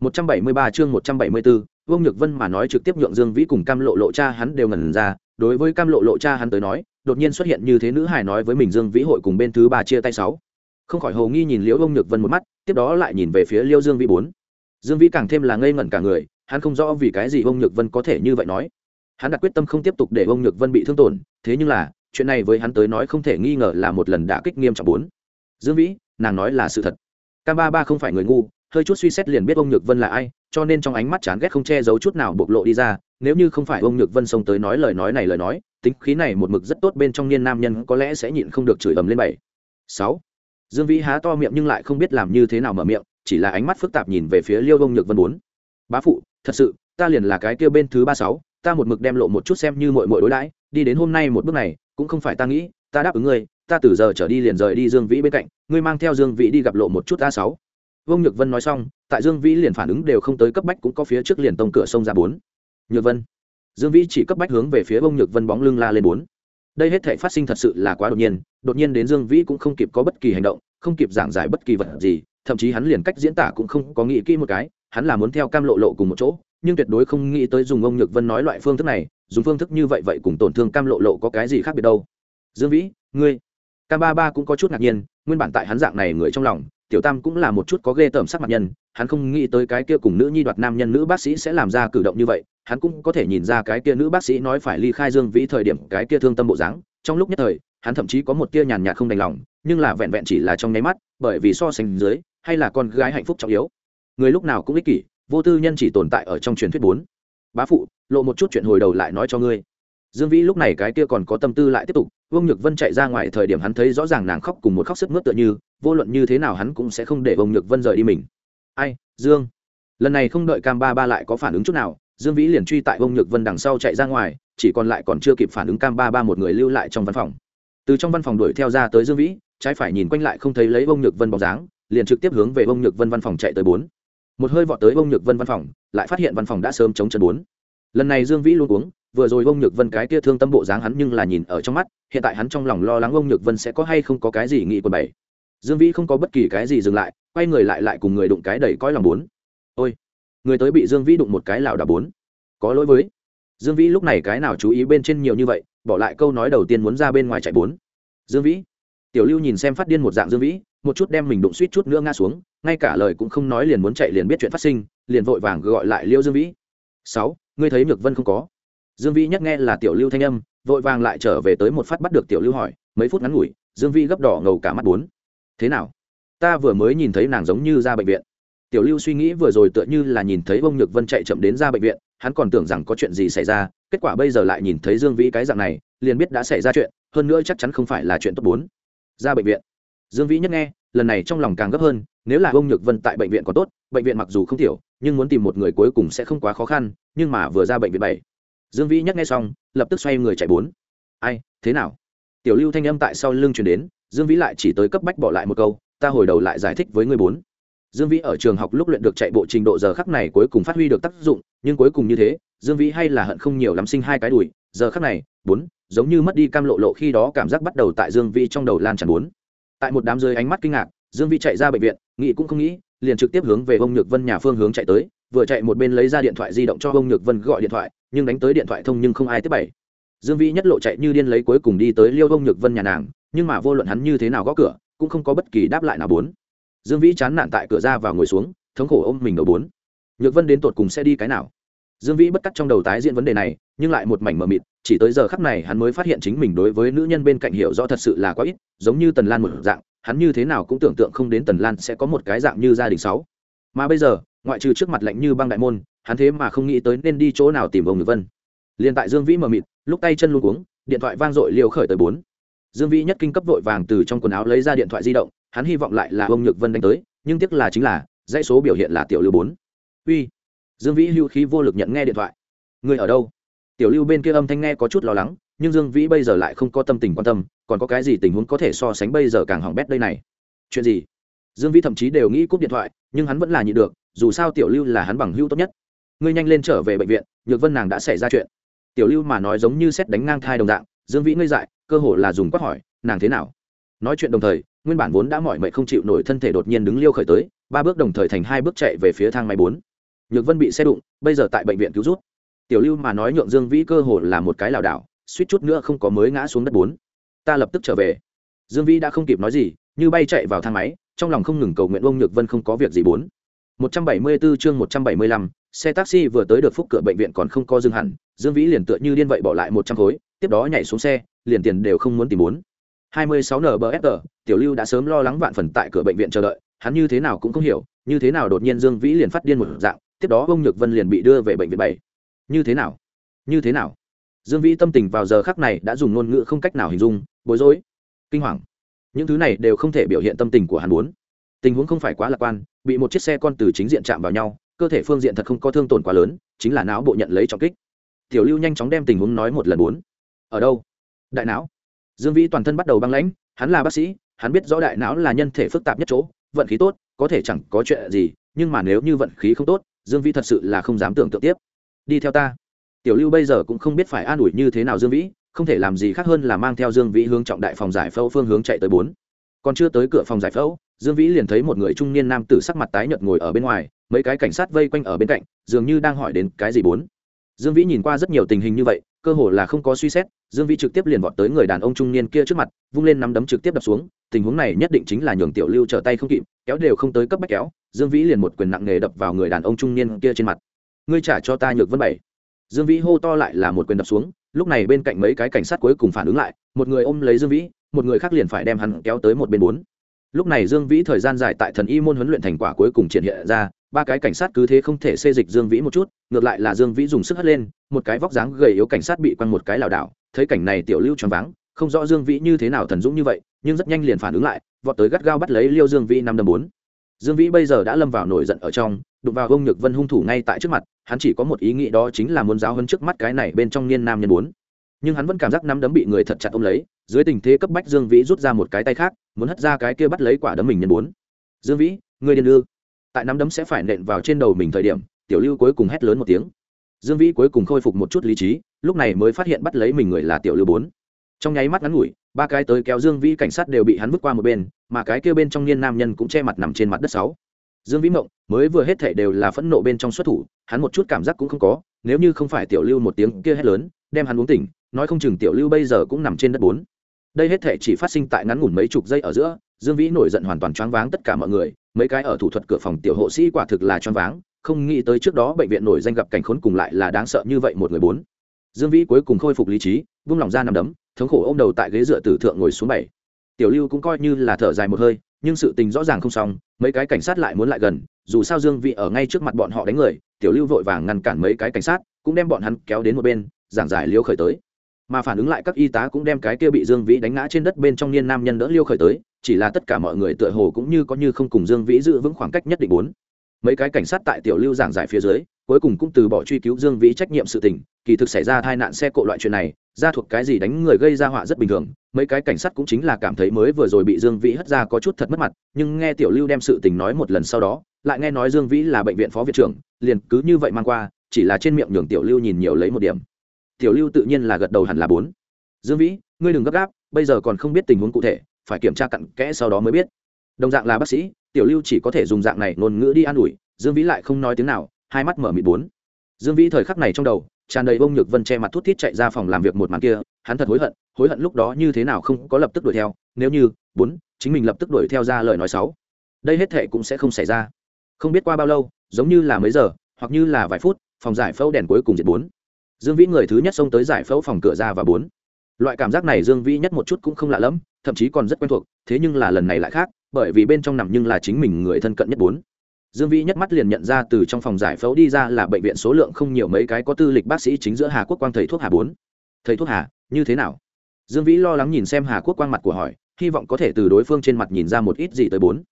173 chương 174, Vương Nhược Vân mà nói trực tiếp nhượng Dương Vĩ cùng Cam Lộ Lộ cha hắn đều ngẩn ra, đối với Cam Lộ Lộ cha hắn tới nói, đột nhiên xuất hiện như thế nữ hài nói với mình Dương Vĩ hội cùng bên thứ ba chia tay sáu. Không khỏi hồ nghi nhìn Liễu Vương Nhược Vân một mắt, tiếp đó lại nhìn về phía Liêu Dương Vĩ bốn. Dương Vĩ càng thêm là ngây ngẩn cả người, hắn không rõ vì cái gì Vương Nhược Vân có thể như vậy nói. Hắn đặt quyết tâm không tiếp tục để Vương Nhược Vân bị thương tổn, thế nhưng là, chuyện này với hắn tới nói không thể nghi ngờ là một lần đả kích nghiêm trọng bốn. Dương Vĩ, nàng nói là sự thật. Cam Ba Ba không phải người ngu, hơi chút suy xét liền biết ông nhược vân là ai, cho nên trong ánh mắt chán ghét không che giấu chút nào bộc lộ đi ra, nếu như không phải ông nhược vân xông tới nói lời nói này lời nói, tính khí này một mực rất tốt bên trong niên nam nhân có lẽ sẽ nhịn không được chửi ầm lên bảy. Sáu. Dương vĩ há to miệng nhưng lại không biết làm như thế nào mở miệng, chỉ là ánh mắt phức tạp nhìn về phía liêu ông nhược vân bốn. Bá phụ, thật sự, ta liền là cái kia bên thứ ba sáu, ta một mực đem lộ một chút xem như mội mội đối đãi, đi đến hôm nay một bước này, cũng không phải ta nghĩ, ta đáp ứng ngươi, ta từ giờ trở đi liền rời đi dương vĩ bên cạnh, ngươi mang theo dương vĩ đi gặp lộ một chút a sáu vương nhược vân nói xong, tại dương vĩ liền phản ứng đều không tới cấp bách cũng có phía trước liền tông cửa sông ra bốn. Nhược vân. Dương vĩ chỉ cấp bách hướng về phía vương nhược vân bóng lưng la lên bốn. Đây hết thể phát sinh thật sự là quá đột nhiên đột nhiên đến dương vĩ cũng không kịp có bất kỳ hành động, không kịp giảng giải bất kỳ vật gì, thậm chí hắn liền cách diễn tả cũng không có nghĩ kỹ một cái, hắn là muốn theo cam lộ lộ cùng một chỗ, nhưng tuyệt đối không nghĩ tới dùng ông nhược vân nói loại phương thức này, dùng phương thức như vậy vậy cùng tổn thương cam lộ lộ có cái gì khác biệt đâu. Dương vĩ, ngươi. Cam ba ba cũng có chút ngạc nhiên, nguyên bản tại hắn dạng này người trong lòng tiểu tam cũng là một chút có ghê tởm sắc mặt nhân, hắn không nghĩ tới cái kia cùng nữ nhi đoạt nam nhân nữ bác sĩ sẽ làm ra cử động như vậy, hắn cũng có thể nhìn ra cái kia nữ bác sĩ nói phải ly khai dương vĩ thời điểm cái kia thương tâm bộ dáng, trong lúc nhất thời, hắn thậm chí có một tia nhàn nhạt không đành lòng, nhưng là vẹn vẹn chỉ là trong nháy mắt, bởi vì so sánh dưới, hay là con gái hạnh phúc trọng yếu. Người lúc nào cũng ích kỷ, vô tư nhân chỉ tồn tại ở trong truyền thuyết bốn. Bá phụ, lộ một chút chuyện hồi đầu lại nói cho ngươi dương vĩ lúc này cái kia còn có tâm tư lại tiếp tục, vương nhược vân chạy ra ngoài thời điểm hắn thấy rõ ràng nàng khóc cùng một khóc sức mướt tựa như, vô luận như thế nào hắn cũng sẽ không để vương nhược vân rời đi mình. Ai, dương? Lần này không đợi cam ba ba lại có phản ứng chút nào, dương vĩ liền truy tại vương nhược vân đằng sau chạy ra ngoài, chỉ còn lại còn chưa kịp phản ứng cam ba ba một người lưu lại trong văn phòng. Từ trong văn phòng đuổi theo ra tới dương vĩ, trái phải nhìn quanh lại không thấy lấy vương nhược vân bóng dáng, liền trực tiếp hướng về vương nhược vân văn phòng chạy tới bốn. Một hơi vọt tới vương nhược vân văn phòng, lại phát hiện văn phòng đã sớm chống chân bốn lần này dương vĩ luôn uống, vừa rồi ông nhược vân cái kia thương tâm bộ dáng hắn nhưng là nhìn ở trong mắt, hiện tại hắn trong lòng lo lắng ông nhược vân sẽ có hay không có cái gì nghĩ quần bảy dương vĩ không có bất kỳ cái gì dừng lại, quay người lại lại cùng người đụng cái đẩy coi lòng bốn. Ôi, người tới bị dương vĩ đụng một cái lảo đảo bốn. Có lỗi với. Dương vĩ lúc này cái nào chú ý bên trên nhiều như vậy, bỏ lại câu nói đầu tiên muốn ra bên ngoài chạy bốn. Dương vĩ, tiểu lưu nhìn xem phát điên một dạng dương vĩ, một chút đem mình đụng suýt chút nữa ngã xuống, ngay cả lời cũng không nói liền muốn chạy liền biết chuyện phát sinh, liền vội vàng gọi lại liêu dương vĩ. Sáu ngươi thấy nhược vân không có? Dương vĩ nhắc nghe là tiểu lưu thanh âm, vội vàng lại trở về tới một phát bắt được tiểu lưu hỏi, mấy phút ngắn ngủi, dương vĩ gấp đỏ ngầu cả mắt bốn. Thế nào? Ta vừa mới nhìn thấy nàng giống như ra bệnh viện. Tiểu lưu suy nghĩ vừa rồi tựa như là nhìn thấy bông nhược vân chạy chậm đến ra bệnh viện, hắn còn tưởng rằng có chuyện gì xảy ra, kết quả bây giờ lại nhìn thấy dương vĩ cái dạng này, liền biết đã xảy ra chuyện, hơn nữa chắc chắn không phải là chuyện tốt bốn. Ra bệnh viện. Dương vĩ nhất nghe lần này trong lòng càng gấp hơn, nếu là ông nhược vân tại bệnh viện có tốt, bệnh viện mặc dù không thiểu nhưng muốn tìm một người cuối cùng sẽ không quá khó khăn, nhưng mà vừa ra bệnh viện bảy. Dương vĩ nhắc nghe xong, lập tức xoay người chạy bốn. Ai, thế nào? Tiểu lưu thanh âm tại sau lưng chuyển đến, dương vĩ lại chỉ tới cấp bách bỏ lại một câu, ta hồi đầu lại giải thích với người bốn. Dương vĩ ở trường học lúc luyện được chạy bộ trình độ giờ khắc này cuối cùng phát huy được tác dụng, nhưng cuối cùng như thế, dương vĩ hay là hận không nhiều lắm sinh hai cái đùi, giờ khắc này, bốn, giống như mất đi cam lộ lộ khi đó cảm giác bắt đầu tại dương vĩ trong đầu lan tràn bốn tại một đám dưới ánh mắt kinh ngạc, dương vĩ chạy ra bệnh viện, nghĩ cũng không nghĩ, liền trực tiếp hướng về ông nhược vân nhà phương hướng chạy tới, vừa chạy một bên lấy ra điện thoại di động cho ông nhược vân gọi điện thoại, nhưng đánh tới điện thoại thông nhưng không ai tiếp bảy dương vĩ nhất lộ chạy như điên lấy cuối cùng đi tới liêu ông nhược vân nhà nàng, nhưng mà vô luận hắn như thế nào gõ cửa, cũng không có bất kỳ đáp lại nào bốn. Dương vĩ chán nản tại cửa ra vào ngồi xuống, thống khổ ôm mình đầu bốn. Nhược vân đến tột cùng sẽ đi cái nào? Dương vĩ bất cắt trong đầu tái diễn vấn đề này, nhưng lại một mảnh mờ mịt chỉ tới giờ khắc này hắn mới phát hiện chính mình đối với nữ nhân bên cạnh hiểu rõ thật sự là quá ít, giống như tần lan một dạng, hắn như thế nào cũng tưởng tượng không đến tần lan sẽ có một cái dạng như gia đình sáu. Mà bây giờ, ngoại trừ trước mặt lạnh như băng đại môn, hắn thế mà không nghĩ tới nên đi chỗ nào tìm ông nhược vân. Liền tại dương vĩ mờ mịt, lúc tay chân luôn cuống, điện thoại vang dội liều khởi tới bốn. Dương vĩ nhất kinh cấp vội vàng từ trong quần áo lấy ra điện thoại di động, hắn hy vọng lại là ông nhược vân đánh tới, nhưng tiếc là chính là, dãy số biểu hiện là tiểu lưu bốn. Uy. Dương vĩ hưu khí vô lực nhận nghe điện thoại. Người ở đâu? Tiểu lưu bên kia âm thanh nghe có chút lo lắng, nhưng dương vĩ bây giờ lại không có tâm tình quan tâm, còn có cái gì tình huống có thể so sánh bây giờ càng hỏng bét đây này? Chuyện gì? Dương vĩ thậm chí đều nghĩ cúp điện thoại, nhưng hắn vẫn là nhịn được, dù sao tiểu lưu là hắn bằng hữu tốt nhất. Ngươi nhanh lên trở về bệnh viện, nhược vân nàng đã xảy ra chuyện. Tiểu lưu mà nói giống như xét đánh ngang thai đồng dạng, dương vĩ ngây dại, cơ hồ là dùng quát hỏi, nàng thế nào? Nói chuyện đồng thời, nguyên bản vốn đã mỏi mệt không chịu nổi thân thể đột nhiên đứng liêu khởi tới, ba bước đồng thời thành hai bước chạy về phía thang máy bốn. Nhược vân bị xe đụng, bây giờ tại bệnh viện cứu rút tiểu lưu mà nói nhượng dương vĩ cơ hồ là một cái lảo đảo suýt chút nữa không có mới ngã xuống đất bốn. Ta lập tức trở về. Dương vĩ đã không kịp nói gì như bay chạy vào thang máy trong lòng không ngừng cầu nguyện ông nhược vân không có việc gì bốn. 174 chương 175, xe taxi vừa tới được phúc cửa bệnh viện còn không có dừng hẳn dương vĩ liền tựa như điên vậy bỏ lại một trăm khối tiếp đó nhảy xuống xe liền tiền đều không muốn tìm bốn. 26 nbfr tiểu lưu đã sớm lo lắng vạn phần tại cửa bệnh viện chờ đợi hắn như thế nào cũng không hiểu như thế nào đột nhiên dương vĩ liền phát điên một dạng tiếp đó bông nhược vân liền bị đưa về bệnh viện bảy như thế nào? Như thế nào? Dương vĩ tâm tình vào giờ khắc này đã dùng ngôn ngữ không cách nào hình dung, bối rối, kinh hoàng. Những thứ này đều không thể biểu hiện tâm tình của hắn muốn. Tình huống không phải quá lạc quan, bị một chiếc xe con từ chính diện chạm vào nhau, cơ thể phương diện thật không có thương tổn quá lớn, chính là não bộ nhận lấy trọng kích. Tiểu lưu nhanh chóng đem tình huống nói một lần bốn. Ở đâu? Đại não. Dương vĩ toàn thân bắt đầu băng lãnh, hắn là bác sĩ, hắn biết rõ đại não là nhân thể phức tạp nhất chỗ, vận khí tốt, có thể chẳng có chuyện gì, nhưng mà nếu như vận khí không tốt, dương vĩ thật sự là không dám tưởng tượng tiếp đi theo ta. Tiểu lưu bây giờ cũng không biết phải an ủi như thế nào dương vĩ, không thể làm gì khác hơn là mang theo dương vĩ hướng trọng đại phòng giải phẫu phương hướng chạy tới bốn. Còn chưa tới cửa phòng giải phẫu, dương vĩ liền thấy một người trung niên nam tử sắc mặt tái nhợt ngồi ở bên ngoài, mấy cái cảnh sát vây quanh ở bên cạnh, dường như đang hỏi đến cái gì bốn. Dương vĩ nhìn qua rất nhiều tình hình như vậy, cơ hồ là không có suy xét, dương vĩ trực tiếp liền vọt tới người đàn ông trung niên kia trước mặt, vung lên nắm đấm trực tiếp đập xuống, tình huống này nhất định chính là nhường tiểu lưu trở tay không kịp, kéo đều không tới cấp bách kéo, dương vĩ liền một quyền nặng nề đập vào người đàn ông trung niên kia trên mặt ngươi trả cho ta nhược vân bảy. Dương vĩ hô to lại là một quyền đập xuống, lúc này bên cạnh mấy cái cảnh sát cuối cùng phản ứng lại, một người ôm lấy dương vĩ, một người khác liền phải đem hắn kéo tới một bên bốn. Lúc này dương vĩ thời gian dài tại thần y môn huấn luyện thành quả cuối cùng triển hiện ra, ba cái cảnh sát cứ thế không thể xê dịch dương vĩ một chút, ngược lại là dương vĩ dùng sức hất lên, một cái vóc dáng gầy yếu cảnh sát bị quăng một cái lảo đảo, thấy cảnh này tiểu lưu choáng váng, không rõ dương vĩ như thế nào thần dũng như vậy, nhưng rất nhanh liền phản ứng lại, vọt tới gắt gao bắt lấy liêu dương vĩ năm đầm bốn dương vĩ bây giờ đã lâm vào nổi giận ở trong, đụng vào ông nhược vân hung thủ ngay tại trước mặt, hắn chỉ có một ý nghĩ đó chính là muốn giáo hơn trước mắt cái này bên trong niên nam nhân bốn. Nhưng hắn vẫn cảm giác nắm đấm bị người thật chặt ôm lấy, dưới tình thế cấp bách dương vĩ rút ra một cái tay khác, muốn hất ra cái kia bắt lấy quả đấm mình nhân bốn. Dương vĩ người điên đưa tại nắm đấm sẽ phải nện vào trên đầu mình thời điểm, tiểu lưu cuối cùng hét lớn một tiếng. Dương vĩ cuối cùng khôi phục một chút lý trí, lúc này mới phát hiện bắt lấy mình người là tiểu lưu bốn. Trong nháy mắt ngắn ngủi ba cái tới kéo dương vĩ cảnh sát đều bị hắn vứt qua một bên, mà cái kia bên trong niên nam nhân cũng che mặt nằm trên mặt đất sáu. Dương vĩ mộng, mới vừa hết thể đều là phẫn nộ bên trong xuất thủ, hắn một chút cảm giác cũng không có, nếu như không phải tiểu lưu một tiếng kia hét lớn, đem hắn uống tỉnh, nói không chừng tiểu lưu bây giờ cũng nằm trên đất bốn. Đây hết thể chỉ phát sinh tại ngắn ngủn mấy chục giây ở giữa, dương vĩ nổi giận hoàn toàn choáng váng tất cả mọi người, mấy cái ở thủ thuật cửa phòng tiểu hộ sĩ quả thực là choáng váng, không nghĩ tới trước đó bệnh viện nổi danh gặp cảnh khốn cùng lại là đáng sợ như vậy một người bốn dương vĩ cuối cùng khôi phục lý trí, vung lòng ra nằm đấm, thống khổ ôm đầu tại ghế dựa tử thượng ngồi xuống bảy. Tiểu lưu cũng coi như là thở dài một hơi, nhưng sự tình rõ ràng không xong, mấy cái cảnh sát lại muốn lại gần, dù sao dương vĩ ở ngay trước mặt bọn họ đánh người, tiểu lưu vội vàng ngăn cản mấy cái cảnh sát, cũng đem bọn hắn kéo đến một bên, giảng giải liêu khởi tới. Mà phản ứng lại các y tá cũng đem cái kia bị dương vĩ đánh ngã trên đất bên trong niên nam nhân đỡ liêu khởi tới, chỉ là tất cả mọi người tựa hồ cũng như có như không cùng dương vĩ giữ vững khoảng cách nhất định bốn. Mấy cái cảnh sát tại tiểu lưu giảng giải phía dưới, cuối cùng cũng từ bỏ truy cứu dương vĩ trách nhiệm sự tình kỳ thực xảy ra tai nạn xe cộ loại chuyện này, ra thuộc cái gì đánh người gây ra họa rất bình thường, mấy cái cảnh sát cũng chính là cảm thấy mới vừa rồi bị dương vĩ hất ra có chút thật mất mặt, nhưng nghe tiểu lưu đem sự tình nói một lần sau đó, lại nghe nói dương vĩ là bệnh viện phó viện trưởng, liền cứ như vậy mang qua, chỉ là trên miệng nhường tiểu lưu nhìn nhiều lấy một điểm. Tiểu lưu tự nhiên là gật đầu hẳn là bốn. Dương vĩ, ngươi đừng gấp gáp, bây giờ còn không biết tình huống cụ thể, phải kiểm tra cặn kẽ sau đó mới biết. Đồng dạng là bác sĩ, tiểu lưu chỉ có thể dùng dạng này ngôn ngữ đi an ủi, dương vĩ lại không nói tiếng nào, hai mắt mở mịt bốn. Dương vĩ thời khắc này trong đầu tràn đầy bông nhược vân che mặt thút thít chạy ra phòng làm việc một màn kia, hắn thật hối hận hối hận lúc đó như thế nào không có lập tức đuổi theo, nếu như, bốn, chính mình lập tức đuổi theo ra lời nói xấu đây hết thệ cũng sẽ không xảy ra. Không biết qua bao lâu, giống như là mấy giờ, hoặc như là vài phút, phòng giải phẫu đèn cuối cùng diệt bốn. Dương vĩ người thứ nhất xông tới giải phẫu phòng cửa ra và bốn. Loại cảm giác này dương vĩ nhất một chút cũng không lạ lẫm, thậm chí còn rất quen thuộc, thế nhưng là lần này lại khác, bởi vì bên trong nằm nhưng là chính mình người thân cận nhất bốn dương vĩ nhất mắt liền nhận ra từ trong phòng giải phẫu đi ra là bệnh viện số lượng không nhiều mấy cái có tư lịch bác sĩ chính giữa hà quốc quang thầy thuốc hà bốn. Thầy thuốc hà như thế nào? Dương vĩ lo lắng nhìn xem hà quốc quang mặt của hỏi hy vọng có thể từ đối phương trên mặt nhìn ra một ít gì tới bốn.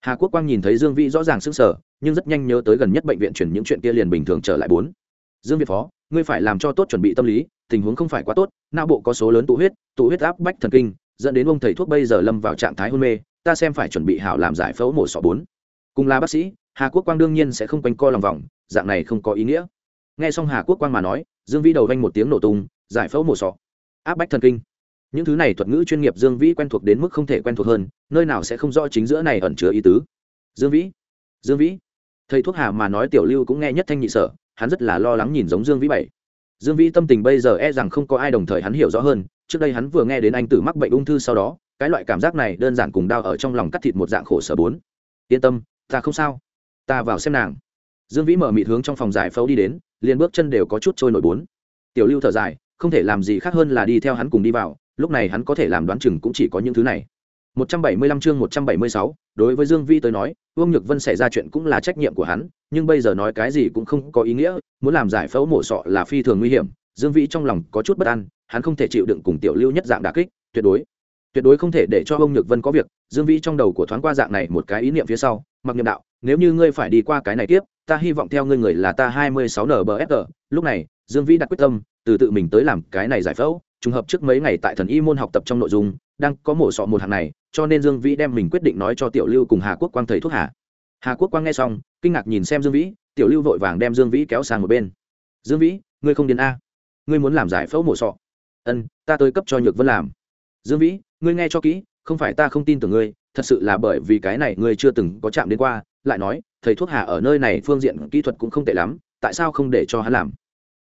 Hà quốc quang nhìn thấy dương vĩ rõ ràng sững sờ, sở nhưng rất nhanh nhớ tới gần nhất bệnh viện chuyển những chuyện kia liền bình thường trở lại bốn. Dương việt phó ngươi phải làm cho tốt chuẩn bị tâm lý tình huống không phải quá tốt não bộ có số lớn tụ huyết tụ huyết áp bách thần kinh dẫn đến ông thầy thuốc bây giờ lâm vào trạng thái hôn mê ta xem phải chuẩn bị hảo làm giải phẫu mổ sọ bốn. Cùng là bác sĩ hà quốc quang đương nhiên sẽ không quanh co lòng vòng, dạng này không có ý nghĩa. Nghe xong hà quốc quang mà nói, dương vĩ đầu vanh một tiếng nổ tung, giải phẫu mổ sọ. Áp bách thần kinh. Những thứ này thuật ngữ chuyên nghiệp dương vĩ quen thuộc đến mức không thể quen thuộc hơn, nơi nào sẽ không rõ chính giữa này ẩn chứa ý tứ. Dương vĩ dương vĩ. Thầy thuốc hà mà nói tiểu lưu cũng nghe nhất thanh nhị sở, hắn rất là lo lắng nhìn giống dương vĩ bảy. Dương vĩ tâm tình bây giờ e rằng không có ai đồng thời hắn hiểu rõ hơn, trước đây hắn vừa nghe đến anh tử mắc bệnh ung thư sau đó, cái loại cảm giác này đơn giản cùng đau ở trong lòng cắt thịt một dạng khổ sở bốn. Yên tâm, ta không sao ta vào xem nàng. Dương vĩ mở mịt hướng trong phòng giải phẫu đi đến liền bước chân đều có chút trôi nổi bốn. Tiểu lưu thở dài không thể làm gì khác hơn là đi theo hắn cùng đi vào lúc này hắn có thể làm đoán chừng cũng chỉ có những thứ này. 175 chương 176, đối với Dương Vi tới nói, Vương Nhược Vân xảy ra chuyện cũng là trách nhiệm của hắn, nhưng bây giờ nói cái gì cũng không có ý nghĩa, muốn làm giải phẫu mổ sọ là phi thường nguy hiểm, Dương Vĩ trong lòng có chút bất an, hắn không thể chịu đựng cùng Tiểu Lưu nhất dạng đả kích, tuyệt đối, tuyệt đối không thể để cho Vương Nhược Vân có việc. Dương Vĩ trong đầu của thoáng qua dạng này một cái ý niệm phía sau, mặc niệm đạo, nếu như ngươi phải đi qua cái này tiếp, ta hy vọng theo ngươi người là ta 26 NBFR. Lúc này, Dương Vĩ đặt quyết tâm, từ tự mình tới làm cái này giải phẫu, trùng hợp trước mấy ngày tại thần y môn học tập trong nội dung, đang có mổ sọ một hàng này, cho nên dương vĩ đem mình quyết định nói cho tiểu lưu cùng hà quốc quang thầy thuốc hà. Hà quốc quang nghe xong kinh ngạc nhìn xem dương vĩ tiểu lưu vội vàng đem dương vĩ kéo sang một bên. Dương vĩ ngươi không điên a? Ngươi muốn làm giải phẫu mổ sọ? Ân ta tới cấp cho nhược vân làm. Dương vĩ ngươi nghe cho kỹ không phải ta không tin tưởng ngươi thật sự là bởi vì cái này ngươi chưa từng có chạm đến qua lại nói, thầy thuốc hà ở nơi này phương diện kỹ thuật cũng không tệ lắm, tại sao không để cho hắn làm?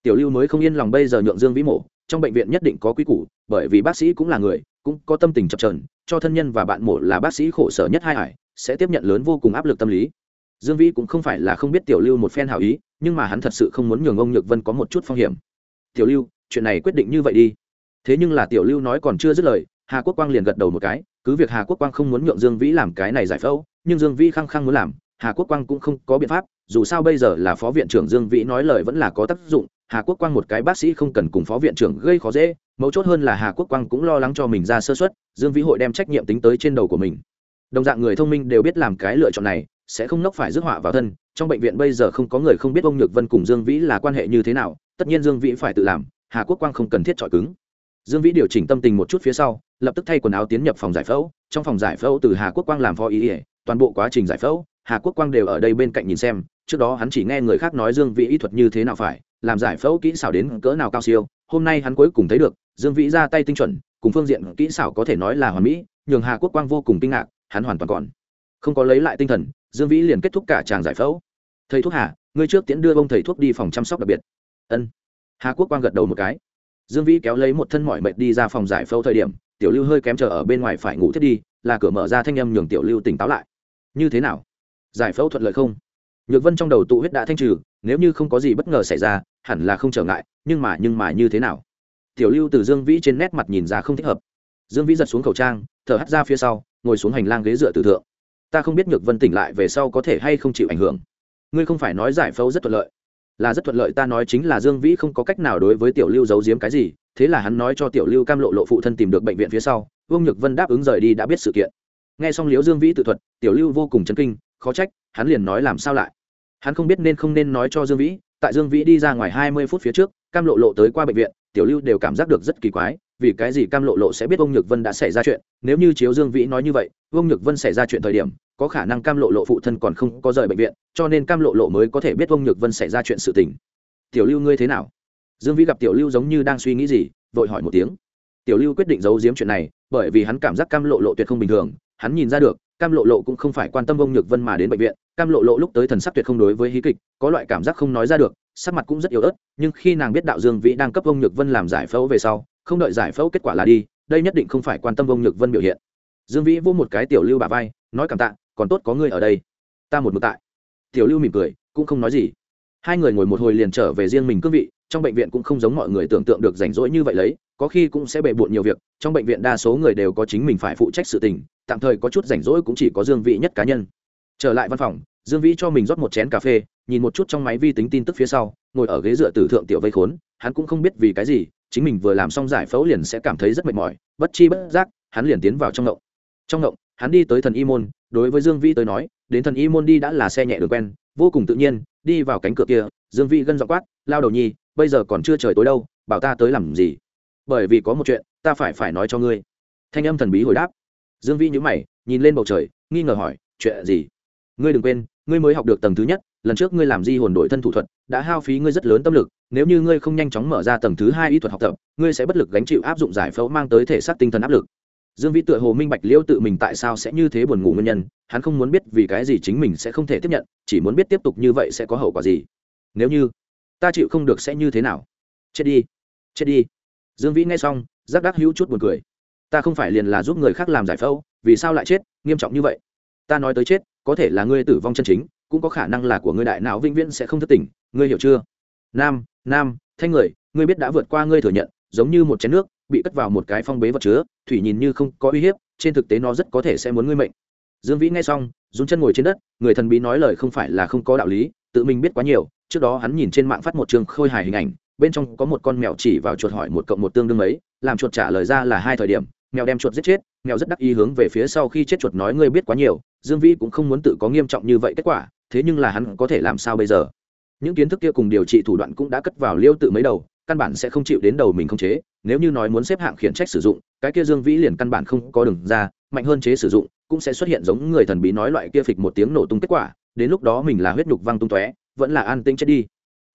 Tiểu lưu mới không yên lòng bây giờ nhượng dương vĩ mổ trong bệnh viện nhất định có quy củ, bởi vì bác sĩ cũng là người, cũng có tâm tình chập trờn cho thân nhân và bạn mổ là bác sĩ khổ sở nhất hai hải, sẽ tiếp nhận lớn vô cùng áp lực tâm lý. Dương vĩ cũng không phải là không biết tiểu lưu một phen hảo ý, nhưng mà hắn thật sự không muốn nhường ông nhược vân có một chút phong hiểm. Tiểu lưu, chuyện này quyết định như vậy đi. Thế nhưng là tiểu lưu nói còn chưa dứt lời, hà quốc quang liền gật đầu một cái, cứ việc hà quốc quang không muốn nhượng dương vĩ làm cái này giải phẫu, nhưng dương vĩ khăng khăng muốn làm hà quốc quang cũng không có biện pháp, dù sao bây giờ là phó viện trưởng dương vĩ nói lời vẫn là có tác dụng, hà quốc quang một cái bác sĩ không cần cùng phó viện trưởng gây khó dễ, mấu chốt hơn là hà quốc quang cũng lo lắng cho mình ra sơ xuất dương vĩ hội đem trách nhiệm tính tới trên đầu của mình. Đồng dạng người thông minh đều biết làm cái lựa chọn này, sẽ không nốc phải rước họa vào thân, trong bệnh viện bây giờ không có người không biết ông nhược vân cùng dương vĩ là quan hệ như thế nào, tất nhiên dương vĩ phải tự làm, hà quốc quang không cần thiết chọi cứng. Dương vĩ điều chỉnh tâm tình một chút phía sau, lập tức thay quần áo tiến nhập phòng giải phẫu, trong phòng giải phẫu từ hà quốc quang làm phó ý ỉa toàn bộ quá trình giải phẫu hà quốc quang đều ở đây bên cạnh nhìn xem, trước đó hắn chỉ nghe người khác nói dương vĩ y thuật như thế nào phải, làm giải phẫu kỹ xảo đến cỡ nào cao siêu, hôm nay hắn cuối cùng thấy được, dương vĩ ra tay tinh chuẩn, cùng phương diện kỹ xảo có thể nói là hoàn mỹ, nhường hà quốc quang vô cùng kinh ngạc, hắn hoàn toàn còn không có lấy lại tinh thần, dương vĩ liền kết thúc cả tràng giải phẫu. Thầy thuốc hà, ngươi trước tiễn đưa ông thầy thuốc đi phòng chăm sóc đặc biệt. Ân. Hà quốc quang gật đầu một cái. Dương vĩ kéo lấy một thân mọi mệt đi ra phòng giải phẫu thời điểm, tiểu lưu hơi kém chờ ở bên ngoài phải ngủ thiết đi, là cửa mở ra thanh âm nhường tiểu lưu tỉnh táo lại. Như thế nào? Giải phẫu thuận lợi không? Nhược vân trong đầu tụ huyết đã thanh trừ, nếu như không có gì bất ngờ xảy ra, hẳn là không trở ngại, nhưng mà nhưng mà như thế nào? Tiểu lưu từ dương vĩ trên nét mặt nhìn ra không thích hợp. Dương vĩ giật xuống khẩu trang, thở hắt ra phía sau, ngồi xuống hành lang ghế dựa từ thượng. Ta không biết nhược vân tỉnh lại về sau có thể hay không chịu ảnh hưởng. Ngươi không phải nói giải phẫu rất thuận lợi. Là rất thuận lợi, ta nói chính là dương vĩ không có cách nào đối với tiểu lưu giấu giếm cái gì, thế là hắn nói cho tiểu lưu cam lộ lộ phụ thân tìm được bệnh viện phía sau, vương nhược vân đáp ứng rời đi đã biết sự kiện. Nghe xong liễu dương vĩ tự thuật, tiểu lưu vô cùng chấn kinh khó trách, hắn liền nói làm sao lại. Hắn không biết nên không nên nói cho dương vĩ, tại dương vĩ đi ra ngoài hai mươi phút phía trước, cam lộ lộ tới qua bệnh viện, tiểu lưu đều cảm giác được rất kỳ quái, vì cái gì cam lộ lộ sẽ biết ông nhược vân đã xảy ra chuyện, nếu như chiếu dương vĩ nói như vậy ông nhược vân xảy ra chuyện thời điểm, có khả năng cam lộ lộ phụ thân còn không có rời bệnh viện, cho nên cam lộ lộ mới có thể biết ông nhược vân xảy ra chuyện sự tình. Tiểu lưu ngươi thế nào? Dương vĩ gặp tiểu lưu giống như đang suy nghĩ gì, vội hỏi một tiếng. Tiểu lưu quyết định giấu giếm chuyện này, bởi vì hắn cảm giác cam lộ lộ tuyệt không bình thường, hắn nhìn ra được cam lộ lộ cũng không phải quan tâm ông nhược vân mà đến bệnh viện, cam lộ lộ lúc tới thần sắc tuyệt không đối với hí kịch, có loại cảm giác không nói ra được, sắc mặt cũng rất yếu ớt, nhưng khi nàng biết đạo dương vĩ đang cấp ông nhược vân làm giải phẫu về sau, không đợi giải phẫu kết quả là đi, đây nhất định không phải quan tâm ông nhược vân biểu hiện. Dương vĩ vô một cái tiểu lưu bà vai, nói cảm tạ, còn tốt có ngươi ở đây. Ta một mực tại. Tiểu lưu mỉm cười, cũng không nói gì. Hai người ngồi một hồi liền trở về riêng mình cương vị, trong bệnh viện cũng không giống mọi người tưởng tượng được rảnh rỗi như vậy lấy, có khi cũng sẽ bề bộn nhiều việc, trong bệnh viện đa số người đều có chính mình phải phụ trách sự tình tạm thời có chút rảnh rỗi cũng chỉ có dương vĩ nhất cá nhân. Trở lại văn phòng, dương vĩ cho mình rót một chén cà phê, nhìn một chút trong máy vi tính tin tức phía sau, ngồi ở ghế dựa tử thượng tiểu vây khốn, hắn cũng không biết vì cái gì, chính mình vừa làm xong giải phẫu liền sẽ cảm thấy rất mệt mỏi, bất chi bất giác, hắn liền tiến vào trong ngộng. Trong ngộng, hắn đi tới thần y môn, đối với dương vĩ tới nói, đến thần y môn đi đã là xe nhẹ đường quen, vô cùng tự nhiên, đi vào cánh cửa kia, dương vĩ gân dọ quát, lao đầu nhi, bây giờ còn chưa trời tối đâu, bảo ta tới làm gì? Bởi vì có một chuyện, ta phải phải nói cho ngươi. Thanh âm thần bí hồi đáp dương vĩ nhữ mày, nhìn lên bầu trời, nghi ngờ hỏi, chuyện gì? Ngươi đừng quên, ngươi mới học được tầng thứ nhất, lần trước ngươi làm di hồn đổi thân thủ thuật, đã hao phí ngươi rất lớn tâm lực, nếu như ngươi không nhanh chóng mở ra tầng thứ hai y thuật học tập, ngươi sẽ bất lực gánh chịu áp dụng giải phẫu mang tới thể xác tinh thần áp lực. Dương vĩ tựa hồ minh bạch liêu tự mình tại sao sẽ như thế buồn ngủ nguyên nhân, hắn không muốn biết vì cái gì chính mình sẽ không thể tiếp nhận, chỉ muốn biết tiếp tục như vậy sẽ có hậu quả gì. Nếu như ta chịu không được sẽ như thế nào? Chết đi chết đi. Dương vĩ nghe xong, giác đắc hữu chút buồn cười ta không phải liền là giúp người khác làm giải phẫu, vì sao lại chết, nghiêm trọng như vậy? Ta nói tới chết, có thể là ngươi tử vong chân chính, cũng có khả năng là của ngươi đại não vĩnh viễn sẽ không thất tỉnh, ngươi hiểu chưa? Nam nam, thanh người, ngươi biết đã vượt qua ngươi thừa nhận, giống như một chén nước, bị cất vào một cái phong bế vật chứa, thủy nhìn như không có uy hiếp, trên thực tế nó rất có thể sẽ muốn ngươi mệnh. Dương vĩ nghe xong, run chân ngồi trên đất, người thần bí nói lời không phải là không có đạo lý, tự mình biết quá nhiều, trước đó hắn nhìn trên mạng phát một trường khôi hài hình ảnh, bên trong có một con mèo chỉ vào chuột hỏi một cộng một tương đương ấy làm chuột trả lời ra là hai thời điểm mèo đem chuột giết chết, mèo rất đắc ý hướng về phía sau khi chết chuột nói, ngươi biết quá nhiều, dương vĩ cũng không muốn tự có nghiêm trọng như vậy kết quả, thế nhưng là hắn có thể làm sao bây giờ? Những kiến thức kia cùng điều trị thủ đoạn cũng đã cất vào liêu tự mấy đầu, căn bản sẽ không chịu đến đầu mình không chế, nếu như nói muốn xếp hạng khiển trách sử dụng, cái kia dương vĩ liền căn bản không có đường ra, mạnh hơn chế sử dụng, cũng sẽ xuất hiện giống người thần bí nói loại kia phịch một tiếng nổ tung kết quả, đến lúc đó mình là huyết nhục văng tung tóe, vẫn là an tĩnh chết đi.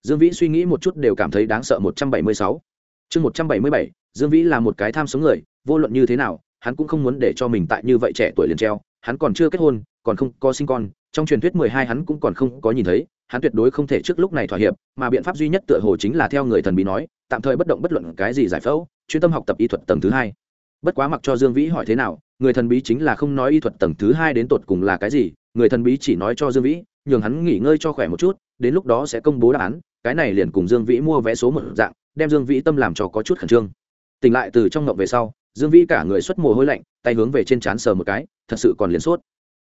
Dương vĩ suy nghĩ một chút đều cảm thấy đáng sợ một trăm bảy mươi sáu. Chương một trăm bảy mươi bảy, dương vĩ là một cái tham sống người vô luận như thế nào, hắn cũng không muốn để cho mình tại như vậy trẻ tuổi liền treo, hắn còn chưa kết hôn, còn không có sinh con, trong truyền thuyết mười hai hắn cũng còn không có nhìn thấy, hắn tuyệt đối không thể trước lúc này thỏa hiệp, mà biện pháp duy nhất tựa hồ chính là theo người thần bí nói, tạm thời bất động bất luận cái gì giải phẫu, chuyên tâm học tập y thuật tầng thứ hai. Bất quá mặc cho dương vĩ hỏi thế nào, người thần bí chính là không nói y thuật tầng thứ hai đến tột cùng là cái gì, người thần bí chỉ nói cho dương vĩ, nhường hắn nghỉ ngơi cho khỏe một chút, đến lúc đó sẽ công bố đáp án, cái này liền cùng dương vĩ mua vé số một dạng, đem dương vĩ tâm làm cho có chút khẩn trương. Tỉnh lại từ trong ngộng về sau dương vĩ cả người xuất mồ hôi lạnh, tay hướng về trên trán sờ một cái, thật sự còn liền sốt.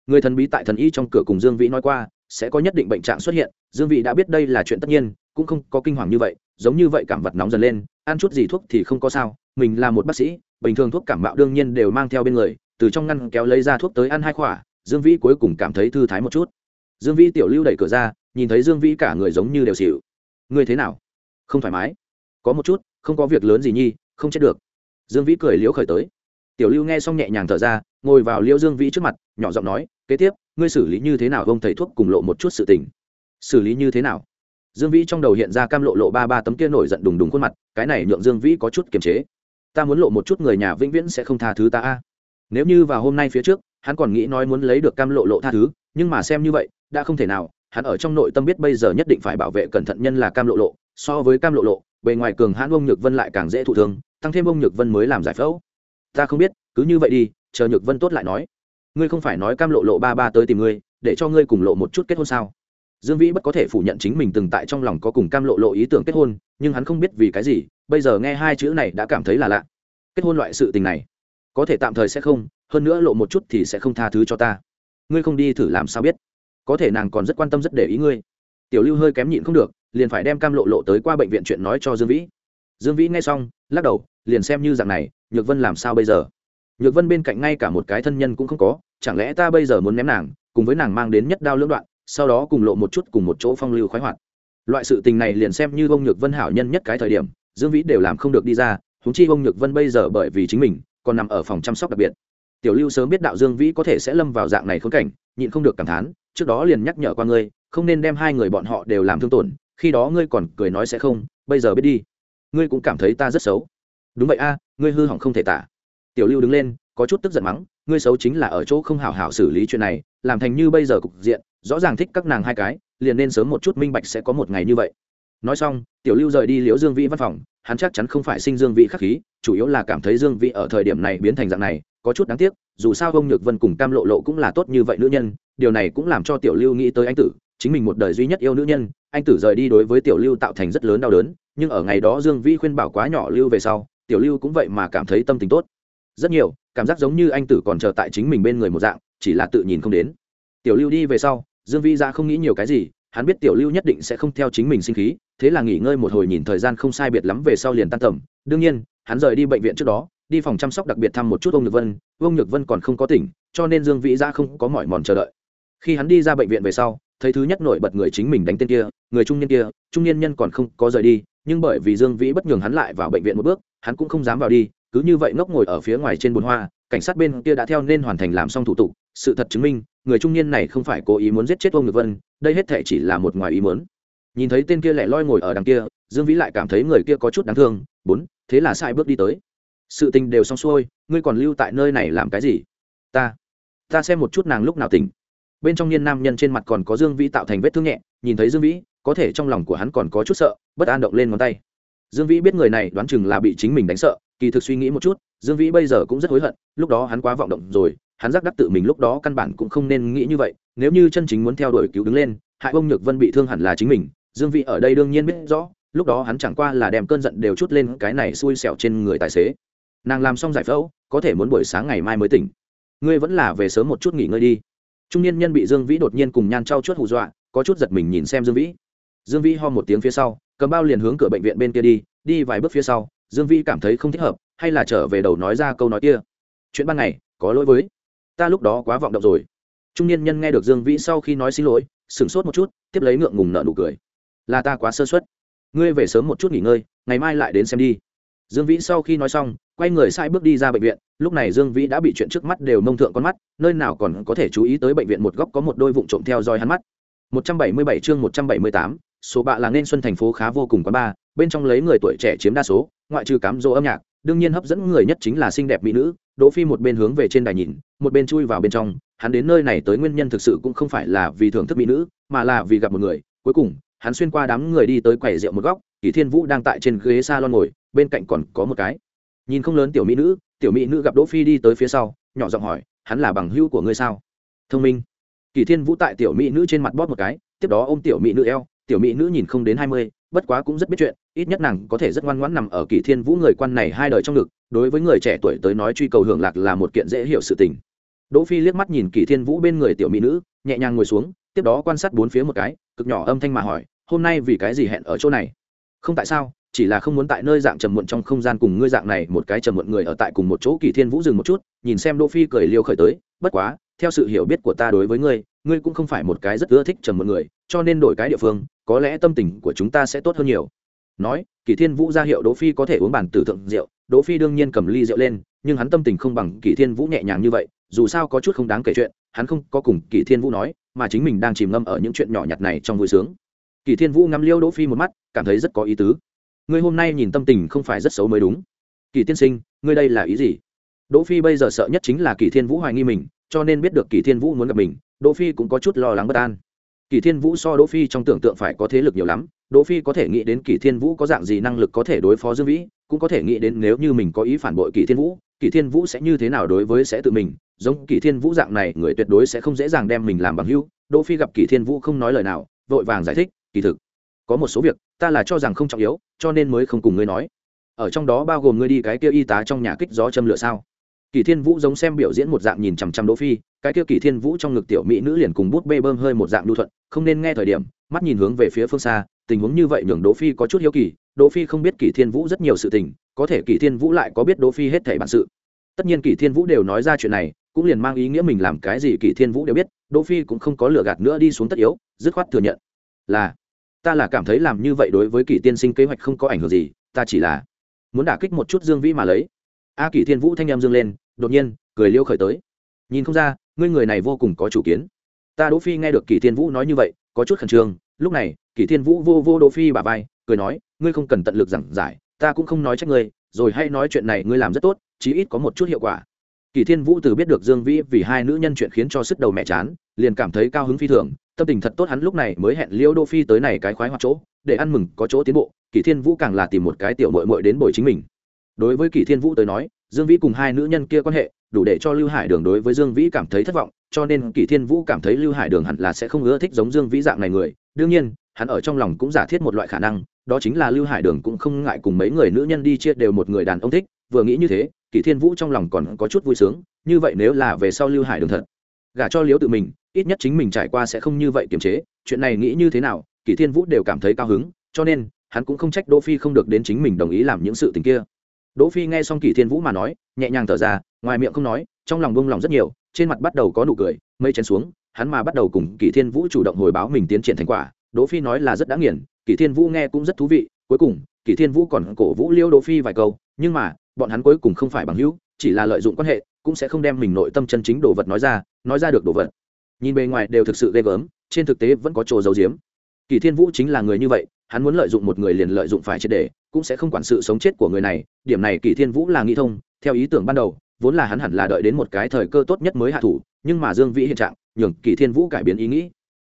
Người thần bí tại thần y trong cửa cùng dương vĩ nói qua, sẽ có nhất định bệnh trạng xuất hiện, dương vĩ đã biết đây là chuyện tất nhiên, cũng không có kinh hoàng như vậy, giống như vậy cảm vật nóng dần lên, ăn chút gì thuốc thì không có sao, mình là một bác sĩ, bình thường thuốc cảm mạo đương nhiên đều mang theo bên người, từ trong ngăn kéo lấy ra thuốc tới ăn hai khỏa dương vĩ cuối cùng cảm thấy thư thái một chút. Dương vĩ tiểu lưu đẩy cửa ra, nhìn thấy dương vĩ cả người giống như đều xỉu. Ngươi thế nào? Không thoải mái? Có một chút, không có việc lớn gì nhi, không chết được dương vĩ cười liễu khởi tới. Tiểu lưu nghe xong nhẹ nhàng thở ra, ngồi vào liễu dương vĩ trước mặt, nhỏ giọng nói, kế tiếp, ngươi xử lý như thế nào? Ông thầy thuốc cùng lộ một chút sự tình. Xử lý như thế nào? Dương vĩ trong đầu hiện ra cam lộ lộ ba ba tấm kia nổi giận đùng đùng khuôn mặt, cái này nhượng dương vĩ có chút kiềm chế. Ta muốn lộ một chút người nhà vĩnh viễn sẽ không tha thứ ta a. Nếu như vào hôm nay phía trước, hắn còn nghĩ nói muốn lấy được cam lộ lộ tha thứ, nhưng mà xem như vậy, đã không thể nào, hắn ở trong nội tâm biết bây giờ nhất định phải bảo vệ cẩn thận nhân là cam lộ lộ, so với cam lộ lộ, bề ngoài cường hãn ông nhược vân lại càng dễ thụ thương tăng thêm ông nhược vân mới làm giải phẫu. Ta không biết, cứ như vậy đi, chờ nhược vân tốt lại nói. Ngươi không phải nói cam lộ lộ ba ba tới tìm ngươi, để cho ngươi cùng lộ một chút kết hôn sao? Dương vĩ bất có thể phủ nhận chính mình từng tại trong lòng có cùng cam lộ lộ ý tưởng kết hôn, nhưng hắn không biết vì cái gì, bây giờ nghe hai chữ này đã cảm thấy là lạ. Kết hôn loại sự tình này, có thể tạm thời sẽ không, hơn nữa lộ một chút thì sẽ không tha thứ cho ta. Ngươi không đi thử làm sao biết? Có thể nàng còn rất quan tâm rất để ý ngươi. Tiểu lưu hơi kém nhịn không được, liền phải đem cam lộ lộ tới qua bệnh viện chuyện nói cho dương vĩ. Dương vĩ nghe xong, lắc đầu liền xem như dạng này, nhược vân làm sao bây giờ? Nhược vân bên cạnh ngay cả một cái thân nhân cũng không có, chẳng lẽ ta bây giờ muốn ném nàng, cùng với nàng mang đến nhất đao lưỡng đoạn, sau đó cùng lộ một chút cùng một chỗ phong lưu khoái hoạt. Loại sự tình này liền xem như ông nhược vân hảo nhân nhất cái thời điểm, dương vĩ đều làm không được đi ra húng chi ông nhược vân bây giờ bởi vì chính mình, còn nằm ở phòng chăm sóc đặc biệt. Tiểu lưu sớm biết đạo dương vĩ có thể sẽ lâm vào dạng này khốn cảnh, nhịn không được cảm thán, trước đó liền nhắc nhở qua ngươi, không nên đem hai người bọn họ đều làm thương tổn, khi đó ngươi còn cười nói sẽ không, bây giờ biết đi. Ngươi cũng cảm thấy ta rất xấu đúng vậy a, ngươi hư hỏng không thể tả. Tiểu lưu đứng lên, có chút tức giận mắng, ngươi xấu chính là ở chỗ không hảo hảo xử lý chuyện này, làm thành như bây giờ cục diện, rõ ràng thích các nàng hai cái, liền nên sớm một chút minh bạch sẽ có một ngày như vậy. Nói xong, tiểu lưu rời đi liễu dương vĩ văn phòng, hắn chắc chắn không phải sinh dương vĩ khắc khí, chủ yếu là cảm thấy dương vĩ ở thời điểm này biến thành dạng này, có chút đáng tiếc, dù sao ông nhược vân cùng cam lộ lộ cũng là tốt như vậy nữ nhân, điều này cũng làm cho tiểu lưu nghĩ tới anh tử, chính mình một đời duy nhất yêu nữ nhân, anh tử rời đi đối với tiểu lưu tạo thành rất lớn đau đớn, nhưng ở ngày đó dương vĩ khuyên bảo quá nhỏ lưu về sau tiểu lưu cũng vậy mà cảm thấy tâm tình tốt. Rất nhiều, cảm giác giống như anh tử còn chờ tại chính mình bên người một dạng, chỉ là tự nhìn không đến. Tiểu lưu đi về sau, dương vĩ ra không nghĩ nhiều cái gì, hắn biết tiểu lưu nhất định sẽ không theo chính mình sinh khí, thế là nghỉ ngơi một hồi nhìn thời gian không sai biệt lắm về sau liền tan tầm. Đương nhiên, hắn rời đi bệnh viện trước đó, đi phòng chăm sóc đặc biệt thăm một chút ông nhược vân ông nhược vân còn không có tỉnh, cho nên dương vĩ ra không có mỏi mòn chờ đợi. Khi hắn đi ra bệnh viện về sau, thấy thứ nhất nổi bật người chính mình đánh tên kia, người trung niên kia, trung niên nhân còn không có rời đi nhưng bởi vì dương vĩ bất nhường hắn lại vào bệnh viện một bước, hắn cũng không dám vào đi, cứ như vậy ngốc ngồi ở phía ngoài trên bồn hoa, cảnh sát bên kia đã theo nên hoàn thành làm xong thủ tục, sự thật chứng minh, người trung niên này không phải cố ý muốn giết chết ông nhược vân, đây hết thể chỉ là một ngoài ý muốn. Nhìn thấy tên kia lẻ loi ngồi ở đằng kia, dương vĩ lại cảm thấy người kia có chút đáng thương, bốn, thế là sai bước đi tới. Sự tình đều xong xuôi, ngươi còn lưu tại nơi này làm cái gì? Ta ta xem một chút nàng lúc nào tỉnh. Bên trong niên nam nhân trên mặt còn có dương vĩ tạo thành vết thương nhẹ, nhìn thấy dương vĩ, có thể trong lòng của hắn còn có chút sợ bất an động lên ngón tay. Dương vĩ biết người này đoán chừng là bị chính mình đánh sợ, kỳ thực suy nghĩ một chút, dương vĩ bây giờ cũng rất hối hận, lúc đó hắn quá vọng động rồi, hắn giác đắc tự mình lúc đó căn bản cũng không nên nghĩ như vậy, nếu như chân chính muốn theo đuổi cứu đứng lên, hại ông nhược vân bị thương hẳn là chính mình, dương vĩ ở đây đương nhiên biết rõ, lúc đó hắn chẳng qua là đem cơn giận đều chút lên cái này xui xẻo trên người tài xế. Nàng làm xong giải phẫu, có thể muốn buổi sáng ngày mai mới tỉnh. Ngươi vẫn là về sớm một chút nghỉ ngơi đi. Trung niên nhân bị dương vĩ đột nhiên cùng nhan trao chuốt hù dọa, có chút giật mình nhìn xem dương vĩ. Dương vĩ ho một tiếng phía sau cầm bao liền hướng cửa bệnh viện bên kia đi đi vài bước phía sau dương vĩ cảm thấy không thích hợp hay là trở về đầu nói ra câu nói kia. Chuyện ban ngày có lỗi với. Ta lúc đó quá vọng động rồi. Trung niên nhân nghe được dương vĩ sau khi nói xin lỗi sửng sốt một chút tiếp lấy ngượng ngùng nợ nụ cười. Là ta quá sơ suất. Ngươi về sớm một chút nghỉ ngơi ngày mai lại đến xem đi. Dương vĩ sau khi nói xong quay người sai bước đi ra bệnh viện. Lúc này dương vĩ đã bị chuyện trước mắt đều nông thượng con mắt nơi nào còn có thể chú ý tới bệnh viện một góc có một đôi vụn trộm theo dõi hắn mắt. 177 chương 178, số bạ là nên xuân thành phố khá vô cùng quá ba, bên trong lấy người tuổi trẻ chiếm đa số, ngoại trừ cám dỗ âm nhạc, đương nhiên hấp dẫn người nhất chính là xinh đẹp mỹ nữ, đỗ phi một bên hướng về trên đài nhìn, một bên chui vào bên trong, hắn đến nơi này tới nguyên nhân thực sự cũng không phải là vì thưởng thức mỹ nữ, mà là vì gặp một người, cuối cùng, hắn xuyên qua đám người đi tới quầy rượu một góc, kỳ thiên vũ đang tại trên ghế salon ngồi, bên cạnh còn có một cái. Nhìn không lớn tiểu mỹ nữ, tiểu mỹ nữ gặp đỗ phi đi tới phía sau, nhỏ giọng hỏi, hắn là bằng hữu của ngươi sao? Thông minh. Kỳ thiên vũ tại tiểu mỹ nữ trên mặt bóp một cái, tiếp đó ôm tiểu mỹ nữ eo tiểu mỹ nữ nhìn không đến hai mươi, bất quá cũng rất biết chuyện, ít nhất nàng có thể rất ngoan ngoãn nằm ở kỷ thiên vũ người quan này hai đời trong ngực, đối với người trẻ tuổi tới nói truy cầu hưởng lạc là một kiện dễ hiểu sự tình. Đỗ phi liếc mắt nhìn kỷ thiên vũ bên người tiểu mỹ nữ, nhẹ nhàng ngồi xuống, tiếp đó quan sát bốn phía một cái, cực nhỏ âm thanh mà hỏi, hôm nay vì cái gì hẹn ở chỗ này? Không tại sao, chỉ là không muốn tại nơi dạng trầm muộn trong không gian cùng ngươi dạng này một cái trầm muộn người ở tại cùng một chỗ. Kỳ thiên vũ dừng một chút, nhìn xem đỗ phi cười liêu khởi tới, bất quá, theo sự hiểu biết của ta đối với ngươi ngươi cũng không phải một cái rất ưa thích trầm muộn người, cho nên đổi cái địa phương có lẽ tâm tình của chúng ta sẽ tốt hơn nhiều. Nói, kỳ thiên vũ ra hiệu đỗ phi có thể uống bàn tử thượng rượu. Đỗ phi đương nhiên cầm ly rượu lên, nhưng hắn tâm tình không bằng kỳ thiên vũ nhẹ nhàng như vậy, dù sao có chút không đáng kể chuyện, hắn không có cùng kỳ thiên vũ nói, mà chính mình đang chìm ngâm ở những chuyện nhỏ nhặt này trong vui sướng. Kỳ thiên vũ ngắm liêu đỗ phi một mắt, cảm thấy rất có ý tứ. Ngươi hôm nay nhìn tâm tình không phải rất xấu mới đúng. Kỳ tiên sinh, ngươi đây là ý gì? Đỗ phi bây giờ sợ nhất chính là kỳ thiên vũ hoài nghi mình, cho nên biết được kỳ thiên vũ muốn gặp mình, đỗ phi cũng có chút lo lắng bất an kỳ thiên vũ so đỗ phi trong tưởng tượng phải có thế lực nhiều lắm, đỗ phi có thể nghĩ đến kỳ thiên vũ có dạng gì năng lực có thể đối phó dương vĩ, cũng có thể nghĩ đến nếu như mình có ý phản bội kỳ thiên vũ, kỳ thiên vũ sẽ như thế nào đối với sẽ tự mình, giống kỳ thiên vũ dạng này, người tuyệt đối sẽ không dễ dàng đem mình làm bằng hữu. Đỗ phi gặp kỳ thiên vũ không nói lời nào, vội vàng giải thích, kỳ thực, có một số việc, ta là cho rằng không trọng yếu, cho nên mới không cùng ngươi nói. Ở trong đó bao gồm ngươi đi cái kia y tá trong nhà kích gió châm lửa sao? Kỳ thiên vũ giống xem biểu diễn một dạng nhìn chằm chằm đỗ phi cái kia kỳ thiên vũ trong ngực tiểu mỹ nữ liền cùng bút bê bơm hơi một dạng lưu thuận, không nên nghe thời điểm, mắt nhìn hướng về phía phương xa, tình huống như vậy nhường đỗ phi có chút hiếu kỳ, đỗ phi không biết kỳ thiên vũ rất nhiều sự tình, có thể kỳ thiên vũ lại có biết đỗ phi hết thảy bản sự. Tất nhiên kỳ thiên vũ đều nói ra chuyện này, cũng liền mang ý nghĩa mình làm cái gì kỳ thiên vũ đều biết, đỗ phi cũng không có lừa gạt nữa đi xuống tất yếu, dứt khoát thừa nhận. Là, ta là cảm thấy làm như vậy đối với kỳ tiên sinh kế hoạch không có ảnh hưởng gì, ta chỉ là muốn đả kích một chút dương vĩ mà lấy. A, kỳ thiên vũ thanh em dương lên, đột nhiên, cười liêu khởi tới. Nhìn không ra ngươi người này vô cùng có chủ kiến. Ta đỗ phi nghe được kỳ thiên vũ nói như vậy, có chút khẩn trương, lúc này, kỳ thiên vũ vô vô đỗ phi bà vai, cười nói, ngươi không cần tận lực giảng giải, ta cũng không nói trách ngươi, rồi hay nói chuyện này ngươi làm rất tốt, chí ít có một chút hiệu quả. Kỳ thiên vũ từ biết được dương vĩ vì hai nữ nhân chuyện khiến cho sức đầu mẹ chán, liền cảm thấy cao hứng phi thường, tâm tình thật tốt hắn lúc này mới hẹn liêu Đỗ phi tới này cái khoái hoạt chỗ, để ăn mừng có chỗ tiến bộ, kỳ thiên vũ càng là tìm một cái tiểu mội mội đến bồi chính mình. Đối với kỳ thiên vũ tới nói dương vĩ cùng hai nữ nhân kia quan hệ, đủ để cho lưu hải đường đối với dương vĩ cảm thấy thất vọng, cho nên Kỷ thiên vũ cảm thấy lưu hải đường hẳn là sẽ không ưa thích giống dương vĩ dạng này người. Đương nhiên, hắn ở trong lòng cũng giả thiết một loại khả năng, đó chính là lưu hải đường cũng không ngại cùng mấy người nữ nhân đi chia đều một người đàn ông thích. Vừa nghĩ như thế, Kỷ thiên vũ trong lòng còn có chút vui sướng, như vậy nếu là về sau lưu hải đường thật gả cho liếu tự mình, ít nhất chính mình trải qua sẽ không như vậy kiềm chế. Chuyện này nghĩ như thế nào, Kỷ thiên vũ đều cảm thấy cao hứng, cho nên hắn cũng không trách đỗ phi không được đến chính mình đồng ý làm những sự tình kia đỗ phi nghe xong kỳ thiên vũ mà nói, nhẹ nhàng thở ra, ngoài miệng không nói, trong lòng bông lòng rất nhiều, trên mặt bắt đầu có nụ cười, mây chén xuống, hắn mà bắt đầu cùng kỳ thiên vũ chủ động hồi báo mình tiến triển thành quả. Đỗ phi nói là rất đã nghiền, kỳ thiên vũ nghe cũng rất thú vị, cuối cùng, kỳ thiên vũ còn cổ vũ liêu đỗ phi vài câu, nhưng mà, bọn hắn cuối cùng không phải bằng hữu, chỉ là lợi dụng quan hệ, cũng sẽ không đem mình nội tâm chân chính đồ vật nói ra nói ra được đồ vật. Nhìn bề ngoài đều thực sự ghê gớm, trên thực tế vẫn có chỗ giấu giếm. Kỳ thiên vũ chính là người như vậy hắn muốn lợi dụng một người liền lợi dụng phải triệt để, cũng sẽ không quản sự sống chết của người này, điểm này kỳ thiên vũ là nghĩ thông, theo ý tưởng ban đầu, vốn là hắn hẳn là đợi đến một cái thời cơ tốt nhất mới hạ thủ, nhưng mà dương vĩ hiện trạng, nhường kỳ thiên vũ cải biến ý nghĩ.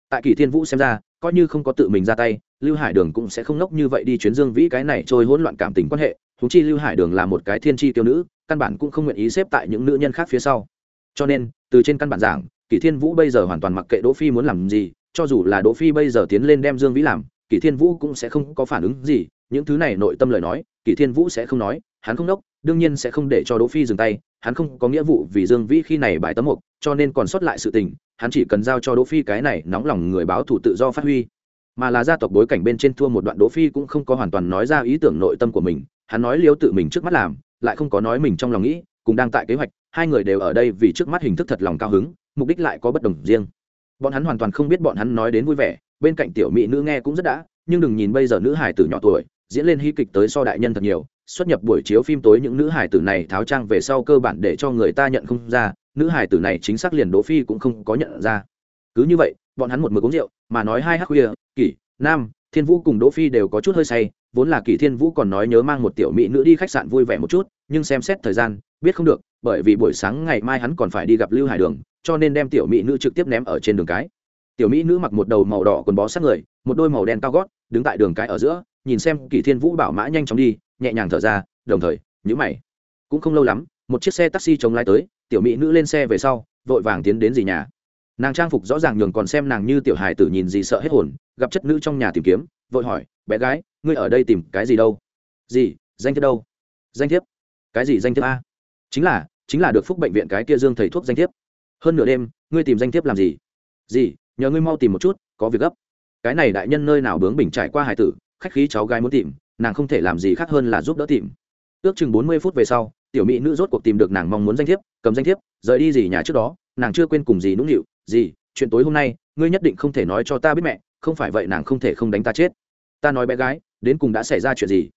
Tại kỳ thiên vũ xem ra, coi như không có tự mình ra tay, lưu hải đường cũng sẽ không ngốc như vậy đi chuyến dương vĩ cái này trôi hỗn loạn cảm tình quan hệ thú chi lưu hải đường là một cái thiên tri tiêu nữ, căn bản cũng không nguyện ý xếp tại những nữ nhân khác phía sau. Cho nên, từ trên căn bản giảng, kỳ thiên vũ bây giờ hoàn toàn mặc kệ đỗ phi muốn làm gì, cho dù là đỗ phi bây giờ tiến lên đem dương vĩ làm kỷ thiên vũ cũng sẽ không có phản ứng gì, những thứ này nội tâm lời nói, kỷ thiên vũ sẽ không nói, hắn không đốc, đương nhiên sẽ không để cho đỗ phi dừng tay, hắn không có nghĩa vụ vì dương vĩ khi này bài tấm mục, cho nên còn sót lại sự tình, hắn chỉ cần giao cho đỗ phi cái này nóng lòng người báo thủ tự do phát huy. Mà là gia tộc bối cảnh bên trên thua một đoạn, đỗ phi cũng không có hoàn toàn nói ra ý tưởng nội tâm của mình, hắn nói liêu tự mình trước mắt làm, lại không có nói mình trong lòng nghĩ, cùng đang tại kế hoạch, hai người đều ở đây vì trước mắt hình thức thật lòng cao hứng, mục đích lại có bất đồng riêng. Bọn hắn hoàn toàn không biết bọn hắn nói đến vui vẻ bên cạnh tiểu mỹ nữ nghe cũng rất đã, nhưng đừng nhìn bây giờ nữ hải tử nhỏ tuổi, diễn lên hy kịch tới so đại nhân thật nhiều, xuất nhập buổi chiếu phim tối những nữ hải tử này tháo trang về sau cơ bản để cho người ta nhận không ra, nữ hải tử này chính xác liền đỗ phi cũng không có nhận ra. Cứ như vậy, bọn hắn một mực uống rượu, mà nói hai hắc khuya, kỷ, nam, thiên vũ cùng đỗ phi đều có chút hơi say, vốn là kỷ thiên vũ còn nói nhớ mang một tiểu mỹ nữ đi khách sạn vui vẻ một chút, nhưng xem xét thời gian, biết không được, bởi vì buổi sáng ngày mai hắn còn phải đi gặp lưu hải đường, cho nên đem tiểu mỹ nữ trực tiếp ném ở trên đường cái tiểu mỹ nữ mặc một đầu màu đỏ quần bó sát người, một đôi màu đen cao gót, đứng tại đường cái ở giữa, nhìn xem kỷ thiên vũ bảo mã nhanh chóng đi, nhẹ nhàng thở ra, đồng thời nhữ mày. Cũng không lâu lắm, một chiếc xe taxi chống lái tới, tiểu mỹ nữ lên xe về sau, vội vàng tiến đến dì nhà. Nàng trang phục rõ ràng nhường còn xem nàng như tiểu hài tử nhìn gì sợ hết hồn, gặp chất nữ trong nhà tìm kiếm, vội hỏi, bé gái, ngươi ở đây tìm cái gì đâu? Gì? Danh thiếp đâu? Danh thiếp? Cái gì danh thiếp a? Chính là chính là được phúc bệnh viện cái kia dương thầy thuốc danh thiếp. Hơn nửa đêm, ngươi tìm danh thiếp làm gì? Gì? Nhờ ngươi mau tìm một chút, có việc gấp. Cái này đại nhân nơi nào bướng bình trải qua hải tử, khách khí cháu gái muốn tìm, nàng không thể làm gì khác hơn là giúp đỡ tìm. Ước chừng bốn mươi phút về sau, tiểu mỹ nữ rốt cuộc tìm được nàng mong muốn danh thiếp, cầm danh thiếp, rời đi gì nhà trước đó, nàng chưa quên cùng gì nũng nịu, gì, chuyện tối hôm nay, ngươi nhất định không thể nói cho ta biết mẹ, không phải vậy nàng không thể không đánh ta chết. Ta nói bé gái, đến cùng đã xảy ra chuyện gì?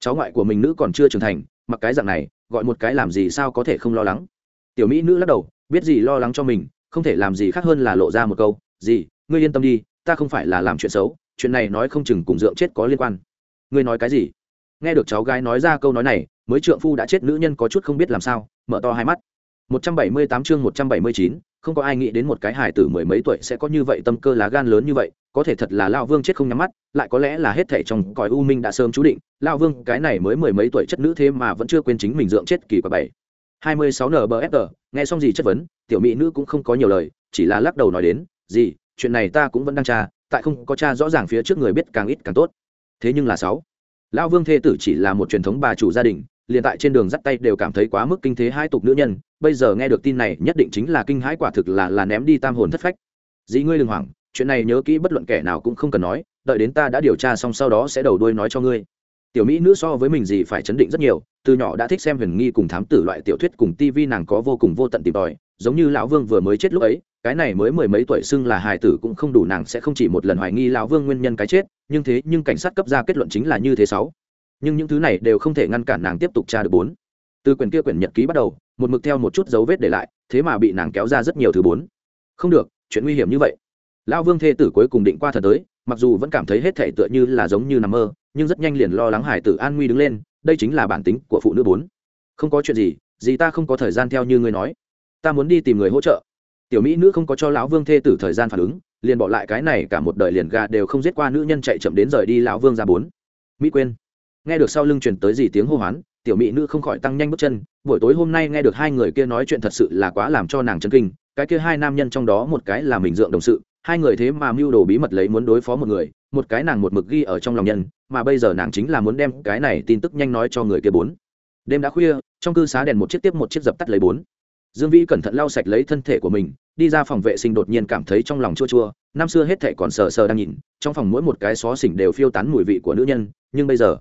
Cháu ngoại của mình nữ còn chưa trưởng thành, mặc cái dạng này, gọi một cái làm gì sao có thể không lo lắng? Tiểu mỹ nữ lắc đầu, biết gì lo lắng cho mình, không thể làm gì khác hơn là lộ ra một câu gì ngươi yên tâm đi ta không phải là làm chuyện xấu chuyện này nói không chừng cùng dượng chết có liên quan. Ngươi nói cái gì? Nghe được cháu gái nói ra câu nói này mới trượng phu đã chết nữ nhân có chút không biết làm sao mở to hai mắt. 178 chương 179, không có ai nghĩ đến một cái hài tử mười mấy tuổi sẽ có như vậy tâm cơ lá gan lớn như vậy có thể thật là Lão vương chết không nhắm mắt lại có lẽ là hết thể trong cõi u minh đã sớm chú định Lão vương cái này mới mười mấy tuổi chất nữ thế mà vẫn chưa quên chính mình dưỡng chết kỳ quả bảy. Hai mươi sáu nbfg nghe xong gì chất vấn tiểu mỹ nữ cũng không có nhiều lời chỉ là lắc đầu nói đến gì, chuyện này ta cũng vẫn đang tra, tại không có tra rõ ràng phía trước người biết càng ít càng tốt. Thế nhưng là sáu, lão vương thê tử chỉ là một truyền thống bà chủ gia đình, liền tại trên đường dắt tay đều cảm thấy quá mức kinh thế hai tục nữ nhân, bây giờ nghe được tin này nhất định chính là kinh hãi quả thực là là ném đi tam hồn thất phách. Dĩ ngươi đừng hoảng, chuyện này nhớ kỹ bất luận kẻ nào cũng không cần nói, đợi đến ta đã điều tra xong sau đó sẽ đầu đuôi nói cho ngươi. Tiểu mỹ nữ so với mình gì phải chấn định rất nhiều, từ nhỏ đã thích xem huyền nghi cùng thám tử loại tiểu thuyết cùng tivi nàng có vô cùng vô tận tìm tòi, giống như lão vương vừa mới chết lúc ấy cái này mới mười mấy tuổi xưng là hài tử cũng không đủ nàng sẽ không chỉ một lần hoài nghi lão vương nguyên nhân cái chết, nhưng thế, nhưng cảnh sát cấp ra kết luận chính là như thế sáu. Nhưng những thứ này đều không thể ngăn cản nàng tiếp tục tra được bốn. Từ quyển kia quyển nhật ký bắt đầu, một mực theo một chút dấu vết để lại, thế mà bị nàng kéo ra rất nhiều thứ bốn. Không được, chuyện nguy hiểm như vậy. Lão vương thê tử cuối cùng định qua thật tới, mặc dù vẫn cảm thấy hết thể tựa như là giống như nằm mơ, nhưng rất nhanh liền lo lắng hải tử an nguy đứng lên, đây chính là bản tính của phụ nữ bốn. Không có chuyện gì gì ta không có thời gian theo như ngươi nói. Ta muốn đi tìm người hỗ trợ tiểu mỹ nữ không có cho lão vương thê tử thời gian phản ứng, liền bỏ lại cái này cả một đời liền gà đều không giết qua nữ nhân chạy chậm đến rời đi lão vương ra bốn. Mỹ quên. Nghe được sau lưng truyền tới gì tiếng hô hoán, tiểu mỹ nữ không khỏi tăng nhanh bước chân, buổi tối hôm nay nghe được hai người kia nói chuyện thật sự là quá làm cho nàng chấn kinh, cái kia hai nam nhân trong đó một cái là mình dượng đồng sự, hai người thế mà mưu đồ bí mật lấy muốn đối phó một người, một cái nàng một mực ghi ở trong lòng nhân, mà bây giờ nàng chính là muốn đem cái này tin tức nhanh nói cho người kia bốn. Đêm đã khuya, trong cư xá đèn một chiếc tiếp một chiếc dập tắt lấy bốn dương vĩ cẩn thận lau sạch lấy thân thể của mình, đi ra phòng vệ sinh đột nhiên cảm thấy trong lòng chua chua. Năm xưa hết thệ còn sờ sờ đang nhìn, trong phòng mỗi một cái xó xỉnh đều phiêu tán mùi vị của nữ nhân, nhưng bây giờ,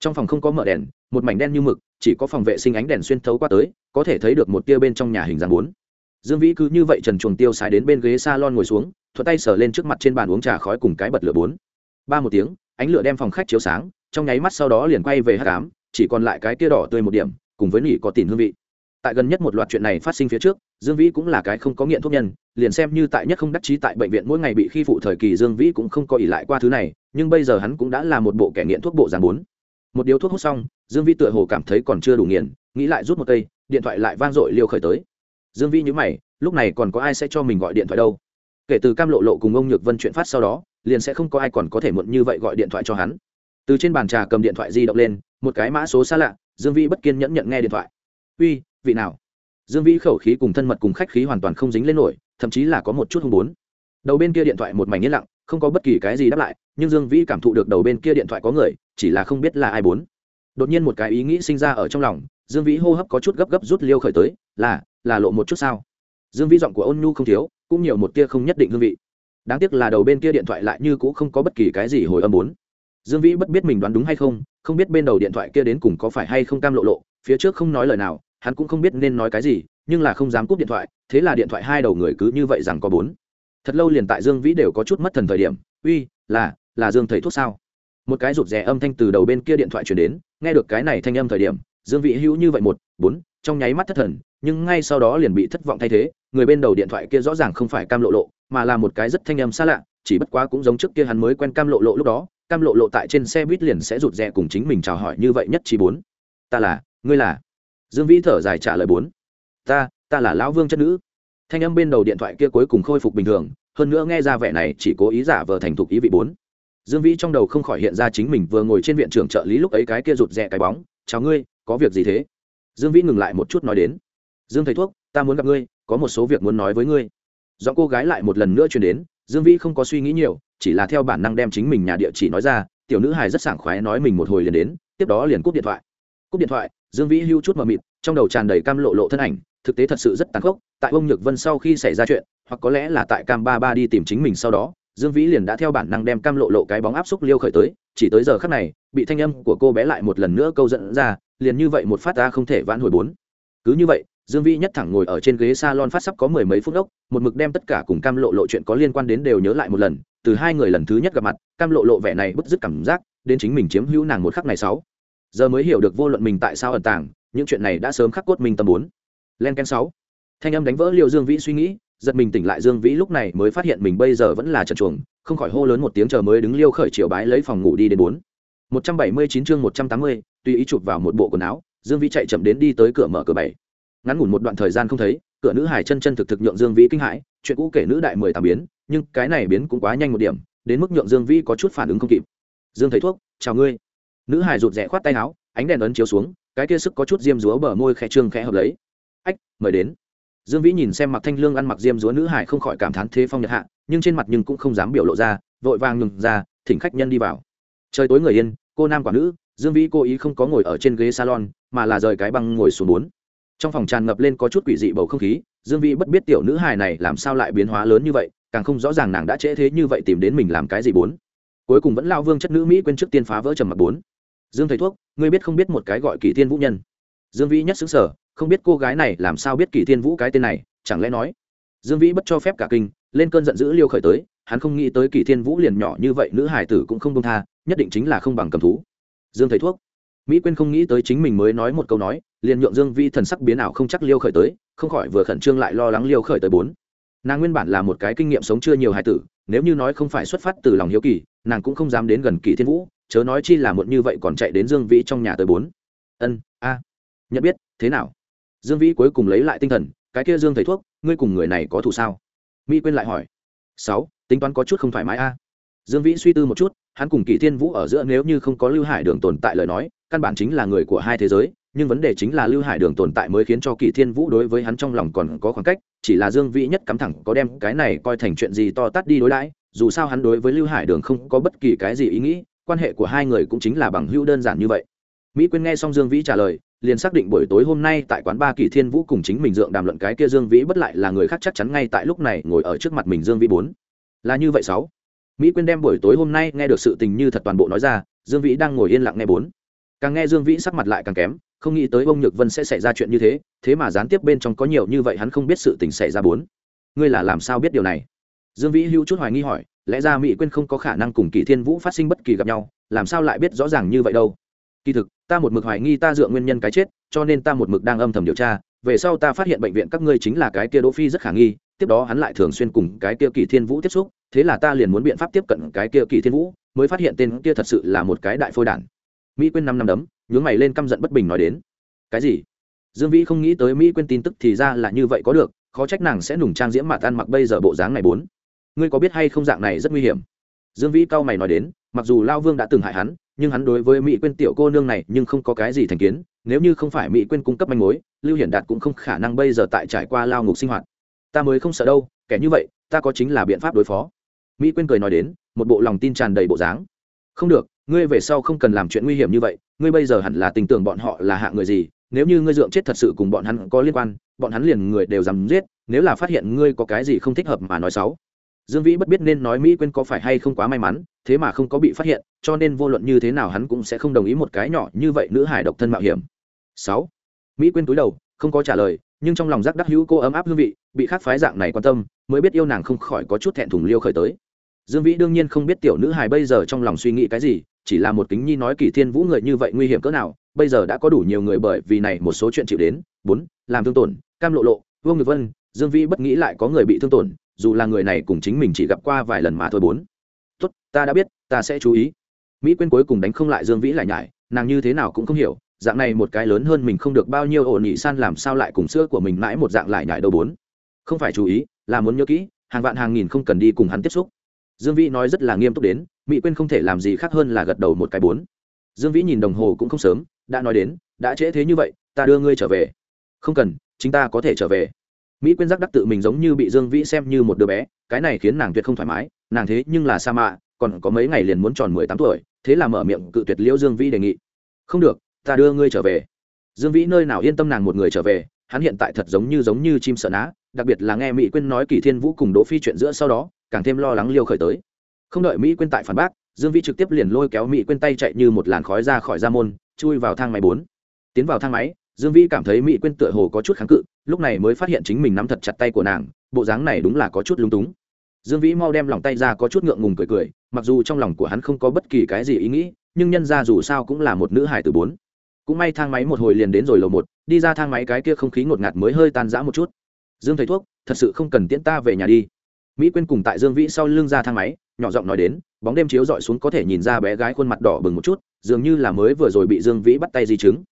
trong phòng không có mở đèn, một mảnh đen như mực, chỉ có phòng vệ sinh ánh đèn xuyên thấu qua tới, có thể thấy được một tia bên trong nhà hình dáng bốn. Dương vĩ cứ như vậy trần chuồng tiêu xài đến bên ghế s a lon ngồi xuống thuật tay sờ lên trước mặt trên bàn uống trà khói cùng cái bật lửa bốn. Ba một tiếng, ánh lửa đem phòng khách chiếu sáng, trong nháy mắt sau đó liền quay về hát cám, chỉ còn lại cái tia đỏ tươi một điểm, cùng với nỉ có tìm hương vị tại gần nhất một loạt chuyện này phát sinh phía trước, dương vĩ cũng là cái không có nghiện thuốc nhân, liền xem như tại nhất không đắc chí tại bệnh viện mỗi ngày bị khi phụ thời kỳ dương vĩ cũng không có ỉ lại qua thứ này, nhưng bây giờ hắn cũng đã là một bộ kẻ nghiện thuốc bộ dàn bốn. Một điếu thuốc hút xong, dương vĩ tựa hồ cảm thấy còn chưa đủ nghiền nghĩ lại rút một cây, điện thoại lại vang dội liêu khởi tới. Dương vĩ nhớ mày, lúc này còn có ai sẽ cho mình gọi điện thoại đâu? Kể từ cam lộ lộ cùng ông nhược vân chuyện phát sau đó, liền sẽ không có ai còn có thể muộn như vậy gọi điện thoại cho hắn. Từ trên bàn trà cầm điện thoại di động lên, một cái mã số xa lạ, dương vĩ bất kiên nhẫn nhận nghe điện thoại. Uy vị nào? Dương vĩ khẩu khí cùng thân mật cùng khách khí hoàn toàn không dính lên nổi, thậm chí là có một chút hung bốn. Đầu bên kia điện thoại một mảnh yên lặng, không có bất kỳ cái gì đáp lại, nhưng dương vĩ cảm thụ được đầu bên kia điện thoại có người, chỉ là không biết là ai bốn. Đột nhiên một cái ý nghĩ sinh ra ở trong lòng, dương vĩ hô hấp có chút gấp gấp rút liêu khởi tới, là là lộ một chút sao? Dương vĩ giọng của ôn nhu không thiếu, cũng nhiều một tia không nhất định hương vị. Đáng tiếc là đầu bên kia điện thoại lại như cũng không có bất kỳ cái gì hồi âm bốn. Dương vĩ bất biết mình đoán đúng hay không không biết bên đầu điện thoại kia đến cùng có phải hay không cam lộ lộ, phía trước không nói lời nào hắn cũng không biết nên nói cái gì, nhưng là không dám cúp điện thoại, thế là điện thoại hai đầu người cứ như vậy rằng có bốn. Thật lâu liền tại dương vĩ đều có chút mất thần thời điểm, uy, là là dương thầy thuốc sao? Một cái rụt rè âm thanh từ đầu bên kia điện thoại chuyển đến, nghe được cái này thanh âm thời điểm, dương vĩ hữu như vậy một, bốn, trong nháy mắt thất thần, nhưng ngay sau đó liền bị thất vọng thay thế, người bên đầu điện thoại kia rõ ràng không phải cam lộ lộ, mà là một cái rất thanh âm xa lạ, chỉ bất quá cũng giống trước kia hắn mới quen cam lộ lộ lúc đó, cam lộ lộ tại trên xe buýt liền sẽ rụt rè cùng chính mình chào hỏi như vậy nhất trí bốn. Ta là, ngươi là? Dương vĩ thở dài trả lời bốn. Ta ta là lão vương chất nữ. Thanh âm bên đầu điện thoại kia cuối cùng khôi phục bình thường, hơn nữa nghe ra vẻ này chỉ cố ý giả vờ thành thục ý vị bốn. Dương vĩ trong đầu không khỏi hiện ra chính mình vừa ngồi trên viện trưởng trợ lý lúc ấy cái kia rụt rè cái bóng, chào ngươi, có việc gì thế? Dương vĩ ngừng lại một chút nói đến, dương thầy thuốc, ta muốn gặp ngươi, có một số việc muốn nói với ngươi. Do cô gái lại một lần nữa chuyển đến, dương vĩ không có suy nghĩ nhiều, chỉ là theo bản năng đem chính mình nhà địa chỉ nói ra, tiểu nữ hài rất sảng khoái nói mình một hồi liền đến, tiếp đó liền cúp điện thoại. Cúp điện thoại dương vĩ hưu chút mờ mịt, trong đầu tràn đầy cam lộ lộ thân ảnh, thực tế thật sự rất tàn khốc, tại ông nhược vân sau khi xảy ra chuyện, hoặc có lẽ là tại cam ba ba đi tìm chính mình sau đó, dương vĩ liền đã theo bản năng đem cam lộ lộ cái bóng áp xúc liêu khởi tới, chỉ tới giờ khắc này, bị thanh âm của cô bé lại một lần nữa câu dẫn ra, liền như vậy một phát ta không thể vãn hồi bốn. Cứ như vậy, dương vĩ nhất thẳng ngồi ở trên ghế s a lon phát sắp có mười mấy phút ốc, một mực đem tất cả cùng cam lộ lộ chuyện có liên quan đến đều nhớ lại một lần, từ hai người lần thứ nhất gặp mặt, cam lộ lộ vẻ này bứt dứt cảm giác, đến chính mình chiếm hữu nàng một khắc này sáu giờ mới hiểu được vô luận mình tại sao ẩn tàng, những chuyện này đã sớm khắc cốt mình tâm bốn len ken sáu. Thanh âm đánh vỡ liệu dương vĩ suy nghĩ, giật mình tỉnh lại dương vĩ lúc này mới phát hiện mình bây giờ vẫn là trần chuồng, không khỏi hô lớn một tiếng chờ mới đứng liêu khởi chiều bái lấy phòng ngủ đi đến bốn. Một trăm bảy mươi chín chương một trăm tám mươi, tùy ý chụp vào một bộ quần áo, dương vĩ chạy chậm đến đi tới cửa mở cửa bảy. Ngắn ngủn một đoạn thời gian không thấy, cửa nữ hải chân chân thực thực nhượng dương vĩ kinh hãi, chuyện cũ kể nữ đại mười tám biến, nhưng cái này biến cũng quá nhanh một điểm, đến mức nhượng dương vĩ có chút phản ứng không kịp. Dương thấy thuốc, chào ngươi nữ hải rụt rẽ khoát tay áo, ánh đèn ấn chiếu xuống, cái kia sức có chút diêm dúa bờ môi khẽ trương khẽ hợp lấy. Ách, mời đến. Dương vĩ nhìn xem mặc thanh lương ăn mặc diêm dúa nữ hải không khỏi cảm thán thế phong nhật hạ, nhưng trên mặt nhưng cũng không dám biểu lộ ra, vội vàng ngừng ra, thỉnh khách nhân đi vào. Trời tối người yên, cô nam quả nữ, dương vĩ cố ý không có ngồi ở trên ghế salon, mà là rời cái băng ngồi xuống bốn. Trong phòng tràn ngập lên có chút quỷ dị bầu không khí, dương vĩ bất biết tiểu nữ hài này làm sao lại biến hóa lớn như vậy, càng không rõ ràng nàng đã trễ thế như vậy tìm đến mình làm cái gì bốn. Cuối cùng vẫn lao vương chất nữ mỹ quên trước tiên phá vỡ trầm mặc bốn dương thầy thuốc, ngươi biết không biết một cái gọi kỳ thiên vũ nhân? Dương vĩ nhất xứng sở, không biết cô gái này làm sao biết kỳ thiên vũ cái tên này, chẳng lẽ nói? Dương vĩ bất cho phép cả kinh, lên cơn giận dữ liêu khởi tới, hắn không nghĩ tới kỳ thiên vũ liền nhỏ như vậy, nữ hải tử cũng không công tha, nhất định chính là không bằng cầm thú. Dương thầy thuốc, mỹ quyên không nghĩ tới chính mình mới nói một câu nói, liền nhượng dương vi thần sắc biến ảo không chắc liêu khởi tới, không khỏi vừa khẩn trương lại lo lắng liêu khởi tới bốn. Nàng nguyên bản là một cái kinh nghiệm sống chưa nhiều hài tử, nếu như nói không phải xuất phát từ lòng hiếu kỳ, nàng cũng không dám đến gần kỳ thiên vũ chớ nói chi là muộn như vậy còn chạy đến dương vĩ trong nhà tới bốn. Ân, a, nhận biết, thế nào? Dương vĩ cuối cùng lấy lại tinh thần, cái kia dương thầy thuốc, ngươi cùng người này có thù sao? Mỹ quên lại hỏi. Sáu, tính toán có chút không thoải mái a. Dương vĩ suy tư một chút, hắn cùng kỳ thiên vũ ở giữa nếu như không có lưu hải đường tồn tại lời nói, căn bản chính là người của hai thế giới, nhưng vấn đề chính là lưu hải đường tồn tại mới khiến cho kỳ thiên vũ đối với hắn trong lòng còn có khoảng cách, chỉ là dương vĩ nhất cắm thẳng có đem cái này coi thành chuyện gì to tát đi đối đãi, dù sao hắn đối với lưu hải đường không có bất kỳ cái gì ý nghĩ quan hệ của hai người cũng chính là bằng hữu đơn giản như vậy. Mỹ quyên nghe xong dương vĩ trả lời, liền xác định buổi tối hôm nay tại quán ba kỳ thiên vũ cùng chính mình dượng đàm luận cái kia dương vĩ bất lại là người khác chắc chắn ngay tại lúc này ngồi ở trước mặt mình dương vĩ bốn. Là như vậy sáu. Mỹ quyên đem buổi tối hôm nay nghe được sự tình như thật toàn bộ nói ra, dương vĩ đang ngồi yên lặng nghe bốn. Càng nghe dương vĩ sắc mặt lại càng kém, không nghĩ tới ông nhược vân sẽ xảy ra chuyện như thế thế mà gián tiếp bên trong có nhiều như vậy hắn không biết sự tình xảy ra bốn. Ngươi là làm sao biết điều này? Dương vĩ hữu chút hoài nghi hỏi, lẽ ra mỹ quyên không có khả năng cùng kỳ thiên vũ phát sinh bất kỳ gặp nhau, làm sao lại biết rõ ràng như vậy đâu? Kỳ thực, ta một mực hoài nghi ta dựa nguyên nhân cái chết, cho nên ta một mực đang âm thầm điều tra, về sau ta phát hiện bệnh viện các ngươi chính là cái kia đỗ phi rất khả nghi, tiếp đó hắn lại thường xuyên cùng cái kia kỳ thiên vũ tiếp xúc, thế là ta liền muốn biện pháp tiếp cận cái kia kỳ thiên vũ, mới phát hiện tên kia thật sự là một cái đại phôi đản. Mỹ quyên năm năm đấm, nhướng mày lên căm giận bất bình nói đến. Cái gì? Dương vĩ không nghĩ tới mỹ quyên tin tức thì ra là như vậy có được, khó trách nàng sẽ nùng trang diễm mà tan mặc bây giờ bộ dáng này bốn ngươi có biết hay không dạng này rất nguy hiểm? Dương vĩ cao mày nói đến, mặc dù lao vương đã từng hại hắn, nhưng hắn đối với mỹ quyên tiểu cô nương này nhưng không có cái gì thành kiến, nếu như không phải mỹ quyên cung cấp manh mối, lưu hiển đạt cũng không khả năng bây giờ tại trải qua lao ngục sinh hoạt. Ta mới không sợ đâu, kẻ như vậy, ta có chính là biện pháp đối phó. Mỹ quyên cười nói đến, một bộ lòng tin tràn đầy bộ dáng. Không được, ngươi về sau không cần làm chuyện nguy hiểm như vậy, ngươi bây giờ hẳn là tình tưởng bọn họ là hạ người gì, nếu như ngươi dượng chết thật sự cùng bọn hắn có liên quan, bọn hắn liền người đều dám giết, nếu là phát hiện ngươi có cái gì không thích hợp mà nói xấu dương vĩ bất biết nên nói mỹ quyên có phải hay không quá may mắn, thế mà không có bị phát hiện, cho nên vô luận như thế nào hắn cũng sẽ không đồng ý một cái nhỏ như vậy nữ hải độc thân mạo hiểm. Sáu. Mỹ quyên túi đầu, không có trả lời, nhưng trong lòng giác đắc hữu cô ấm áp hương vị, bị khác phái dạng này quan tâm, mới biết yêu nàng không khỏi có chút thẹn thùng liêu khởi tới. Dương vĩ đương nhiên không biết tiểu nữ hài bây giờ trong lòng suy nghĩ cái gì, chỉ là một kính nhi nói kỳ thiên vũ người như vậy nguy hiểm cỡ nào, bây giờ đã có đủ nhiều người bởi vì này một số chuyện chịu đến. Bốn, làm thương tổn, cam lộ lộ, vương ngực vân, dương vĩ bất nghĩ lại có người bị thương tổn dù là người này cùng chính mình chỉ gặp qua vài lần mà thôi bốn. Tốt, ta đã biết, ta sẽ chú ý. Mỹ quyên cuối cùng đánh không lại dương vĩ lại nhải, nàng như thế nào cũng không hiểu, dạng này một cái lớn hơn mình không được bao nhiêu ổn nhị san làm sao lại cùng sữa của mình mãi một dạng lại nhải đâu bốn. Không phải chú ý, là muốn nhớ kỹ, hàng vạn hàng nghìn không cần đi cùng hắn tiếp xúc. Dương vĩ nói rất là nghiêm túc đến, mỹ quyên không thể làm gì khác hơn là gật đầu một cái bốn. Dương vĩ nhìn đồng hồ cũng không sớm, đã nói đến, đã trễ thế như vậy, ta đưa ngươi trở về. Không cần, chính ta có thể trở về mỹ quyên giác đắc tự mình giống như bị dương vĩ xem như một đứa bé, cái này khiến nàng tuyệt không thoải mái, nàng thế nhưng là sa mạ, còn có mấy ngày liền muốn tròn mười tám tuổi, thế là mở miệng cự tuyệt liễu dương vĩ đề nghị. Không được, ta đưa ngươi trở về. Dương vĩ nơi nào yên tâm nàng một người trở về, hắn hiện tại thật giống như giống như chim sợ ná, đặc biệt là nghe mỹ quyên nói kỳ thiên vũ cùng đỗ phi chuyện giữa sau đó, càng thêm lo lắng liêu khởi tới. Không đợi mỹ quyên tại phản bác, dương vĩ trực tiếp liền lôi kéo mỹ quyên tay chạy như một làn khói ra khỏi ra môn, chui vào thang máy bốn. Tiến vào thang máy dương vĩ cảm thấy mỹ quyên tựa hồ có chút kháng cự, lúc này mới phát hiện chính mình nắm thật chặt tay của nàng, bộ dáng này đúng là có chút lung túng. Dương vĩ mau đem lòng tay ra có chút ngượng ngùng cười cười, mặc dù trong lòng của hắn không có bất kỳ cái gì ý nghĩ, nhưng nhân ra dù sao cũng là một nữ hài từ bốn. Cũng may thang máy một hồi liền đến rồi lầu một, đi ra thang máy cái kia không khí ngột ngạt mới hơi tan rã một chút. Dương thầy thuốc, thật sự không cần tiễn ta về nhà đi. Mỹ quyên cùng tại dương vĩ sau lưng ra thang máy, nhỏ giọng nói đến, bóng đêm chiếu dọi xuống có thể nhìn ra bé gái khuôn mặt đỏ bừng một chút, dường như là mới vừa rồi bị dương vĩ bắt tay di chứng.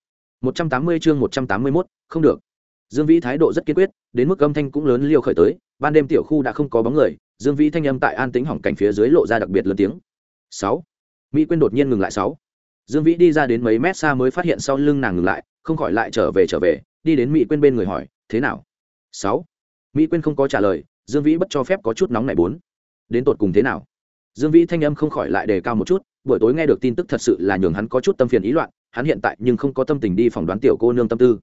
180 chương 181, không được. Dương vĩ thái độ rất kiên quyết đến mức âm thanh cũng lớn liều khởi tới ban đêm tiểu khu đã không có bóng người dương vĩ thanh âm tại an Tĩnh hỏng cảnh phía dưới lộ ra đặc biệt lớn tiếng. Sáu. Mỹ quyên đột nhiên ngừng lại sáu. Dương vĩ đi ra đến mấy mét xa mới phát hiện sau lưng nàng ngừng lại không khỏi lại trở về trở về đi đến mỹ quyên bên người hỏi thế nào? Sáu. Mỹ quyên không có trả lời dương vĩ bất cho phép có chút nóng nảy bốn. Đến tột cùng thế nào? Dương vĩ thanh âm không khỏi lại đề cao một chút buổi tối nghe được tin tức thật sự là nhường hắn có chút tâm phiền ý loạn hắn hiện tại nhưng không có tâm tình đi phỏng đoán tiểu cô nương tâm tư.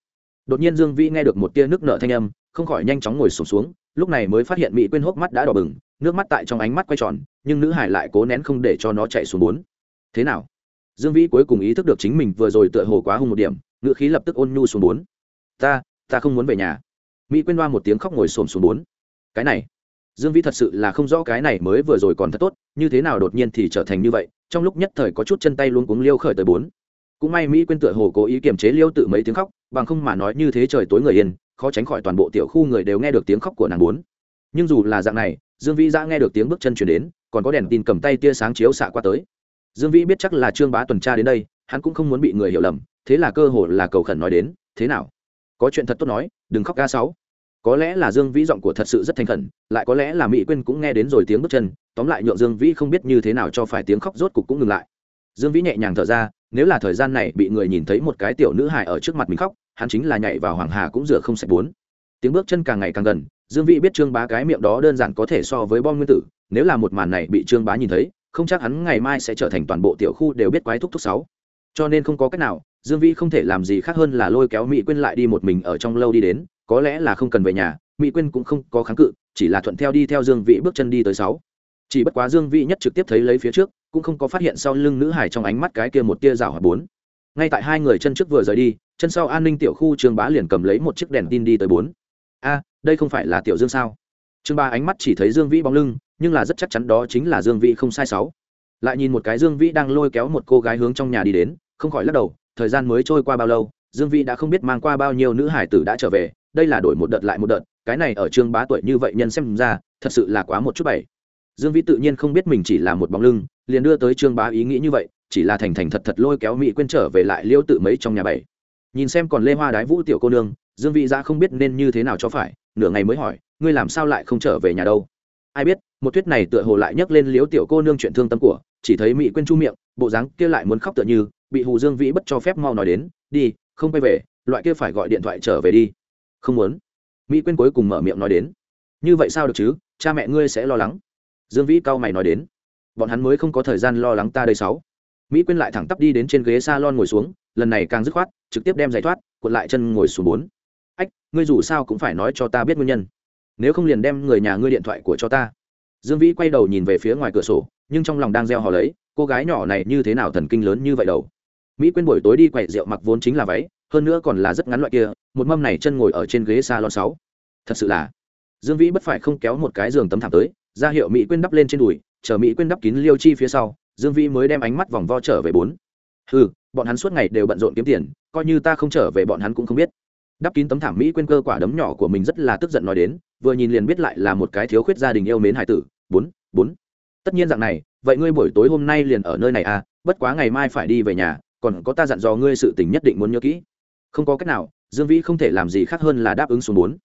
Đột nhiên dương vĩ nghe được một tia nước nợ thanh âm không khỏi nhanh chóng ngồi sụp xuống, xuống lúc này mới phát hiện mỹ quyên hốc mắt đã đỏ bừng nước mắt tại trong ánh mắt quay tròn nhưng nữ hải lại cố nén không để cho nó chạy xuống bốn. Thế nào? Dương vĩ cuối cùng ý thức được chính mình vừa rồi tựa hồ quá hung một điểm ngữ khí lập tức ôn nhu xuống bốn. Ta ta không muốn về nhà. Mỹ quyên đoa một tiếng khóc ngồi xổm xuống bốn. Cái này. Dương vĩ thật sự là không rõ cái này mới vừa rồi còn thật tốt như thế nào đột nhiên thì trở thành như vậy trong lúc nhất thời có chút chân tay luôn cuống liêu khởi tới bốn cũng may mỹ quyên tựa hồ cố ý kiềm chế liêu tự mấy tiếng khóc, bằng không mà nói như thế trời tối người yên, khó tránh khỏi toàn bộ tiểu khu người đều nghe được tiếng khóc của nàng bốn. Nhưng dù là dạng này, dương vĩ đã nghe được tiếng bước chân chuyển đến, còn có đèn tin cầm tay tia sáng chiếu xạ qua tới. Dương vĩ biết chắc là trương bá tuần tra đến đây, hắn cũng không muốn bị người hiểu lầm, thế là cơ hồ là cầu khẩn nói đến, thế nào? Có chuyện thật tốt nói, đừng khóc ca sáu. Có lẽ là dương vĩ giọng của thật sự rất thành khẩn, lại có lẽ là mỹ quyên cũng nghe đến rồi tiếng bước chân, tóm lại nhượng dương vĩ không biết như thế nào cho phải tiếng khóc rốt cục cũng ngừng lại dương vĩ nhẹ nhàng thở ra, nếu là thời gian này bị người nhìn thấy một cái tiểu nữ hài ở trước mặt mình khóc, hắn chính là nhảy vào hoàng hà cũng rửa không sạch bốn. Tiếng bước chân càng ngày càng gần, dương vĩ biết trương bá cái miệng đó đơn giản có thể so với bom nguyên tử, nếu là một màn này bị trương bá nhìn thấy, không chắc hắn ngày mai sẽ trở thành toàn bộ tiểu khu đều biết quái thúc thúc sáu. Cho nên không có cách nào, dương vĩ không thể làm gì khác hơn là lôi kéo mỹ quyên lại đi một mình ở trong lâu đi đến, có lẽ là không cần về nhà mỹ quyên cũng không có kháng cự, chỉ là thuận theo đi theo dương vĩ bước chân đi tới sáu. Chỉ bất quá dương vĩ nhất trực tiếp thấy lấy phía trước cũng không có phát hiện sau lưng nữ hải trong ánh mắt cái kia một tia rào hỏa bốn. Ngay tại hai người chân trước vừa rời đi, chân sau an ninh tiểu khu trương bá liền cầm lấy một chiếc đèn tin đi tới bốn. A, đây không phải là tiểu dương sao? Trương bá ánh mắt chỉ thấy dương vĩ bóng lưng, nhưng là rất chắc chắn đó chính là dương vĩ không sai sáu. Lại nhìn một cái dương vĩ đang lôi kéo một cô gái hướng trong nhà đi đến, không khỏi lắc đầu, thời gian mới trôi qua bao lâu, dương vĩ đã không biết mang qua bao nhiêu nữ hải tử đã trở về, đây là đổi một đợt lại một đợt, cái này ở trương bá tuổi như vậy nhân xem ra, thật sự là quá một chút bảy dương vĩ tự nhiên không biết mình chỉ là một bóng lưng, liền đưa tới trương bá ý nghĩ như vậy, chỉ là thành thành thật thật lôi kéo mỹ quên trở về lại liêu tự mấy trong nhà bảy. Nhìn xem còn lê hoa đái vũ tiểu cô nương, dương vĩ ra không biết nên như thế nào cho phải, nửa ngày mới hỏi, ngươi làm sao lại không trở về nhà đâu? Ai biết, một thuyết này tựa hồ lại nhấc lên liếu tiểu cô nương chuyện thương tâm của, chỉ thấy mỹ quên chu miệng, bộ dáng kia lại muốn khóc tựa như, bị hù dương vĩ bất cho phép mau nói đến, đi, không quay về, loại kia phải gọi điện thoại trở về đi. Không muốn. Mỹ quên cuối cùng mở miệng nói đến, như vậy sao được chứ, cha mẹ ngươi sẽ lo lắng dương vĩ cau mày nói đến, bọn hắn mới không có thời gian lo lắng ta đây sáu. Mỹ quên lại thẳng tắp đi đến trên ghế s a lon ngồi xuống, lần này càng dứt khoát, trực tiếp đem giày thoát, cuộn lại chân ngồi xuống bốn. Ách, ngươi dù sao cũng phải nói cho ta biết nguyên nhân. Nếu không liền đem người nhà ngươi điện thoại của cho ta. Dương vĩ quay đầu nhìn về phía ngoài cửa sổ, nhưng trong lòng đang gieo hò lấy, cô gái nhỏ này như thế nào thần kinh lớn như vậy đầu? Mỹ quên buổi tối đi quậy rượu mặc vốn chính là váy, hơn nữa còn là rất ngắn loại kia, một mâm này chân ngồi ở trên ghế salon sáu. Thật sự là, dương vĩ bất phải không kéo một cái giường tấm thảm tới ra hiệu mỹ quyên đắp lên trên đùi, chờ mỹ quyên đắp kín liêu chi phía sau, dương vĩ mới đem ánh mắt vòng vo trở về bốn. Ừ bọn hắn suốt ngày đều bận rộn kiếm tiền, coi như ta không trở về bọn hắn cũng không biết. Đắp kín tấm thảm mỹ quên cơ quả đấm nhỏ của mình rất là tức giận nói đến, vừa nhìn liền biết lại là một cái thiếu khuyết gia đình yêu mến hải tử. Bốn bốn. Tất nhiên dạng này, vậy ngươi buổi tối hôm nay liền ở nơi này à bất quá ngày mai phải đi về nhà, còn có ta dặn dò ngươi sự tình nhất định muốn nhớ kỹ. Không có cách nào, dương vĩ không thể làm gì khác hơn là đáp ứng xuống bốn.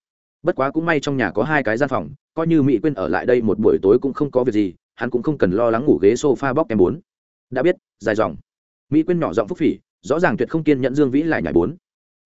Bất quá cũng may trong nhà có hai cái gian phòng coi như mỹ quên ở lại đây một buổi tối cũng không có việc gì, hắn cũng không cần lo lắng ngủ ghế s o f a bóc em bốn. Đã biết, dài dòng. Mỹ quên nhỏ giọng phúc phỉ, rõ ràng tuyệt không kiên nhận dương vĩ lại nhảy bốn.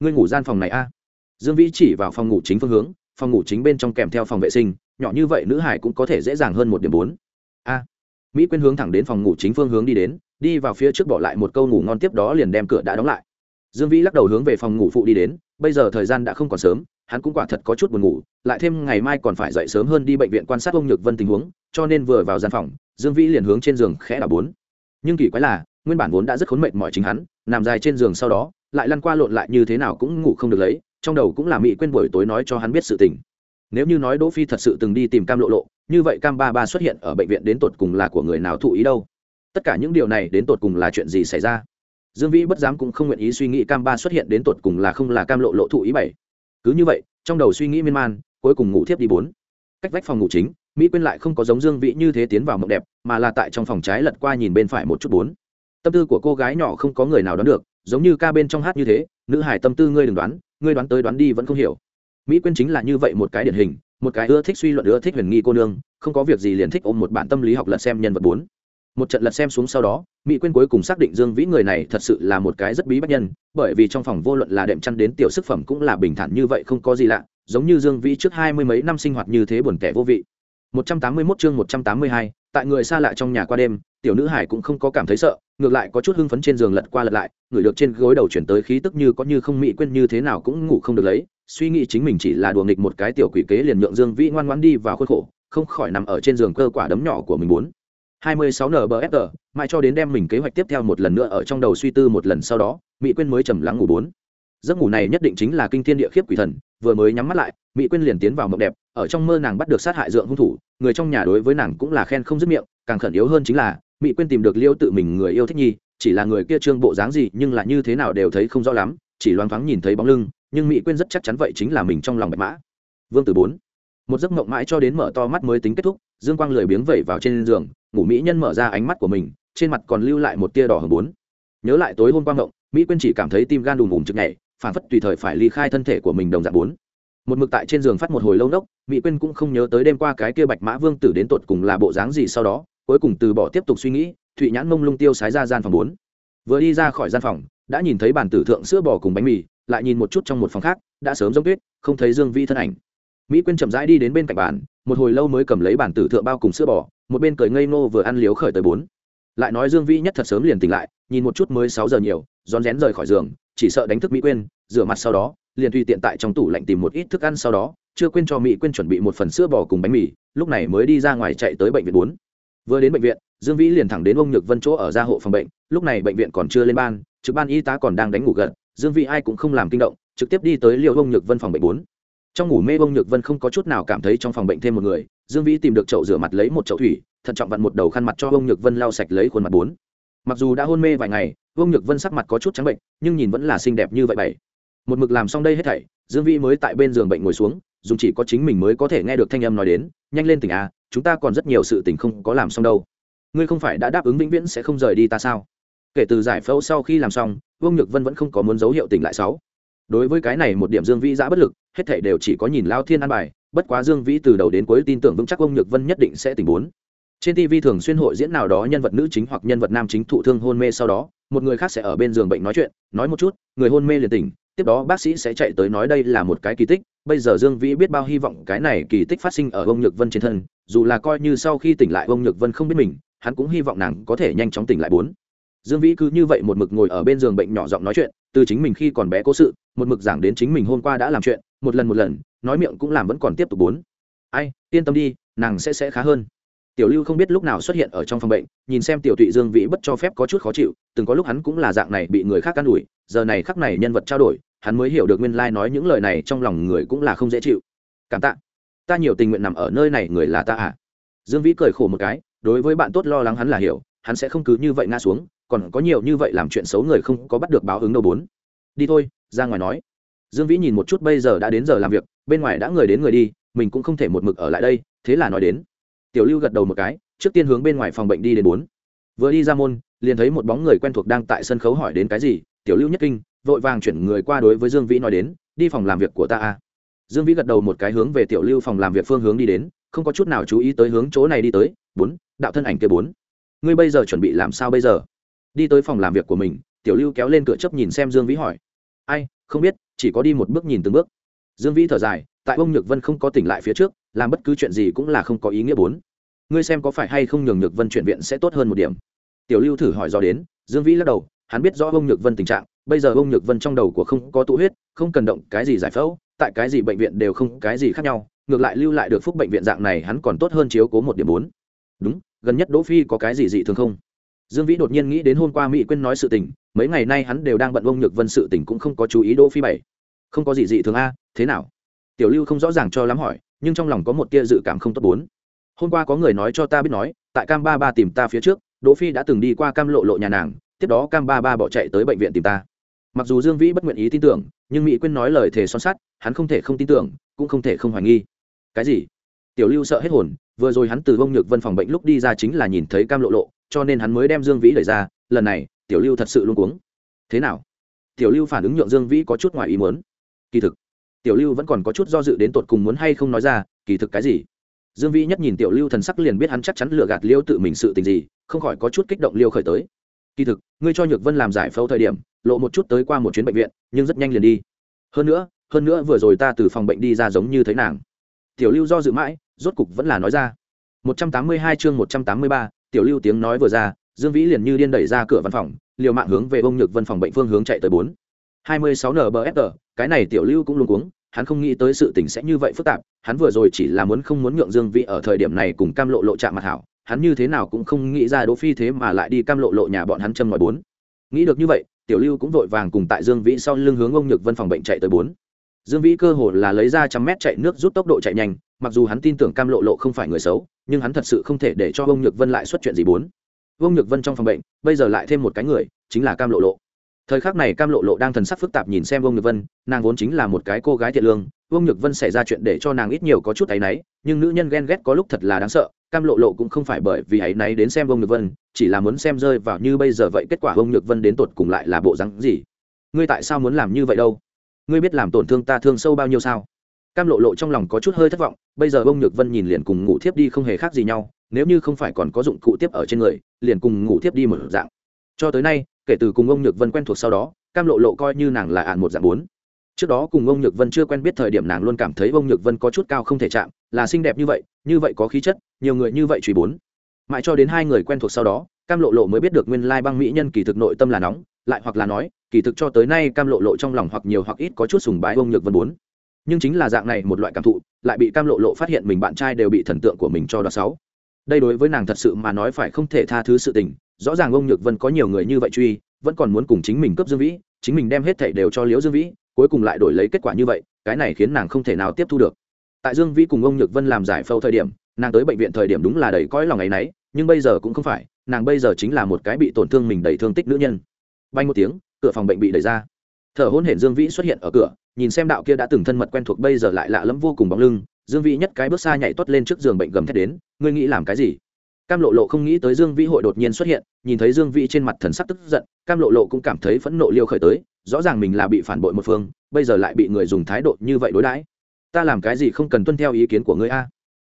Ngươi ngủ gian phòng này a. Dương vĩ chỉ vào phòng ngủ chính phương hướng, phòng ngủ chính bên trong kèm theo phòng vệ sinh, nhỏ như vậy nữ hải cũng có thể dễ dàng hơn một điểm bốn. A. Mỹ quên hướng thẳng đến phòng ngủ chính phương hướng đi đến, đi vào phía trước bỏ lại một câu ngủ ngon tiếp đó liền đem cửa đã đóng lại. Dương vĩ lắc đầu hướng về phòng ngủ phụ đi đến, bây giờ thời gian đã không còn sớm hắn cũng quả thật có chút buồn ngủ, lại thêm ngày mai còn phải dậy sớm hơn đi bệnh viện quan sát ông nhược vân tình huống, cho nên vừa vào gian phòng, dương vĩ liền hướng trên giường khẽ đảo bốn. Nhưng kỳ quái là, nguyên bản vốn đã rất khốn mệt mỏi chính hắn, nằm dài trên giường sau đó, lại lăn qua lộn lại như thế nào cũng ngủ không được lấy, trong đầu cũng là mỹ quên buổi tối nói cho hắn biết sự tình. Nếu như nói đỗ phi thật sự từng đi tìm cam lộ lộ, như vậy cam ba ba xuất hiện ở bệnh viện đến tột cùng là của người nào thụ ý đâu? Tất cả những điều này đến tột cùng là chuyện gì xảy ra? Dương vĩ bất dám cũng không nguyện ý suy nghĩ cam ba xuất hiện đến tột cùng là không là cam lộ lộ thụ ý bảy cứ như vậy, trong đầu suy nghĩ miên man, cuối cùng ngủ thiếp đi bốn. Cách vách phòng ngủ chính, mỹ quên lại không có giống dương vĩ như thế tiến vào mộng đẹp, mà là tại trong phòng trái lật qua nhìn bên phải một chút bốn. Tâm tư của cô gái nhỏ không có người nào đoán được, giống như ca bên trong hát như thế, nữ hải tâm tư ngươi đừng đoán, ngươi đoán tới đoán đi vẫn không hiểu. Mỹ quyên chính là như vậy một cái điển hình, một cái ưa thích suy luận, ưa thích huyền nghi cô nương, không có việc gì liền thích ôm một bản tâm lý học lật xem nhân vật bốn một trận lật xem xuống sau đó mỹ quyên cuối cùng xác định dương vĩ người này thật sự là một cái rất bí bách nhân bởi vì trong phòng vô luận là đệm chăn đến tiểu sức phẩm cũng là bình thản như vậy không có gì lạ giống như dương vĩ trước hai mươi mấy năm sinh hoạt như thế buồn kẻ vô vị 181 chương 182, tại người xa lạ trong nhà qua đêm tiểu nữ hải cũng không có cảm thấy sợ ngược lại có chút hưng phấn trên giường lật qua lật lại ngửi được trên gối đầu chuyển tới khí tức như có như không mỹ quên như thế nào cũng ngủ không được lấy suy nghĩ chính mình chỉ là đùa nghịch một cái tiểu quỷ kế liền nhượng dương vĩ ngoan ngoan đi vào khuôn khổ không khỏi nằm ở trên giường cơ quả đấm nhỏ của mình muốn. 26 nbfr mãi cho đến đem mình kế hoạch tiếp theo một lần nữa ở trong đầu suy tư một lần sau đó, mỹ Quyên mới trầm lắng ngủ bốn. Giấc ngủ này nhất định chính là kinh thiên địa khiếp quỷ thần, vừa mới nhắm mắt lại, mỹ quyên liền tiến vào mộng đẹp, ở trong mơ nàng bắt được sát hại dượng hung thủ, người trong nhà đối với nàng cũng là khen không dứt miệng, càng khẩn yếu hơn chính là, mỹ quyên tìm được liêu tự mình người yêu thích nhi, chỉ là người kia trương bộ dáng gì nhưng là như thế nào đều thấy không rõ lắm, chỉ loáng thoáng nhìn thấy bóng lưng, nhưng mỹ quyên rất chắc chắn vậy chính là mình trong lòng bạch mã. Vương tử bốn. Một giấc mộng mãi cho đến mở to mắt mới tính kết thúc, dương quang lười biếng vẩy vào trên giường ngủ mỹ nhân mở ra ánh mắt của mình trên mặt còn lưu lại một tia đỏ hồng bốn. Nhớ lại tối hôm qua động, mỹ quyên chỉ cảm thấy tim gan đùm ùm chực nhảy phản phất tùy thời phải ly khai thân thể của mình đồng dạng bốn. Một mực tại trên giường phát một hồi lâu nốc mỹ quyên cũng không nhớ tới đêm qua cái kia bạch mã vương tử đến tột cùng là bộ dáng gì sau đó cuối cùng từ bỏ tiếp tục suy nghĩ thụy nhãn mông lung tiêu sái ra gian phòng bốn. Vừa đi ra khỏi gian phòng đã nhìn thấy bàn tử thượng sữa bò cùng bánh mì lại nhìn một chút trong một phòng khác đã sớm giống tuyết không thấy dương vi thân ảnh. Mỹ quyên chậm rãi đi đến bên cạnh bàn một hồi lâu mới cầm lấy bàn tử thượng bao cùng sữa bò một bên cười ngây ngô vừa ăn liếu khởi tới bốn. Lại nói dương vi nhất thật sớm liền tỉnh lại, nhìn một chút mới sáu giờ nhiều, rón rén rời khỏi giường, chỉ sợ đánh thức mỹ quyên, rửa mặt sau đó, liền tùy tiện tại trong tủ lạnh tìm một ít thức ăn sau đó, chưa quên cho mỹ quyên chuẩn bị một phần sữa bò cùng bánh mì, lúc này mới đi ra ngoài chạy tới bệnh viện bốn. Vừa đến bệnh viện, dương vĩ liền thẳng đến ông nhược vân chỗ ở gia hộ phòng bệnh, lúc này bệnh viện còn chưa lên ban, trực ban y tá còn đang đánh ngủ gật, dương vĩ ai cũng không làm kinh động, trực tiếp đi tới liệu ông nhược vân phòng bệnh bốn. Trong ngủ mê ông nhược vân không có chút nào cảm thấy trong phòng bệnh thêm một người dương vĩ tìm được chậu rửa mặt lấy một chậu thủy, thận trọng vặn một đầu khăn mặt cho ông nhược vân lau sạch lấy khuôn mặt bốn. Mặc dù đã hôn mê vài ngày ông nhược vân sắc mặt có chút trắng bệnh, nhưng nhìn vẫn là xinh đẹp như vậy bảy. Một mực làm xong đây hết thảy, dương vĩ mới tại bên giường bệnh ngồi xuống dùng chỉ có chính mình mới có thể nghe được thanh âm nói đến, nhanh lên tỉnh a chúng ta còn rất nhiều sự tình không có làm xong đâu. Ngươi không phải đã đáp ứng vĩnh viễn sẽ không rời đi ta sao? Kể từ giải phẫu sau khi làm xong, vương nhược vân vẫn không có muốn dấu hiệu tỉnh lại sáu. Đối với cái này một điểm dương vĩ giã bất lực, hết thảy đều chỉ có nhìn lao thiên an bài bất quá dương vĩ từ đầu đến cuối tin tưởng vững chắc ông nhược vân nhất định sẽ tỉnh bốn. Trên tv thường xuyên hội diễn nào đó nhân vật nữ chính hoặc nhân vật nam chính thụ thương hôn mê sau đó, một người khác sẽ ở bên giường bệnh nói chuyện, nói một chút, người hôn mê liền tỉnh, tiếp đó bác sĩ sẽ chạy tới nói đây là một cái kỳ tích, bây giờ dương vĩ biết bao hy vọng cái này kỳ tích phát sinh ở ông nhược vân trên thân, dù là coi như sau khi tỉnh lại ông nhược vân không biết mình, hắn cũng hy vọng nàng có thể nhanh chóng tỉnh lại bốn. Dương vĩ cứ như vậy một mực ngồi ở bên giường bệnh nhỏ giọng nói chuyện, từ chính mình khi còn bé cố sự, một mực giảng đến chính mình hôm qua đã làm chuyện, một lần một lần nói miệng cũng làm vẫn còn tiếp tục bốn. Ai, yên tâm đi, nàng sẽ sẽ khá hơn. Tiểu lưu không biết lúc nào xuất hiện ở trong phòng bệnh, nhìn xem tiểu tụy dương vĩ bất cho phép có chút khó chịu, từng có lúc hắn cũng là dạng này bị người khác can đuổi giờ này khắc này nhân vật trao đổi, hắn mới hiểu được nguyên lai nói những lời này trong lòng người cũng là không dễ chịu. Cảm tạ. Ta nhiều tình nguyện nằm ở nơi này, người là ta à? Dương vĩ cười khổ một cái, đối với bạn tốt lo lắng hắn là hiểu, hắn sẽ không cứ như vậy ngã xuống, còn có nhiều như vậy làm chuyện xấu người không có bắt được báo ứng đâu bốn. Đi thôi, ra ngoài nói dương vĩ nhìn một chút bây giờ đã đến giờ làm việc, bên ngoài đã người đến người đi, mình cũng không thể một mực ở lại đây, thế là nói đến. Tiểu lưu gật đầu một cái, trước tiên hướng bên ngoài phòng bệnh đi đến bốn. Vừa đi ra môn, liền thấy một bóng người quen thuộc đang tại sân khấu hỏi đến cái gì, tiểu lưu nhất kinh, vội vàng chuyển người qua đối với dương vĩ nói đến, đi phòng làm việc của ta a. Dương vĩ gật đầu một cái hướng về tiểu lưu phòng làm việc phương hướng đi đến, không có chút nào chú ý tới hướng chỗ này đi tới, bốn, đạo thân ảnh kia bốn. Ngươi bây giờ chuẩn bị làm sao bây giờ? Đi tới phòng làm việc của mình, tiểu lưu kéo lên cửa chấp nhìn xem dương vĩ hỏi. Ai không biết, chỉ có đi một bước nhìn từng bước. Dương vĩ thở dài, tại ông nhược vân không có tỉnh lại phía trước, làm bất cứ chuyện gì cũng là không có ý nghĩa bốn. Ngươi xem có phải hay không nhường nhược vân chuyển viện sẽ tốt hơn một điểm. Tiểu lưu thử hỏi do đến, dương vĩ lắc đầu, hắn biết rõ ông nhược vân tình trạng, bây giờ ông nhược vân trong đầu của không có tụ huyết, không cần động cái gì giải phẫu, tại cái gì bệnh viện đều không cái gì khác nhau, ngược lại lưu lại được phúc bệnh viện dạng này hắn còn tốt hơn chiếu cố một điểm bốn. Đúng, gần nhất đỗ phi có cái gì dị thường không? Dương vĩ đột nhiên nghĩ đến hôm qua mỹ quyên nói sự tình mấy ngày nay hắn đều đang bận ông nhược vân sự tình cũng không có chú ý đỗ phi bảy. Không có gì dị thường a, thế nào? Tiểu lưu không rõ ràng cho lắm hỏi, nhưng trong lòng có một tia dự cảm không tốt bốn. Hôm qua có người nói cho ta biết nói, tại cam ba ba tìm ta phía trước, đỗ phi đã từng đi qua cam lộ lộ nhà nàng, tiếp đó cam ba ba bỏ chạy tới bệnh viện tìm ta. Mặc dù dương vĩ bất nguyện ý tin tưởng, nhưng mỹ quyên nói lời thề son sắt, hắn không thể không tin tưởng, cũng không thể không hoài nghi. Cái gì? Tiểu lưu sợ hết hồn, vừa rồi hắn từ bông nhược vân phòng bệnh lúc đi ra chính là nhìn thấy cam lộ lộ, cho nên hắn mới đem dương vĩ đẩy ra, lần này tiểu lưu thật sự luôn cuống. Thế nào? Tiểu lưu phản ứng nhượng dương vĩ có chút ngoài ý muốn. Kỳ thực tiểu lưu vẫn còn có chút do dự đến tột cùng muốn hay không nói ra kỳ thực cái gì? Dương vĩ nhất nhìn tiểu lưu thần sắc liền biết hắn chắc chắn lừa gạt liêu tự mình sự tình gì không khỏi có chút kích động liêu khởi tới. Kỳ thực ngươi cho nhược vân làm giải phẫu thời điểm lộ một chút tới qua một chuyến bệnh viện nhưng rất nhanh liền đi. Hơn nữa hơn nữa vừa rồi ta từ phòng bệnh đi ra giống như thấy nàng. Tiểu lưu do dự mãi rốt cục vẫn là nói ra. 182 chương 183, tiểu lưu tiếng nói vừa ra dương vĩ liền như điên đẩy ra cửa văn phòng, liều mạng hướng về bông nhược vân phòng bệnh phương hướng chạy tới bốn. 26 nbfr cái này tiểu lưu cũng luôn cuống, hắn không nghĩ tới sự tình sẽ như vậy phức tạp, hắn vừa rồi chỉ là muốn không muốn nhượng dương vĩ ở thời điểm này cùng cam lộ lộ chạm mặt hảo, hắn như thế nào cũng không nghĩ ra đỗ phi thế mà lại đi cam lộ lộ nhà bọn hắn châm nói bốn. Nghĩ được như vậy, tiểu lưu cũng vội vàng cùng tại dương vĩ sau lưng hướng ông nhược vân phòng bệnh chạy tới bốn. Dương vĩ cơ hồ là lấy ra trăm mét chạy nước rút tốc độ chạy nhanh, mặc dù hắn tin tưởng cam lộ lộ không phải người xấu, nhưng hắn thật sự không thể để cho ông nhược vân lại xuất chuyện gì bốn. Vương nhược vân trong phòng bệnh, bây giờ lại thêm một cái người, chính là cam lộ lộ. Thời khắc này cam lộ lộ đang thần sắc phức tạp nhìn xem Vương nhược vân, nàng vốn chính là một cái cô gái thiện lương, Vương nhược vân xảy ra chuyện để cho nàng ít nhiều có chút áy náy, nhưng nữ nhân ghen ghét có lúc thật là đáng sợ, cam lộ lộ cũng không phải bởi vì áy náy đến xem Vương nhược vân, chỉ là muốn xem rơi vào như bây giờ vậy kết quả Vương nhược vân đến tột cùng lại là bộ rắn gì. Ngươi tại sao muốn làm như vậy đâu? Ngươi biết làm tổn thương ta thương sâu bao nhiêu sao? Cam lộ lộ trong lòng có chút hơi thất vọng, bây giờ Vương nhược vân nhìn liền cùng ngủ thiếp đi không hề khác gì nhau nếu như không phải còn có dụng cụ tiếp ở trên người, liền cùng ngủ tiếp đi một dạng. Cho tới nay, kể từ cùng ông nhược vân quen thuộc sau đó, cam lộ lộ coi như nàng là ạn một dạng bốn. Trước đó cùng ông nhược vân chưa quen biết thời điểm nàng luôn cảm thấy ông nhược vân có chút cao không thể chạm, là xinh đẹp như vậy như vậy có khí chất, nhiều người như vậy truy bốn. Mãi cho đến hai người quen thuộc sau đó, cam lộ lộ mới biết được nguyên lai băng mỹ nhân kỳ thực nội tâm là nóng, lại hoặc là nói, kỳ thực cho tới nay cam lộ lộ trong lòng hoặc nhiều hoặc ít có chút sùng bái ông nhược vân bốn. Nhưng chính là dạng này một loại cảm thụ, lại bị cam lộ lộ phát hiện mình bạn trai đều bị thần tượng của mình cho đoạt sáu đây đối với nàng thật sự mà nói phải không thể tha thứ sự tình, rõ ràng ông nhược vân có nhiều người như vậy truy, vẫn còn muốn cùng chính mình cướp dương vĩ, chính mình đem hết thảy đều cho liễu dương vĩ, cuối cùng lại đổi lấy kết quả như vậy, cái này khiến nàng không thể nào tiếp thu được. Tại dương vĩ cùng ông nhược vân làm giải phẫu thời điểm, nàng tới bệnh viện thời điểm đúng là đầy cõi lòng ngày nấy, nhưng bây giờ cũng không phải, nàng bây giờ chính là một cái bị tổn thương mình đầy thương tích nữ nhân. Bay một tiếng, cửa phòng bệnh bị đẩy ra. Thở hôn hển dương vĩ xuất hiện ở cửa, nhìn xem đạo kia đã từng thân mật quen thuộc bây giờ lại lạ lẫm vô cùng bóng lưng dương vĩ nhất cái bước xa nhảy tuất lên trước giường bệnh gầm thét đến, ngươi nghĩ làm cái gì? Cam lộ lộ không nghĩ tới dương vĩ hội đột nhiên xuất hiện, nhìn thấy dương vĩ trên mặt thần sắc tức giận, cam lộ lộ cũng cảm thấy phẫn nộ liêu khởi tới, rõ ràng mình là bị phản bội một phương, bây giờ lại bị người dùng thái độ như vậy đối đãi. Ta làm cái gì không cần tuân theo ý kiến của ngươi a?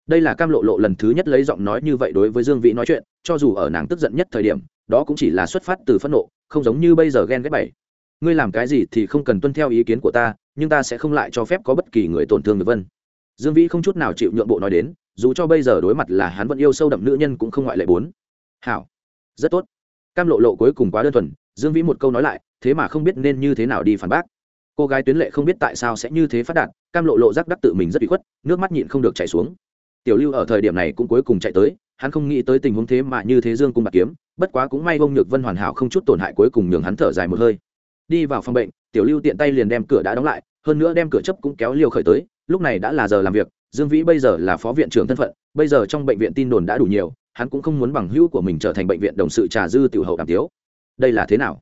Đây là cam lộ lộ lần thứ nhất lấy giọng nói như vậy đối với dương vĩ nói chuyện, cho dù ở nàng tức giận nhất thời điểm, đó cũng chỉ là xuất phát từ phẫn nộ, không giống như bây giờ ghen ghét bảy ngươi làm cái gì thì không cần tuân theo ý kiến của ta, nhưng ta sẽ không lại cho phép có bất kỳ người tổn thương được vân dương vĩ không chút nào chịu nhượng bộ nói đến, dù cho bây giờ đối mặt là hắn vẫn yêu sâu đậm nữ nhân cũng không ngoại lệ bốn. Hảo, rất tốt. Cam lộ lộ cuối cùng quá đơn thuần, dương vĩ một câu nói lại, thế mà không biết nên như thế nào đi phản bác. Cô gái tuyến lệ không biết tại sao sẽ như thế phát đạt, cam lộ lộ rắc đắc tự mình rất bị khuất, nước mắt nhịn không được chảy xuống. Tiểu lưu ở thời điểm này cũng cuối cùng chạy tới, hắn không nghĩ tới tình huống thế mà như thế dương cung bạc kiếm, bất quá cũng may bông nhược vân hoàn hảo không chút tổn hại cuối cùng nhường hắn thở dài một hơi. Đi vào phòng bệnh, tiểu lưu tiện tay liền đem cửa đã đóng lại, hơn nữa đem cửa chấp cũng kéo liều khởi tới lúc này đã là giờ làm việc, dương vĩ bây giờ là phó viện trưởng thân phận, bây giờ trong bệnh viện tin đồn đã đủ nhiều, hắn cũng không muốn bằng hữu của mình trở thành bệnh viện đồng sự trà dư tiểu hậu đàm tiếu. Đây là thế nào?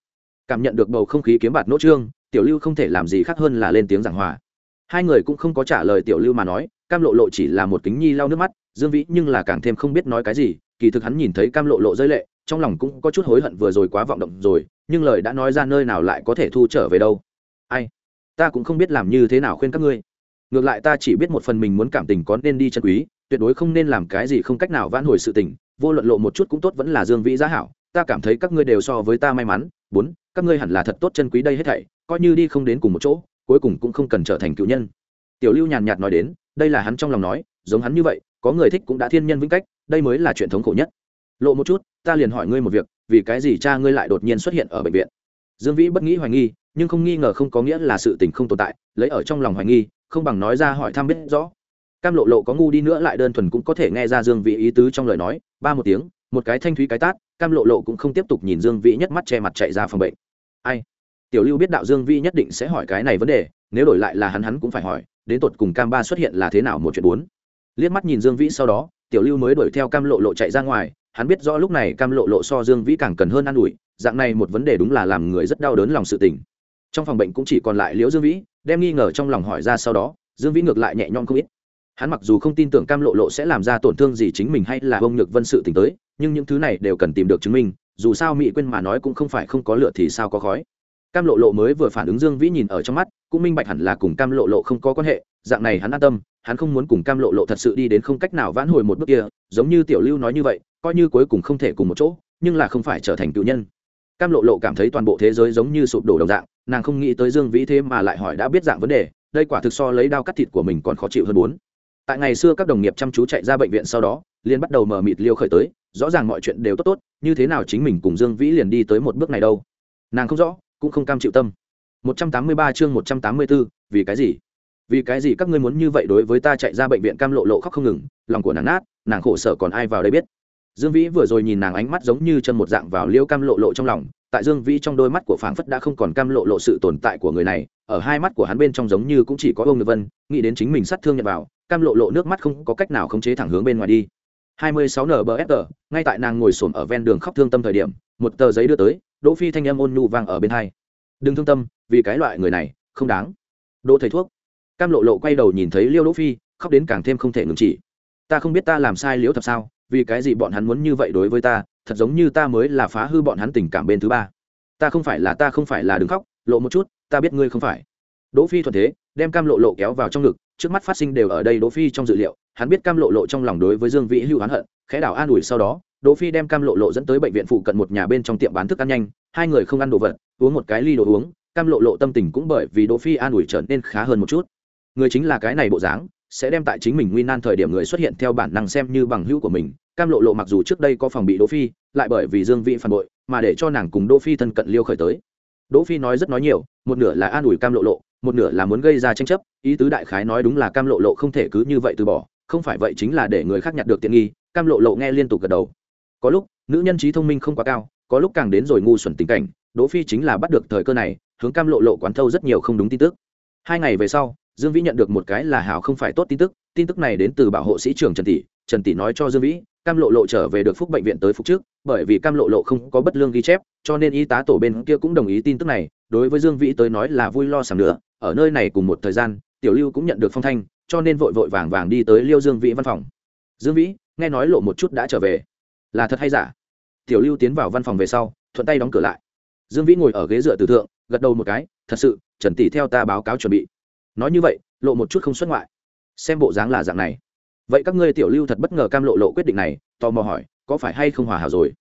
Cảm nhận được bầu không khí kiếm bạt nỗ trương, tiểu lưu không thể làm gì khác hơn là lên tiếng giảng hòa. Hai người cũng không có trả lời tiểu lưu mà nói, cam lộ lộ chỉ là một kính nhi lau nước mắt, dương vĩ nhưng là càng thêm không biết nói cái gì, kỳ thực hắn nhìn thấy cam lộ lộ rơi lệ, trong lòng cũng có chút hối hận vừa rồi quá vọng động rồi, nhưng lời đã nói ra nơi nào lại có thể thu trở về đâu. Ai? Ta cũng không biết làm như thế nào khuyên các ngươi ngược lại ta chỉ biết một phần mình muốn cảm tình có nên đi chân quý, tuyệt đối không nên làm cái gì không cách nào vãn hồi sự tình, vô luận lộ một chút cũng tốt vẫn là dương vĩ giá hảo, ta cảm thấy các ngươi đều so với ta may mắn, bốn, các ngươi hẳn là thật tốt chân quý đây hết thảy, coi như đi không đến cùng một chỗ, cuối cùng cũng không cần trở thành cựu nhân. Tiểu lưu nhàn nhạt nói đến, đây là hắn trong lòng nói, giống hắn như vậy, có người thích cũng đã thiên nhân vĩnh cách, đây mới là chuyện thống khổ nhất. Lộ một chút, ta liền hỏi ngươi một việc, vì cái gì cha ngươi lại đột nhiên xuất hiện ở bệnh viện? Dương vĩ bất nghĩ hoài nghi, nhưng không nghi ngờ không có nghĩa là sự tình không tồn tại, lấy ở trong lòng hoài nghi không bằng nói ra hỏi thăm biết rõ. Cam lộ lộ có ngu đi nữa lại đơn thuần cũng có thể nghe ra dương vĩ ý tứ trong lời nói, ba một tiếng, một cái thanh thúy cái tát, cam lộ lộ cũng không tiếp tục nhìn dương vĩ nhất mắt che mặt chạy ra phòng bệnh. Ai? Tiểu lưu biết đạo dương vĩ nhất định sẽ hỏi cái này vấn đề, nếu đổi lại là hắn hắn cũng phải hỏi, đến tột cùng cam ba xuất hiện là thế nào một chuyện bốn. Liếc mắt nhìn dương vĩ sau đó, tiểu lưu mới đuổi theo cam lộ lộ chạy ra ngoài, hắn biết rõ lúc này cam lộ lộ so dương vĩ càng cần hơn an ủi, dạng này một vấn đề đúng là làm người rất đau đớn lòng sự tình trong phòng bệnh cũng chỉ còn lại liễu dương vĩ, đem nghi ngờ trong lòng hỏi ra sau đó, dương vĩ ngược lại nhẹ nhõm không ít. Hắn mặc dù không tin tưởng cam lộ lộ sẽ làm ra tổn thương gì chính mình hay là ông nhược vân sự t tới, nhưng những thứ này đều cần tìm được chứng minh, dù sao mỹ quên mà nói cũng không phải không có lựa thì sao có khói. Cam lộ lộ mới vừa phản ứng dương vĩ nhìn ở trong mắt, cũng minh bạch hẳn là cùng cam lộ lộ không có quan hệ, dạng này hắn an tâm, hắn không muốn cùng cam lộ lộ thật sự đi đến không cách nào vãn hồi một bước kia, giống như tiểu lưu nói như vậy, coi như cuối cùng không thể cùng một chỗ, nhưng là không phải trở thành cựu nhân. Cam lộ lộ cảm thấy toàn bộ thế giới giống như sụp đổ đồng dạng nàng không nghĩ tới dương vĩ thế mà lại hỏi đã biết dạng vấn đề đây quả thực so lấy đao cắt thịt của mình còn khó chịu hơn bốn. Tại ngày xưa các đồng nghiệp chăm chú chạy ra bệnh viện sau đó liền bắt đầu mờ mịt liêu khởi tới rõ ràng mọi chuyện đều tốt tốt như thế nào chính mình cùng dương vĩ liền đi tới một bước này đâu. Nàng không rõ cũng không cam chịu tâm. 183 chương 184, vì cái gì? Vì cái gì các ngươi muốn như vậy đối với ta chạy ra bệnh viện cam lộ lộ khóc không ngừng lòng của nàng nát nàng khổ sở còn ai vào đây biết? Dương vĩ vừa rồi nhìn nàng ánh mắt giống như chân một dạng vào liêu cam lộ lộ trong lòng tại dương vĩ trong đôi mắt của phảng phất đã không còn cam lộ lộ sự tồn tại của người này, ở hai mắt của hắn bên trong giống như cũng chỉ có ông ngư vân, nghĩ đến chính mình sát thương nhận vào, cam lộ lộ nước mắt không có cách nào khống chế thẳng hướng bên ngoài đi. 26 nbfr ngay tại nàng ngồi xổm ở ven đường khóc thương tâm thời điểm, một tờ giấy đưa tới, đỗ phi thanh âm ôn nhu vang ở bên hai. Đừng thương tâm, vì cái loại người này, không đáng. Đỗ thầy thuốc. Cam lộ lộ quay đầu nhìn thấy liêu đỗ phi, khóc đến càng thêm không thể ngừng chỉ. Ta không biết ta làm sai liễu thập sao, vì cái gì bọn hắn muốn như vậy đối với ta thật giống như ta mới là phá hư bọn hắn tình cảm bên thứ ba. Ta không phải là, ta không phải là đừng khóc, lộ một chút, ta biết ngươi không phải. Đỗ phi thuận thế, đem cam lộ lộ kéo vào trong ngực, trước mắt phát sinh đều ở đây đỗ phi trong dự liệu, hắn biết cam lộ lộ trong lòng đối với dương vĩ hưu hắn hận, khẽ đảo an ủi sau đó, đỗ phi đem cam lộ lộ dẫn tới bệnh viện phụ cận một nhà bên trong tiệm bán thức ăn nhanh, hai người không ăn đồ vật, uống một cái ly đồ uống, cam lộ lộ tâm tình cũng bởi vì đỗ phi an ủi trở nên khá hơn một chút. Người chính là cái này bộ dáng sẽ đem tại chính mình nguy nan thời điểm người xuất hiện theo bản năng xem như bằng hữu của mình. Cam lộ lộ mặc dù trước đây có phòng bị đỗ phi, lại bởi vì dương vị phản bội, mà để cho nàng cùng đỗ phi thân cận liêu khởi tới. Đỗ phi nói rất nói nhiều, một nửa là an ủi cam lộ lộ, một nửa là muốn gây ra tranh chấp, ý tứ đại khái nói đúng là cam lộ lộ không thể cứ như vậy từ bỏ, không phải vậy chính là để người khác nhặt được tiện nghi, cam lộ lộ nghe liên tục gật đầu. Có lúc, nữ nhân trí thông minh không quá cao, có lúc càng đến rồi ngu xuẩn tình cảnh, đỗ phi chính là bắt được thời cơ này, hướng cam lộ lộ quán thâu rất nhiều không đúng tin tức. Hai ngày về sau dương vĩ nhận được một cái là hảo không phải tốt tin tức tin tức này đến từ bảo hộ sĩ trưởng trần tỷ trần tỷ nói cho dương vĩ, cam lộ lộ trở về được phúc bệnh viện tới phục trước, bởi vì cam lộ lộ không có bất lương ghi chép, cho nên y tá tổ bên kia cũng đồng ý tin tức này, đối với dương vĩ tới nói là vui lo sảng nữa ở nơi này cùng một thời gian, tiểu lưu cũng nhận được phong thanh, cho nên vội vội vàng vàng đi tới liêu dương vĩ văn phòng. Dương vĩ, nghe nói lộ một chút đã trở về. Là thật hay giả? Tiểu lưu tiến vào văn phòng về sau, thuận tay đóng cửa lại. Dương vĩ ngồi ở ghế dựa từ thượng, gật đầu một cái, thật sự, trần tỷ theo ta báo cáo chuẩn bị nói như vậy, lộ một chút không xuất ngoại. Xem bộ dáng là dạng này. Vậy các ngươi tiểu lưu thật bất ngờ cam lộ lộ quyết định này, tò mò hỏi, có phải hay không hòa hảo rồi?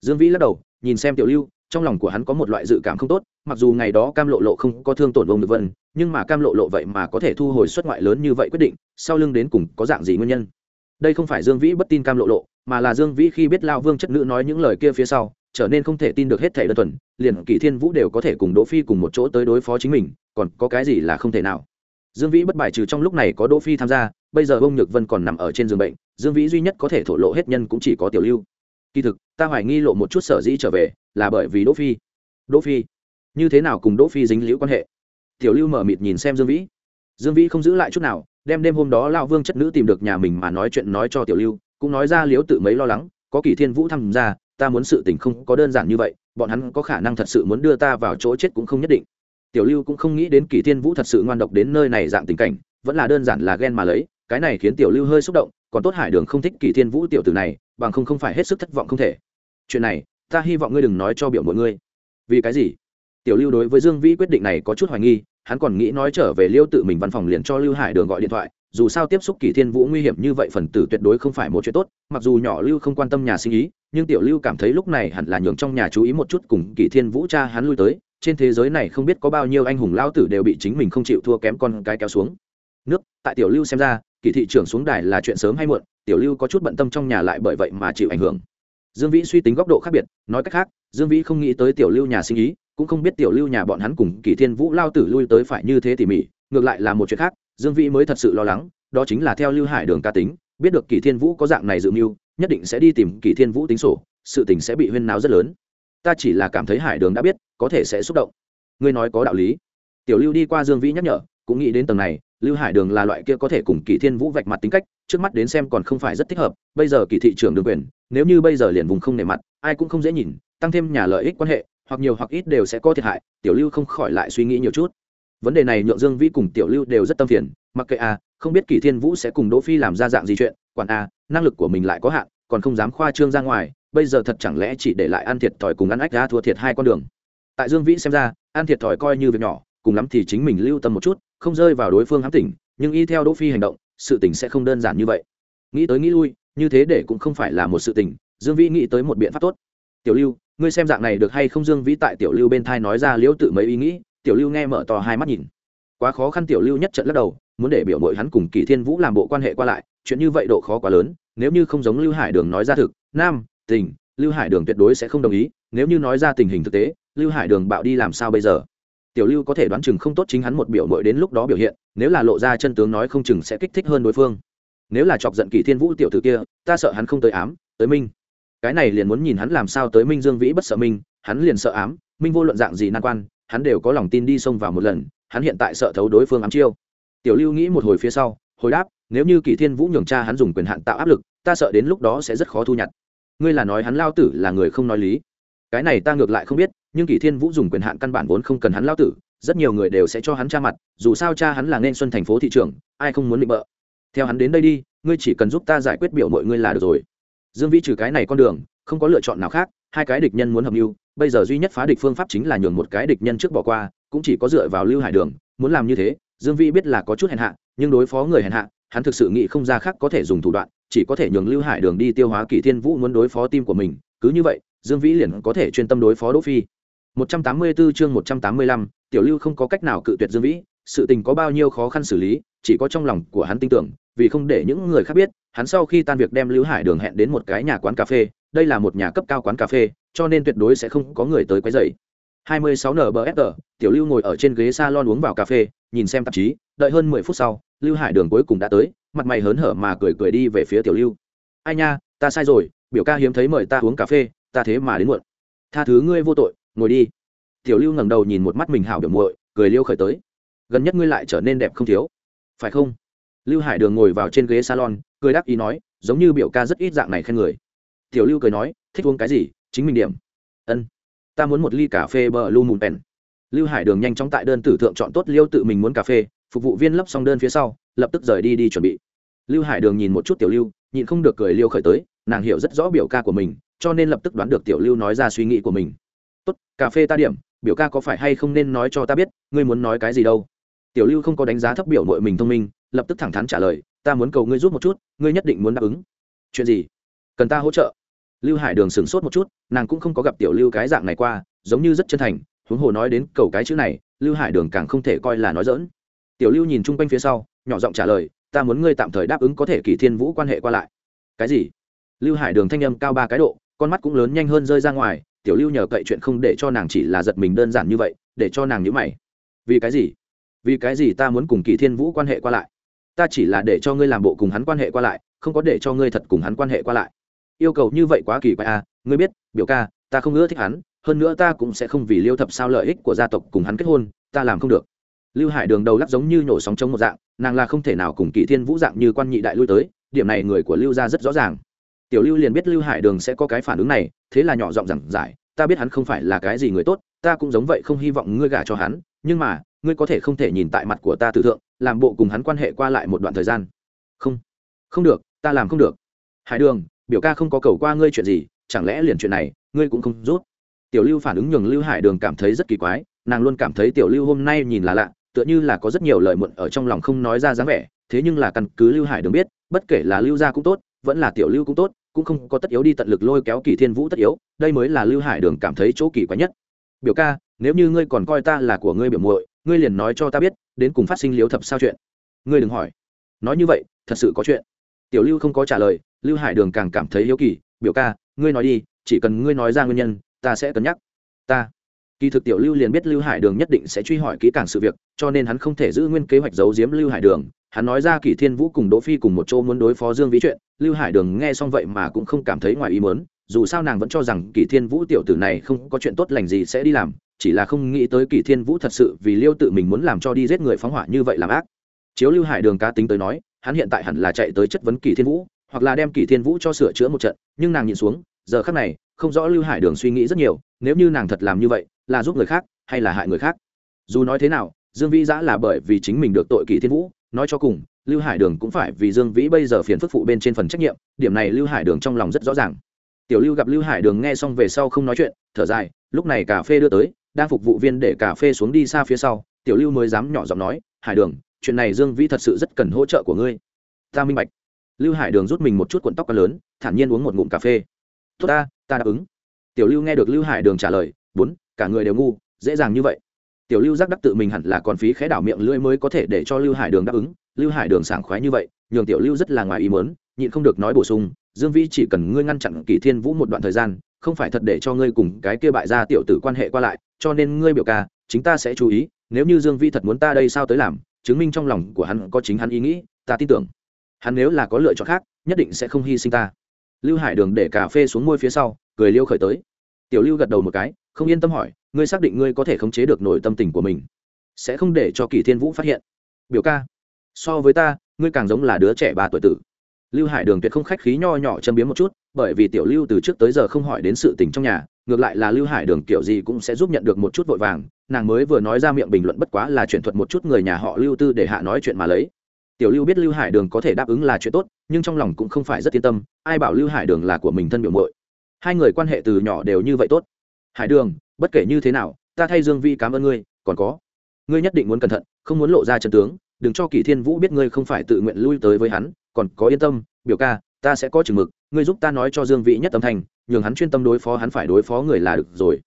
Dương vĩ lắc đầu, nhìn xem tiểu lưu, trong lòng của hắn có một loại dự cảm không tốt, mặc dù ngày đó cam lộ lộ không có thương tổn vông được vân, nhưng mà cam lộ lộ vậy mà có thể thu hồi xuất ngoại lớn như vậy quyết định, sau lưng đến cùng có dạng gì nguyên nhân? Đây không phải dương vĩ bất tin cam lộ lộ, mà là dương vĩ khi biết lao vương chất nữ nói những lời kia phía sau, trở nên không thể tin được hết thảy đơn thuần, liền kỷ thiên vũ đều có thể cùng đỗ phi cùng một chỗ tới đối phó chính mình, còn có cái gì là không thể nào? Dương vĩ bất bài trừ trong lúc này có đỗ phi tham gia, bây giờ bông nhược vân còn nằm ở trên giường bệnh, dương vĩ duy nhất có thể thổ lộ hết nhân cũng chỉ có tiểu lưu. Kỳ thực, ta hoài nghi lộ một chút sở dĩ trở về, là bởi vì đỗ phi. Đỗ phi? Như thế nào cùng đỗ phi dính liễu quan hệ? Tiểu lưu mở mịt nhìn xem dương vĩ. Dương vĩ không giữ lại chút nào, đem đêm hôm đó lao vương chất nữ tìm được nhà mình mà nói chuyện nói cho tiểu lưu, cũng nói ra liễu tự mấy lo lắng, có kỳ thiên vũ tham gia, ta muốn sự tình không có đơn giản như vậy, bọn hắn có khả năng thật sự muốn đưa ta vào chỗ chết cũng không nhất định tiểu lưu cũng không nghĩ đến kỳ thiên vũ thật sự ngoan độc đến nơi này dạng tình cảnh, vẫn là đơn giản là ghen mà lấy, cái này khiến tiểu lưu hơi xúc động, còn tốt hải đường không thích kỳ thiên vũ tiểu tử này, bằng không không phải hết sức thất vọng không thể. Chuyện này, ta hy vọng ngươi đừng nói cho biểu mọi ngươi. Vì cái gì? Tiểu lưu đối với dương vĩ quyết định này có chút hoài nghi, hắn còn nghĩ nói trở về liêu tự mình văn phòng liền cho lưu hải đường gọi điện thoại, dù sao tiếp xúc kỳ thiên vũ nguy hiểm như vậy phần tử tuyệt đối không phải một chuyện tốt, mặc dù nhỏ lưu không quan tâm nhà sinh ý, nhưng tiểu lưu cảm thấy lúc này hẳn là nhường trong nhà chú ý một chút cùng kỳ thiên vũ cha hắn lui tới trên thế giới này không biết có bao nhiêu anh hùng lao tử đều bị chính mình không chịu thua kém con cái kéo xuống. Nước, tại tiểu lưu xem ra, kỳ thị trưởng xuống đài là chuyện sớm hay muộn, tiểu lưu có chút bận tâm trong nhà lại bởi vậy mà chịu ảnh hưởng. Dương vĩ suy tính góc độ khác biệt, nói cách khác, dương vĩ không nghĩ tới tiểu lưu nhà sinh ý, cũng không biết tiểu lưu nhà bọn hắn cùng kỳ thiên vũ lao tử lui tới phải như thế tỉ mỉ, ngược lại là một chuyện khác, dương vĩ mới thật sự lo lắng, đó chính là theo lưu hải đường ca tính, biết được kỳ thiên vũ có dạng này dự mưu, nhất định sẽ đi tìm kỳ thiên vũ tính sổ, sự tình sẽ bị huyên náo rất lớn ta chỉ là cảm thấy hải đường đã biết có thể sẽ xúc động. Ngươi nói có đạo lý. Tiểu lưu đi qua dương vĩ nhắc nhở cũng nghĩ đến tầng này lưu hải đường là loại kia có thể cùng kỳ thiên vũ vạch mặt tính cách trước mắt đến xem còn không phải rất thích hợp bây giờ kỳ thị trưởng đường quyền nếu như bây giờ liền vùng không nề mặt ai cũng không dễ nhìn tăng thêm nhà lợi ích quan hệ hoặc nhiều hoặc ít đều sẽ có thiệt hại tiểu lưu không khỏi lại suy nghĩ nhiều chút. Vấn đề này nhượng dương vĩ cùng tiểu lưu đều rất tâm phiền mặc kệ a à, không biết kỳ thiên vũ sẽ cùng đỗ phi làm ra dạng gì chuyện quản a à, năng lực của mình lại có hạn còn không dám khoa trương ra ngoài bây giờ thật chẳng lẽ chỉ để lại ăn thiệt thòi cùng ăn ách ra thua thiệt hai con đường? Tại dương vĩ xem ra, ăn thiệt thòi coi như việc nhỏ, cùng lắm thì chính mình lưu tâm một chút, không rơi vào đối phương hám tỉnh, nhưng y theo đỗ phi hành động, sự tình sẽ không đơn giản như vậy. Nghĩ tới nghĩ lui, như thế để cũng không phải là một sự tình, dương vĩ nghĩ tới một biện pháp tốt. Tiểu lưu, ngươi xem dạng này được hay không? Dương vĩ tại tiểu lưu bên thai nói ra liễu tự mấy ý nghĩ, tiểu lưu nghe mở to hai mắt nhìn. Quá khó khăn tiểu lưu nhất trận lắc đầu, muốn để biểu mội hắn cùng kỳ thiên vũ làm bộ quan hệ qua lại, chuyện như vậy độ khó quá lớn, nếu như không giống lưu hải đường nói ra thực, nam tình, lưu hải đường tuyệt đối sẽ không đồng ý, nếu như nói ra tình hình thực tế, lưu hải đường bạo đi làm sao bây giờ? Tiểu lưu có thể đoán chừng không tốt chính hắn một biểu mội đến lúc đó biểu hiện, nếu là lộ ra chân tướng nói không chừng sẽ kích thích hơn đối phương. Nếu là chọc giận kỳ thiên vũ tiểu tử kia, ta sợ hắn không tới ám, tới minh. Cái này liền muốn nhìn hắn làm sao tới minh dương vĩ bất sợ minh, hắn liền sợ ám, minh vô luận dạng gì nan quan, hắn đều có lòng tin đi xông vào một lần, hắn hiện tại sợ thấu đối phương ám chiêu. Tiểu lưu nghĩ một hồi phía sau, hồi đáp, nếu như kỳ thiên vũ nhường cha hắn dùng quyền hạn tạo áp lực, ta sợ đến lúc đó sẽ rất khó thu nhặt ngươi là nói hắn lao tử là người không nói lý. Cái này ta ngược lại không biết, nhưng Kỷ thiên vũ dùng quyền hạn căn bản vốn không cần hắn lao tử, rất nhiều người đều sẽ cho hắn cha mặt, dù sao cha hắn là nên xuân thành phố thị trường ai không muốn định bợ. Theo hắn đến đây đi, ngươi chỉ cần giúp ta giải quyết biểu mọi ngươi là được rồi. Dương vĩ trừ cái này con đường, không có lựa chọn nào khác, hai cái địch nhân muốn hợp mưu, bây giờ duy nhất phá địch phương pháp chính là nhường một cái địch nhân trước bỏ qua, cũng chỉ có dựa vào lưu hải đường, muốn làm như thế, dương vĩ biết là có chút hèn hạ, nhưng đối phó người hèn hạ, hắn thực sự nghĩ không ra khác có thể dùng thủ đoạn chỉ có thể nhường lưu hải đường đi tiêu hóa kỷ thiên vũ muốn đối phó tim của mình cứ như vậy dương vĩ liền có thể chuyên tâm đối phó đỗ phi. 184 chương 185, tiểu lưu không có cách nào cự tuyệt dương vĩ sự tình có bao nhiêu khó khăn xử lý chỉ có trong lòng của hắn tin tưởng vì không để những người khác biết hắn sau khi tan việc đem lưu hải đường hẹn đến một cái nhà quán cà phê đây là một nhà cấp cao quán cà phê cho nên tuyệt đối sẽ không có người tới quấy rầy. 26 nbfr tiểu lưu ngồi ở trên ghế salon uống vào cà phê nhìn xem tạp chí đợi hơn 10 phút sau lưu hải đường cuối cùng đã tới, mặt mày hớn hở mà cười cười đi về phía tiểu lưu. Ai nha, ta sai rồi, biểu ca hiếm thấy mời ta uống cà phê, ta thế mà đến muộn. Tha thứ ngươi vô tội, ngồi đi. Tiểu lưu ngẩng đầu nhìn một mắt mình hảo biểu muội, cười liêu khởi tới. Gần nhất ngươi lại trở nên đẹp không thiếu. Phải không? Lưu hải đường ngồi vào trên ghế salon, cười đáp ý nói, giống như biểu ca rất ít dạng này khen người. Tiểu lưu cười nói, thích uống cái gì? Chính mình điểm. Ân, ta muốn một ly cà phê bờ lu mùn pèn. Lưu hải đường nhanh chóng tại đơn tử thượng chọn tốt liêu tự mình muốn cà phê phục vụ viên lấp xong đơn phía sau, lập tức rời đi đi chuẩn bị. Lưu hải đường nhìn một chút tiểu lưu, nhịn không được cười liêu khởi tới, nàng hiểu rất rõ biểu ca của mình, cho nên lập tức đoán được tiểu lưu nói ra suy nghĩ của mình. Tốt, cà phê ta điểm, biểu ca có phải hay không nên nói cho ta biết, ngươi muốn nói cái gì đâu? Tiểu lưu không có đánh giá thấp biểu nội mình thông minh, lập tức thẳng thắn trả lời, ta muốn cầu ngươi giúp một chút, ngươi nhất định muốn đáp ứng. Chuyện gì? Cần ta hỗ trợ? Lưu hải đường sửng sốt một chút, nàng cũng không có gặp tiểu lưu cái dạng này qua, giống như rất chân thành, huống hồ nói đến cầu cái chữ này, lưu hải đường càng không thể coi là nói dỡn tiểu lưu nhìn chung quanh phía sau, nhỏ giọng trả lời, ta muốn ngươi tạm thời đáp ứng có thể kỳ thiên vũ quan hệ qua lại. Cái gì? Lưu hải đường thanh âm cao ba cái độ, con mắt cũng lớn nhanh hơn rơi ra ngoài, tiểu lưu nhờ cậy chuyện không để cho nàng chỉ là giật mình đơn giản như vậy, để cho nàng nhữ mày. Vì cái gì? Vì cái gì ta muốn cùng kỳ thiên vũ quan hệ qua lại? Ta chỉ là để cho ngươi làm bộ cùng hắn quan hệ qua lại, không có để cho ngươi thật cùng hắn quan hệ qua lại. Yêu cầu như vậy quá kỳ quái à ngươi biết, biểu ca, ta không ưa thích hắn, hơn nữa ta cũng sẽ không vì liêu thập sao lợi ích của gia tộc cùng hắn kết hôn, ta làm không được lưu hải đường đầu lắc giống như nhổ sóng trống một dạng, nàng là không thể nào cùng kỳ thiên vũ dạng như quan nhị đại lui tới, điểm này người của lưu gia rất rõ ràng. Tiểu lưu liền biết lưu hải đường sẽ có cái phản ứng này, thế là nhỏ giọng rằng giải, ta biết hắn không phải là cái gì người tốt, ta cũng giống vậy không hy vọng ngươi gả cho hắn, nhưng mà, ngươi có thể không thể nhìn tại mặt của ta tự thượng, làm bộ cùng hắn quan hệ qua lại một đoạn thời gian. Không không được, ta làm không được. Hải đường, biểu ca không có cầu qua ngươi chuyện gì, chẳng lẽ liền chuyện này, ngươi cũng không rút? Tiểu lưu phản ứng nhường lưu hải đường cảm thấy rất kỳ quái, nàng luôn cảm thấy tiểu lưu hôm nay nhìn là lạ tựa như là có rất nhiều lời muộn ở trong lòng không nói ra dáng vẻ, thế nhưng là căn cứ lưu hải đường biết, bất kể là lưu gia cũng tốt, vẫn là tiểu lưu cũng tốt, cũng không có tất yếu đi tận lực lôi kéo kỳ thiên vũ tất yếu, đây mới là lưu hải đường cảm thấy chỗ kỳ quái nhất. Biểu ca, nếu như ngươi còn coi ta là của ngươi biểu muội, ngươi liền nói cho ta biết, đến cùng phát sinh liếu thập sao chuyện. Ngươi đừng hỏi. Nói như vậy, thật sự có chuyện. Tiểu lưu không có trả lời, lưu hải đường càng cảm thấy hiếu kỳ, biểu ca, ngươi nói đi, chỉ cần ngươi nói ra nguyên nhân, ta sẽ cân nhắc. Ta kỳ thực tiểu lưu liền biết lưu hải đường nhất định sẽ truy hỏi kỹ càng sự việc, cho nên hắn không thể giữ nguyên kế hoạch giấu giếm lưu hải đường. Hắn nói ra kỷ thiên vũ cùng đỗ phi cùng một chỗ muốn đối phó dương vĩ chuyện, lưu hải đường nghe xong vậy mà cũng không cảm thấy ngoài ý muốn, dù sao nàng vẫn cho rằng kỷ thiên vũ tiểu tử này không có chuyện tốt lành gì sẽ đi làm, chỉ là không nghĩ tới kỷ thiên vũ thật sự vì liêu tự mình muốn làm cho đi giết người phóng hỏa như vậy làm ác. Chiếu lưu hải đường cá tính tới nói, hắn hiện tại hẳn là chạy tới chất vấn kỷ thiên vũ, hoặc là đem kỷ thiên vũ cho sửa chữa một trận, nhưng nàng nhìn xuống, giờ khắc này, không rõ lưu hải đường suy nghĩ rất nhiều, nếu như nàng thật làm như vậy là giúp người khác hay là hại người khác? Dù nói thế nào, dương vĩ giã là bởi vì chính mình được tội kỳ thiên vũ, nói cho cùng, lưu hải đường cũng phải vì dương vĩ bây giờ phiền phức phụ bên trên phần trách nhiệm, điểm này lưu hải đường trong lòng rất rõ ràng. Tiểu lưu gặp lưu hải đường nghe xong về sau không nói chuyện, thở dài, lúc này cà phê đưa tới, đang phục vụ viên để cà phê xuống đi xa phía sau, tiểu lưu mới dám nhỏ giọng nói, hải đường, chuyện này dương vĩ thật sự rất cần hỗ trợ của ngươi. Ta minh bạch. Lưu hải đường rút mình một chút cuộn tóc lớn, thản nhiên uống một ngụm cà phê. Tốt ta ta đáp ứng. Tiểu lưu nghe được lưu hải đường trả lời, bốn cả người đều ngu, dễ dàng như vậy. Tiểu lưu giác đắc tự mình hẳn là còn phí khẽ đảo miệng lưỡi mới có thể để cho lưu hải đường đáp ứng. Lưu hải đường sảng khoái như vậy, nhường tiểu lưu rất là ngoài ý mớn nhịn không được nói bổ sung, dương vĩ, chỉ cần ngươi ngăn chặn kỳ thiên vũ một đoạn thời gian, không phải thật để cho ngươi cùng cái kia bại gia tiểu tử quan hệ qua lại, cho nên ngươi biểu ca, chính ta sẽ chú ý, nếu như dương vĩ thật muốn ta đây sao tới làm, chứng minh trong lòng của hắn có chính hắn ý nghĩ, ta tin tưởng. Hắn nếu là có lựa chọn khác, nhất định sẽ không hy sinh ta. Lưu hải đường để cà phê xuống môi phía sau, cười liêu khởi tới. Tiểu lưu gật đầu một cái không yên tâm hỏi, ngươi xác định ngươi có thể khống chế được nổi tâm tình của mình, sẽ không để cho kỳ thiên vũ phát hiện. Biểu ca, so với ta, ngươi càng giống là đứa trẻ ba tuổi tử. Lưu hải đường tuyệt không khách khí nho nhỏ châm biếm một chút, bởi vì tiểu lưu từ trước tới giờ không hỏi đến sự tình trong nhà, ngược lại là lưu hải đường kiểu gì cũng sẽ giúp nhận được một chút vội vàng, nàng mới vừa nói ra miệng bình luận bất quá là chuyển thuật một chút người nhà họ lưu tư để hạ nói chuyện mà lấy. Tiểu lưu biết lưu hải đường có thể đáp ứng là chuyện tốt, nhưng trong lòng cũng không phải rất yên tâm, ai bảo lưu hải đường là của mình thân biểu mội hai người quan hệ từ nhỏ đều như vậy tốt hải đường, bất kể như thế nào, ta thay dương vi cảm ơn ngươi, còn có, ngươi nhất định muốn cẩn thận, không muốn lộ ra trần tướng, đừng cho kỷ thiên vũ biết ngươi không phải tự nguyện lui tới với hắn, còn có yên tâm, biểu ca, ta sẽ có chừng mực, ngươi giúp ta nói cho dương vĩ nhất tâm thành nhường hắn chuyên tâm đối phó hắn phải đối phó người là được rồi.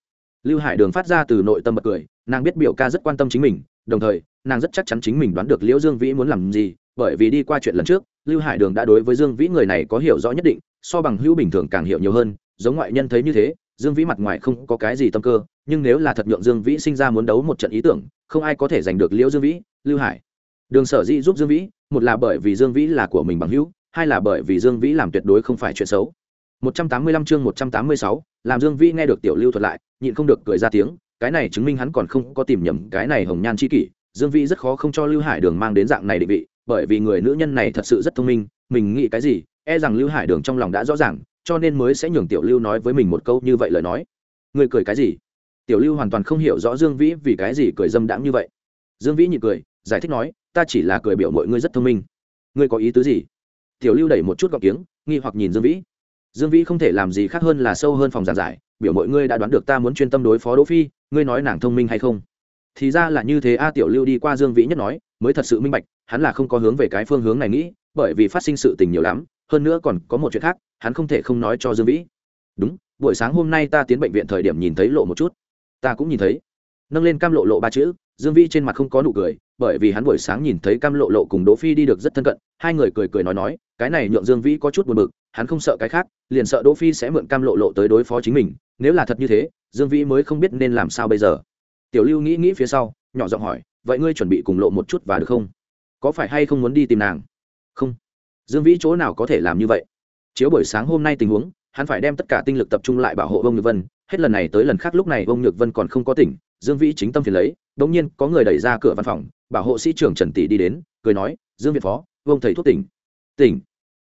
Lưu hải đường phát ra từ nội tâm bật cười, nàng biết biểu ca rất quan tâm chính mình, đồng thời, nàng rất chắc chắn chính mình đoán được liễu dương vĩ muốn làm gì, bởi vì đi qua chuyện lần trước, lưu hải đường đã đối với dương vĩ người này có hiểu rõ nhất định, so bằng hữu bình thường càng hiểu nhiều hơn, giống ngoại nhân thấy như thế dương vĩ mặt ngoài không có cái gì tâm cơ nhưng nếu là thật nhượng dương vĩ sinh ra muốn đấu một trận ý tưởng không ai có thể giành được liễu dương vĩ lưu hải. Đường sở dĩ giúp dương vĩ một là bởi vì dương vĩ là của mình bằng hữu hai là bởi vì dương vĩ làm tuyệt đối không phải chuyện xấu. 185 chương 186, làm dương vĩ nghe được tiểu lưu thuật lại nhịn không được cười ra tiếng cái này chứng minh hắn còn không có tìm nhầm cái này hồng nhan chi kỷ. Dương vĩ rất khó không cho lưu hải đường mang đến dạng này định vị bởi vì người nữ nhân này thật sự rất thông minh mình nghĩ cái gì e rằng lưu hải đường trong lòng đã rõ ràng cho nên mới sẽ nhường tiểu lưu nói với mình một câu như vậy lời nói. Người cười cái gì? Tiểu lưu hoàn toàn không hiểu rõ dương vĩ vì cái gì cười dâm đãng như vậy. Dương vĩ nhị cười, giải thích nói, ta chỉ là cười biểu mọi ngươi rất thông minh. Ngươi có ý tứ gì? Tiểu lưu đẩy một chút gọc kiếng, nghi hoặc nhìn dương vĩ. Dương vĩ không thể làm gì khác hơn là sâu hơn phòng giàn giải, biểu mọi ngươi đã đoán được ta muốn chuyên tâm đối phó đỗ phi, ngươi nói nàng thông minh hay không? Thì ra là như thế a, tiểu lưu đi qua dương vĩ nhất nói, mới thật sự minh bạch, hắn là không có hướng về cái phương hướng này nghĩ, bởi vì phát sinh sự tình nhiều lắm hơn nữa còn có một chuyện khác, hắn không thể không nói cho dương vĩ. Đúng, buổi sáng hôm nay ta tiến bệnh viện thời điểm nhìn thấy lộ một chút. Ta cũng nhìn thấy. Nâng lên cam lộ lộ ba chữ, dương vĩ trên mặt không có nụ cười, bởi vì hắn buổi sáng nhìn thấy cam lộ lộ cùng đỗ phi đi được rất thân cận, hai người cười cười nói nói, cái này nhượng dương vĩ có chút buồn bực, hắn không sợ cái khác, liền sợ đỗ phi sẽ mượn cam lộ lộ tới đối phó chính mình, nếu là thật như thế, dương vĩ mới không biết nên làm sao bây giờ. Tiểu lưu nghĩ nghĩ phía sau, nhỏ giọng hỏi, vậy ngươi chuẩn bị cùng lộ một chút và được không? Có phải hay không muốn đi tìm nàng? Không dương vĩ chỗ nào có thể làm như vậy? Chiếu buổi sáng hôm nay tình huống, hắn phải đem tất cả tinh lực tập trung lại bảo hộ ông nhược vân. Hết lần này tới lần khác lúc này ông nhược vân còn không có tỉnh, dương vĩ chính tâm phiền lấy đ ỗ n g nhiên có người đẩy ra cửa văn phòng, bảo hộ sĩ trưởng trần tỷ đi đến, cười nói, dương việt phó ông thầy thuốc tỉnh. Tỉnh.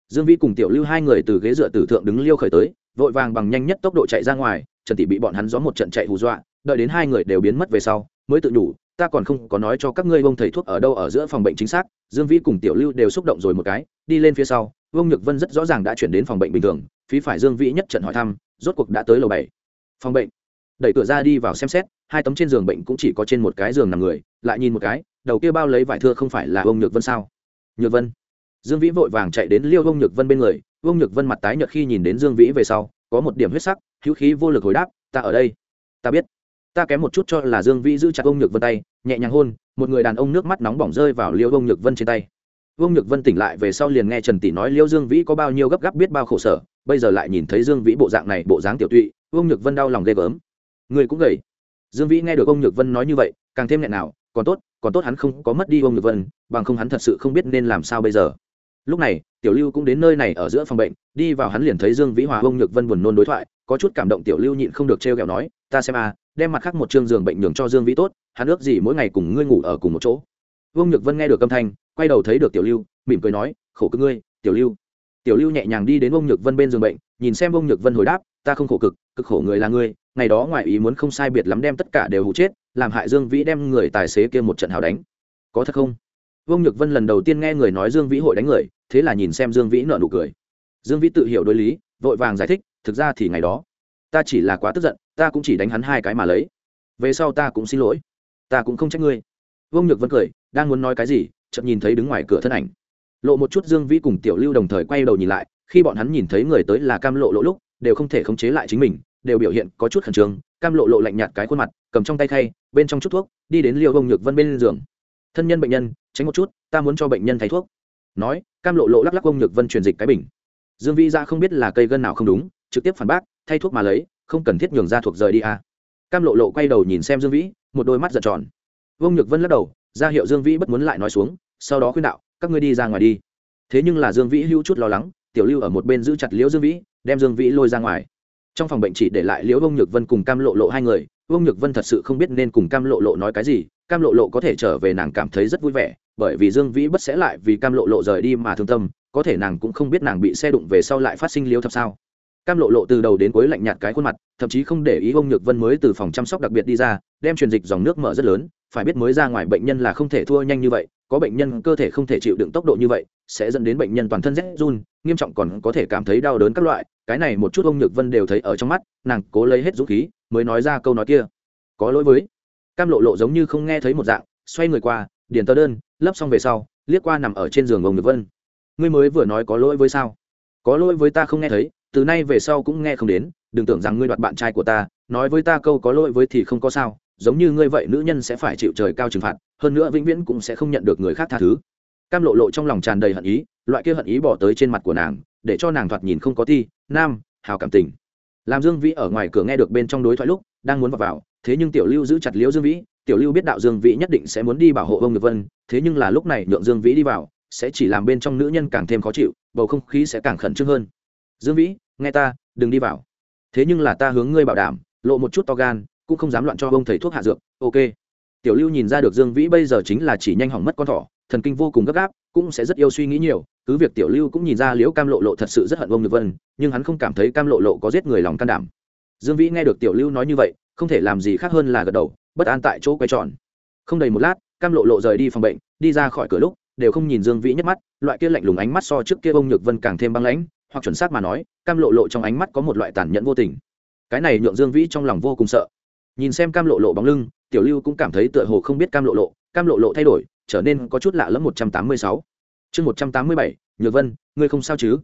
Dương vĩ cùng tiểu lưu hai người từ ghế dựa tử thượng đứng liêu khởi tới, vội vàng bằng nhanh nhất tốc độ chạy ra ngoài, trần tỷ bị bọn hắn gió một trận chạy hù dọa, đợi đến hai người đều biến mất về sau, mới tự nhủ ta còn không có nói cho các ngươi ông thầy thuốc ở đâu ở giữa phòng bệnh chính xác, dương vĩ cùng tiểu lưu đều xúc động rồi một cái, đi lên phía sau, vương nhược vân rất rõ ràng đã chuyển đến phòng bệnh bình thường, phí phải dương vĩ nhất trận hỏi thăm, rốt cuộc đã tới lầu bảy. Phòng bệnh. Đẩy cửa ra đi vào xem xét, hai tấm trên giường bệnh cũng chỉ có trên một cái giường nằm người, lại nhìn một cái, đầu kia bao lấy vải thưa không phải là ông nhược vân sao? Nhược vân. Dương vĩ vội vàng chạy đến liêu ông nhược vân bên người ông nhược vân mặt tái nhợt khi nhìn đến dương vĩ về sau, có một điểm huyết sắc, hữu khí vô lực hồi đáp, ta ở đây. Ta biết ta kém một chút cho là dương vĩ giữ chặt ông nhược vân tay, nhẹ nhàng hôn, một người đàn ông nước mắt nóng bỏng rơi vào liêu ông nhược vân trên tay. Ông nhược vân tỉnh lại về sau liền nghe trần tỷ nói liêu dương vĩ có bao nhiêu gấp gáp biết bao khổ sở, bây giờ lại nhìn thấy dương vĩ bộ dạng này, bộ dáng tiểu tụy ông nhược vân đau lòng ghê gớm. Người cũng gầy. Dương vĩ nghe được ông nhược vân nói như vậy, càng thêm nghẹn nào, còn tốt còn tốt hắn không có mất đi ông nhược vân, bằng không hắn thật sự không biết nên làm sao bây giờ. Lúc này, tiểu lưu cũng đến nơi này ở giữa phòng bệnh, đi vào hắn liền thấy dương vĩ hòa ông nhược vân buồn nôn đối thoại, có chút cảm động tiểu lưu nhịn không được trêu ghẹo nói, ta xem a đem mặt khác một chương giường bệnh nhường cho dương vĩ tốt, hắn ước gì mỗi ngày cùng ngươi ngủ ở cùng một chỗ. Vương nhược vân nghe được âm thanh, quay đầu thấy được tiểu lưu, mỉm cười nói, khổ cực ngươi, tiểu lưu. Tiểu lưu nhẹ nhàng đi đến ông nhược vân bên giường bệnh, nhìn xem ông nhược vân hồi đáp, ta không khổ cực cực khổ người là ngươi, ngày đó ngoài ý muốn không sai biệt lắm đem tất cả đều hụ chết, làm hại dương vĩ đem người tài xế kia một trận hào đánh. Có thật không? Vương nhược vân lần đầu tiên nghe người nói dương vĩ hội đánh người, thế là nhìn xem dương vĩ nợ nụ cười. Dương vĩ tự hiểu đối lý, vội vàng giải thích, thực ra thì ngày đó ta chỉ là quá tức giận, ta cũng chỉ đánh hắn hai cái mà lấy. Về sau ta cũng xin lỗi. Ta cũng không trách ngươi. Vương nhược vân cười, đang muốn nói cái gì, chợt nhìn thấy đứng ngoài cửa thân ảnh. Lộ một chút dương vĩ cùng tiểu lưu đồng thời quay đầu nhìn lại, khi bọn hắn nhìn thấy người tới là cam lộ lộ lúc, đều không thể khống chế lại chính mình, đều biểu hiện có chút khẩn trương. Cam lộ lộ lạnh nhạt cái khuôn mặt, cầm trong tay khay, bên trong chút thuốc, đi đến liêu bông nhược vân bên giường. Thân nhân bệnh nhân, tránh một chút, ta muốn cho bệnh nhân thay thuốc. Nói, cam lộ lộ lắc lắc bông nhược vân truyền dịch cái bình. Dương vĩ ra không biết là cây gân nào không đúng, trực tiếp phản bác thay thuốc mà lấy, không cần thiết nhường ra thuộc rời đi à. cam lộ lộ quay đầu nhìn xem dương vĩ, một đôi mắt giật tròn. Vương nhược vân lắc đầu, ra hiệu dương vĩ bất muốn lại nói xuống, sau đó khuyên đạo, các ngươi đi ra ngoài đi. Thế nhưng là dương vĩ hữu chút lo lắng, tiểu lưu ở một bên giữ chặt liễu dương vĩ, đem dương vĩ lôi ra ngoài. Trong phòng bệnh chỉ để lại liễu vương nhược vân cùng cam lộ lộ hai người, vương nhược vân thật sự không biết nên cùng cam lộ lộ nói cái gì, cam lộ lộ có thể trở về nàng cảm thấy rất vui vẻ, bởi vì dương vĩ bất sẽ lại vì cam lộ lộ rời đi mà thương tâm, có thể nàng cũng không biết nàng bị xe đụng về sau lại phát sinh liễu thật sao cam lộ lộ từ đầu đến cuối lạnh nhạt cái khuôn mặt, thậm chí không để ý ông nhược vân mới từ phòng chăm sóc đặc biệt đi ra, đem truyền dịch dòng nước mở rất lớn, phải biết mới ra ngoài bệnh nhân là không thể thua nhanh như vậy, có bệnh nhân cơ thể không thể chịu đựng tốc độ như vậy, sẽ dẫn đến bệnh nhân toàn thân rét run, nghiêm trọng còn có thể cảm thấy đau đớn các loại, cái này một chút ông nhược vân đều thấy ở trong mắt, nàng cố lấy hết dũng khí, mới nói ra câu nói kia. Có lỗi với. Cam lộ lộ giống như không nghe thấy một dạng, xoay người qua, điền tờ đơn, lấp xong về sau, liếc qua nằm ở trên giường ông nhược vân. Ngươi mới vừa nói có lỗi với sao? Có lỗi với ta không nghe thấy từ nay về sau cũng nghe không đến đừng tưởng rằng ngươi đoạt bạn trai của ta nói với ta câu có lỗi với thì không có sao giống như ngươi vậy nữ nhân sẽ phải chịu trời cao trừng phạt hơn nữa vĩnh viễn cũng sẽ không nhận được người khác tha thứ. Cam lộ lộ trong lòng tràn đầy hận ý loại kia hận ý bỏ tới trên mặt của nàng để cho nàng thoạt nhìn không có thi nam hào cảm tình. Làm dương vĩ ở ngoài cửa nghe được bên trong đối thoại lúc đang muốn vào, vào thế nhưng tiểu lưu giữ chặt liễu dương vĩ tiểu lưu biết đạo dương vĩ nhất định sẽ muốn đi bảo hộ ông nhược vân thế nhưng là lúc này nhượng dương vĩ đi vào sẽ chỉ làm bên trong nữ nhân càng thêm khó chịu bầu không khí sẽ càng khẩn trương hơn. Dương vĩ nghe ta, đừng đi vào. Thế nhưng là ta hướng ngươi bảo đảm, lộ một chút to gan, cũng không dám loạn cho ông thầy thuốc hạ dược, ok. Tiểu lưu nhìn ra được dương vĩ bây giờ chính là chỉ nhanh hỏng mất con thỏ, thần kinh vô cùng gấp gáp, cũng sẽ rất yêu suy nghĩ nhiều, cứ việc tiểu lưu cũng nhìn ra liễu cam lộ lộ thật sự rất hận ông nhược vân, nhưng hắn không cảm thấy cam lộ lộ có giết người lòng can đảm. Dương vĩ nghe được tiểu lưu nói như vậy, không thể làm gì khác hơn là gật đầu, bất an tại chỗ quay tròn. Không đầy một lát, cam lộ lộ rời đi phòng bệnh, đi ra khỏi cửa lúc, đều không nhìn dương vĩ nhất mắt, loại kia lạnh lùng ánh mắt so trước kia ông nhược vân càng thêm băng lãnh hoặc chuẩn xác mà nói, cam lộ lộ trong ánh mắt có một loại tàn nhẫn vô tình. Cái này nhượng dương vĩ trong lòng vô cùng sợ. Nhìn xem cam lộ lộ bóng lưng, tiểu lưu cũng cảm thấy tựa hồ không biết cam lộ lộ, cam lộ lộ thay đổi, trở nên có chút lạ lẫm một trăm tám mươi sáu. Chương một trăm tám mươi bảy, nhược vân, ngươi không sao chứ?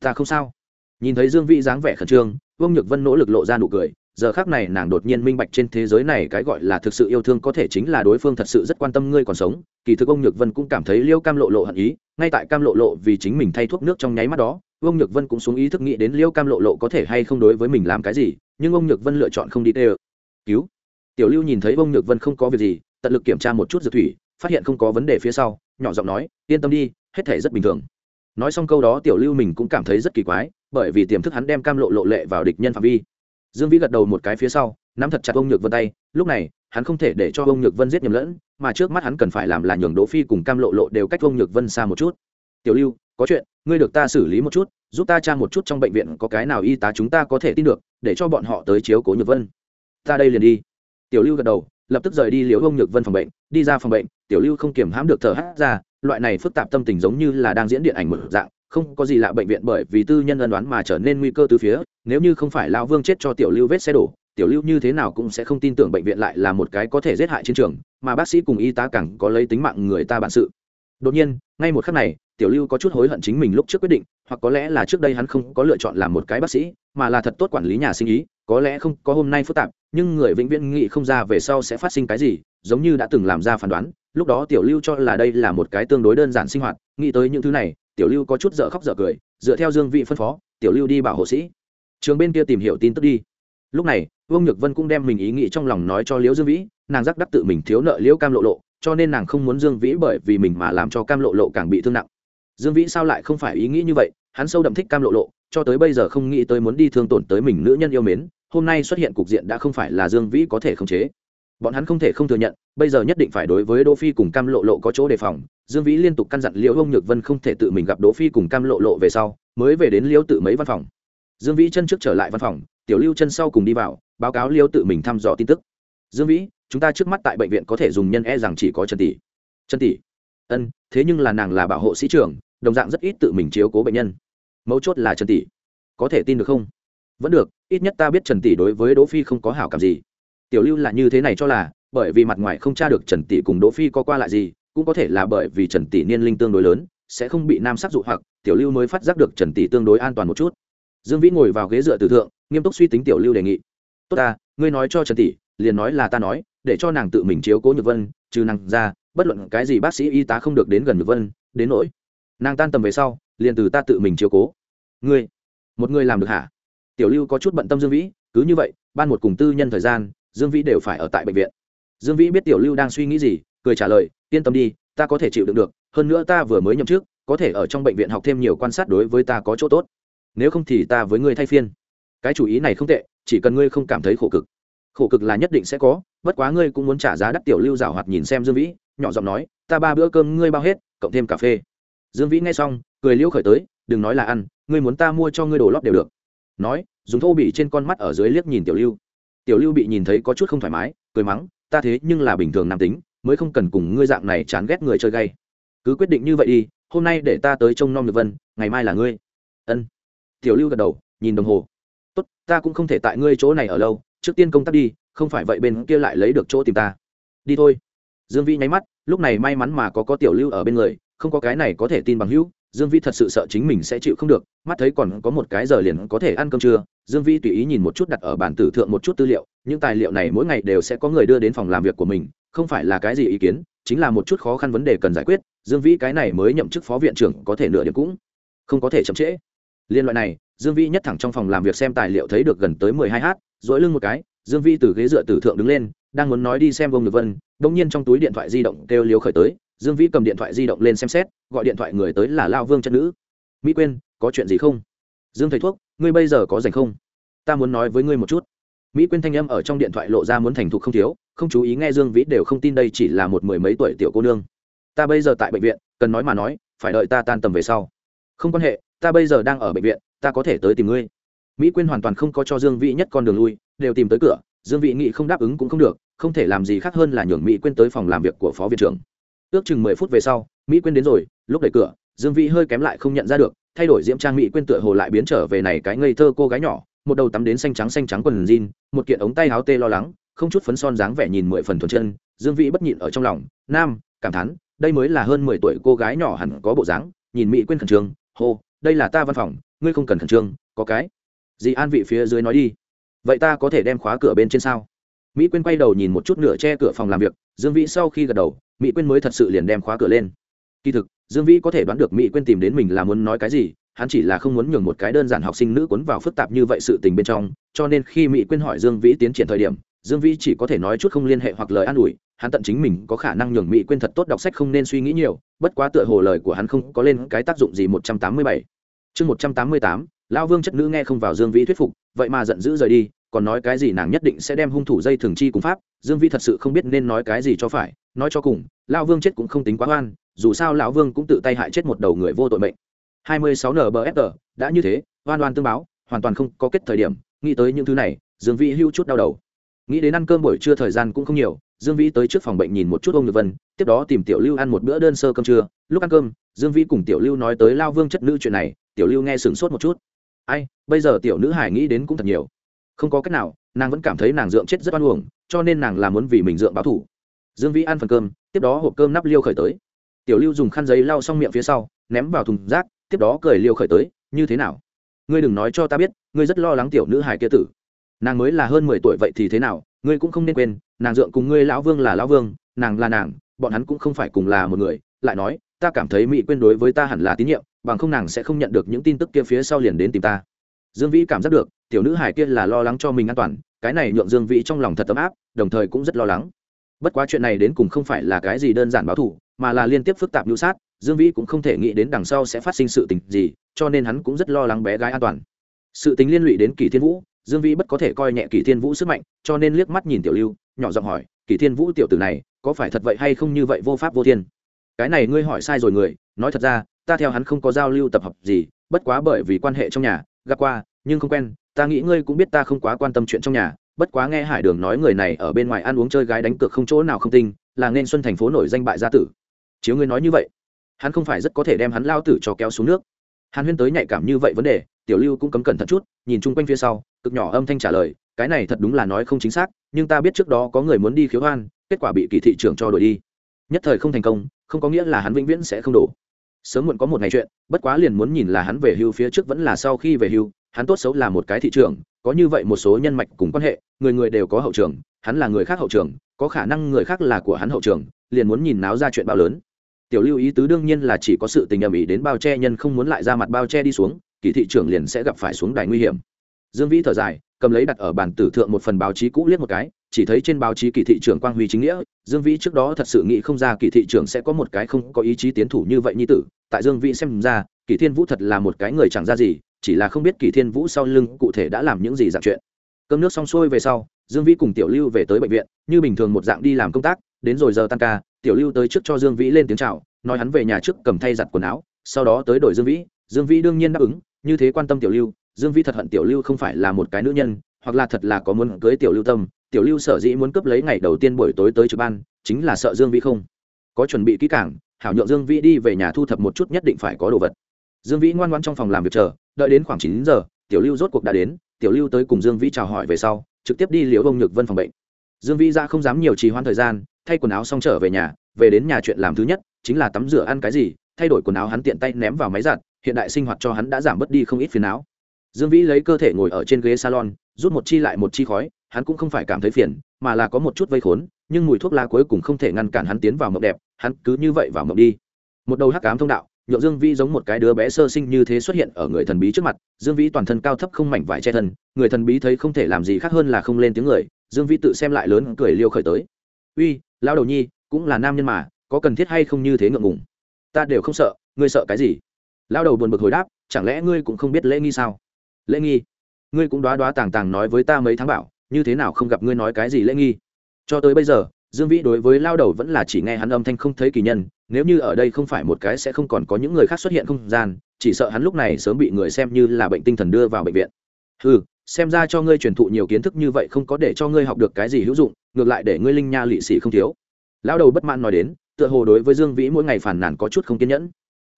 Ta không sao. Nhìn thấy dương vĩ dáng vẻ khẩn trương, vương nhược vân nỗ lực lộ ra nụ cười, giờ khác này nàng đột nhiên minh bạch trên thế giới này cái gọi là thực sự yêu thương có thể chính là đối phương thật sự rất quan tâm ngươi còn sống. Kỳ thực ông nhược vân cũng cảm thấy liêu cam lộ lộ hận ý, ngay tại cam lộ lộ vì chính mình thay thuốc nước trong nháy mắt đó ông nhược vân cũng xuống ý thức nghĩ đến liêu cam lộ lộ có thể hay không đối với mình làm cái gì, nhưng ông nhược vân lựa chọn không đi tê cứu. Tiểu lưu nhìn thấy ông nhược vân không có việc gì, tận lực kiểm tra một chút dược thủy, phát hiện không có vấn đề phía sau, nhỏ giọng nói, yên tâm đi, hết thể rất bình thường. Nói xong câu đó tiểu lưu mình cũng cảm thấy rất kỳ quái, bởi vì tiềm thức hắn đem cam lộ lộ lệ vào địch nhân phạm vi. Dương vĩ gật đầu một cái phía sau, nắm thật chặt ông nhược vân tay, lúc này, hắn không thể để cho ông nhược vân giết nhầm lẫn, mà trước mắt hắn cần phải làm là nhường đỗ phi cùng cam lộ lộ đều cách ông nhược vân xa một chút. Tiểu lưu có chuyện, ngươi được ta xử lý một chút, giúp ta tra một chút trong bệnh viện có cái nào y tá chúng ta có thể tin được, để cho bọn họ tới chiếu cố nhược vân. Ta đây liền đi. Tiểu lưu gật đầu, lập tức rời đi liễu ông nhược vân phòng bệnh, đi ra phòng bệnh, tiểu lưu không kiềm hãm được thở hát ra, loại này phức tạp tâm tình giống như là đang diễn điện ảnh một dạng, không có gì lạ bệnh viện bởi vì tư nhân ân đoán mà trở nên nguy cơ từ phía, nếu như không phải lão vương chết cho tiểu lưu vết xe đổ, tiểu lưu như thế nào cũng sẽ không tin tưởng bệnh viện lại là một cái có thể giết hại chiến trường, mà bác sĩ cùng y tá càng có lấy tính mạng người ta bản sự đột nhiên, ngay một khắc này, tiểu lưu có chút hối hận chính mình lúc trước quyết định, hoặc có lẽ là trước đây hắn không có lựa chọn làm một cái bác sĩ, mà là thật tốt quản lý nhà sinh ý, có lẽ không có hôm nay phức tạp, nhưng người vĩnh viễn nghĩ không ra về sau sẽ phát sinh cái gì, giống như đã từng làm ra phán đoán, lúc đó tiểu lưu cho là đây là một cái tương đối đơn giản sinh hoạt, nghĩ tới những thứ này, tiểu lưu có chút dở khóc dở cười, dựa theo dương vị phân phó, tiểu lưu đi bảo hộ sĩ. Trường bên kia tìm hiểu tin tức đi. Lúc này, vương nhược vân cũng đem mình ý nghĩ trong lòng nói cho liễu dương vĩ, nàng giác đắc tự mình thiếu nợ liễu cam lộ lộ cho nên nàng không muốn dương vĩ bởi vì mình mà làm cho cam lộ lộ càng bị thương nặng. Dương vĩ sao lại không phải ý nghĩ như vậy? Hắn sâu đậm thích cam lộ lộ, cho tới bây giờ không nghĩ tới muốn đi thương tổn tới mình nữ nhân yêu mến. Hôm nay xuất hiện cục diện đã không phải là dương vĩ có thể khống chế. Bọn hắn không thể không thừa nhận, bây giờ nhất định phải đối với đỗ phi cùng cam lộ lộ có chỗ đề phòng. Dương vĩ liên tục căn dặn liễu ông nhược vân không thể tự mình gặp đỗ phi cùng cam lộ lộ về sau, mới về đến liễu tự mấy văn phòng. Dương vĩ chân trước trở lại văn phòng, tiểu lưu chân sau cùng đi vào, báo cáo liễu tự mình thăm dò tin tức. Dương vĩ chúng ta trước mắt tại bệnh viện có thể dùng nhân e rằng chỉ có trần tỷ. Trần tỷ? Ân, thế nhưng là nàng là bảo hộ sĩ trưởng, đồng dạng rất ít tự mình chiếu cố bệnh nhân. Mấu chốt là trần tỷ. Có thể tin được không? Vẫn được, ít nhất ta biết trần tỷ đối với đỗ phi không có hảo cảm gì. Tiểu lưu là như thế này cho là, bởi vì mặt ngoài không tra được trần tỷ cùng đỗ phi có qua lại gì, cũng có thể là bởi vì trần tỷ niên linh tương đối lớn, sẽ không bị nam sắc dụ hoặc, tiểu lưu mới phát giác được trần tỷ tương đối an toàn một chút. Dương vĩ ngồi vào ghế dựa từ thượng, nghiêm túc suy tính tiểu lưu đề nghị. Tốt ta, ngươi nói cho trần tỷ, liền nói là ta nói để cho nàng tự mình chiếu cố nhược vân, trừ nàng ra, bất luận cái gì bác sĩ y tá không được đến gần nhược vân, đến nỗi. Nàng tan tầm về sau, liền từ ta tự mình chiếu cố. Ngươi, một người làm được hả? Tiểu lưu có chút bận tâm dương vĩ, cứ như vậy, ban một cùng tư nhân thời gian, dương vĩ đều phải ở tại bệnh viện. Dương vĩ biết tiểu lưu đang suy nghĩ gì, cười trả lời, yên tâm đi, ta có thể chịu đựng được, hơn nữa ta vừa mới nhậm chức, có thể ở trong bệnh viện học thêm nhiều quan sát đối với ta có chỗ tốt. Nếu không thì ta với ngươi thay phiên. Cái chủ ý này không tệ, chỉ cần ngươi không cảm thấy khổ cực khổ cực là nhất định sẽ có, bất quá ngươi cũng muốn trả giá đắt tiểu lưu rào hoạt nhìn xem dương vĩ, nhỏ giọng nói, ta ba bữa cơm ngươi bao hết, cộng thêm cà phê. Dương vĩ nghe xong, cười liễu khởi tới, đừng nói là ăn, ngươi muốn ta mua cho ngươi đồ lót đều được. Nói, dùng thô bị trên con mắt ở dưới liếc nhìn tiểu lưu. Tiểu lưu bị nhìn thấy có chút không thoải mái, cười mắng, ta thế nhưng là bình thường nam tính, mới không cần cùng ngươi dạng này chán ghét người chơi gay. Cứ quyết định như vậy đi, hôm nay để ta tới trông nom được vân, ngày mai là ngươi. Ân. Tiểu lưu gật đầu, nhìn đồng hồ. Tốt, ta cũng không thể tại ngươi chỗ này ở lâu trước tiên công tác đi, không phải vậy bên kia lại lấy được chỗ tìm ta. Đi thôi. Dương vĩ nháy mắt, lúc này may mắn mà có có tiểu lưu ở bên người, không có cái này có thể tin bằng hữu. Dương vĩ thật sự sợ chính mình sẽ chịu không được, mắt thấy còn có một cái giờ liền có thể ăn cơm trưa. Dương vĩ tùy ý nhìn một chút đặt ở bản tử thượng một chút tư liệu, những tài liệu này mỗi ngày đều sẽ có người đưa đến phòng làm việc của mình, không phải là cái gì ý kiến, chính là một chút khó khăn vấn đề cần giải quyết. Dương vĩ cái này mới nhậm chức phó viện trưởng có thể nửa điểm cũng không có thể chậm trễ. Liên loại này dương vĩ nhất thẳng trong phòng làm việc xem tài liệu thấy được gần tới mười hai h dỗi lưng một cái, dương vĩ từ ghế dựa tử thượng đứng lên, đang muốn nói đi xem vông nhược vân đ ỗ n g nhiên trong túi điện thoại di động kêu liếu khởi tới, dương vĩ cầm điện thoại di động lên xem xét, gọi điện thoại người tới là lao vương chân nữ. Mỹ quên có chuyện gì không? Dương thầy thuốc, ngươi bây giờ có dành không? Ta muốn nói với ngươi một chút. Mỹ quyên thanh âm ở trong điện thoại lộ ra muốn thành thục không thiếu, không chú ý nghe dương vĩ đều không tin đây chỉ là một mười mấy tuổi tiểu cô nương. Ta bây giờ tại bệnh viện, cần nói mà nói, phải đợi ta tan tầm về sau. Không quan hệ, ta bây giờ đang ở bệnh viện ta có thể tới tìm ngươi. Mỹ quyên hoàn toàn không có cho dương vĩ nhất con đường lui, đều tìm tới cửa, dương vĩ nghĩ không đáp ứng cũng không được, không thể làm gì khác hơn là nhường mỹ quyên tới phòng làm việc của phó viện trưởng. Ước chừng mười phút về sau, mỹ quyên đến rồi, lúc đẩy cửa, dương vĩ hơi kém lại không nhận ra được, thay đổi diễm trang mỹ quyên tựa hồ lại biến trở về này cái ngây thơ cô gái nhỏ, một đầu tắm đến xanh trắng xanh trắng quần jean, một kiện ống tay áo tê lo lắng, không chút phấn son dáng vẻ nhìn mười phần thuần chân, dương vĩ bất nhịn ở trong lòng, nam, cảm thán, đây mới là hơn mười tuổi cô gái nhỏ hẳn có bộ dáng, nhìn mỹ quyên khẩn trương, hô, đây là ta văn phòng ngươi không cần khẩn trương, có cái. Gì an vị phía dưới nói đi. Vậy ta có thể đem khóa cửa bên trên sao? Mỹ quyên quay đầu nhìn một chút nửa che cửa phòng làm việc, dương vĩ sau khi gật đầu, mỹ quyên mới thật sự liền đem khóa cửa lên. Kỳ thực, dương vĩ có thể đoán được mỹ quyên tìm đến mình là muốn nói cái gì, hắn chỉ là không muốn nhường một cái đơn giản học sinh nữ cuốn vào phức tạp như vậy sự tình bên trong, cho nên khi mỹ quyên hỏi dương vĩ tiến triển thời điểm, dương vĩ chỉ có thể nói chút không liên hệ hoặc lời an ủi, hắn tận chính mình có khả năng nhường mỹ quyên thật tốt đọc sách không nên suy nghĩ nhiều, bất quá tựa hồ lời của hắn không có lên cái tác dụng gì một trăm tám mươi bảy chương một trăm tám mươi tám, lão vương chất nữ nghe không vào dương vĩ thuyết phục, vậy mà giận dữ rời đi, còn nói cái gì nàng nhất định sẽ đem hung thủ dây thường chi cùng pháp, dương vĩ thật sự không biết nên nói cái gì cho phải, nói cho cùng, lão vương chết cũng không tính quá oan, dù sao lão vương cũng tự tay hại chết một đầu người vô tội mệnh. Hai mươi sáu nbfg đã như thế, oan oan tương báo, hoàn toàn không có kết thời điểm, nghĩ tới những thứ này, dương vĩ hưu chút đau đầu. Nghĩ đến ăn cơm buổi trưa thời gian cũng không nhiều, dương vĩ tới trước phòng bệnh nhìn một chút ông nhược vân, tiếp đó tìm tiểu lưu ăn một bữa đơn sơ cơm trưa. Lúc ăn cơm, dương vĩ cùng tiểu lưu nói tới lao vương chất nữ chuyện này tiểu lưu nghe sửng sốt một chút. Ai, bây giờ tiểu nữ hải nghĩ đến cũng thật nhiều. Không có cách nào, nàng vẫn cảm thấy nàng dượng chết rất oan uổng, cho nên nàng làm muốn vì mình dượng báo thủ. Dương vĩ ăn phần cơm, tiếp đó hộp cơm nắp liêu khởi tới. Tiểu lưu dùng khăn giấy lau xong miệng phía sau, ném vào thùng rác, tiếp đó cười liêu khởi tới, như thế nào? Ngươi đừng nói cho ta biết, ngươi rất lo lắng tiểu nữ hải kia tử. Nàng mới là hơn mười tuổi vậy thì thế nào, ngươi cũng không nên quên, nàng dượng cùng ngươi lão vương là lão vương, nàng là nàng, bọn hắn cũng không phải cùng là một người. Lại nói ta cảm thấy mỹ quên đối với ta hẳn là tín nhiệm, bằng không nàng sẽ không nhận được những tin tức kia phía sau liền đến tìm ta. Dương vĩ cảm giác được, tiểu nữ hải kia là lo lắng cho mình an toàn, cái này nhượng dương vĩ trong lòng thật ấm áp, đồng thời cũng rất lo lắng. Bất quá chuyện này đến cùng không phải là cái gì đơn giản báo thù, mà là liên tiếp phức tạp nhu sát, dương vĩ cũng không thể nghĩ đến đằng sau sẽ phát sinh sự tình gì, cho nên hắn cũng rất lo lắng bé gái an toàn. Sự tính liên lụy đến kỳ thiên vũ, dương vĩ bất có thể coi nhẹ kỳ thiên vũ sức mạnh, cho nên liếc mắt nhìn tiểu lưu, nhỏ giọng hỏi, kỳ thiên vũ tiểu tử này, có phải thật vậy hay không như vậy vô pháp vô thiên? Cái này ngươi hỏi sai rồi người, nói thật ra, ta theo hắn không có giao lưu tập hợp gì, bất quá bởi vì quan hệ trong nhà, gặp qua, nhưng không quen, ta nghĩ ngươi cũng biết ta không quá quan tâm chuyện trong nhà, bất quá nghe hải đường nói người này ở bên ngoài ăn uống chơi gái đánh cược không chỗ nào không tinh, là nên xuân thành phố nổi danh bại gia tử. Chiếu ngươi nói như vậy, hắn không phải rất có thể đem hắn lao tử cho kéo xuống nước. Hàn huyên tới nhạy cảm như vậy vấn đề, tiểu lưu cũng cấm cẩn thận chút, nhìn chung quanh phía sau, cực nhỏ âm thanh trả lời, cái này thật đúng là nói không chính xác, nhưng ta biết trước đó có người muốn đi khiếu hoan, kết quả bị kỳ thị trưởng cho đổi đi nhất thời không thành công, không có nghĩa là hắn vĩnh viễn sẽ không đổ. Sớm muộn có một ngày chuyện, bất quá liền muốn nhìn là hắn về hưu phía trước vẫn là sau khi về hưu, hắn tốt xấu là một cái thị trường có như vậy một số nhân mạch cùng quan hệ, người người đều có hậu trường, hắn là người khác hậu trường, có khả năng người khác là của hắn hậu trường, liền muốn nhìn náo ra chuyện bao lớn. Tiểu lưu ý tứ đương nhiên là chỉ có sự tình ầm ĩ đến bao che nhân không muốn lại ra mặt bao che đi xuống, kỳ thị trưởng liền sẽ gặp phải xuống đài nguy hiểm. Dương vĩ thở dài, cầm lấy đặt ở bàn tử thượng một phần báo chí cũ liếc một cái chỉ thấy trên báo chí kỳ thị trưởng quang huy chính nghĩa, dương vĩ trước đó thật sự nghĩ không ra kỳ thị trưởng sẽ có một cái không có ý chí tiến thủ như vậy như tử. Tại dương vĩ xem ra, kỳ thiên vũ thật là một cái người chẳng ra gì, chỉ là không biết kỳ thiên vũ sau lưng cụ thể đã làm những gì dạng chuyện. Cơm nước xong xuôi về sau, dương vĩ cùng tiểu lưu về tới bệnh viện, như bình thường một dạng đi làm công tác, đến rồi giờ tan ca, tiểu lưu tới trước cho dương vĩ lên tiếng chào, nói hắn về nhà trước cầm thay giặt quần áo, sau đó tới đổi dương vĩ. Dương vĩ đương nhiên đáp ứng, như thế quan tâm tiểu lưu, dương vĩ thật hận tiểu lưu không phải là một cái nữ nhân, hoặc là thật là có muốn cưới tiểu lưu tâm tiểu lưu sở dĩ muốn cướp lấy ngày đầu tiên buổi tối tới trực ban, chính là sợ dương vĩ không có chuẩn bị kỹ cảng hảo nhượng dương vĩ đi về nhà thu thập một chút nhất định phải có đồ vật. Dương vĩ ngoan ngoan trong phòng làm việc chờ, đợi đến khoảng chín giờ, tiểu lưu rốt cuộc đã đến, tiểu lưu tới cùng dương vĩ chào hỏi về sau, trực tiếp đi liễu ông nhược vân phòng bệnh. Dương vĩ ra không dám nhiều trì hoãn thời gian, thay quần áo xong trở về nhà, về đến nhà chuyện làm thứ nhất, chính là tắm rửa ăn cái gì, thay đổi quần áo hắn tiện tay ném vào máy giặt, hiện đại sinh hoạt cho hắn đã giảm bớt đi không ít phiền não. Dương vĩ lấy cơ thể ngồi ở trên ghế salon, rút một chi lại một chi khói hắn cũng không phải cảm thấy phiền, mà là có một chút vây khốn, nhưng mùi thuốc lá cuối cùng không thể ngăn cản hắn tiến vào mộng đẹp, hắn cứ như vậy vào mộng đi. Một đầu hắc cám thông đạo, nhượng dương vĩ giống một cái đứa bé sơ sinh như thế xuất hiện ở người thần bí trước mặt, dương vĩ toàn thân cao thấp không mảnh vải che thân, người thần bí thấy không thể làm gì khác hơn là không lên tiếng người, dương vĩ tự xem lại lớn cười liêu khởi tới. Uy, lão đầu nhi, cũng là nam nhân mà, có cần thiết hay không như thế ngượng ngùng? Ta đều không sợ, ngươi sợ cái gì? Lão đầu buồn bực hồi đáp, chẳng lẽ ngươi cũng không biết lễ nghi sao? Lễ nghi? Ngươi cũng đoá đoá tàng tàng nói với ta mấy tháng bảo như thế nào không gặp ngươi nói cái gì lễ nghi? Cho tới bây giờ, dương vĩ đối với lao đầu vẫn là chỉ nghe hắn âm thanh không thấy kỳ nhân, nếu như ở đây không phải một cái sẽ không còn có những người khác xuất hiện không gian, chỉ sợ hắn lúc này sớm bị người xem như là bệnh tinh thần đưa vào bệnh viện. Ừ xem ra cho ngươi truyền thụ nhiều kiến thức như vậy không có để cho ngươi học được cái gì hữu dụng, ngược lại để ngươi linh nha lị sĩ không thiếu. Lão đầu bất mãn nói đến, tựa hồ đối với dương vĩ mỗi ngày phản nàn có chút không kiên nhẫn.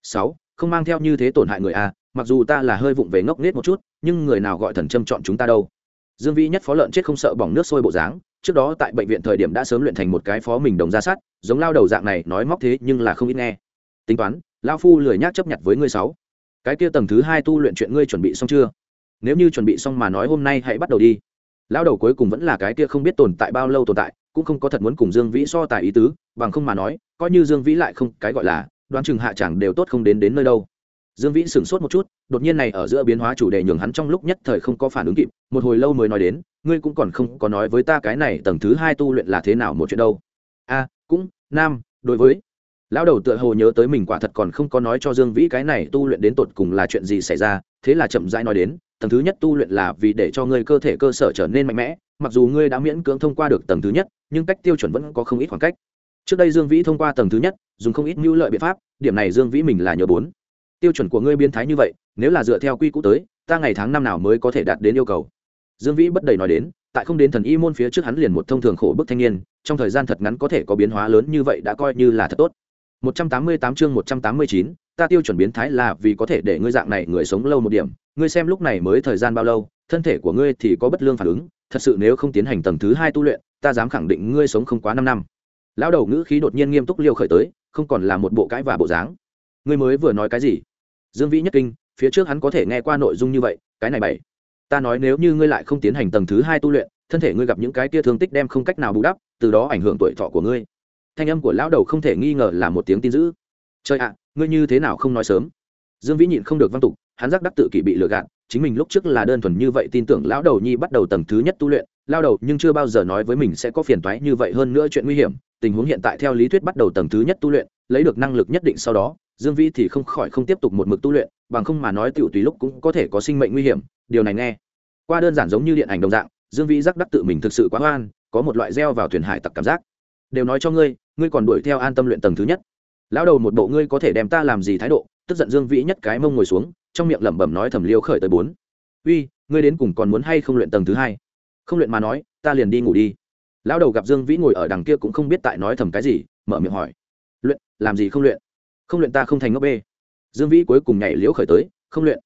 Sáu, không mang theo như thế tổn hại người a mặc dù ta là hơi vụng về ngốc nghếch một chút, nhưng người nào gọi thần châm chọn chúng ta đâu? Dương vĩ nhất phó lợn chết không sợ bỏng nước sôi bộ dáng, trước đó tại bệnh viện thời điểm đã sớm luyện thành một cái phó mình đồng ra sát, giống lao đầu dạng này nói móc thế nhưng là không ít nghe. Tính toán, lao phu lười nhác chấp nhận với ngươi sáu. Cái kia tầng thứ hai tu luyện chuyện ngươi chuẩn bị xong chưa? Nếu như chuẩn bị xong mà nói hôm nay hãy bắt đầu đi. Lao đầu cuối cùng vẫn là cái kia không biết tồn tại bao lâu tồn tại, cũng không có thật muốn cùng dương vĩ so tài ý tứ, bằng không mà nói, coi như dương vĩ lại không cái gọi là, đoán chừng hạ chẳng đều tốt không đến đến nơi đâu dương vĩ sửng sốt một chút, đột nhiên này ở giữa biến hóa chủ đề nhường hắn trong lúc nhất thời không có phản ứng kịp, một hồi lâu mới nói đến, ngươi cũng còn không có nói với ta cái này tầng thứ hai tu luyện là thế nào một chuyện đâu. A, cũng, nam, đối với. Lão đầu tựa hồ nhớ tới mình quả thật còn không có nói cho dương vĩ cái này tu luyện đến tột cùng là chuyện gì xảy ra, thế là chậm rãi nói đến, tầng thứ nhất tu luyện là vì để cho ngươi cơ thể cơ sở trở nên mạnh mẽ, mặc dù ngươi đã miễn cưỡng thông qua được tầng thứ nhất, nhưng cách tiêu chuẩn vẫn có không ít khoảng cách. Trước đây dương vĩ thông qua tầng thứ nhất, dùng không ít mưu lợi biện pháp, điểm này dương vĩ mình là nhớ bốn tiêu chuẩn của ngươi biến thái như vậy nếu là dựa theo quy cũ tới ta ngày tháng năm nào mới có thể đạt đến yêu cầu? Dương vĩ bất đầy nói đến tại không đến thần y môn phía trước hắn liền một thông thường khổ bức thanh niên trong thời gian thật ngắn có thể có biến hóa lớn như vậy đã coi như là thật tốt. 188 chương 189, ta tiêu chuẩn biến thái là vì có thể để ngươi dạng này người sống lâu một điểm. Ngươi xem lúc này mới thời gian bao lâu thân thể của ngươi thì có bất lương phản ứng thật sự nếu không tiến hành tầng thứ hai tu luyện ta dám khẳng định ngươi sống không quá năm năm. Lão đầu ngữ khí đột nhiên nghiêm túc liêu khởi tới không còn là một bộ cãi và bộ dáng. Ngươi mới vừa nói cái gì? Dương vĩ nhất kinh, phía trước hắn có thể nghe qua nội dung như vậy, cái này bảy. Ta nói nếu như ngươi lại không tiến hành tầng thứ hai tu luyện, thân thể ngươi gặp những cái kia thương tích đem không cách nào bù đắp, từ đó ảnh hưởng tuổi thọ của ngươi. Thanh âm của lão đầu không thể nghi ngờ là một tiếng tin dữ. Trời ạ, ngươi như thế nào không nói sớm? Dương vĩ nhịn không được văn tục, hắn giác đắc tự kỷ bị lừa gạt, chính mình lúc trước là đơn thuần như vậy tin tưởng lão đầu nhi bắt đầu tầng thứ nhất tu luyện lao đầu nhưng chưa bao giờ nói với mình sẽ có phiền toái như vậy hơn nữa chuyện nguy hiểm, tình huống hiện tại theo lý thuyết bắt đầu tầng thứ nhất tu luyện, lấy được năng lực nhất định sau đó dương vĩ thì không khỏi không tiếp tục một mực tu luyện, bằng không mà nói tiểu tùy lúc cũng có thể có sinh mệnh nguy hiểm, điều này nghe. Qua đơn giản giống như điện ảnh đồng dạng, dương vĩ giác đắc tự mình thực sự quá hoan, có một loại gieo vào thuyền hải tặc cảm giác. Đều nói cho ngươi ngươi còn đuổi theo an tâm luyện tầng thứ nhất. Lão đầu một bộ ngươi có thể đem ta làm gì thái độ, tức giận dương vĩ nhất cái mông ngồi xuống, trong miệng lẩm bẩm nói thầm liêu khởi tới bốn. Uy, ngươi đến cùng còn muốn hay không luyện tầng thứ hai? Không luyện mà nói, ta liền đi ngủ đi. Lão đầu gặp dương vĩ ngồi ở đằng kia cũng không biết tại nói thầm cái gì, mở miệng hỏi. Luyện, làm gì không luyện? Không luyện ta không thành ngốc bê. Dương vĩ cuối cùng nhảy liễu khởi tới, không luyện.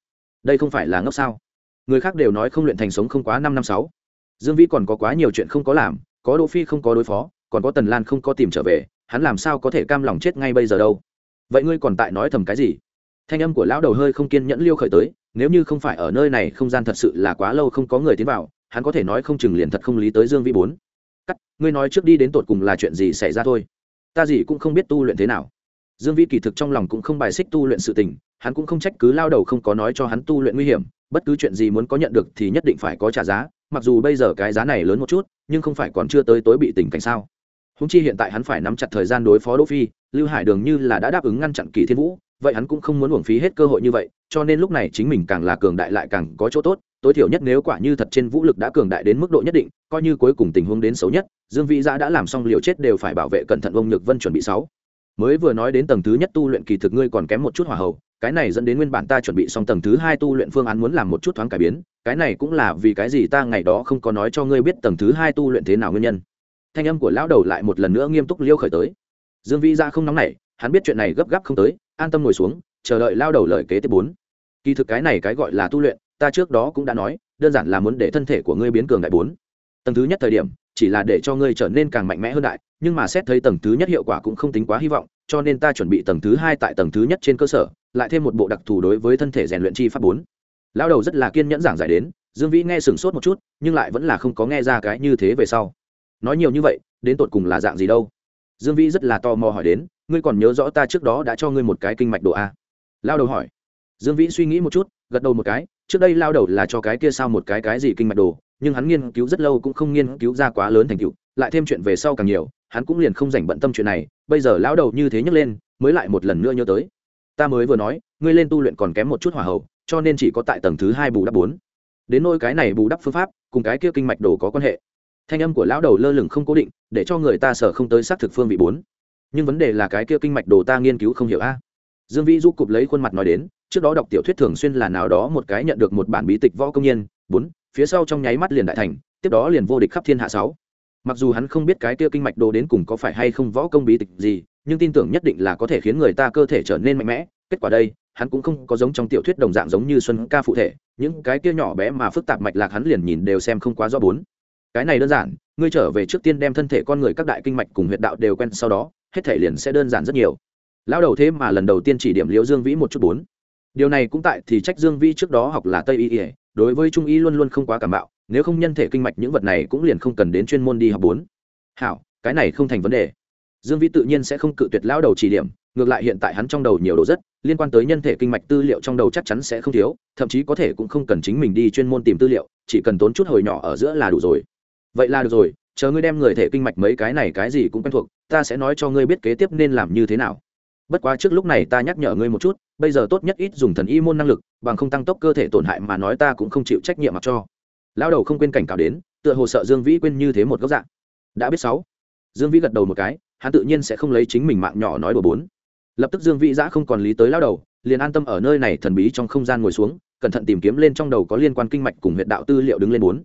Đây không phải là ngốc sao? Người khác đều nói không luyện thành sống không quá năm năm sáu. Dương vĩ còn có quá nhiều chuyện không có làm, có đỗ phi không có đối phó, còn có tần lan không có tìm trở về, hắn làm sao có thể cam lòng chết ngay bây giờ đâu? Vậy ngươi còn tại nói thầm cái gì? Thanh âm của lão đầu hơi không kiên nhẫn liêu khởi tới, nếu như không phải ở nơi này không gian thật sự là quá lâu không có người tiến vào, hắn có thể nói không chừng liền thật không lý tới dương vĩ bốn. Cắt, ngươi nói trước đi đến tột cùng là chuyện gì xảy ra thôi. Ta gì cũng không biết tu luyện thế nào dương vĩ kỳ thực trong lòng cũng không bài xích tu luyện sự tình, hắn cũng không trách cứ lao đầu không có nói cho hắn tu luyện nguy hiểm, bất cứ chuyện gì muốn có nhận được thì nhất định phải có trả giá, mặc dù bây giờ cái giá này lớn một chút, nhưng không phải còn chưa tới tối bị tình cảnh sao. Húng chi hiện tại hắn phải nắm chặt thời gian đối phó đỗ phi, lưu hải đường như là đã đáp ứng ngăn chặn kỳ thiên vũ, vậy hắn cũng không muốn uổng phí hết cơ hội như vậy, cho nên lúc này chính mình càng là cường đại lại càng có chỗ tốt, tối thiểu nhất nếu quả như thật trên vũ lực đã cường đại đến mức độ nhất định, coi như cuối cùng tình huống đến xấu nhất, dương vĩ giã đã làm xong liều chết đều phải bảo vệ cẩn thận ông nhược vân chuẩn bị sáu mới vừa nói đến tầng thứ nhất tu luyện kỳ thực ngươi còn kém một chút hỏa hậu cái này dẫn đến nguyên bản ta chuẩn bị xong tầng thứ hai tu luyện phương án muốn làm một chút thoáng cải biến, cái này cũng là vì cái gì ta ngày đó không có nói cho ngươi biết tầng thứ hai tu luyện thế nào nguyên nhân. Thanh âm của lão đầu lại một lần nữa nghiêm túc liêu khởi tới. Dương vĩ ra không nóng nảy, hắn biết chuyện này gấp gáp không tới, an tâm ngồi xuống, chờ đợi lao đầu lời kế tiếp bốn. Kỳ thực cái này cái gọi là tu luyện, ta trước đó cũng đã nói, đơn giản là muốn để thân thể của ngươi biến cường đại bốn tầng thứ nhất thời điểm, chỉ là để cho ngươi trở nên càng mạnh mẽ hơn đại, nhưng mà xét thấy tầng thứ nhất hiệu quả cũng không tính quá hy vọng, cho nên ta chuẩn bị tầng thứ hai tại tầng thứ nhất trên cơ sở, lại thêm một bộ đặc thù đối với thân thể rèn luyện chi pháp bốn. Lao đầu rất là kiên nhẫn giảng giải đến, dương vĩ nghe sửng sốt một chút, nhưng lại vẫn là không có nghe ra cái như thế về sau. Nói nhiều như vậy, đến tột cùng là dạng gì đâu? Dương vĩ rất là tò mò hỏi đến, ngươi còn nhớ rõ ta trước đó đã cho ngươi một cái kinh mạch độ a? Lao đầu hỏi. Dương vĩ suy nghĩ một chút, gật đầu một cái, trước đây lao đầu là cho cái kia sao một cái cái gì kinh mạch đồ nhưng hắn nghiên cứu rất lâu cũng không nghiên cứu ra quá lớn thành tựu, lại thêm chuyện về sau càng nhiều, hắn cũng liền không dành bận tâm chuyện này, bây giờ lão đầu như thế nhấc lên, mới lại một lần nữa nhớ tới. Ta mới vừa nói, ngươi lên tu luyện còn kém một chút hỏa hậu cho nên chỉ có tại tầng thứ hai bù đắp bốn. Đến nôi cái này bù đắp phương pháp, cùng cái kia kinh mạch đồ có quan hệ. Thanh âm của lão đầu lơ lửng không cố định, để cho người ta sở không tới xác thực phương vị bốn. Nhưng vấn đề là cái kia kinh mạch đồ ta nghiên cứu không hiểu a. Dương vĩ du cụp lấy khuôn mặt nói đến, trước đó đọc tiểu thuyết thường xuyên là nào đó một cái nhận được một bản bí tịch võ công nhiên, bốn phía sau trong nháy mắt liền đại thành, tiếp đó liền vô địch khắp thiên hạ sáu. Mặc dù hắn không biết cái kia kinh mạch đồ đến cùng có phải hay không võ công bí tịch gì, nhưng tin tưởng nhất định là có thể khiến người ta cơ thể trở nên mạnh mẽ. Kết quả đây, hắn cũng không có giống trong tiểu thuyết đồng dạng giống như xuân ca phụ thể, những cái kia nhỏ bé mà phức tạp mạch lạc hắn liền nhìn đều xem không quá rõ bốn. Cái này đơn giản, ngươi trở về trước tiên đem thân thể con người các đại kinh mạch cùng huyệt đạo đều quen sau đó, hết thể liền sẽ đơn giản rất nhiều. Lão đầu thế mà lần đầu tiên chỉ điểm liễu dương vĩ một chút bốn điều này cũng tại thì trách dương Vi trước đó học là tây y ỉa đối với trung y luôn luôn không quá cảm bạo, nếu không nhân thể kinh mạch những vật này cũng liền không cần đến chuyên môn đi học bốn. Hảo, cái này không thành vấn đề. Dương Vi tự nhiên sẽ không cự tuyệt lão đầu chỉ điểm, ngược lại hiện tại hắn trong đầu nhiều đồ rất, liên quan tới nhân thể kinh mạch tư liệu trong đầu chắc chắn sẽ không thiếu, thậm chí có thể cũng không cần chính mình đi chuyên môn tìm tư liệu, chỉ cần tốn chút hồi nhỏ ở giữa là đủ rồi. Vậy là được rồi, chờ ngươi đem người thể kinh mạch mấy cái này cái gì cũng quen thuộc, ta sẽ nói cho ngươi biết kế tiếp nên làm như thế nào bất quá trước lúc này ta nhắc nhở ngươi một chút, bây giờ tốt nhất ít dùng thần y môn năng lực, bằng không tăng tốc cơ thể tổn hại mà nói ta cũng không chịu trách nhiệm mặc cho. Lao đầu không quên cảnh cáo đến, tựa hồ sợ dương vĩ quên như thế một góc dạng. Đã biết sáu. Dương vĩ gật đầu một cái, hắn tự nhiên sẽ không lấy chính mình mạng nhỏ nói đùa bốn. Lập tức dương vĩ giã không còn lý tới lao đầu, liền an tâm ở nơi này thần bí trong không gian ngồi xuống, cẩn thận tìm kiếm lên trong đầu có liên quan kinh mạch cùng huyện đạo tư liệu đứng lên bốn.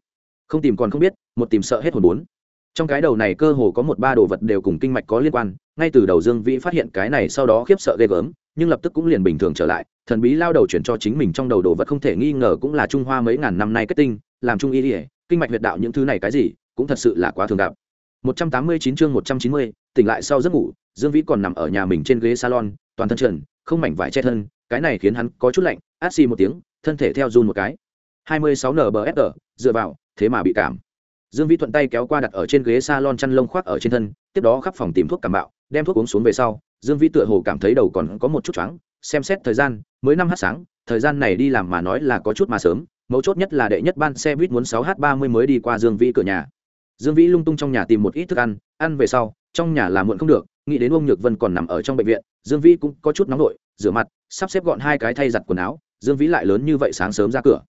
Không tìm còn không biết, một tìm sợ hết hồn bốn trong cái đầu này cơ hồ có một ba đồ vật đều cùng kinh mạch có liên quan ngay từ đầu dương vĩ phát hiện cái này sau đó khiếp sợ ghê gớm nhưng lập tức cũng liền bình thường trở lại thần bí lao đầu chuyển cho chính mình trong đầu đồ vật không thể nghi ngờ cũng là trung hoa mấy ngàn năm nay kết tinh làm trung y ỉa kinh mạch huyệt đạo những thứ này cái gì cũng thật sự là quá thường gặp. 189 chương 190, tỉnh lại sau giấc ngủ dương vĩ còn nằm ở nhà mình trên ghế salon toàn thân trần không mảnh vải che thân cái này khiến hắn có chút lạnh át xì một tiếng thân thể theo run một cái. 26nbsr dựa vào thế mà bị cảm dương vĩ thuận tay kéo qua đặt ở trên ghế salon chăn lông khoác ở trên thân, tiếp đó khắp phòng tìm thuốc cảm bạo, đem thuốc uống xuống về sau, dương vĩ tựa hồ cảm thấy đầu còn có một chút choáng, xem xét thời gian, mới năm h sáng, thời gian này đi làm mà nói là có chút mà sớm, mấu chốt nhất là đệ nhất ban xe buýt muốn sáu h ba mươi mới đi qua dương vĩ cửa nhà. Dương vĩ lung tung trong nhà tìm một ít thức ăn ăn về sau, trong nhà là muộn không được, nghĩ đến ông nhược vân còn nằm ở trong bệnh viện, dương vĩ cũng có chút nóng nổi, rửa mặt, sắp xếp gọn hai cái thay giặt quần áo, dương vĩ lại lớn như vậy sáng sớm ra cửa.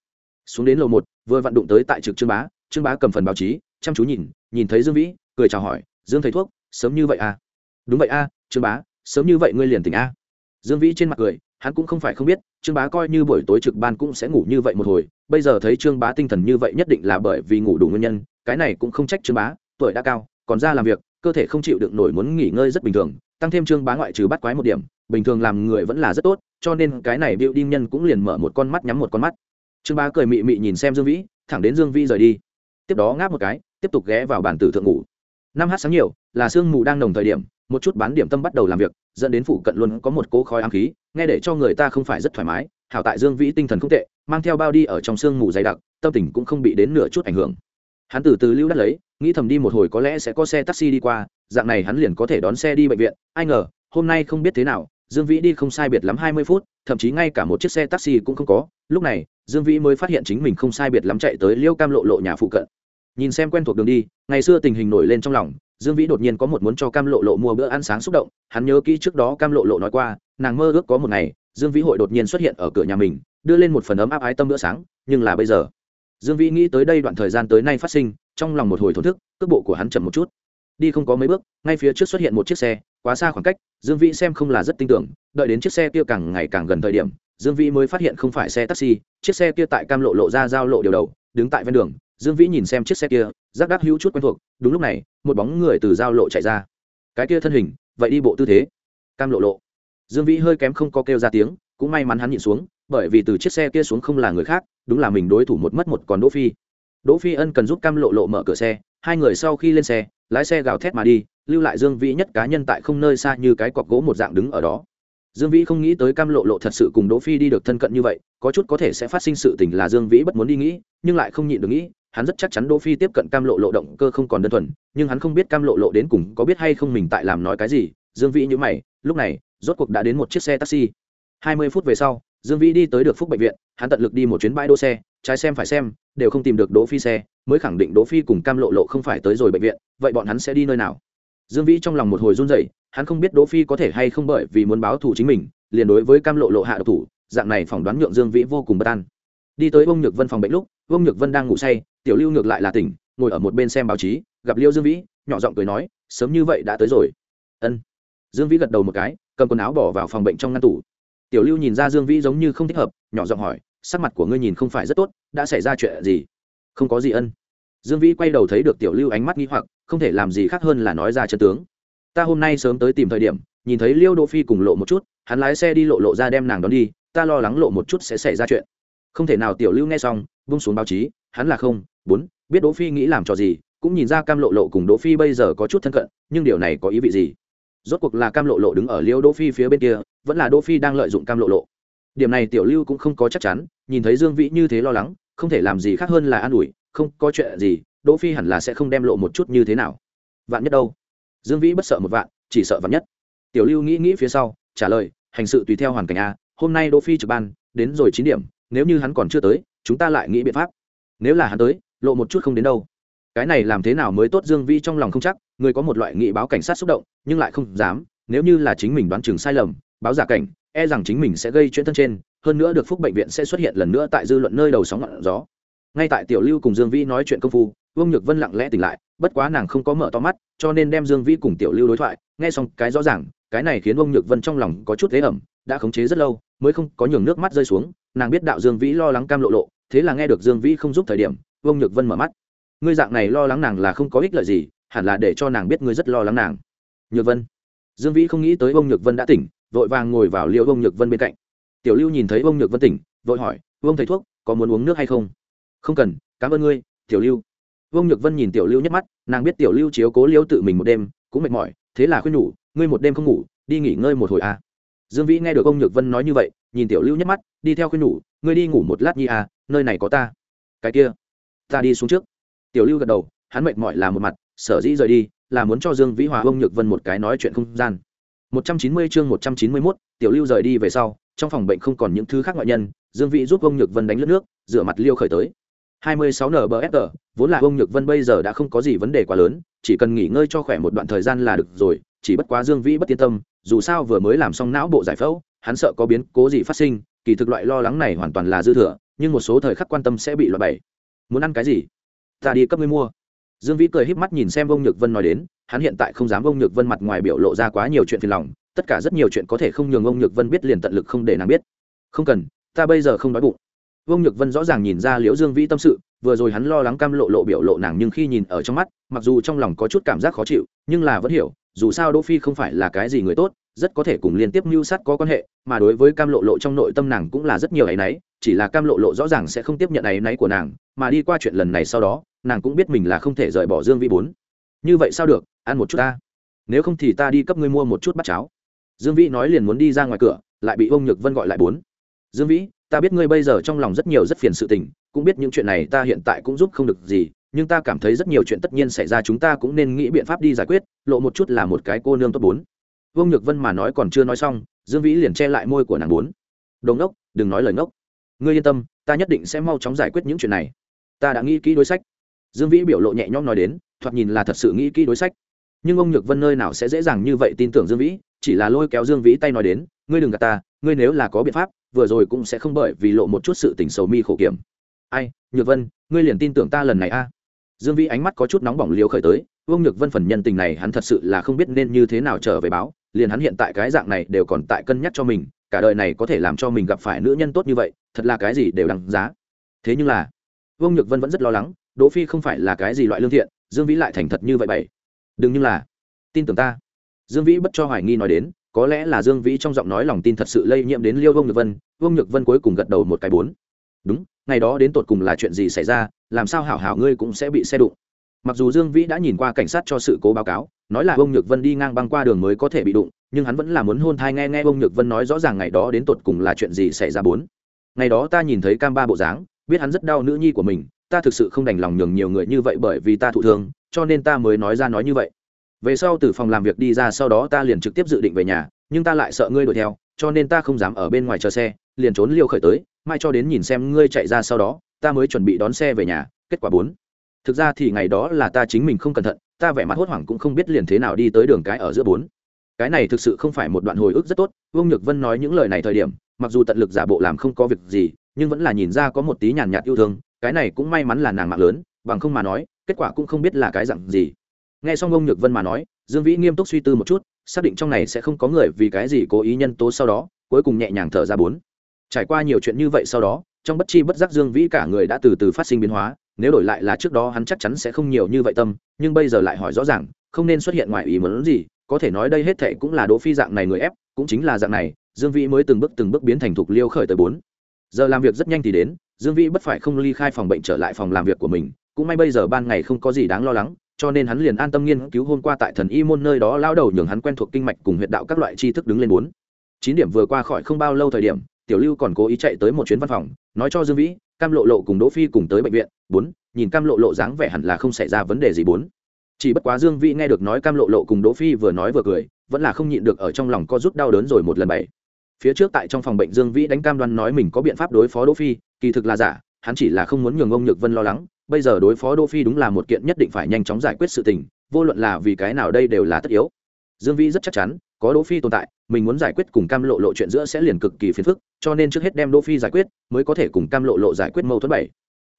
Xuống đến lầu một, vừa vặn đụng tới tại trực trương bá trương bá cầm phần báo chí chăm chú nhìn nhìn thấy dương vĩ cười chào hỏi dương thầy thuốc sớm như vậy à? Đúng vậy à, trương bá sớm như vậy ngươi liền tỉnh a dương vĩ trên mặt cười hắn cũng không phải không biết trương bá coi như buổi tối trực ban cũng sẽ ngủ như vậy một hồi bây giờ thấy trương bá tinh thần như vậy nhất định là bởi vì ngủ đủ nguyên nhân cái này cũng không trách trương bá tuổi đã cao còn ra làm việc cơ thể không chịu đựng nổi muốn nghỉ ngơi rất bình thường tăng thêm trương bá ngoại trừ bắt quái một điểm bình thường làm người vẫn là rất tốt cho nên cái này biểu đinh nhân cũng liền mở một con mắt nhắm một con mắt. Trương bá cười mị mị nhìn xem dương vĩ thẳng đến dương vĩ rời đi tiếp đó ngáp một cái, tiếp tục ghé vào bàn tử thượng ngủ. Năm h sáng nhiều, là sương mù đang nồng thời điểm, một chút bán điểm tâm bắt đầu làm việc, dẫn đến phụ cận luôn có một cỗ khói ám khí, nghe để cho người ta không phải rất thoải mái, hảo tại dương vĩ tinh thần không tệ, mang theo bao đi ở trong sương mù dày đặc, tâm tình cũng không bị đến nửa chút ảnh hưởng. Hắn từ từ lưu đắt lấy, nghĩ thầm đi một hồi có lẽ sẽ có xe taxi đi qua, dạng này hắn liền có thể đón xe đi bệnh viện, ai ngờ, hôm nay không biết thế nào, dương vĩ đi không sai biệt lắm hai mươi phút, thậm chí ngay cả một chiếc xe taxi cũng không có, lúc này dương vĩ mới phát hiện chính mình không sai biệt lắm chạy tới liêu cam lộ lộ nhà phụ cận. Nhìn xem quen thuộc đường đi, ngày xưa tình hình nổi lên trong lòng, dương vĩ đột nhiên có một muốn cho cam lộ lộ mua bữa ăn sáng xúc động, hắn nhớ kỹ trước đó cam lộ lộ nói qua, nàng mơ ước có một ngày, dương vĩ hội đột nhiên xuất hiện ở cửa nhà mình, đưa lên một phần ấm áp ái tâm bữa sáng, nhưng là bây giờ, dương vĩ nghĩ tới đây đoạn thời gian tới nay phát sinh, trong lòng một hồi thổn thức, cước bộ của hắn chậm một chút. Đi không có mấy bước, ngay phía trước xuất hiện một chiếc xe, quá xa khoảng cách, dương vĩ xem không là rất tin tưởng, đợi đến chiếc xe kia càng ngày càng gần thời điểm dương vĩ mới phát hiện không phải xe taxi, chiếc xe kia tại cam lộ lộ ra giao lộ điều đầu, đứng tại ven đường, dương vĩ nhìn xem chiếc xe kia rắc rắc hữu chút quen thuộc, đúng lúc này, một bóng người từ giao lộ chạy ra. Cái kia thân hình, vậy đi bộ tư thế. Cam lộ lộ. Dương vĩ hơi kém không có kêu ra tiếng, cũng may mắn hắn nhìn xuống, bởi vì từ chiếc xe kia xuống không là người khác, đúng là mình đối thủ một mất một còn đỗ phi. Đỗ phi ân cần giúp cam lộ lộ mở cửa xe, hai người sau khi lên xe, lái xe gào thét mà đi, lưu lại dương vĩ nhất cá nhân tại không nơi xa như cái cọc gỗ một dạng đứng ở đó dương vĩ không nghĩ tới cam lộ lộ thật sự cùng đỗ phi đi được thân cận như vậy, có chút có thể sẽ phát sinh sự tình là dương vĩ bất muốn đi nghĩ, nhưng lại không nhịn được nghĩ, hắn rất chắc chắn đỗ phi tiếp cận cam lộ lộ động cơ không còn đơn thuần, nhưng hắn không biết cam lộ lộ đến cùng có biết hay không mình tại làm nói cái gì, dương vĩ nhíu mày, lúc này, rốt cuộc đã đến một chiếc xe taxi. Hai mươi phút về sau, dương vĩ đi tới được phúc bệnh viện, hắn tận lực đi một chuyến bãi đỗ xe, trái xem phải xem, đều không tìm được đỗ phi xe, mới khẳng định đỗ phi cùng cam lộ lộ không phải tới rồi bệnh viện, vậy bọn hắn sẽ đi nơi nào? Dương vĩ trong lòng một hồi run rẩy, hắn không biết đỗ phi có thể hay không bởi vì muốn báo thù chính mình, liền đối với cam lộ lộ hạ độc thủ, dạng này phỏng đoán nhượng dương vĩ vô cùng bất an. Đi tới ông nhược vân phòng bệnh lúc ông nhược vân đang ngủ say, tiểu lưu ngược lại là tỉnh, ngồi ở một bên xem báo chí, gặp liêu dương vĩ, nhỏ giọng cười nói, sớm như vậy đã tới rồi. Ân. Dương vĩ gật đầu một cái, cầm quần áo bỏ vào phòng bệnh trong ngăn tủ. Tiểu lưu nhìn ra dương vĩ giống như không thích hợp, nhỏ giọng hỏi, sắc mặt của ngươi nhìn không phải rất tốt, đã xảy ra chuyện gì? Không có gì, ân dương vĩ quay đầu thấy được tiểu lưu ánh mắt nghi hoặc, không thể làm gì khác hơn là nói ra chân tướng. Ta hôm nay sớm tới tìm thời điểm, nhìn thấy liêu đỗ phi cùng lộ một chút, hắn lái xe đi lộ lộ ra đem nàng đón đi, ta lo lắng lộ một chút sẽ xảy ra chuyện. Không thể nào tiểu lưu nghe xong bung xuống báo chí, hắn là không, bốn, biết đỗ phi nghĩ làm trò gì, cũng nhìn ra cam lộ lộ cùng đỗ phi bây giờ có chút thân cận, nhưng điều này có ý vị gì? Rốt cuộc là cam lộ lộ đứng ở liêu đỗ phi phía bên kia, vẫn là đỗ phi đang lợi dụng cam lộ lộ. Điểm này tiểu lưu cũng không có chắc chắn, nhìn thấy dương vĩ như thế lo lắng, không thể làm gì khác hơn là an ủi không có chuyện gì, đỗ phi hẳn là sẽ không đem lộ một chút như thế nào. Vạn nhất đâu? Dương vĩ bất sợ một vạn, chỉ sợ vạn nhất. Tiểu lưu nghĩ nghĩ phía sau, trả lời, hành sự tùy theo hoàn cảnh a, hôm nay đỗ phi trực ban, đến rồi chín điểm, nếu như hắn còn chưa tới, chúng ta lại nghĩ biện pháp. Nếu là hắn tới, lộ một chút không đến đâu. Cái này làm thế nào mới tốt dương vĩ trong lòng không chắc, người có một loại nghị báo cảnh sát xúc động, nhưng lại không dám, nếu như là chính mình đoán chừng sai lầm, báo giả cảnh e rằng chính mình sẽ gây chuyện thân trên, hơn nữa được phúc bệnh viện sẽ xuất hiện lần nữa tại dư luận nơi đầu sóng ngọn gió ngay tại tiểu lưu cùng dương vĩ nói chuyện công phu, vương nhược vân lặng lẽ tỉnh lại, bất quá nàng không có mở to mắt, cho nên đem dương vĩ cùng tiểu lưu đối thoại, nghe xong cái rõ ràng, cái này khiến vương nhược vân trong lòng có chút thế ẩm, đã khống chế rất lâu, mới không có nhường nước mắt rơi xuống, nàng biết đạo dương vĩ lo lắng cam lộ lộ, thế là nghe được dương vĩ không giúp thời điểm, vương nhược vân mở mắt. Ngươi dạng này lo lắng nàng là không có ích lợi gì, hẳn là để cho nàng biết ngươi rất lo lắng nàng. Nhược vân. Dương vĩ không nghĩ tới vương nhược vân đã tỉnh, vội vàng ngồi vào liệu vương nhược vân bên cạnh. Tiểu lưu nhìn thấy vương nhược vân tỉnh, vội hỏi, vương thầy thuốc, có muốn uống nước hay không? Không cần cảm ơn ngươi tiểu lưu. Vương nhược vân nhìn tiểu lưu nhắc mắt nàng biết tiểu lưu chiếu cố liêu tự mình một đêm cũng mệt mỏi thế là khuyên nhủ ngươi một đêm không ngủ đi nghỉ ngơi một hồi à. dương vĩ nghe được ông nhược vân nói như vậy nhìn tiểu lưu nhắc mắt đi theo khuyên nhủ ngươi đi ngủ một lát nhi à nơi này có ta. Cái kia ta đi xuống trước. Tiểu lưu gật đầu hắn mệt mỏi là một mặt sở dĩ rời đi là muốn cho dương vĩ hòa ông nhược vân một cái nói chuyện không gian. 190 chương 191, tiểu lưu rời đi về sau trong phòng bệnh không còn những thứ khác ngoại nhân dương vĩ giúp ông nhược vân đánh lướt nước rửa mặt liêu khởi tới. 26 nbfr vốn là ông nhược vân bây giờ đã không có gì vấn đề quá lớn, chỉ cần nghỉ ngơi cho khỏe một đoạn thời gian là được rồi, chỉ bất quá dương vĩ bất yên tâm, dù sao vừa mới làm xong não bộ giải phẫu, hắn sợ có biến cố gì phát sinh, kỳ thực loại lo lắng này hoàn toàn là dư thừa, nhưng một số thời khắc quan tâm sẽ bị loại bẩy muốn ăn cái gì? Ta đi cấp ngươi mua. Dương vĩ cười híp mắt nhìn xem ông nhược vân nói đến, hắn hiện tại không dám ông nhược vân mặt ngoài biểu lộ ra quá nhiều chuyện phiền lòng, tất cả rất nhiều chuyện có thể không nhường ông nhược vân biết liền tận lực không để nàng biết. Không cần, ta bây giờ không đói bụng ông nhược vân rõ ràng nhìn ra liễu dương vĩ tâm sự, vừa rồi hắn lo lắng cam lộ lộ biểu lộ nàng nhưng khi nhìn ở trong mắt, mặc dù trong lòng có chút cảm giác khó chịu, nhưng là vẫn hiểu, dù sao đỗ phi không phải là cái gì người tốt, rất có thể cùng liên tiếp mưu sát có quan hệ, mà đối với cam lộ lộ trong nội tâm nàng cũng là rất nhiều áy náy chỉ là cam lộ lộ rõ ràng sẽ không tiếp nhận áy náy của nàng, mà đi qua chuyện lần này sau đó, nàng cũng biết mình là không thể rời bỏ dương vĩ bốn. Như vậy sao được, ăn một chút ta. Nếu không thì ta đi cấp ngươi mua một chút bát cháo. Dương vĩ nói liền muốn đi ra ngoài cửa, lại bị ông nhược vân gọi lại bốn dương vĩ, ta biết ngươi bây giờ trong lòng rất nhiều rất phiền sự tình, cũng biết những chuyện này ta hiện tại cũng giúp không được gì, nhưng ta cảm thấy rất nhiều chuyện tất nhiên xảy ra chúng ta cũng nên nghĩ biện pháp đi giải quyết, lộ một chút là một cái cô nương tốt bốn. Vương nhược vân mà nói còn chưa nói xong, dương vĩ liền che lại môi của nàng bốn. Đồn ngốc, đừng nói lời ngốc. Ngươi yên tâm, ta nhất định sẽ mau chóng giải quyết những chuyện này. Ta đã nghĩ kỹ đối sách. Dương vĩ biểu lộ nhẹ nhõm nói đến, thoạt nhìn là thật sự nghĩ kỹ đối sách. Nhưng ông nhược vân nơi nào sẽ dễ dàng như vậy tin tưởng dương vĩ, chỉ là lôi kéo dương vĩ tay nói đến, ngươi đừng gạt ta, ngươi nếu là có biện pháp vừa rồi cũng sẽ không bởi vì lộ một chút sự tình sầu mi khổ kiểm. Ai, nhược vân, ngươi liền tin tưởng ta lần này a? Dương vĩ ánh mắt có chút nóng bỏng liều khởi tới, vương nhược vân phần nhân tình này hắn thật sự là không biết nên như thế nào trở về báo, liền hắn hiện tại cái dạng này đều còn tại cân nhắc cho mình, cả đời này có thể làm cho mình gặp phải nữ nhân tốt như vậy, thật là cái gì đều đằng giá. Thế nhưng là, vương nhược vân vẫn rất lo lắng, đỗ phi không phải là cái gì loại lương thiện, dương vĩ lại thành thật như vậy bảy đừng như là, tin tưởng ta. Dương vĩ bất cho hoài nghi nói đến có lẽ là dương vĩ trong giọng nói lòng tin thật sự lây nhiễm đến liêu vương nhược vân, vương nhược vân cuối cùng gật đầu một cái bốn. Đúng, ngày đó đến tột cùng là chuyện gì xảy ra, làm sao hảo hảo ngươi cũng sẽ bị xe đụng. Mặc dù dương vĩ đã nhìn qua cảnh sát cho sự cố báo cáo, nói là vương nhược vân đi ngang băng qua đường mới có thể bị đụng, nhưng hắn vẫn là muốn hôn thai nghe nghe vương nhược vân nói rõ ràng ngày đó đến tột cùng là chuyện gì xảy ra bốn. Ngày đó ta nhìn thấy cam ba bộ dáng, biết hắn rất đau nữ nhi của mình, ta thực sự không đành lòng nhường nhiều người như vậy bởi vì ta thụ thương, cho nên ta mới nói ra nói như vậy về sau từ phòng làm việc đi ra sau đó ta liền trực tiếp dự định về nhà, nhưng ta lại sợ ngươi đuổi theo, cho nên ta không dám ở bên ngoài chờ xe, liền trốn liều khởi tới, mai cho đến nhìn xem ngươi chạy ra sau đó, ta mới chuẩn bị đón xe về nhà, kết quả bốn. Thực ra thì ngày đó là ta chính mình không cẩn thận, ta vẻ mặt hốt hoảng cũng không biết liền thế nào đi tới đường cái ở giữa bốn. Cái này thực sự không phải một đoạn hồi ức rất tốt, vương nhược vân nói những lời này thời điểm, mặc dù tận lực giả bộ làm không có việc gì, nhưng vẫn là nhìn ra có một tí nhàn nhạt yêu thương, cái này cũng may mắn là nàng mạng lớn, bằng không mà nói, kết quả cũng không biết là cái dặn gì nghe xong ông nhược vân mà nói, dương vĩ nghiêm túc suy tư một chút, xác định trong này sẽ không có người vì cái gì cố ý nhân tố sau đó, cuối cùng nhẹ nhàng thở ra bốn. Trải qua nhiều chuyện như vậy sau đó, trong bất chi bất giác dương vĩ cả người đã từ từ phát sinh biến hóa, nếu đổi lại là trước đó hắn chắc chắn sẽ không nhiều như vậy tâm, nhưng bây giờ lại hỏi rõ ràng, không nên xuất hiện ngoài ý muốn gì, có thể nói đây hết thệ cũng là đỗ phi dạng này người ép, cũng chính là dạng này, dương vĩ mới từng bước từng bước biến thành thục liêu khởi tới bốn. Giờ làm việc rất nhanh thì đến, dương vĩ bất phải không ly khai phòng bệnh trở lại phòng làm việc của mình, cũng may bây giờ ban ngày không có gì đáng lo lắng cho nên hắn liền an tâm nghiên cứu hôm qua tại thần y môn nơi đó lao đầu nhường hắn quen thuộc kinh mạch cùng huyệt đạo các loại tri thức đứng lên bốn. Chín điểm vừa qua khỏi không bao lâu thời điểm, tiểu lưu còn cố ý chạy tới một chuyến văn phòng, nói cho dương vĩ, cam lộ lộ cùng đỗ phi cùng tới bệnh viện, bốn, nhìn cam lộ lộ dáng vẻ hẳn là không xảy ra vấn đề gì bốn. Chỉ bất quá dương vĩ nghe được nói cam lộ lộ cùng đỗ phi vừa nói vừa cười, vẫn là không nhịn được ở trong lòng co rút đau đớn rồi một lần bảy. Phía trước tại trong phòng bệnh dương vĩ đánh cam đoan nói mình có biện pháp đối phó đỗ phi, kỳ thực là giả hắn chỉ là không muốn nhường ông nhược vân lo lắng, bây giờ đối phó đỗ phi đúng là một kiện nhất định phải nhanh chóng giải quyết sự tình, vô luận là vì cái nào đây đều là tất yếu. Dương vĩ rất chắc chắn, có đỗ phi tồn tại, mình muốn giải quyết cùng cam lộ lộ chuyện giữa sẽ liền cực kỳ phiền phức, cho nên trước hết đem đỗ phi giải quyết, mới có thể cùng cam lộ lộ giải quyết mâu thuẫn bảy.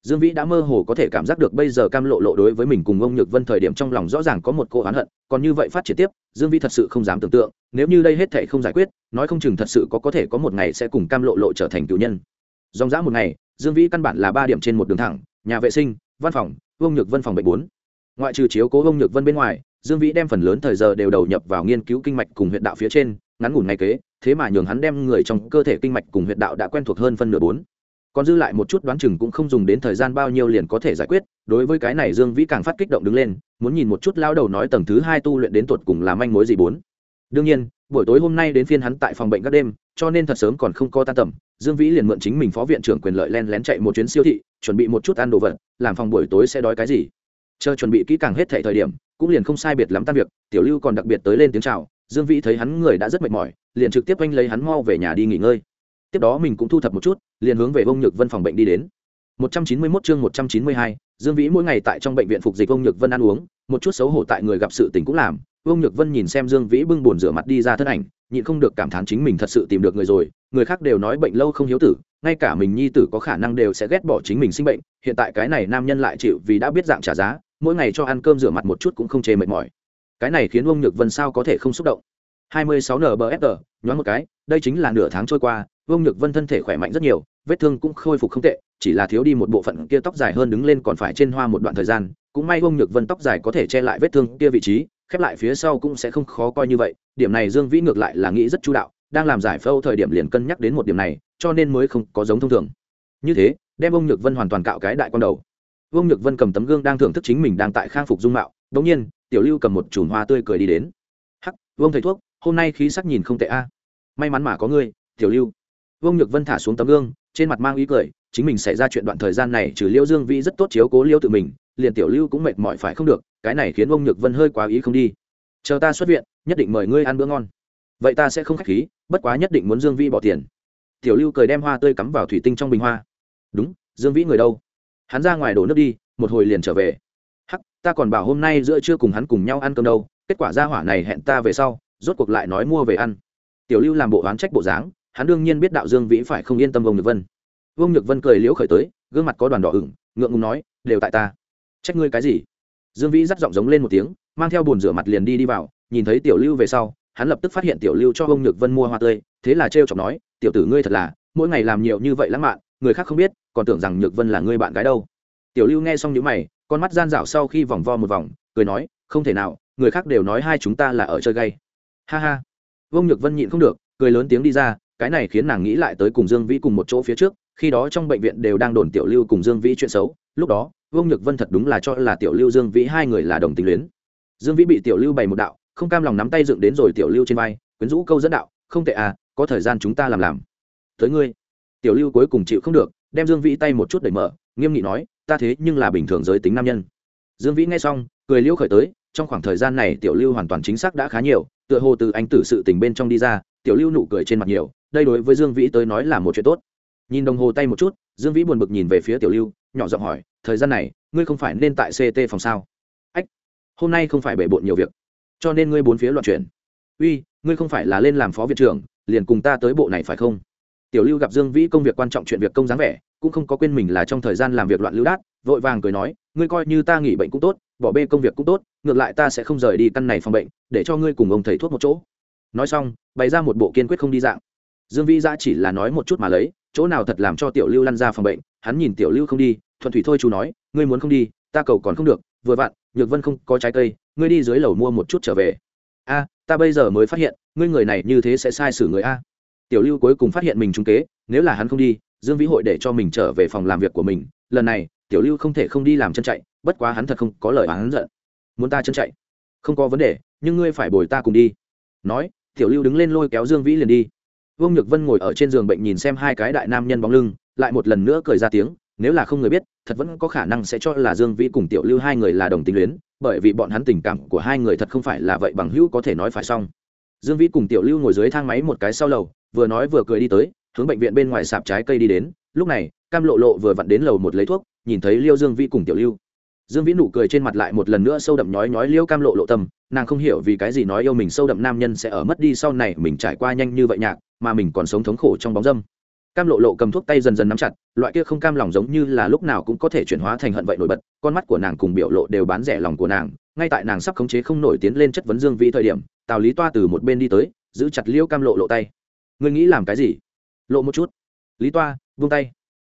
Dương vĩ đã mơ hồ có thể cảm giác được bây giờ cam lộ lộ đối với mình cùng ông nhược vân thời điểm trong lòng rõ ràng có một cô oán hận, còn như vậy phát triển tiếp, dương vĩ thật sự không dám tưởng tượng, nếu như đây hết thể không giải quyết, nói không chừng thật sự có có thể có một ngày sẽ cùng cam lộ lộ trở thành cựu nhân. Dòng dã một ngày dương vĩ căn bản là ba điểm trên một đường thẳng, nhà vệ sinh, văn phòng ông nhược vân phòng bệnh bốn. Ngoại trừ chiếu cố ông nhược vân bên ngoài, dương vĩ đem phần lớn thời giờ đều đầu nhập vào nghiên cứu kinh mạch cùng huyện đạo phía trên, ngắn ngủn ngày kế, thế mà nhường hắn đem người trong cơ thể kinh mạch cùng huyện đạo đã quen thuộc hơn phân nửa bốn. Còn dư lại một chút đoán chừng cũng không dùng đến thời gian bao nhiêu liền có thể giải quyết, đối với cái này dương vĩ càng phát kích động đứng lên, muốn nhìn một chút lao đầu nói tầng thứ hai tu luyện đến tuột cùng là manh mối gì bốn. Đương nhiên, buổi tối hôm nay đến phiên hắn tại phòng bệnh các đêm, cho nên thật sớm còn không có tan tầm dương vĩ liền mượn chính mình phó viện trưởng quyền lợi len lén chạy một chuyến siêu thị chuẩn bị một chút ăn đồ vật làm phòng buổi tối sẽ đói cái gì chờ chuẩn bị kỹ càng hết thảy thời điểm cũng liền không sai biệt lắm tan việc tiểu lưu còn đặc biệt tới lên tiếng chào dương vĩ thấy hắn người đã rất mệt mỏi liền trực tiếp oanh lấy hắn mau về nhà đi nghỉ ngơi tiếp đó mình cũng thu thập một chút liền hướng về bông nhược vân phòng bệnh đi đến 191 chương 192, Dương Vĩ mỗi ngày tại trong bệnh viện phục dịch ông Nhược Vân ăn uống, một chút xấu hổ tại người gặp sự tình cũng làm. Vương Nhược Vân nhìn xem Dương Vĩ bưng buồn rửa mặt đi ra thân ảnh, nhịn không được cảm thán chính mình thật sự tìm được người rồi, người khác đều nói bệnh lâu không hiếu tử, ngay cả mình nhi tử có khả năng đều sẽ ghét bỏ chính mình sinh bệnh, hiện tại cái này nam nhân lại chịu vì đã biết dạng trả giá, mỗi ngày cho ăn cơm rửa mặt một chút cũng không chê mệt mỏi. Cái này khiến Vương Nhược Vân sao có thể không xúc động. 26 NBFR, nhoáng một cái, đây chính là nửa tháng trôi qua, Vương Nhược Vân thân thể khỏe mạnh rất nhiều, vết thương cũng khôi phục không tệ, chỉ là thiếu đi một bộ phận kia tóc dài hơn đứng lên còn phải trên hoa một đoạn thời gian, cũng may Vương Nhược Vân tóc dài có thể che lại vết thương kia vị trí, khép lại phía sau cũng sẽ không khó coi như vậy, điểm này Dương Vĩ ngược lại là nghĩ rất chu đạo, đang làm giải phẫu thời điểm liền cân nhắc đến một điểm này, cho nên mới không có giống thông thường. Như thế, đem ông Nhược Vân hoàn toàn cạo cái đại con đầu. Vương Nhược Vân cầm tấm gương đang thưởng thức chính mình đang tại khang phục dung mạo, đột nhiên, Tiểu Lưu cầm một chùm hoa tươi cười đi đến. "Hắc, Vương thầy thuốc, hôm nay khí sắc nhìn không tệ a. May mắn mà có ngươi, Tiểu Lưu." Vương Nhược Vân thả xuống tấm gương, trên mặt mang ý cười, chính mình xảy ra chuyện đoạn thời gian này trừ Liêu Dương Vĩ rất tốt chiếu cố Liêu tự mình, liền Tiểu Lưu cũng mệt mỏi phải không được, cái này khiến ông Nhược Vân hơi quá ý không đi. Chờ ta xuất viện, nhất định mời ngươi ăn bữa ngon. Vậy ta sẽ không khách khí, bất quá nhất định muốn Dương Vĩ bỏ tiền. Tiểu Lưu cười đem hoa tươi cắm vào thủy tinh trong bình hoa. Đúng, Dương Vĩ người đâu? Hắn ra ngoài đổ nước đi, một hồi liền trở về. Hắc, ta còn bảo hôm nay giữa trưa cùng hắn cùng nhau ăn cơm đâu, kết quả ra hỏa này hẹn ta về sau, rốt cuộc lại nói mua về ăn. Tiểu Lưu làm bộ oán trách bộ dáng, hắn đương nhiên biết đạo dương vĩ phải không yên tâm vương nhược vân vương nhược vân cười liễu khởi tới gương mặt có đoàn đỏ ửng ngượng ngùng nói đều tại ta trách ngươi cái gì dương vĩ dắt giọng giống lên một tiếng, mang theo bồn rửa mặt liền đi đi vào, nhìn thấy tiểu lưu về sau, hắn lập tức phát hiện tiểu lưu cho vương nhược vân mua hoa tươi, thế là trêu chọc nói, tiểu tử ngươi thật là, mỗi ngày làm nhiều như vậy lãng mạn, người khác không biết, còn tưởng rằng nhược vân là ngươi bạn gái đâu. Tiểu lưu nghe xong những mày, con mắt gian dảo sau khi vòng vo một vòng, cười nói, không thể nào, người khác đều nói hai chúng ta là ở chơi gay. Ha ha. Vương nhược vân nhịn không được, cười lớn tiếng đi ra, cái này khiến nàng nghĩ lại tới cùng dương vĩ cùng một chỗ phía trước, khi đó trong bệnh viện đều đang đồn tiểu lưu cùng dương vĩ chuyện xấu lúc đó, vương nhược vân thật đúng là cho là tiểu lưu dương vĩ hai người là đồng tình luyến. Dương vĩ bị tiểu lưu bày một đạo, không cam lòng nắm tay dựng đến rồi tiểu lưu trên vai, quyến rũ câu dẫn đạo, không tệ à có thời gian chúng ta làm làm. Tới ngươi. Tiểu lưu cuối cùng chịu không được, đem dương vĩ tay một chút đẩy mở, nghiêm nghị nói, ta thế nhưng là bình thường giới tính nam nhân. Dương vĩ nghe xong, cười liêu khởi tới, trong khoảng thời gian này tiểu lưu hoàn toàn chính xác đã khá nhiều, tựa hồ từ anh tử sự tình bên trong đi ra, tiểu lưu nụ cười trên mặt nhiều, đây đối với dương vĩ tới nói là một chuyện tốt. Nhìn đồng hồ tay một chút, dương vĩ buồn bực nhìn về phía tiểu lưu nhỏ giọng hỏi, thời gian này, ngươi không phải nên tại ct phòng sao? Ách, hôm nay không phải bể bộn nhiều việc, cho nên ngươi bốn phía loạn chuyển. Uy, ngươi không phải là lên làm phó viện trưởng, liền cùng ta tới bộ này phải không? Tiểu lưu gặp dương vĩ công việc quan trọng chuyện việc công dáng vẻ, cũng không có quên mình là trong thời gian làm việc loạn lưu đát, vội vàng cười nói, ngươi coi như ta nghỉ bệnh cũng tốt, bỏ bê công việc cũng tốt, ngược lại ta sẽ không rời đi căn này phòng bệnh, để cho ngươi cùng ông thầy thuốc một chỗ. Nói xong, bày ra một bộ kiên quyết không đi dạng. Dương vĩ ra chỉ là nói một chút mà lấy, chỗ nào thật làm cho tiểu lưu lăn ra phòng bệnh, hắn nhìn tiểu lưu không đi thuận thủy thôi chú nói, ngươi muốn không đi, ta cầu còn không được, vừa vặn, nhược vân không có trái cây, ngươi đi dưới lầu mua một chút trở về. A, ta bây giờ mới phát hiện, ngươi người này như thế sẽ sai xử người a. Tiểu lưu cuối cùng phát hiện mình trúng kế, nếu là hắn không đi, dương vĩ hội để cho mình trở về phòng làm việc của mình. Lần này, tiểu lưu không thể không đi làm chân chạy, bất quá hắn thật không có lời hắn giận. Muốn ta chân chạy? Không có vấn đề, nhưng ngươi phải bồi ta cùng đi. Nói, tiểu lưu đứng lên lôi kéo dương vĩ liền đi. Vương nhược vân ngồi ở trên giường bệnh nhìn xem hai cái đại nam nhân bóng lưng, lại một lần nữa cười ra tiếng nếu là không người biết, thật vẫn có khả năng sẽ cho là dương vĩ cùng tiểu lưu hai người là đồng tính luyến, bởi vì bọn hắn tình cảm của hai người thật không phải là vậy bằng hữu có thể nói phải xong. Dương vĩ cùng tiểu lưu ngồi dưới thang máy một cái sau lầu, vừa nói vừa cười đi tới, hướng bệnh viện bên ngoài sạp trái cây đi đến. Lúc này, cam lộ lộ vừa vặn đến lầu một lấy thuốc, nhìn thấy liêu dương vĩ cùng tiểu lưu. Dương vĩ nụ cười trên mặt lại một lần nữa sâu đậm nhói nhói liêu cam lộ lộ tâm, nàng không hiểu vì cái gì nói yêu mình sâu đậm nam nhân sẽ ở mất đi sau này mình trải qua nhanh như vậy nhạc, mà mình còn sống thống khổ trong bóng dâm cam lộ lộ cầm thuốc tay dần dần nắm chặt, loại kia không cam lòng giống như là lúc nào cũng có thể chuyển hóa thành hận vậy nổi bật, con mắt của nàng cùng biểu lộ đều bán rẻ lòng của nàng, ngay tại nàng sắp khống chế không nổi tiến lên chất vấn dương vĩ thời điểm, tào lý toa từ một bên đi tới, giữ chặt liêu cam lộ lộ tay. Ngươi nghĩ làm cái gì? Lộ một chút. Lý toa vung tay.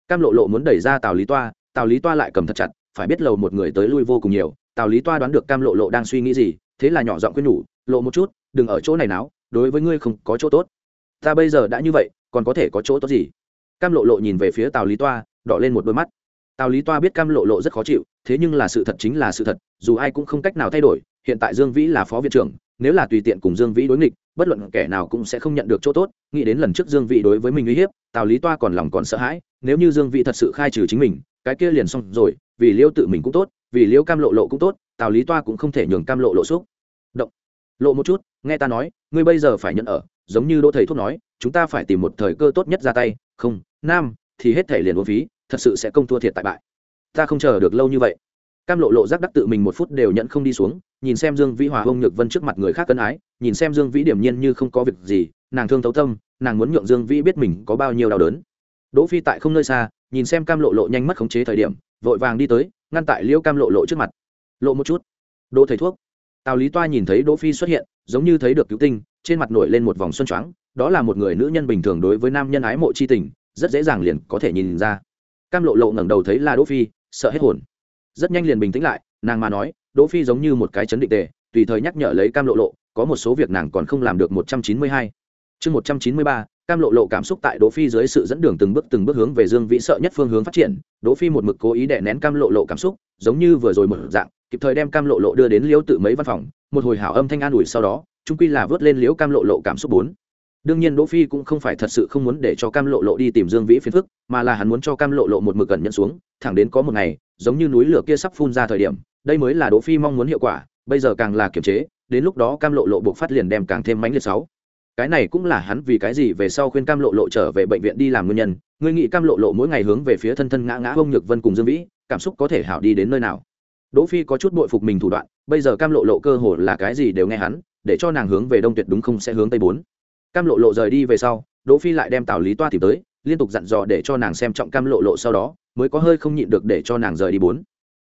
Cam lộ lộ muốn đẩy ra tào lý toa, tào lý toa lại cầm thật chặt, phải biết lầu một người tới lui vô cùng nhiều, tào lý toa đoán được cam lộ lộ đang suy nghĩ gì, thế là nhỏ giọng khuyên nhủ, lộ một chút, đừng ở chỗ này náo, đối với ngươi không có chỗ tốt. Ta bây giờ đã như vậy còn có thể có chỗ tốt gì? Cam lộ lộ nhìn về phía tào lý toa, đỏ lên một đôi mắt. Tào lý toa biết cam lộ lộ rất khó chịu, thế nhưng là sự thật chính là sự thật, dù ai cũng không cách nào thay đổi, hiện tại dương vĩ là phó viện trưởng, nếu là tùy tiện cùng dương vĩ đối nghịch, bất luận kẻ nào cũng sẽ không nhận được chỗ tốt, nghĩ đến lần trước dương vĩ đối với mình uy hiếp, tào lý toa còn lòng còn sợ hãi, nếu như dương vĩ thật sự khai trừ chính mình, cái kia liền xong rồi, vì liêu tự mình cũng tốt, vì liêu cam lộ lộ cũng tốt, tào lý toa cũng không thể nhường cam lộ lộ xúc. Động. Lộ một chút, nghe ta nói, ngươi bây giờ phải nhận ở, giống như đỗ thầy thuốc nói chúng ta phải tìm một thời cơ tốt nhất ra tay. Không, nam, thì hết thể liền vô phí, thật sự sẽ công thua thiệt tại bại. Ta không chờ được lâu như vậy. Cam lộ lộ giác đắc tự mình một phút đều nhận không đi xuống, nhìn xem dương vĩ hòa hông nhược vân trước mặt người khác cân ái, nhìn xem dương vĩ điểm nhiên như không có việc gì, nàng thương thấu tâm, nàng muốn nhượng dương vĩ biết mình có bao nhiêu đau đớn. Đỗ phi tại không nơi xa, nhìn xem cam lộ lộ nhanh mất khống chế thời điểm, vội vàng đi tới, ngăn tại liễu cam lộ lộ trước mặt. Lộ một chút. Đỗ thầy thuốc. Tào lý toa nhìn thấy đỗ phi xuất hiện, giống như thấy được cứu tinh, trên mặt nổi lên một vòng xuân choáng đó là một người nữ nhân bình thường đối với nam nhân ái mộ chi tình, rất dễ dàng liền có thể nhìn ra. Cam lộ lộ ngẩng đầu thấy là đỗ phi, sợ hết hồn. Rất nhanh liền bình tĩnh lại, nàng mà nói, đỗ phi giống như một cái chấn định tề, tùy thời nhắc nhở lấy cam lộ lộ, có một số việc nàng còn không làm được một trăm chín mươi hai. Chương một trăm chín mươi ba, cam lộ lộ cảm xúc tại đỗ phi dưới sự dẫn đường từng bước từng bước hướng về dương vĩ sợ nhất phương hướng phát triển, đỗ phi một mực cố ý đè nén cam lộ lộ cảm xúc, giống như vừa rồi một dạng, kịp thời đem cam lộ lộ đưa đến liễu tự mấy văn phòng, một hồi hảo âm thanh an ủi sau đó trung quy là vớt lên liễu cam lộ lộ cảm xúc bốn đương nhiên đỗ phi cũng không phải thật sự không muốn để cho cam lộ lộ đi tìm dương vĩ phiền phức, mà là hắn muốn cho cam lộ lộ một mực gần nhận xuống, thẳng đến có một ngày, giống như núi lửa kia sắp phun ra thời điểm, đây mới là đỗ phi mong muốn hiệu quả, bây giờ càng là kiềm chế, đến lúc đó cam lộ lộ buộc phát liền đem càng thêm mãnh liệt sáu. Cái này cũng là hắn vì cái gì về sau khuyên cam lộ lộ trở về bệnh viện đi làm nguyên nhân, ngươi nghĩ cam lộ lộ mỗi ngày hướng về phía thân thân ngã ngã ông nhược vân cùng dương vĩ, cảm xúc có thể hảo đi đến nơi nào? Đỗ phi có chút bội phục mình thủ đoạn, bây giờ cam lộ lộ cơ hồ là cái gì đều nghe hắn, để cho nàng hướng về đông tuyệt đúng không sẽ hướng tây bốn cam lộ lộ rời đi về sau, đỗ phi lại đem tào lý toa tìm tới, liên tục dặn dò để cho nàng xem trọng cam lộ lộ sau đó, mới có hơi không nhịn được để cho nàng rời đi bốn.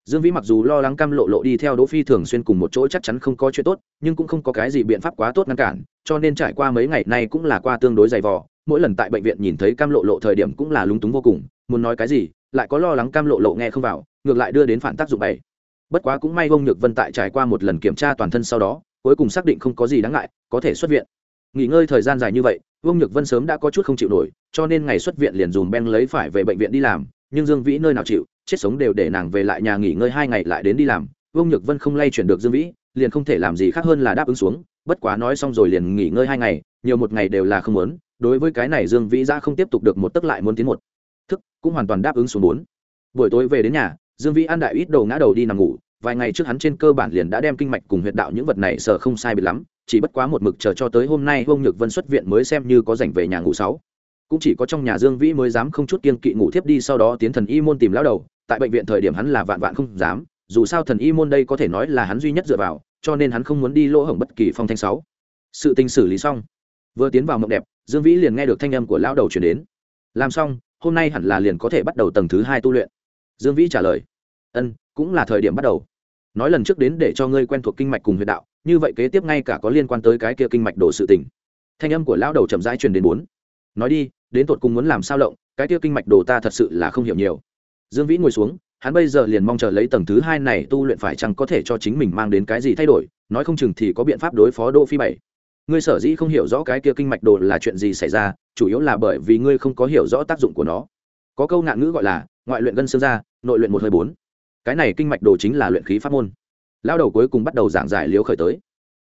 Dương vĩ mặc dù lo lắng cam lộ lộ đi theo đỗ phi thường xuyên cùng một chỗ chắc chắn không có chuyện tốt, nhưng cũng không có cái gì biện pháp quá tốt ngăn cản, cho nên trải qua mấy ngày nay cũng là qua tương đối dày vò, mỗi lần tại bệnh viện nhìn thấy cam lộ lộ thời điểm cũng là lúng túng vô cùng, muốn nói cái gì, lại có lo lắng cam lộ lộ nghe không vào, ngược lại đưa đến phản tác dụng bảy bất quá cũng may ông nhược vân tại trải qua một lần kiểm tra toàn thân sau đó, cuối cùng xác định không có gì đáng ngại, có thể xuất viện nghỉ ngơi thời gian dài như vậy, vương nhược vân sớm đã có chút không chịu nổi, cho nên ngày xuất viện liền dùm ben lấy phải về bệnh viện đi làm, nhưng dương vĩ nơi nào chịu, chết sống đều để nàng về lại nhà nghỉ ngơi hai ngày lại đến đi làm. Vương nhược vân không lay chuyển được dương vĩ, liền không thể làm gì khác hơn là đáp ứng xuống, bất quá nói xong rồi liền nghỉ ngơi hai ngày, nhiều một ngày đều là không muốn, đối với cái này dương vĩ ra không tiếp tục được một tức lại muốn tiến một thức, cũng hoàn toàn đáp ứng xuống bốn. Buổi tối về đến nhà, dương vĩ ăn đại ít đầu ngã đầu đi nằm ngủ vài ngày trước hắn trên cơ bản liền đã đem kinh mạch cùng huyệt đạo những vật này sợ không sai biệt lắm, chỉ bất quá một mực chờ cho tới hôm nay ông nhược vân xuất viện mới xem như có dành về nhà ngủ sáu. Cũng chỉ có trong nhà dương vĩ mới dám không chút kiên kỵ ngủ thiếp đi sau đó tiến thần y môn tìm lão đầu, tại bệnh viện thời điểm hắn là vạn vạn không dám, dù sao thần y môn đây có thể nói là hắn duy nhất dựa vào, cho nên hắn không muốn đi lỗ hổng bất kỳ phong thanh sáu. Sự tình xử lý xong, vừa tiến vào mộng đẹp, dương vĩ liền nghe được thanh âm của lão đầu chuyển đến. Làm xong, hôm nay hẳn là liền có thể bắt đầu tầng thứ hai tu luyện. Dương vĩ trả lời, ân, cũng là thời điểm bắt đầu nói lần trước đến để cho ngươi quen thuộc kinh mạch cùng huyệt đạo, như vậy kế tiếp ngay cả có liên quan tới cái kia kinh mạch đổ sự tình. Thanh âm của lão đầu chậm rãi truyền đến bốn. Nói đi, đến tột cùng muốn làm sao lộng, cái kia kinh mạch đồ ta thật sự là không hiểu nhiều. Dương vĩ ngồi xuống, hắn bây giờ liền mong chờ lấy tầng thứ hai này tu luyện phải chăng có thể cho chính mình mang đến cái gì thay đổi, nói không chừng thì có biện pháp đối phó đỗ phi bảy. Ngươi sở dĩ không hiểu rõ cái kia kinh mạch đồ là chuyện gì xảy ra, chủ yếu là bởi vì ngươi không có hiểu rõ tác dụng của nó. Có câu ngạn ngữ gọi là, ngoại luyện gân xương ra nội luyện một hơi bốn cái này kinh mạch đồ chính là luyện khí pháp môn. Lao đầu cuối cùng bắt đầu giảng giải liếu khởi tới.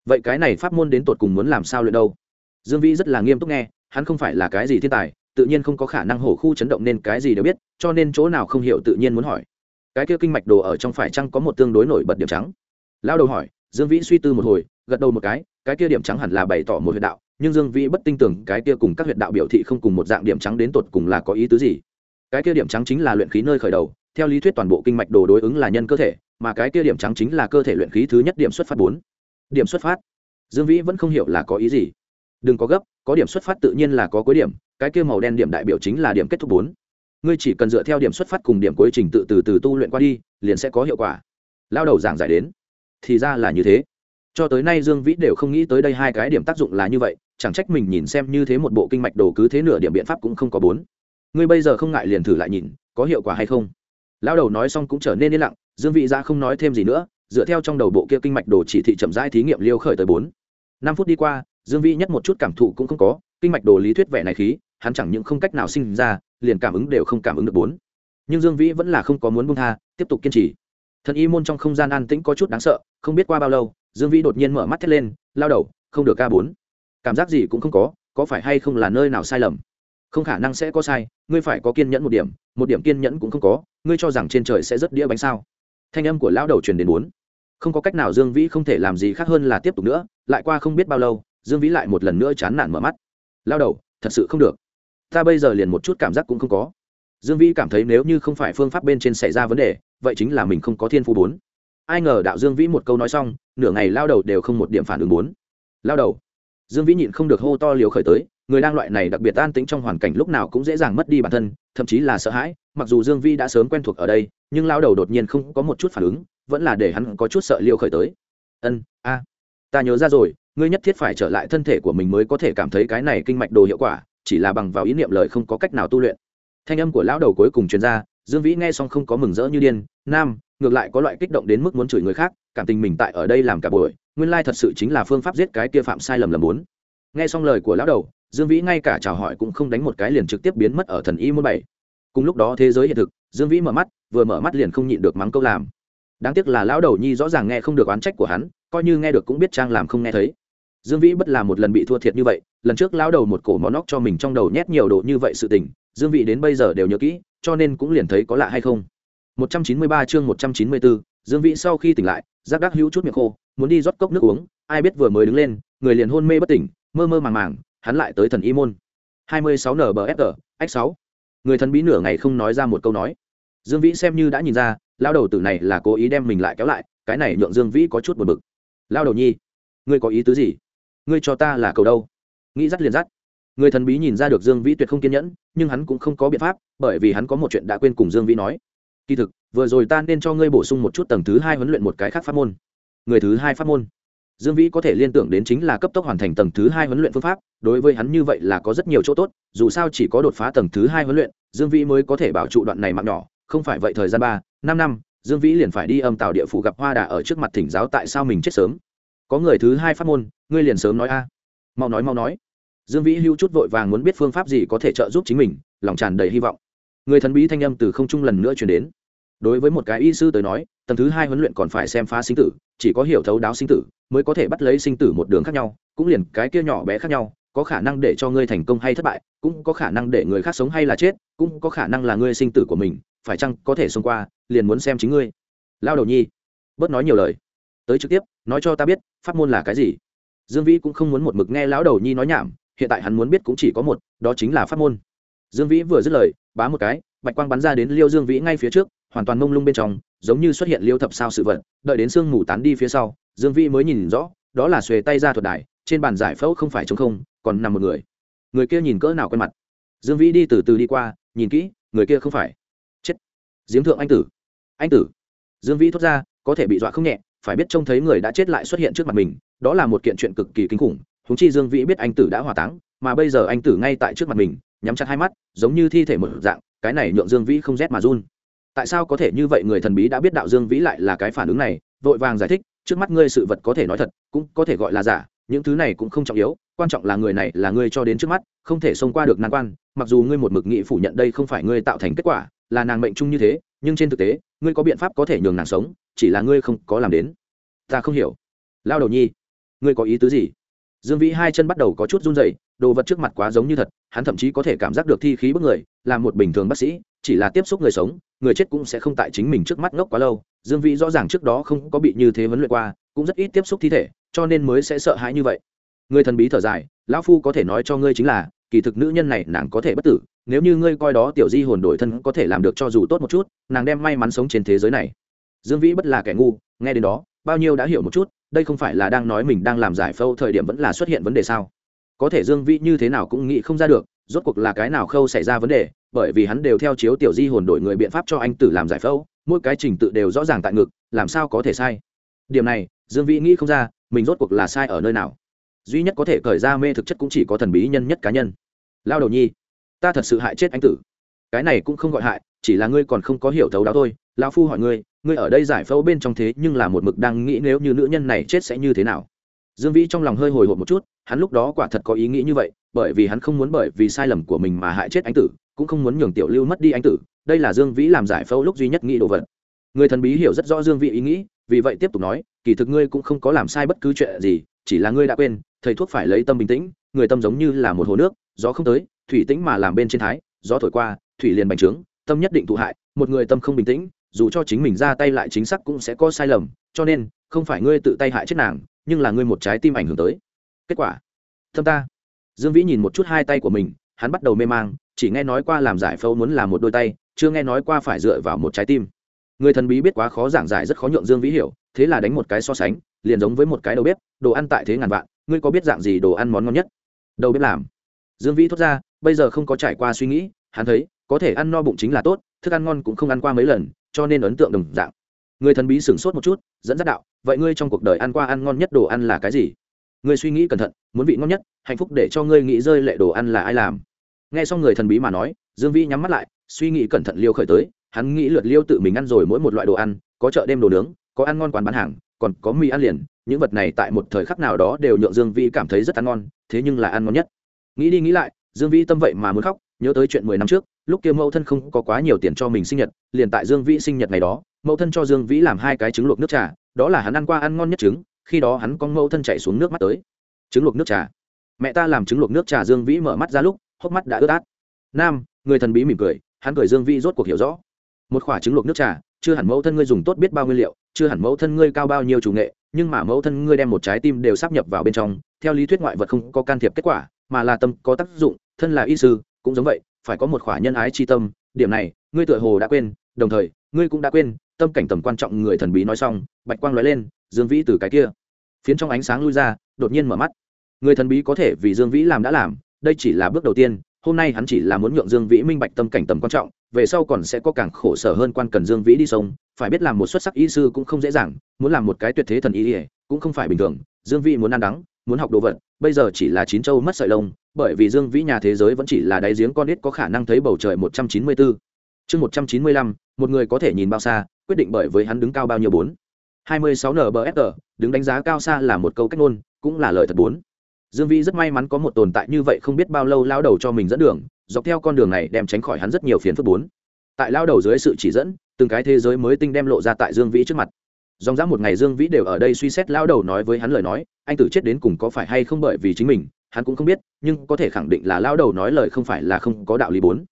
Vậy cái này pháp môn đến tột cùng muốn làm sao luyện đâu? Dương vĩ rất là nghiêm túc nghe, hắn không phải là cái gì thiên tài, tự nhiên không có khả năng hổ khu chấn động nên cái gì đều biết, cho nên chỗ nào không hiểu tự nhiên muốn hỏi. Cái kia kinh mạch đồ ở trong phải chăng có một tương đối nổi bật điểm trắng? Lao đầu hỏi, dương vĩ suy tư một hồi, gật đầu một cái cái kia điểm trắng hẳn là bày tỏ một huyệt đạo, nhưng dương vĩ bất tin tưởng cái kia cùng các huyệt đạo biểu thị không cùng một dạng điểm trắng đến tột cùng là có ý tứ gì. Cái kia điểm trắng chính là luyện khí nơi khởi đầu theo lý thuyết toàn bộ kinh mạch đồ đối ứng là nhân cơ thể, mà cái kia điểm trắng chính là cơ thể luyện khí thứ nhất điểm xuất phát bốn. Điểm xuất phát. Dương vĩ vẫn không hiểu là có ý gì. Đừng có gấp, có điểm xuất phát tự nhiên là có cuối điểm, cái kia màu đen điểm đại biểu chính là điểm kết thúc bốn. Ngươi chỉ cần dựa theo điểm xuất phát cùng điểm cuối trình tự từ từ tu luyện qua đi, liền sẽ có hiệu quả. Lao đầu giảng giải đến. Thì ra là như thế. Cho tới nay dương vĩ đều không nghĩ tới đây hai cái điểm tác dụng là như vậy, chẳng trách mình nhìn xem như thế một bộ kinh mạch đồ cứ thế nửa điểm biện pháp cũng không có bốn. Ngươi bây giờ không ngại liền thử lại nhìn, có hiệu quả hay không? Lao đầu nói xong cũng trở nên yên lặng, dương vĩ ra không nói thêm gì nữa, dựa theo trong đầu bộ kia kinh mạch đồ chỉ thị chậm rãi thí nghiệm liêu khởi tới bốn. Năm phút đi qua, dương vĩ nhất một chút cảm thụ cũng không có, kinh mạch đồ lý thuyết vẻ này khí, hắn chẳng những không cách nào sinh ra, liền cảm ứng đều không cảm ứng được bốn. Nhưng dương vĩ vẫn là không có muốn buông tha, tiếp tục kiên trì. Thần y môn trong không gian an tĩnh có chút đáng sợ, không biết qua bao lâu, dương vĩ đột nhiên mở mắt thét lên lao đầu, không được ca bốn. Cảm giác gì cũng không có có phải hay không là nơi nào sai lầm? Không khả năng sẽ có sai, ngươi phải có kiên nhẫn một điểm một điểm kiên nhẫn cũng không có, ngươi cho rằng trên trời sẽ rất đĩa bánh sao? Thanh âm của lão đầu truyền đến bốn. Không có cách nào dương vĩ không thể làm gì khác hơn là tiếp tục nữa, lại qua không biết bao lâu, dương vĩ lại một lần nữa chán nản mở mắt. Lao đầu, thật sự không được. Ta bây giờ liền một chút cảm giác cũng không có. Dương vĩ cảm thấy nếu như không phải phương pháp bên trên xảy ra vấn đề, vậy chính là mình không có thiên phú bốn. Ai ngờ đạo dương vĩ một câu nói xong, nửa ngày lao đầu đều không một điểm phản ứng bốn. Lao đầu. Dương vĩ nhịn không được hô to liều khởi tới người đang loại này đặc biệt an tĩnh trong hoàn cảnh lúc nào cũng dễ dàng mất đi bản thân, thậm chí là sợ hãi, mặc dù dương Vi đã sớm quen thuộc ở đây, nhưng lao đầu đột nhiên không có một chút phản ứng, vẫn là để hắn có chút sợ liều khởi tới. Ân, a, ta nhớ ra rồi, ngươi nhất thiết phải trở lại thân thể của mình mới có thể cảm thấy cái này kinh mạch đồ hiệu quả, chỉ là bằng vào ý niệm lời không có cách nào tu luyện. Thanh âm của lão đầu cuối cùng truyền ra, dương vĩ nghe xong không có mừng rỡ như điên, nam, ngược lại có loại kích động đến mức muốn chửi người khác, cảm tình mình tại ở đây làm cả buổi, nguyên lai thật sự chính là phương pháp giết cái kia phạm sai lầm lầm muốn nghe xong lời của lão đầu dương vĩ ngay cả chào hỏi cũng không đánh một cái liền trực tiếp biến mất ở thần y môn bảy. Cùng lúc đó thế giới hiện thực dương vĩ mở mắt vừa mở mắt liền không nhịn được mắng câu làm. Đáng tiếc là lão đầu nhi rõ ràng nghe không được oán trách của hắn coi như nghe được cũng biết trang làm không nghe thấy. Dương vĩ bất là một lần bị thua thiệt như vậy lần trước lão đầu một cổ món nóc cho mình trong đầu nhét nhiều đồ như vậy sự tình dương Vĩ đến bây giờ đều nhớ kỹ cho nên cũng liền thấy có lạ hay không. 193 chương 194, dương vĩ sau khi tỉnh lại giác đắc hữu chút miệng khô muốn đi rót cốc nước uống ai biết vừa mới đứng lên người liền hôn mê bất tỉnh mơ mơ màng màng hắn lại tới thần y môn. 26 nbfg x 6 người thần bí nửa ngày không nói ra một câu nói. Dương vĩ xem như đã nhìn ra, lao đầu tử này là cố ý đem mình lại kéo lại, cái này nhượng dương vĩ có chút buồn bực. Lao đầu nhi, ngươi có ý tứ gì? Ngươi cho ta là cầu đâu? Nghĩ dắt liền dắt. Người thần bí nhìn ra được dương vĩ tuyệt không kiên nhẫn, nhưng hắn cũng không có biện pháp, bởi vì hắn có một chuyện đã quên cùng dương vĩ nói. Kỳ thực, vừa rồi ta nên cho ngươi bổ sung một chút tầng thứ hai huấn luyện một cái khác pháp môn. Người thứ hai pháp môn dương vĩ có thể liên tưởng đến chính là cấp tốc hoàn thành tầng thứ hai huấn luyện phương pháp, đối với hắn như vậy là có rất nhiều chỗ tốt, dù sao chỉ có đột phá tầng thứ hai huấn luyện, dương vĩ mới có thể bảo trụ đoạn này mạng nhỏ, không phải vậy thời gian ba, năm năm, dương vĩ liền phải đi âm tạo địa phủ gặp hoa đà ở trước mặt thỉnh giáo tại sao mình chết sớm. Có người thứ hai pháp môn, ngươi liền sớm nói a. Mau nói mau nói. Dương vĩ hưu chút vội vàng muốn biết phương pháp gì có thể trợ giúp chính mình, lòng tràn đầy hy vọng. Người thần bí thanh âm từ không trung lần nữa chuyển đến đối với một cái y sư tới nói, tầng thứ hai huấn luyện còn phải xem phá sinh tử, chỉ có hiểu thấu đáo sinh tử mới có thể bắt lấy sinh tử một đường khác nhau, cũng liền cái kia nhỏ bé khác nhau, có khả năng để cho ngươi thành công hay thất bại, cũng có khả năng để người khác sống hay là chết, cũng có khả năng là ngươi sinh tử của mình, phải chăng có thể xông qua, liền muốn xem chính ngươi. Lao đầu nhi, bớt nói nhiều lời. Tới trực tiếp, nói cho ta biết, pháp môn là cái gì? Dương vĩ cũng không muốn một mực nghe lão đầu nhi nói nhảm, hiện tại hắn muốn biết cũng chỉ có một, đó chính là pháp môn. Dương vĩ vừa dứt lời, bá một cái, bạch quang bắn ra đến liêu dương vĩ ngay phía trước hoàn toàn mông lung bên trong, giống như xuất hiện liêu thập sao sự vật, đợi đến sương mù tán đi phía sau, dương vĩ mới nhìn rõ, đó là xuề tay ra thuật đài, trên bàn giải phẫu không phải t không, còn nằm một người. Người kia nhìn cỡ nào quen mặt? Dương vĩ đi từ từ đi qua, nhìn kỹ, người kia không phải. Chết. Diếm thượng anh tử. Anh tử. Dương vĩ thốt ra, có thể bị dọa không nhẹ, phải biết trông thấy người đã chết lại xuất hiện trước mặt mình, đó là một kiện chuyện cực kỳ kinh khủng húng chi dương vĩ biết anh tử đã hỏa táng, mà bây giờ anh tử ngay tại trước mặt mình, nhắm chặt hai mắt, giống như thi thể một dạng, cái này nhượng dương vĩ không rét mà run tại sao có thể như vậy người thần bí đã biết đạo dương vĩ lại là cái phản ứng này, vội vàng giải thích, trước mắt ngươi sự vật có thể nói thật, cũng có thể gọi là giả, những thứ này cũng không trọng yếu, quan trọng là người này là ngươi cho đến trước mắt, không thể xông qua được nan quan, mặc dù ngươi một mực nghị phủ nhận đây không phải ngươi tạo thành kết quả, là nàng mệnh chung như thế, nhưng trên thực tế, ngươi có biện pháp có thể nhường nàng sống, chỉ là ngươi không có làm đến. Ta không hiểu. Lao đầu nhi, ngươi có ý tứ gì? Dương vĩ hai chân bắt đầu có chút run rẩy, đồ vật trước mặt quá giống như thật hắn thậm chí có thể cảm giác được thi khí bức người là một bình thường bác sĩ chỉ là tiếp xúc người sống người chết cũng sẽ không tại chính mình trước mắt ngốc quá lâu. Dương vĩ rõ ràng trước đó không có bị như thế vấn luyện qua cũng rất ít tiếp xúc thi thể cho nên mới sẽ sợ hãi như vậy. Người thần bí thở dài lão phu có thể nói cho ngươi chính là kỳ thực nữ nhân này nàng có thể bất tử nếu như ngươi coi đó tiểu di hồn đổi thân có thể làm được cho dù tốt một chút nàng đem may mắn sống trên thế giới này. Dương vĩ bất là kẻ ngu nghe đến đó bao nhiêu đã hiểu một chút đây không phải là đang nói mình đang làm giải phẫu thời điểm vẫn là xuất hiện vấn đề sao? Có thể dương vĩ như thế nào cũng nghĩ không ra được, rốt cuộc là cái nào khâu xảy ra vấn đề, bởi vì hắn đều theo chiếu tiểu di hồn đổi người biện pháp cho anh tử làm giải phẫu, mỗi cái trình tự đều rõ ràng tại ngực, làm sao có thể sai? Điểm này, dương vĩ nghĩ không ra, mình rốt cuộc là sai ở nơi nào? Duy nhất có thể cởi ra mê thực chất cũng chỉ có thần bí nhân nhất cá nhân. Lao đầu nhi, ta thật sự hại chết anh tử. Cái này cũng không gọi hại chỉ là ngươi còn không có hiểu thấu đáo thôi, lão phu hỏi ngươi ngươi ở đây giải phẫu bên trong thế nhưng là một mực đang nghĩ nếu như nữ nhân này chết sẽ như thế nào. Dương vĩ trong lòng hơi hồi hộp một chút, hắn lúc đó quả thật có ý nghĩ như vậy, bởi vì hắn không muốn bởi vì sai lầm của mình mà hại chết anh tử, cũng không muốn nhường tiểu lưu mất đi anh tử, đây là dương vĩ làm giải phẫu lúc duy nhất nghĩ đồ vật. Người thần bí hiểu rất rõ dương vĩ ý nghĩ, vì vậy tiếp tục nói, kỳ thực ngươi cũng không có làm sai bất cứ chuyện gì, chỉ là ngươi đã quên, thầy thuốc phải lấy tâm bình tĩnh, người tâm giống như là một hồ nước, gió không tới, thủy tĩnh mà làm bên trên thái, gió thổi qua, thủy liền bành trướng tâm nhất định thụ hại, một người tâm không bình tĩnh, dù cho chính mình ra tay lại chính xác cũng sẽ có sai lầm, cho nên, không phải ngươi tự tay hại chết nàng, nhưng là ngươi một trái tim ảnh hưởng tới. Kết quả, thâm ta. Dương vĩ nhìn một chút hai tay của mình, hắn bắt đầu mê mang, chỉ nghe nói qua làm giải phẫu muốn làm một đôi tay, chưa nghe nói qua phải dựa vào một trái tim. Người thần bí biết quá khó giảng giải rất khó nhượng dương vĩ hiểu, thế là đánh một cái so sánh, liền giống với một cái đầu bếp, đồ ăn tại thế ngàn vạn, ngươi có biết dạng gì đồ ăn món ngon nhất? Đầu bếp làm. Dương vĩ thốt ra, bây giờ không có trải qua suy nghĩ, hắn thấy có thể ăn no bụng chính là tốt, thức ăn ngon cũng không ăn qua mấy lần, cho nên ấn tượng đồng dạng. Người thần bí sửng sốt một chút, dẫn dắt đạo, vậy ngươi trong cuộc đời ăn qua ăn ngon nhất đồ ăn là cái gì? Ngươi suy nghĩ cẩn thận, muốn vị ngon nhất, hạnh phúc để cho ngươi nghĩ rơi lệ đồ ăn là ai làm? Nghe xong người thần bí mà nói, dương vĩ nhắm mắt lại, suy nghĩ cẩn thận liêu khởi tới, hắn nghĩ lượt liêu tự mình ăn rồi mỗi một loại đồ ăn, có chợ đêm đồ nướng, có ăn ngon quán bán hàng, còn có mì ăn liền, những vật này tại một thời khắc nào đó đều nhượng dương vĩ cảm thấy rất ăn ngon, thế nhưng là ăn ngon nhất. Nghĩ đi nghĩ lại, dương vĩ tâm vậy mà muốn khóc nhớ tới chuyện mười năm trước, lúc kia mẫu thân không có quá nhiều tiền cho mình sinh nhật, liền tại dương vĩ sinh nhật ngày đó, mẫu thân cho dương vĩ làm hai cái trứng luộc nước trà, đó là hắn ăn qua ăn ngon nhất trứng, khi đó hắn con mẫu thân chạy xuống nước mắt tới. Trứng luộc nước trà. Mẹ ta làm trứng luộc nước trà dương vĩ mở mắt ra lúc, hốc mắt đã ướt át. Nam, người thần bí mỉm cười, hắn cười dương vĩ rốt cuộc hiểu rõ. Một khoả trứng luộc nước trà, chưa hẳn mẫu thân ngươi dùng tốt biết bao nguyên liệu, chưa hẳn mẫu thân ngươi cao bao nhiêu chủ nghệ, nhưng mà mẫu thân ngươi đem một trái tim đều sắp nhập vào bên trong, theo lý thuyết ngoại vật không có can thiệp kết quả, mà là tâm có tác dụng, thân là y sư cũng giống vậy, phải có một khỏa nhân ái chi tâm, điểm này, ngươi tựa hồ đã quên, đồng thời, ngươi cũng đã quên, tâm cảnh tầm quan trọng người thần bí nói xong, bạch quang nói lên, dương vĩ từ cái kia. Phiến trong ánh sáng lui ra, đột nhiên mở mắt. Người thần bí có thể vì dương vĩ làm đã làm, đây chỉ là bước đầu tiên, hôm nay hắn chỉ là muốn nhượng dương vĩ minh bạch tâm cảnh tầm quan trọng, về sau còn sẽ có càng khổ sở hơn quan cần dương vĩ đi sông, phải biết làm một xuất sắc y sư cũng không dễ dàng, muốn làm một cái tuyệt thế thần y cũng không phải bình thường, dương vĩ muốn ăn đắng, muốn học đồ vật, bây giờ chỉ là chín châu mất sợi lông bởi vì dương vĩ nhà thế giới vẫn chỉ là đáy giếng con ít có khả năng thấy bầu trời một trăm chín mươi bốn chương một trăm chín mươi lăm, một người có thể nhìn bao xa, quyết định bởi với hắn đứng cao bao nhiêu bốn. hai mươi sáu nbfg đứng đánh giá cao xa là một câu cách ngôn, cũng là lời thật bốn. Dương vĩ rất may mắn có một tồn tại như vậy không biết bao lâu lao đầu cho mình dẫn đường, dọc theo con đường này đem tránh khỏi hắn rất nhiều phiền phức bốn. Tại lao đầu dưới sự chỉ dẫn, từng cái thế giới mới tinh đem lộ ra tại dương vĩ trước mặt. Dòng dã một ngày dương vĩ đều ở đây suy xét lao đầu nói với hắn lời nói, anh tử chết đến cùng có phải hay không bởi vì chính mình? Hắn cũng không biết, nhưng có thể khẳng định là lao đầu nói lời không phải là không có đạo lý bốn.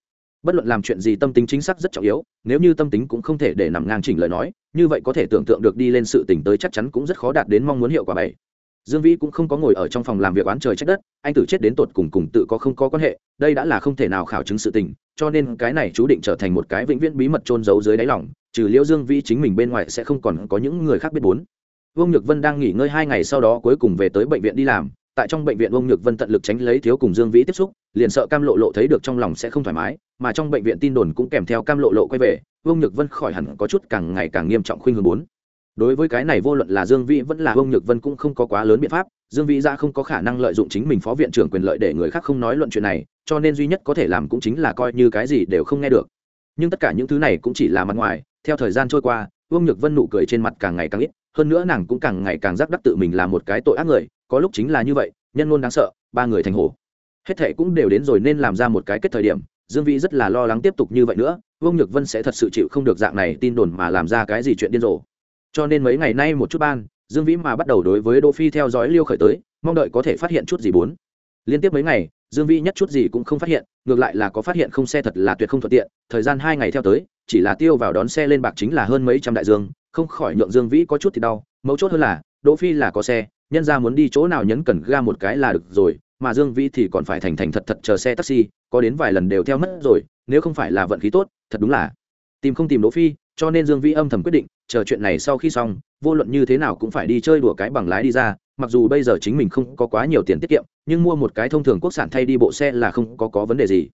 Bất luận làm chuyện gì tâm tính chính xác rất trọng yếu, nếu như tâm tính cũng không thể để nằm ngang chỉnh lời nói, như vậy có thể tưởng tượng được đi lên sự tỉnh tới chắc chắn cũng rất khó đạt đến mong muốn hiệu quả bảy. Dương vĩ cũng không có ngồi ở trong phòng làm việc oán trời trách đất, anh tử chết đến tột cùng cùng tự có không có quan hệ, đây đã là không thể nào khảo chứng sự tình, cho nên cái này chú định trở thành một cái vĩnh viễn bí mật trôn giấu dưới đáy lòng, trừ liễu dương vĩ chính mình bên ngoài sẽ không còn có những người khác biết bốn. Vương nhược vân đang nghỉ ngơi hai ngày sau đó cuối cùng về tới bệnh viện đi làm tại trong bệnh viện ông nhược vân tận lực tránh lấy thiếu cùng dương vĩ tiếp xúc, liền sợ cam lộ lộ thấy được trong lòng sẽ không thoải mái, mà trong bệnh viện tin đồn cũng kèm theo cam lộ lộ quay về ông nhược vân khỏi hẳn có chút càng ngày càng nghiêm trọng khuynh hướng bốn. Đối với cái này vô luận là dương vĩ vẫn là ông nhược vân cũng không có quá lớn biện pháp, dương vĩ ra không có khả năng lợi dụng chính mình phó viện trưởng quyền lợi để người khác không nói luận chuyện này, cho nên duy nhất có thể làm cũng chính là coi như cái gì đều không nghe được. Nhưng tất cả những thứ này cũng chỉ là mặt ngoài, theo thời gian trôi qua, vương nhược vân nụ cười trên mặt càng ngày càng ít, hơn nữa nàng cũng càng ngày càng giác đắc tự mình là một cái tội ác người có lúc chính là như vậy, nhân luôn đáng sợ, ba người thành hồ hết thệ cũng đều đến rồi nên làm ra một cái kết thời điểm, dương vĩ rất là lo lắng tiếp tục như vậy nữa, vương nhược vân sẽ thật sự chịu không được dạng này tin đồn mà làm ra cái gì chuyện điên rồ. Cho nên mấy ngày nay một chút ban, dương vĩ mà bắt đầu đối với đỗ phi theo dõi liêu khởi tới, mong đợi có thể phát hiện chút gì bốn. Liên tiếp mấy ngày, dương vĩ nhất chút gì cũng không phát hiện, ngược lại là có phát hiện không xe thật là tuyệt không thuận tiện, thời gian hai ngày theo tới, chỉ là tiêu vào đón xe lên bạc chính là hơn mấy trăm đại dương, không khỏi nhượng dương vĩ có chút thì đau, mấu chốt hơn là, đỗ phi là có xe nhân ra muốn đi chỗ nào nhấn cần ga một cái là được rồi, mà dương vĩ thì còn phải thành thành thật thật chờ xe taxi, có đến vài lần đều theo mất rồi, nếu không phải là vận khí tốt, thật đúng là tìm không tìm đỗ phi, cho nên dương vĩ âm thầm quyết định, chờ chuyện này sau khi xong, vô luận như thế nào cũng phải đi chơi đùa cái bằng lái đi ra, mặc dù bây giờ chính mình không có quá nhiều tiền tiết kiệm, nhưng mua một cái thông thường quốc sản thay đi bộ xe là không có có vấn đề gì.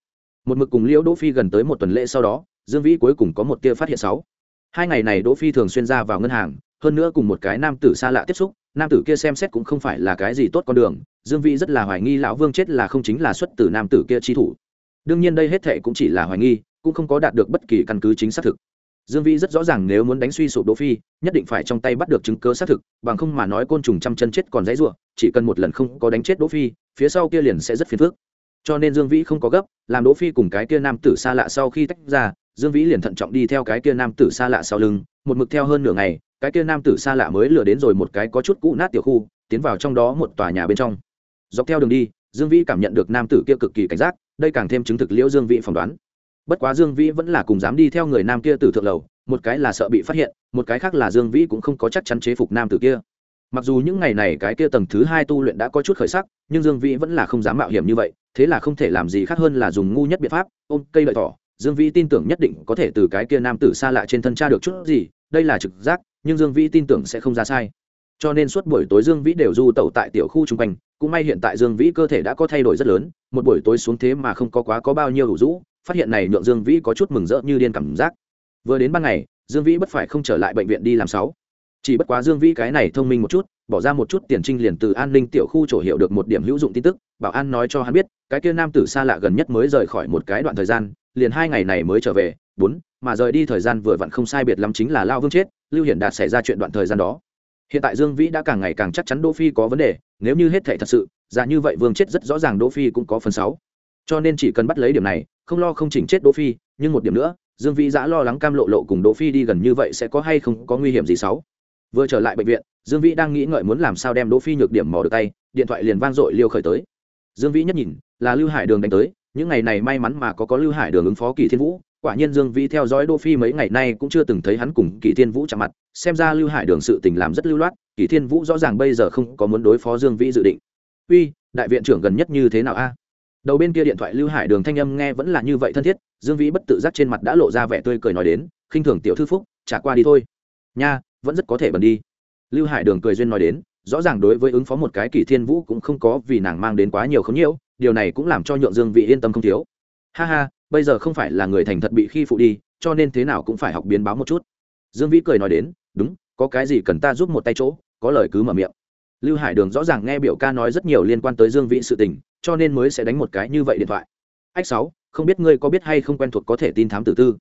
Một mực cùng liễu đỗ phi gần tới một tuần lễ sau đó, dương vĩ cuối cùng có một tia phát hiện sáu hai ngày này đỗ phi thường xuyên ra vào ngân hàng hơn nữa cùng một cái nam tử xa lạ tiếp xúc, nam tử kia xem xét cũng không phải là cái gì tốt con đường, dương vĩ rất là hoài nghi lão vương chết là không chính là xuất từ nam tử kia chi thủ. Đương nhiên đây hết thệ cũng chỉ là hoài nghi, cũng không có đạt được bất kỳ căn cứ chính xác thực. Dương vĩ rất rõ ràng nếu muốn đánh suy sụp đỗ phi, nhất định phải trong tay bắt được chứng cứ xác thực, bằng không mà nói côn trùng trăm chân chết còn dãy rủa, chỉ cần một lần không có đánh chết đỗ phi, phía sau kia liền sẽ rất phiền phức. Cho nên dương vĩ không có gấp, làm đỗ phi cùng cái kia nam tử xa lạ sau khi tách ra, dương vĩ liền thận trọng đi theo cái kia nam tử xa lạ sau lưng, một mực theo hơn nửa ngày cái kia nam tử xa lạ mới lừa đến rồi một cái có chút cũ nát tiểu khu, tiến vào trong đó một tòa nhà bên trong. Dọc theo đường đi, dương vĩ cảm nhận được nam tử kia cực kỳ cảnh giác, đây càng thêm chứng thực liễu dương vĩ phỏng đoán. Bất quá dương vĩ vẫn là cùng dám đi theo người nam kia từ thượng lầu, một cái là sợ bị phát hiện, một cái khác là dương vĩ cũng không có chắc chắn chế phục nam tử kia. Mặc dù những ngày này cái kia tầng thứ hai tu luyện đã có chút khởi sắc, nhưng dương vĩ vẫn là không dám mạo hiểm như vậy, thế là không thể làm gì khác hơn là dùng ngu nhất biện pháp, ôm cây lợi thỏ. Dương vĩ tin tưởng nhất định có thể từ cái kia nam tử xa lạ trên thân cha được chút gì, đây là trực giác nhưng dương vĩ tin tưởng sẽ không ra sai. Cho nên suốt buổi tối dương vĩ đều du tẩu tại tiểu khu chung quanh, cũng may hiện tại dương vĩ cơ thể đã có thay đổi rất lớn, một buổi tối xuống thế mà không có quá có bao nhiêu đủ rũ, phát hiện này nhượng dương vĩ có chút mừng rỡ như điên cảm giác. Vừa đến ban ngày, dương vĩ bất phải không trở lại bệnh viện đi làm sáu. Chỉ bất quá dương vĩ cái này thông minh một chút, bỏ ra một chút tiền trinh liền từ an ninh tiểu khu chỗ hiểu được một điểm hữu dụng tin tức, bảo an nói cho hắn biết, cái kia nam tử xa lạ gần nhất mới rời khỏi một cái đoạn thời gian, liền hai ngày này mới trở về bốn, mà rời đi thời gian vừa vặn không sai biệt lắm chính là lao vương chết, lưu hiển đạt xảy ra chuyện đoạn thời gian đó. Hiện tại dương vĩ đã càng ngày càng chắc chắn đỗ phi có vấn đề, nếu như hết thệ thật sự, ra như vậy vương chết rất rõ ràng đỗ phi cũng có phần sáu. Cho nên chỉ cần bắt lấy điểm này, không lo không chỉnh chết đỗ phi, nhưng một điểm nữa, dương vĩ giã lo lắng cam lộ lộ cùng đỗ phi đi gần như vậy sẽ có hay không có nguy hiểm gì sáu. Vừa trở lại bệnh viện, dương vĩ đang nghĩ ngợi muốn làm sao đem đỗ phi nhược điểm mò được tay, điện thoại liền vang dội liêu khởi tới. Dương vĩ nhất nhìn, là lưu hải đường đánh tới, những ngày này may mắn mà có có lưu hải đường ứng phó kỳ thiên vũ quả nhiên dương vĩ theo dõi đỗ phi mấy ngày nay cũng chưa từng thấy hắn cùng kỳ thiên vũ chạm mặt, xem ra lưu hải đường sự tình làm rất lưu loát, kỳ thiên vũ rõ ràng bây giờ không có muốn đối phó dương vĩ dự định. Uy, đại viện trưởng gần nhất như thế nào a? Đầu bên kia điện thoại lưu hải đường thanh âm nghe vẫn là như vậy thân thiết, dương vĩ bất tự giác trên mặt đã lộ ra vẻ tươi cười nói đến, khinh thường tiểu thư phúc, trả qua đi thôi. Nha, vẫn rất có thể bẩn đi. Lưu hải đường cười duyên nói đến, rõ ràng đối với ứng phó một cái kỷ thiên vũ cũng không có vì nàng mang đến quá nhiều không nhiễu, điều này cũng làm cho nhượng dương vị yên tâm không thiếu. Ha ha bây giờ không phải là người thành thật bị khi phụ đi, cho nên thế nào cũng phải học biến báo một chút. Dương vĩ cười nói đến, đúng, có cái gì cần ta giúp một tay chỗ, có lời cứ mở miệng. Lưu hải đường rõ ràng nghe biểu ca nói rất nhiều liên quan tới dương vĩ sự tình, cho nên mới sẽ đánh một cái như vậy điện thoại. Ách sáu, không biết ngươi có biết hay không quen thuộc có thể tin thám tử tư?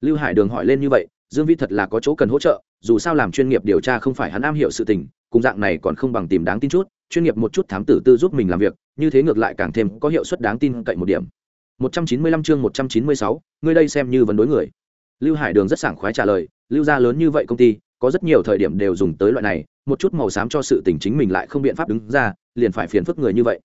Lưu hải đường hỏi lên như vậy, dương vĩ thật là có chỗ cần hỗ trợ, dù sao làm chuyên nghiệp điều tra không phải hắn am hiểu sự tình, cùng dạng này còn không bằng tìm đáng tin chút, chuyên nghiệp một chút thám tử tư giúp mình làm việc, như thế ngược lại càng thêm có hiệu suất đáng tin cậy một điểm. 195 chương 196, ngươi đây xem như vấn đối người. Lưu hải đường rất sảng khoái trả lời lưu gia lớn như vậy công ty có rất nhiều thời điểm đều dùng tới loại này một chút màu xám cho sự tình chính mình lại không biện pháp đứng ra liền phải phiền phức người như vậy.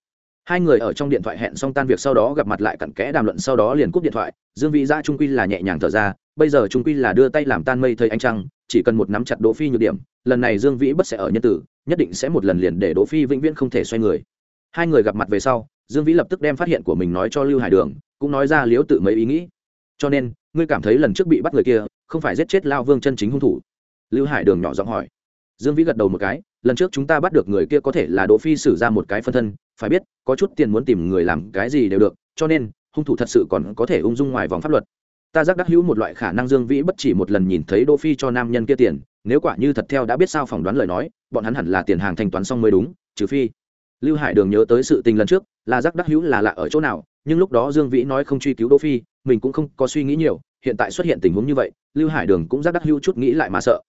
Hai người ở trong điện thoại hẹn xong tan việc sau đó gặp mặt lại cặn kẽ đàm luận sau đó liền cúp điện thoại dương vĩ gia trung quy là nhẹ nhàng thở ra bây giờ trung quy là đưa tay làm tan mây thời anh trăng chỉ cần một nắm chặt đỗ phi nhược điểm lần này dương vĩ bất sẽ ở nhân tử nhất định sẽ một lần liền để đỗ phi vĩnh viễn không thể xoay người. Hai người gặp mặt về sau dương vĩ lập tức đem phát hiện của mình nói cho lưu hải đường, cũng nói ra liếu tự mấy ý nghĩ. Cho nên, ngươi cảm thấy lần trước bị bắt người kia, không phải giết chết lao vương chân chính hung thủ? Lưu hải đường nhỏ giọng hỏi. Dương vĩ gật đầu một cái, lần trước chúng ta bắt được người kia có thể là đỗ phi xử ra một cái phân thân, phải biết, có chút tiền muốn tìm người làm cái gì đều được, cho nên, hung thủ thật sự còn có thể ung dung ngoài vòng pháp luật. Ta giác đắc hữu một loại khả năng dương vĩ bất chỉ một lần nhìn thấy đỗ phi cho nam nhân kia tiền, nếu quả như thật theo đã biết sao phỏng đoán lời nói, bọn hắn hẳn là tiền hàng thanh toán xong mới đúng, trừ phi. Lưu hải đường nhớ tới sự tình lần trước là giác đắc hữu là lạ ở chỗ nào, nhưng lúc đó dương vĩ nói không truy cứu đỗ phi, mình cũng không có suy nghĩ nhiều, hiện tại xuất hiện tình huống như vậy, lưu hải đường cũng giác đắc hữu chút nghĩ lại mà sợ.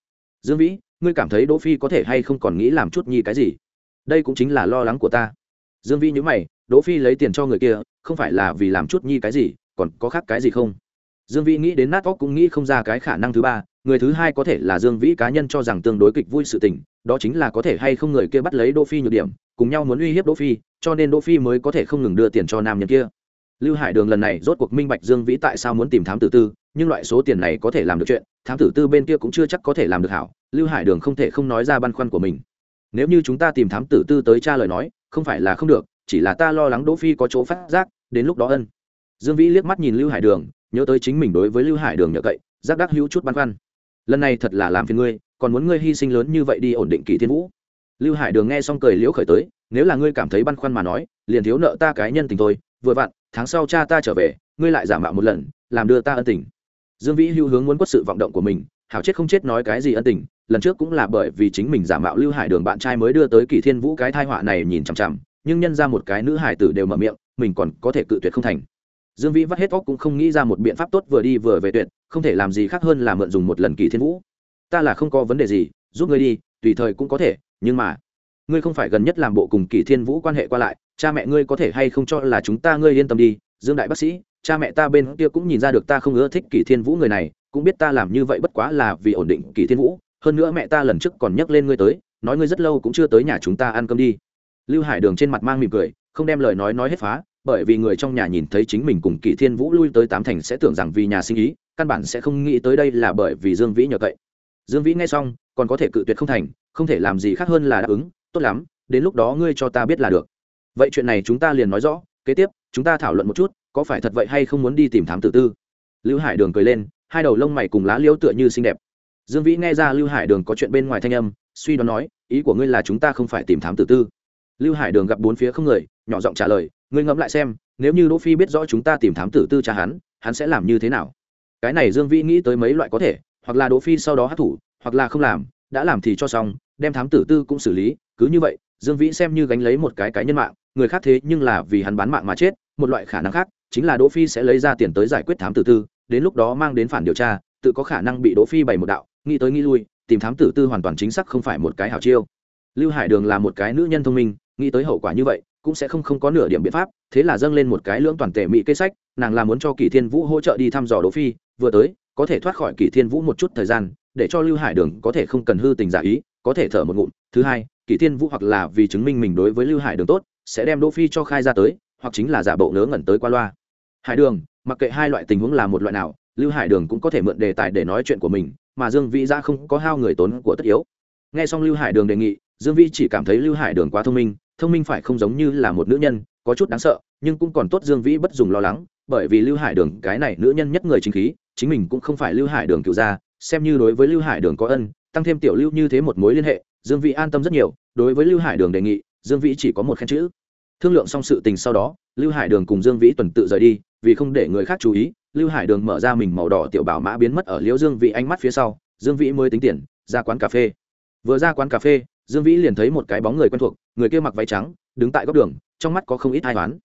Dương vĩ, ngươi cảm thấy đỗ phi có thể hay không còn nghĩ làm chút nhi cái gì? Đây cũng chính là lo lắng của ta. Dương vĩ nhớ mày, đỗ phi lấy tiền cho người kia, không phải là vì làm chút nhi cái gì, còn có khác cái gì không? Dương vĩ nghĩ đến nát óc cũng nghĩ không ra cái khả năng thứ ba, người thứ hai có thể là dương vĩ cá nhân cho rằng tương đối kịch vui sự tình, đó chính là có thể hay không người kia bắt lấy đỗ phi nhược điểm cùng nhau muốn uy hiếp đỗ phi, cho nên đỗ phi mới có thể không ngừng đưa tiền cho nam nhân kia. Lưu hải đường lần này rốt cuộc minh bạch dương vĩ tại sao muốn tìm thám tử tư, nhưng loại số tiền này có thể làm được chuyện, thám tử tư bên kia cũng chưa chắc có thể làm được hảo, lưu hải đường không thể không nói ra băn khoăn của mình. Nếu như chúng ta tìm thám tử tư tới tra lời nói, không phải là không được, chỉ là ta lo lắng đỗ phi có chỗ phát giác, đến lúc đó ân. Dương vĩ liếc mắt nhìn lưu hải đường, nhớ tới chính mình đối với lưu hải đường nhờ cậy, giác đắc hữu chút băn khoăn. Lần này thật là làm phiền ngươi, còn muốn ngươi hy sinh lớn như vậy đi ổn định kỳ thiên vũ lưu hải đường nghe xong cười liễu khởi tới, nếu là ngươi cảm thấy băn khoăn mà nói, liền thiếu nợ ta cái nhân tình thôi, vừa vặn, tháng sau cha ta trở về, ngươi lại giả mạo một lần, làm đưa ta ân tình. Dương vĩ hữu hướng muốn quất sự vọng động của mình, hảo chết không chết nói cái gì ân tình, lần trước cũng là bởi vì chính mình giả mạo lưu hải đường bạn trai mới đưa tới kỳ thiên vũ cái thai họa này nhìn chằm chằm, nhưng nhân ra một cái nữ hải tử đều mở miệng, mình còn có thể cự tuyệt không thành. Dương vĩ vắt hết óc cũng không nghĩ ra một biện pháp tốt vừa đi vừa về tuyệt, không thể làm gì khác hơn là mượn dùng một lần kỳ thiên vũ. Ta là không có vấn đề gì, giúp ngươi đi, tùy thời cũng có thể nhưng mà, ngươi không phải gần nhất làm bộ cùng kỳ thiên vũ quan hệ qua lại, cha mẹ ngươi có thể hay không cho là chúng ta ngươi yên tâm đi, dương đại bác sĩ, cha mẹ ta bên kia cũng nhìn ra được ta không ưa thích kỳ thiên vũ người này, cũng biết ta làm như vậy bất quá là vì ổn định kỳ thiên vũ, hơn nữa mẹ ta lần trước còn nhắc lên ngươi tới, nói ngươi rất lâu cũng chưa tới nhà chúng ta ăn cơm đi. Lưu hải đường trên mặt mang mỉm cười, không đem lời nói nói hết phá, bởi vì người trong nhà nhìn thấy chính mình cùng kỳ thiên vũ lui tới tám thành sẽ tưởng rằng vì nhà sinh ý, căn bản sẽ không nghĩ tới đây là bởi vì dương vĩ nhờ cậy. Dương vĩ nghe xong, còn có thể cự tuyệt không thành không thể làm gì khác hơn là đáp ứng, tốt lắm, đến lúc đó ngươi cho ta biết là được. Vậy chuyện này chúng ta liền nói rõ, kế tiếp, chúng ta thảo luận một chút, có phải thật vậy hay không muốn đi tìm thám tử tư? Lưu hải đường cười lên, hai đầu lông mày cùng lá liễu tựa như xinh đẹp. Dương vĩ nghe ra lưu hải đường có chuyện bên ngoài thanh âm, suy đoán nói, ý của ngươi là chúng ta không phải tìm thám tử tư. Lưu hải đường gặp bốn phía không người, nhỏ giọng trả lời, ngươi ngẫm lại xem, nếu như đỗ phi biết rõ chúng ta tìm thám tử tư cha hắn hắn sẽ làm như thế nào? Cái này dương vĩ nghĩ tới mấy loại có thể, hoặc là đỗ phi sau đó hát thủ hoặc là không làm đã làm thì cho xong, đem thám tử tư cũng xử lý, cứ như vậy, dương vĩ xem như gánh lấy một cái cái nhân mạng, người khác thế nhưng là vì hắn bán mạng mà chết, một loại khả năng khác chính là đỗ phi sẽ lấy ra tiền tới giải quyết thám tử tư, đến lúc đó mang đến phản điều tra, tự có khả năng bị đỗ phi bày một đạo, nghĩ tới nghĩ lui, tìm thám tử tư hoàn toàn chính xác không phải một cái hảo chiêu. Lưu hải đường là một cái nữ nhân thông minh, nghĩ tới hậu quả như vậy, cũng sẽ không không có nửa điểm biện pháp, thế là dâng lên một cái lưỡng toàn tệ mỹ cây sách, nàng là muốn cho kỳ thiên vũ hỗ trợ đi thăm dò đỗ phi, vừa tới, có thể thoát khỏi kỳ thiên vũ một chút thời gian để cho lưu hải đường có thể không cần hư tình giả ý, có thể thở một ngụm. Thứ hai, Kỷ thiên vũ hoặc là vì chứng minh mình đối với lưu hải đường tốt, sẽ đem đỗ phi cho khai ra tới, hoặc chính là giả bộ ngớ ngẩn tới qua loa. Hải đường, mặc kệ hai loại tình huống là một loại nào, lưu hải đường cũng có thể mượn đề tài để nói chuyện của mình, mà dương vĩ ra không có hao người tốn của tất yếu. Nghe xong lưu hải đường đề nghị, dương vĩ chỉ cảm thấy lưu hải đường quá thông minh thông minh phải không giống như là một nữ nhân, có chút đáng sợ, nhưng cũng còn tốt dương vĩ bất dùng lo lắng, bởi vì lưu hải đường cái này nữ nhân nhất người chính khí, chính mình cũng không phải lưu hải đường cựu gia xem như đối với lưu hải đường có ân, tăng thêm tiểu lưu như thế một mối liên hệ, dương vĩ an tâm rất nhiều, đối với lưu hải đường đề nghị, dương vĩ chỉ có một khen chữ. Thương lượng xong sự tình sau đó, lưu hải đường cùng dương vĩ tuần tự rời đi, vì không để người khác chú ý, lưu hải đường mở ra mình màu đỏ tiểu bảo mã biến mất ở liễu dương vĩ ánh mắt phía sau, dương vĩ mới tính tiền, ra quán cà phê. Vừa ra quán cà phê, dương vĩ liền thấy một cái bóng người quen thuộc, người kia mặc váy trắng, đứng tại góc đường, trong mắt có không ít ai toán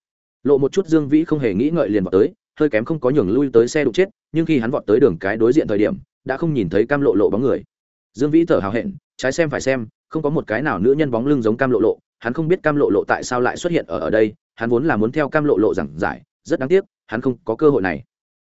lộ một chút dương vĩ không hề nghĩ ngợi liền vào tới, hơi kém không có nhường lui tới xe đụng chết, nhưng khi hắn vọt tới đường cái đối diện thời điểm đã không nhìn thấy cam lộ lộ bóng người. Dương vĩ thở hào hẹn, trái xem phải xem, không có một cái nào nữ nhân bóng lưng giống cam lộ lộ, hắn không biết cam lộ lộ tại sao lại xuất hiện ở ở đây, hắn vốn là muốn theo cam lộ lộ giảng giải, rất đáng tiếc, hắn không có cơ hội này.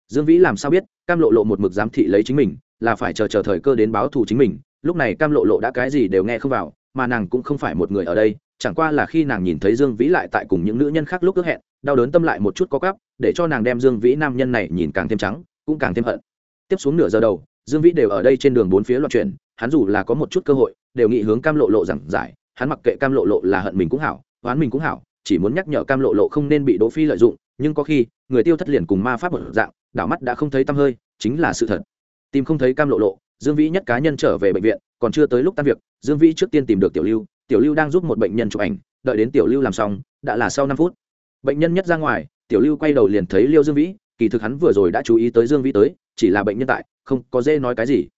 Dương vĩ làm sao biết, cam lộ lộ một mực giám thị lấy chính mình, là phải chờ chờ thời cơ đến báo thù chính mình, lúc này cam lộ lộ đã cái gì đều nghe không vào, mà nàng cũng không phải một người ở đây, chẳng qua là khi nàng nhìn thấy dương vĩ lại tại cùng những nữ nhân khác lúc ước hẹn, đau đớn tâm lại một chút có cắp, để cho nàng đem dương vĩ nam nhân này nhìn càng thêm trắng, cũng càng thêm hận. Tiếp xuống nửa giờ đầu dương vĩ đều ở đây trên đường bốn phía loạn chuyển, hắn dù là có một chút cơ hội, đều nghị hướng cam lộ lộ giảng giải, hắn mặc kệ cam lộ lộ là hận mình cũng hảo, oán mình cũng hảo, chỉ muốn nhắc nhở cam lộ lộ không nên bị đỗ phi lợi dụng, nhưng có khi, người tiêu thất liền cùng ma pháp một dạng, đảo mắt đã không thấy tăm hơi, chính là sự thật. Tìm không thấy cam lộ lộ, dương vĩ nhất cá nhân trở về bệnh viện, còn chưa tới lúc tan việc, dương vĩ trước tiên tìm được tiểu lưu tiểu lưu đang giúp một bệnh nhân chụp ảnh, đợi đến tiểu lưu làm xong, đã là sau năm phút. Bệnh nhân nhất ra ngoài, tiểu lưu quay đầu liền thấy liêu dương vĩ, kỳ thực hắn vừa rồi đã chú ý tới dương vĩ tới, chỉ là bệnh nhân tại không có dễ nói cái gì.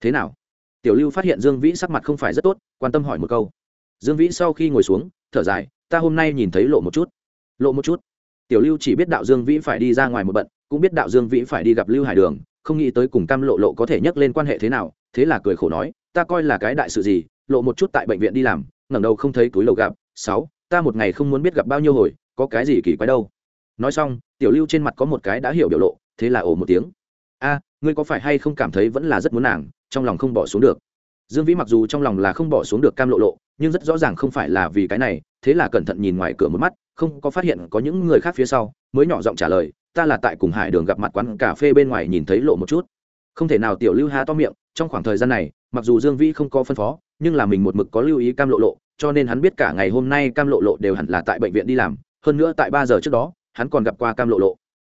Thế nào? Tiểu lưu phát hiện dương vĩ sắc mặt không phải rất tốt, quan tâm hỏi một câu. Dương vĩ sau khi ngồi xuống, thở dài, ta hôm nay nhìn thấy lộ một chút. Lộ một chút? Tiểu lưu chỉ biết đạo dương vĩ phải đi ra ngoài một bận, cũng biết đạo dương vĩ phải đi gặp lưu hải đường, không nghĩ tới cùng cam lộ lộ có thể nhắc lên quan hệ thế nào, thế là cười khổ nói, ta coi là cái đại sự gì, lộ một chút tại bệnh viện đi làm, ngẩng đầu không thấy túi lầu gặp, sáu, ta một ngày không muốn biết gặp bao nhiêu hồi, có cái gì kỳ quái đâu. Nói xong, tiểu lưu trên mặt có một cái đã hiểu biểu lộ, thế là ồ một tiếng a, ngươi có phải hay không cảm thấy vẫn là rất muốn nàng, trong lòng không bỏ xuống được? Dương vĩ mặc dù trong lòng là không bỏ xuống được cam lộ lộ, nhưng rất rõ ràng không phải là vì cái này, thế là cẩn thận nhìn ngoài cửa một mắt, không có phát hiện có những người khác phía sau, mới nhỏ giọng trả lời, ta là tại cùng hải đường gặp mặt quán cà phê bên ngoài nhìn thấy lộ một chút. Không thể nào tiểu lưu há to miệng, trong khoảng thời gian này, mặc dù dương vĩ không có phân phó, nhưng là mình một mực có lưu ý cam lộ lộ, cho nên hắn biết cả ngày hôm nay cam lộ lộ đều hẳn là tại bệnh viện đi làm, hơn nữa tại ba giờ trước đó, hắn còn gặp qua cam lộ lộ.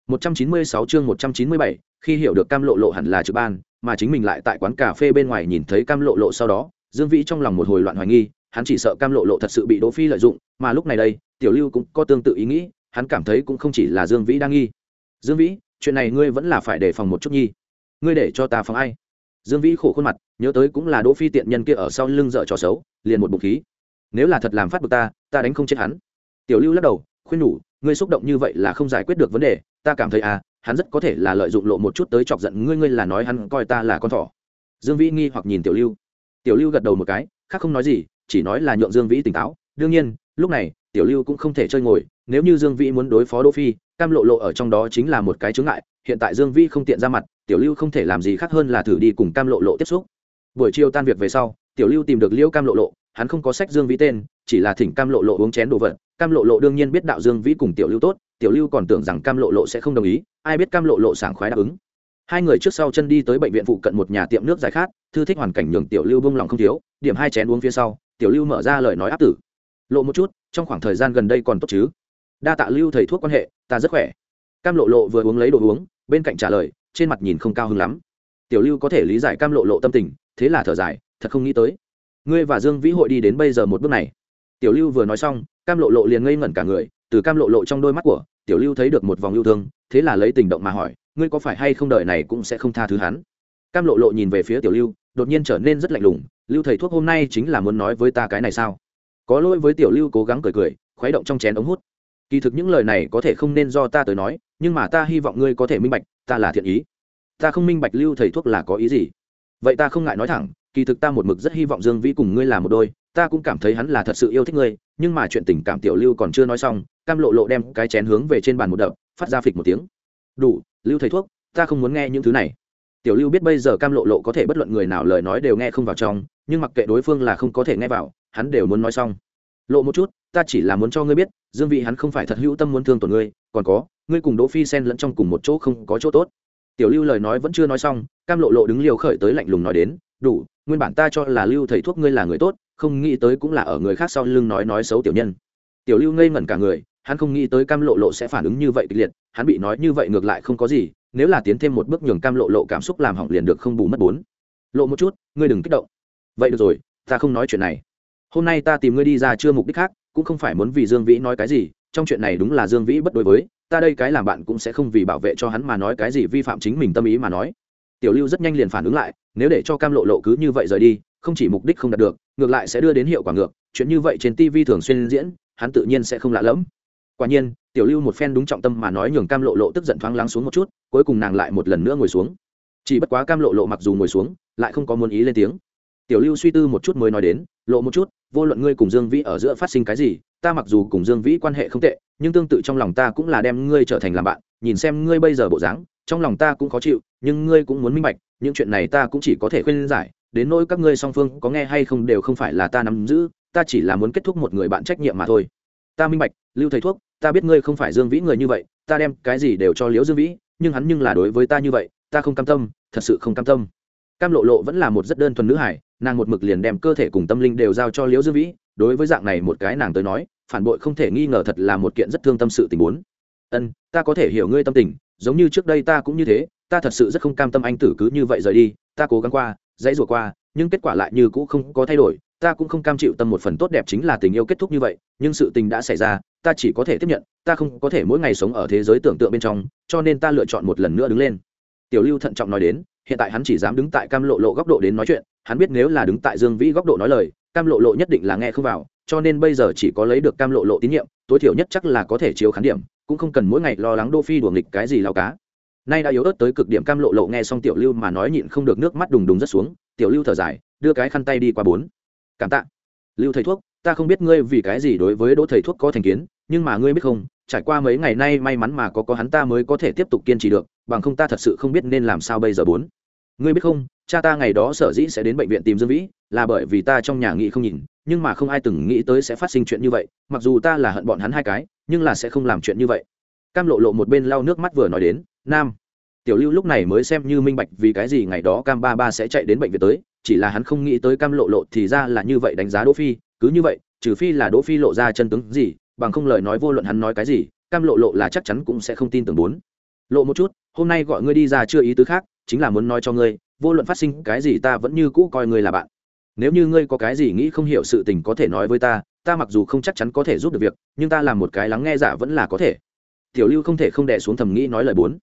196 chương 197, khi hiểu được cam lộ lộ hẳn là trực ban mà chính mình lại tại quán cà phê bên ngoài nhìn thấy cam lộ lộ sau đó dương vĩ trong lòng một hồi loạn hoài nghi hắn chỉ sợ cam lộ lộ thật sự bị đỗ phi lợi dụng mà lúc này đây tiểu lưu cũng có tương tự ý nghĩ hắn cảm thấy cũng không chỉ là dương vĩ đang nghi. Dương vĩ chuyện này ngươi vẫn là phải đề phòng một chút nhi. Ngươi để cho ta phòng ai? Dương vĩ khổ khuôn mặt nhớ tới cũng là đỗ phi tiện nhân kia ở sau lưng giở trò xấu liền một bụng khí. Nếu là thật làm phát bực ta ta đánh không chết hắn. Tiểu lưu lắc đầu khuyên nhủ ngươi xúc động như vậy là không giải quyết được vấn đề ta cảm thấy à hắn rất có thể là lợi dụng lộ một chút tới chọc giận ngươi ngươi là nói hắn coi ta là con thỏ. Dương vĩ nghi hoặc nhìn tiểu lưu. Tiểu lưu gật đầu một cái, khác không nói gì, chỉ nói là nhượng dương vĩ tỉnh táo. Đương nhiên, lúc này, tiểu lưu cũng không thể chơi ngồi, nếu như dương vĩ muốn đối phó đỗ phi, cam lộ lộ ở trong đó chính là một cái chướng ngại, hiện tại dương vĩ không tiện ra mặt, tiểu lưu không thể làm gì khác hơn là thử đi cùng cam lộ lộ tiếp xúc. Buổi chiều tan việc về sau, tiểu lưu tìm được liễu cam lộ lộ, hắn không có sách dương vĩ tên, chỉ là thỉnh cam lộ lộ uống chén đồ vật. Cam lộ lộ đương nhiên biết đạo dương vĩ cùng tiểu lưu tốt tiểu lưu còn tưởng rằng cam lộ lộ sẽ không đồng ý, ai biết cam lộ lộ sảng khoái đáp ứng. Hai người trước sau chân đi tới bệnh viện phụ cận một nhà tiệm nước giải khát, thư thích hoàn cảnh nhường tiểu lưu bông lòng không thiếu, điểm hai chén uống phía sau, tiểu lưu mở ra lời nói áp tử. Lộ một chút, trong khoảng thời gian gần đây còn tốt chứ? Đa tạ lưu thầy thuốc quan hệ, ta rất khỏe. Cam lộ lộ vừa uống lấy đồ uống, bên cạnh trả lời, trên mặt nhìn không cao hứng lắm. Tiểu lưu có thể lý giải cam lộ lộ tâm tình, thế là thở dài, thật không nghĩ tới. Ngươi và dương vĩ hội đi đến bây giờ một bước này. Tiểu lưu vừa nói xong, cam lộ lộ liền ngây ngẩn cả người từ cam lộ lộ trong đôi mắt của tiểu lưu thấy được một vòng yêu thương, thế là lấy tình động mà hỏi, ngươi có phải hay không đợi này cũng sẽ không tha thứ hắn? Cam lộ lộ nhìn về phía tiểu lưu, đột nhiên trở nên rất lạnh lùng, lưu thầy thuốc hôm nay chính là muốn nói với ta cái này sao? Có lỗi với tiểu lưu cố gắng cười cười, khuấy động trong chén ống hút. Kỳ thực những lời này có thể không nên do ta tới nói, nhưng mà ta hy vọng ngươi có thể minh bạch, ta là thiện ý. Ta không minh bạch lưu thầy thuốc là có ý gì. Vậy ta không ngại nói thẳng, kỳ thực ta một mực rất hy vọng dương vĩ cùng ngươi là một đôi ta cũng cảm thấy hắn là thật sự yêu thích ngươi, nhưng mà chuyện tình cảm tiểu lưu còn chưa nói xong, cam lộ lộ đem cái chén hướng về trên bàn một đập, phát ra phịch một tiếng. Đủ, lưu thầy thuốc, ta không muốn nghe những thứ này. Tiểu lưu biết bây giờ cam lộ lộ có thể bất luận người nào lời nói đều nghe không vào trong, nhưng mặc kệ đối phương là không có thể nghe vào, hắn đều muốn nói xong. Lộ một chút, ta chỉ là muốn cho ngươi biết, dương vị hắn không phải thật hữu tâm muốn thương tổn ngươi, còn có, ngươi cùng đỗ phi sen lẫn trong cùng một chỗ không có chỗ tốt. Tiểu lưu lời nói vẫn chưa nói xong, cam lộ lộ đứng liều khởi tới lạnh lùng nói đến, đủ, nguyên bản ta cho là lưu thầy thuốc ngươi là người tốt không nghĩ tới cũng là ở người khác sau lưng nói nói xấu tiểu nhân. Tiểu lưu ngây ngẩn cả người, hắn không nghĩ tới cam lộ lộ sẽ phản ứng như vậy kịch liệt, hắn bị nói như vậy ngược lại không có gì, nếu là tiến thêm một bước nhường cam lộ lộ cảm xúc làm hỏng liền được không bù mất bốn. Lộ một chút, ngươi đừng kích động. Vậy được rồi, ta không nói chuyện này. Hôm nay ta tìm ngươi đi ra chưa mục đích khác, cũng không phải muốn vì dương vĩ nói cái gì, trong chuyện này đúng là dương vĩ bất đối với, ta đây cái làm bạn cũng sẽ không vì bảo vệ cho hắn mà nói cái gì vi phạm chính mình tâm ý mà nói. Tiểu lưu rất nhanh liền phản ứng lại, nếu để cho cam lộ lộ cứ như vậy rời đi, không chỉ mục đích không đạt được ngược lại sẽ đưa đến hiệu quả ngược, chuyện như vậy trên tv thường xuyên diễn, hắn tự nhiên sẽ không lạ lẫm. Quả nhiên, tiểu lưu một phen đúng trọng tâm mà nói nhường cam lộ lộ tức giận thoáng lắng xuống một chút, cuối cùng nàng lại một lần nữa ngồi xuống. Chỉ bất quá cam lộ lộ mặc dù ngồi xuống, lại không có muốn ý lên tiếng. Tiểu lưu suy tư một chút mới nói đến, lộ một chút, vô luận ngươi cùng dương vĩ ở giữa phát sinh cái gì, ta mặc dù cùng dương vĩ quan hệ không tệ, nhưng tương tự trong lòng ta cũng là đem ngươi trở thành làm bạn nhìn xem ngươi bây giờ bộ dáng, trong lòng ta cũng khó chịu, nhưng ngươi cũng muốn minh bạch, những chuyện này ta cũng chỉ có thể khuyên giải, đến nỗi các ngươi song phương có nghe hay không đều không phải là ta nắm giữ, ta chỉ là muốn kết thúc một người bạn trách nhiệm mà thôi. Ta minh bạch, lưu thầy thuốc, ta biết ngươi không phải dương vĩ người như vậy, ta đem cái gì đều cho liễu dương vĩ, nhưng hắn nhưng là đối với ta như vậy, ta không cam tâm, thật sự không cam tâm. Cam lộ lộ vẫn là một rất đơn thuần nữ hải nàng một mực liền đem cơ thể cùng tâm linh đều giao cho liễu dương vĩ, đối với dạng này một cái nàng tới nói, phản bội không thể nghi ngờ thật là một kiện rất thương tâm sự tình huống ân, ta có thể hiểu ngươi tâm tình, giống như trước đây ta cũng như thế, ta thật sự rất không cam tâm anh tử cứ như vậy rời đi, ta cố gắng qua, dãy rủa qua, nhưng kết quả lại như cũ không có thay đổi, ta cũng không cam chịu tâm một phần tốt đẹp chính là tình yêu kết thúc như vậy, nhưng sự tình đã xảy ra, ta chỉ có thể tiếp nhận, ta không có thể mỗi ngày sống ở thế giới tưởng tượng bên trong, cho nên ta lựa chọn một lần nữa đứng lên. Tiểu lưu thận trọng nói đến, hiện tại hắn chỉ dám đứng tại cam lộ lộ góc độ đến nói chuyện, hắn biết nếu là đứng tại dương vĩ góc độ nói lời, cam lộ lộ nhất định là nghe không vào, cho nên bây giờ chỉ có lấy được cam lộ lộ tín nhiệm, tối thiểu nhất chắc là có thể chiếu khán điểm cũng không cần mỗi ngày lo lắng đô phi đùa nghịch cái gì lao cá. Nay đã yếu ớt tới cực điểm cam lộ lộ nghe xong tiểu lưu mà nói nhịn không được nước mắt đùng đùng rất xuống, tiểu lưu thở dài, đưa cái khăn tay đi qua bốn. Cảm tạ. Lưu thầy thuốc, ta không biết ngươi vì cái gì đối với đỗ thầy thuốc có thành kiến, nhưng mà ngươi biết không, trải qua mấy ngày nay may mắn mà có có hắn ta mới có thể tiếp tục kiên trì được, bằng không ta thật sự không biết nên làm sao bây giờ bốn. Ngươi biết không, cha ta ngày đó sở dĩ sẽ đến bệnh viện tìm dương vĩ, là bởi vì ta trong nhà nghị không nhìn nhưng mà không ai từng nghĩ tới sẽ phát sinh chuyện như vậy, mặc dù ta là hận bọn hắn hai cái, nhưng là sẽ không làm chuyện như vậy. Cam lộ lộ một bên lau nước mắt vừa nói đến, nam, tiểu lưu lúc này mới xem như minh bạch vì cái gì ngày đó cam ba ba sẽ chạy đến bệnh viện tới, chỉ là hắn không nghĩ tới cam lộ lộ thì ra là như vậy đánh giá đỗ phi, cứ như vậy, trừ phi là đỗ phi lộ ra chân tướng gì, bằng không lời nói vô luận hắn nói cái gì, cam lộ lộ là chắc chắn cũng sẽ không tin tưởng bốn. Lộ một chút, hôm nay gọi ngươi đi ra chưa ý tứ khác, chính là muốn nói cho ngươi, vô luận phát sinh cái gì ta vẫn như cũ coi ngươi là bạn nếu như ngươi có cái gì nghĩ không hiểu sự tình có thể nói với ta ta mặc dù không chắc chắn có thể giúp được việc nhưng ta làm một cái lắng nghe giả vẫn là có thể. Tiểu lưu không thể không đẻ xuống thầm nghĩ nói lời bốn.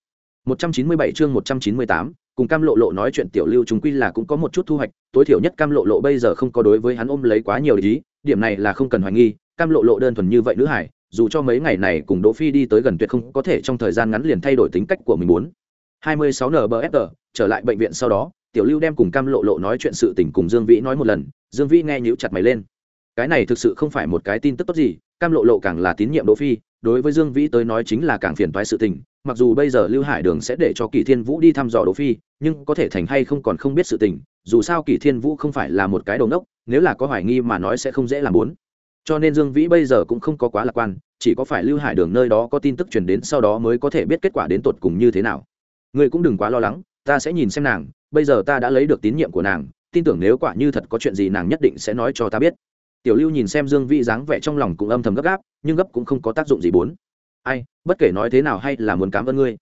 197 chương 198, cùng cam lộ lộ nói chuyện tiểu lưu chúng quy là cũng có một chút thu hoạch tối thiểu nhất cam lộ lộ bây giờ không có đối với hắn ôm lấy quá nhiều ý điểm này là không cần hoài nghi cam lộ lộ đơn thuần như vậy nữ hải dù cho mấy ngày này cùng đỗ phi đi tới gần tuyệt không có thể trong thời gian ngắn liền thay đổi tính cách của mình muốn 26 nbfr trở lại bệnh viện sau đó tiểu lưu đem cùng cam lộ lộ nói chuyện sự tình cùng dương vĩ nói một lần, dương vĩ nghe nhíu chặt mày lên. Cái này thực sự không phải một cái tin tức tốt gì, cam lộ lộ càng là tín nhiệm đỗ phi, đối với dương vĩ tới nói chính là càng phiền toái sự tình, mặc dù bây giờ lưu hải đường sẽ để cho kỳ thiên vũ đi thăm dò đỗ phi, nhưng có thể thành hay không còn không biết sự tình, dù sao kỳ thiên vũ không phải là một cái đầu nốc nếu là có hoài nghi mà nói sẽ không dễ làm bốn. Cho nên dương vĩ bây giờ cũng không có quá lạc quan, chỉ có phải lưu hải đường nơi đó có tin tức truyền đến sau đó mới có thể biết kết quả đến tột cùng như thế nào. Ngươi cũng đừng quá lo lắng, ta sẽ nhìn xem nàng bây giờ ta đã lấy được tín nhiệm của nàng, tin tưởng nếu quả như thật có chuyện gì nàng nhất định sẽ nói cho ta biết. Tiểu lưu nhìn xem dương vĩ dáng vẻ trong lòng cũng âm thầm gấp gáp, nhưng gấp cũng không có tác dụng gì bốn. Ai, bất kể nói thế nào hay là muốn cảm ơn ngươi.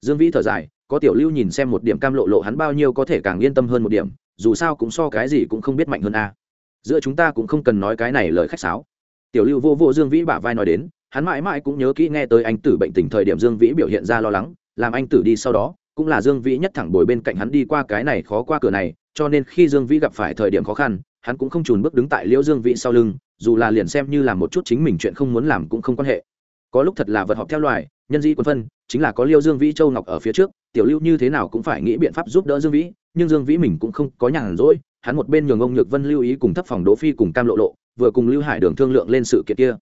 Dương vĩ thở dài, có tiểu lưu nhìn xem một điểm cam lộ lộ hắn bao nhiêu có thể càng yên tâm hơn một điểm, dù sao cũng so cái gì cũng không biết mạnh hơn a. Giữa chúng ta cũng không cần nói cái này lời khách sáo. Tiểu lưu vô vô dương vĩ bả vai nói đến, hắn mãi mãi cũng nhớ kỹ nghe tới anh tử bệnh tình thời điểm dương vĩ biểu hiện ra lo lắng, làm anh tử đi sau đó cũng là dương vĩ nhất thẳng bồi bên cạnh hắn đi qua cái này khó qua cửa này, cho nên khi dương vĩ gặp phải thời điểm khó khăn, hắn cũng không chùn bước đứng tại liễu dương vĩ sau lưng, dù là liền xem như là một chút chính mình chuyện không muốn làm cũng không quan hệ. Có lúc thật là vật họp theo loài, nhân di quân phân, chính là có liêu dương vĩ châu ngọc ở phía trước, tiểu lưu như thế nào cũng phải nghĩ biện pháp giúp đỡ dương vĩ, nhưng dương vĩ mình cũng không có nhàn rỗi, hắn một bên nhường ông nhược vân lưu ý cùng thấp phòng đỗ phi cùng cam lộ lộ, vừa cùng lưu hải đường thương lượng lên sự kiện kia.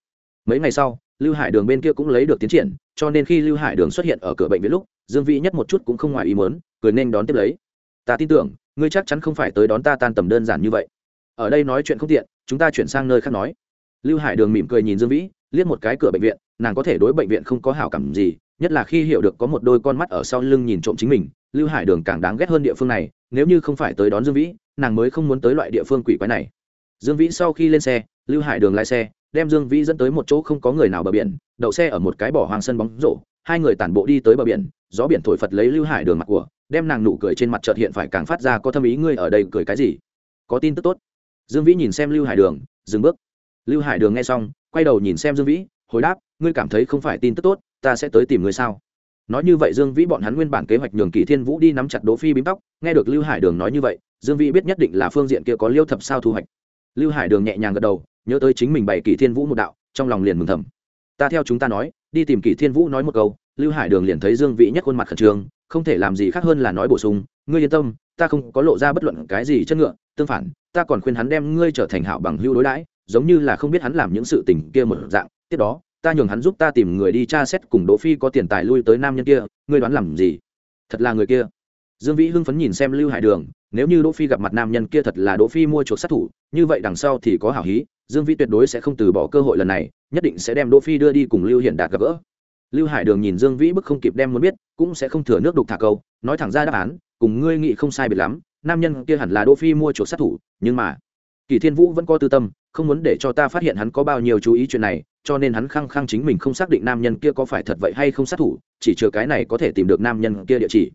Mấy ngày sau lưu hải đường bên kia cũng lấy được tiến triển, cho nên khi lưu hải đường xuất hiện ở cửa bệnh viện lúc, dương vĩ nhất một chút cũng không ngoài ý mớn cười nên đón tiếp lấy. Ta tin tưởng, ngươi chắc chắn không phải tới đón ta tan tầm đơn giản như vậy. Ở đây nói chuyện không tiện, chúng ta chuyển sang nơi khác nói. Lưu hải đường mỉm cười nhìn dương vĩ, liếc một cái cửa bệnh viện, nàng có thể đối bệnh viện không có hảo cảm gì, nhất là khi hiểu được có một đôi con mắt ở sau lưng nhìn trộm chính mình, lưu hải đường càng đáng ghét hơn địa phương này, nếu như không phải tới đón dương vĩ, nàng mới không muốn tới loại địa phương quỷ quái này. Dương vĩ sau khi lên xe, lưu hải đường lái xe đem dương vĩ dẫn tới một chỗ không có người nào bờ biển, đậu xe ở một cái bỏ hoang sân bóng rổ, hai người tản bộ đi tới bờ biển, gió biển thổi phật lấy lưu hải đường mặt của, đem nàng nụ cười trên mặt trợt hiện phải càng phát ra có thâm ý ngươi ở đây cười cái gì? Có tin tức tốt. Dương vĩ nhìn xem lưu hải đường, dừng bước. Lưu hải đường nghe xong, quay đầu nhìn xem dương vĩ, hồi đáp, ngươi cảm thấy không phải tin tức tốt, ta sẽ tới tìm ngươi sao? Nói như vậy dương vĩ bọn hắn nguyên bản kế hoạch nhường kỳ thiên vũ đi nắm chặt đỗ phi bím tóc, nghe được lưu hải đường nói như vậy, dương vĩ biết nhất định là phương diện kia có liêu thập sao thu hoạch. Lưu hải đường nhẹ nhàng gật đầu nhớ tới chính mình bày kỷ thiên vũ một đạo, trong lòng liền mừng thầm. Ta theo chúng ta nói, đi tìm kỷ thiên vũ nói một câu, lưu hải đường liền thấy dương vĩ nhất khuôn mặt khẩn trương, không thể làm gì khác hơn là nói bổ sung, ngươi yên tâm, ta không có lộ ra bất luận cái gì chất ngựa, tương phản, ta còn khuyên hắn đem ngươi trở thành hảo bằng hưu đối đãi, giống như là không biết hắn làm những sự tình kia một dạng. Tiếp đó, ta nhường hắn giúp ta tìm người đi tra xét cùng đỗ phi có tiền tài lui tới nam nhân kia, ngươi đoán làm gì? Thật là người kia. Dương vĩ hưng phấn nhìn xem lưu hải đường, nếu như đỗ phi gặp mặt nam nhân kia thật là đỗ phi mua chuộc sát thủ, như vậy đằng sau thì có hảo hí dương vĩ tuyệt đối sẽ không từ bỏ cơ hội lần này, nhất định sẽ đem đỗ phi đưa đi cùng lưu hiển đạt gặp gỡ. Lưu hải đường nhìn dương vĩ bức không kịp đem muốn biết, cũng sẽ không thừa nước đục thả câu, nói thẳng ra đáp án, cùng ngươi nghĩ không sai biệt lắm, nam nhân kia hẳn là đỗ phi mua chuộc sát thủ, nhưng mà, kỳ thiên vũ vẫn có tư tâm, không muốn để cho ta phát hiện hắn có bao nhiêu chú ý chuyện này, cho nên hắn khăng khăng chính mình không xác định nam nhân kia có phải thật vậy hay không sát thủ, chỉ chờ cái này có thể tìm được nam nhân kia địa chỉ.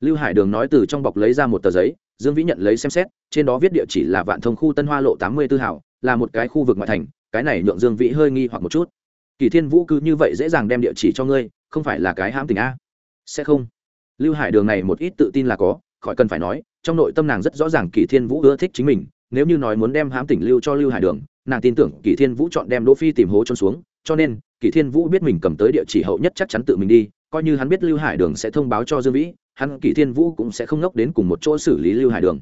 Lưu hải đường nói từ trong bọc lấy ra một tờ giấy, dương vĩ nhận lấy xem xét, trên đó viết địa chỉ là vạn thông khu tân hoa lộ tám mươi tư hảo là một cái khu vực ngoại thành, cái này nhượng dương vĩ hơi nghi hoặc một chút. Kỳ thiên vũ cứ như vậy dễ dàng đem địa chỉ cho ngươi, không phải là cái hãm tình a. Sẽ không. Lưu hải đường này một ít tự tin là có, khỏi cần phải nói, trong nội tâm nàng rất rõ ràng kỳ thiên vũ ưa thích chính mình, nếu như nói muốn đem hãm tỉnh lưu cho lưu hải đường, nàng tin tưởng kỳ thiên vũ chọn đem đỗ phi tìm hố trôn xuống, cho nên, kỳ thiên vũ biết mình cầm tới địa chỉ hậu nhất chắc chắn tự mình đi, coi như hắn biết lưu hải đường sẽ thông báo cho dương vĩ, hắn, kỳ thiên vũ cũng sẽ không ngốc đến cùng một chỗ xử lý lưu hải đường.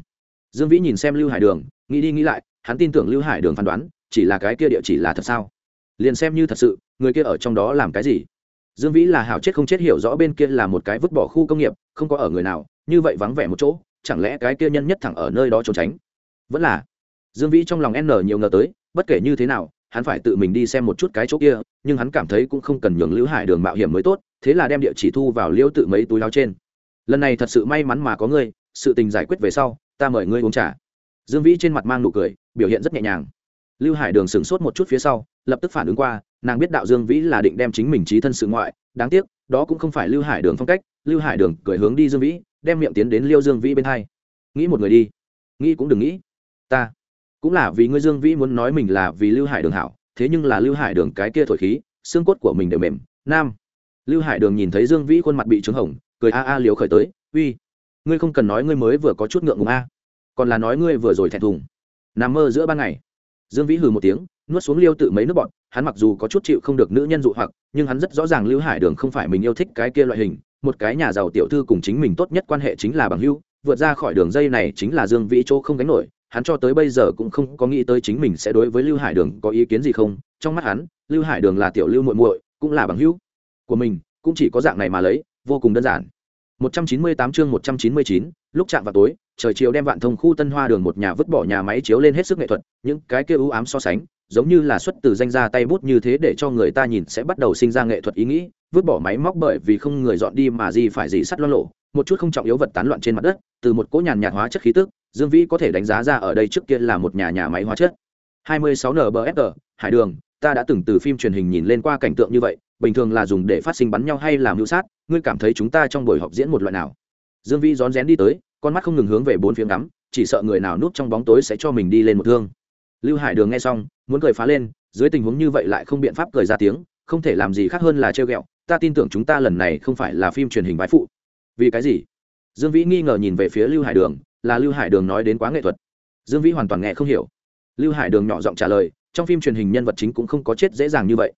Dương vĩ nhìn xem lưu hải đường, nghĩ đi nghĩ lại hắn tin tưởng lưu hải đường phán đoán, chỉ là cái kia địa chỉ là thật sao? Liền xem như thật sự, người kia ở trong đó làm cái gì? Dương vĩ là hảo chết không chết hiểu rõ bên kia là một cái vứt bỏ khu công nghiệp, không có ở người nào, như vậy vắng vẻ một chỗ, chẳng lẽ cái kia nhân nhất thẳng ở nơi đó trốn tránh? Vẫn là. Dương vĩ trong lòng n nhiều ngờ tới, bất kể như thế nào, hắn phải tự mình đi xem một chút cái chỗ kia, nhưng hắn cảm thấy cũng không cần nhường lưu hải đường mạo hiểm mới tốt, thế là đem địa chỉ thu vào liễu tự mấy túi láo trên. Lần này thật sự may mắn mà có ngươi, sự tình giải quyết về sau, ta mời ngươi uống trà dương vĩ trên mặt mang nụ cười, biểu hiện rất nhẹ nhàng. Lưu hải đường sửng sốt một chút phía sau, lập tức phản ứng qua, nàng biết đạo dương vĩ là định đem chính mình trí thân sự ngoại, đáng tiếc, đó cũng không phải lưu hải đường phong cách. Lưu hải đường cười hướng đi dương vĩ, đem miệng tiến đến liêu dương vĩ bên hai. Nghĩ một người đi. Nghĩ cũng đừng nghĩ. Ta cũng là vì ngươi dương vĩ muốn nói mình là vì lưu hải đường hảo, thế nhưng là lưu hải đường cái kia thổi khí, xương cốt của mình đều mềm, nam. Lưu hải đường nhìn thấy dương vĩ khuôn mặt bị trứng hồng, cười a a liều khởi tới, uy, ngươi không cần nói ngươi mới vừa có chút ngượng ngùng a còn là nói ngươi vừa rồi thẹn thùng. Nằm mơ giữa ban ngày. Dương vĩ hừ một tiếng nuốt xuống liêu tự mấy nước bọn hắn mặc dù có chút chịu không được nữ nhân dụ hoặc nhưng hắn rất rõ ràng lưu hải đường không phải mình yêu thích cái kia loại hình một cái nhà giàu tiểu thư cùng chính mình tốt nhất quan hệ chính là bằng hưu vượt ra khỏi đường dây này chính là dương vĩ chỗ không gánh nổi hắn cho tới bây giờ cũng không có nghĩ tới chính mình sẽ đối với lưu hải đường có ý kiến gì không trong mắt hắn lưu hải đường là tiểu lưu muội muội cũng là bằng hữu của mình cũng chỉ có dạng này mà lấy vô cùng đơn giản. 198 chương 199, lúc chạm vào tối trời chiều đem vạn thông khu tân hoa đường một nhà vứt bỏ nhà máy chiếu lên hết sức nghệ thuật, những cái kia ưu ám so sánh, giống như là xuất từ danh ra tay bút như thế để cho người ta nhìn sẽ bắt đầu sinh ra nghệ thuật ý nghĩ, vứt bỏ máy móc bởi vì không người dọn đi mà gì phải gì sắt lo lộ, một chút không trọng yếu vật tán loạn trên mặt đất, từ một cỗ nhàn nhạt hóa chất khí tức, dương vĩ có thể đánh giá ra ở đây trước kia là một nhà nhà máy hóa chất. 26 nbsg hải đường, ta đã từng từ phim truyền hình nhìn lên qua cảnh tượng như vậy, bình thường là dùng để phát sinh bắn nhau hay làm hữu sát, ngươi cảm thấy chúng ta trong buổi họp diễn một loại nào? Dương vĩ rón rén đi tới con mắt không ngừng hướng về bốn phía ngắm, chỉ sợ người nào núp trong bóng tối sẽ cho mình đi lên một thương. Lưu hải đường nghe xong, muốn cười phá lên, dưới tình huống như vậy lại không biện pháp cười ra tiếng, không thể làm gì khác hơn là trêu ghẹo, ta tin tưởng chúng ta lần này không phải là phim truyền hình bái phụ. Vì cái gì? Dương vĩ nghi ngờ nhìn về phía lưu hải đường, là lưu hải đường nói đến quá nghệ thuật. Dương vĩ hoàn toàn nghe không hiểu. Lưu hải đường nhỏ giọng trả lời, trong phim truyền hình nhân vật chính cũng không có chết dễ dàng như vậy.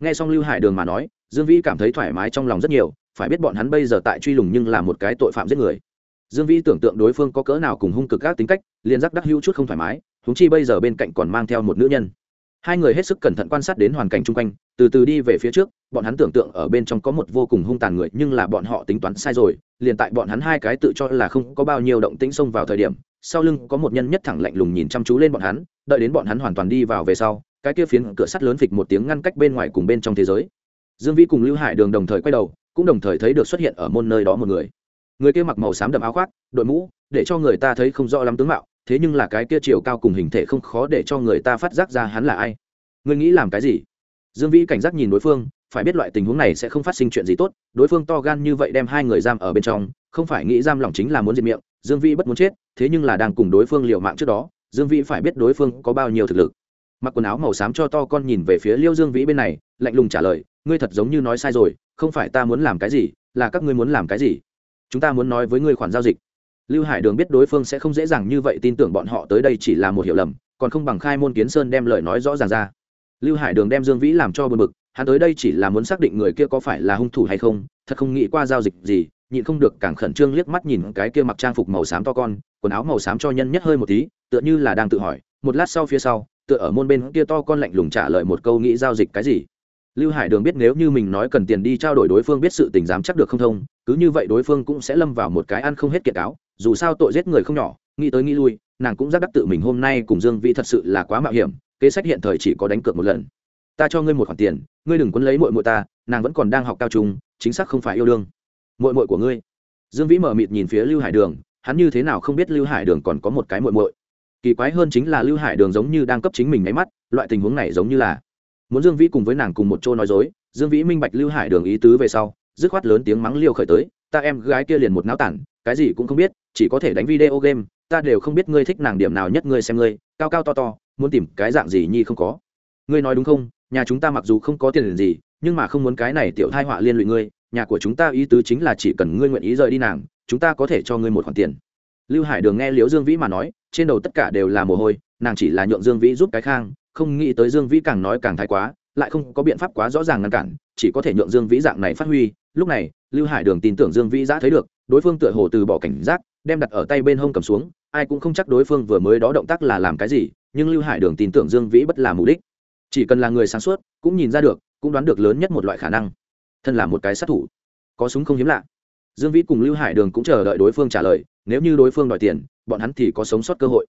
Nghe xong lưu hải đường mà nói, dương vĩ cảm thấy thoải mái trong lòng rất nhiều, phải biết bọn hắn bây giờ tại truy lùng nhưng là một cái tội phạm giết người dương vĩ tưởng tượng đối phương có cỡ nào cùng hung cực các tính cách, liền giác đắc hữu chút không thoải mái húng chi bây giờ bên cạnh còn mang theo một nữ nhân. Hai người hết sức cẩn thận quan sát đến hoàn cảnh chung quanh, từ từ đi về phía trước, bọn hắn tưởng tượng ở bên trong có một vô cùng hung tàn người, nhưng là bọn họ tính toán sai rồi, liền tại bọn hắn hai cái tự cho là không có bao nhiêu động tĩnh xông vào thời điểm, sau lưng có một nhân nhất thẳng lạnh lùng nhìn chăm chú lên bọn hắn, đợi đến bọn hắn hoàn toàn đi vào về sau, cái kia phiến cửa sắt lớn phịch một tiếng ngăn cách bên ngoài cùng bên trong thế giới. Dương vĩ cùng lưu hải đường đồng thời quay đầu, cũng đồng thời thấy được xuất hiện ở môn nơi đó một người người kia mặc màu xám đậm áo khoác, đội mũ, để cho người ta thấy không rõ lắm tướng mạo, thế nhưng là cái kia chiều cao cùng hình thể không khó để cho người ta phát giác ra hắn là ai. Ngươi nghĩ làm cái gì? Dương vĩ cảnh giác nhìn đối phương, phải biết loại tình huống này sẽ không phát sinh chuyện gì tốt, đối phương to gan như vậy đem hai người giam ở bên trong, không phải nghĩ giam lỏng chính là muốn diệt miệng, dương vĩ bất muốn chết, thế nhưng là đang cùng đối phương liều mạng trước đó, dương vĩ phải biết đối phương có bao nhiêu thực lực. Mặc quần áo màu xám cho to con nhìn về phía liêu dương vĩ bên này, lạnh lùng trả lời, ngươi thật giống như nói sai rồi, không phải ta muốn làm cái gì, là các ngươi muốn làm cái gì? Chúng ta muốn nói với ngươi khoản giao dịch. Lưu hải đường biết đối phương sẽ không dễ dàng như vậy tin tưởng bọn họ tới đây chỉ là một hiểu lầm, còn không bằng khai môn kiến sơn đem lời nói rõ ràng ra. Lưu hải đường đem dương vĩ làm cho bờ bực, hắn tới đây chỉ là muốn xác định người kia có phải là hung thủ hay không, thật không nghĩ qua giao dịch gì, nhịn không được càng khẩn trương liếc mắt nhìn cái kia mặc trang phục màu xám to con, quần áo màu xám cho nhân nhất hơi một tí, tựa như là đang tự hỏi, một lát sau phía sau, tựa ở môn bên kia to con lạnh lùng trả lời một câu nghĩ giao dịch cái gì lưu hải đường biết nếu như mình nói cần tiền đi trao đổi đối phương biết sự tình dám chắc được không thông, cứ như vậy đối phương cũng sẽ lâm vào một cái ăn không hết kiệt cáo dù sao tội giết người không nhỏ, nghĩ tới nghĩ lui, nàng cũng giác đắc tự mình hôm nay cùng dương Vĩ thật sự là quá mạo hiểm, kế sách hiện thời chỉ có đánh cược một lần. Ta cho ngươi một khoản tiền, ngươi đừng quấn lấy mội mội ta, nàng vẫn còn đang học cao trung, chính xác không phải yêu đương. Mội mội của ngươi. Dương vĩ mở mịt nhìn phía lưu hải đường, hắn như thế nào không biết lưu hải đường còn có một cái mội mội kỳ quái hơn chính là lưu hải đường giống như đang cấp chính mình máy mắt, loại tình huống này giống như là muốn dương vĩ cùng với nàng cùng một chỗ nói dối, dương vĩ minh bạch lưu hải đường ý tứ về sau, dứt khoát lớn tiếng mắng liêu khởi tới, ta em gái kia liền một náo tản, cái gì cũng không biết, chỉ có thể đánh video game, ta đều không biết ngươi thích nàng điểm nào nhất ngươi xem ngươi, cao cao to to, muốn tìm cái dạng gì nhi không có. Ngươi nói đúng không? Nhà chúng ta mặc dù không có tiền gì, nhưng mà không muốn cái này tiểu thai họa liên lụy ngươi, nhà của chúng ta ý tứ chính là chỉ cần ngươi nguyện ý rời đi nàng, chúng ta có thể cho ngươi một khoản tiền. Lưu hải đường nghe liễu dương vĩ mà nói, trên đầu tất cả đều là mồ hôi, nàng chỉ là nhượng dương vĩ giúp cái khang không nghĩ tới dương vĩ càng nói càng thái quá, lại không có biện pháp quá rõ ràng ngăn cản, chỉ có thể nhượng dương vĩ dạng này phát huy. Lúc này, lưu hải đường tin tưởng dương vĩ giã thấy được, đối phương tựa hồ từ bỏ cảnh giác, đem đặt ở tay bên hông cầm xuống, ai cũng không chắc đối phương vừa mới đó động tác là làm cái gì, nhưng lưu hải đường tin tưởng dương vĩ bất là mục đích. Chỉ cần là người sáng suốt, cũng nhìn ra được, cũng đoán được lớn nhất một loại khả năng. Thân là một cái sát thủ, có súng không hiếm lạ. Dương vĩ cùng lưu hải đường cũng chờ đợi đối phương trả lời, nếu như đối phương đòi tiền, bọn hắn thì có sống sót cơ hội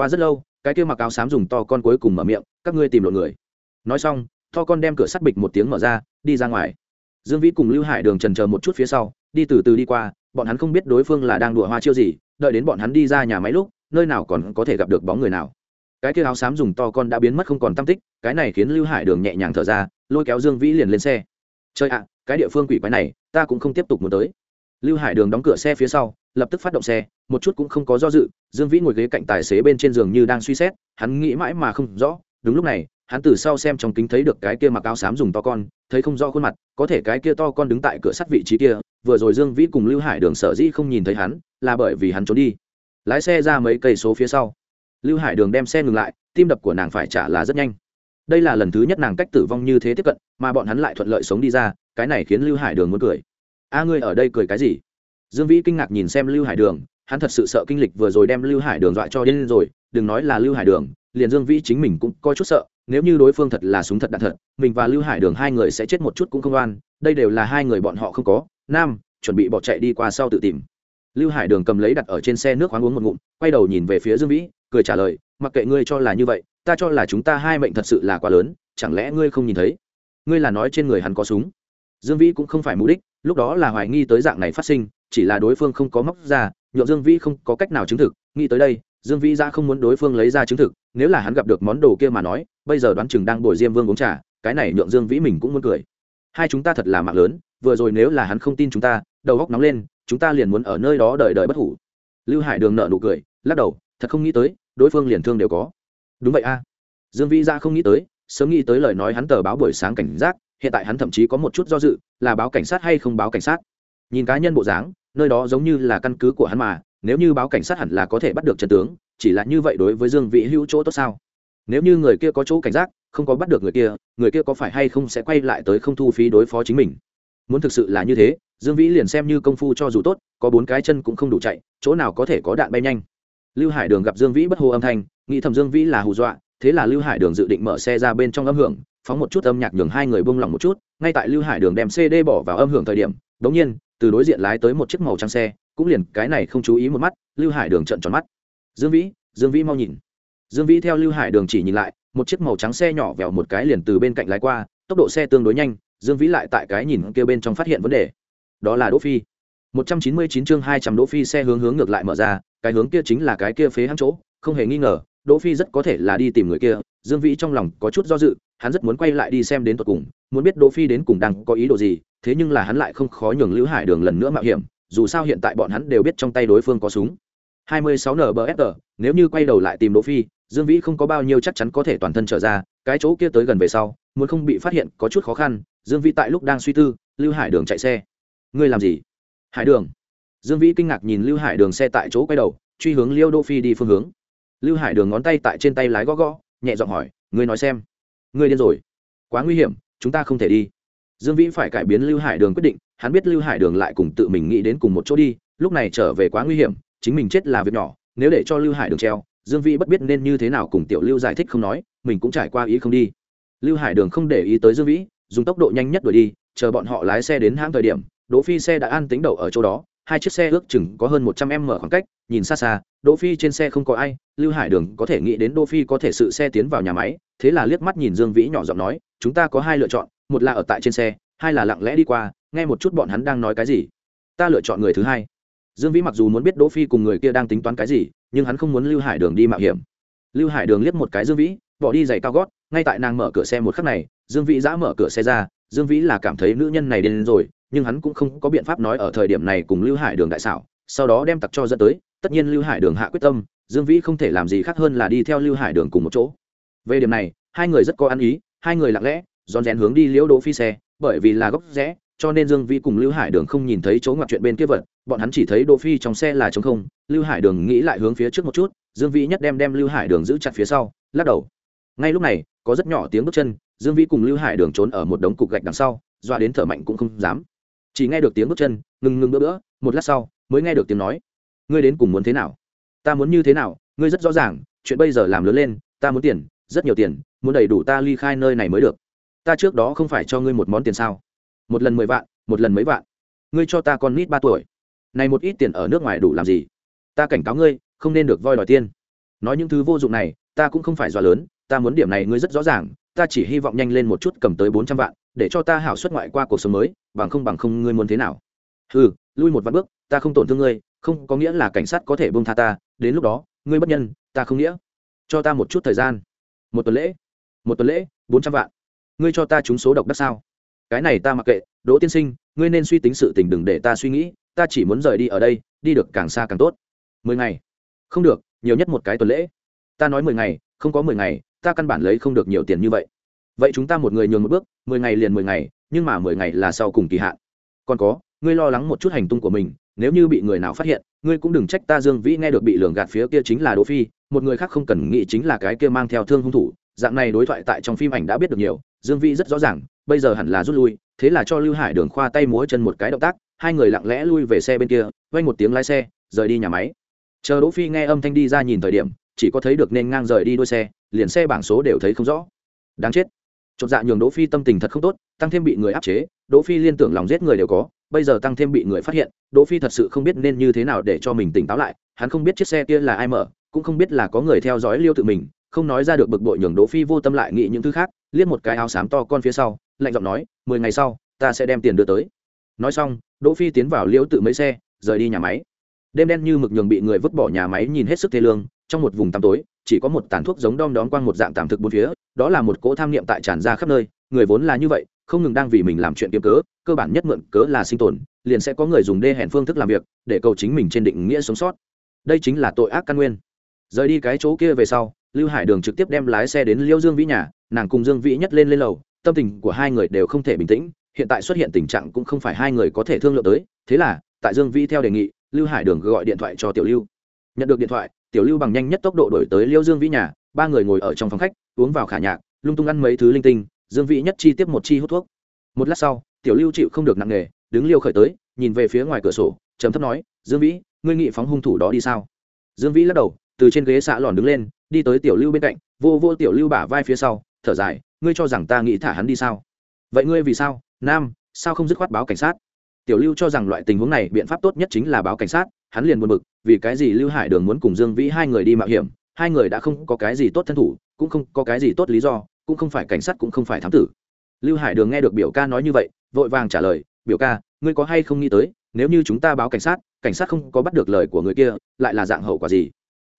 qua rất lâu, cái kia mặc áo xám dùng to con cuối cùng mở miệng, các ngươi tìm lộn người. Nói xong, to con đem cửa sắt bịch một tiếng mở ra, đi ra ngoài. Dương vĩ cùng lưu hải đường trần chờ một chút phía sau, đi từ từ đi qua, bọn hắn không biết đối phương là đang đùa hoa chiêu gì, đợi đến bọn hắn đi ra nhà máy lúc, nơi nào còn có thể gặp được bóng người nào. Cái kia áo xám dùng to con đã biến mất không còn tâm tích, cái này khiến lưu hải đường nhẹ nhàng thở ra, lôi kéo dương vĩ liền lên xe. Chơi ạ, cái địa phương quỷ quái này, ta cũng không tiếp tục muốn tới. Lưu hải đường đóng cửa xe phía sau lập tức phát động xe, một chút cũng không có do dự, dương vĩ ngồi ghế cạnh tài xế bên trên giường như đang suy xét, hắn nghĩ mãi mà không rõ, đúng lúc này, hắn từ sau xem trong kính thấy được cái kia mặc áo xám dùng to con, thấy không rõ khuôn mặt, có thể cái kia to con đứng tại cửa sắt vị trí kia, vừa rồi dương vĩ cùng lưu hải đường sở dĩ không nhìn thấy hắn, là bởi vì hắn trốn đi. Lái xe ra mấy cây số phía sau. Lưu hải đường đem xe ngừng lại, tim đập của nàng phải trả là rất nhanh. Đây là lần thứ nhất nàng cách tử vong như thế tiếp cận, mà bọn hắn lại thuận lợi sống đi ra, cái này khiến lưu hải đường muốn cười. A, ngươi ở đây cười cái gì? Dương vĩ kinh ngạc nhìn xem lưu hải đường, hắn thật sự sợ kinh lịch vừa rồi đem lưu hải đường dọa cho điên rồi, đừng nói là lưu hải đường, liền dương vĩ chính mình cũng có chút sợ, nếu như đối phương thật là súng thật đạn thật, mình và lưu hải đường hai người sẽ chết một chút cũng không oan, đây đều là hai người bọn họ không có. Nam, chuẩn bị bỏ chạy đi qua sau tự tìm. Lưu hải đường cầm lấy đặt ở trên xe nước khoáng uống một ngụm, quay đầu nhìn về phía dương vĩ, cười trả lời, mặc kệ ngươi cho là như vậy, ta cho là chúng ta hai mệnh thật sự là quá lớn, chẳng lẽ ngươi không nhìn thấy? Ngươi là nói trên người hắn có súng. Dương vĩ cũng không phải mục đích, lúc đó là hoài nghi tới dạng này phát sinh chỉ là đối phương không có móc ra nhộn dương vĩ không có cách nào chứng thực. Nghĩ tới đây, dương vĩ ra không muốn đối phương lấy ra chứng thực, nếu là hắn gặp được món đồ kia mà nói, bây giờ đoán chừng đang bồi diêm vương uống trà, cái này nhượng dương vĩ mình cũng muốn cười. Hai chúng ta thật là mạng lớn, vừa rồi nếu là hắn không tin chúng ta, đầu góc nóng lên, chúng ta liền muốn ở nơi đó đợi đợi bất hủ. Lưu hải đường nợ nụ cười, lắc đầu, thật không nghĩ tới, đối phương liền thương đều có. Đúng vậy a. Dương vĩ ra không nghĩ tới, sớm nghĩ tới lời nói hắn tờ báo buổi sáng cảnh giác, hiện tại hắn thậm chí có một chút do dự, là báo cảnh sát hay không báo cảnh sát. Nhìn cá nhân bộ dáng nơi đó giống như là căn cứ của hắn mà, nếu như báo cảnh sát hẳn là có thể bắt được trần tướng, chỉ là như vậy đối với dương vĩ hữu chỗ tốt sao? Nếu như người kia có chỗ cảnh giác, không có bắt được người kia người kia có phải hay không sẽ quay lại tới không thu phí đối phó chính mình? Muốn thực sự là như thế, dương vĩ liền xem như công phu cho dù tốt, có bốn cái chân cũng không đủ chạy, chỗ nào có thể có đạn bay nhanh? Lưu hải đường gặp dương vĩ bất hồ âm thanh, nghĩ thầm dương vĩ là hù dọa, thế là lưu hải đường dự định mở xe ra bên trong âm hưởng, phóng một chút âm nhạc nhường hai người buông lỏng một chút. Ngay tại lưu hải đường đem cd bỏ vào âm hưởng thời điểm đống nhiên từ đối diện lái tới một chiếc màu trắng xe, cũng liền cái này không chú ý một mắt, lưu hải đường trận tròn mắt. Dương vĩ dương vĩ mau nhìn. Dương vĩ theo lưu hải đường chỉ nhìn lại, một chiếc màu trắng xe nhỏ vèo một cái liền từ bên cạnh lái qua, tốc độ xe tương đối nhanh, dương vĩ lại tại cái nhìn kia bên trong phát hiện vấn đề. Đó là đỗ phi. 199 chương 200 đỗ phi xe hướng hướng ngược lại mở ra, cái hướng kia chính là cái kia phế hang chỗ, không hề nghi ngờ, đỗ phi rất có thể là đi tìm người kia. Dương vĩ trong lòng có chút do dự, hắn rất muốn quay lại đi xem đến tận cùng muốn biết đỗ phi đến cùng đang có ý đồ gì, thế nhưng là hắn lại không khó nhường lưu hải đường lần nữa mạo hiểm, dù sao hiện tại bọn hắn đều biết trong tay đối phương có súng. 26 nbfr nếu như quay đầu lại tìm đỗ phi, dương vĩ không có bao nhiêu chắc chắn có thể toàn thân trở ra, cái chỗ kia tới gần về sau, muốn không bị phát hiện có chút khó khăn, dương vĩ tại lúc đang suy tư, lưu hải đường chạy xe. Ngươi làm gì? Hải đường. Dương vĩ kinh ngạc nhìn lưu hải đường xe tại chỗ quay đầu, truy hướng liêu đỗ phi đi phương hướng. Lưu hải đường ngón tay tại trên tay lái gõ gõ, nhẹ giọng hỏi, ngươi nói xem, ngươi điên rồi. Quá nguy hiểm chúng ta không thể đi. Dương vĩ phải cải biến lưu hải đường quyết định, hắn biết lưu hải đường lại cùng tự mình nghĩ đến cùng một chỗ đi, lúc này trở về quá nguy hiểm, chính mình chết là việc nhỏ, nếu để cho lưu hải đường treo, dương vĩ bất biết nên như thế nào cùng tiểu lưu giải thích không nói, mình cũng trải qua ý không đi. Lưu hải đường không để ý tới dương vĩ, dùng tốc độ nhanh nhất đuổi đi, chờ bọn họ lái xe đến hãng thời điểm, đỗ phi xe đã an tính đậu ở chỗ đó, hai chiếc xe ước chừng có hơn một trăm em mở khoảng cách, nhìn xa xa, đỗ phi trên xe không có ai, lưu hải đường có thể nghĩ đến đỗ phi có thể sự xe tiến vào nhà máy thế là liếc mắt nhìn dương vĩ nhỏ giọng nói, chúng ta có hai lựa chọn, một là ở tại trên xe, hai là lặng lẽ đi qua, nghe một chút bọn hắn đang nói cái gì. Ta lựa chọn người thứ hai. Dương vĩ mặc dù muốn biết đỗ phi cùng người kia đang tính toán cái gì, nhưng hắn không muốn lưu hải đường đi mạo hiểm. Lưu hải đường liếc một cái dương vĩ, bỏ đi giày cao gót, ngay tại nàng mở cửa xe một khắc này, dương vĩ giã mở cửa xe ra, dương vĩ là cảm thấy nữ nhân này đến rồi, nhưng hắn cũng không có biện pháp nói ở thời điểm này cùng lưu hải đường đại xảo, sau đó đem tặc cho dẫn tới, tất nhiên lưu hải đường hạ quyết tâm, dương vĩ không thể làm gì khác hơn là đi theo lưu hải đường cùng một chỗ về điểm này, hai người rất có ăn ý, hai người lặng lẽ, rón rén hướng đi liễu đỗ phi xe, bởi vì là góc rẽ, cho nên dương vĩ cùng lưu hải đường không nhìn thấy chỗ ngoặt chuyện bên kia vật, bọn hắn chỉ thấy đỗ phi trong xe là trống không, lưu hải đường nghĩ lại hướng phía trước một chút, dương vĩ nhất đem đem lưu hải đường giữ chặt phía sau, lắc đầu. Ngay lúc này, có rất nhỏ tiếng bước chân, dương vĩ cùng lưu hải đường trốn ở một đống cục gạch đằng sau doa đến thở mạnh cũng không dám. Chỉ nghe được tiếng bước chân, ngừng ngừng bữa bữa, một lát sau, mới nghe được tiếng nói. Ngươi đến cùng muốn thế nào? Ta muốn như thế nào? Ngươi rất rõ ràng, chuyện bây giờ làm lớn lên, ta muốn tiền rất nhiều tiền, muốn đầy đủ ta ly khai nơi này mới được. Ta trước đó không phải cho ngươi một món tiền sao? Một lần mười vạn, một lần mấy vạn. Ngươi cho ta con nít ba tuổi. Này một ít tiền ở nước ngoài đủ làm gì? Ta cảnh cáo ngươi, không nên được voi đòi tiên. nói những thứ vô dụng này, ta cũng không phải dọa lớn, ta muốn điểm này ngươi rất rõ ràng, ta chỉ hy vọng nhanh lên một chút cầm tới bốn trăm vạn, để cho ta hảo xuất ngoại qua cuộc sống mới, bằng không bằng không ngươi muốn thế nào? Ừ lui một vạn bước, ta không tổn thương ngươi, không có nghĩa là cảnh sát có thể bông tha ta, đến lúc đó, ngươi bất nhân, ta không nghĩa. Cho ta một chút thời gian một tuần lễ. Một tuần lễ, bốn trăm vạn. Ngươi cho ta trúng số độc đắc sao? Cái này ta mặc kệ. Đỗ tiên sinh, ngươi nên suy tính sự tình đừng để ta suy nghĩ. Ta chỉ muốn rời đi ở đây, đi được càng xa càng tốt. Mười ngày. Không được, nhiều nhất một cái tuần lễ. Ta nói mười ngày, không có mười ngày, ta căn bản lấy không được nhiều tiền như vậy. Vậy chúng ta một người nhường một bước, mười ngày liền mười ngày, nhưng mà mười ngày là sau cùng kỳ hạn. Còn có, ngươi lo lắng một chút hành tung của mình nếu như bị người nào phát hiện, ngươi cũng đừng trách ta dương vĩ nghe được bị lường gạt phía kia chính là đỗ phi, một người khác không cần nghĩ chính là cái kia mang theo thương hung thủ, dạng này đối thoại tại trong phim ảnh đã biết được nhiều, dương vĩ rất rõ ràng, bây giờ hẳn là rút lui, thế là cho lưu hải đường khoa tay múa chân một cái động tác, hai người lặng lẽ lui về xe bên kia vay một tiếng lái xe, rời đi nhà máy. Chờ đỗ phi nghe âm thanh đi ra nhìn thời điểm, chỉ có thấy được nên ngang rời đi đuôi xe, liền xe bảng số đều thấy không rõ. Đáng chết. Chột dạ nhường đỗ phi tâm tình thật không tốt, tăng thêm bị người áp chế, đỗ phi liên tưởng lòng giết người đều có bây giờ tăng thêm bị người phát hiện, đỗ phi thật sự không biết nên như thế nào để cho mình tỉnh táo lại, hắn không biết chiếc xe kia là ai mở, cũng không biết là có người theo dõi liêu tự mình, không nói ra được bực bội nhường đỗ phi vô tâm lại nghĩ những thứ khác, liếc một cái áo xám to con phía sau, lạnh giọng nói, mười ngày sau, ta sẽ đem tiền đưa tới. Nói xong, đỗ phi tiến vào liêu tự mấy xe, rời đi nhà máy. Đêm đen như mực nhường bị người vứt bỏ nhà máy nhìn hết sức thê lương, trong một vùng tăm tối, chỉ có một tàn thuốc giống đom đóm quang một dạng tạm thực bốn phía, đó là một cỗ tham niệm tại tràn ra khắp nơi, người vốn là như vậy không ngừng đang vì mình làm chuyện kiếm cớ, cơ bản nhất mượn cớ là sinh tồn, liền sẽ có người dùng đê hèn phương thức làm việc để cầu chính mình trên định nghĩa sống sót. Đây chính là tội ác căn nguyên. Rời đi cái chỗ kia về sau, lưu hải đường trực tiếp đem lái xe đến liêu dương vĩ nhà, nàng cùng dương vĩ nhất lên lên lầu, tâm tình của hai người đều không thể bình tĩnh, hiện tại xuất hiện tình trạng cũng không phải hai người có thể thương lượng tới, thế là, tại dương vĩ theo đề nghị, lưu hải đường gọi điện thoại cho tiểu lưu. Nhận được điện thoại, tiểu lưu bằng nhanh nhất tốc độ đổi tới liêu dương vĩ nhà, ba người ngồi ở trong phòng khách, uống vào khả nhạc, lung tung ăn mấy thứ linh tinh dương vĩ nhất chi tiếp một chi hút thuốc. Một lát sau, tiểu lưu chịu không được nặng nề đứng liêu khởi tới, nhìn về phía ngoài cửa sổ, trầm thấp nói, dương vĩ, ngươi nghị phóng hung thủ đó đi sao? Dương vĩ lắc đầu, từ trên ghế xạ lòn đứng lên, đi tới tiểu lưu bên cạnh, vô vô tiểu lưu bả vai phía sau, thở dài, ngươi cho rằng ta nghĩ thả hắn đi sao? Vậy ngươi vì sao, nam, sao không dứt khoát báo cảnh sát? Tiểu lưu cho rằng loại tình huống này biện pháp tốt nhất chính là báo cảnh sát, hắn liền buồn bực, vì cái gì lưu hải đường muốn cùng dương vĩ hai người đi mạo hiểm, hai người đã không có cái gì tốt thân thủ, cũng không có cái gì tốt lý do cũng không phải cảnh sát cũng không phải thám tử. Lưu hải đường nghe được biểu ca nói như vậy, vội vàng trả lời, biểu ca, ngươi có hay không nghĩ tới, nếu như chúng ta báo cảnh sát cảnh sát không có bắt được lời của người kia, lại là dạng hậu quả gì?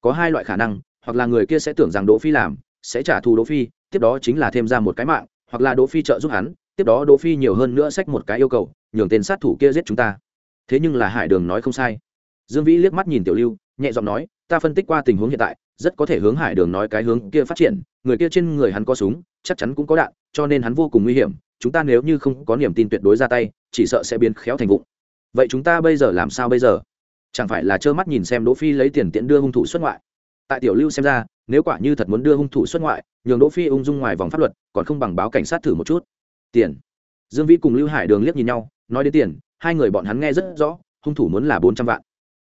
Có hai loại khả năng, hoặc là người kia sẽ tưởng rằng đỗ phi làm, sẽ trả thù đỗ phi, tiếp đó chính là thêm ra một cái mạng, hoặc là đỗ phi trợ giúp hắn, tiếp đó đỗ phi nhiều hơn nữa sách một cái yêu cầu, nhường tên sát thủ kia giết chúng ta. Thế nhưng là hải đường nói không sai. Dương vĩ liếc mắt nhìn tiểu lưu, nhẹ giọng nói ta phân tích qua tình huống hiện tại, rất có thể hướng hải đường nói cái hướng kia phát triển, người kia trên người hắn có súng, chắc chắn cũng có đạn, cho nên hắn vô cùng nguy hiểm, chúng ta nếu như không có niềm tin tuyệt đối ra tay, chỉ sợ sẽ biến khéo thành vụng. Vậy chúng ta bây giờ làm sao bây giờ? Chẳng phải là trơ mắt nhìn xem đỗ phi lấy tiền tiện đưa hung thủ xuất ngoại? Tại tiểu lưu xem ra, nếu quả như thật muốn đưa hung thủ xuất ngoại, nhường đỗ phi ung dung ngoài vòng pháp luật, còn không bằng báo cảnh sát thử một chút. Tiền. Dương vĩ cùng lưu hải đường liếc nhìn nhau, nói đến tiền, hai người bọn hắn nghe rất rõ, hung thủ muốn là bốn trăm vạn.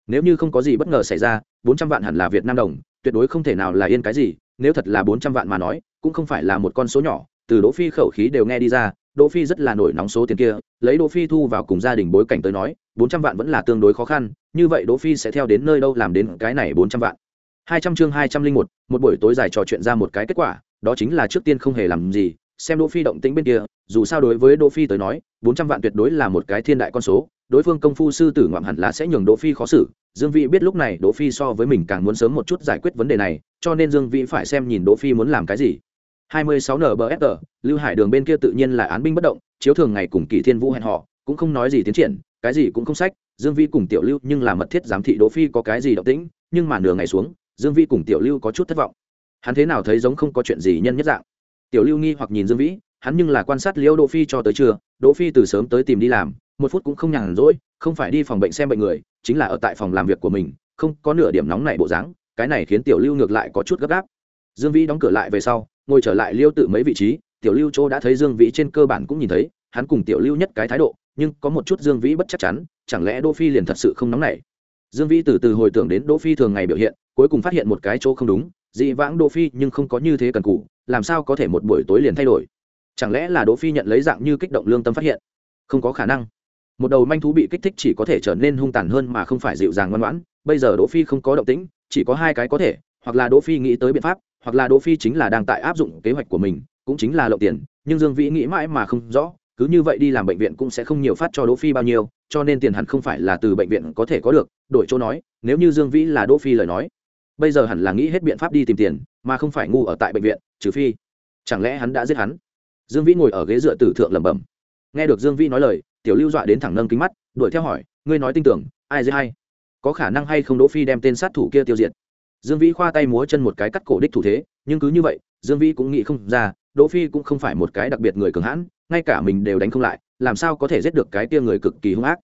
Nếu như không có gì bất ngờ xảy ra bốn trăm vạn hẳn là việt nam đồng, tuyệt đối không thể nào là yên cái gì, nếu thật là bốn trăm vạn mà nói, cũng không phải là một con số nhỏ, từ đỗ phi khẩu khí đều nghe đi ra, đỗ phi rất là nổi nóng số tiền kia, lấy đỗ phi thu vào cùng gia đình bối cảnh tới nói, bốn trăm vạn vẫn là tương đối khó khăn, như vậy đỗ phi sẽ theo đến nơi đâu làm đến cái này bốn trăm vạn. Hai trăm chương hai trăm linh một một buổi tối dài trò chuyện ra một cái kết quả, đó chính là trước tiên không hề làm gì, xem đỗ phi động tĩnh bên kia, dù sao đối với đỗ phi tới nói, bốn trăm vạn tuyệt đối là một cái thiên đại con số, đối phương công phu sư tử ngoạm hẳn là sẽ nhường đỗ phi khó xử dương vĩ biết lúc này đỗ phi so với mình càng muốn sớm một chút giải quyết vấn đề này, cho nên dương vĩ phải xem nhìn đỗ phi muốn làm cái gì. 26 nbfr lưu hải đường bên kia tự nhiên là án binh bất động, chiếu thường ngày cùng kỳ thiên vũ hẹn họ cũng không nói gì tiến triển, cái gì cũng không sách, dương vĩ cùng tiểu lưu nhưng là mật thiết giám thị đỗ phi có cái gì động tĩnh, nhưng mà nửa ngày xuống, dương vĩ cùng tiểu lưu có chút thất vọng. Hắn thế nào thấy giống không có chuyện gì nhân nhất dạng. Tiểu lưu nghi hoặc nhìn dương vĩ, hắn nhưng là quan sát liễu đỗ phi cho tới trưa, đỗ phi từ sớm tới tìm đi làm, một phút cũng không nhàn rỗi, không phải đi phòng bệnh xem bệnh người chính là ở tại phòng làm việc của mình, không có nửa điểm nóng này bộ dáng, cái này khiến tiểu lưu ngược lại có chút gấp gáp. Dương vĩ đóng cửa lại về sau, ngồi trở lại liêu tự mấy vị trí, tiểu lưu chỗ đã thấy dương vĩ trên cơ bản cũng nhìn thấy, hắn cùng tiểu lưu nhất cái thái độ, nhưng có một chút dương vĩ bất chắc chắn, chẳng lẽ đỗ phi liền thật sự không nóng nảy? Dương vĩ từ từ hồi tưởng đến đỗ phi thường ngày biểu hiện, cuối cùng phát hiện một cái chỗ không đúng, dị vãng đỗ phi nhưng không có như thế cần cù, làm sao có thể một buổi tối liền thay đổi? Chẳng lẽ là đỗ phi nhận lấy dạng như kích động lương tâm phát hiện? Không có khả năng một đầu manh thú bị kích thích chỉ có thể trở nên hung tàn hơn mà không phải dịu dàng ngoan ngoãn. Bây giờ đỗ phi không có động tĩnh, chỉ có hai cái có thể, hoặc là đỗ phi nghĩ tới biện pháp, hoặc là đỗ phi chính là đang tại áp dụng kế hoạch của mình, cũng chính là lộng tiền. Nhưng dương vĩ nghĩ mãi mà không rõ, cứ như vậy đi làm bệnh viện cũng sẽ không nhiều phát cho đỗ phi bao nhiêu, cho nên tiền hẳn không phải là từ bệnh viện có thể có được. Đổi chỗ nói, nếu như dương vĩ là đỗ phi lời nói, bây giờ hẳn là nghĩ hết biện pháp đi tìm tiền, mà không phải ngu ở tại bệnh viện, trừ phi, chẳng lẽ hắn đã giết hắn? Dương vĩ ngồi ở ghế dựa tử thượng lẩm bẩm. Nghe được dương vĩ nói lời tiểu lưu dọa đến thẳng nâng kính mắt, đuổi theo hỏi, ngươi nói tin tưởng, ai dễ hay? Có khả năng hay không đỗ phi đem tên sát thủ kia tiêu diệt? Dương vĩ khoa tay múa chân một cái cắt cổ đích thủ thế, nhưng cứ như vậy, dương vĩ cũng nghĩ không ra, đỗ phi cũng không phải một cái đặc biệt người cường hãn, ngay cả mình đều đánh không lại, làm sao có thể giết được cái kia người cực kỳ hung ác?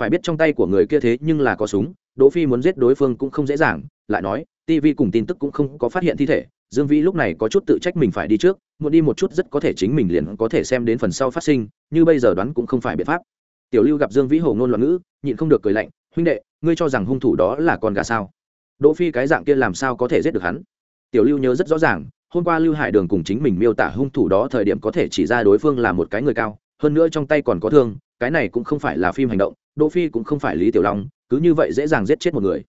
Phải biết trong tay của người kia thế nhưng là có súng, đỗ phi muốn giết đối phương cũng không dễ dàng, lại nói tv cùng tin tức cũng không có phát hiện thi thể, dương vĩ lúc này có chút tự trách mình phải đi trước muốn đi một chút rất có thể chính mình liền có thể xem đến phần sau phát sinh, như bây giờ đoán cũng không phải biện pháp. Tiểu lưu gặp dương vĩ hồ ngôn loạn ngữ, nhịn không được cười lạnh, huynh đệ, ngươi cho rằng hung thủ đó là con gà sao? Đỗ phi cái dạng kia làm sao có thể giết được hắn? Tiểu lưu nhớ rất rõ ràng, hôm qua lưu hải đường cùng chính mình miêu tả hung thủ đó thời điểm có thể chỉ ra đối phương là một cái người cao, hơn nữa trong tay còn có thương, cái này cũng không phải là phim hành động, đỗ phi cũng không phải lý tiểu long, cứ như vậy dễ dàng giết chết một người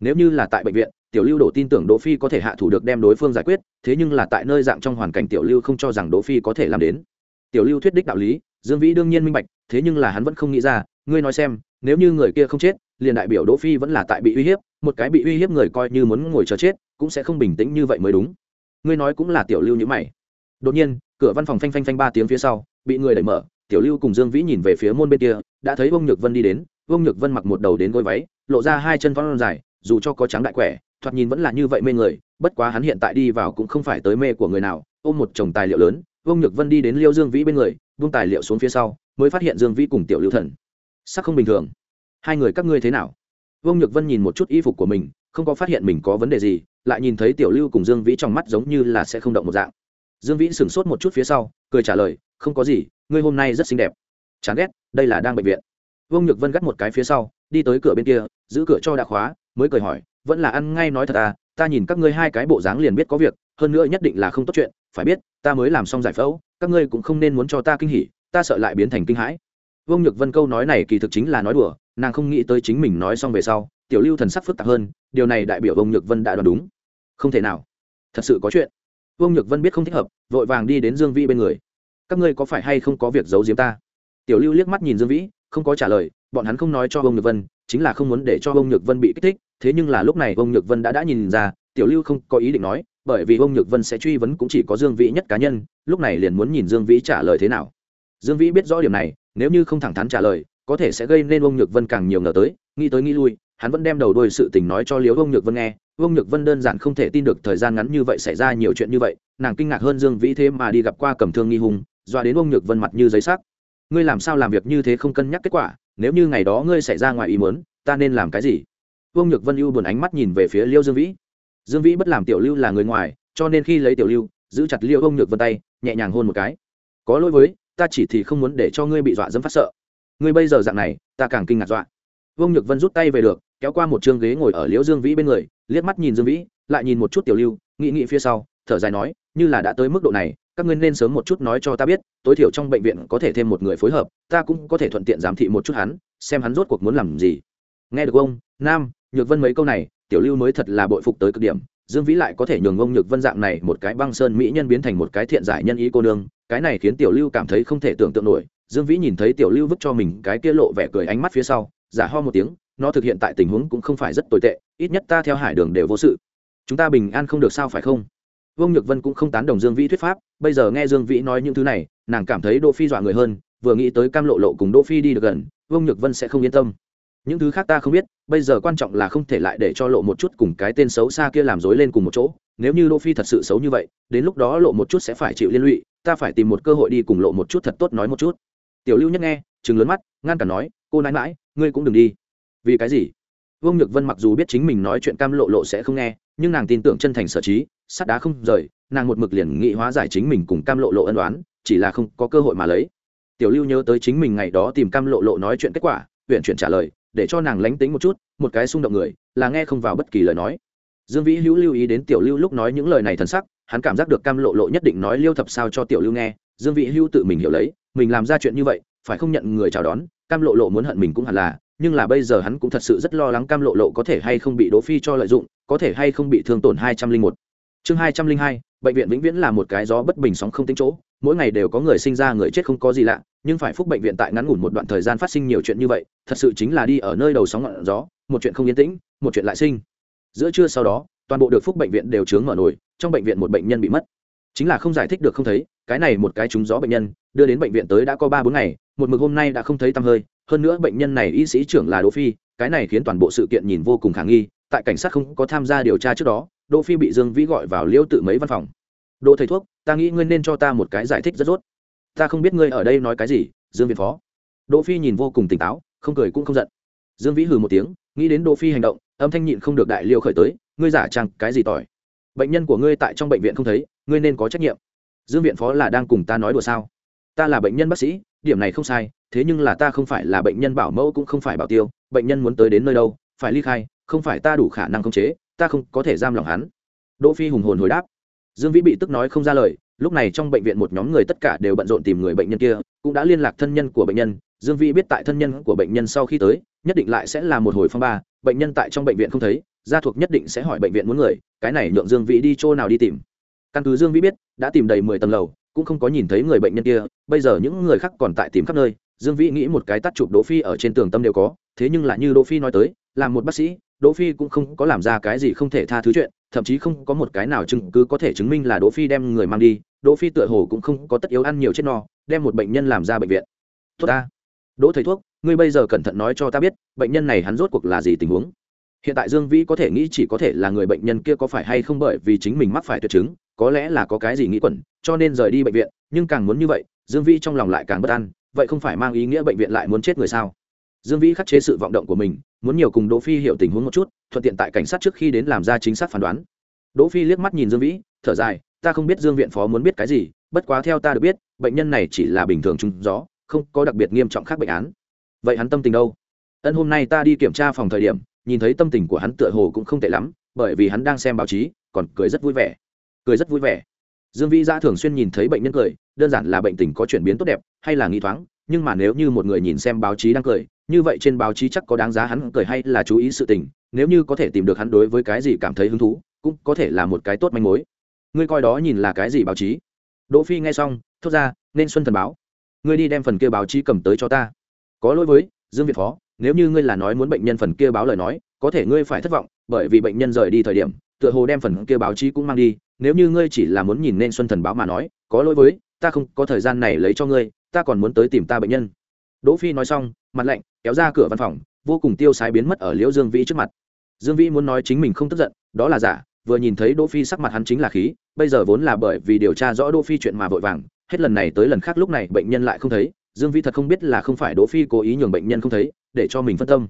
nếu như là tại bệnh viện, tiểu lưu đổ tin tưởng đỗ phi có thể hạ thủ được đem đối phương giải quyết, thế nhưng là tại nơi dạng trong hoàn cảnh tiểu lưu không cho rằng đỗ phi có thể làm đến. Tiểu lưu thuyết đích đạo lý, dương vĩ đương nhiên minh bạch, thế nhưng là hắn vẫn không nghĩ ra, ngươi nói xem, nếu như người kia không chết, liền đại biểu đỗ phi vẫn là tại bị uy hiếp, một cái bị uy hiếp người coi như muốn ngồi chờ chết, cũng sẽ không bình tĩnh như vậy mới đúng. Ngươi nói cũng là tiểu lưu như mày. Đột nhiên, cửa văn phòng phanh phanh phanh ba tiếng phía sau, bị người đẩy mở, tiểu lưu cùng dương vĩ nhìn về phía môn bên kia, đã thấy vông nhược vân đi đến vông nhược vân mặc một đầu đến gối váy, lộ ra hai chân vón dài dù cho có trắng đại quẻ, thoạt nhìn vẫn là như vậy mê người, bất quá hắn hiện tại đi vào cũng không phải tới mê của người nào, ôm một chồng tài liệu lớn vông nhược vân đi đến liêu dương vĩ bên người, vung tài liệu xuống phía sau, mới phát hiện dương vĩ cùng tiểu lưu thần. Sắc không bình thường. Hai người các ngươi thế nào? Vông nhược vân nhìn một chút y phục của mình, không có phát hiện mình có vấn đề gì, lại nhìn thấy tiểu lưu cùng dương vĩ trong mắt giống như là sẽ không động một dạng. Dương vĩ sửng sốt một chút phía sau, cười trả lời, không có gì, ngươi hôm nay rất xinh đẹp. Chán ghét, đây là đang bệnh viện. Vương nhược vân gắt một cái phía sau, đi tới cửa bên kia, giữ cửa cho đã khóa mới cười hỏi, vẫn là ăn ngay nói thật à ta nhìn các ngươi hai cái bộ dáng liền biết có việc, hơn nữa nhất định là không tốt chuyện, phải biết, ta mới làm xong giải phẫu, các ngươi cũng không nên muốn cho ta kinh hỉ, ta sợ lại biến thành kinh hãi. Vương nhược vân câu nói này kỳ thực chính là nói đùa, nàng không nghĩ tới chính mình nói xong về sau, tiểu lưu thần sắc phức tạp hơn, điều này đại biểu vương nhược vân đã đoán đúng. Không thể nào, thật sự có chuyện. Vương nhược vân biết không thích hợp, vội vàng đi đến dương vĩ bên người. Các ngươi có phải hay không có việc giấu giếm ta? Tiểu lưu liếc mắt nhìn dương vĩ, không có trả lời, bọn hắn không nói cho vương nhược vân, chính là không muốn để cho vương nhược vân bị kích thích thế nhưng là lúc này ông nhược vân đã đã nhìn ra, tiểu lưu không có ý định nói, bởi vì ông nhược vân sẽ truy vấn cũng chỉ có dương vĩ nhất cá nhân, lúc này liền muốn nhìn dương vĩ trả lời thế nào. Dương vĩ biết rõ điểm này, nếu như không thẳng thắn trả lời, có thể sẽ gây nên ông nhược vân càng nhiều ngờ tới, nghĩ tới nghĩ lui, hắn vẫn đem đầu đôi sự tình nói cho liếu Ông nhược vân nghe. Ông nhược vân đơn giản không thể tin được thời gian ngắn như vậy xảy ra nhiều chuyện như vậy, nàng kinh ngạc hơn dương vĩ thế mà đi gặp qua cầm thương nghi hùng doa đến Ông nhược vân mặt như giấy sắc. Ngươi làm sao làm việc như thế không cân nhắc kết quả, nếu như ngày đó ngươi xảy ra ngoài ý muốn, ta nên làm cái gì? Vương nhược vân ưu buồn ánh mắt nhìn về phía liêu dương vĩ. Dương vĩ bất làm tiểu lưu là người ngoài, cho nên khi lấy tiểu lưu, giữ chặt liêu vương nhược vân tay, nhẹ nhàng hôn một cái. Có lỗi với, ta chỉ thì không muốn để cho ngươi bị dọa dẫm phát sợ. Ngươi bây giờ dạng này, ta càng kinh ngạc dọa. Vương nhược vân rút tay về được, kéo qua một chương ghế ngồi ở liễu dương vĩ bên người, liếc mắt nhìn dương vĩ, lại nhìn một chút tiểu lưu, nghĩ nghĩ phía sau, thở dài nói, như là đã tới mức độ này, các ngươi nên sớm một chút nói cho ta biết, tối thiểu trong bệnh viện có thể thêm một người phối hợp, ta cũng có thể thuận tiện giám thị một chút hắn, xem hắn rốt cuộc muốn làm gì. Nghe được ông, nam nhược vân mấy câu này, tiểu lưu mới thật là bội phục tới cực điểm, dương vĩ lại có thể nhường ông nhược vân dạng này một cái băng sơn mỹ nhân biến thành một cái thiện giải nhân ý cô nương, cái này khiến tiểu lưu cảm thấy không thể tưởng tượng nổi. Dương vĩ nhìn thấy tiểu lưu vứt cho mình cái kia lộ vẻ cười ánh mắt phía sau, giả ho một tiếng, nó thực hiện tại tình huống cũng không phải rất tồi tệ, ít nhất ta theo hải đường đều vô sự. Chúng ta bình an không được sao phải không? Vương nhược vân cũng không tán đồng dương vĩ thuyết pháp, bây giờ nghe dương vĩ nói những thứ này, nàng cảm thấy đỗ phi dọa người hơn, vừa nghĩ tới cam lộ lộ cùng đỗ phi đi được gần vương nhược vân sẽ không yên tâm những thứ khác ta không biết, bây giờ quan trọng là không thể lại để cho lộ một chút cùng cái tên xấu xa kia làm dối lên cùng một chỗ. Nếu như đỗ phi thật sự xấu như vậy, đến lúc đó lộ một chút sẽ phải chịu liên lụy, ta phải tìm một cơ hội đi cùng lộ một chút thật tốt nói một chút. Tiểu lưu nhất nghe chừng lớn mắt, ngăn cản nói, cô nãi mãi ngươi cũng đừng đi. Vì cái gì? Vương nhược vân mặc dù biết chính mình nói chuyện cam lộ lộ sẽ không nghe, nhưng nàng tin tưởng chân thành sở trí, sắt đá không rời, nàng một mực liền nghị hóa giải chính mình cùng cam lộ lộ ân đoán chỉ là không có cơ hội mà lấy. Tiểu lưu nhớ tới chính mình ngày đó tìm cam lộ lộ nói chuyện kết quả, huyện chuyển trả lời để cho nàng lánh tính một chút, một cái xung động người, là nghe không vào bất kỳ lời nói. Dương vĩ hữu lưu ý đến tiểu lưu lúc nói những lời này thần sắc, hắn cảm giác được cam lộ lộ nhất định nói liêu thập sao cho tiểu lưu nghe, dương vĩ hữu tự mình hiểu lấy, mình làm ra chuyện như vậy, phải không nhận người chào đón, cam lộ lộ muốn hận mình cũng hẳn là, nhưng là bây giờ hắn cũng thật sự rất lo lắng cam lộ lộ có thể hay không bị đỗ phi cho lợi dụng, có thể hay không bị thương tổn hai trăm linh một chương hai trăm linh hai, bệnh viện vĩnh viễn là một cái gió bất bình sóng không tính chỗ. Mỗi ngày đều có người sinh ra, người chết không có gì lạ, nhưng phải phúc bệnh viện tại ngắn ngủn một đoạn thời gian phát sinh nhiều chuyện như vậy, thật sự chính là đi ở nơi đầu sóng ngọn gió, một chuyện không yên tĩnh, một chuyện lại sinh. Giữa trưa sau đó, toàn bộ được phúc bệnh viện đều chướng mở nổi, trong bệnh viện một bệnh nhân bị mất. Chính là không giải thích được không thấy, cái này một cái trúng gió bệnh nhân, đưa đến bệnh viện tới đã có ba bốn ngày, một mực hôm nay đã không thấy tăm hơi, hơn nữa bệnh nhân này y sĩ trưởng là đỗ phi, cái này khiến toàn bộ sự kiện nhìn vô cùng khả nghi tại cảnh sát không có tham gia điều tra trước đó, đỗ phi bị dương vĩ gọi vào liêu tự mấy văn phòng. Đỗ thầy thuốc, ta nghĩ ngươi nên cho ta một cái giải thích rất rốt. Ta không biết ngươi ở đây nói cái gì, dương viện phó. Đỗ phi nhìn vô cùng tỉnh táo, không cười cũng không giận. Dương vĩ hừ một tiếng, nghĩ đến đỗ phi hành động, âm thanh nhịn không được đại liêu khởi tới, ngươi giả trang cái gì tỏi? Bệnh nhân của ngươi tại trong bệnh viện không thấy, ngươi nên có trách nhiệm. Dương viện phó là đang cùng ta nói đùa sao? Ta là bệnh nhân bác sĩ, điểm này không sai, thế nhưng là ta không phải là bệnh nhân bảo mẫu cũng không phải bảo tiêu, bệnh nhân muốn tới đến nơi đâu, phải ly khai không phải ta đủ khả năng khống chế, ta không có thể giam lòng hắn. Đỗ phi hùng hồn hồi đáp. Dương vĩ bị tức nói không ra lời, lúc này trong bệnh viện một nhóm người tất cả đều bận rộn tìm người bệnh nhân kia, cũng đã liên lạc thân nhân của bệnh nhân. Dương vĩ biết tại thân nhân của bệnh nhân sau khi tới, nhất định lại sẽ là một hồi phong ba, bệnh nhân tại trong bệnh viện không thấy, gia thuộc nhất định sẽ hỏi bệnh viện muốn người, cái này nhượng dương vĩ đi chỗ nào đi tìm. Căn cứ dương vĩ biết, đã tìm đầy mười tầng lầu, cũng không có nhìn thấy người bệnh nhân kia, bây giờ những người khác còn tại tìm khắp nơi. Dương vĩ nghĩ một cái tắt chụp đỗ phi ở trên tường tâm đều có, thế nhưng là như đỗ phi nói tới, là một bác sĩ đỗ phi cũng không có làm ra cái gì không thể tha thứ chuyện, thậm chí không có một cái nào chứng cứ có thể chứng minh là đỗ phi đem người mang đi. Đỗ phi tựa hồ cũng không có tất yếu ăn nhiều chết no, đem một bệnh nhân làm ra bệnh viện. Tốt ta. Đỗ thầy thuốc, ngươi bây giờ cẩn thận nói cho ta biết, bệnh nhân này hắn rốt cuộc là gì tình huống? Hiện tại dương vĩ có thể nghĩ chỉ có thể là người bệnh nhân kia có phải hay không bởi vì chính mình mắc phải tuyệt chứng, có lẽ là có cái gì nghĩ quẩn, cho nên rời đi bệnh viện, nhưng càng muốn như vậy, dương vĩ trong lòng lại càng bất an, vậy không phải mang ý nghĩa bệnh viện lại muốn chết người sao? Dương vĩ khắc chế sự vọng động của mình, muốn nhiều cùng đỗ phi hiểu tình huống một chút, thuận tiện tại cảnh sát trước khi đến làm ra chính xác phán đoán. Đỗ phi liếc mắt nhìn dương vĩ, thở dài, ta không biết dương viện phó muốn biết cái gì, bất quá theo ta được biết, bệnh nhân này chỉ là bình thường trúng gió, không có đặc biệt nghiêm trọng khác bệnh án. Vậy hắn tâm tình đâu? Ân, hôm nay ta đi kiểm tra phòng thời điểm, nhìn thấy tâm tình của hắn tựa hồ cũng không tệ lắm, bởi vì hắn đang xem báo chí, còn cười rất vui vẻ. Cười rất vui vẻ. Dương vĩ ra thường xuyên nhìn thấy bệnh nhân cười, đơn giản là bệnh tình có chuyển biến tốt đẹp, hay là nghi thoáng, nhưng mà nếu như một người nhìn xem báo chí đang cười như vậy trên báo chí chắc có đáng giá hắn cười hay là chú ý sự tình, nếu như có thể tìm được hắn đối với cái gì cảm thấy hứng thú, cũng có thể là một cái tốt manh mối. Ngươi coi đó nhìn là cái gì báo chí? Đỗ phi nghe xong, thốt ra, nên xuân thần báo. Ngươi đi đem phần kia báo chí cầm tới cho ta. Có lỗi với, dương việt phó, nếu như ngươi là nói muốn bệnh nhân phần kia báo lời nói, có thể ngươi phải thất vọng, bởi vì bệnh nhân rời đi thời điểm, tựa hồ đem phần kia báo chí cũng mang đi, nếu như ngươi chỉ là muốn nhìn nên xuân thần báo mà nói, có lỗi với, ta không có thời gian này lấy cho ngươi, ta còn muốn tới tìm ta bệnh nhân. Đỗ phi nói xong, mặt lạnh kéo ra cửa văn phòng, vô cùng tiêu sái biến mất ở liễu dương vĩ trước mặt. Dương vĩ muốn nói chính mình không tức giận, đó là giả, vừa nhìn thấy đỗ phi sắc mặt hắn chính là khí, bây giờ vốn là bởi vì điều tra rõ đỗ phi chuyện mà vội vàng, hết lần này tới lần khác lúc này bệnh nhân lại không thấy, dương vĩ thật không biết là không phải đỗ phi cố ý nhường bệnh nhân không thấy, để cho mình phân tâm.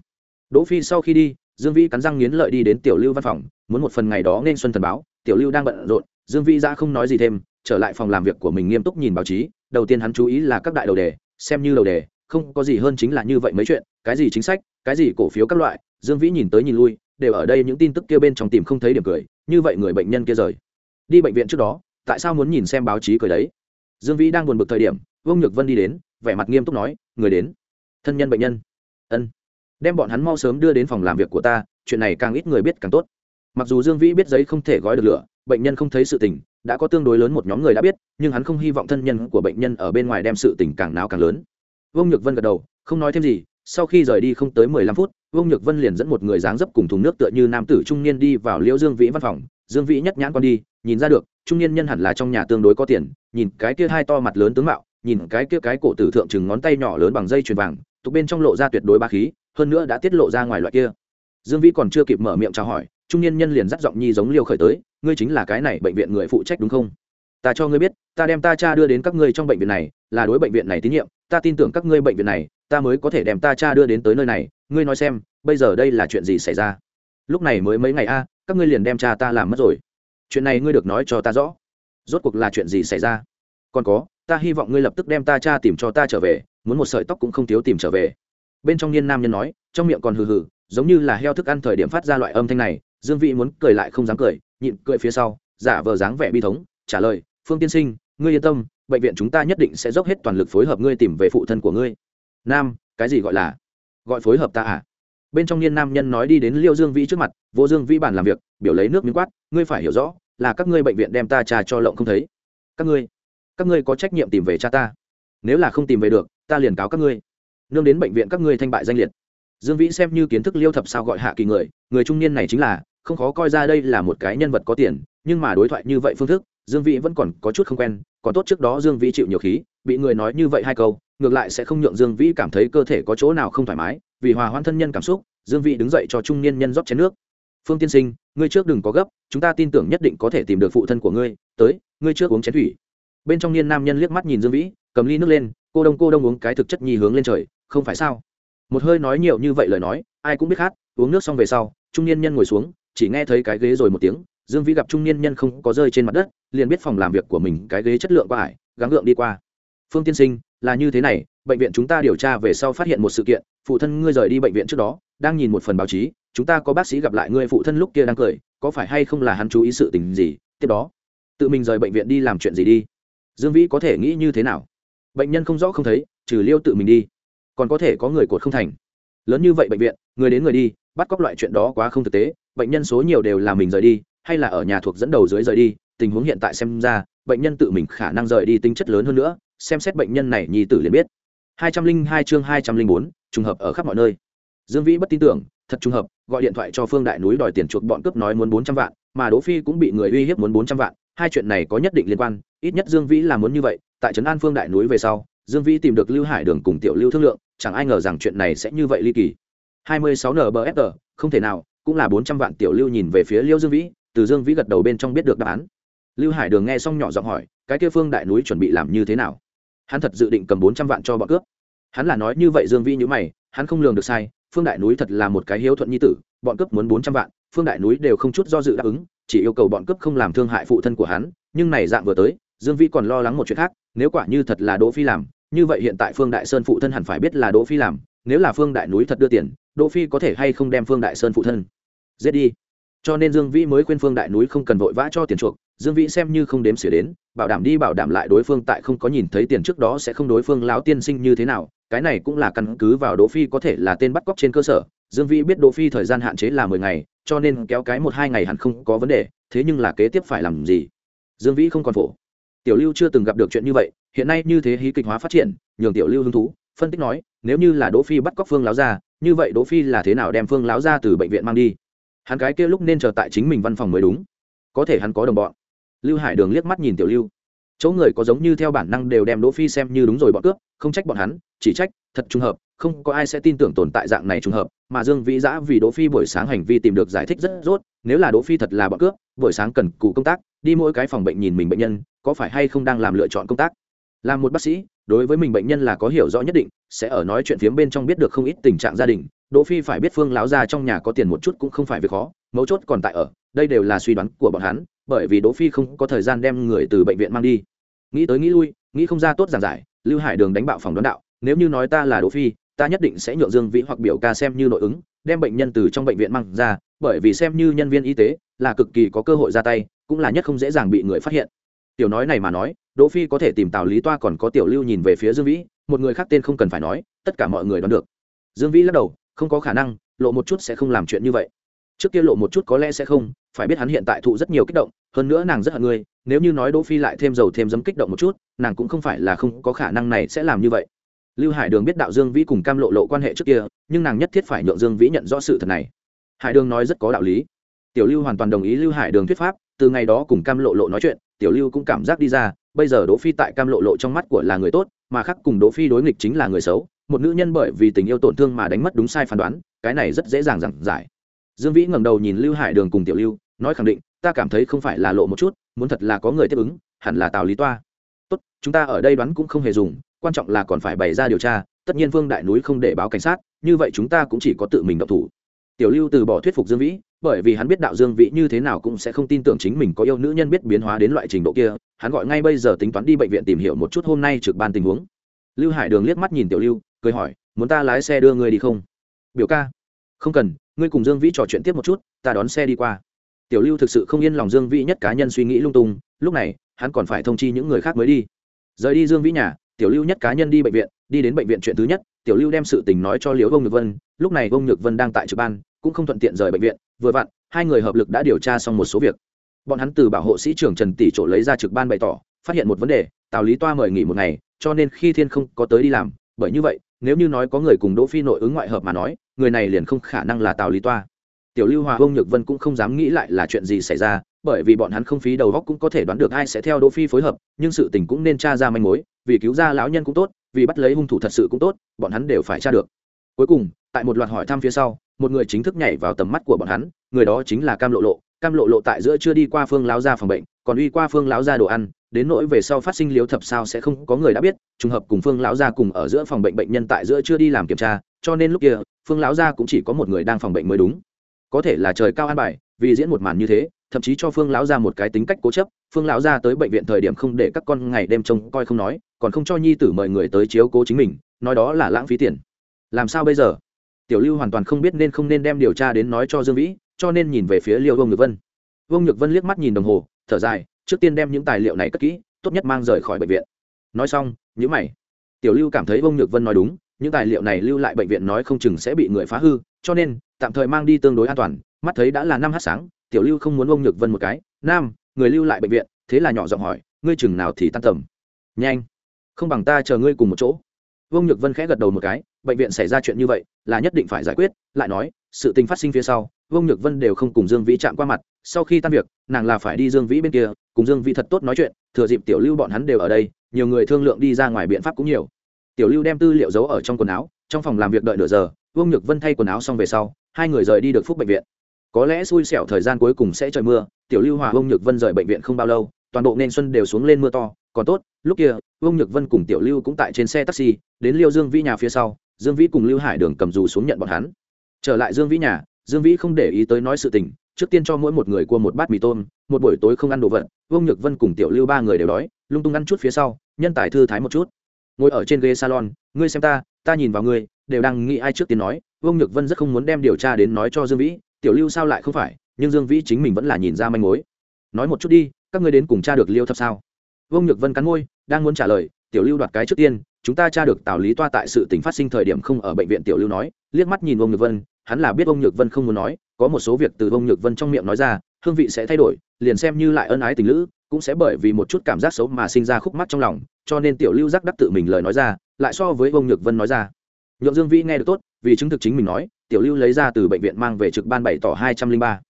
Đỗ phi sau khi đi, dương vĩ cắn răng nghiến lợi đi đến tiểu lưu văn phòng, muốn một phần ngày đó nên xuân thần báo, tiểu lưu đang bận rộn, dương vĩ ra không nói gì thêm, trở lại phòng làm việc của mình nghiêm túc nhìn báo chí, đầu tiên hắn chú ý là các đại đầu đề, xem như đầu đề không có gì hơn chính là như vậy mấy chuyện, cái gì chính sách, cái gì cổ phiếu các loại, dương vĩ nhìn tới nhìn lui, đều ở đây những tin tức kia bên trong tìm không thấy điểm cười, như vậy người bệnh nhân kia rời. Đi bệnh viện trước đó, tại sao muốn nhìn xem báo chí cười đấy? Dương vĩ đang buồn bực thời điểm, vương nhược vân đi đến, vẻ mặt nghiêm túc nói, người đến. Thân nhân bệnh nhân. Ân. Đem bọn hắn mau sớm đưa đến phòng làm việc của ta, chuyện này càng ít người biết càng tốt. Mặc dù dương vĩ biết giấy không thể gói được lửa, bệnh nhân không thấy sự tình, đã có tương đối lớn một nhóm người đã biết, nhưng hắn không hy vọng thân nhân của bệnh nhân ở bên ngoài đem sự tình càng náo càng lớn vương nhược vân gật đầu, không nói thêm gì, sau khi rời đi không tới mười lăm phút, vương nhược vân liền dẫn một người dáng dấp cùng thùng nước tựa như nam tử trung niên đi vào liễu dương vĩ văn phòng. Dương vĩ nhất nhãn con đi, nhìn ra được, trung niên nhân hẳn là trong nhà tương đối có tiền, nhìn cái kia hai to mặt lớn tướng mạo, nhìn cái kia cái cổ tử thượng chừng ngón tay nhỏ lớn bằng dây chuyền vàng, tục bên trong lộ ra tuyệt đối ba khí, hơn nữa đã tiết lộ ra ngoài loại kia. Dương vĩ còn chưa kịp mở miệng chào hỏi, trung niên nhân liền dắt giọng nhi giống liêu khởi tới, ngươi chính là cái này bệnh viện người phụ trách đúng không? Ta cho ngươi biết, ta đem ta cha đưa đến các ngươi trong bệnh viện này, là đối bệnh viện này tín nhiệm ta tin tưởng các ngươi bệnh viện này, ta mới có thể đem ta cha đưa đến tới nơi này, ngươi nói xem, bây giờ đây là chuyện gì xảy ra? Lúc này mới mấy ngày a, các ngươi liền đem cha ta làm mất rồi. Chuyện này ngươi được nói cho ta rõ. Rốt cuộc là chuyện gì xảy ra? Còn có, ta hy vọng ngươi lập tức đem ta cha tìm cho ta trở về, muốn một sợi tóc cũng không thiếu tìm trở về. Bên trong niên nam nhân nói, trong miệng còn hừ hừ, giống như là heo thức ăn thời điểm phát ra loại âm thanh này, dương vị muốn cười lại không dám cười, nhịn cười phía sau, giả vờ dáng vẻ bi thống, trả lời, phương tiên sinh, ngươi yên tâm bệnh viện chúng ta nhất định sẽ dốc hết toàn lực phối hợp ngươi tìm về phụ thân của ngươi. Nam, cái gì gọi là? Gọi phối hợp ta à? Bên trong niên nam nhân nói đi đến liêu dương vĩ trước mặt, vô dương vĩ bản làm việc, biểu lấy nước miếng quát, ngươi phải hiểu rõ là các ngươi bệnh viện đem ta trà cho lộng không thấy. Các ngươi các ngươi có trách nhiệm tìm về cha ta. Nếu là không tìm về được, ta liền cáo các ngươi. Nương đến bệnh viện các ngươi thanh bại danh liệt. Dương vĩ xem như kiến thức liêu thập sao gọi hạ kỳ người người trung niên này chính là, không khó coi ra đây là một cái nhân vật có tiền, nhưng mà đối thoại như vậy phương thức dương vĩ vẫn còn có chút không quen, còn tốt trước đó dương vĩ chịu nhiều khí, bị người nói như vậy hai câu, ngược lại sẽ không nhượng dương vĩ cảm thấy cơ thể có chỗ nào không thoải mái, vì hòa hoãn thân nhân cảm xúc, dương vĩ đứng dậy cho trung niên nhân rót chén nước. Phương tiên sinh, ngươi trước đừng có gấp, chúng ta tin tưởng nhất định có thể tìm được phụ thân của ngươi, tới, ngươi trước uống chén thủy. Bên trong niên nam nhân liếc mắt nhìn dương vĩ, cầm ly nước lên, cô đông cô đông uống cái thực chất nhi hướng lên trời, không phải sao? Một hơi nói nhiều như vậy lời nói, ai cũng biết hát uống nước xong về sau, trung niên nhân ngồi xuống, chỉ nghe thấy cái ghế rồi một tiếng dương vĩ gặp trung niên nhân không có rơi trên mặt đất, liền biết phòng làm việc của mình cái ghế chất lượng quá ải, gắng gượng đi qua. Phương tiên sinh, là như thế này, bệnh viện chúng ta điều tra về sau phát hiện một sự kiện, phụ thân ngươi rời đi bệnh viện trước đó, đang nhìn một phần báo chí, chúng ta có bác sĩ gặp lại ngươi phụ thân lúc kia đang cười, có phải hay không là hắn chú ý sự tình gì, tiếp đó, tự mình rời bệnh viện đi làm chuyện gì đi? Dương vĩ có thể nghĩ như thế nào? Bệnh nhân không rõ không thấy, trừ liêu tự mình đi. Còn có thể có người cột không thành. Lớn như vậy bệnh viện, người đến người đi, bắt cóc loại chuyện đó quá không thực tế, bệnh nhân số nhiều đều là mình rời đi hay là ở nhà thuộc dẫn đầu dưới rời đi, tình huống hiện tại xem ra, bệnh nhân tự mình khả năng rời đi tính chất lớn hơn nữa, xem xét bệnh nhân này nhi tử liền biết. hai trăm linh hai chương hai trăm linh bốn, trùng hợp ở khắp mọi nơi. Dương vĩ bất tin tưởng, thật trùng hợp, gọi điện thoại cho phương đại núi đòi tiền chuộc bọn cướp nói muốn bốn trăm vạn, mà đỗ phi cũng bị người uy hiếp muốn bốn trăm vạn. Hai chuyện này có nhất định liên quan, ít nhất dương vĩ là muốn như vậy. Tại trấn an phương đại núi về sau, dương vĩ tìm được lưu hải đường cùng tiểu lưu thương lượng, chẳng ai ngờ rằng chuyện này sẽ như vậy ly kỳ. hai mươi sáu nbfg không thể nào, cũng là bốn trăm vạn tiểu lưu nhìn về phía liêu dương vĩ từ dương vĩ gật đầu bên trong biết được đáp án lưu hải đường nghe xong nhỏ giọng hỏi cái kia phương đại núi chuẩn bị làm như thế nào hắn thật dự định cầm bốn trăm vạn cho bọn cướp hắn là nói như vậy dương vĩ nhữ mày hắn không lường được sai phương đại núi thật là một cái hiếu thuận nhi tử bọn cướp muốn bốn trăm vạn phương đại núi đều không chút do dự đáp ứng chỉ yêu cầu bọn cướp không làm thương hại phụ thân của hắn nhưng này dạng vừa tới dương vĩ còn lo lắng một chuyện khác nếu quả như thật là đỗ phi làm như vậy hiện tại phương đại sơn phụ thân hẳn phải biết là đỗ phi làm nếu là phương đại núi thật đưa tiền đỗ phi có thể hay không đem phương đại sơn phụ thân giết đi cho nên dương vĩ mới khuyên phương đại núi không cần vội vã cho tiền chuộc, dương vĩ xem như không đếm xỉa đến, bảo đảm đi bảo đảm lại đối phương tại không có nhìn thấy tiền trước đó sẽ không đối phương lão tiên sinh như thế nào, cái này cũng là căn cứ vào đỗ phi có thể là tên bắt cóc trên cơ sở. Dương vĩ biết đỗ phi thời gian hạn chế là mười ngày, cho nên kéo cái một hai ngày hẳn không có vấn đề, thế nhưng là kế tiếp phải làm gì? Dương vĩ không còn phổ. Tiểu lưu chưa từng gặp được chuyện như vậy, hiện nay như thế hí kịch hóa phát triển, nhường tiểu lưu hứng thú, phân tích nói, nếu như là đỗ phi bắt cóc phương láo ra như vậy đỗ phi là thế nào đem phương láo ra từ bệnh viện mang đi? Hắn cái kia lúc nên chờ tại chính mình văn phòng mới đúng. Có thể hắn có đồng bọn. Lưu hải đường liếc mắt nhìn tiểu lưu. Chỗ người có giống như theo bản năng đều đem đỗ phi xem như đúng rồi bọn cướp, không trách bọn hắn, chỉ trách, thật trùng hợp, không có ai sẽ tin tưởng tồn tại dạng này trùng hợp, mà dương vĩ giã vì đỗ phi buổi sáng hành vi tìm được giải thích rất rốt, nếu là đỗ phi thật là bọn cướp, buổi sáng cần cụ công tác, đi mỗi cái phòng bệnh nhìn mình bệnh nhân, có phải hay không đang làm lựa chọn công tác? Làm một bác sĩ, đối với mình bệnh nhân là có hiểu rõ nhất định, sẽ ở nói chuyện phiếm bên trong biết được không ít tình trạng gia đình đỗ phi phải biết phương lão gia trong nhà có tiền một chút cũng không phải việc khó, mấu chốt còn tại ở, đây đều là suy đoán của bọn hắn, bởi vì đỗ phi không có thời gian đem người từ bệnh viện mang đi. Nghĩ tới nghĩ lui, nghĩ không ra tốt giảng giải, lưu hải đường đánh bạo phòng đoán đạo, nếu như nói ta là đỗ phi, ta nhất định sẽ nhượng dương vĩ hoặc biểu ca xem như nội ứng, đem bệnh nhân từ trong bệnh viện mang ra, bởi vì xem như nhân viên y tế là cực kỳ có cơ hội ra tay, cũng là nhất không dễ dàng bị người phát hiện. Tiểu nói này mà nói, đỗ phi có thể tìm tào lý toa còn có tiểu lưu nhìn về phía dương vĩ, một người khác tên không cần phải nói, tất cả mọi người đoán được. Dương vĩ lắc đầu không có khả năng, lộ một chút sẽ không làm chuyện như vậy. Trước kia lộ một chút có lẽ sẽ không, phải biết hắn hiện tại thụ rất nhiều kích động, hơn nữa nàng rất hận ngươi, nếu như nói đỗ phi lại thêm dầu thêm dấm kích động một chút, nàng cũng không phải là không có khả năng này sẽ làm như vậy. Lưu hải đường biết đạo dương vĩ cùng cam lộ lộ quan hệ trước kia, nhưng nàng nhất thiết phải nhượng dương vĩ nhận rõ sự thật này. Hải đường nói rất có đạo lý. Tiểu lưu hoàn toàn đồng ý lưu hải đường thuyết pháp, từ ngày đó cùng cam lộ lộ nói chuyện, tiểu lưu cũng cảm giác đi ra, bây giờ đỗ phi tại cam lộ lộ trong mắt của là người tốt, mà khác cùng đỗ phi đối nghịch chính là người xấu một nữ nhân bởi vì tình yêu tổn thương mà đánh mất đúng sai phán đoán, cái này rất dễ dàng giảng giải. Dương vĩ ngẩng đầu nhìn lưu hải đường cùng tiểu lưu, nói khẳng định, ta cảm thấy không phải là lộ một chút, muốn thật là có người tiếp ứng, hẳn là tào lý toa. Tốt, chúng ta ở đây đoán cũng không hề dùng, quan trọng là còn phải bày ra điều tra, tất nhiên vương đại núi không để báo cảnh sát, như vậy chúng ta cũng chỉ có tự mình động thủ. Tiểu lưu từ bỏ thuyết phục dương vĩ, bởi vì hắn biết đạo dương vĩ như thế nào cũng sẽ không tin tưởng chính mình có yêu nữ nhân biết biến hóa đến loại trình độ kia, hắn gọi ngay bây giờ tính toán đi bệnh viện tìm hiểu một chút hôm nay trực ban tình huống. Lưu hải đường liếc mắt nhìn tiểu lưu cười hỏi, muốn ta lái xe đưa ngươi đi không? Biểu ca. Không cần, ngươi cùng dương vĩ trò chuyện tiếp một chút, ta đón xe đi qua. Tiểu lưu thực sự không yên lòng dương vĩ nhất cá nhân suy nghĩ lung tung, lúc này, hắn còn phải thông chi những người khác mới đi. Rời đi dương vĩ nhà, tiểu lưu nhất cá nhân đi bệnh viện, đi đến bệnh viện chuyện thứ nhất, tiểu lưu đem sự tình nói cho liễu ông nhược vân, lúc này ông nhược vân đang tại trực ban, cũng không thuận tiện rời bệnh viện, vừa vặn, hai người hợp lực đã điều tra xong một số việc. Bọn hắn từ bảo hộ sĩ trưởng trần tỷ chỗ lấy ra trực ban bày tỏ, phát hiện một vấn đề, tào lý toa mời nghỉ một ngày, cho nên khi thiên không có tới đi làm, bởi như vậy nếu như nói có người cùng đỗ phi nội ứng ngoại hợp mà nói, người này liền không khả năng là tào lý toa. Tiểu lưu hòa ông nhược vân cũng không dám nghĩ lại là chuyện gì xảy ra, bởi vì bọn hắn không phí đầu góc cũng có thể đoán được ai sẽ theo đỗ phi phối hợp, nhưng sự tình cũng nên tra ra manh mối, vì cứu ra lão nhân cũng tốt, vì bắt lấy hung thủ thật sự cũng tốt, bọn hắn đều phải tra được. Cuối cùng, tại một loạt hỏi thăm phía sau, một người chính thức nhảy vào tầm mắt của bọn hắn, người đó chính là cam lộ lộ. Cam lộ lộ tại giữa chưa đi qua phương lão gia phòng bệnh, còn uy qua phương lão gia đồ ăn đến nỗi về sau phát sinh liếu thập sao sẽ không có người đã biết, trùng hợp cùng phương lão gia cùng ở giữa phòng bệnh bệnh nhân tại giữa chưa đi làm kiểm tra, cho nên lúc kia, phương lão gia cũng chỉ có một người đang phòng bệnh mới đúng. Có thể là trời cao an bài, vì diễn một màn như thế, thậm chí cho phương lão gia một cái tính cách cố chấp, phương lão gia tới bệnh viện thời điểm không để các con ngày đêm trông coi không nói, còn không cho nhi tử mời người tới chiếu cố chính mình, nói đó là lãng phí tiền. Làm sao bây giờ? Tiểu lưu hoàn toàn không biết nên không nên đem điều tra đến nói cho dương vĩ, cho nên nhìn về phía liêu vương nhược vân. Vương nhược vân liếc mắt nhìn đồng hồ, thở dài trước tiên đem những tài liệu này cất kỹ, tốt nhất mang rời khỏi bệnh viện. Nói xong nhữ mày. Tiểu lưu cảm thấy vương nhược vân nói đúng, những tài liệu này lưu lại bệnh viện nói không chừng sẽ bị người phá hư, cho nên, tạm thời mang đi tương đối an toàn, mắt thấy đã là năm h sáng, tiểu lưu không muốn vương nhược vân một cái. Nam, người lưu lại bệnh viện, thế là nhỏ giọng hỏi, ngươi chừng nào thì tan tầm? Nhanh, không bằng ta chờ ngươi cùng một chỗ. Vương nhược vân khẽ gật đầu một cái, bệnh viện xảy ra chuyện như vậy, là nhất định phải giải quyết. Lại nói, sự tình phát sinh phía sau, vương nhược vân đều không cùng dương vĩ chạm qua mặt, sau khi tan việc, nàng là phải đi dương vĩ bên kia cùng dương vĩ thật tốt nói chuyện, thừa dịp tiểu lưu bọn hắn đều ở đây, nhiều người thương lượng đi ra ngoài biện pháp cũng nhiều. Tiểu lưu đem tư liệu giấu ở trong quần áo, trong phòng làm việc đợi nửa giờ, vương nhược vân thay quần áo xong về sau, hai người rời đi được phúc bệnh viện. Có lẽ xui xẻo thời gian cuối cùng sẽ trời mưa, tiểu lưu hòa vương nhược vân rời bệnh viện không bao lâu, toàn bộ nên xuân đều xuống lên mưa to, còn tốt, lúc kia, vương nhược vân cùng tiểu lưu cũng tại trên xe taxi, đến liêu dương vĩ nhà phía sau, dương vĩ cùng lưu hải đường cầm dù xuống nhận bọn hắn. Trở lại dương vĩ nhà, dương vĩ không để ý tới nói sự tình trước tiên cho mỗi một người cua một bát mì tôm, một buổi tối không ăn đồ vật, vương nhược vân cùng tiểu lưu ba người đều đói, lung tung ăn chút phía sau, nhân tài thư thái một chút. Ngồi ở trên ghế salon, ngươi xem ta ta nhìn vào ngươi, đều đang nghĩ ai trước tiên nói, vương nhược vân rất không muốn đem điều tra đến nói cho dương vĩ, tiểu lưu sao lại không phải, nhưng dương vĩ chính mình vẫn là nhìn ra manh mối. Nói một chút đi, các ngươi đến cùng cha được liêu thập sao? Vương nhược vân cắn môi, đang muốn trả lời, tiểu lưu đoạt cái trước tiên, chúng ta tra được tào lý toa tại sự tình phát sinh thời điểm không ở bệnh viện tiểu lưu nói, liếc mắt nhìn vương nhược vân, hắn là biết vương nhược vân không muốn nói có một số việc từ ông nhược vân trong miệng nói ra, hương vị sẽ thay đổi, liền xem như lại ân ái tình lữ, cũng sẽ bởi vì một chút cảm giác xấu mà sinh ra khúc mắt trong lòng, cho nên tiểu lưu giác đắc tự mình lời nói ra, lại so với ông nhược vân nói ra. Nhượng dương vĩ nghe được tốt, vì chứng thực chính mình nói, tiểu lưu lấy ra từ bệnh viện mang về trực ban bảy tỏ hai trăm linh ba.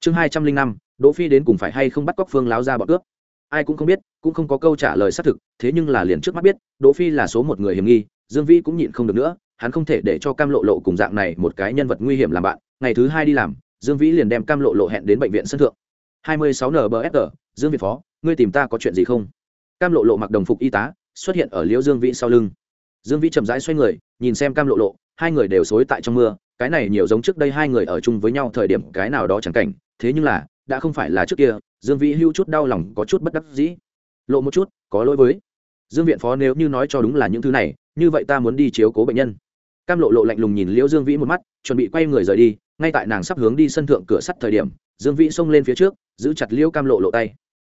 Chương hai trăm linh năm, đỗ phi đến cùng phải hay không bắt cóc phương láo ra bọn cướp? Ai cũng không biết, cũng không có câu trả lời xác thực, thế nhưng là liền trước mắt biết, đỗ phi là số một người hiểm nghi, dương vĩ cũng nhịn không được nữa hắn không thể để cho cam lộ lộ cùng dạng này một cái nhân vật nguy hiểm làm bạn, ngày thứ hai đi làm, dương vĩ liền đem cam lộ lộ hẹn đến bệnh viện sân thượng. 26 nbfg dương việt phó, ngươi tìm ta có chuyện gì không? Cam lộ lộ mặc đồng phục y tá, xuất hiện ở liễu dương vĩ sau lưng. Dương vĩ chậm rãi xoay người, nhìn xem cam lộ lộ, hai người đều xối tại trong mưa, cái này nhiều giống trước đây hai người ở chung với nhau thời điểm cái nào đó chẳng cảnh, thế nhưng là, đã không phải là trước kia, dương vĩ hưu chút đau lòng, có chút bất đắc dĩ. Lộ một chút, có lỗi với. Dương viện phó nếu như nói cho đúng là những thứ này, như vậy ta muốn đi chiếu cố bệnh nhân cam lộ lộ lạnh lùng nhìn liễu dương vĩ một mắt, chuẩn bị quay người rời đi, ngay tại nàng sắp hướng đi sân thượng cửa sắt thời điểm, dương vĩ xông lên phía trước, giữ chặt liễu cam lộ lộ tay.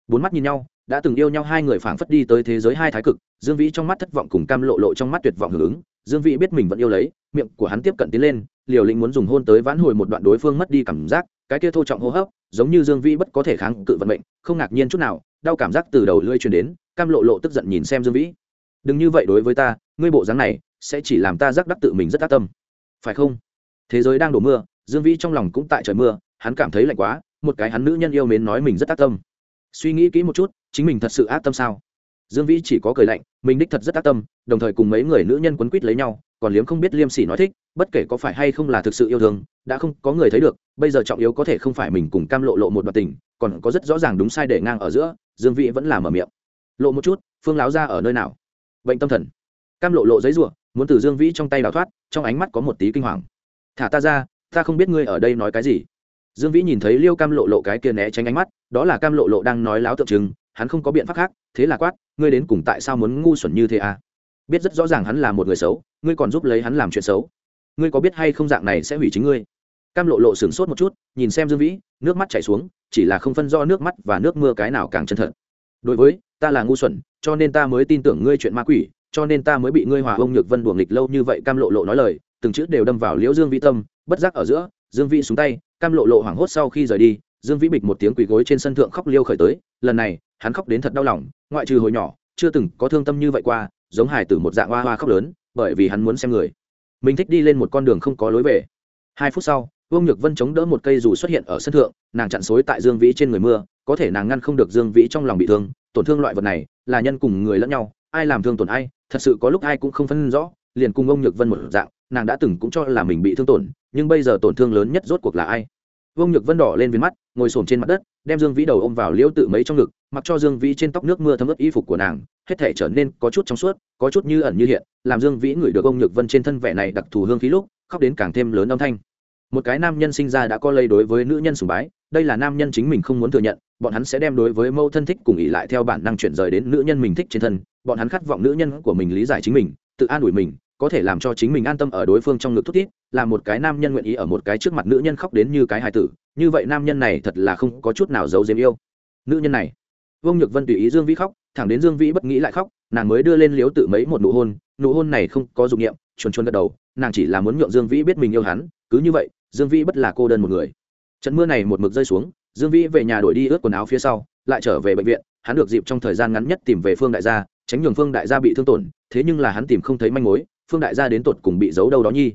Bốn mắt nhìn nhau, đã từng yêu nhau hai người phảng phất đi tới thế giới hai thái cực, dương vĩ trong mắt thất vọng cùng cam lộ lộ trong mắt tuyệt vọng hưởng ứng, dương vĩ biết mình vẫn yêu lấy, miệng của hắn tiếp cận tiến lên, liều lĩnh muốn dùng hôn tới vãn hồi một đoạn đối phương mất đi cảm giác, cái kia thô trọng hô hấp, giống như dương vĩ bất có thể kháng cự vận mệnh, không ngạc nhiên chút nào, đau cảm giác từ đầu lưỡi truyền đến, cam lộ lộ tức giận nhìn xem dương vĩ. Đừng như vậy đối với ta, ngươi bộ dáng này sẽ chỉ làm ta giác đắc tự mình rất tác tâm. Phải không? Thế giới đang đổ mưa, dương vĩ trong lòng cũng tại trời mưa, hắn cảm thấy lạnh quá, một cái hắn nữ nhân yêu mến nói mình rất tác tâm. Suy nghĩ kỹ một chút, chính mình thật sự ác tâm sao? Dương vĩ chỉ có cười lạnh, mình đích thật rất ác tâm, đồng thời cùng mấy người nữ nhân quấn quýt lấy nhau, còn liếm không biết liêm sỉ nói thích, bất kể có phải hay không là thực sự yêu thương, đã không có người thấy được, bây giờ trọng yếu có thể không phải mình cùng cam lộ lộ một đoạn tình, còn có rất rõ ràng đúng sai để ngang ở giữa, dương vĩ vẫn làm ở miệng. Lộ một chút, phương láo ra ở nơi nào? Bệnh tâm thần. Cam lộ lộ giấy ruộng muốn từ dương vĩ trong tay đào thoát, trong ánh mắt có một tí kinh hoàng. Thả ta ra, ta không biết ngươi ở đây nói cái gì. Dương vĩ nhìn thấy liêu cam lộ lộ cái kia né tránh ánh mắt, đó là cam lộ lộ đang nói láo tượng trưng, hắn không có biện pháp khác, thế là quát, ngươi đến cùng tại sao muốn ngu xuẩn như thế à? Biết rất rõ ràng hắn là một người xấu, ngươi còn giúp lấy hắn làm chuyện xấu. Ngươi có biết hay không dạng này sẽ hủy chính ngươi? Cam lộ lộ sửng sốt một chút, nhìn xem dương vĩ, nước mắt chảy xuống, chỉ là không phân do nước mắt và nước mưa cái nào càng chân thật. Đối với, ta là ngu xuẩn, cho nên ta mới tin tưởng ngươi chuyện ma quỷ cho nên ta mới bị ngươi hòa ông nhược vân đuồng nghịch lâu như vậy, cam lộ lộ nói lời, từng chữ đều đâm vào liễu dương vĩ tâm, bất giác ở giữa, dương vĩ xuống tay, cam lộ lộ hoảng hốt sau khi rời đi, dương vĩ bịch một tiếng quỳ gối trên sân thượng khóc liêu khởi tới, lần này, hắn khóc đến thật đau lòng, ngoại trừ hồi nhỏ, chưa từng có thương tâm như vậy qua, giống hài tử một dạng hoa hoa khóc lớn, bởi vì hắn muốn xem người. Mình thích đi lên một con đường không có lối về. Hai phút sau, vương nhược vân chống đỡ một cây dù xuất hiện ở sân thượng, nàng chặn xối tại dương vĩ trên người mưa, có thể nàng ngăn không được dương vĩ trong lòng bị thương, tổn thương loại vật này, là nhân cùng người lẫn nhau, ai làm thương tổn ai thật sự có lúc ai cũng không phân rõ, liền cùng ông nhược vân một dạng, nàng đã từng cũng cho là mình bị thương tổn, nhưng bây giờ tổn thương lớn nhất rốt cuộc là ai? Vương nhược vân đỏ lên viên mắt, ngồi s trên mặt đất, đem dương vĩ đầu ôm vào liễu tự mấy trong ngực, mặc cho dương vĩ trên tóc nước mưa thấm ướt y phục của nàng, hết thể trở nên có chút trong suốt, có chút như ẩn như hiện, làm dương vĩ ngửi được ông nhược vân trên thân vẻ này đặc thù hương khí lúc, khóc đến càng thêm lớn âm thanh một cái nam nhân sinh ra đã có lây đối với nữ nhân sùng bái đây là nam nhân chính mình không muốn thừa nhận bọn hắn sẽ đem đối với mâu thân thích cùng ỉ lại theo bản năng chuyển rời đến nữ nhân mình thích trên thân bọn hắn khát vọng nữ nhân của mình lý giải chính mình tự an ủi mình có thể làm cho chính mình an tâm ở đối phương trong ngực thút tiết, là một cái nam nhân nguyện ý ở một cái trước mặt nữ nhân khóc đến như cái hài tử như vậy nam nhân này thật là không có chút nào giấu diếm yêu. Nữ nhân này vương nhược vân tùy ý dương vĩ khóc thẳng đến dương vĩ bất nghĩ lại khóc nàng mới đưa lên liếu tự mấy một nụ hôn nụ hôn này không có dụng nghiệm chuồn chuồn gật đầu nàng chỉ là muốn nhượng dương vĩ biết mình yêu hắn cứ như vậy dương vĩ bất là cô đơn một người. Trận mưa này một mực rơi xuống, dương vĩ về nhà đổi đi ướt quần áo phía sau, lại trở về bệnh viện, hắn được dịp trong thời gian ngắn nhất tìm về phương đại gia, tránh nhường phương đại gia bị thương tổn, thế nhưng là hắn tìm không thấy manh mối, phương đại gia đến tột cùng bị giấu đâu đó nhi.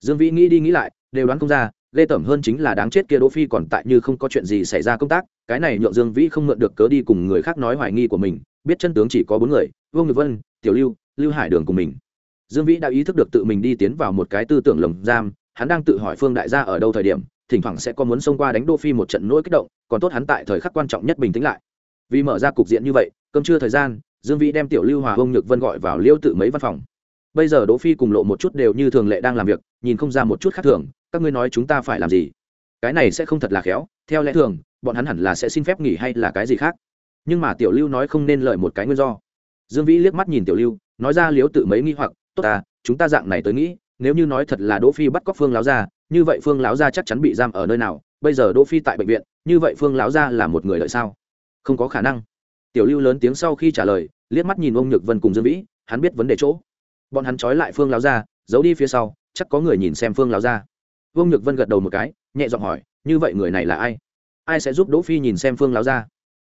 Dương vĩ nghĩ đi nghĩ lại, đều đoán không ra, ghê tởm hơn chính là đáng chết kia đỗ phi còn tại như không có chuyện gì xảy ra công tác, cái này nhượng dương vĩ không mượn được cớ đi cùng người khác nói hoài nghi của mình, biết chân tướng chỉ có bốn người, vương nhược vân, tiểu lưu lưu hải đường cùng mình. Dương vĩ đã ý thức được tự mình đi tiến vào một cái tư tưởng lồng giam hắn đang tự hỏi phương đại gia ở đâu thời điểm, thỉnh thoảng sẽ có muốn xông qua đánh đô phi một trận nỗi kích động, còn tốt hắn tại thời khắc quan trọng nhất bình tĩnh lại. Vì mở ra cục diện như vậy, cơm trưa thời gian, dương vĩ đem tiểu lưu hòa hông nhược vân gọi vào liêu tự mấy văn phòng. Bây giờ đỗ phi cùng lộ một chút đều như thường lệ đang làm việc, nhìn không ra một chút khác thường, các ngươi nói chúng ta phải làm gì? Cái này sẽ không thật là khéo, theo lẽ thường, bọn hắn hẳn là sẽ xin phép nghỉ hay là cái gì khác? Nhưng mà tiểu lưu nói không nên lợi một cái nguyên do. Dương vĩ liếc mắt nhìn tiểu lưu, nói ra liếu tự mấy nghi hoặc, tốt ta, chúng ta dạng này tới nghĩ nếu như nói thật là đỗ phi bắt cóc phương láo gia, như vậy phương láo gia chắc chắn bị giam ở nơi nào? Bây giờ đỗ phi tại bệnh viện, như vậy phương láo gia là một người lợi sao? Không có khả năng. Tiểu lưu lớn tiếng sau khi trả lời, liếc mắt nhìn ông nhược vân cùng dương vĩ, hắn biết vấn đề chỗ. Bọn hắn trói lại phương láo gia, giấu đi phía sau, chắc có người nhìn xem phương láo gia. Vương nhược vân gật đầu một cái, nhẹ giọng hỏi, như vậy người này là ai? Ai sẽ giúp đỗ phi nhìn xem phương láo gia?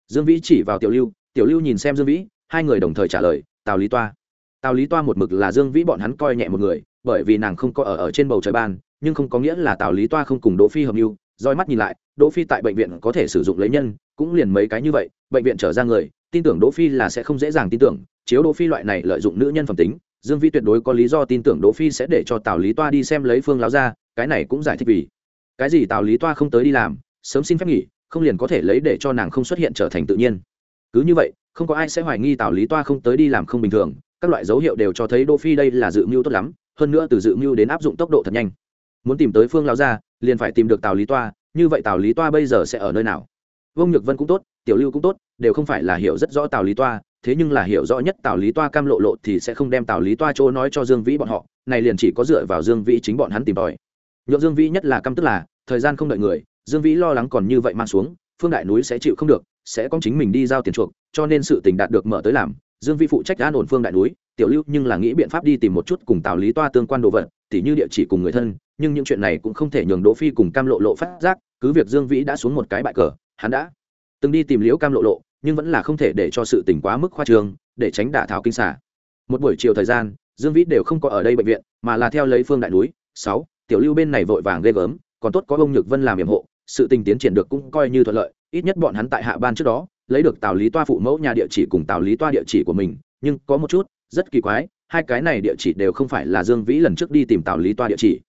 Dương vĩ chỉ vào tiểu lưu tiểu lưu nhìn xem dương vĩ, hai người đồng thời trả lời, tào lý toa. Tào lý toa một mực là dương vĩ bọn hắn coi nhẹ một người bởi vì nàng không có ở ở trên bầu trời ban, nhưng không có nghĩa là tào lý toa không cùng đỗ phi hợp mưu roi mắt nhìn lại, đỗ phi tại bệnh viện có thể sử dụng lấy nhân, cũng liền mấy cái như vậy. Bệnh viện trở ra người, tin tưởng đỗ phi là sẽ không dễ dàng tin tưởng. Chiếu đỗ phi loại này lợi dụng nữ nhân phẩm tính, dương vĩ tuyệt đối có lý do tin tưởng đỗ phi sẽ để cho tào lý toa đi xem lấy phương láo ra cái này cũng giải thích vì. Cái gì tào lý toa không tới đi làm, sớm xin phép nghỉ, không liền có thể lấy để cho nàng không xuất hiện trở thành tự nhiên. Cứ như vậy, không có ai sẽ hoài nghi tào lý toa không tới đi làm không bình thường. Các loại dấu hiệu đều cho thấy đỗ phi đây là dự mưu tốt lắm hơn nữa từ dự mưu đến áp dụng tốc độ thật nhanh. Muốn tìm tới phương lao gia, liền phải tìm được tào lý toa, như vậy tào lý toa bây giờ sẽ ở nơi nào? Vương nhược vân cũng tốt, tiểu lưu cũng tốt, đều không phải là hiểu rất rõ tào lý toa, thế nhưng là hiểu rõ nhất tào lý toa cam lộ lộ thì sẽ không đem tào lý toa chỗ nói cho dương vĩ bọn họ, này liền chỉ có dựa vào dương vĩ chính bọn hắn tìm tòi. Nhượng dương vĩ nhất là căm tức là, thời gian không đợi người, dương vĩ lo lắng còn như vậy mang xuống, phương đại núi sẽ chịu không được, sẽ có chính mình đi giao tiền chuộc, cho nên sự tình đạt được mở tới làm dương vĩ phụ trách an ổn phương đại núi, tiểu lưu nhưng là nghĩ biện pháp đi tìm một chút cùng tào lý toa tương quan đồ vật, tỉ như địa chỉ cùng người thân, nhưng những chuyện này cũng không thể nhường đỗ phi cùng cam lộ lộ phát giác, cứ việc dương vĩ đã xuống một cái bại cờ, hắn đã từng đi tìm liễu cam lộ lộ, nhưng vẫn là không thể để cho sự tình quá mức khoa trương, để tránh đả thảo kinh xả. Một buổi chiều thời gian, dương vĩ đều không có ở đây bệnh viện, mà là theo lấy phương đại núi. Sáu, tiểu lưu bên này vội vàng ghê gớm, còn tốt có ông nhược vân làm nhiệm hộ, sự tình tiến triển được cũng coi như thuận lợi, ít nhất bọn hắn tại hạ ban trước đó lấy được tào lý toa phụ mẫu nhà địa chỉ cùng tào lý toa địa chỉ của mình, nhưng có một chút, rất kỳ quái, hai cái này địa chỉ đều không phải là dương vĩ lần trước đi tìm tào lý toa địa chỉ.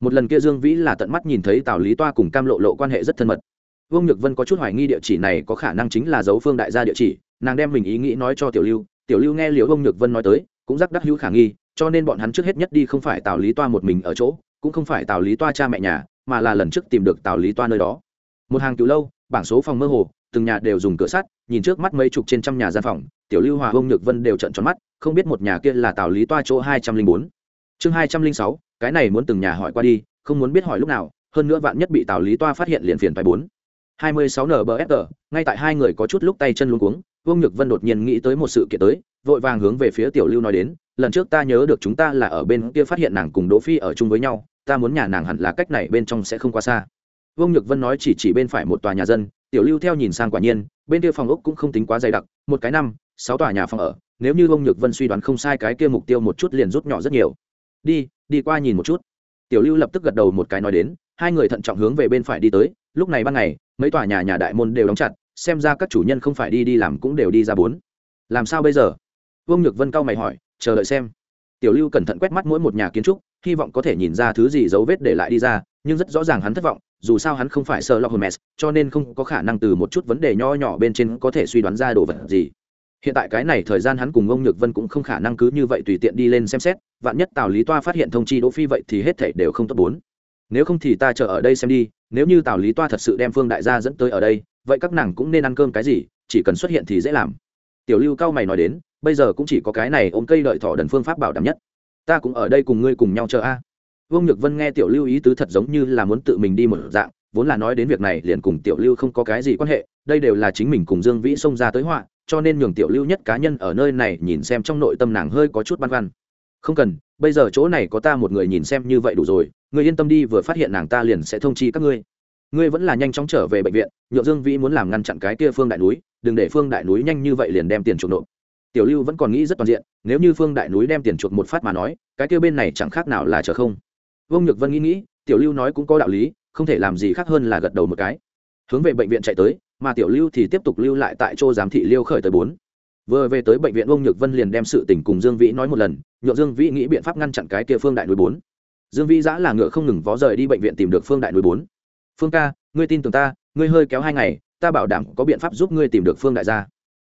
Một lần kia dương vĩ là tận mắt nhìn thấy tào lý toa cùng cam lộ lộ quan hệ rất thân mật. Vương nhược vân có chút hoài nghi địa chỉ này có khả năng chính là dấu phương đại gia địa chỉ, nàng đem mình ý nghĩ nói cho tiểu lưu tiểu lưu nghe liễu vương nhược vân nói tới, cũng rắc đắc hữu khả nghi, cho nên bọn hắn trước hết nhất đi không phải tào lý toa một mình ở chỗ, cũng không phải tào lý toa cha mẹ nhà, mà là lần trước tìm được tào lý toa nơi đó. Một hàng cựu lâu, bảng số phòng mơ hồ từng nhà đều dùng cửa sắt, nhìn trước mắt mấy chục trên trăm nhà gian phòng, tiểu lưu hòa ông nhược vân đều trận tròn mắt, không biết một nhà kia là tào lý toa chỗ hai trăm linh bốn. Chương hai trăm linh sáu, cái này muốn từng nhà hỏi qua đi, không muốn biết hỏi lúc nào, hơn nữa vạn nhất bị tào lý toa phát hiện liền phiền phải bốn. hai mươi sáu nbfg ngay tại hai người có chút lúc tay chân luống cuống vương nhược vân đột nhiên nghĩ tới một sự kiện tới, vội vàng hướng về phía tiểu lưu nói đến, lần trước ta nhớ được chúng ta là ở bên kia phát hiện nàng cùng đỗ phi ở chung với nhau, ta muốn nhà nàng hẳn là cách này bên trong sẽ không quá xa vương nhược vân nói chỉ chỉ bên phải một tòa nhà dân, tiểu lưu theo nhìn sang quả nhiên, bên kia phòng ốc cũng không tính quá dày đặc, một cái năm, sáu tòa nhà phòng ở, nếu như vương nhược vân suy đoán không sai cái kia mục tiêu một chút liền rút nhỏ rất nhiều. Đi đi qua nhìn một chút. Tiểu lưu lập tức gật đầu một cái nói đến, hai người thận trọng hướng về bên phải đi tới, lúc này ban ngày, mấy tòa nhà nhà đại môn đều đóng chặt, xem ra các chủ nhân không phải đi đi làm cũng đều đi ra bốn. Làm sao bây giờ? Vương nhược vân cao mày hỏi, chờ đợi xem. Tiểu lưu cẩn thận quét mắt mỗi một nhà kiến trúc, hy vọng có thể nhìn ra thứ gì dấu vết để lại đi ra, nhưng rất rõ ràng hắn thất vọng dù sao hắn không phải sợ lọc hermes cho nên không có khả năng từ một chút vấn đề nho nhỏ bên trên có thể suy đoán ra đồ vật gì. Hiện tại cái này thời gian hắn cùng ông nhược vân cũng không khả năng cứ như vậy tùy tiện đi lên xem xét, vạn nhất tào lý toa phát hiện thông chi đỗ phi vậy thì hết thảy đều không tốt bốn. Nếu không thì ta chờ ở đây xem đi, nếu như tào lý toa thật sự đem phương đại gia dẫn tới ở đây, vậy các nàng cũng nên ăn cơm cái gì, chỉ cần xuất hiện thì dễ làm. Tiểu lưu cao mày nói đến, bây giờ cũng chỉ có cái này ôm cây đợi thỏ đần phương pháp bảo đảm nhất. Ta cũng ở đây cùng ngươi cùng nhau chờ a vương nhược vân nghe tiểu lưu ý tứ thật giống như là muốn tự mình đi một dạng, vốn là nói đến việc này liền cùng tiểu lưu không có cái gì quan hệ, đây đều là chính mình cùng dương vĩ xông ra tới họa, cho nên nhường tiểu lưu nhất cá nhân ở nơi này nhìn xem trong nội tâm nàng hơi có chút băn khoăn. Không cần, bây giờ chỗ này có ta một người nhìn xem như vậy đủ rồi người yên tâm đi, vừa phát hiện nàng ta liền sẽ thông chi các ngươi. Ngươi vẫn là nhanh chóng trở về bệnh viện, nhượng dương vĩ muốn làm ngăn chặn cái kia phương đại núi, đừng để phương đại núi nhanh như vậy liền đem tiền chuộc nộp. Tiểu lưu vẫn còn nghĩ rất toàn diện, nếu như phương đại núi đem tiền chuộc một phát mà nói, cái kia bên này chẳng khác nào là chờ không vương nhược vân nghĩ nghĩ, tiểu lưu nói cũng có đạo lý, không thể làm gì khác hơn là gật đầu một cái. Hướng về bệnh viện chạy tới, mà tiểu lưu thì tiếp tục lưu lại tại chỗ giám thị liêu khởi tới bốn. Vừa về tới bệnh viện, vương nhược vân liền đem sự tình cùng dương vĩ nói một lần, nhượng dương vĩ nghĩ biện pháp ngăn chặn cái kia phương đại núi bốn. Dương vĩ giã là ngựa không ngừng vó rời đi bệnh viện tìm được phương đại núi bốn. Phương ca, ngươi tin tưởng ta, ngươi hơi kéo hai ngày, ta bảo đảm có biện pháp giúp ngươi tìm được phương đại gia.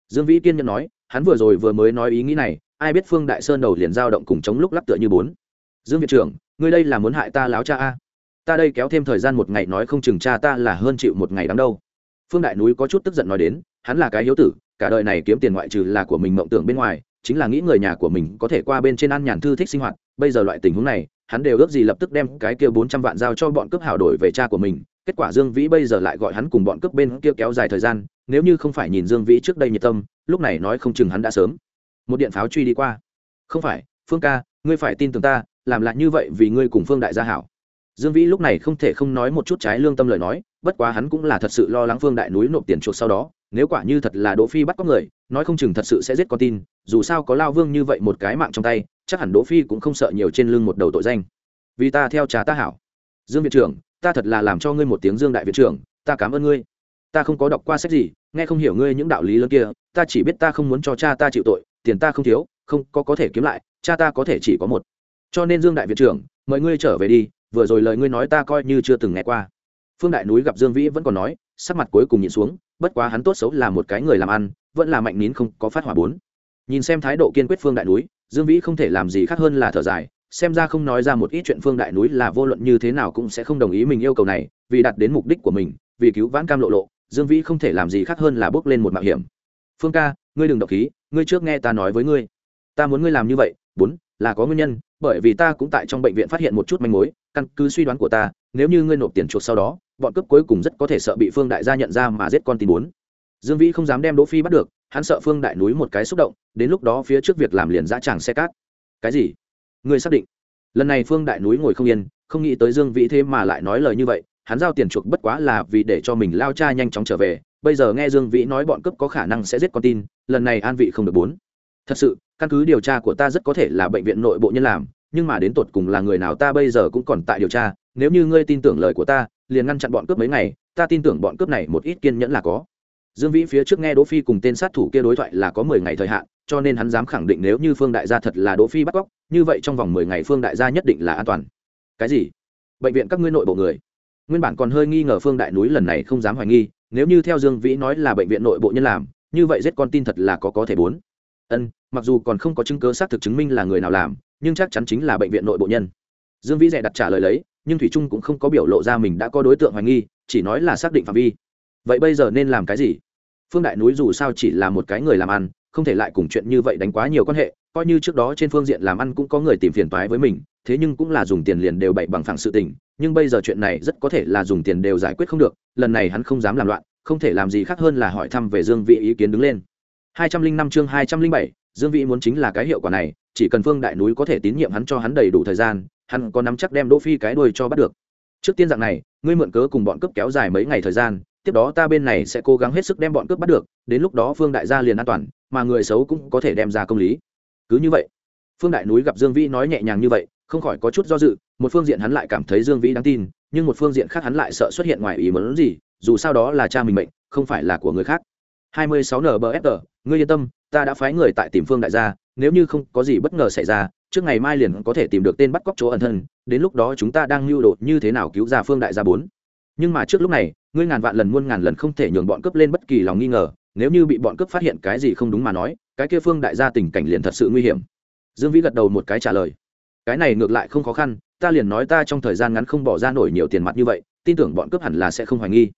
Dương vĩ kiên nhẫn nói, hắn vừa rồi vừa mới nói ý nghĩ này, ai biết phương đại sơn đầu liền giao động cùng chống lúc lắc tựa như bốn. Dương viện trưởng ngươi đây là muốn hại ta láo cha a? Ta đây kéo thêm thời gian một ngày nói không chừng cha ta là hơn chịu một ngày đắng đâu. Phương đại núi có chút tức giận nói đến, hắn là cái hiếu tử, cả đời này kiếm tiền ngoại trừ là của mình mộng tưởng bên ngoài, chính là nghĩ người nhà của mình có thể qua bên trên ăn nhàn thư thích sinh hoạt. Bây giờ loại tình huống này, hắn đều ước gì lập tức đem cái kia bốn trăm vạn giao cho bọn cướp hảo đổi về cha của mình. Kết quả dương vĩ bây giờ lại gọi hắn cùng bọn cướp bên kia kéo dài thời gian, nếu như không phải nhìn dương vĩ trước đây nhiệt tâm, lúc này nói không chừng hắn đã sớm một điện pháo truy đi qua. Không phải, phương ca, ngươi phải tin tưởng ta làm lại như vậy vì ngươi cùng phương đại gia hảo. Dương vĩ lúc này không thể không nói một chút trái lương tâm lời nói, bất quá hắn cũng là thật sự lo lắng phương đại núi nộp tiền chuộc sau đó, nếu quả như thật là đỗ phi bắt có người, nói không chừng thật sự sẽ giết con tin, dù sao có lao vương như vậy một cái mạng trong tay, chắc hẳn đỗ phi cũng không sợ nhiều trên lưng một đầu tội danh. Vì ta theo trà ta hảo. Dương viện trưởng, ta thật là làm cho ngươi một tiếng dương đại viện trưởng, ta cảm ơn ngươi. Ta không có đọc qua sách gì, nghe không hiểu ngươi những đạo lý lớn kia, ta chỉ biết ta không muốn cho cha ta chịu tội, tiền ta không thiếu, không có có thể kiếm lại, cha ta có thể chỉ có một cho nên dương đại viện trưởng, mời ngươi trở về đi, vừa rồi lời ngươi nói ta coi như chưa từng nghe qua. Phương đại núi gặp dương vĩ vẫn còn nói, sắc mặt cuối cùng nhìn xuống, bất quá hắn tốt xấu là một cái người làm ăn, vẫn là mạnh nín không có phát hỏa bốn. Nhìn xem thái độ kiên quyết phương đại núi, dương vĩ không thể làm gì khác hơn là thở dài, xem ra không nói ra một ít chuyện phương đại núi là vô luận như thế nào cũng sẽ không đồng ý mình yêu cầu này, vì đạt đến mục đích của mình, vì cứu vãn cam lộ lộ, dương vĩ không thể làm gì khác hơn là bước lên một mạo hiểm. Phương ca, ngươi đừng độc khí, ngươi trước nghe ta nói với ngươi. Ta muốn ngươi làm như vậy, bốn là có nguyên nhân, bởi vì ta cũng tại trong bệnh viện phát hiện một chút manh mối, căn cứ suy đoán của ta, nếu như ngươi nộp tiền chuộc sau đó, bọn cướp cuối cùng rất có thể sợ bị phương đại gia nhận ra mà giết con tin bốn dương vĩ không dám đem đỗ phi bắt được, hắn sợ phương đại núi một cái xúc động, đến lúc đó phía trước việc làm liền dã tràng xe cát. Cái gì? Ngươi xác định? Lần này phương đại núi ngồi không yên, không nghĩ tới dương vĩ thế mà lại nói lời như vậy, hắn giao tiền chuộc bất quá là vì để cho mình lao cha nhanh chóng trở về, bây giờ nghe dương vĩ nói bọn cướp có khả năng sẽ giết con tin, lần này an vị không được bốn. Thật sự căn cứ điều tra của ta rất có thể là bệnh viện nội bộ nhân làm, nhưng mà đến tột cùng là người nào ta bây giờ cũng còn tại điều tra, nếu như ngươi tin tưởng lời của ta, liền ngăn chặn bọn cướp mấy ngày, ta tin tưởng bọn cướp này một ít kiên nhẫn là có. Dương vĩ phía trước nghe đỗ phi cùng tên sát thủ kia đối thoại là có mười ngày thời hạn, cho nên hắn dám khẳng định nếu như phương đại gia thật là đỗ phi bắt cóc, như vậy trong vòng mười ngày phương đại gia nhất định là an toàn. Cái gì? Bệnh viện các ngươi nội bộ người. Nguyên bản còn hơi nghi ngờ phương đại núi lần này không dám hoài nghi, nếu như theo dương vĩ nói là bệnh viện nội bộ nhân làm, như vậy giết con tin thật là có có thể bốn. Ân mặc dù còn không có chứng cứ xác thực chứng minh là người nào làm, nhưng chắc chắn chính là bệnh viện nội bộ nhân. Dương vĩ dè đặt trả lời lấy, nhưng thủy trung cũng không có biểu lộ ra mình đã có đối tượng hoài nghi, chỉ nói là xác định phạm vi. Vậy bây giờ nên làm cái gì? Phương đại núi dù sao chỉ là một cái người làm ăn, không thể lại cùng chuyện như vậy đánh quá nhiều quan hệ, coi như trước đó trên phương diện làm ăn cũng có người tìm phiền toái với mình, thế nhưng cũng là dùng tiền liền đều bậy bằng phẳng sự tình, nhưng bây giờ chuyện này rất có thể là dùng tiền đều giải quyết không được, lần này hắn không dám làm loạn, không thể làm gì khác hơn là hỏi thăm về dương vị ý kiến đứng lên. Hai trăm linh năm chương hai trăm linh bảy dương vĩ muốn chính là cái hiệu quả này, chỉ cần phương đại núi có thể tín nhiệm hắn cho hắn đầy đủ thời gian, hắn có nắm chắc đem đỗ phi cái đuôi cho bắt được. Trước tiên dạng này, ngươi mượn cớ cùng bọn cướp kéo dài mấy ngày thời gian, tiếp đó ta bên này sẽ cố gắng hết sức đem bọn cướp bắt được, đến lúc đó phương đại gia liền an toàn, mà người xấu cũng có thể đem ra công lý. Cứ như vậy, phương đại núi gặp dương vĩ nói nhẹ nhàng như vậy, không khỏi có chút do dự, một phương diện hắn lại cảm thấy dương vĩ đáng tin, nhưng một phương diện khác hắn lại sợ xuất hiện ngoài ý muốn gì, dù sao đó là cha mình mệnh, không phải là của người khác. 26 NBFR, ngươi yên tâm, ta đã phái người tại tìm Phương đại gia, nếu như không có gì bất ngờ xảy ra, trước ngày mai liền có thể tìm được tên bắt cóc chỗ ẩn thân, đến lúc đó chúng ta đang lưu đột như thế nào cứu ra Phương đại gia bốn. Nhưng mà trước lúc này, ngươi ngàn vạn lần muôn ngàn lần không thể nhường bọn cướp lên bất kỳ lòng nghi ngờ, nếu như bị bọn cướp phát hiện cái gì không đúng mà nói, cái kia Phương đại gia tình cảnh liền thật sự nguy hiểm. Dương Vĩ gật đầu một cái trả lời. Cái này ngược lại không khó khăn, ta liền nói ta trong thời gian ngắn không bỏ ra nổi nhiều tiền mặt như vậy, tin tưởng bọn cướp hẳn là sẽ không hoài nghi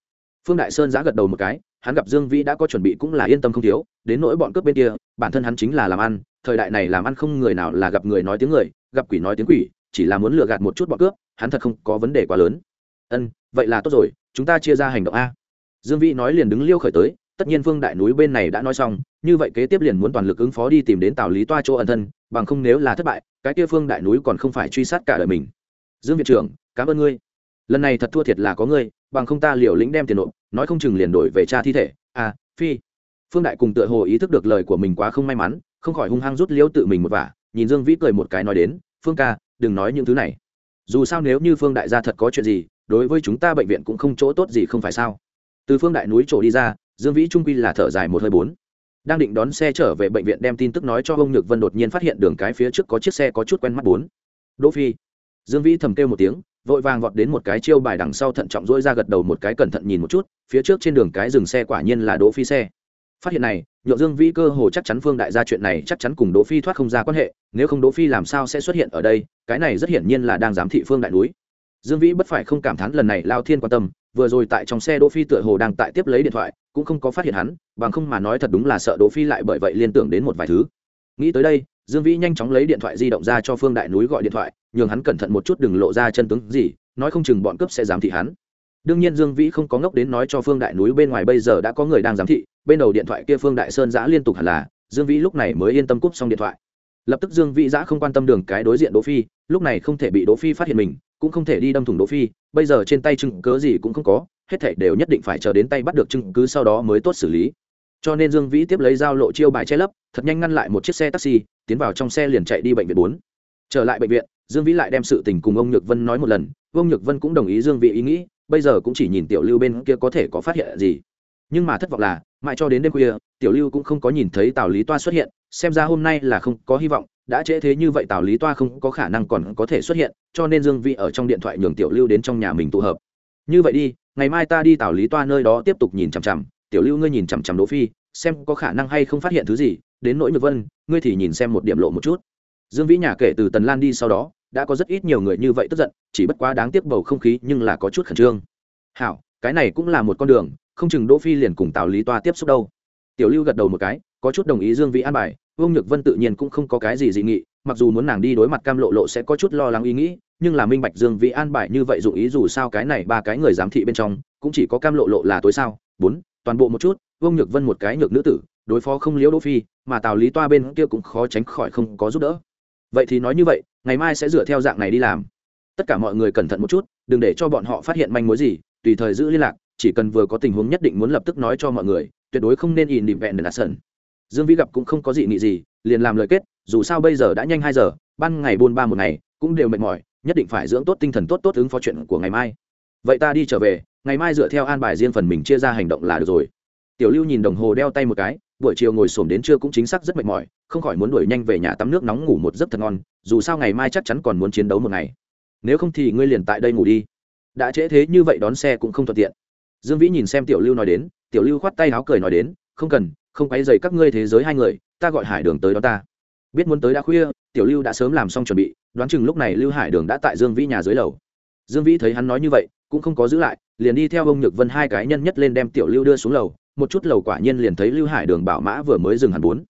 phương đại sơn giã gật đầu một cái, hắn gặp dương vĩ đã có chuẩn bị cũng là yên tâm không thiếu, đến nỗi bọn cướp bên kia, bản thân hắn chính là làm ăn, thời đại này làm ăn không người nào là gặp người nói tiếng người, gặp quỷ nói tiếng quỷ, chỉ là muốn lừa gạt một chút bọn cướp, hắn thật không có vấn đề quá lớn. Ân, vậy là tốt rồi, chúng ta chia ra hành động a. Dương vĩ nói liền đứng liêu khởi tới, tất nhiên phương đại núi bên này đã nói xong, như vậy kế tiếp liền muốn toàn lực ứng phó đi tìm đến tào lý toa chỗ ẩn thân, bằng không nếu là thất bại, cái kia phương đại núi còn không phải truy sát cả đời mình. Dương viện trưởng, cảm ơn ngươi. Lần này thật thua thiệt là có ngươi bằng không ta liều lĩnh đem tiền nộp, nói không chừng liền đổi về cha thi thể. À phi. Phương đại cùng tựa hồ ý thức được lời của mình quá không may mắn, không khỏi hung hăng rút liễu tự mình một vả, nhìn dương vĩ cười một cái nói đến, phương ca, đừng nói những thứ này. Dù sao nếu như phương đại gia thật có chuyện gì, đối với chúng ta bệnh viện cũng không chỗ tốt gì không phải sao? Từ phương đại núi trổ đi ra, dương vĩ trung quy là thở dài một hơi bốn. Đang định đón xe trở về bệnh viện đem tin tức nói cho ông nhược vân đột nhiên phát hiện đường cái phía trước có chiếc xe có chút quen mắt bốn. Đỗ phi. Dương vĩ thầm kêu một tiếng vội vàng vọt đến một cái chiêu bài đằng sau thận trọng dỗi ra gật đầu một cái cẩn thận nhìn một chút, phía trước trên đường cái dừng xe quả nhiên là đỗ phi xe. Phát hiện này nhượng dương vĩ cơ hồ chắc chắn phương đại gia chuyện này chắc chắn cùng đỗ phi thoát không ra quan hệ, nếu không đỗ phi làm sao sẽ xuất hiện ở đây, cái này rất hiển nhiên là đang giám thị phương đại núi. Dương vĩ bất phải không cảm thán lần này lao thiên quan tâm, vừa rồi tại trong xe đỗ phi tựa hồ đang tại tiếp lấy điện thoại, cũng không có phát hiện hắn, bằng không mà nói thật đúng là sợ đỗ phi lại bởi vậy liên tưởng đến một vài thứ. Nghĩ tới đây dương vĩ nhanh chóng lấy điện thoại di động ra cho phương đại núi gọi điện thoại, nhường hắn cẩn thận một chút đừng lộ ra chân tướng gì, nói không chừng bọn cướp sẽ giám thị hắn. Đương nhiên dương vĩ không có ngốc đến nói cho phương đại núi bên ngoài bây giờ đã có người đang giám thị, bên đầu điện thoại kia phương đại sơn giã liên tục hẳn là, dương vĩ lúc này mới yên tâm cúp xong điện thoại. Lập tức dương vĩ giã không quan tâm đường cái đối diện đỗ phi, lúc này không thể bị đỗ phi phát hiện mình, cũng không thể đi đâm thủng đỗ phi, bây giờ trên tay chứng cứ gì cũng không có, hết thảy đều nhất định phải chờ đến tay bắt được chứng cứ sau đó mới tốt xử lý cho nên dương vĩ tiếp lấy dao lộ chiêu bài che lấp, thật nhanh ngăn lại một chiếc xe taxi, tiến vào trong xe liền chạy đi bệnh viện bốn. Trở lại bệnh viện, dương vĩ lại đem sự tình cùng ông nhược vân nói một lần. Ông nhược vân cũng đồng ý dương vĩ ý nghĩ, bây giờ cũng chỉ nhìn tiểu lưu bên kia có thể có phát hiện gì. Nhưng mà thất vọng là, mãi cho đến đêm khuya, tiểu lưu cũng không có nhìn thấy tào lý toa xuất hiện, xem ra hôm nay là không có hy vọng. Đã trễ thế như vậy tào lý toa không có khả năng còn có thể xuất hiện, cho nên dương vĩ ở trong điện thoại nhường tiểu lưu đến trong nhà mình tụ hợp. Như vậy đi, ngày mai ta đi tào lý toa nơi đó tiếp tục nhìn chằm chằm tiểu lưu ngươi nhìn chằm chằm đỗ phi, xem có khả năng hay không phát hiện thứ gì, đến nỗi nhược vân, ngươi thì nhìn xem một điểm lộ một chút. Dương vĩ nhà kể từ tần lan đi sau đó, đã có rất ít nhiều người như vậy tức giận, chỉ bất quá đáng tiếc bầu không khí nhưng là có chút khẩn trương. Hảo, cái này cũng là một con đường, không chừng đỗ phi liền cùng tào lý toa tiếp xúc đâu. Tiểu lưu gật đầu một cái, có chút đồng ý dương vĩ an bài, vương nhược vân tự nhiên cũng không có cái gì dị nghị, mặc dù muốn nàng đi đối mặt cam lộ lộ sẽ có chút lo lắng ý nghĩ, nhưng là minh bạch dương vĩ an bài như vậy dụng ý dù sao cái này ba cái người giám thị bên trong, cũng chỉ có cam lộ lộ là tối sao? Bốn toàn bộ một chút, vương nhược vân một cái nhược nữ tử, đối phó không liễu đỗ phi, mà tào lý toa bên kia cũng khó tránh khỏi không có giúp đỡ. Vậy thì nói như vậy, ngày mai sẽ dựa theo dạng này đi làm. Tất cả mọi người cẩn thận một chút, đừng để cho bọn họ phát hiện manh mối gì, tùy thời giữ liên lạc, chỉ cần vừa có tình huống nhất định muốn lập tức nói cho mọi người, tuyệt đối không nên ỉn định vẹn để đặt sẩn dương vĩ gặp cũng không có gì nghị gì, liền làm lời kết, dù sao bây giờ đã nhanh hai giờ, ban ngày buôn ba một ngày, cũng đều mệt mỏi, nhất định phải dưỡng tốt tinh thần tốt tốt ứng phó chuyện của ngày mai. Vậy ta đi trở về ngày mai dựa theo an bài riêng phần mình chia ra hành động là được rồi. Tiểu lưu nhìn đồng hồ đeo tay một cái, buổi chiều ngồi xổm đến trưa cũng chính xác rất mệt mỏi, không khỏi muốn đuổi nhanh về nhà tắm nước nóng ngủ một giấc thật ngon, dù sao ngày mai chắc chắn còn muốn chiến đấu một ngày. Nếu không thì ngươi liền tại đây ngủ đi. Đã trễ thế như vậy đón xe cũng không thuận tiện. Dương vĩ nhìn xem tiểu lưu nói đến, tiểu lưu khoát tay áo cười nói đến, không cần, không quay dày các ngươi thế giới hai người, ta gọi hải đường tới đó ta. Biết muốn tới đã khuya, tiểu lưu đã sớm làm xong chuẩn bị, đoán chừng lúc này lưu hải đường đã tại dương vĩ nhà dưới lầu. Dương vĩ thấy hắn nói như vậy cũng không có giữ lại, liền đi theo ông nhược vân hai cái nhân nhất lên đem tiểu lưu đưa xuống lầu, một chút lầu quả nhiên liền thấy lưu hải đường bảo mã vừa mới dừng hẳn bốn.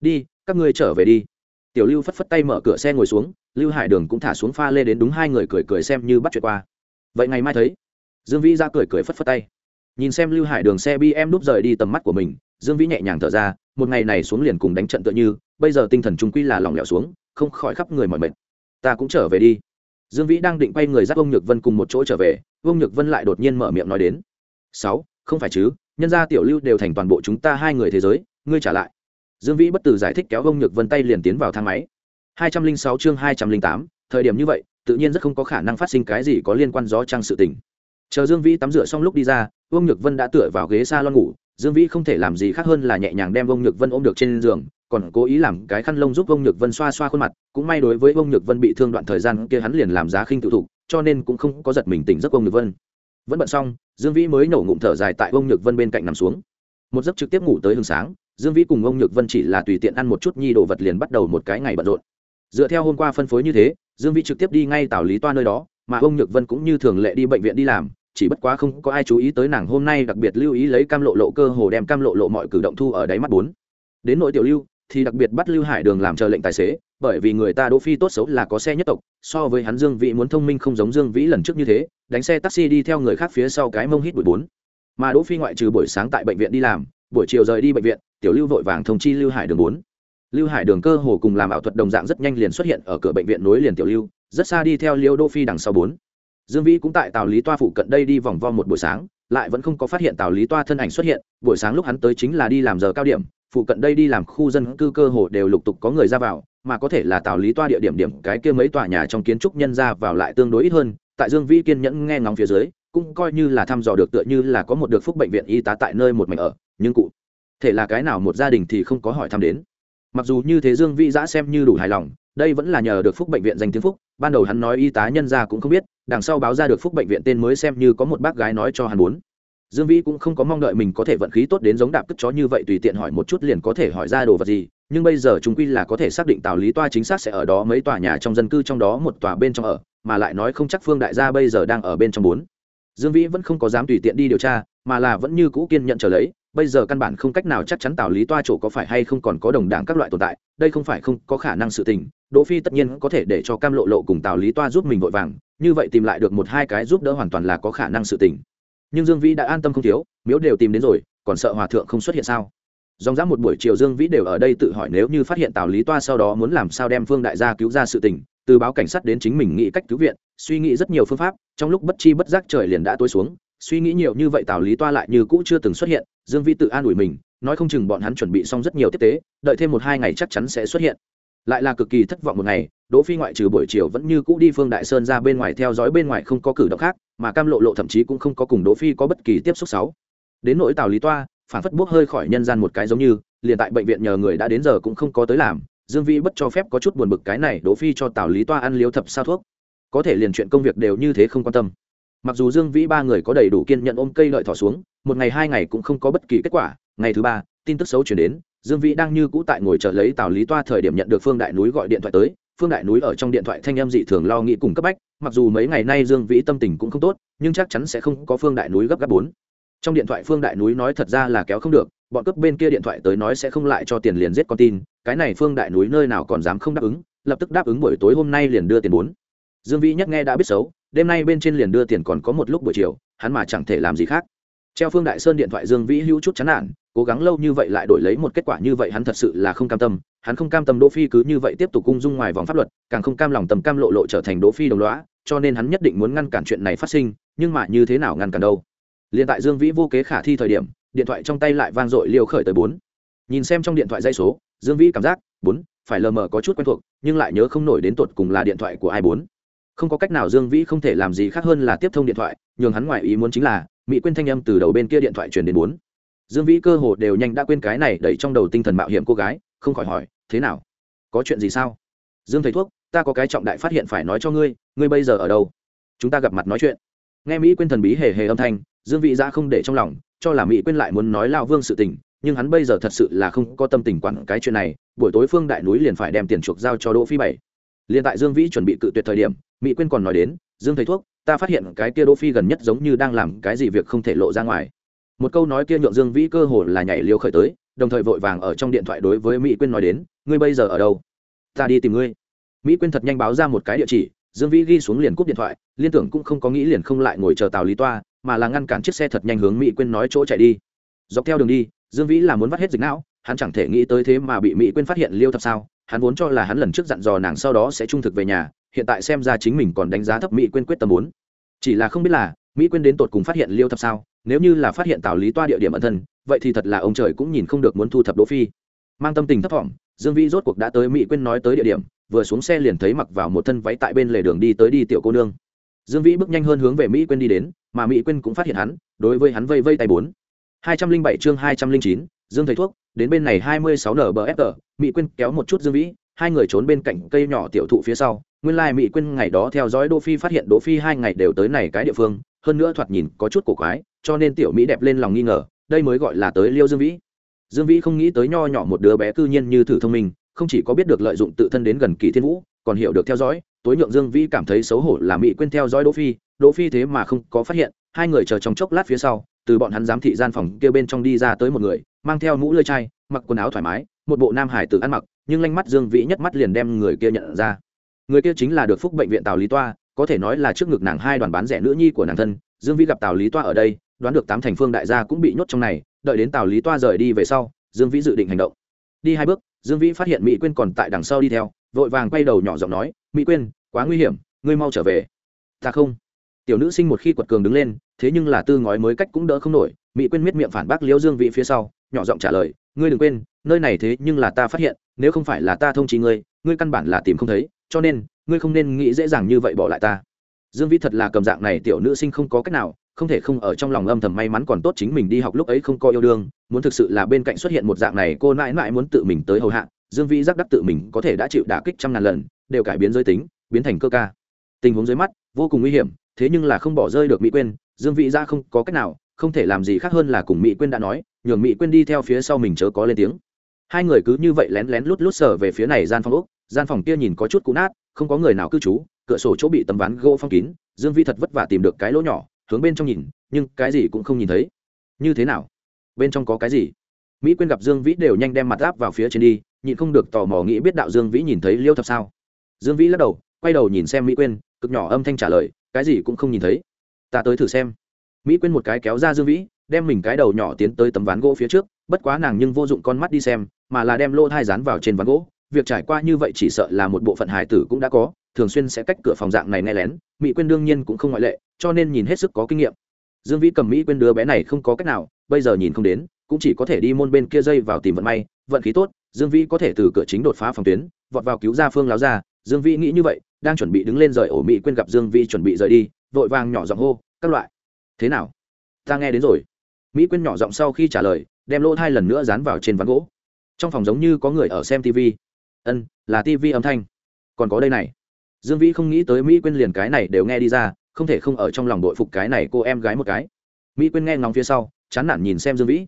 Đi, các ngươi trở về đi. Tiểu lưu phất phất tay mở cửa xe ngồi xuống, lưu hải đường cũng thả xuống pha lê đến đúng hai người cười cười xem như bắt chuyện qua. Vậy ngày mai thấy. Dương vĩ ra cười cười phất phất tay. Nhìn xem lưu hải đường xe bi em đúp rời đi tầm mắt của mình, dương vĩ nhẹ nhàng thở ra, một ngày này xuống liền cùng đánh trận tựa như, bây giờ tinh thần trung quy là lỏng lẻo xuống, không khỏi khắp người mọi mệt. Ta cũng trở về đi. Dương vĩ đang định quay người dắt ông nhược vân cùng một chỗ trở về vương nhược vân lại đột nhiên mở miệng nói đến. Sáu, không phải chứ, nhân gia tiểu lưu đều thành toàn bộ chúng ta hai người thế giới, ngươi trả lại. Dương vĩ bất tử giải thích kéo vương nhược vân tay liền tiến vào thang máy. Hai trăm linh sáu chương hai trăm linh tám, thời điểm như vậy, tự nhiên rất không có khả năng phát sinh cái gì có liên quan gió trăng sự tình. Chờ dương vĩ tắm rửa xong lúc đi ra, vương nhược vân đã tựa vào ghế s a lon ngủ, dương vĩ không thể làm gì khác hơn là nhẹ nhàng đem vương nhược vân ôm được trên giường, còn cố ý làm cái khăn lông giúp vương nhược vân xoa xoa khuôn mặt, cũng may đối với vương nhược vân bị thương đoạn thời gian kia hắn liền làm giá khinh tự thủ cho nên cũng không có giật mình tỉnh giấc ông nhược vân. Vẫn bận xong, dương vĩ mới nổ ngụm thở dài tại ông nhược vân bên cạnh nằm xuống. Một giấc trực tiếp ngủ tới hừng sáng, dương vĩ cùng ông nhược vân chỉ là tùy tiện ăn một chút nhi đồ vật liền bắt đầu một cái ngày bận rộn. Dựa theo hôm qua phân phối như thế, dương vĩ trực tiếp đi ngay tảo lý toa nơi đó, mà ông nhược vân cũng như thường lệ đi bệnh viện đi làm, chỉ bất quá không có ai chú ý tới nàng hôm nay đặc biệt lưu ý lấy cam lộ lộ cơ hồ đem cam lộ lộ mọi cử động thu ở đáy mắt bốn. Đến nội tiểu lưu thì đặc biệt bắt lưu hải đường làm chờ lệnh tài xế, bởi vì người ta đỗ phi tốt xấu là có xe nhất tộc, so với hắn dương vĩ muốn thông minh không giống dương vĩ lần trước như thế, đánh xe taxi đi theo người khác phía sau cái mông hít bụi bốn. Mà đỗ phi ngoại trừ buổi sáng tại bệnh viện đi làm, buổi chiều rời đi bệnh viện, tiểu lưu vội vàng thông chi lưu hải đường bốn. Lưu hải đường cơ hồ cùng làm ảo thuật đồng dạng rất nhanh liền xuất hiện ở cửa bệnh viện nối liền tiểu lưu, rất xa đi theo liêu đỗ phi đằng sau bốn. Dương vĩ cũng tại tàu lý toa phụ cận đây đi vòng vo một buổi sáng, lại vẫn không có phát hiện Tào lý toa thân ảnh xuất hiện, buổi sáng lúc hắn tới chính là đi làm giờ cao điểm phụ cận đây đi làm khu dân cư cơ hồ đều lục tục có người ra vào, mà có thể là tạo lý toa địa điểm điểm cái kia mấy tòa nhà trong kiến trúc nhân ra vào lại tương đối ít hơn, tại dương vĩ kiên nhẫn nghe ngóng phía dưới, cũng coi như là thăm dò được tựa như là có một được phúc bệnh viện y tá tại nơi một mảnh ở, nhưng cụ thể là cái nào một gia đình thì không có hỏi thăm đến. Mặc dù như thế dương vĩ giã xem như đủ hài lòng, đây vẫn là nhờ được phúc bệnh viện danh tiếng phúc, ban đầu hắn nói y tá nhân ra cũng không biết, đằng sau báo ra được phúc bệnh viện tên mới xem như có một bác gái nói cho hắn muốn dương vĩ cũng không có mong đợi mình có thể vận khí tốt đến giống đạp cất chó như vậy tùy tiện hỏi một chút liền có thể hỏi ra đồ vật gì, nhưng bây giờ chúng quy là có thể xác định tào lý toa chính xác sẽ ở đó mấy tòa nhà trong dân cư trong đó một tòa bên trong ở, mà lại nói không chắc phương đại gia bây giờ đang ở bên trong bốn. Dương vĩ vẫn không có dám tùy tiện đi điều tra, mà là vẫn như cũ kiên nhận trở lấy, bây giờ căn bản không cách nào chắc chắn tào lý toa chỗ có phải hay không còn có đồng đảng các loại tồn tại, đây không phải không có khả năng sự tình, đỗ phi tất nhiên có thể để cho cam lộ lộ cùng tào lý toa giúp mình vội vàng, như vậy tìm lại được một hai cái giúp đỡ hoàn toàn là có khả năng sự tình nhưng dương vĩ đã an tâm không thiếu, miếu đều tìm đến rồi, còn sợ hòa thượng không xuất hiện sao? Dòng dã một buổi chiều dương vĩ đều ở đây tự hỏi nếu như phát hiện tào lý toa sau đó muốn làm sao đem phương đại gia cứu ra sự tình, từ báo cảnh sát đến chính mình nghĩ cách cứu viện, suy nghĩ rất nhiều phương pháp, trong lúc bất chi bất giác trời liền đã tối xuống, suy nghĩ nhiều như vậy tào lý toa lại như cũ chưa từng xuất hiện, dương vĩ tự an ủi mình, nói không chừng bọn hắn chuẩn bị xong rất nhiều tiếp tế, đợi thêm một hai ngày chắc chắn sẽ xuất hiện lại là cực kỳ thất vọng một ngày, đỗ phi ngoại trừ buổi chiều vẫn như cũ đi phương đại sơn ra bên ngoài theo dõi bên ngoài không có cử động khác, mà cam lộ lộ thậm chí cũng không có cùng đỗ phi có bất kỳ tiếp xúc sáu đến nỗi tào lý toa, phản phất bốc hơi khỏi nhân gian một cái giống như, liền tại bệnh viện nhờ người đã đến giờ cũng không có tới làm, dương vĩ bất cho phép có chút buồn bực cái này đỗ phi cho tào lý toa ăn liếu thập sao thuốc. Có thể liền chuyện công việc đều như thế không quan tâm. Mặc dù dương vĩ ba người có đầy đủ kiên nhận ôm cây lợi thỏ xuống, một ngày hai ngày cũng không có bất kỳ kết quả, ngày thứ ba, tin tức xấu chuyển đến dương vĩ đang như cũ tại ngồi chờ lấy tào lý toa thời điểm nhận được phương đại núi gọi điện thoại tới. Phương đại núi ở trong điện thoại thanh em dị thường lo nghĩ cùng cấp bách, mặc dù mấy ngày nay dương vĩ tâm tình cũng không tốt, nhưng chắc chắn sẽ không có phương đại núi gấp gáp bốn. Trong điện thoại phương đại núi nói thật ra là kéo không được, bọn cướp bên kia điện thoại tới nói sẽ không lại cho tiền liền giết con tin, cái này phương đại núi nơi nào còn dám không đáp ứng, lập tức đáp ứng buổi tối hôm nay liền đưa tiền bốn. Dương vĩ nhắc nghe đã biết xấu, đêm nay bên trên liền đưa tiền còn có một lúc buổi chiều, hắn mà chẳng thể làm gì khác. Treo phương đại sơn điện thoại dương vĩ hữu chút chán nản cố gắng lâu như vậy lại đổi lấy một kết quả như vậy hắn thật sự là không cam tâm, hắn không cam tâm đỗ phi cứ như vậy tiếp tục cung dung ngoài vòng pháp luật, càng không cam lòng tầm cam lộ lộ trở thành đỗ phi đồng lõa, cho nên hắn nhất định muốn ngăn cản chuyện này phát sinh, nhưng mà như thế nào ngăn cản đâu? Liền tại dương vĩ vô kế khả thi thời điểm, điện thoại trong tay lại vang dội liều khởi tới bốn. Nhìn xem trong điện thoại dây số, dương vĩ cảm giác, bốn, phải lờ mờ có chút quen thuộc, nhưng lại nhớ không nổi đến tuột cùng là điện thoại của ai bốn. Không có cách nào dương vĩ không thể làm gì khác hơn là tiếp thông điện thoại, nhường hắn ngoài ý muốn chính là, mỹ quyên thanh âm từ đầu bên kia điện thoại truyền đến bốn dương vĩ cơ hồ đều nhanh đã quên cái này đẩy trong đầu tinh thần mạo hiểm cô gái, không khỏi hỏi, thế nào? Có chuyện gì sao? Dương thầy thuốc, ta có cái trọng đại phát hiện phải nói cho ngươi ngươi bây giờ ở đâu? Chúng ta gặp mặt nói chuyện. Nghe mỹ quên thần bí hề hề âm thanh, dương vị ra không để trong lòng, cho là mỹ quên lại muốn nói lao vương sự tình, nhưng hắn bây giờ thật sự là không có tâm tình quản cái chuyện này, buổi tối phương đại núi liền phải đem tiền chuộc giao cho đỗ phi bảy. Liền tại dương vĩ chuẩn bị cự tuyệt thời điểm, mỹ quên còn nói đến, dương thầy thuốc, ta phát hiện cái kia đỗ phi gần nhất giống như đang làm cái gì việc không thể lộ ra ngoài một câu nói kia nhượng dương vĩ cơ hồ là nhảy liều khởi tới, đồng thời vội vàng ở trong điện thoại đối với mỹ quyên nói đến, ngươi bây giờ ở đâu? Ta đi tìm ngươi. Mỹ quyên thật nhanh báo ra một cái địa chỉ, dương vĩ ghi xuống liền cúp điện thoại, liên tưởng cũng không có nghĩ liền không lại ngồi chờ tàu lý toa, mà là ngăn cản chiếc xe thật nhanh hướng mỹ quyên nói chỗ chạy đi. Dọc theo đường đi, dương vĩ là muốn vắt hết dịch não, hắn chẳng thể nghĩ tới thế mà bị mỹ quyên phát hiện liêu thật sao, hắn vốn cho là hắn lần trước dặn dò nàng sau đó sẽ trung thực về nhà, hiện tại xem ra chính mình còn đánh giá thấp mỹ quyên quyết tâm muốn. Chỉ là không biết là, mỹ quyên đến tột cùng phát hiện liêu thập sao nếu như là phát hiện tào lý toa địa điểm ẩn thân, vậy thì thật là ông trời cũng nhìn không được muốn thu thập đỗ phi. Mang tâm tình thấp thỏm, dương vĩ rốt cuộc đã tới mỹ quyên nói tới địa điểm, vừa xuống xe liền thấy mặc vào một thân váy tại bên lề đường đi tới đi tiểu cô nương. Dương vĩ bước nhanh hơn hướng về mỹ quyên đi đến, mà mỹ quyên cũng phát hiện hắn, đối với hắn vây vây tay bốn. hai trăm linh bảy chương hai trăm linh chín, dương thầy thuốc, đến bên này hai mươi sáu nbfr mỹ quyên kéo một chút dương vĩ, hai người trốn bên cạnh cây nhỏ tiểu thụ phía sau. Nguyên lai mỹ quyên ngày đó theo dõi đỗ phi phát hiện đỗ phi hai ngày đều tới này cái địa phương hơn nữa thoạt nhìn có chút cổ quái, cho nên tiểu mỹ đẹp lên lòng nghi ngờ, đây mới gọi là tới liêu dương vĩ. Dương vĩ không nghĩ tới nho nhỏ một đứa bé cư nhiên như thử thông minh, không chỉ có biết được lợi dụng tự thân đến gần kỳ thiên vũ, còn hiểu được theo dõi, tối nhượng dương vĩ cảm thấy xấu hổ là mỹ quên theo dõi đỗ phi đỗ phi thế mà không có phát hiện, hai người chờ trong chốc lát phía sau, từ bọn hắn giám thị gian phòng kia bên trong đi ra tới một người, mang theo mũ lưỡi chai, mặc quần áo thoải mái, một bộ nam hải tử ăn mặc, nhưng lanh mắt dương vĩ nhất mắt liền đem người kia nhận ra. Người kia chính là được phúc bệnh viện tào lý toa có thể nói là trước ngực nàng hai đoàn bán rẻ nữ nhi của nàng thân, dương vĩ gặp tào lý toa ở đây, đoán được tám thành phương đại gia cũng bị nhốt trong này, đợi đến tào lý toa rời đi về sau, dương vĩ dự định hành động. Đi hai bước, dương vĩ phát hiện mỹ quyên còn tại đằng sau đi theo, vội vàng quay đầu nhỏ giọng nói, mỹ quyên, quá nguy hiểm, ngươi mau trở về. Ta không. Tiểu nữ sinh một khi quật cường đứng lên, thế nhưng là tư ngói mới cách cũng đỡ không nổi, mỹ quyên miết miệng phản bác liễu dương vĩ phía sau, nhỏ giọng trả lời, ngươi đừng quên, nơi này thế nhưng là ta phát hiện, nếu không phải là ta thông trí ngươi ngươi căn bản là tìm không thấy, cho nên, ngươi không nên nghĩ dễ dàng như vậy bỏ lại ta. Dương vĩ thật là cầm dạng này tiểu nữ sinh không có cách nào, không thể không ở trong lòng âm thầm may mắn còn tốt chính mình đi học lúc ấy không có yêu đương, muốn thực sự là bên cạnh xuất hiện một dạng này, cô mãi mãi muốn tự mình tới hầu hạ, dương vĩ giác đắc tự mình có thể đã chịu đả kích trăm ngàn lần, đều cải biến giới tính, biến thành cơ ca. Tình huống dưới mắt, vô cùng nguy hiểm, thế nhưng là không bỏ rơi được mỹ quên dương vĩ ra không có cách nào, không thể làm gì khác hơn là cùng mỹ quên đã nói, nhường mỹ quên đi theo phía sau mình chớ có lên tiếng hai người cứ như vậy lén lén lút lút sờ về phía này gian phòng úc gian phòng kia nhìn có chút cũ nát, không có người nào cư trú, cửa sổ chỗ bị tấm ván gỗ phong kín, dương vĩ thật vất vả tìm được cái lỗ nhỏ, hướng bên trong nhìn, nhưng cái gì cũng không nhìn thấy. Như thế nào? Bên trong có cái gì? Mỹ quyên gặp dương vĩ đều nhanh đem mặt áp vào phía trên đi, nhịn không được tò mò nghĩ biết đạo dương vĩ nhìn thấy liêu thập sao. Dương vĩ lắc đầu, quay đầu nhìn xem mỹ quyên, cực nhỏ âm thanh trả lời, cái gì cũng không nhìn thấy. Ta tới thử xem. Mỹ quyên một cái kéo ra dương vĩ, đem mình cái đầu nhỏ tiến tới tấm ván gỗ phía trước bất quá nàng nhưng vô dụng con mắt đi xem, mà là đem lô thai rán vào trên ván gỗ. Việc trải qua như vậy chỉ sợ là một bộ phận hài tử cũng đã có, thường xuyên sẽ cách cửa phòng dạng này nghe lén. Mỹ quyên đương nhiên cũng không ngoại lệ, cho nên nhìn hết sức có kinh nghiệm. Dương vĩ cầm mỹ quên đứa bé này không có cách nào, bây giờ nhìn không đến, cũng chỉ có thể đi môn bên kia dây vào tìm vận may, vận khí tốt, dương vĩ có thể từ cửa chính đột phá phòng tuyến, vọt vào cứu ra phương láo ra. Dương vĩ nghĩ như vậy, đang chuẩn bị đứng lên rời ổ mỹ quên gặp dương vĩ chuẩn bị rời đi, vội vàng nhỏ giọng hô, các loại, thế nào? Ta nghe đến rồi. Mỹ quên nhỏ giọng sau khi trả lời đem lỗ thai lần nữa dán vào trên ván gỗ. Trong phòng giống như có người ở xem tv ân, là tv âm thanh. Còn có đây này. Dương vĩ không nghĩ tới mỹ quên liền cái này đều nghe đi ra, không thể không ở trong lòng đội phục cái này cô em gái một cái. Mỹ quyên nghe ngóng phía sau, chán nản nhìn xem dương vĩ.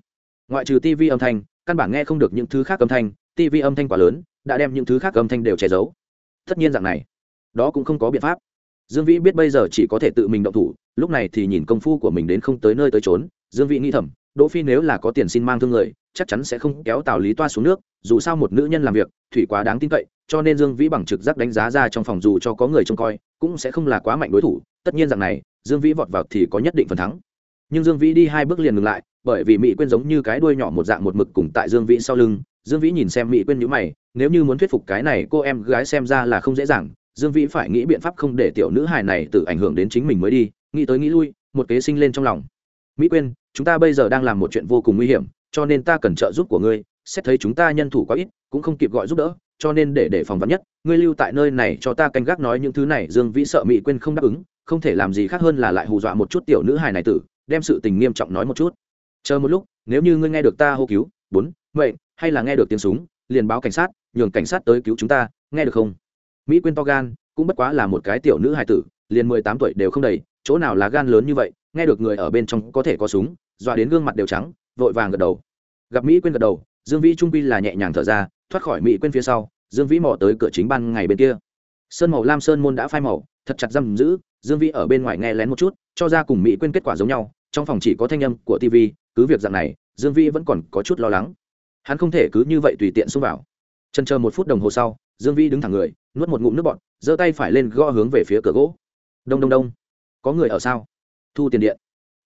Ngoại trừ tv âm thanh, căn bản nghe không được những thứ khác âm thanh tv âm thanh quá lớn, đã đem những thứ khác âm thanh đều che giấu. Tất nhiên dạng này, đó cũng không có biện pháp. Dương vĩ biết bây giờ chỉ có thể tự mình động thủ, lúc này thì nhìn công phu của mình đến không tới nơi tới trốn dương vĩ nghĩ thầm đỗ phi nếu là có tiền xin mang thương người, chắc chắn sẽ không kéo tào lý toa xuống nước, dù sao một nữ nhân làm việc, thủy quá đáng tin cậy, cho nên dương vĩ bằng trực giác đánh giá ra trong phòng dù cho có người trông coi, cũng sẽ không là quá mạnh đối thủ, tất nhiên rằng này, dương vĩ vọt vào thì có nhất định phần thắng. Nhưng dương vĩ đi hai bước liền ngừng lại, bởi vì mỹ quyên giống như cái đuôi nhỏ một dạng một mực cùng tại dương vĩ sau lưng, dương vĩ nhìn xem mỹ quyên nhữ mày, nếu như muốn thuyết phục cái này cô em gái xem ra là không dễ dàng, dương vĩ phải nghĩ biện pháp không để tiểu nữ hài này tự ảnh hưởng đến chính mình mới đi, nghĩ tới nghĩ lui, một kế sinh lên trong lòng mỹ quyên, chúng ta bây giờ đang làm một chuyện vô cùng nguy hiểm, cho nên ta cần trợ giúp của ngươi. Xét thấy chúng ta nhân thủ quá ít, cũng không kịp gọi giúp đỡ, cho nên để để phòng vắn nhất, ngươi lưu tại nơi này cho ta canh gác nói những thứ này, dương vĩ sợ mỹ Quyên không đáp ứng, không thể làm gì khác hơn là lại hù dọa một chút tiểu nữ hài này tử, đem sự tình nghiêm trọng nói một chút. Chờ một lúc, nếu như ngươi nghe được ta hô cứu, bốn vậy hay là nghe được tiếng súng, liền báo cảnh sát, nhường cảnh sát tới cứu chúng ta, nghe được không? Mỹ quyên to gan, cũng bất quá là một cái tiểu nữ hài tử, liền mười tám tuổi đều không đầy chỗ nào là gan lớn như vậy, nghe được người ở bên trong có thể có súng, dọa đến gương mặt đều trắng, vội vàng gật đầu. Gặp mỹ quyên gật đầu, dương vĩ trung quy là nhẹ nhàng thở ra, thoát khỏi mỹ quyên phía sau, dương vĩ mò tới cửa chính ban ngày bên kia. Sơn màu, lam sơn môn đã phai màu, thật chặt giam giữ, dương vĩ ở bên ngoài nghe lén một chút, cho ra cùng mỹ quyên kết quả giống nhau, trong phòng chỉ có thanh âm của tv cứ việc dạng này, dương vĩ vẫn còn có chút lo lắng. Hắn không thể cứ như vậy tùy tiện xông vào. Chân chờ một phút đồng hồ sau, dương vĩ đứng thẳng người, nuốt một ngụm nước bọt, giơ tay phải lên gõ hướng về phía cửa gỗ. Đông đông đông có người ở sao? Thu tiền điện.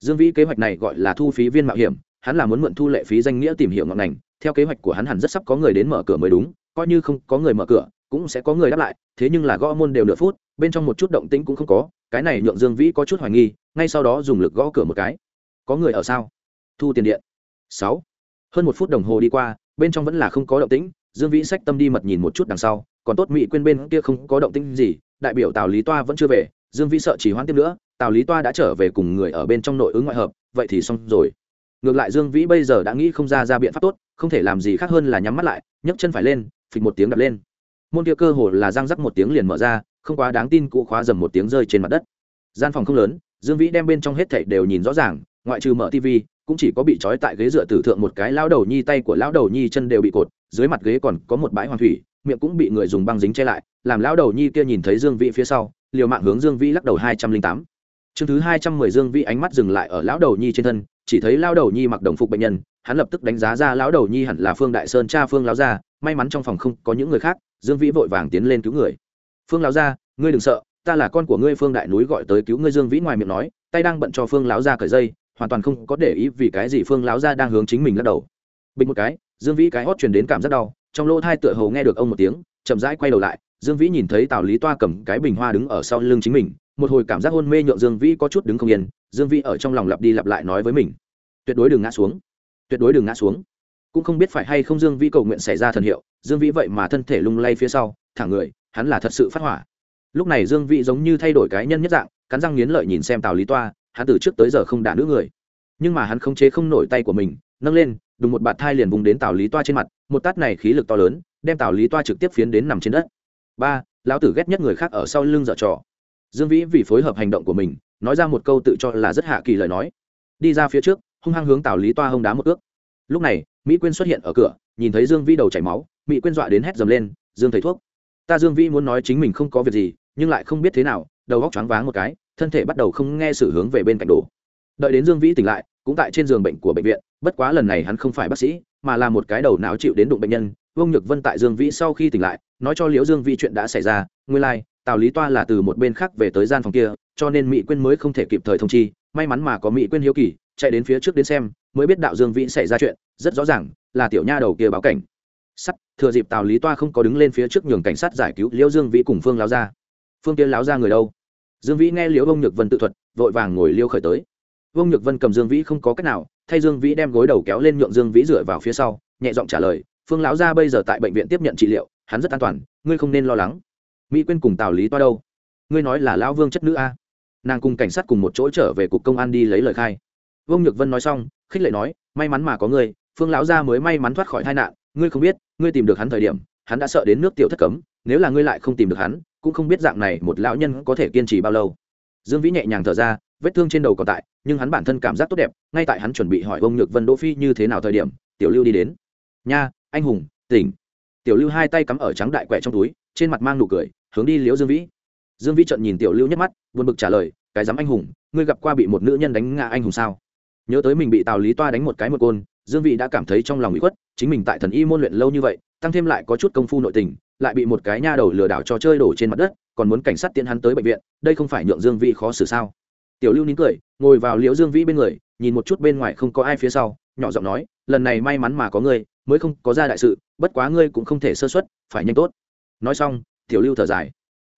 Dương vĩ kế hoạch này gọi là thu phí viên mạo hiểm, hắn là muốn mượn thu lệ phí danh nghĩa tìm hiểu ngọn ngành. Theo kế hoạch của hắn hẳn rất sắp có người đến mở cửa mới đúng, coi như không có người mở cửa, cũng sẽ có người đáp lại, thế nhưng là gõ môn đều nửa phút, bên trong một chút động tĩnh cũng không có, cái này nhượng dương vĩ có chút hoài nghi, ngay sau đó dùng lực gõ cửa một cái. Có người ở sao? Thu tiền điện. Sáu. Hơn một phút đồng hồ đi qua, bên trong vẫn là không có động tĩnh, dương vĩ sách tâm đi mật nhìn một chút đằng sau, còn tốt mỹ quên bên kia không có động tĩnh gì, đại biểu tào lý toa vẫn chưa về, dương vĩ sợ chỉ hoãn tiếp nữa tào lý toa đã trở về cùng người ở bên trong nội ứng ngoại hợp, vậy thì xong rồi. Ngược lại dương vĩ bây giờ đã nghĩ không ra ra biện pháp tốt, không thể làm gì khác hơn là nhắm mắt lại, nhấc chân phải lên, phịch một tiếng đập lên. Môn kia cơ hồ là răng rắc một tiếng liền mở ra, không quá đáng tin cụ khóa dầm một tiếng rơi trên mặt đất. Gian phòng không lớn, dương vĩ đem bên trong hết thảy đều nhìn rõ ràng, ngoại trừ mở tv cũng chỉ có bị trói tại ghế dựa tử thượng một cái lão đầu nhi tay của lão đầu nhi chân đều bị cột, dưới mặt ghế còn có một bãi hoàng thủy, miệng cũng bị người dùng băng dính che lại, làm lão đầu nhi kia nhìn thấy dương vĩ phía sau, liều mạng hướng dương vĩ lắc đầu hai trăm linh tám chương thứ hai trăm mười dương vĩ ánh mắt dừng lại ở lão đầu nhi trên thân, chỉ thấy lão đầu nhi mặc đồng phục bệnh nhân, hắn lập tức đánh giá ra lão đầu nhi hẳn là phương đại sơn cha phương lão gia, may mắn trong phòng không có những người khác, dương vĩ vội vàng tiến lên cứu người. Phương lão gia, ngươi đừng sợ, ta là con của ngươi phương đại núi gọi tới cứu ngươi. Dương vĩ ngoài miệng nói, tay đang bận cho phương lão gia cởi dây, hoàn toàn không có để ý vì cái gì phương lão gia đang hướng chính mình lắc đầu. Bình một cái, dương vĩ cái hót truyền đến cảm giác đau, trong lỗ thai tựa hồ nghe được ông một tiếng, chậm rãi quay đầu lại, dương vĩ nhìn thấy tào lý toa cầm cái bình hoa đứng ở sau lưng chính mình một hồi cảm giác hôn mê nhượng dương vĩ có chút đứng không yên, dương vĩ ở trong lòng lặp đi lặp lại nói với mình. Tuyệt đối đừng ngã xuống. Tuyệt đối đừng ngã xuống. Cũng không biết phải hay không dương vĩ cầu nguyện xảy ra thần hiệu, dương vĩ vậy mà thân thể lung lay phía sau thẳng người, hắn là thật sự phát hỏa. Lúc này dương vĩ giống như thay đổi cái nhân nhất dạng, cắn răng nghiến lợi nhìn xem tào lý toa, hắn từ trước tới giờ không đả nữ người. Nhưng mà hắn không chế không nổi tay của mình, nâng lên, đùng một bạt thai liền vùng đến tào lý toa trên mặt, một tát này khí lực to lớn, đem tào lý toa trực tiếp phiến đến nằm trên đất. Ba, lão tử ghét nhất người khác ở sau lưng dở trò dương vĩ vì phối hợp hành động của mình nói ra một câu tự cho là rất hạ kỳ lời nói. Đi ra phía trước hung hăng hướng tào lý toa hông đá một ước lúc này mỹ quyên xuất hiện ở cửa nhìn thấy dương vĩ đầu chảy máu mỹ quyên dọa đến hét dầm lên dương thầy thuốc ta dương vĩ muốn nói chính mình không có việc gì nhưng lại không biết thế nào đầu góc choáng váng một cái thân thể bắt đầu không nghe sự hướng về bên cạnh đổ. Đợi đến dương vĩ tỉnh lại cũng tại trên giường bệnh của bệnh viện bất quá lần này hắn không phải bác sĩ mà là một cái đầu não chịu đến đụng bệnh nhân. Vương nhược vân tại dương vĩ sau khi tỉnh lại nói cho liễu dương vĩ chuyện đã xảy ra nguyên lai、like, tào lý toa là từ một bên khác về tới gian phòng kia, cho nên mỹ quyên mới không thể kịp thời thông chi, may mắn mà có mỹ quyên hiếu kỳ, chạy đến phía trước đến xem, mới biết đạo dương vĩ xảy ra chuyện, rất rõ ràng, là tiểu nha đầu kia báo cảnh. Sắt, thừa dịp tào lý toa không có đứng lên phía trước nhường cảnh sát giải cứu liễu dương vĩ cùng phương láo ra phương kia láo ra người đâu? Dương vĩ nghe liễu bông nhược vân tự thuật, vội vàng ngồi liêu khởi tới. Vương nhược vân cầm dương vĩ không có cách nào, thay dương vĩ đem gối đầu kéo lên nhượng dương vĩ dựa vào phía sau, nhẹ giọng trả lời, phương lão gia bây giờ tại bệnh viện tiếp nhận trị liệu, hắn rất an toàn, ngươi không nên lo lắng mỹ quên cùng tào lý toa đâu? Ngươi nói là lão vương chất nữ a. Nàng cùng cảnh sát cùng một chỗ trở về cục công an đi lấy lời khai. Vương nhược vân nói xong, khích lệ nói, may mắn mà có ngươi, phương lão gia mới may mắn thoát khỏi tai nạn, ngươi không biết, ngươi tìm được hắn thời điểm, hắn đã sợ đến nước tiểu thất cấm, nếu là ngươi lại không tìm được hắn, cũng không biết dạng này một lão nhân có thể kiên trì bao lâu. Dương vĩ nhẹ nhàng thở ra, vết thương trên đầu còn tại, nhưng hắn bản thân cảm giác tốt đẹp, ngay tại hắn chuẩn bị hỏi ông nhược vân đỗ phi như thế nào thời điểm, tiểu lưu đi đến. Nha, anh hùng, tỉnh. Tiểu lưu hai tay cắm ở trắng đại quẹ trong túi trên mặt mang nụ cười, hướng đi liễu dương vĩ. Dương vĩ trận nhìn tiểu lưu nhắc mắt, buồn bực trả lời, cái dám anh hùng, ngươi gặp qua bị một nữ nhân đánh ngã anh hùng sao? Nhớ tới mình bị tào lý toa đánh một cái một côn, dương vĩ đã cảm thấy trong lòng bị khuất, chính mình tại thần y môn luyện lâu như vậy, tăng thêm lại có chút công phu nội tình, lại bị một cái nha đầu lừa đảo cho chơi đổ trên mặt đất, còn muốn cảnh sát tiễn hắn tới bệnh viện, đây không phải nhượng dương vĩ khó xử sao? Tiểu lưu nín cười, ngồi vào liễu dương vĩ bên người, nhìn một chút bên ngoài không có ai phía sau, nhỏ giọng nói, lần này may mắn mà có ngươi, mới không có ra đại sự, bất quá ngươi cũng không thể sơ xuất phải nhanh tốt nói xong, tiểu lưu thở dài.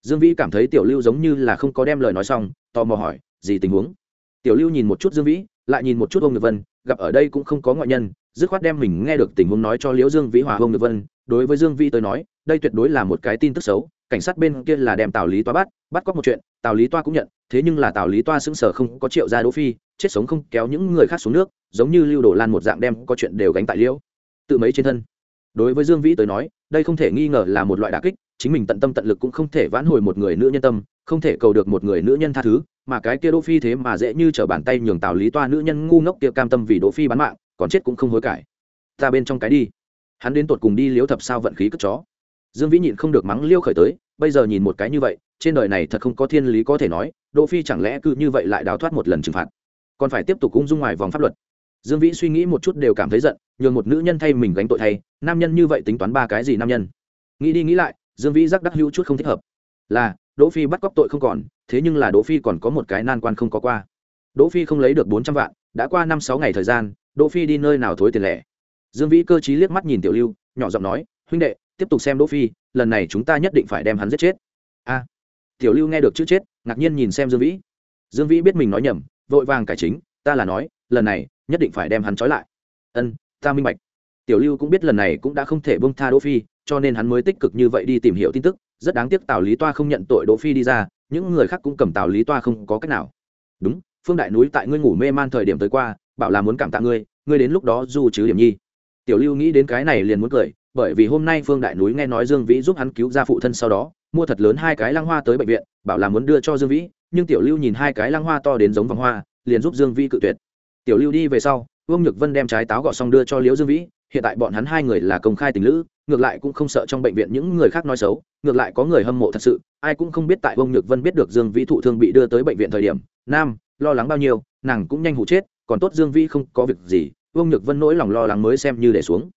Dương vĩ cảm thấy tiểu lưu giống như là không có đem lời nói xong, tò mò hỏi, gì tình huống? Tiểu lưu nhìn một chút dương vĩ, lại nhìn một chút ông nhược vân, gặp ở đây cũng không có ngoại nhân, dứt khoát đem mình nghe được tình huống nói cho liễu dương vĩ hòa ông nhược vân. Đối với dương vĩ tới nói, đây tuyệt đối là một cái tin tức xấu, cảnh sát bên kia là đem tào lý toa bắt bắt cóc một chuyện, tào lý toa cũng nhận, thế nhưng là tào lý toa xứng sở không có triệu ra đỗ phi, chết sống không kéo những người khác xuống nước, giống như lưu đồ lan một dạng đem có chuyện đều gánh tại liễu. Tự mấy trên thân? Đối với dương vĩ tới nói, đây không thể nghi ngờ là một loại đà kích, chính mình tận tâm tận lực cũng không thể vãn hồi một người nữ nhân tâm, không thể cầu được một người nữ nhân tha thứ, mà cái kia đỗ phi thế mà dễ như trở bàn tay nhường tào lý toa nữ nhân ngu ngốc kia cam tâm vì đỗ phi bán mạng, còn chết cũng không hối cải. Ta bên trong cái đi. Hắn đến tột cùng đi liếu thập sao vận khí cất chó. Dương vĩ nhịn không được mắng liêu khởi tới, bây giờ nhìn một cái như vậy, trên đời này thật không có thiên lý có thể nói, đỗ phi chẳng lẽ cứ như vậy lại đào thoát một lần trừng phạt. Còn phải tiếp tục ung dung ngoài vòng pháp luật dương vĩ suy nghĩ một chút đều cảm thấy giận, nhường một nữ nhân thay mình gánh tội thay, nam nhân như vậy tính toán ba cái gì nam nhân? Nghĩ đi nghĩ lại, dương vĩ rắc đắc hữu chút không thích hợp. Là, đỗ phi bắt cóc tội không còn, thế nhưng là đỗ phi còn có một cái nan quan không có qua. Đỗ phi không lấy được bốn trăm vạn, đã qua năm sáu ngày thời gian, đỗ phi đi nơi nào thối tiền lẻ. Dương vĩ cơ trí liếc mắt nhìn tiểu lưu, nhỏ giọng nói, huynh đệ, tiếp tục xem đỗ phi, lần này chúng ta nhất định phải đem hắn giết chết. A. Tiểu lưu nghe được chữ chết, ngạc nhiên nhìn xem dương vĩ. Dương vĩ biết mình nói nhầm, vội vàng cải chính, ta là nói, lần này nhất định phải đem hắn trói lại. Ân, ta minh bạch. Tiểu lưu cũng biết lần này cũng đã không thể bông tha đỗ phi, cho nên hắn mới tích cực như vậy đi tìm hiểu tin tức. Rất đáng tiếc tào lý toa không nhận tội đỗ phi đi ra, những người khác cũng cầm tào lý toa không có cách nào. Đúng, phương đại núi tại ngươi ngủ mê man thời điểm tới qua, bảo là muốn cảm tạ ngươi ngươi đến lúc đó du chứ điểm nhi. Tiểu lưu nghĩ đến cái này liền muốn cười, bởi vì hôm nay phương đại núi nghe nói dương vĩ giúp hắn cứu ra phụ thân sau đó, mua thật lớn hai cái lăng hoa tới bệnh viện, bảo là muốn đưa cho dương vĩ, nhưng tiểu lưu nhìn hai cái lăng hoa to đến giống vòng hoa, liền giúp dương vĩ cự tuyệt tiểu lưu đi về sau, vương nhược vân đem trái táo gọt xong đưa cho liễu dương vĩ, hiện tại bọn hắn hai người là công khai tình lữ, ngược lại cũng không sợ trong bệnh viện những người khác nói xấu, ngược lại có người hâm mộ thật sự, ai cũng không biết tại vương nhược vân biết được dương vĩ thụ thương bị đưa tới bệnh viện thời điểm, nam, lo lắng bao nhiêu, nàng cũng nhanh hụ chết, còn tốt dương vĩ không có việc gì, vương nhược vân nỗi lòng lo lắng mới xem như để xuống.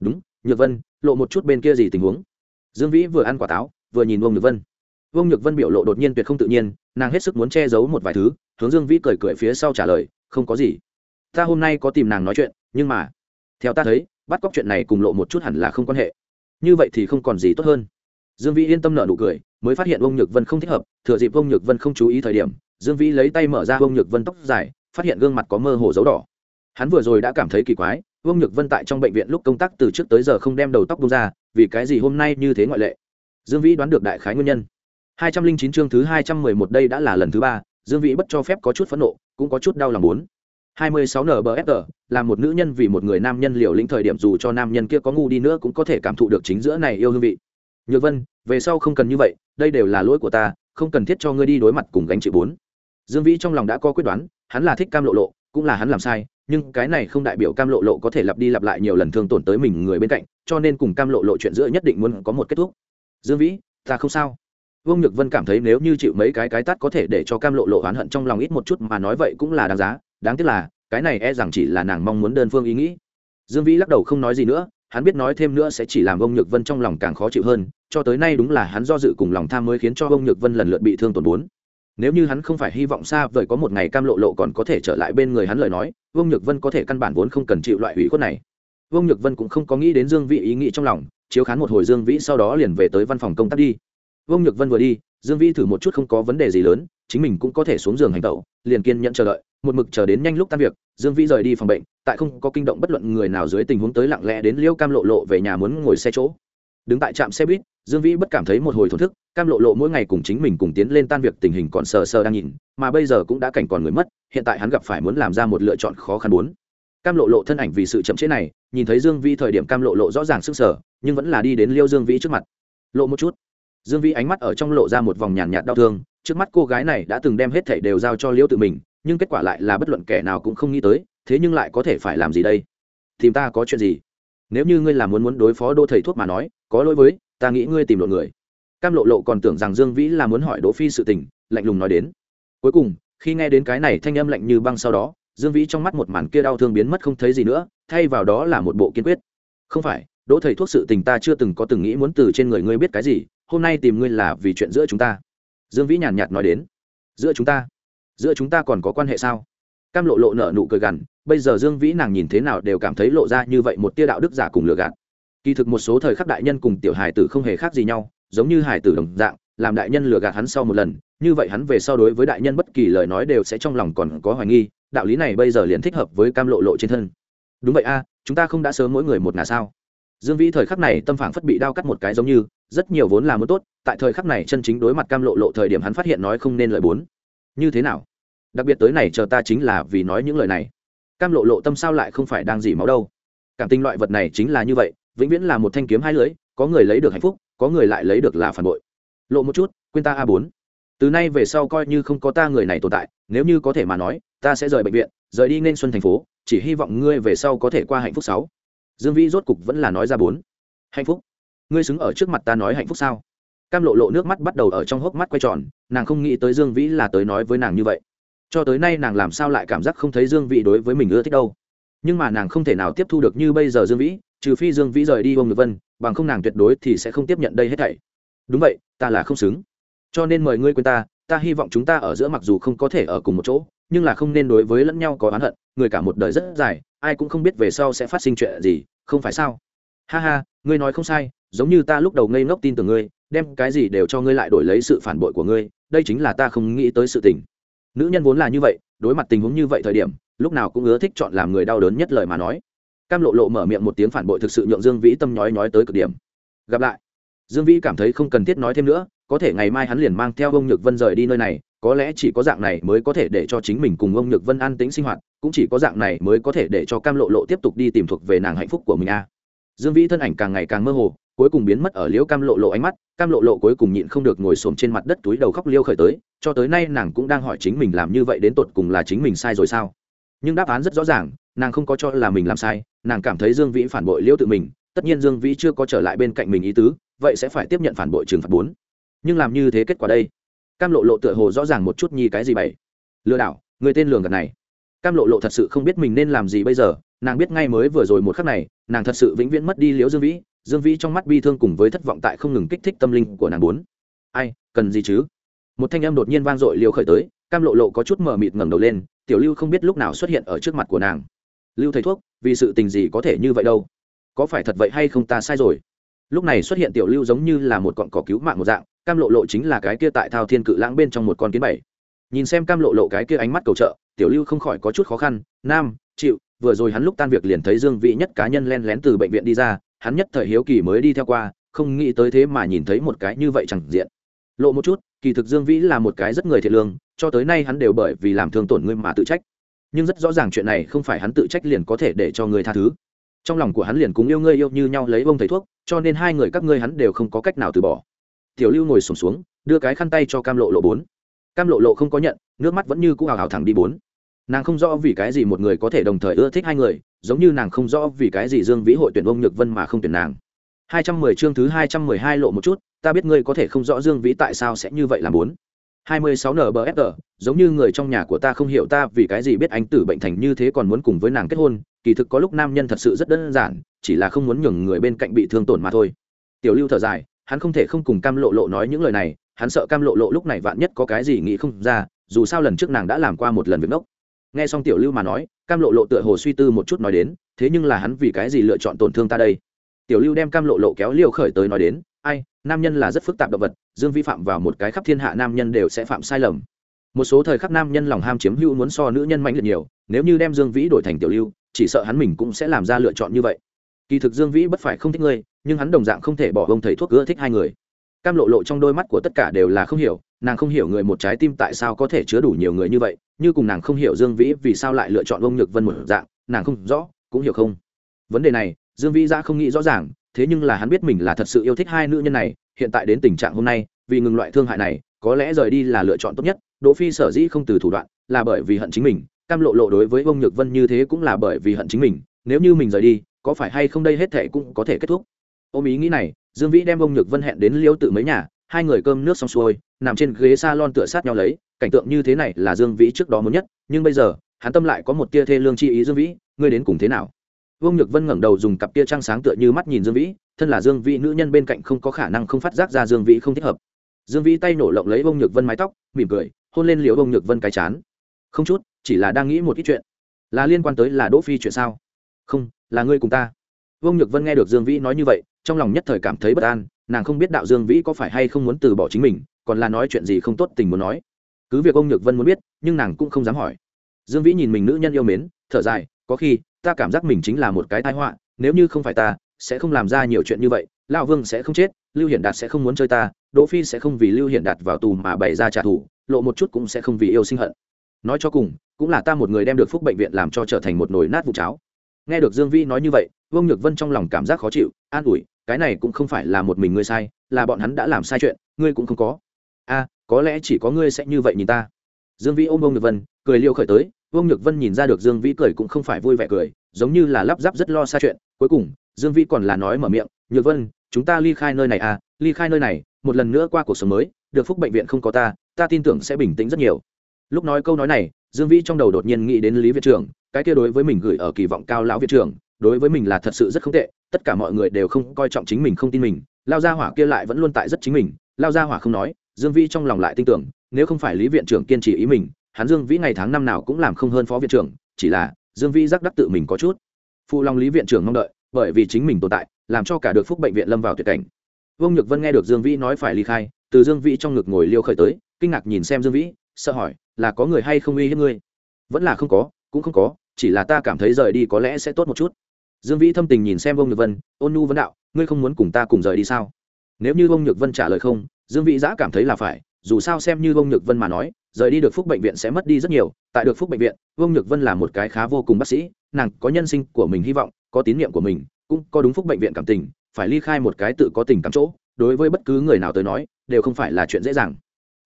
Đúng, nhược vân, lộ một chút bên kia gì tình huống? Dương vĩ vừa ăn quả táo, vừa nhìn vương nhược vân. Vương nhược vân biểu lộ đột nhiên tuyệt không tự nhiên, nàng hết sức muốn che giấu một vài thứ, hướng dương vĩ cười cười phía sau trả lời, không có gì ta hôm nay có tìm nàng nói chuyện, nhưng mà, theo ta thấy, bắt cóc chuyện này cùng lộ một chút hẳn là không quan hệ. Như vậy thì không còn gì tốt hơn. Dương vĩ yên tâm nợ nụ cười, mới phát hiện ông nhược vân không thích hợp, thừa dịp ông nhược vân không chú ý thời điểm, dương vĩ lấy tay mở ra ông nhược vân tóc dài, phát hiện gương mặt có mơ hồ dấu đỏ. Hắn vừa rồi đã cảm thấy kỳ quái ông nhược vân tại trong bệnh viện lúc công tác từ trước tới giờ không đem đầu tóc bông ra, vì cái gì hôm nay như thế ngoại lệ? Dương vĩ đoán được đại khái nguyên nhân. Hai trăm linh chín chương thứ hai trăm mười một đây đã là lần thứ ba, dương vĩ bất cho phép có chút phẫn nộ, cũng có chút đau lòng bốn 26 NBFR, là một nữ nhân vì một người nam nhân liều lĩnh thời điểm dù cho nam nhân kia có ngu đi nữa cũng có thể cảm thụ được chính giữa này yêu hương vị. Nhược Vân, về sau không cần như vậy, đây đều là lỗi của ta, không cần thiết cho ngươi đi đối mặt cùng gánh chịu bốn. Dương Vĩ trong lòng đã có quyết đoán, hắn là thích Cam Lộ Lộ, cũng là hắn làm sai, nhưng cái này không đại biểu Cam Lộ Lộ có thể lặp đi lặp lại nhiều lần thương tổn tới mình người bên cạnh, cho nên cùng Cam Lộ Lộ chuyện giữa nhất định muốn có một kết thúc. Dương Vĩ, ta không sao. Vương Nhược Vân cảm thấy nếu như chịu mấy cái cái tát có thể để cho Cam Lộ Lộ oán hận trong lòng ít một chút mà nói vậy cũng là đáng giá, đáng tiếc là, cái này e rằng chỉ là nàng mong muốn đơn phương ý nghĩ. Dương vĩ lắc đầu không nói gì nữa, hắn biết nói thêm nữa sẽ chỉ làm ông nhược vân trong lòng càng khó chịu hơn, cho tới nay đúng là hắn do dự cùng lòng tham mới khiến cho ông nhược vân lần lượt bị thương tổn bốn. Nếu như hắn không phải hy vọng xa vời có một ngày cam lộ lộ còn có thể trở lại bên người hắn lời nói, vương nhược vân có thể căn bản vốn không cần chịu loại hủy khuất này. Vương nhược vân cũng không có nghĩ đến dương vĩ ý nghĩ trong lòng, chiếu khán một hồi dương vĩ sau đó liền về tới văn phòng công tác đi. Vương nhược vân vừa đi dương vĩ thử một chút không có vấn đề gì lớn, chính mình cũng có thể xuống giường hành tẩu, liền kiên nhận chờ đợi, một mực chờ đến nhanh lúc tan việc, dương vĩ rời đi phòng bệnh, tại không có kinh động bất luận người nào dưới tình huống tới lặng lẽ đến liêu cam lộ lộ về nhà muốn ngồi xe chỗ. Đứng tại trạm xe buýt, dương vĩ bất cảm thấy một hồi thổn thức, cam lộ lộ mỗi ngày cùng chính mình cùng tiến lên tan việc tình hình còn sờ sờ đang nhìn, mà bây giờ cũng đã cảnh còn người mất, hiện tại hắn gặp phải muốn làm ra một lựa chọn khó khăn bốn. Cam lộ lộ thân ảnh vì sự chậm chế này, nhìn thấy dương vĩ thời điểm cam lộ lộ rõ ràng sức sở nhưng vẫn là đi đến liêu dương vĩ trước mặt. Lộ một chút dương vĩ ánh mắt ở trong lộ ra một vòng nhàn nhạt đau thương, trước mắt cô gái này đã từng đem hết thảy đều giao cho liễu tự mình, nhưng kết quả lại là bất luận kẻ nào cũng không nghĩ tới, thế nhưng lại có thể phải làm gì đây? Tìm ta có chuyện gì? Nếu như ngươi là muốn muốn đối phó đô thầy thuốc mà nói, có lỗi với, ta nghĩ ngươi tìm lộ người. Cam lộ lộ còn tưởng rằng dương vĩ là muốn hỏi đỗ phi sự tình, lạnh lùng nói đến. Cuối cùng, khi nghe đến cái này thanh âm lạnh như băng sau đó, dương vĩ trong mắt một màn kia đau thương biến mất không thấy gì nữa, thay vào đó là một bộ kiên quyết. Không phải, đỗ thầy thuốc sự tình ta chưa từng có từng nghĩ muốn từ trên người ngươi biết cái gì hôm nay tìm ngươi là vì chuyện giữa chúng ta. Dương vĩ nhàn nhạt nói đến. Giữa chúng ta? Giữa chúng ta còn có quan hệ sao? Cam lộ lộ nở nụ cười gằn, bây giờ dương vĩ nàng nhìn thế nào đều cảm thấy lộ ra như vậy một tia đạo đức giả cùng lừa gạt. Kỳ thực một số thời khắc đại nhân cùng tiểu hải tử không hề khác gì nhau, giống như hải tử đồng dạng, làm đại nhân lừa gạt hắn sau một lần, như vậy hắn về sau đối với đại nhân bất kỳ lời nói đều sẽ trong lòng còn có hoài nghi, đạo lý này bây giờ liền thích hợp với cam lộ lộ trên thân. Đúng vậy a, chúng ta không đã sớm mỗi người một ngà sao? Dương vĩ thời khắc này tâm phản phất bị đau cắt một cái giống như, rất nhiều vốn là muốn tốt, tại thời khắc này chân chính đối mặt cam lộ lộ thời điểm hắn phát hiện nói không nên lời bốn. Như thế nào? Đặc biệt tới này chờ ta chính là vì nói những lời này. Cam lộ lộ tâm sao lại không phải đang dỉ máu đâu? Cảm tình loại vật này chính là như vậy, vĩnh viễn là một thanh kiếm hai lưới có người lấy được hạnh phúc, có người lại lấy được là phản bội. Lộ một chút, quên ta a bốn. Từ nay về sau coi như không có ta người này tồn tại, nếu như có thể mà nói, ta sẽ rời bệnh viện, rời đi nên xuân thành phố, chỉ hy vọng ngươi về sau có thể qua hạnh phúc sáu dương vĩ rốt cục vẫn là nói ra bốn. Hạnh phúc. Ngươi xứng ở trước mặt ta nói hạnh phúc sao? Cam lộ lộ nước mắt bắt đầu ở trong hốc mắt quay tròn, nàng không nghĩ tới dương vĩ là tới nói với nàng như vậy. Cho tới nay nàng làm sao lại cảm giác không thấy dương vĩ đối với mình ưa thích đâu. Nhưng mà nàng không thể nào tiếp thu được như bây giờ dương vĩ, trừ phi dương vĩ rời đi ông ngược vân, bằng không nàng tuyệt đối thì sẽ không tiếp nhận đây hết thảy. Đúng vậy, ta là không xứng. Cho nên mời ngươi quên ta ta hy vọng chúng ta ở giữa mặc dù không có thể ở cùng một chỗ, nhưng là không nên đối với lẫn nhau có oán hận, người cả một đời rất dài ai cũng không biết về sau sẽ phát sinh chuyện gì, không phải sao? Ha ha, ngươi nói không sai, giống như ta lúc đầu ngây ngốc tin tưởng ngươi, đem cái gì đều cho ngươi lại đổi lấy sự phản bội của ngươi, đây chính là ta không nghĩ tới sự tình. Nữ nhân vốn là như vậy, đối mặt tình huống như vậy thời điểm, lúc nào cũng ưa thích chọn làm người đau đớn nhất lời mà nói. Cam lộ lộ mở miệng một tiếng phản bội thực sự nhượng dương vĩ tâm nhói nhói tới cực điểm. Gặp lại. Dương vĩ cảm thấy không cần thiết nói thêm nữa, có thể ngày mai hắn liền mang theo ông nhược vân rời đi nơi này có lẽ chỉ có dạng này mới có thể để cho chính mình cùng ông nhược vân an tĩnh sinh hoạt, cũng chỉ có dạng này mới có thể để cho cam lộ lộ tiếp tục đi tìm thuộc về nàng hạnh phúc của mình a. Dương vĩ thân ảnh càng ngày càng mơ hồ, cuối cùng biến mất ở liễu cam lộ lộ ánh mắt, cam lộ lộ cuối cùng nhịn không được ngồi xổm trên mặt đất túi đầu khóc liêu khởi tới, cho tới nay nàng cũng đang hỏi chính mình làm như vậy đến tột cùng là chính mình sai rồi sao. Nhưng đáp án rất rõ ràng, nàng không có cho là mình làm sai, nàng cảm thấy dương vĩ phản bội liễu tự mình, tất nhiên dương vĩ chưa có trở lại bên cạnh mình ý tứ, vậy sẽ phải tiếp nhận phản bội trừng phạt bốn. Nhưng làm như thế kết quả đây cam lộ lộ tựa hồ rõ ràng một chút nhi cái gì vậy lừa đảo, người tên lường gạt này. Cam lộ lộ thật sự không biết mình nên làm gì bây giờ, nàng biết ngay mới vừa rồi một khắc này, nàng thật sự vĩnh viễn mất đi liễu dương vĩ dương vĩ trong mắt bi thương cùng với thất vọng tại không ngừng kích thích tâm linh của nàng bốn. Ai, cần gì chứ? Một thanh âm đột nhiên vang dội liều khởi tới, cam lộ lộ có chút mờ mịt ngẩng đầu lên, tiểu lưu không biết lúc nào xuất hiện ở trước mặt của nàng. Lưu thầy thuốc, vì sự tình gì có thể như vậy đâu? Có phải thật vậy hay không ta sai rồi? Lúc này xuất hiện tiểu lưu giống như là một cọn cỏ cứu mạng một dạng cam lộ lộ chính là cái kia tại thao thiên cự lãng bên trong một con kiến bảy. Nhìn xem cam lộ lộ cái kia ánh mắt cầu trợ, tiểu lưu không khỏi có chút khó khăn, nam, chịu, vừa rồi hắn lúc tan việc liền thấy dương vị nhất cá nhân len lén từ bệnh viện đi ra, hắn nhất thời hiếu kỳ mới đi theo qua, không nghĩ tới thế mà nhìn thấy một cái như vậy chẳng diện. Lộ một chút, kỳ thực dương vĩ là một cái rất người thiệt lương, cho tới nay hắn đều bởi vì làm thương tổn ngươi mà tự trách. Nhưng rất rõ ràng chuyện này không phải hắn tự trách liền có thể để cho người tha thứ. Trong lòng của hắn liền cũng yêu ngươi yêu như nhau lấy bông thầy thuốc, cho nên hai người các ngươi hắn đều không có cách nào từ bỏ tiểu lưu ngồi sùng xuống, xuống đưa cái khăn tay cho cam lộ lộ bốn. Cam lộ lộ không có nhận nước mắt vẫn như cũ hào hào thẳng đi bốn. Nàng không rõ vì cái gì một người có thể đồng thời ưa thích hai người giống như nàng không rõ vì cái gì dương vĩ hội tuyển ông nhược vân mà không tuyển nàng. Hai trăm mười chương thứ hai trăm mười hai lộ một chút ta biết ngươi có thể không rõ dương vĩ tại sao sẽ như vậy làm bốn. Hai mươi sáu nbfr giống như người trong nhà của ta không hiểu ta vì cái gì biết anh tử bệnh thành như thế còn muốn cùng với nàng kết hôn kỳ thực có lúc nam nhân thật sự rất đơn giản chỉ là không muốn nhường người bên cạnh bị thương tổn mà thôi. Tiểu lưu thở dài hắn không thể không cùng cam lộ lộ nói những lời này, hắn sợ cam lộ lộ lúc này vạn nhất có cái gì nghĩ không ra, dù sao lần trước nàng đã làm qua một lần việc ngốc. Nghe xong tiểu lưu mà nói, cam lộ lộ tựa hồ suy tư một chút nói đến, thế nhưng là hắn vì cái gì lựa chọn tổn thương ta đây? Tiểu lưu đem cam lộ lộ kéo liều khởi tới nói đến, ai, nam nhân là rất phức tạp động vật, dương vi phạm vào một cái khắp thiên hạ nam nhân đều sẽ phạm sai lầm. Một số thời khắc nam nhân lòng ham chiếm hữu muốn so nữ nhân mạnh liệt nhiều, nếu như đem dương vĩ đổi thành tiểu lưu, chỉ sợ hắn mình cũng sẽ làm ra lựa chọn như vậy kỳ thực dương vĩ bất phải không thích ngươi, nhưng hắn đồng dạng không thể bỏ bông thầy thuốc ưa thích hai người. Cam lộ lộ trong đôi mắt của tất cả đều là không hiểu, nàng không hiểu người một trái tim tại sao có thể chứa đủ nhiều người như vậy, như cùng nàng không hiểu dương vĩ vì sao lại lựa chọn ông nhược vân một dạng, nàng không rõ, cũng hiểu không. Vấn đề này, dương vĩ ra không nghĩ rõ ràng, thế nhưng là hắn biết mình là thật sự yêu thích hai nữ nhân này, hiện tại đến tình trạng hôm nay, vì ngừng loại thương hại này, có lẽ rời đi là lựa chọn tốt nhất, đỗ phi sở dĩ không từ thủ đoạn, là bởi vì hận chính mình, cam lộ lộ đối với ông nhược vân như thế cũng là bởi vì hận chính mình, nếu như mình rời đi có phải hay không đây hết thệ cũng có thể kết thúc. Ôm ý nghĩ này, dương vĩ đem ông nhược vân hẹn đến liêu tự mấy nhà, hai người cơm nước xong xuôi, nằm trên ghế salon tựa sát nhau lấy, cảnh tượng như thế này là dương vĩ trước đó muốn nhất, nhưng bây giờ, hắn tâm lại có một tia thê lương chi ý dương vĩ, ngươi đến cùng thế nào? Vương nhược vân ngẩng đầu dùng cặp tia trăng sáng tựa như mắt nhìn dương vĩ, thân là dương vĩ nữ nhân bên cạnh không có khả năng không phát giác ra dương vĩ không thích hợp. Dương vĩ tay nổ lộng lấy vương nhược vân mái tóc, mỉm cười, hôn lên liễu vương nhược vân cái chán. Không chút, chỉ là đang nghĩ một ít chuyện. Là liên quan tới là đỗ phi chuyện sao? Không là ngươi cùng ta. Vương nhược vân nghe được dương vĩ nói như vậy, trong lòng nhất thời cảm thấy bất an, nàng không biết đạo dương vĩ có phải hay không muốn từ bỏ chính mình, còn là nói chuyện gì không tốt tình muốn nói. Cứ việc ông nhược vân muốn biết, nhưng nàng cũng không dám hỏi. Dương vĩ nhìn mình nữ nhân yêu mến, thở dài, có khi, ta cảm giác mình chính là một cái tai họa, nếu như không phải ta, sẽ không làm ra nhiều chuyện như vậy, lão vương sẽ không chết, lưu hiển đạt sẽ không muốn chơi ta, đỗ phi sẽ không vì lưu hiển đạt vào tù mà bày ra trả thù, lộ một chút cũng sẽ không vì yêu sinh hận. Nói cho cùng, cũng là ta một người đem được phúc bệnh viện làm cho trở thành một nồi nát vụ cháo nghe được dương vĩ nói như vậy, vương nhược vân trong lòng cảm giác khó chịu, an ủi, cái này cũng không phải là một mình ngươi sai, là bọn hắn đã làm sai chuyện, ngươi cũng không có. A có lẽ chỉ có ngươi sẽ như vậy nhìn ta. Dương vĩ ôm vương nhược vân, cười liêu khởi tới, vương nhược vân nhìn ra được dương vĩ cười cũng không phải vui vẻ cười, giống như là lắp ráp rất lo xa chuyện. Cuối cùng, dương vĩ còn là nói mở miệng, nhược vân, chúng ta ly khai nơi này à ly khai nơi này, một lần nữa qua cuộc sống mới, được phúc bệnh viện không có ta ta tin tưởng sẽ bình tĩnh rất nhiều. Lúc nói câu nói này, dương vĩ trong đầu đột nhiên nghĩ đến lý viện trưởng cái kia đối với mình gửi ở kỳ vọng cao lão viện trưởng, đối với mình là thật sự rất không tệ, tất cả mọi người đều không coi trọng chính mình không tin mình, lao gia hỏa kia lại vẫn luôn tại rất chính mình, lao gia hỏa không nói, dương vĩ trong lòng lại tin tưởng, nếu không phải lý viện trưởng kiên trì ý mình, hắn dương vĩ ngày tháng năm nào cũng làm không hơn phó viện trưởng, chỉ là dương vĩ giác đắc tự mình có chút. Phụ lòng lý viện trưởng mong đợi, bởi vì chính mình tồn tại, làm cho cả được phúc bệnh viện lâm vào tuyệt cảnh. Vương nhược vân nghe được dương vĩ nói phải ly khai, từ dương vĩ trong ngực ngồi liêu khởi tới, kinh ngạc nhìn xem dương vĩ, sợ hỏi, là có người hay không uy hiếp ngươi? Vẫn là không có, cũng không có chỉ là ta cảm thấy rời đi có lẽ sẽ tốt một chút. Dương vĩ thâm tình nhìn xem vương nhược vân, ôn nhu vấn đạo, ngươi không muốn cùng ta cùng rời đi sao? Nếu như vương nhược vân trả lời không, dương vĩ giã cảm thấy là phải, dù sao xem như vương nhược vân mà nói, rời đi được phúc bệnh viện sẽ mất đi rất nhiều. Tại được phúc bệnh viện, vương nhược vân là một cái khá vô cùng bác sĩ, nàng có nhân sinh của mình hy vọng, có tín nhiệm của mình, cũng có đúng phúc bệnh viện cảm tình, phải ly khai một cái tự có tình cảm chỗ, đối với bất cứ người nào tới nói, đều không phải là chuyện dễ dàng.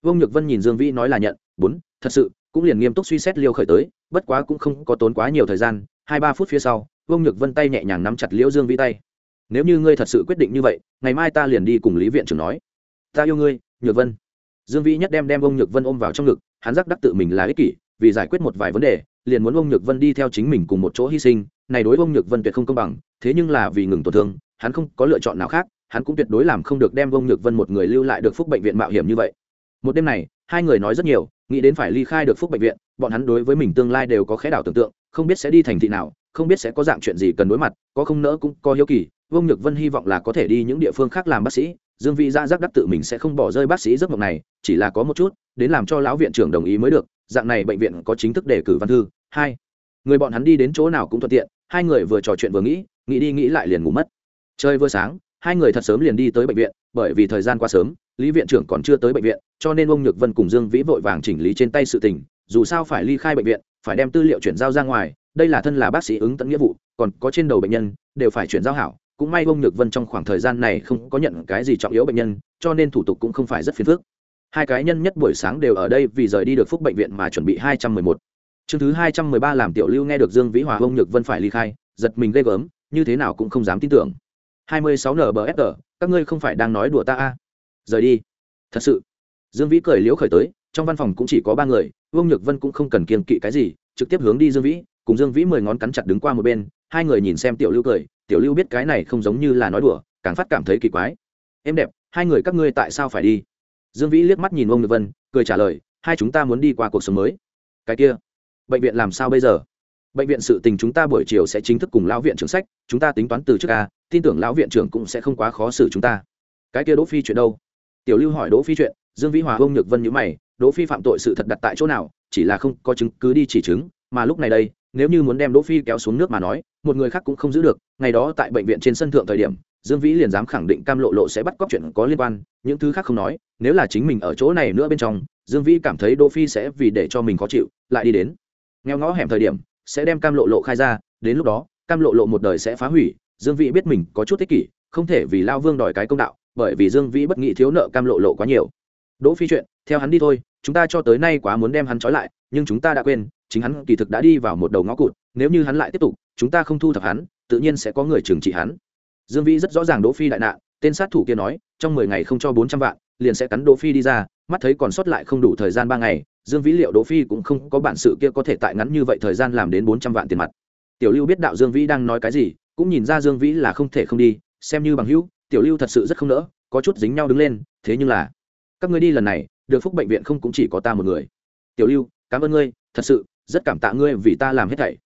Vương nhược vân nhìn dương vĩ nói là nhận, bốn, thật sự cũng liền nghiêm túc suy xét liêu khởi tới, bất quá cũng không có tốn quá nhiều thời gian, hai ba phút phía sau, vương nhược vân tay nhẹ nhàng nắm chặt liễu dương vĩ tay. Nếu như ngươi thật sự quyết định như vậy, ngày mai ta liền đi cùng lý viện trưởng nói. Ta yêu ngươi, nhược vân. Dương vĩ nhất đem đem ông nhược vân ôm vào trong ngực, hắn giác đắc tự mình là ích kỷ, vì giải quyết một vài vấn đề, liền muốn ông nhược vân đi theo chính mình cùng một chỗ hy sinh, này đối ông nhược vân tuyệt không công bằng, thế nhưng là vì ngừng tổn thương, hắn không có lựa chọn nào khác, hắn cũng tuyệt đối làm không được đem ông nhược vân một người lưu lại được phúc bệnh viện mạo hiểm như vậy. Một đêm này, hai người nói rất nhiều nghĩ đến phải ly khai được phúc bệnh viện, bọn hắn đối với mình tương lai đều có khẽ đảo tưởng tượng, không biết sẽ đi thành thị nào, không biết sẽ có dạng chuyện gì cần đối mặt, có không nỡ cũng có hiếu kỳ, vương nhược vân hy vọng là có thể đi những địa phương khác làm bác sĩ, dương vĩ ra giác đắc tự mình sẽ không bỏ rơi bác sĩ giấc mộng này, chỉ là có một chút, đến làm cho lão viện trưởng đồng ý mới được, dạng này bệnh viện có chính thức đề cử văn thư. Hai, người bọn hắn đi đến chỗ nào cũng thuận tiện, hai người vừa trò chuyện vừa nghĩ nghĩ đi nghĩ lại liền ngủ mất. Chơi vừa sáng, hai người thật sớm liền đi tới bệnh viện, bởi vì thời gian qua sớm lý viện trưởng còn chưa tới bệnh viện, cho nên ông nhược vân cùng dương vĩ vội vàng chỉnh lý trên tay sự tình, dù sao phải ly khai bệnh viện, phải đem tư liệu chuyển giao ra ngoài, đây là thân là bác sĩ ứng tận nghĩa vụ, còn có trên đầu bệnh nhân, đều phải chuyển giao hảo, cũng may ông nhược vân trong khoảng thời gian này không có nhận cái gì trọng yếu bệnh nhân, cho nên thủ tục cũng không phải rất phiền phức. Hai cái nhân nhất buổi sáng đều ở đây vì rời đi được phúc bệnh viện mà chuẩn bị hai trăm mười một. Chương thứ hai trăm mười ba làm tiểu lưu nghe được dương vĩ hòa ông nhược vân phải ly khai, giật mình ghê gớm, như thế nào cũng không dám tin tưởng. hai mươi sáu nbfr các ngươi không phải đang nói đùa ta a? à rời đi. Thật sự, dương vĩ cười liễu khởi tới, trong văn phòng cũng chỉ có ba người, vương nhược vân cũng không cần kiên kỵ cái gì, trực tiếp hướng đi dương vĩ, cùng dương vĩ mười ngón cắn chặt đứng qua một bên, hai người nhìn xem tiểu lưu cười, tiểu lưu biết cái này không giống như là nói đùa, càng phát cảm thấy kỳ quái. Em đẹp, hai người các ngươi tại sao phải đi? Dương vĩ liếc mắt nhìn ông nhược vân, cười trả lời, hai chúng ta muốn đi qua cuộc sống mới. Cái kia, bệnh viện làm sao bây giờ? Bệnh viện sự tình chúng ta buổi chiều sẽ chính thức cùng lão viện trưởng sách, chúng ta tính toán từ trước ca tin tưởng lão viện trưởng cũng sẽ không quá khó xử chúng ta. Cái kia đỗ phi chuyện đâu? Tiểu lưu hỏi đỗ phi chuyện, dương vĩ hòa ông nhược vân nhữ mày, đỗ phi phạm tội sự thật đặt tại chỗ nào, chỉ là không có chứng cứ đi chỉ chứng, mà lúc này đây, nếu như muốn đem đỗ phi kéo xuống nước mà nói, một người khác cũng không giữ được, ngày đó tại bệnh viện trên sân thượng thời điểm, dương vĩ liền dám khẳng định cam lộ lộ sẽ bắt cóc chuyện có liên quan, những thứ khác không nói, nếu là chính mình ở chỗ này nữa bên trong, dương vĩ cảm thấy đỗ phi sẽ vì để cho mình khó chịu, lại đi đến. Nghèo ngõ hẻm thời điểm, sẽ đem cam lộ lộ khai ra, đến lúc đó, cam lộ lộ một đời sẽ phá hủy, dương vĩ biết mình có chút ích kỷ, không thể vì lao vương đòi cái công đạo bởi vì dương vĩ bất nghị thiếu nợ cam lộ lộ quá nhiều. Đỗ phi chuyện, theo hắn đi thôi, chúng ta cho tới nay quá muốn đem hắn trói lại, nhưng chúng ta đã quên, chính hắn kỳ thực đã đi vào một đầu ngõ cụt, nếu như hắn lại tiếp tục, chúng ta không thu thập hắn, tự nhiên sẽ có người trừng trị hắn. Dương vĩ rất rõ ràng đỗ phi đại nạn, tên sát thủ kia nói, trong mười ngày không cho bốn trăm vạn, liền sẽ cắn đỗ phi đi ra, mắt thấy còn sót lại không đủ thời gian ba ngày, dương vĩ liệu đỗ phi cũng không có bản sự kia có thể tại ngắn như vậy thời gian làm đến bốn trăm vạn tiền mặt. Tiểu lưu biết đạo dương vĩ đang nói cái gì, cũng nhìn ra dương vĩ là không thể không đi, xem như bằng hữu tiểu lưu thật sự rất không nỡ, có chút dính nhau đứng lên, thế nhưng là, các ngươi đi lần này, được phúc bệnh viện không cũng chỉ có ta một người. Tiểu lưu, cảm ơn ngươi, thật sự, rất cảm tạ ngươi vì ta làm hết thảy.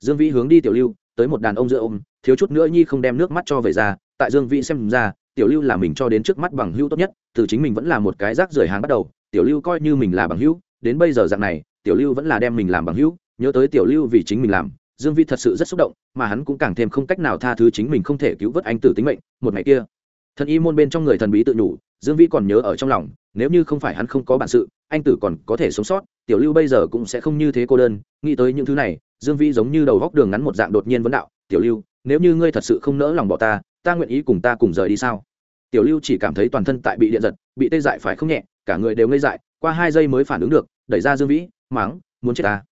Dương vĩ hướng đi tiểu lưu, tới một đàn ông giữa ôm, thiếu chút nữa nhi không đem nước mắt cho về ra, tại dương vĩ xem ra, tiểu lưu là mình cho đến trước mắt bằng hữu tốt nhất, từ chính mình vẫn là một cái rác rưởi hàng bắt đầu, tiểu lưu coi như mình là bằng hữu, đến bây giờ dạng này, tiểu lưu vẫn là đem mình làm bằng hữu, nhớ tới tiểu lưu vì chính mình làm dương vĩ thật sự rất xúc động, mà hắn cũng càng thêm không cách nào tha thứ chính mình không thể cứu vớt anh tử tính mệnh, một ngày kia. Thần y môn bên trong người thần bí tự nhủ, dương vĩ còn nhớ ở trong lòng, nếu như không phải hắn không có bản sự, anh tử còn có thể sống sót, tiểu lưu bây giờ cũng sẽ không như thế cô đơn. Nghĩ tới những thứ này, dương vĩ giống như đầu góc đường ngắn một dạng đột nhiên vấn đạo, tiểu lưu, nếu như ngươi thật sự không nỡ lòng bỏ ta ta nguyện ý cùng ta cùng rời đi sao? Tiểu lưu chỉ cảm thấy toàn thân tại bị điện giật, bị tê dại phải không nhẹ, cả người đều ngây dại, qua hai giây mới phản ứng được, đẩy ra dương vĩ mắng muốn chết ta?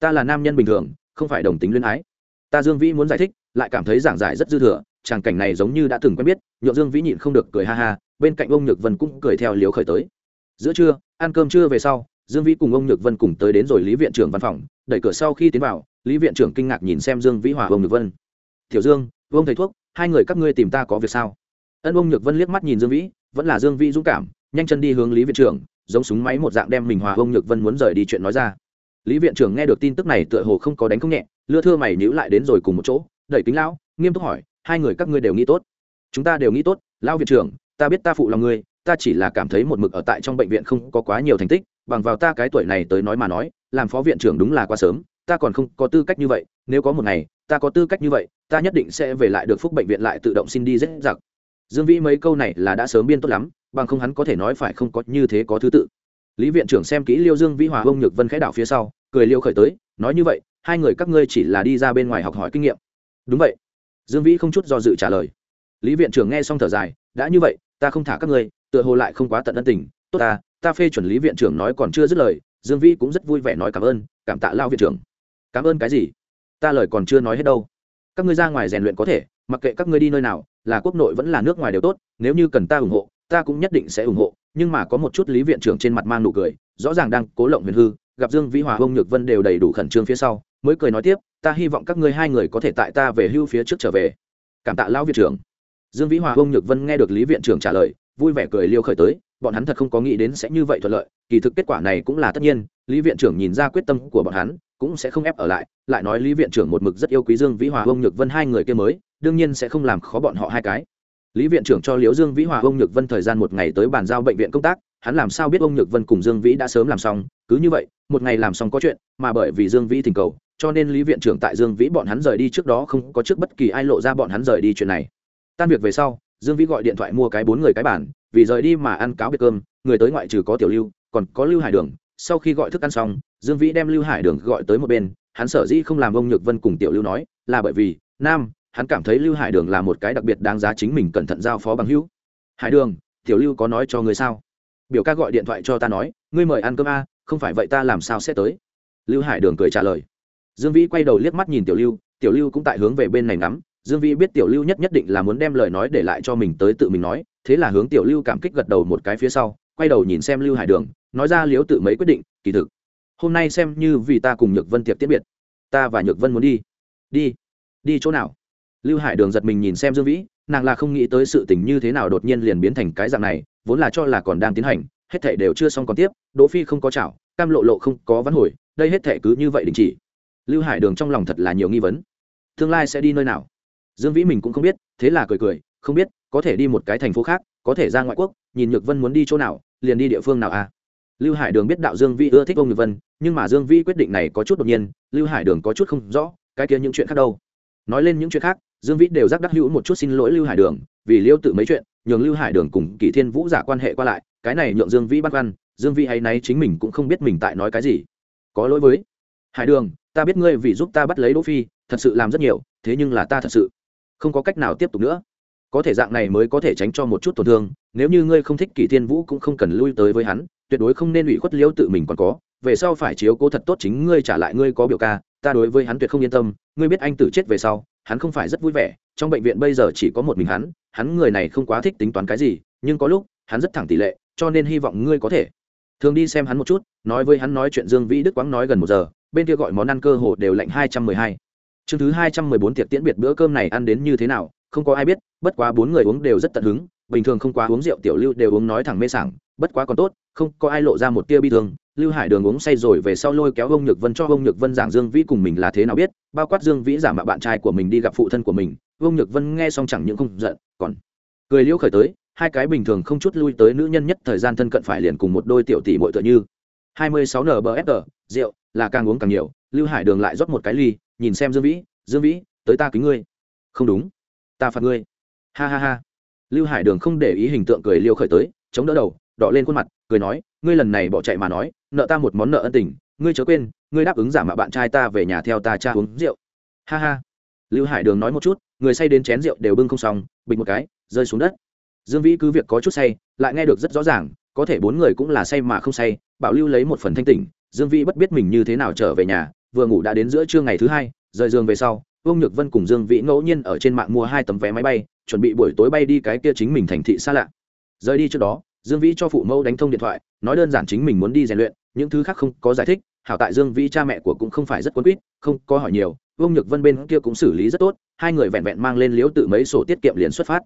Ta là nam nhân bình thường không phải đồng tính luyến ái. Ta dương vĩ muốn giải thích, lại cảm thấy giảng giải rất dư thừa, tràng cảnh này giống như đã từng quen biết nhộn dương vĩ nhịn không được cười ha ha, bên cạnh ông nhược vân cũng cười theo liếu khởi tới. Giữa trưa, ăn cơm trưa về sau, dương vĩ cùng ông nhược vân cùng tới đến rồi lý viện trưởng văn phòng, đẩy cửa sau khi tiến vào, lý viện trưởng kinh ngạc nhìn xem dương vĩ hòa ông nhược vân. Tiểu dương, ông thầy thuốc, hai người các ngươi tìm ta có việc sao? Ân ông nhược vân liếc mắt nhìn dương vĩ, vẫn là dương vĩ dũng cảm, nhanh chân đi hướng lý viện trưởng, giống súng máy một dạng đem mình hòa ông nhược vân muốn rời đi chuyện nói ra lý viện trưởng nghe được tin tức này tựa hồ không có đánh không nhẹ, lưa thưa mày nhữ lại đến rồi cùng một chỗ, đẩy kính lão, nghiêm túc hỏi, hai người các ngươi đều nghĩ tốt? Chúng ta đều nghĩ tốt, lão viện trưởng, ta biết ta phụ lòng ngươi, ta chỉ là cảm thấy một mực ở tại trong bệnh viện không có quá nhiều thành tích, bằng vào ta cái tuổi này tới nói mà nói, làm phó viện trưởng đúng là quá sớm, ta còn không có tư cách như vậy, nếu có một ngày, ta có tư cách như vậy, ta nhất định sẽ về lại được phúc bệnh viện lại tự động xin đi dễ dặc dương vĩ mấy câu này là đã sớm biên tốt lắm, bằng không hắn có thể nói phải không có như thế có thứ tự lý viện trưởng xem kỹ liêu dương vĩ hòa ông nhược vân khẽ đảo phía sau, cười liêu khởi tới, nói như vậy, hai người các ngươi chỉ là đi ra bên ngoài học hỏi kinh nghiệm. Đúng vậy. Dương vĩ không chút do dự trả lời. Lý viện trưởng nghe xong thở dài, đã như vậy, ta không thả các ngươi, tựa hồ lại không quá tận ân tình. Tốt ta ta phê chuẩn lý viện trưởng nói còn chưa dứt lời, dương vĩ cũng rất vui vẻ nói cảm ơn, cảm tạ lao viện trưởng. Cảm ơn cái gì? Ta lời còn chưa nói hết đâu. Các ngươi ra ngoài rèn luyện có thể, mặc kệ các ngươi đi nơi nào, là quốc nội vẫn là nước ngoài đều tốt, nếu như cần ta ủng hộ, ta cũng nhất định sẽ ủng hộ nhưng mà có một chút lý viện trưởng trên mặt mang nụ cười, rõ ràng đang cố lộng huyền hư, gặp dương vĩ hòa hông nhược vân đều đầy đủ khẩn trương phía sau, mới cười nói tiếp, ta hy vọng các ngươi hai người có thể tại ta về hưu phía trước trở về. Cảm tạ lão viện trưởng. Dương vĩ hòa hông nhược vân nghe được lý viện trưởng trả lời, vui vẻ cười liêu khởi tới, bọn hắn thật không có nghĩ đến sẽ như vậy thuận lợi, kỳ thực kết quả này cũng là tất nhiên, lý viện trưởng nhìn ra quyết tâm của bọn hắn, cũng sẽ không ép ở lại lại nói lý viện trưởng một mực rất yêu quý dương vĩ hòa hông nhược vân hai người kia mới, đương nhiên sẽ không làm khó bọn họ hai cái lý viện trưởng cho liễu dương vĩ hòa ông nhược vân thời gian một ngày tới bàn giao bệnh viện công tác, hắn làm sao biết ông nhược vân cùng dương vĩ đã sớm làm xong? Cứ như vậy, một ngày làm xong có chuyện, mà bởi vì dương vĩ thỉnh cầu, cho nên lý viện trưởng tại dương vĩ bọn hắn rời đi trước đó không có trước bất kỳ ai lộ ra bọn hắn rời đi chuyện này. Tan việc về sau, dương vĩ gọi điện thoại mua cái bốn người cái bản vì rời đi mà ăn cáo biệt cơm, người tới ngoại trừ có tiểu lưu, còn có lưu hải đường. Sau khi gọi thức ăn xong, dương vĩ đem lưu hải đường gọi tới một bên, hắn sở dĩ không làm ông nhược vân cùng tiểu lưu nói, là bởi vì nam hắn cảm thấy lưu hải đường là một cái đặc biệt đáng giá chính mình cẩn thận giao phó bằng hữu. Hải đường, tiểu lưu có nói cho người sao? Biểu ca gọi điện thoại cho ta nói, ngươi mời ăn cơm a, không phải vậy ta làm sao sẽ tới? Lưu hải đường cười trả lời. Dương vĩ quay đầu liếc mắt nhìn tiểu lưu tiểu lưu cũng tại hướng về bên này ngắm. Dương vĩ biết tiểu lưu nhất nhất định là muốn đem lời nói để lại cho mình tới tự mình nói, thế là hướng tiểu lưu cảm kích gật đầu một cái phía sau, quay đầu nhìn xem lưu hải đường, nói ra liếu tự mấy quyết định, kỳ thực, hôm nay xem như vì ta cùng nhược vân tiệc tiết biệt, ta và nhược vân muốn đi. Đi đi chỗ nào? Lưu hải đường giật mình nhìn xem dương vĩ, nàng là không nghĩ tới sự tình như thế nào đột nhiên liền biến thành cái dạng này, vốn là cho là còn đang tiến hành, hết thảy đều chưa xong còn tiếp, đỗ phi không có chảo, cam lộ lộ không có vãn hồi, đây hết thảy cứ như vậy đình chỉ. Lưu hải đường trong lòng thật là nhiều nghi vấn. Tương lai sẽ đi nơi nào? Dương vĩ mình cũng không biết, thế là cười cười, không biết, có thể đi một cái thành phố khác, có thể ra ngoại quốc, nhìn nhược vân muốn đi chỗ nào, liền đi địa phương nào à? Lưu hải đường biết đạo dương vĩ ưa thích ông nhược vân, nhưng mà dương vĩ quyết định này có chút đột nhiên, lưu hải đường có chút không rõ, cái kia những chuyện khác đâu? Nói lên những chuyện khác dương vĩ đều giác đắc hữu một chút xin lỗi lưu hải đường, vì liêu tự mấy chuyện, nhường lưu hải đường cùng Kỷ thiên vũ giả quan hệ qua lại, cái này nhượng dương vĩ băn khoăn, dương vĩ hay náy chính mình cũng không biết mình tại nói cái gì. Có lỗi với. Hải đường, ta biết ngươi vì giúp ta bắt lấy đỗ phi, thật sự làm rất nhiều, thế nhưng là ta thật sự không có cách nào tiếp tục nữa. Có thể dạng này mới có thể tránh cho một chút tổn thương, nếu như ngươi không thích Kỷ thiên vũ cũng không cần lui tới với hắn, tuyệt đối không nên ủy khuất liêu tự mình còn có về sau phải chiếu cố thật tốt chính ngươi trả lại ngươi có biểu ca, ta đối với hắn tuyệt không yên tâm, ngươi biết anh tử chết về sau, hắn không phải rất vui vẻ, trong bệnh viện bây giờ chỉ có một mình hắn hắn người này không quá thích tính toán cái gì, nhưng có lúc, hắn rất thẳng tỷ lệ, cho nên hy vọng ngươi có thể. Thường đi xem hắn một chút, nói với hắn nói chuyện dương vĩ đức quáng nói gần một giờ, bên kia gọi món ăn cơ hồ đều lạnh hai trăm mười hai. Chương thứ hai trăm mười bốn tiệc tiễn biệt bữa cơm này ăn đến như thế nào, không có ai biết, bất quá bốn người uống đều rất tận hứng, bình thường không quá uống rượu tiểu lưu đều uống nói thẳng mê sảng, bất quá còn tốt, không có ai lộ ra một tia bi thương lưu hải đường uống say rồi về sau lôi kéo ông nhược vân cho ông nhược vân giảng dương vĩ cùng mình là thế nào biết, bao quát dương vĩ giả mạo bạn trai của mình đi gặp phụ thân của mình ông nhược vân nghe xong chẳng những không giận, còn cười liễu khởi tới, hai cái bình thường không chút lui tới nữ nhân nhất thời gian thân cận phải liền cùng một đôi tiểu tỷ muội tựa như. Hai mươi sáu rượu, là càng uống càng nhiều, lưu hải đường lại rót một cái ly, nhìn xem dương vĩ dương vĩ, tới ta kính ngươi. Không đúng, ta phạt ngươi. Ha ha ha. Lưu hải đường không để ý hình tượng cười liêu khởi tới, chống đỡ đầu, đỏ lên khuôn mặt, cười nói, ngươi lần này bỏ chạy mà nói nợ ta một món nợ ân tình, ngươi chớ quên, ngươi đáp ứng giả mạo bạn trai ta về nhà theo ta cha uống rượu. Ha ha. Lưu hải đường nói một chút, người say đến chén rượu đều bưng không xong, bịch một cái, rơi xuống đất. Dương vĩ cứ việc có chút say, lại nghe được rất rõ ràng, có thể bốn người cũng là say mà không say, bảo lưu lấy một phần thanh tỉnh, dương vĩ bất biết mình như thế nào trở về nhà, vừa ngủ đã đến giữa trưa ngày thứ hai, rời giường về sau, vương nhược vân cùng dương vĩ ngẫu nhiên ở trên mạng mua hai tấm vé máy bay, chuẩn bị buổi tối bay đi cái kia chính mình thành thị xa lạ. Rời đi trước đó, dương vĩ cho phụ mẫu đánh thông điện thoại, nói đơn giản chính mình muốn đi rèn luyện những thứ khác không có giải thích, hảo tại dương vĩ cha mẹ của cũng không phải rất quân quýt, không có hỏi nhiều, vương nhược vân bên kia cũng xử lý rất tốt, hai người vẹn vẹn mang lên liếu tự mấy sổ tiết kiệm liền xuất phát.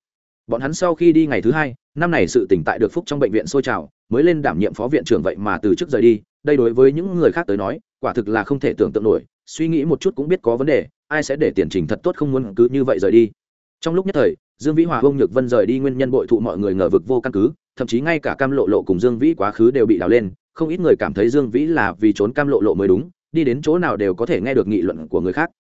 Bọn hắn sau khi đi ngày thứ hai, năm này sự tỉnh tại được phúc trong bệnh viện sôi trào, mới lên đảm nhiệm phó viện trưởng vậy mà từ chức rời đi, đây đối với những người khác tới nói, quả thực là không thể tưởng tượng nổi, suy nghĩ một chút cũng biết có vấn đề, ai sẽ để tiền trình thật tốt không muốn cứ như vậy rời đi. Trong lúc nhất thời, dương vĩ hòa ông nhược vân rời đi nguyên nhân bội thụ mọi người ngờ vực vô căn cứ, thậm chí ngay cả cam lộ lộ cùng dương vĩ quá khứ đều bị đào lên không ít người cảm thấy dương vĩ là vì trốn cam lộ lộ mới đúng, đi đến chỗ nào đều có thể nghe được nghị luận của người khác.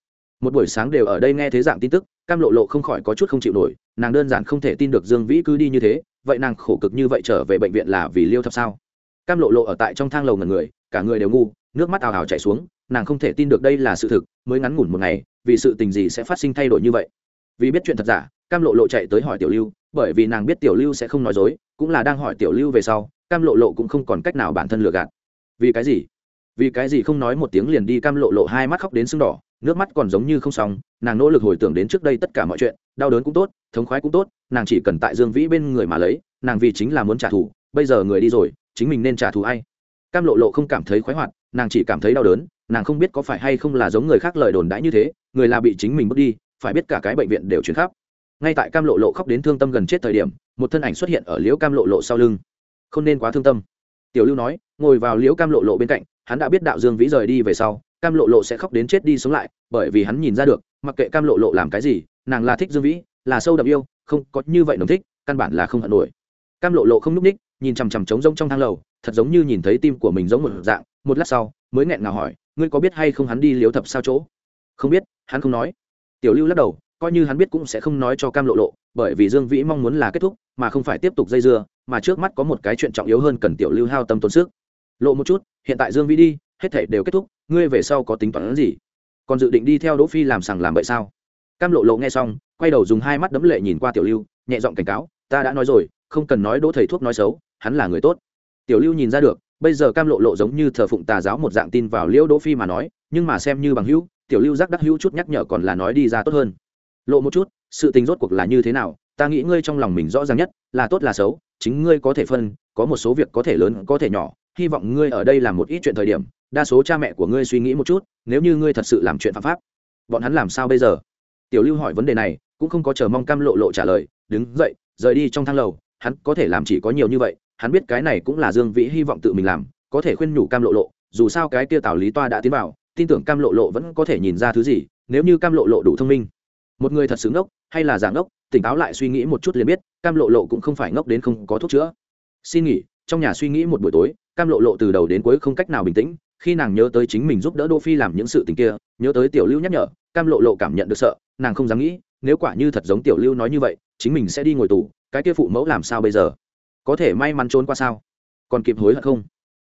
Một buổi sáng đều ở đây nghe thế dạng tin tức, cam lộ lộ không khỏi có chút không chịu nổi, nàng đơn giản không thể tin được dương vĩ cứ đi như thế, vậy nàng khổ cực như vậy trở về bệnh viện là vì liêu thập sao? Cam lộ lộ ở tại trong thang lầu ngần người, cả người đều ngu, nước mắt ào ào chảy xuống, nàng không thể tin được đây là sự thực, mới ngắn ngủn một ngày, vì sự tình gì sẽ phát sinh thay đổi như vậy? Vì biết chuyện thật giả cam lộ lộ chạy tới hỏi tiểu lưu, bởi vì nàng biết tiểu lưu sẽ không nói dối, cũng là đang hỏi tiểu lưu về sau, cam lộ lộ cũng không còn cách nào bản thân lừa gạt. Vì cái gì? Vì cái gì không nói một tiếng liền đi cam lộ lộ hai mắt khóc đến sưng đỏ, nước mắt còn giống như không xong, nàng nỗ lực hồi tưởng đến trước đây tất cả mọi chuyện, đau đớn cũng tốt, thống khoái cũng tốt, nàng chỉ cần tại dương vĩ bên người mà lấy, nàng vì chính là muốn trả thù, bây giờ người đi rồi, chính mình nên trả thù ai? Cam lộ lộ không cảm thấy khoái hoạt, nàng chỉ cảm thấy đau đớn, nàng không biết có phải hay không là giống người khác lời đồn đãi như thế, người là bị chính mình bước đi, phải biết cả cái bệnh viện đều chuyển khắp ngay tại cam lộ lộ khóc đến thương tâm gần chết thời điểm, một thân ảnh xuất hiện ở liễu cam lộ lộ sau lưng. Không nên quá thương tâm. Tiểu lưu nói, ngồi vào liễu cam lộ lộ bên cạnh, hắn đã biết đạo dương vĩ rời đi về sau, cam lộ lộ sẽ khóc đến chết đi sống lại, bởi vì hắn nhìn ra được, mặc kệ cam lộ lộ làm cái gì, nàng là thích dương vĩ, là sâu đậm yêu, không có như vậy đồng thích, căn bản là không hận nổi. Cam lộ lộ không n ú c ních, nhìn chằm chằm trống rông trong thang lầu, thật giống như nhìn thấy tim của mình giống một dạng, một lát sau, mới nghẹn ngào hỏi, ngươi có biết hay không hắn đi liếu thập sao chỗ? Không biết, hắn không nói. Tiểu lưu lắc đầu coi như hắn biết cũng sẽ không nói cho cam lộ lộ, bởi vì dương vĩ mong muốn là kết thúc, mà không phải tiếp tục dây dưa, mà trước mắt có một cái chuyện trọng yếu hơn cần tiểu lưu hao tâm tốn sức. Lộ một chút, hiện tại dương vĩ đi, hết thể đều kết thúc, ngươi về sau có tính toán gì? Còn dự định đi theo đỗ phi làm sằng làm bậy sao? Cam lộ lộ nghe xong, quay đầu dùng hai mắt đấm lệ nhìn qua tiểu lưu, nhẹ giọng cảnh cáo, ta đã nói rồi, không cần nói đỗ thầy thuốc nói xấu, hắn là người tốt. Tiểu lưu nhìn ra được, bây giờ cam lộ lộ giống như thờ phụng tà giáo một dạng tin vào liễu đỗ phi mà nói, nhưng mà xem như bằng hữu, tiểu lưu giác đắc hữu chút nhắc nhở còn là nói đi ra tốt hơn lộ một chút, sự tình rốt cuộc là như thế nào, ta nghĩ ngươi trong lòng mình rõ ràng nhất, là tốt là xấu, chính ngươi có thể phân, có một số việc có thể lớn, có thể nhỏ, hy vọng ngươi ở đây làm một ít chuyện thời điểm, đa số cha mẹ của ngươi suy nghĩ một chút, nếu như ngươi thật sự làm chuyện phạm pháp, bọn hắn làm sao bây giờ? Tiểu lưu hỏi vấn đề này, cũng không có chờ mong cam lộ lộ trả lời, đứng dậy, rời đi trong thang lầu, hắn có thể làm chỉ có nhiều như vậy, hắn biết cái này cũng là dương vĩ hy vọng tự mình làm, có thể khuyên nhủ cam lộ lộ, dù sao cái kia tào lý toa đã tiến vào, tin tưởng cam lộ lộ vẫn có thể nhìn ra thứ gì, nếu như cam lộ lộ đủ thông minh một người thật xứng ngốc, hay là giả ngốc, tỉnh táo lại suy nghĩ một chút liền biết, cam lộ lộ cũng không phải ngốc đến không có thuốc chữa. Xin nghỉ, trong nhà suy nghĩ một buổi tối, cam lộ lộ từ đầu đến cuối không cách nào bình tĩnh, khi nàng nhớ tới chính mình giúp đỡ đỗ phi làm những sự tình kia, nhớ tới tiểu lưu nhắc nhở, cam lộ lộ cảm nhận được sợ, nàng không dám nghĩ, nếu quả như thật giống tiểu lưu nói như vậy, chính mình sẽ đi ngồi tù, cái kia phụ mẫu làm sao bây giờ? Có thể may mắn trốn qua sao? Còn kịp hối hận không?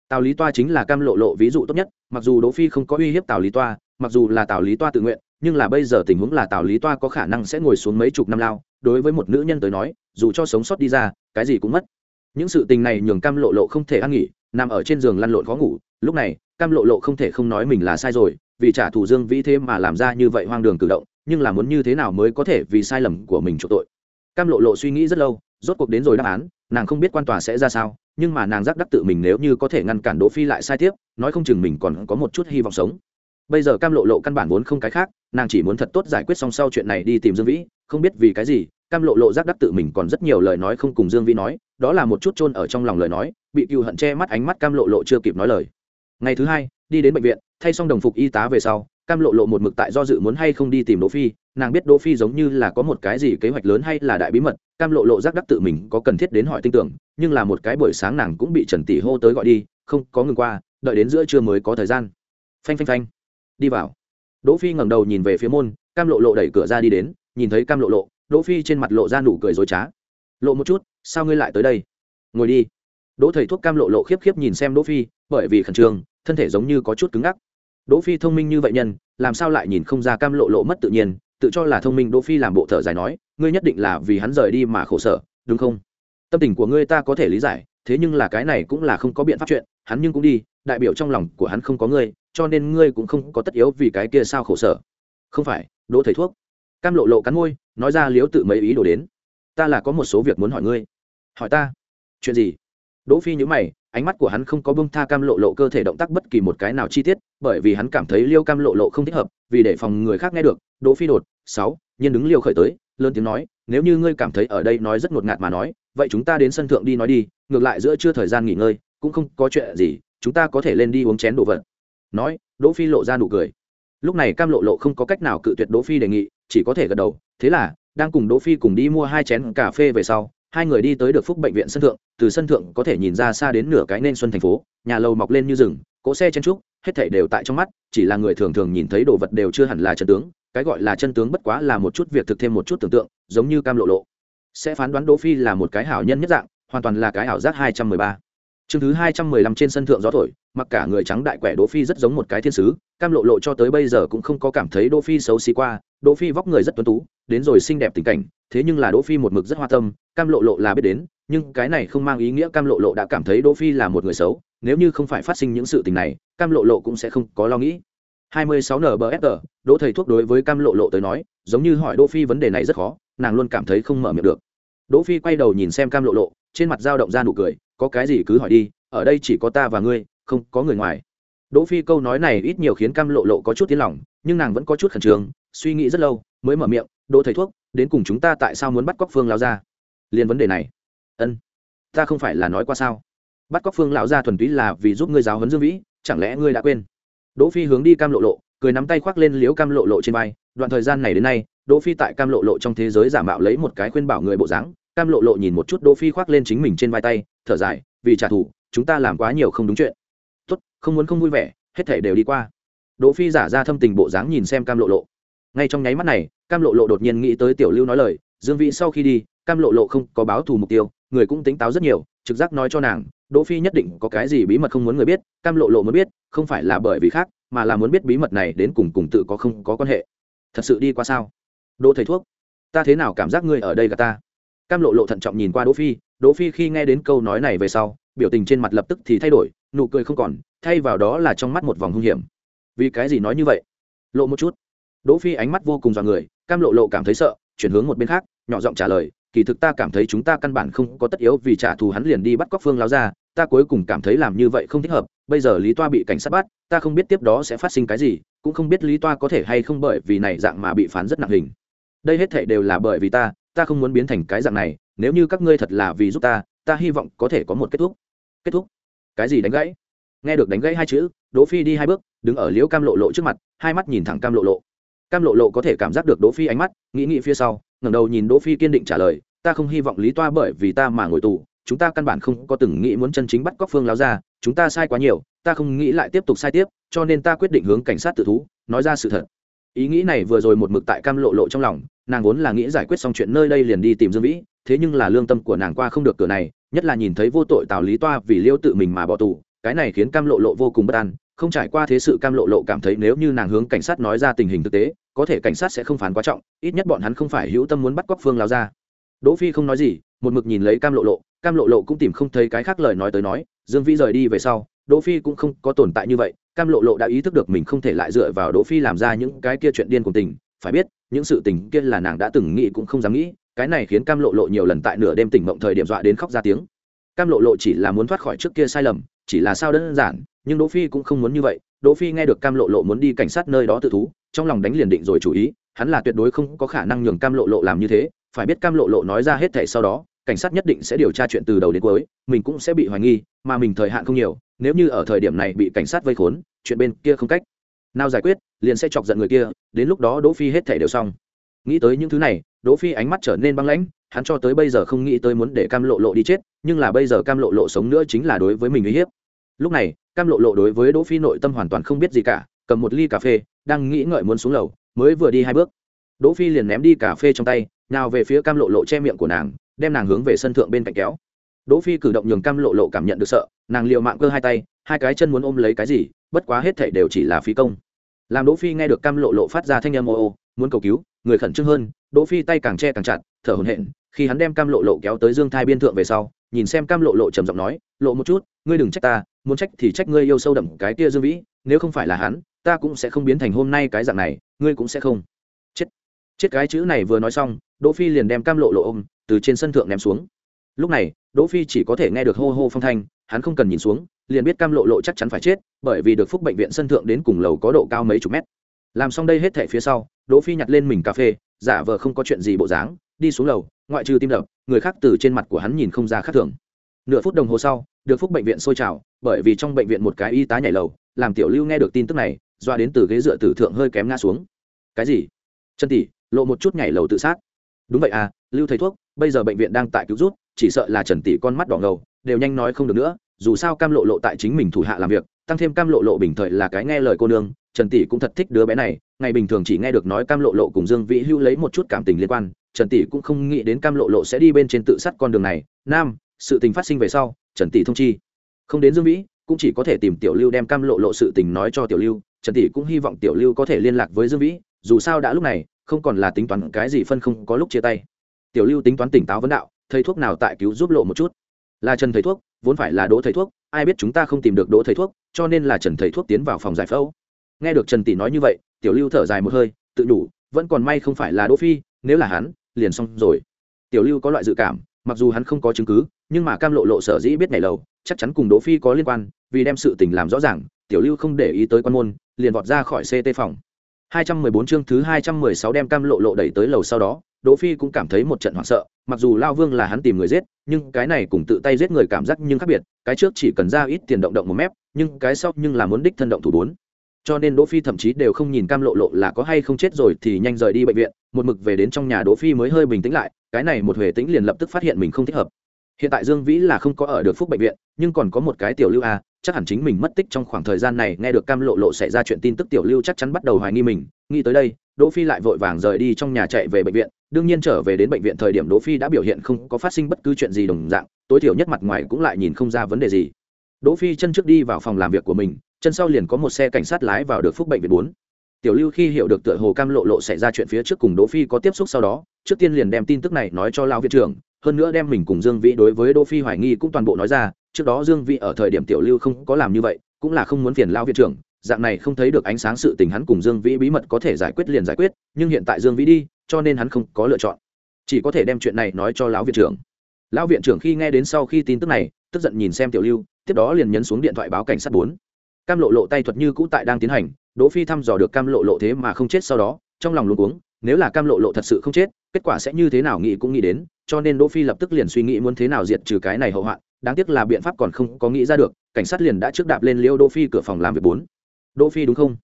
Tào lý toa chính là cam lộ lộ ví dụ tốt nhất, mặc dù đỗ phi không có uy hiếp tào lý toa, mặc dù là tào lý toa tự nguyện nhưng là bây giờ tình huống là tào lý toa có khả năng sẽ ngồi xuống mấy chục năm lao, đối với một nữ nhân tới nói, dù cho sống sót đi ra, cái gì cũng mất. Những sự tình này nhường cam lộ lộ không thể ăn nghỉ, nằm ở trên giường lăn lộn khó ngủ, lúc này, cam lộ lộ không thể không nói mình là sai rồi, vì trả thù dương vĩ thế mà làm ra như vậy hoang đường cử động, nhưng là muốn như thế nào mới có thể vì sai lầm của mình chỗ tội? Cam lộ lộ suy nghĩ rất lâu, rốt cuộc đến rồi đáp án, nàng không biết quan tòa sẽ ra sao, nhưng mà nàng giác đắc tự mình nếu như có thể ngăn cản đỗ phi lại sai tiếp, nói không chừng mình còn có một chút hy vọng sống bây giờ cam lộ lộ căn bản vốn không cái khác, nàng chỉ muốn thật tốt giải quyết xong sau chuyện này đi tìm dương vĩ, không biết vì cái gì, cam lộ lộ giác đắc tự mình còn rất nhiều lời nói không cùng dương vĩ nói, đó là một chút chôn ở trong lòng lời nói, bị cựu hận che mắt ánh mắt cam lộ lộ chưa kịp nói lời. Ngày thứ hai, đi đến bệnh viện, thay xong đồng phục y tá về sau, cam lộ lộ một mực tại do dự muốn hay không đi tìm đỗ phi, nàng biết đỗ phi giống như là có một cái gì kế hoạch lớn hay là đại bí mật, cam lộ lộ giác đắc tự mình có cần thiết đến hỏi tin tưởng, nhưng là một cái buổi sáng nàng cũng bị trần tỷ hô tới gọi đi, không có ngừng qua, đợi đến giữa trưa mới có thời gian. Phanh phanh phanh đi vào. Đỗ phi ngẩng đầu nhìn về phía môn, cam lộ lộ đẩy cửa ra đi đến, nhìn thấy cam lộ lộ, đỗ phi trên mặt lộ ra nụ cười dối trá. Lộ một chút, sao ngươi lại tới đây? Ngồi đi. Đỗ thầy thuốc cam lộ lộ khiếp khiếp nhìn xem đỗ phi, bởi vì khẩn trương, thân thể giống như có chút cứng ngắc. Đỗ phi thông minh như vậy nhân, làm sao lại nhìn không ra cam lộ lộ mất tự nhiên, tự cho là thông minh đỗ phi làm bộ thở dài nói, ngươi nhất định là vì hắn rời đi mà khổ sở, đúng không? Tâm tình của ngươi ta có thể lý giải, thế nhưng là cái này cũng là không có biện pháp chuyện, hắn nhưng cũng đi, đại biểu trong lòng của hắn không có ngươi cho nên ngươi cũng không có tất yếu vì cái kia sao khổ sở. Không phải, đỗ thầy thuốc. Cam lộ lộ cắn môi, nói ra liếu tự mấy ý đồ đến. Ta là có một số việc muốn hỏi ngươi. Hỏi ta? Chuyện gì? Đỗ phi nhíu mày, ánh mắt của hắn không có bông tha cam lộ lộ cơ thể động tác bất kỳ một cái nào chi tiết, bởi vì hắn cảm thấy liêu cam lộ lộ không thích hợp, vì để phòng người khác nghe được, đỗ phi đột, sáu, nhiên đứng liêu khởi tới, lớn tiếng nói, nếu như ngươi cảm thấy ở đây nói rất ngột ngạt mà nói, vậy chúng ta đến sân thượng đi nói đi, ngược lại giữa chưa thời gian nghỉ ngơi, cũng không có chuyện gì, chúng ta có thể lên đi uống chén đồ vật nói, đỗ phi lộ ra nụ cười. Lúc này cam lộ lộ không có cách nào cự tuyệt đỗ phi đề nghị, chỉ có thể gật đầu. Thế là, đang cùng đỗ phi cùng đi mua hai chén cà phê về sau, hai người đi tới được phúc bệnh viện sân thượng. Từ sân thượng có thể nhìn ra xa đến nửa cái nên xuân thành phố, nhà lầu mọc lên như rừng, cỗ xe chen trúc, hết thảy đều tại trong mắt, chỉ là người thường thường nhìn thấy đồ vật đều chưa hẳn là chân tướng, cái gọi là chân tướng bất quá là một chút việc thực thêm một chút tưởng tượng, giống như cam lộ lộ. Sẽ phán đoán đỗ phi là một cái hảo nhân nhất dạng, hoàn toàn là cái ảo giác hai trăm mười ba chương thứ hai trăm mười lăm trên sân thượng gió thổi, mặc cả người trắng đại quẻ đỗ phi rất giống một cái thiên sứ, cam lộ lộ cho tới bây giờ cũng không có cảm thấy đỗ phi xấu xí qua, đỗ phi vóc người rất tuấn tú, đến rồi xinh đẹp tình cảnh, thế nhưng là đỗ phi một mực rất hoa tâm, cam lộ lộ là biết đến, nhưng cái này không mang ý nghĩa cam lộ lộ đã cảm thấy đỗ phi là một người xấu, nếu như không phải phát sinh những sự tình này, cam lộ lộ cũng sẽ không có lo nghĩ. 26 nbfr đỗ thầy thuốc đối với cam lộ lộ tới nói, giống như hỏi đỗ phi vấn đề này rất khó, nàng luôn cảm thấy không mở miệng được. Đỗ phi quay đầu nhìn xem cam lộ lộ, trên mặt dao động ra nụ cười có cái gì cứ hỏi đi, ở đây chỉ có ta và ngươi, không có người ngoài. Đỗ phi câu nói này ít nhiều khiến cam lộ lộ có chút tiếng lòng, nhưng nàng vẫn có chút khẩn trương, suy nghĩ rất lâu, mới mở miệng, đỗ thầy thuốc, đến cùng chúng ta tại sao muốn bắt cóc phương lão gia? Liên vấn đề này. Ân, ta không phải là nói qua sao? Bắt cóc phương lão gia thuần túy là vì giúp ngươi giáo huấn dương vĩ, chẳng lẽ ngươi đã quên? Đỗ phi hướng đi cam lộ lộ, cười nắm tay khoác lên liếu cam lộ lộ trên vai. Đoạn thời gian này đến nay, đỗ phi tại cam lộ lộ trong thế giới giả mạo lấy một cái khuyên bảo người bộ dáng. Cam lộ lộ nhìn một chút đỗ phi khoác lên chính mình trên vai tay thở dài, vì trả thù, chúng ta làm quá nhiều không đúng chuyện. Tốt, không muốn không vui vẻ, hết thể đều đi qua. Đỗ phi giả ra thâm tình bộ dáng nhìn xem cam lộ lộ. Ngay trong nháy mắt này, cam lộ lộ đột nhiên nghĩ tới tiểu lưu nói lời, dương Vị sau khi đi, cam lộ lộ không có báo thù mục tiêu, người cũng tính táo rất nhiều, trực giác nói cho nàng, đỗ phi nhất định có cái gì bí mật không muốn người biết, cam lộ lộ muốn biết, không phải là bởi vì khác, mà là muốn biết bí mật này đến cùng cùng tự có không có quan hệ. Thật sự đi qua sao? Đỗ thầy thuốc, ta thế nào cảm giác ngươi ở đây gặp ta? Cam lộ lộ thận trọng nhìn qua đỗ phi đỗ phi khi nghe đến câu nói này về sau, biểu tình trên mặt lập tức thì thay đổi, nụ cười không còn, thay vào đó là trong mắt một vòng hung hiểm. Vì cái gì nói như vậy? Lộ một chút. Đỗ phi ánh mắt vô cùng dọa người, cam lộ lộ cảm thấy sợ, chuyển hướng một bên khác, nhỏ giọng trả lời, kỳ thực ta cảm thấy chúng ta căn bản không có tất yếu vì trả thù hắn liền đi bắt cóc phương láo ra ta cuối cùng cảm thấy làm như vậy không thích hợp, bây giờ lý toa bị cảnh sát bắt, ta không biết tiếp đó sẽ phát sinh cái gì, cũng không biết lý toa có thể hay không bởi vì này dạng mà bị phán rất nặng hình. Đây hết thảy đều là bởi vì ta ta không muốn biến thành cái dạng này, nếu như các ngươi thật là vì giúp ta ta hy vọng có thể có một kết thúc. Kết thúc? Cái gì đánh gãy? Nghe được đánh gãy hai chữ, đỗ phi đi hai bước, đứng ở liễu cam lộ lộ trước mặt, hai mắt nhìn thẳng cam lộ lộ. Cam lộ lộ có thể cảm giác được đỗ phi ánh mắt, nghĩ nghĩ phía sau, ngẩng đầu nhìn đỗ phi kiên định trả lời, ta không hy vọng lý toa bởi vì ta mà ngồi tù, chúng ta căn bản không có từng nghĩ muốn chân chính bắt cóc phương láo ra chúng ta sai quá nhiều, ta không nghĩ lại tiếp tục sai tiếp, cho nên ta quyết định hướng cảnh sát tự thú, nói ra sự thật. Ý nghĩ này vừa rồi một mực tại cam lộ lộ trong lòng nàng vốn là nghĩ giải quyết xong chuyện nơi đây liền đi tìm dương vĩ, thế nhưng là lương tâm của nàng qua không được cửa này, nhất là nhìn thấy vô tội tào lý toa vì liêu tự mình mà bỏ tù, cái này khiến cam lộ lộ vô cùng bất an, không trải qua thế sự cam lộ lộ cảm thấy nếu như nàng hướng cảnh sát nói ra tình hình thực tế, có thể cảnh sát sẽ không phán quá trọng, ít nhất bọn hắn không phải hữu tâm muốn bắt cóc phương lao ra đỗ phi không nói gì, một mực nhìn lấy cam lộ lộ, cam lộ lộ cũng tìm không thấy cái khác lời nói tới nói, dương vĩ rời đi về sau, đỗ phi cũng không có tồn tại như vậy, cam lộ lộ đã ý thức được mình không thể lại dựa vào đỗ phi làm ra những cái kia chuyện điên cùng tình phải biết, những sự tình kia là nàng đã từng nghĩ cũng không dám nghĩ, cái này khiến cam lộ lộ nhiều lần tại nửa đêm tỉnh mộng thời điểm dọa đến khóc ra tiếng. Cam lộ lộ chỉ là muốn thoát khỏi trước kia sai lầm, chỉ là sao đơn giản, nhưng đỗ phi cũng không muốn như vậy. Đỗ phi nghe được cam lộ lộ muốn đi cảnh sát nơi đó tự thú, trong lòng đánh liền định rồi chủ ý, hắn là tuyệt đối không có khả năng nhường cam lộ lộ làm như thế. Phải biết cam lộ lộ nói ra hết thảy sau đó, cảnh sát nhất định sẽ điều tra chuyện từ đầu đến cuối, mình cũng sẽ bị hoài nghi, mà mình thời hạn không nhiều, nếu như ở thời điểm này bị cảnh sát vây khốn, chuyện bên kia không cách nào giải quyết liền sẽ chọc giận người kia, đến lúc đó đỗ phi hết thảy đều xong. Nghĩ tới những thứ này, đỗ phi ánh mắt trở nên băng lãnh, hắn cho tới bây giờ không nghĩ tới muốn để cam lộ lộ đi chết, nhưng là bây giờ cam lộ lộ sống nữa chính là đối với mình uy hiếp. Lúc này, cam lộ lộ đối với đỗ phi nội tâm hoàn toàn không biết gì cả, cầm một ly cà phê, đang nghĩ ngợi muốn xuống lầu, mới vừa đi hai bước. Đỗ phi liền ném đi cà phê trong tay, nào về phía cam lộ lộ che miệng của nàng, đem nàng hướng về sân thượng bên cạnh kéo. Đỗ phi cử động nhường cam lộ lộ cảm nhận được sợ, nàng liều mạng cơ hai tay, hai cái chân muốn ôm lấy cái gì, bất quá hết thảy đều chỉ là phí công làm đỗ phi nghe được cam lộ lộ phát ra thanh âm ô ô, muốn cầu cứu, người khẩn trương hơn, đỗ phi tay càng che càng chặt, thở hổn hển, khi hắn đem cam lộ lộ kéo tới dương thai biên thượng về sau, nhìn xem cam lộ lộ trầm giọng nói, lộ một chút, ngươi đừng trách ta, muốn trách thì trách ngươi yêu sâu đậm cái kia dương vĩ, nếu không phải là hắn, ta cũng sẽ không biến thành hôm nay cái dạng này, ngươi cũng sẽ không. Chết. Chết cái chữ này vừa nói xong, đỗ phi liền đem cam lộ lộ ôm, từ trên sân thượng ném xuống. Lúc này, đỗ phi chỉ có thể nghe được hô hô phong thanh, hắn không cần nhìn xuống liền biết cam lộ lộ chắc chắn phải chết, bởi vì được phúc bệnh viện sân thượng đến cùng lầu có độ cao mấy chục mét. Làm xong đây hết thẻ phía sau, đỗ phi nhặt lên mình cà phê, giả vờ không có chuyện gì bộ dáng, đi xuống lầu, ngoại trừ tim đập, người khác từ trên mặt của hắn nhìn không ra khác thường. Nửa phút đồng hồ sau, được phúc bệnh viện sôi trào, bởi vì trong bệnh viện một cái y tá nhảy lầu, làm tiểu lưu nghe được tin tức này, doa đến từ ghế dựa tử thượng hơi kém ngã xuống. Cái gì? Chân tỷ, lộ một chút nhảy lầu tự sát. Đúng vậy à lưu thầy thuốc, bây giờ bệnh viện đang tại cứu rút chỉ sợ là trần tỷ con mắt đỏ ngầu, đều nhanh nói không được nữa dù sao cam lộ lộ tại chính mình thủ hạ làm việc, tăng thêm cam lộ lộ bình thời là cái nghe lời cô nương, trần tỷ cũng thật thích đứa bé này, ngày bình thường chỉ nghe được nói cam lộ lộ cùng dương vĩ hữu lấy một chút cảm tình liên quan, trần tỷ cũng không nghĩ đến cam lộ lộ sẽ đi bên trên tự sát con đường này. Nam, sự tình phát sinh về sau, trần tỷ thông chi. Không đến dương vĩ, cũng chỉ có thể tìm tiểu lưu đem cam lộ lộ sự tình nói cho tiểu lưu, trần tỷ cũng hy vọng tiểu lưu có thể liên lạc với dương vĩ, dù sao đã lúc này, không còn là tính toán cái gì phân không có lúc chia tay. Tiểu lưu tính toán tỉnh táo vấn đạo, thầy thuốc nào tại cứu giúp lộ một chút? Là trần thầy thuốc vốn phải là đỗ thầy thuốc, ai biết chúng ta không tìm được đỗ thầy thuốc, cho nên là trần thầy thuốc tiến vào phòng giải phẫu. Nghe được trần tỷ nói như vậy, tiểu lưu thở dài một hơi, tự đủ, vẫn còn may không phải là đỗ phi, nếu là hắn, liền xong rồi. Tiểu lưu có loại dự cảm, mặc dù hắn không có chứng cứ, nhưng mà cam lộ lộ sở dĩ biết ngày lầu chắc chắn cùng đỗ phi có liên quan, vì đem sự tình làm rõ ràng, tiểu lưu không để ý tới quan môn, liền vọt ra khỏi ct phòng. 214 chương thứ 216 đem cam lộ lộ đẩy tới lầu sau đó đỗ phi cũng cảm thấy một trận hoảng sợ, mặc dù lao vương là hắn tìm người giết, nhưng cái này cùng tự tay giết người cảm giác nhưng khác biệt, cái trước chỉ cần ra ít tiền động động một mép, nhưng cái sau nhưng là muốn đích thân động thủ bốn. Cho nên đỗ phi thậm chí đều không nhìn cam lộ lộ là có hay không chết rồi thì nhanh rời đi bệnh viện, một mực về đến trong nhà đỗ phi mới hơi bình tĩnh lại, cái này một huệ tĩnh liền lập tức phát hiện mình không thích hợp hiện tại dương vĩ là không có ở được phúc bệnh viện, nhưng còn có một cái tiểu lưu a, chắc hẳn chính mình mất tích trong khoảng thời gian này, nghe được cam lộ lộ xảy ra chuyện tin tức tiểu lưu chắc chắn bắt đầu hoài nghi mình. Nghĩ tới đây, đỗ phi lại vội vàng rời đi trong nhà chạy về bệnh viện. Đương nhiên trở về đến bệnh viện thời điểm đỗ phi đã biểu hiện không có phát sinh bất cứ chuyện gì đồng dạng, tối thiểu nhất mặt ngoài cũng lại nhìn không ra vấn đề gì. Đỗ phi chân trước đi vào phòng làm việc của mình, chân sau liền có một xe cảnh sát lái vào được phúc bệnh viện bốn. Tiểu lưu khi hiểu được tựa hồ cam lộ lộ xảy ra chuyện phía trước cùng đỗ phi có tiếp xúc sau đó, trước tiên liền đem tin tức này nói cho lão viện trưởng hơn nữa đem mình cùng dương vĩ đối với đỗ phi hoài nghi cũng toàn bộ nói ra, trước đó dương vĩ ở thời điểm tiểu lưu không có làm như vậy, cũng là không muốn phiền lão viện trưởng, dạng này không thấy được ánh sáng sự tình hắn cùng dương vĩ bí mật có thể giải quyết liền giải quyết, nhưng hiện tại dương vĩ đi, cho nên hắn không có lựa chọn. Chỉ có thể đem chuyện này nói cho lão viện trưởng. Lão viện trưởng khi nghe đến sau khi tin tức này, tức giận nhìn xem tiểu lưu, tiếp đó liền nhấn xuống điện thoại báo cảnh sát bốn. Cam lộ lộ tay thuật như cũ tại đang tiến hành, đỗ phi thăm dò được cam lộ lộ thế mà không chết sau đó, trong lòng luôn uống nếu là cam lộ lộ thật sự không chết, kết quả sẽ như thế nào nghĩ cũng nghĩ đến, cho nên đỗ phi lập tức liền suy nghĩ muốn thế nào diệt trừ cái này hậu hoạn, đáng tiếc là biện pháp còn không có nghĩ ra được, cảnh sát liền đã trước đạp lên liêu đỗ phi cửa phòng làm việc bốn. Đỗ phi đúng không?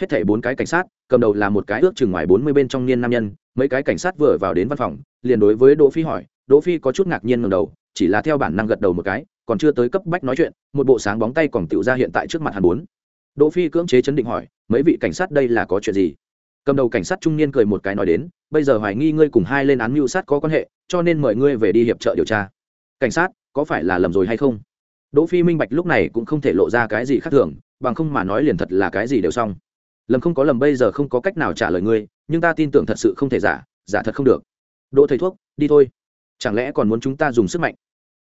Hết thảy bốn cái cảnh sát, cầm đầu là một cái ước chừng ngoài bốn mươi bên trong niên nam nhân, mấy cái cảnh sát vừa vào đến văn phòng, liền đối với đỗ phi hỏi, đỗ phi có chút ngạc nhiên ngẩng đầu, chỉ là theo bản năng gật đầu một cái, còn chưa tới cấp bách nói chuyện, một bộ sáng bóng tay còn tiểu ra hiện tại trước mặt hắn bốn. Đỗ phi cưỡng chế chấn định hỏi, mấy vị cảnh sát đây là có chuyện gì? Cầm đầu cảnh sát trung niên cười một cái nói đến, bây giờ hoài nghi ngươi cùng hai lên án mưu sát có quan hệ, cho nên mời ngươi về đi hiệp trợ điều tra. Cảnh sát, có phải là lầm rồi hay không? Đỗ phi minh bạch lúc này cũng không thể lộ ra cái gì khác thường, bằng không mà nói liền thật là cái gì đều xong. Lầm không có lầm bây giờ không có cách nào trả lời ngươi, nhưng ta tin tưởng thật sự không thể giả giả thật không được. Đỗ thầy thuốc, đi thôi. Chẳng lẽ còn muốn chúng ta dùng sức mạnh?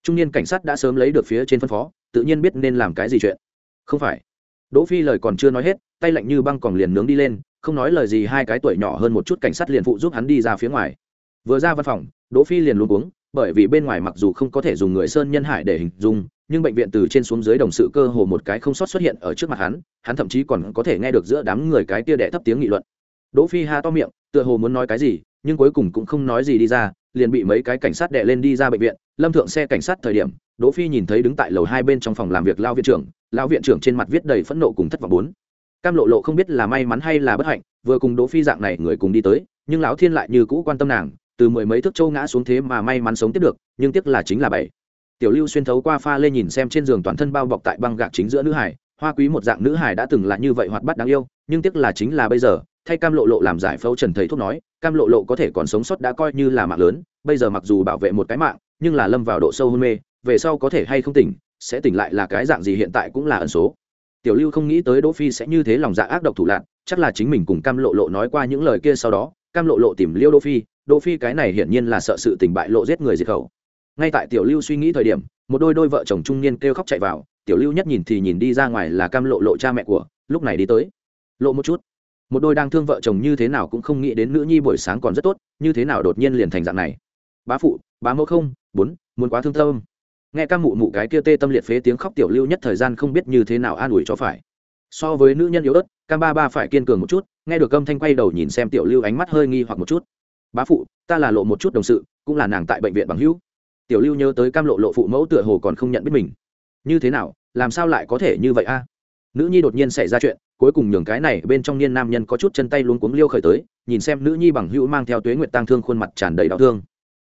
Trung niên cảnh sát đã sớm lấy được phía trên phân phó, tự nhiên biết nên làm cái gì chuyện. Không phải. Đỗ phi lời còn chưa nói hết, tay lạnh như băng còn liền nướng đi lên không nói lời gì, hai cái tuổi nhỏ hơn một chút cảnh sát liền phụ giúp hắn đi ra phía ngoài. Vừa ra văn phòng, đỗ phi liền luống cuống, bởi vì bên ngoài mặc dù không có thể dùng người sơn nhân hải để hình dung, nhưng bệnh viện từ trên xuống dưới đồng sự cơ hồ một cái không sót xuất hiện ở trước mặt hắn hắn thậm chí còn có thể nghe được giữa đám người cái kia đệ thấp tiếng nghị luận. Đỗ phi ha to miệng, tựa hồ muốn nói cái gì, nhưng cuối cùng cũng không nói gì đi ra, liền bị mấy cái cảnh sát đè lên đi ra bệnh viện. Lâm thượng xe cảnh sát thời điểm, đỗ phi nhìn thấy đứng tại lầu hai bên trong phòng làm việc lao viện trưởng lão viện trưởng trên mặt viết đầy phẫn nộ cùng thất vọng bốn cam lộ lộ không biết là may mắn hay là bất hạnh, vừa cùng đỗ phi dạng này người cùng đi tới, nhưng lão thiên lại như cũ quan tâm nàng, từ mười mấy thước châu ngã xuống thế mà may mắn sống tiếp được, nhưng tiếc là chính là bảy. Tiểu lưu xuyên thấu qua pha lê nhìn xem trên giường toàn thân bao bọc tại băng gạc chính giữa nữ hải, hoa quý một dạng nữ hải đã từng là như vậy hoạt bát đáng yêu, nhưng tiếc là chính là bây giờ, thay cam lộ lộ làm giải phẫu trần thầy thuốc nói, cam lộ lộ có thể còn sống sót đã coi như là mạng lớn, bây giờ mặc dù bảo vệ một cái mạng, nhưng là lâm vào độ sâu hôn mê, về sau có thể hay không tỉnh, sẽ tỉnh lại là cái dạng gì hiện tại cũng là ẩn số tiểu lưu không nghĩ tới đỗ phi sẽ như thế lòng dạ ác độc thủ lạn, chắc là chính mình cùng cam lộ lộ nói qua những lời kia sau đó, cam lộ lộ tìm liêu đỗ phi đỗ phi cái này hiển nhiên là sợ sự tình bại lộ giết người diệt khẩu. Ngay tại tiểu lưu suy nghĩ thời điểm, một đôi đôi vợ chồng trung niên kêu khóc chạy vào, tiểu lưu nhất nhìn thì nhìn đi ra ngoài là cam lộ lộ cha mẹ của, lúc này đi tới. Lộ một chút. Một đôi đang thương vợ chồng như thế nào cũng không nghĩ đến nữ nhi buổi sáng còn rất tốt, như thế nào đột nhiên liền thành dạng này. Bá phụ, bá mẫu không, bốn, muốn quá thương tâm nghe cam mụ mụ cái kia tê tâm liệt phế tiếng khóc tiểu lưu nhất thời gian không biết như thế nào an ủi cho phải. So với nữ nhân yếu ớt, cam ba ba phải kiên cường một chút, nghe được âm thanh quay đầu nhìn xem tiểu lưu ánh mắt hơi nghi hoặc một chút. Bá phụ, ta là lộ một chút đồng sự, cũng là nàng tại bệnh viện bằng hữu. Tiểu lưu nhớ tới cam lộ lộ phụ mẫu tựa hồ còn không nhận biết mình. Như thế nào, làm sao lại có thể như vậy a? Nữ nhi đột nhiên xảy ra chuyện, cuối cùng nhường cái này bên trong niên nam nhân có chút chân tay luống cuống liêu khởi tới, nhìn xem nữ nhi bằng hữu mang theo tuế nguyệt tang thương khuôn mặt tràn đầy đau thương.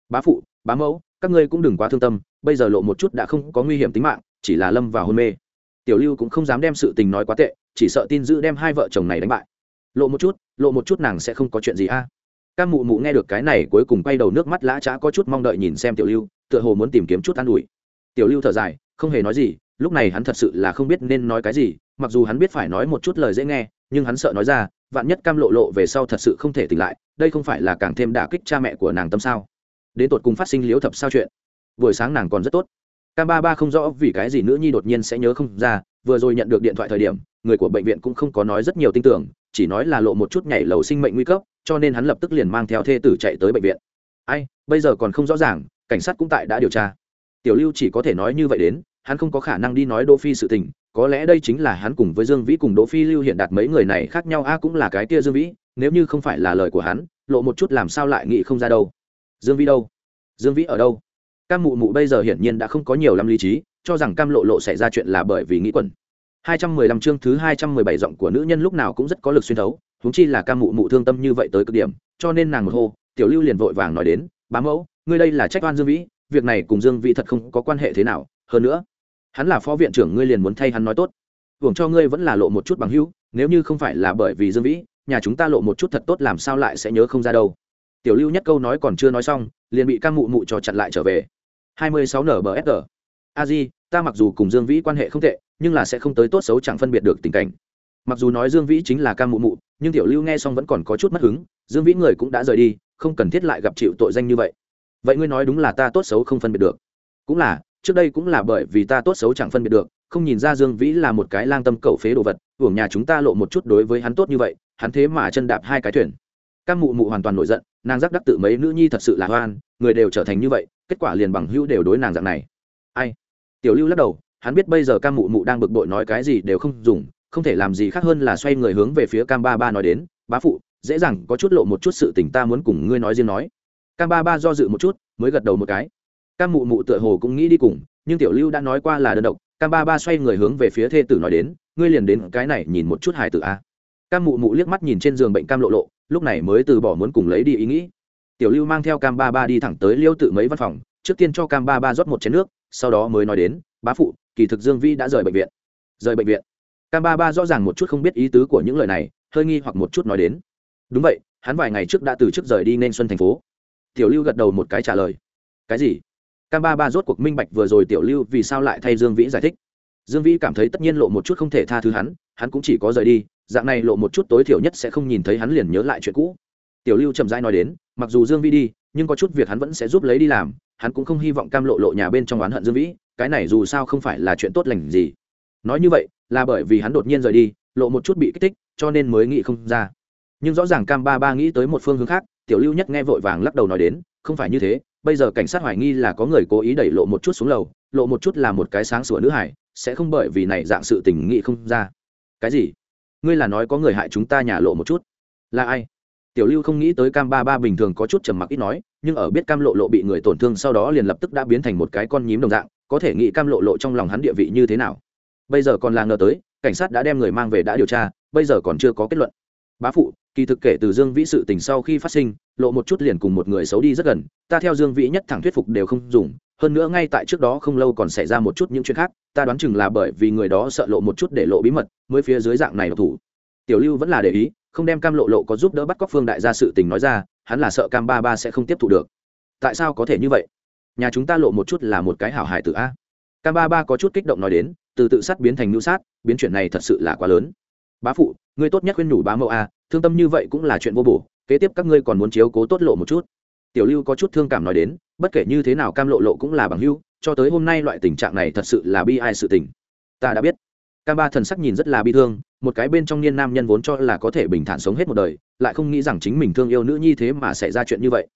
Bá phụ, bá mẫu, các ngươi cũng đừng quá thương tâm bây giờ lộ một chút đã không có nguy hiểm tính mạng, chỉ là lâm vào hôn mê. Tiểu lưu cũng không dám đem sự tình nói quá tệ, chỉ sợ tin giữ đem hai vợ chồng này đánh bại. Lộ một chút, lộ một chút nàng sẽ không có chuyện gì a. À. các mụ mụ nghe được cái này cuối cùng quay đầu nước mắt lã chã có chút mong đợi nhìn xem tiểu lưu, tựa hồ muốn tìm kiếm chút an ủi. Tiểu lưu thở dài, không hề nói gì, lúc này hắn thật sự là không biết nên nói cái gì, mặc dù hắn biết phải nói một chút lời dễ nghe, nhưng hắn sợ nói ra, vạn nhất cam lộ lộ về sau thật sự không thể tỉnh lại, đây không phải là càng thêm đả kích cha mẹ của nàng tâm sao? Đến tột cùng phát sinh liếu thập sao chuyện? Buổi sáng nàng còn rất tốt. Cam ba ba không rõ vì cái gì nữ nhi đột nhiên sẽ nhớ không ra, vừa rồi nhận được điện thoại thời điểm, người của bệnh viện cũng không có nói rất nhiều tin tưởng, chỉ nói là lộ một chút nhảy lầu sinh mệnh nguy cấp, cho nên hắn lập tức liền mang theo thê tử chạy tới bệnh viện. Ai, bây giờ còn không rõ ràng, cảnh sát cũng tại đã điều tra. Tiểu lưu chỉ có thể nói như vậy đến, hắn không có khả năng đi nói đỗ phi sự tình, có lẽ đây chính là hắn cùng với dương vĩ cùng đỗ phi lưu hiện đạt mấy người này khác nhau, a cũng là cái kia dương vĩ, nếu như không phải là lời của hắn, lộ một chút làm sao lại nghĩ không ra đâu. Dương vĩ đâu? Dương vĩ ở đâu? Cam mụ mụ bây giờ hiển nhiên đã không có nhiều lắm lý trí, cho rằng cam lộ lộ xảy ra chuyện là bởi vì nghĩ quẩn. 215 chương thứ 217 giọng của nữ nhân lúc nào cũng rất có lực xuyên thấu, huống chi là cam mụ mụ thương tâm như vậy tới cực điểm, cho nên nàng một hô, tiểu lưu liền vội vàng nói đến, bá mẫu, ngươi đây là trách oan dương vĩ, việc này cùng dương vĩ thật không có quan hệ thế nào, hơn nữa, hắn là phó viện trưởng ngươi liền muốn thay hắn nói tốt. Hưởng cho ngươi vẫn là lộ một chút bằng hữu, nếu như không phải là bởi vì dương vĩ, nhà chúng ta lộ một chút thật tốt làm sao lại sẽ nhớ không ra đâu. Tiểu lưu nhất câu nói còn chưa nói xong, liền bị cam mụ mụ cho chặn lại trở về. 26 NBFR. a di, ta mặc dù cùng dương vĩ quan hệ không tệ, nhưng là sẽ không tới tốt xấu chẳng phân biệt được tình cảnh. Mặc dù nói dương vĩ chính là cam mụ mụ, nhưng tiểu lưu nghe xong vẫn còn có chút mất hứng, dương vĩ người cũng đã rời đi, không cần thiết lại gặp chịu tội danh như vậy. Vậy ngươi nói đúng là ta tốt xấu không phân biệt được. Cũng là, trước đây cũng là bởi vì ta tốt xấu chẳng phân biệt được, không nhìn ra dương vĩ là một cái lang tâm cầu phế đồ vật, hưởng nhà chúng ta lộ một chút đối với hắn tốt như vậy, hắn thế mà chân đạp hai cái thuyền. Cam mụ mụ hoàn toàn nổi giận nàng giác đắc tự mấy nữ nhi thật sự là hoan, người đều trở thành như vậy, kết quả liền bằng hữu đều đối nàng dạng này. Ai? Tiểu lưu lắc đầu, hắn biết bây giờ cam mụ mụ đang bực bội nói cái gì đều không dùng, không thể làm gì khác hơn là xoay người hướng về phía cam ba ba nói đến, bá phụ, dễ dàng có chút lộ một chút sự tình ta muốn cùng ngươi nói riêng nói. Cam ba ba do dự một chút, mới gật đầu một cái. Cam mụ mụ tựa hồ cũng nghĩ đi cùng, nhưng tiểu lưu đã nói qua là đơn độc, cam ba ba xoay người hướng về phía thê tử nói đến, ngươi liền đến cái này nhìn một chút hài tử a. Cam mụ mụ liếc mắt nhìn trên giường bệnh cam lộ lộ lúc này mới từ bỏ muốn cùng lấy đi ý nghĩ. Tiểu lưu mang theo cam ba ba đi thẳng tới liêu tự mấy văn phòng, trước tiên cho cam ba ba rót một chén nước, sau đó mới nói đến, bá phụ, kỳ thực dương vi đã rời bệnh viện. Rời bệnh viện? Cam ba ba rõ ràng một chút không biết ý tứ của những lời này, hơi nghi hoặc một chút nói đến. Đúng vậy, hắn vài ngày trước đã từ chức rời đi nên xuân thành phố. Tiểu lưu gật đầu một cái trả lời. Cái gì? Cam ba ba rốt cuộc minh bạch vừa rồi tiểu lưu vì sao lại thay dương vĩ giải thích. Dương vĩ cảm thấy tất nhiên lộ một chút không thể tha thứ hắn hắn cũng chỉ có rời đi dạng này lộ một chút tối thiểu nhất sẽ không nhìn thấy hắn liền nhớ lại chuyện cũ. Tiểu lưu chậm rãi nói đến, mặc dù dương vĩ đi, nhưng có chút việc hắn vẫn sẽ giúp lấy đi làm, hắn cũng không hy vọng cam lộ lộ nhà bên trong oán hận dương vĩ, cái này dù sao không phải là chuyện tốt lành gì. Nói như vậy, là bởi vì hắn đột nhiên rời đi, lộ một chút bị kích thích, cho nên mới nghĩ không ra. Nhưng rõ ràng cam ba ba nghĩ tới một phương hướng khác, tiểu lưu nhất nghe vội vàng lắc đầu nói đến, không phải như thế, bây giờ cảnh sát hoài nghi là có người cố ý đẩy lộ một chút xuống lầu, lộ một chút là một cái sáng sủa nữ hải, sẽ không bởi vì này dạng sự tình nghị không ra. Cái gì? Ngươi là nói có người hại chúng ta nhà lộ một chút. Là ai? Tiểu lưu không nghĩ tới cam ba ba bình thường có chút trầm mặc ít nói, nhưng ở biết cam lộ lộ bị người tổn thương sau đó liền lập tức đã biến thành một cái con nhím đồng dạng, có thể nghĩ cam lộ lộ trong lòng hắn địa vị như thế nào. Bây giờ còn là ngờ tới, cảnh sát đã đem người mang về đã điều tra, bây giờ còn chưa có kết luận. Bá phụ, kỳ thực kể từ dương vĩ sự tình sau khi phát sinh, lộ một chút liền cùng một người xấu đi rất gần, ta theo dương vĩ nhất thẳng thuyết phục đều không dùng, hơn nữa ngay tại trước đó không lâu còn xảy ra một chút những chuyện khác ta đoán chừng là bởi vì người đó sợ lộ một chút để lộ bí mật, mới phía dưới dạng này độc thủ. Tiểu lưu vẫn là để ý, không đem cam lộ lộ có giúp đỡ bắt cóc phương đại gia sự tình nói ra, hắn là sợ cam ba ba sẽ không tiếp thu được. Tại sao có thể như vậy? Nhà chúng ta lộ một chút là một cái hảo hải tự a. Cam ba ba có chút kích động nói đến, từ tự sát biến thành nữ sát, biến chuyển này thật sự là quá lớn. Bá phụ, ngươi tốt nhất khuyên nhủ bá mẫu a, thương tâm như vậy cũng là chuyện vô bổ, kế tiếp các ngươi còn muốn chiếu cố tốt lộ một chút. Tiểu lưu có chút thương cảm nói đến, bất kể như thế nào cam lộ lộ cũng là bằng hưu cho tới hôm nay loại tình trạng này thật sự là bi ai sự tình. Ta đã biết. Cam ba thần sắc nhìn rất là bi thương, một cái bên trong niên nam nhân vốn cho là có thể bình thản sống hết một đời, lại không nghĩ rằng chính mình thương yêu nữ nhi thế mà xảy ra chuyện như vậy.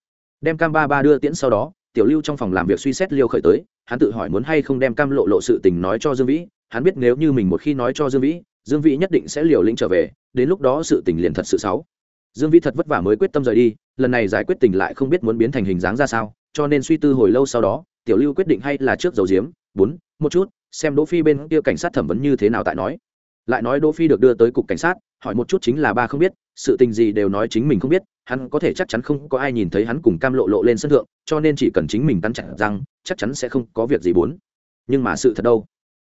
Đem cam ba ba đưa tiễn sau đó, tiểu lưu trong phòng làm việc suy xét liêu khởi tới, hắn tự hỏi muốn hay không đem cam lộ lộ sự tình nói cho dương vĩ, hắn biết nếu như mình một khi nói cho dương vĩ dương vĩ nhất định sẽ liều lĩnh trở về, đến lúc đó sự tình liền thật sự xấu. Dương vĩ thật vất vả mới quyết tâm rời đi, lần này giải quyết tình lại không biết muốn biến thành hình dáng ra sao, cho nên suy tư hồi lâu sau đó tiểu lưu quyết định hay là trước dầu diếm? Bốn một chút xem đỗ phi bên kia cảnh sát thẩm vấn như thế nào tại nói. Lại nói đỗ phi được đưa tới cục cảnh sát hỏi một chút chính là ba không biết sự tình gì đều nói chính mình không biết hắn có thể chắc chắn không có ai nhìn thấy hắn cùng cam lộ lộ lên sân thượng cho nên chỉ cần chính mình cắn chặt rằng, chắc chắn sẽ không có việc gì bốn. Nhưng mà sự thật đâu?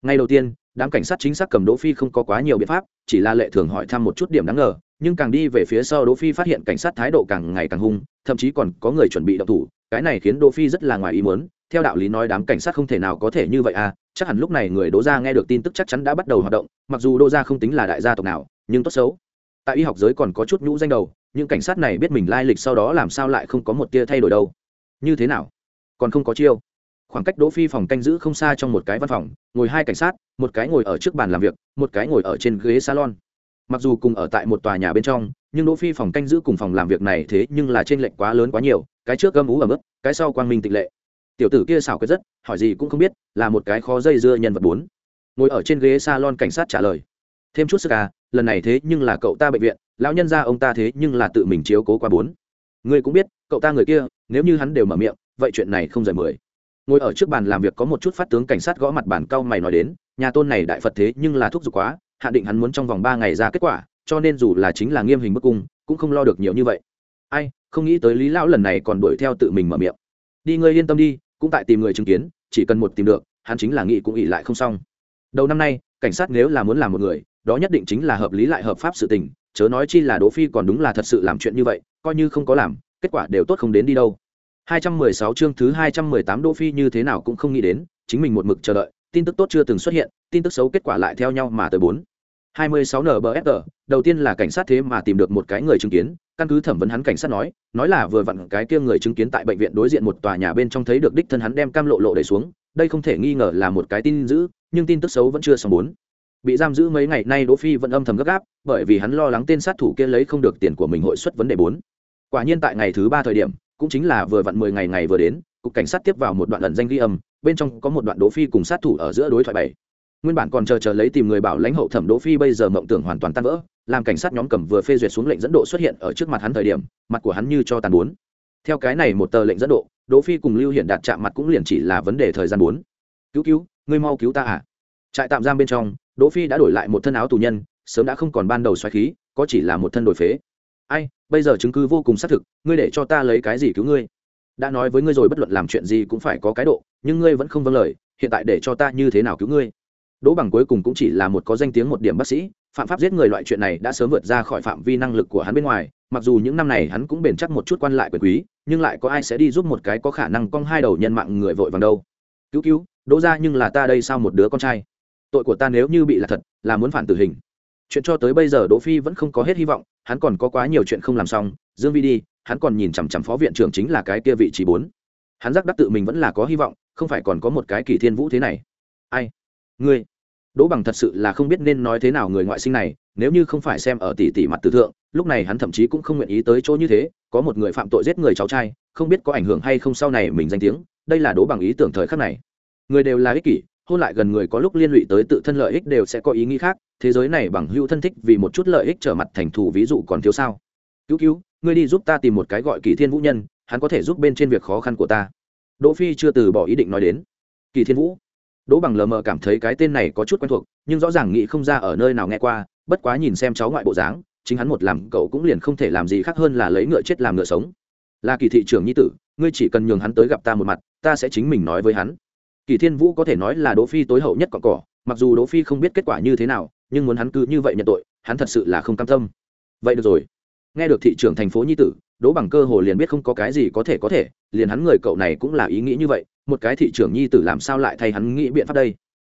Ngay đầu tiên đám cảnh sát chính xác cầm đỗ phi không có quá nhiều biện pháp chỉ là lệ thường hỏi thăm một chút điểm đáng ngờ nhưng càng đi về phía sau đỗ phi phát hiện cảnh sát thái độ càng ngày càng hung thậm chí còn có người chuẩn bị động thủ cái này khiến đỗ phi rất là ngoài ý muốn, theo đạo lý nói đám cảnh sát không thể nào có thể như vậy à chắc hẳn lúc này người đỗ gia nghe được tin tức chắc chắn đã bắt đầu hoạt động, mặc dù đỗ gia không tính là đại gia tộc nào, nhưng tốt xấu. Tại y học giới còn có chút nhũ danh đầu, những cảnh sát này biết mình lai lịch sau đó làm sao lại không có một tia thay đổi đâu. Như thế nào? Còn không có chiêu. Khoảng cách đỗ phi phòng canh giữ không xa trong một cái văn phòng, ngồi hai cảnh sát, một cái ngồi ở trước bàn làm việc, một cái ngồi ở trên ghế salon. Mặc dù cùng ở tại một tòa nhà bên trong nhưng đỗ phi phòng canh giữ cùng phòng làm việc này thế nhưng là trên lệnh quá lớn quá nhiều, cái trước gâm ú ở mức cái sau quang minh tịch lệ. Tiểu tử kia xảo quyệt rất, hỏi gì cũng không biết, là một cái khó dây dưa nhân vật bốn. Ngồi ở trên ghế salon cảnh sát trả lời. Thêm chút sức à lần này thế nhưng là cậu ta bệnh viện, lão nhân gia ông ta thế nhưng là tự mình chiếu cố qua bốn. Ngươi cũng biết, cậu ta người kia, nếu như hắn đều mở miệng, vậy chuyện này không rời mười. Ngồi ở trước bàn làm việc có một chút phát tướng cảnh sát gõ mặt bàn cau mày nói đến, nhà tôn này đại phật thế nhưng là thúc giục quá, hạ định hắn muốn trong vòng ba ngày ra kết quả cho nên dù là chính là nghiêm hình bức cung cũng không lo được nhiều như vậy. Ai không nghĩ tới lý lão lần này còn đuổi theo tự mình mở miệng. Đi ngươi yên tâm đi cũng tại tìm người chứng kiến chỉ cần một tìm được hắn chính là nghĩ cũng ỉ lại không xong. Đầu năm nay cảnh sát nếu là muốn làm một người đó nhất định chính là hợp lý lại hợp pháp sự tình chớ nói chi là đỗ phi còn đúng là thật sự làm chuyện như vậy coi như không có làm kết quả đều tốt không đến đi đâu. 216 chương thứ 218 Đỗ Phi như thế nào cũng không nghĩ đến, chính mình một mực chờ đợi, tin tức tốt chưa từng xuất hiện, tin tức xấu kết quả lại theo nhau mà tới bốn. 26 NBFR, đầu tiên là cảnh sát thế mà tìm được một cái người chứng kiến, căn cứ thẩm vấn hắn cảnh sát nói, nói là vừa vặn cái kia người chứng kiến tại bệnh viện đối diện một tòa nhà bên trong thấy được đích thân hắn đem cam lộ lộ đẩy xuống, đây không thể nghi ngờ là một cái tin dữ, nhưng tin tức xấu vẫn chưa xong bốn. Bị giam giữ mấy ngày nay Đỗ Phi vẫn âm thầm gấp gáp, bởi vì hắn lo lắng tên sát thủ kia lấy không được tiền của mình hội suất vấn đề bốn. Quả nhiên tại ngày thứ ba thời điểm, cũng chính là vừa vặn mười ngày ngày vừa đến cục cảnh sát tiếp vào một đoạn ẩn danh ghi âm bên trong có một đoạn đỗ phi cùng sát thủ ở giữa đối thoại bảy nguyên bản còn chờ chờ lấy tìm người bảo lãnh hậu thẩm đỗ phi bây giờ mộng tưởng hoàn toàn tan vỡ, làm cảnh sát nhóm cầm vừa phê duyệt xuống lệnh dẫn độ xuất hiện ở trước mặt hắn thời điểm, mặt của hắn như cho tàn bốn. Theo cái này một tờ lệnh dẫn độ, đỗ phi cùng lưu hiện đạt chạm mặt cũng liền chỉ là vấn đề thời gian bốn. Cứu cứu, ngươi mau cứu ta à? Trại tạm giam bên trong, đỗ phi đã đổi lại một thân áo tù nhân, sớm đã không còn ban đầu xoáy khí, có chỉ là một thân đổi phế. Ai, bây giờ chứng cứ vô cùng xác thực, ngươi để cho ta lấy cái gì cứu ngươi? Đã nói với ngươi rồi, bất luận làm chuyện gì cũng phải có cái độ, nhưng ngươi vẫn không vâng lời, hiện tại để cho ta như thế nào cứu ngươi? Đỗ bằng cuối cùng cũng chỉ là một có danh tiếng một điểm bác sĩ, phạm pháp giết người loại chuyện này đã sớm vượt ra khỏi phạm vi năng lực của hắn bên ngoài, mặc dù những năm này hắn cũng bền chắc một chút quan lại quyền quý, nhưng lại có ai sẽ đi giúp một cái có khả năng cong hai đầu nhân mạng người vội vàng đâu. Cứu cứu, đỗ ra nhưng là ta đây sao một đứa con trai? Tội của ta nếu như bị là thật, là muốn phản tử hình. Chuyện cho tới bây giờ đỗ phi vẫn không có hết hy vọng, hắn còn có quá nhiều chuyện không làm xong, dương vi đi, hắn còn nhìn chằm chằm phó viện trưởng chính là cái kia vị trí bốn. Hắn giác đắc tự mình vẫn là có hy vọng, không phải còn có một cái kỳ thiên vũ thế này. Ai? Ngươi? Đỗ bằng thật sự là không biết nên nói thế nào người ngoại sinh này, nếu như không phải xem ở tỷ tỷ mặt tử thượng, lúc này hắn thậm chí cũng không nguyện ý tới chỗ như thế, có một người phạm tội giết người cháu trai, không biết có ảnh hưởng hay không sau này mình danh tiếng, đây là đỗ bằng ý tưởng thời khắc này. Người đều là ích kỷ, hôn lại gần người có lúc liên lụy tới tự thân lợi ích đều sẽ có ý nghĩ khác, thế giới này bằng hữu thân thích vì một chút lợi ích trở mặt thành thù ví dụ còn thiếu sao. Cứu cứu, ngươi đi giúp ta tìm một cái gọi kỳ thiên vũ nhân, hắn có thể giúp bên trên việc khó khăn của ta. Đỗ phi chưa từ bỏ ý định nói đến. Kỳ thiên vũ đỗ bằng lờ mờ cảm thấy cái tên này có chút quen thuộc, nhưng rõ ràng nghĩ không ra ở nơi nào nghe qua, bất quá nhìn xem cháu ngoại bộ dáng, chính hắn một làm cậu cũng liền không thể làm gì khác hơn là lấy ngựa chết làm ngựa sống. Là kỳ thị trưởng nhi tử, ngươi chỉ cần nhường hắn tới gặp ta một mặt, ta sẽ chính mình nói với hắn. Kỳ thiên vũ có thể nói là đỗ phi tối hậu nhất cọn cỏ, mặc dù đỗ phi không biết kết quả như thế nào, nhưng muốn hắn cứ như vậy nhận tội, hắn thật sự là không cam tâm. Vậy được rồi nghe được thị trưởng thành phố nhi tử, đỗ bằng cơ hồ liền biết không có cái gì có thể có thể, liền hắn người cậu này cũng là ý nghĩ như vậy, một cái thị trưởng nhi tử làm sao lại thay hắn nghĩ biện pháp đây?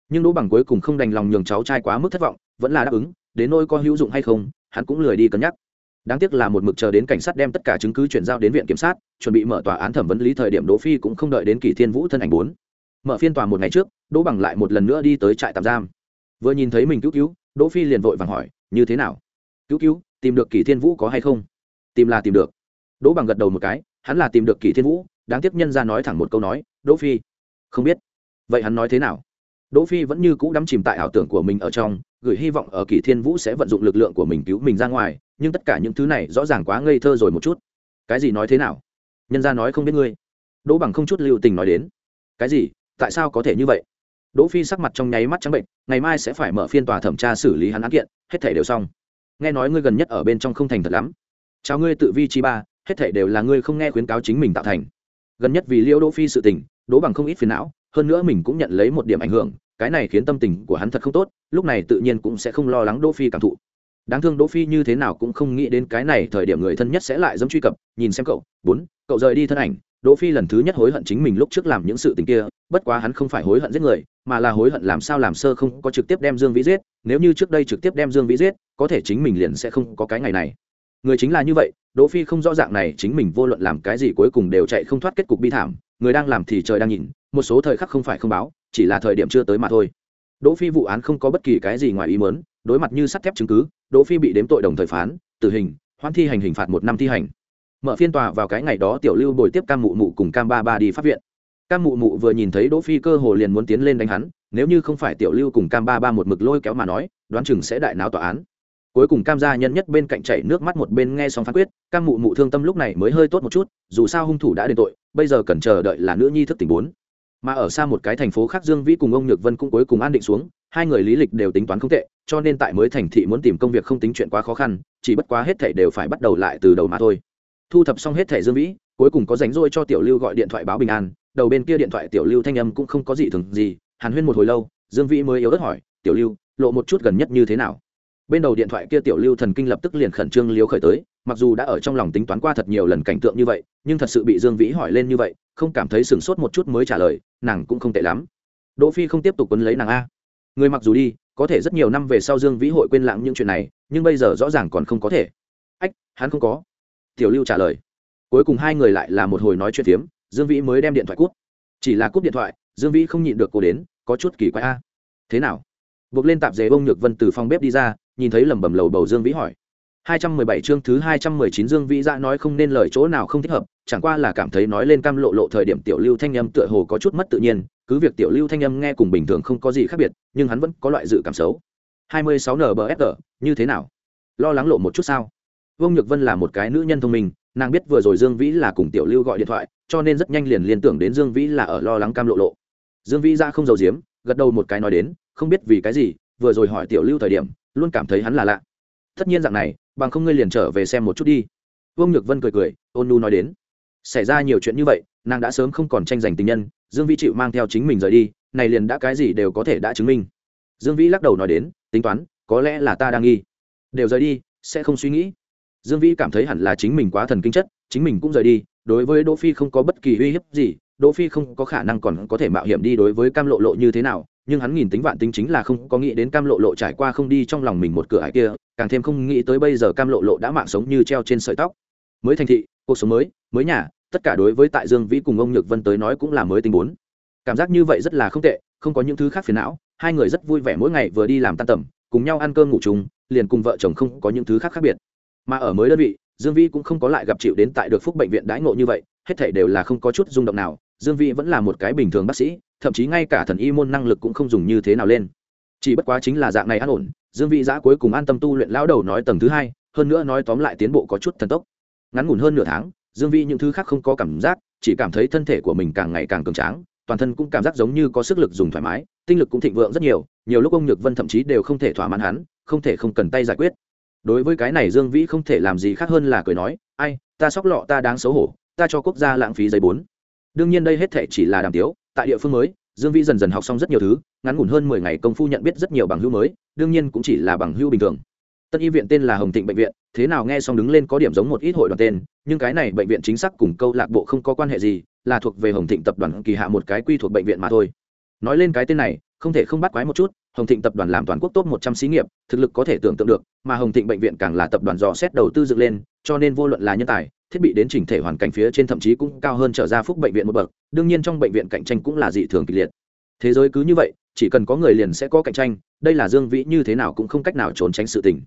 Nhưng đỗ bằng cuối cùng không đành lòng nhường cháu trai quá mức thất vọng, vẫn là đáp ứng, đến nỗi có hữu dụng hay không, hắn cũng lười đi cân nhắc. Đáng tiếc là một mực chờ đến cảnh sát đem tất cả chứng cứ chuyển giao đến viện kiểm sát, chuẩn bị mở tòa án thẩm vấn lý thời điểm đỗ phi cũng không đợi đến kỳ thiên vũ thân ảnh bốn. Mở phiên tòa một ngày trước, đỗ bằng lại một lần nữa đi tới trại tạm giam. Vừa nhìn thấy mình cứu cứu, đỗ phi liền vội vàng hỏi, như thế nào? Cứu cứu tìm được kỷ thiên vũ có hay không? Tìm là tìm được. Đỗ bằng gật đầu một cái, hắn là tìm được kỷ thiên vũ, đáng tiếc nhân ra nói thẳng một câu nói, đỗ phi. Không biết. Vậy hắn nói thế nào? Đỗ phi vẫn như cũ đắm chìm tại ảo tưởng của mình ở trong, gửi hy vọng ở kỷ thiên vũ sẽ vận dụng lực lượng của mình cứu mình ra ngoài, nhưng tất cả những thứ này rõ ràng quá ngây thơ rồi một chút. Cái gì nói thế nào? Nhân ra nói không biết ngươi. Đỗ bằng không chút lưu tình nói đến. Cái gì? Tại sao có thể như vậy? Đỗ phi sắc mặt trong nháy mắt trắng bệnh, ngày mai sẽ phải mở phiên tòa thẩm tra xử lý hắn án kiện, hết thể đều xong nghe nói ngươi gần nhất ở bên trong không thành thật lắm. Chào ngươi tự vi chi ba, hết thảy đều là ngươi không nghe khuyến cáo chính mình tạo thành. Gần nhất vì liêu đỗ phi sự tình, đỗ bằng không ít phiền não, hơn nữa mình cũng nhận lấy một điểm ảnh hưởng, cái này khiến tâm tình của hắn thật không tốt, lúc này tự nhiên cũng sẽ không lo lắng đỗ phi cảm thụ. Đáng thương đỗ phi như thế nào cũng không nghĩ đến cái này thời điểm người thân nhất sẽ lại dám truy cập, nhìn xem cậu, bốn, cậu rời đi thân ảnh đỗ phi lần thứ nhất hối hận chính mình lúc trước làm những sự tình kia, bất quá hắn không phải hối hận giết người, mà là hối hận làm sao làm sơ không có trực tiếp đem dương vĩ giết, nếu như trước đây trực tiếp đem dương vĩ giết, có thể chính mình liền sẽ không có cái ngày này. Người chính là như vậy, đỗ phi không rõ ràng này chính mình vô luận làm cái gì cuối cùng đều chạy không thoát kết cục bi thảm, người đang làm thì trời đang nhìn, một số thời khắc không phải không báo, chỉ là thời điểm chưa tới mà thôi. Đỗ phi vụ án không có bất kỳ cái gì ngoài ý muốn, đối mặt như sắt thép chứng cứ, đỗ phi bị đếm tội đồng thời phán, tử hình, hoãn thi hành hình phạt một năm thi hành mở phiên tòa vào cái ngày đó tiểu lưu bồi tiếp cam mụ mụ cùng cam ba ba đi pháp viện. Cam mụ mụ vừa nhìn thấy đỗ phi cơ hồ liền muốn tiến lên đánh hắn, nếu như không phải tiểu lưu cùng cam ba ba một mực lôi kéo mà nói, đoán chừng sẽ đại náo tòa án. Cuối cùng cam gia nhân nhất bên cạnh chảy nước mắt một bên nghe xong phán quyết, cam mụ mụ thương tâm lúc này mới hơi tốt một chút, dù sao hung thủ đã đền tội, bây giờ cần chờ đợi là nữ nhi thức tỉnh bốn. Mà ở xa một cái thành phố khác dương vĩ cùng ông nhược vân cũng cuối cùng an định xuống, hai người lý lịch đều tính toán không tệ, cho nên tại mới thành thị muốn tìm công việc không tính chuyện quá khó khăn, chỉ bất quá hết thảy đều phải bắt đầu lại từ đầu mà thôi thu thập xong hết thẻ dương vĩ, cuối cùng có rảnh rỗi cho tiểu lưu gọi điện thoại báo bình an. Đầu bên kia điện thoại tiểu lưu thanh âm cũng không có gì thường gì, hàn huyên một hồi lâu, dương vĩ mới yếu ớt hỏi, tiểu lưu, lộ một chút gần nhất như thế nào? Bên đầu điện thoại kia tiểu lưu thần kinh lập tức liền khẩn trương liếu khởi tới, mặc dù đã ở trong lòng tính toán qua thật nhiều lần cảnh tượng như vậy, nhưng thật sự bị dương vĩ hỏi lên như vậy, không cảm thấy sửng sốt một chút mới trả lời, nàng cũng không tệ lắm. Đỗ phi không tiếp tục quấn lấy nàng a. Người mặc dù đi, có thể rất nhiều năm về sau dương vĩ hội quên lãng những chuyện này, nhưng bây giờ rõ ràng còn không có thể. Ách, hắn không có tiểu lưu trả lời cuối cùng hai người lại là một hồi nói chuyện phiếm dương vĩ mới đem điện thoại cút chỉ là cúp điện thoại dương vĩ không nhịn được cô đến có chút kỳ quái a thế nào buộc lên tạp dề bông nhược vân từ phòng bếp đi ra nhìn thấy lẩm bẩm lầu bầu dương vĩ hỏi hai trăm mười bảy chương thứ hai trăm mười chín Dương Vĩ Dạ nói không nên lời chỗ nào không thích hợp, chẳng qua là cảm thấy nói lên cam lộ lộ thời điểm tiểu Lưu thanh âm tựa hồ có chút mất tự nhiên, cứ việc tiểu Lưu thanh âm nghe cùng bình thường không có gì khác biệt, nhưng hắn vẫn có loại dự cảm xấu. hai mươi sáu NBFR, như thế nào? Lo lắng lộ một chút sao? Vương Nhược Vân là một cái nữ nhân thông minh, nàng biết vừa rồi Dương Vĩ là cùng tiểu Lưu gọi điện thoại, cho nên rất nhanh liền liên tưởng đến Dương Vĩ là ở lo lắng cam lộ lộ. Dương Vĩ ra không giàu giếm, gật đầu một cái nói đến, không biết vì cái gì, vừa rồi hỏi tiểu Lưu thời điểm, luôn cảm thấy hắn là lạ. Tất nhiên dạng này, bằng không ngươi liền trở về xem một chút đi. Vương nhược vân cười cười ôn nu nói đến. Xảy ra nhiều chuyện như vậy nàng đã sớm không còn tranh giành tình nhân dương vĩ chịu mang theo chính mình rời đi này liền đã cái gì đều có thể đã chứng minh. Dương vĩ lắc đầu nói đến tính toán có lẽ là ta đang nghi. Đều rời đi sẽ không suy nghĩ dương vĩ cảm thấy hẳn là chính mình quá thần kinh chất, chính mình cũng rời đi, đối với đỗ phi không có bất kỳ uy hiếp gì, đỗ phi không có khả năng còn có thể mạo hiểm đi đối với cam lộ lộ như thế nào, nhưng hắn nghìn tính vạn tính chính là không có nghĩ đến cam lộ lộ trải qua không đi trong lòng mình một cửa ải kia, càng thêm không nghĩ tới bây giờ cam lộ lộ đã mạng sống như treo trên sợi tóc. Mới thành thị, cuộc sống mới mới nhà, tất cả đối với tại dương vĩ cùng ông nhược vân tới nói cũng là mới tình bốn cảm giác như vậy rất là không tệ, không có những thứ khác phiền não, hai người rất vui vẻ mỗi ngày vừa đi làm tan tầm, cùng nhau ăn cơm ngủ chung, liền cùng vợ chồng không có những thứ khác khác biệt mà ở mới đơn vị, dương vĩ cũng không có lại gặp chịu đến tại được phúc bệnh viện đãi ngộ như vậy, hết thể đều là không có chút rung động nào, dương vĩ vẫn là một cái bình thường bác sĩ, thậm chí ngay cả thần y môn năng lực cũng không dùng như thế nào lên. Chỉ bất quá chính là dạng này an ổn, dương Vi giã cuối cùng an tâm tu luyện lão đầu nói tầng thứ hai, hơn nữa nói tóm lại tiến bộ có chút thần tốc. Ngắn ngủn hơn nửa tháng, dương Vi những thứ khác không có cảm giác, chỉ cảm thấy thân thể của mình càng ngày càng cường tráng, toàn thân cũng cảm giác giống như có sức lực dùng thoải mái, tinh lực cũng thịnh vượng rất nhiều nhiều lúc ông nhược vân thậm chí đều không thể thỏa mãn hắn, không thể không cần tay giải quyết đối với cái này dương vĩ không thể làm gì khác hơn là cười nói, ai, ta sóc lọ ta đáng xấu hổ, ta cho quốc gia lãng phí giấy bốn. Đương nhiên đây hết thể chỉ là đàm tiếu, tại địa phương mới, dương vĩ dần dần học xong rất nhiều thứ, ngắn ngủn hơn mười ngày công phu nhận biết rất nhiều bằng hữu mới, đương nhiên cũng chỉ là bằng hữu bình thường. Tân y viện tên là hồng thịnh bệnh viện, thế nào nghe xong đứng lên có điểm giống một ít hội đoàn tên, nhưng cái này bệnh viện chính xác cùng câu lạc bộ không có quan hệ gì, là thuộc về hồng thịnh tập đoàn kỳ hạ một cái quy thuộc bệnh viện mà thôi. Nói lên cái tên này, không thể không bắt quái một chút hồng thịnh tập đoàn làm toàn quốc top một trăm xí nghiệp thực lực có thể tưởng tượng được mà hồng thịnh bệnh viện càng là tập đoàn dò xét đầu tư dựng lên cho nên vô luận là nhân tài thiết bị đến chỉnh thể hoàn cảnh phía trên thậm chí cũng cao hơn trở ra phúc bệnh viện một bậc đương nhiên trong bệnh viện cạnh tranh cũng là dị thường kịch liệt. Thế giới cứ như vậy chỉ cần có người liền sẽ có cạnh tranh đây là dương vĩ như thế nào cũng không cách nào trốn tránh sự tình.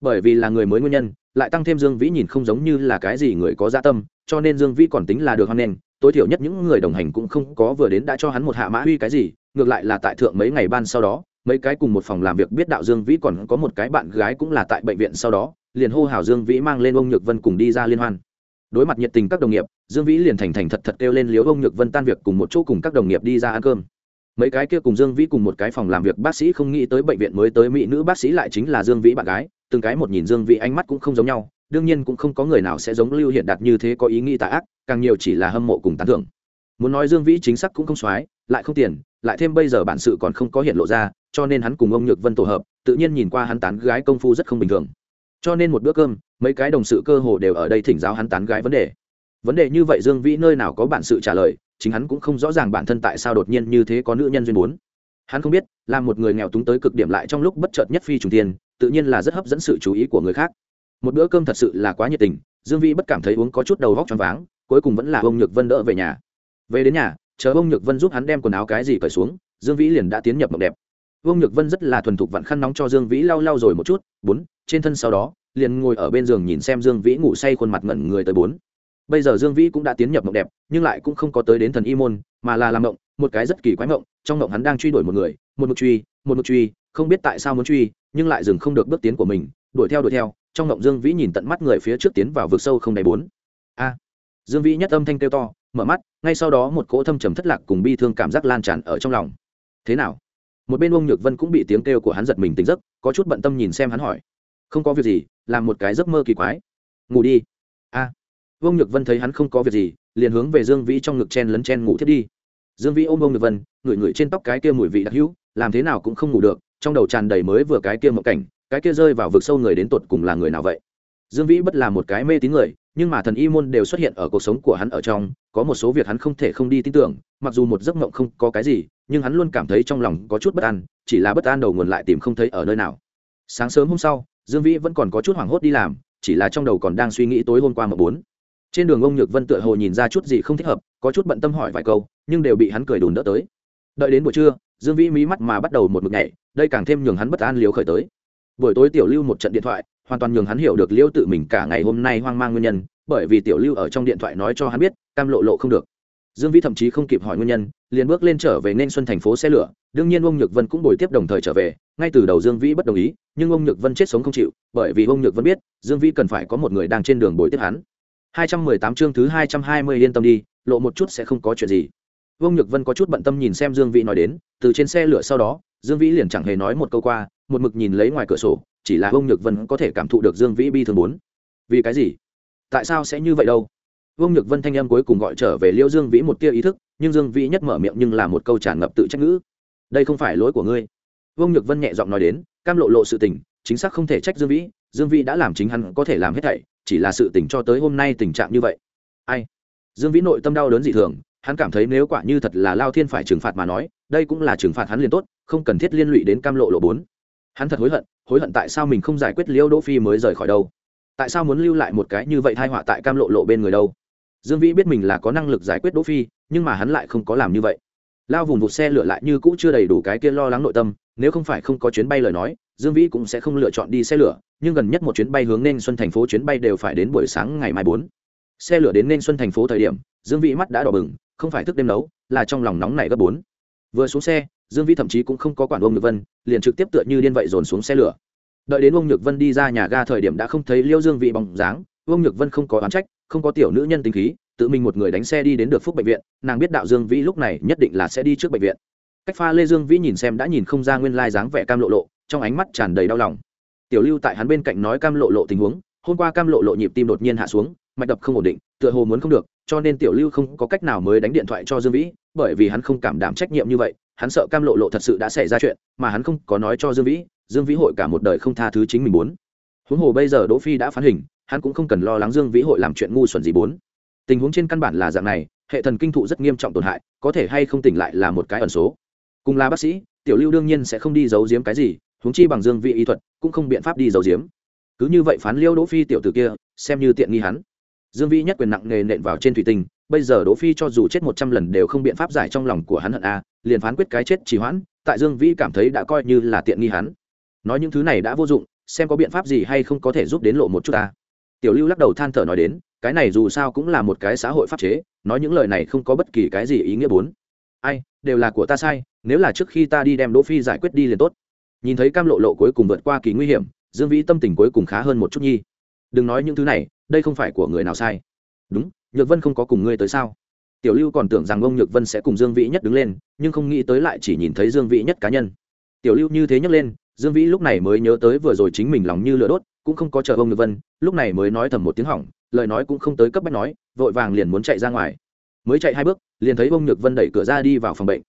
Bởi vì là người mới nguyên nhân lại tăng thêm dương vĩ nhìn không giống như là cái gì người có dạ tâm cho nên dương vĩ còn tính là được hơn nên, tối thiểu nhất những người đồng hành cũng không có vừa đến đã cho hắn một hạ mã huy cái gì ngược lại là tại thượng mấy ngày ban sau đó mấy cái cùng một phòng làm việc biết đạo dương vĩ còn có một cái bạn gái cũng là tại bệnh viện sau đó, liền hô hào dương vĩ mang lên ông nhược vân cùng đi ra liên hoan. Đối mặt nhiệt tình các đồng nghiệp, dương vĩ liền thành thành thật thật kêu lên liếu ông nhược vân tan việc cùng một chỗ cùng các đồng nghiệp đi ra ăn cơm. Mấy cái kia cùng dương vĩ cùng một cái phòng làm việc bác sĩ không nghĩ tới bệnh viện mới tới mỹ nữ bác sĩ lại chính là dương vĩ bạn gái, từng cái một nhìn dương vĩ ánh mắt cũng không giống nhau, đương nhiên cũng không có người nào sẽ giống lưu hiện đạt như thế có ý nghĩ tà ác, càng nhiều chỉ là hâm mộ cùng tán thưởng. Muốn nói dương vĩ chính xác cũng không soái lại không tiền, lại thêm bây giờ bản sự còn không có hiện lộ ra, cho nên hắn cùng ông nhược vân tổ hợp, tự nhiên nhìn qua hắn tán gái công phu rất không bình thường. Cho nên một bữa cơm, mấy cái đồng sự cơ hồ đều ở đây thỉnh giáo hắn tán gái vấn đề. Vấn đề như vậy dương vĩ nơi nào có bản sự trả lời, chính hắn cũng không rõ ràng bản thân tại sao đột nhiên như thế có nữ nhân duyên muốn. Hắn không biết, là một người nghèo túng tới cực điểm lại trong lúc bất chợt nhất phi trùng tiền, tự nhiên là rất hấp dẫn sự chú ý của người khác. Một bữa cơm thật sự là quá nhiệt tình, dương vĩ bất cảm thấy uống có chút đầu vóc choáng váng, cuối cùng vẫn là ông nhược vân đỡ về nhà. Về đến nhà chờ ông nhược vân giúp hắn đem quần áo cái gì cởi xuống, dương vĩ liền đã tiến nhập mộng đẹp. Ông nhược vân rất là thuần thục vặn khăn nóng cho dương vĩ lau lau rồi một chút, bốn, trên thân sau đó, liền ngồi ở bên giường nhìn xem dương vĩ ngủ say khuôn mặt ngẩn người tới bốn. Bây giờ dương vĩ cũng đã tiến nhập mộng đẹp, nhưng lại cũng không có tới đến thần y môn, mà là làm mộng, một cái rất kỳ quái mộng, trong mộng hắn đang truy đuổi một người, một mực truy, một mực truy, không biết tại sao muốn truy, nhưng lại dừng không được bước tiến của mình, đuổi theo đuổi theo, trong mộng dương vĩ nhìn tận mắt người phía trước tiến vào vực sâu không đầy bốn. A! Dương vĩ nhất âm thanh kêu to, mở mắt ngay sau đó một cỗ thâm trầm thất lạc cùng bi thương cảm giác lan tràn ở trong lòng. Thế nào? Một bên ông nhược vân cũng bị tiếng kêu của hắn giật mình tỉnh giấc, có chút bận tâm nhìn xem hắn hỏi. Không có việc gì, làm một cái giấc mơ kỳ quái. Ngủ đi. A. Ông nhược vân thấy hắn không có việc gì, liền hướng về dương vĩ trong ngực chen lấn chen ngủ thiết đi. Dương vĩ ôm ông nhược vân, ngửi ngửi trên tóc cái kia mùi vị đặc hữu, làm thế nào cũng không ngủ được, trong đầu tràn đầy mới vừa cái kia một cảnh, cái kia rơi vào vực sâu người đến tột cùng là người nào vậy? Dương vĩ bất là một cái mê tín người, nhưng mà thần y môn đều xuất hiện ở cuộc sống của hắn ở trong có một số việc hắn không thể không đi tin tưởng, mặc dù một giấc mộng không có cái gì, nhưng hắn luôn cảm thấy trong lòng có chút bất an, chỉ là bất an đầu nguồn lại tìm không thấy ở nơi nào. Sáng sớm hôm sau, dương vĩ vẫn còn có chút hoảng hốt đi làm, chỉ là trong đầu còn đang suy nghĩ tối hôm qua mà bốn. Trên đường ông nhược vân tựa hồ nhìn ra chút gì không thích hợp, có chút bận tâm hỏi vài câu, nhưng đều bị hắn cười đùn đỡ tới. Đợi đến buổi trưa, dương vĩ mí mắt mà bắt đầu một mực nhảy, đây càng thêm nhường hắn bất an liếu khởi tới. Buổi tối tiểu lưu một trận điện thoại, hoàn toàn nhường hắn hiểu được liêu tự mình cả ngày hôm nay hoang mang nguyên nhân bởi vì tiểu lưu ở trong điện thoại nói cho hắn biết, cam lộ lộ không được. Dương vĩ thậm chí không kịp hỏi nguyên nhân, liền bước lên trở về nên xuân thành phố xe lửa, đương nhiên ông nhược vân cũng bồi tiếp đồng thời trở về, ngay từ đầu dương vĩ bất đồng ý, nhưng ông nhược vân chết sống không chịu, bởi vì ông nhược vân biết, dương vĩ cần phải có một người đang trên đường bồi tiếp hắn. 218 chương thứ 220 yên tâm đi, lộ một chút sẽ không có chuyện gì. Ông nhược vân có chút bận tâm nhìn xem dương vĩ nói đến, từ trên xe lửa sau đó, dương vĩ liền chẳng hề nói một câu qua, một mực nhìn lấy ngoài cửa sổ, chỉ là ông nhược vân có thể cảm thụ được dương vĩ bi thường muốn. Vì cái gì? Tại sao sẽ như vậy đâu? Vương nhược vân thanh em cuối cùng gọi trở về liêu dương vĩ một tia ý thức, nhưng dương vĩ nhất mở miệng nhưng là một câu tràn ngập tự trách ngữ. Đây không phải lỗi của ngươi. Vương nhược vân nhẹ giọng nói đến, cam lộ lộ sự tình, chính xác không thể trách dương vĩ dương vĩ đã làm chính hắn có thể làm hết thảy, chỉ là sự tình cho tới hôm nay tình trạng như vậy. Ai? Dương vĩ nội tâm đau đớn dị thường, hắn cảm thấy nếu quả như thật là lao thiên phải trừng phạt mà nói, đây cũng là trừng phạt hắn liền tốt, không cần thiết liên lụy đến cam lộ lộ bốn. Hắn thật hối hận hối hận tại sao mình không giải quyết liêu đỗ phi mới rời khỏi đâu tại sao muốn lưu lại một cái như vậy thai họa tại cam lộ lộ bên người đâu? Dương vĩ biết mình là có năng lực giải quyết đỗ phi, nhưng mà hắn lại không có làm như vậy. Lao vùng vụt xe lửa lại như cũ chưa đầy đủ cái kia lo lắng nội tâm, nếu không phải không có chuyến bay lời nói, dương vĩ cũng sẽ không lựa chọn đi xe lửa, nhưng gần nhất một chuyến bay hướng nên xuân thành phố chuyến bay đều phải đến buổi sáng ngày mai bốn. Xe lửa đến nên xuân thành phố thời điểm, dương vĩ mắt đã đỏ bừng, không phải thức đêm nấu, là trong lòng nóng này gấp bốn. Vừa xuống xe, dương vĩ thậm chí cũng không có quản ông nhược vân, liền trực tiếp tựa như điên vậy dồn xuống xe lửa đợi đến ông nhược vân đi ra nhà ga thời điểm đã không thấy liêu dương vĩ bóng dáng. Ông nhược vân không có oán trách, không có tiểu nữ nhân tính khí, tự mình một người đánh xe đi đến được phúc bệnh viện. Nàng biết đạo dương vĩ lúc này nhất định là sẽ đi trước bệnh viện. Cách pha lê dương vĩ nhìn xem đã nhìn không ra nguyên lai dáng vẻ cam lộ lộ, trong ánh mắt tràn đầy đau lòng. Tiểu lưu tại hắn bên cạnh nói cam lộ lộ tình huống, hôm qua cam lộ lộ nhịp tim đột nhiên hạ xuống, mạch đập không ổn định, tựa hồ muốn không được, cho nên tiểu lưu không có cách nào mới đánh điện thoại cho dương vĩ, bởi vì hắn không cảm đảm trách nhiệm như vậy, hắn sợ cam lộ lộ thật sự đã xảy ra chuyện, mà hắn không có nói cho dương vĩ dương vĩ hội cả một đời không tha thứ chính mình muốn huống hồ bây giờ đỗ phi đã phán hình, hắn cũng không cần lo lắng dương vĩ hội làm chuyện ngu xuẩn gì bốn. Tình huống trên căn bản là dạng này, hệ thần kinh thụ rất nghiêm trọng tổn hại, có thể hay không tỉnh lại là một cái ẩn số. Cùng là bác sĩ, tiểu lưu đương nhiên sẽ không đi giấu giếm cái gì, huống chi bằng dương vị y thuật, cũng không biện pháp đi giấu giếm. Cứ như vậy phán liêu đỗ phi tiểu tử kia, xem như tiện nghi hắn. Dương vĩ nhất quyền nặng nề nện vào trên thủy tinh, bây giờ đỗ phi cho dù chết một trăm lần đều không biện pháp giải trong lòng của hắn hận a, liền phán quyết cái chết trì hoãn, tại dương vĩ cảm thấy đã coi như là tiện nghi hắn nói những thứ này đã vô dụng, xem có biện pháp gì hay không có thể giúp đến lộ một chút ta. Tiểu lưu lắc đầu than thở nói đến, cái này dù sao cũng là một cái xã hội pháp chế, nói những lời này không có bất kỳ cái gì ý nghĩa bốn. Ai, đều là của ta sai, nếu là trước khi ta đi đem đỗ phi giải quyết đi liền tốt. Nhìn thấy cam lộ lộ cuối cùng vượt qua kỳ nguy hiểm, dương vĩ tâm tình cuối cùng khá hơn một chút nhi. Đừng nói những thứ này, đây không phải của người nào sai. Đúng, nhược vân không có cùng ngươi tới sao? Tiểu lưu còn tưởng rằng ông nhược vân sẽ cùng dương vĩ nhất đứng lên, nhưng không nghĩ tới lại chỉ nhìn thấy dương vĩ nhất cá nhân. Tiểu lưu như thế nhấc lên dương vĩ lúc này mới nhớ tới vừa rồi chính mình lòng như lửa đốt, cũng không có chờ ông nhược vân, lúc này mới nói thầm một tiếng hỏng, lời nói cũng không tới cấp bách nói, vội vàng liền muốn chạy ra ngoài. Mới chạy hai bước, liền thấy ông nhược vân đẩy cửa ra đi vào phòng bệnh.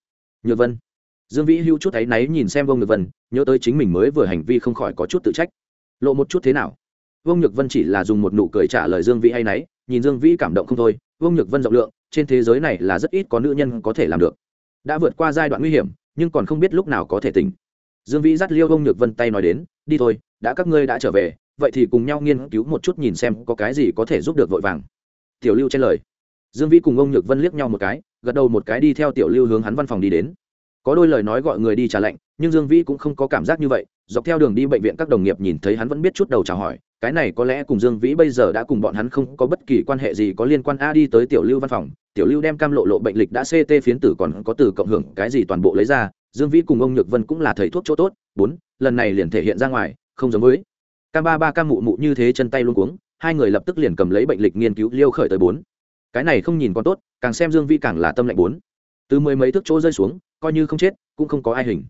Nhược vân. Dương vĩ hưu chút áy náy nhìn xem ông nhược vân, nhớ tới chính mình mới vừa hành vi không khỏi có chút tự trách. Lộ một chút thế nào? Ông nhược vân chỉ là dùng một nụ cười trả lời dương vĩ hay náy, nhìn dương vĩ cảm động không thôi. Ông nhược vân rộng lượng, trên thế giới này là rất ít có nữ nhân có thể làm được. Đã vượt qua giai đoạn nguy hiểm, nhưng còn không biết lúc nào có thể tỉnh dương vĩ dắt liêu ông nhược vân tay nói đến, đi thôi, đã các ngươi đã trở về, vậy thì cùng nhau nghiên cứu một chút nhìn xem có cái gì có thể giúp được vội vàng. Tiểu lưu trên lời. Dương vĩ cùng ông nhược vân liếc nhau một cái, gật đầu một cái đi theo tiểu lưu hướng hắn văn phòng đi đến. Có đôi lời nói gọi người đi trả lệnh, nhưng dương vĩ cũng không có cảm giác như vậy, dọc theo đường đi bệnh viện các đồng nghiệp nhìn thấy hắn vẫn biết chút đầu chào hỏi, cái này có lẽ cùng dương vĩ bây giờ đã cùng bọn hắn không có bất kỳ quan hệ gì có liên quan. A, đi tới tiểu lưu văn phòng, tiểu lưu đem cam lộ lộ bệnh lịch đã ct phiến tử còn có từ cộng hưởng cái gì toàn bộ lấy ra dương vĩ cùng ông nhược vân cũng là thầy thuốc chỗ tốt, bốn, lần này liền thể hiện ra ngoài, không giống với. Cam ba ba cam mụ mụ như thế chân tay luôn cuống, hai người lập tức liền cầm lấy bệnh lịch nghiên cứu liêu khởi tới bốn. Cái này không nhìn còn tốt, càng xem dương vĩ càng là tâm lạnh bốn. Từ mười mấy thước chỗ rơi xuống, coi như không chết, cũng không có ai hình.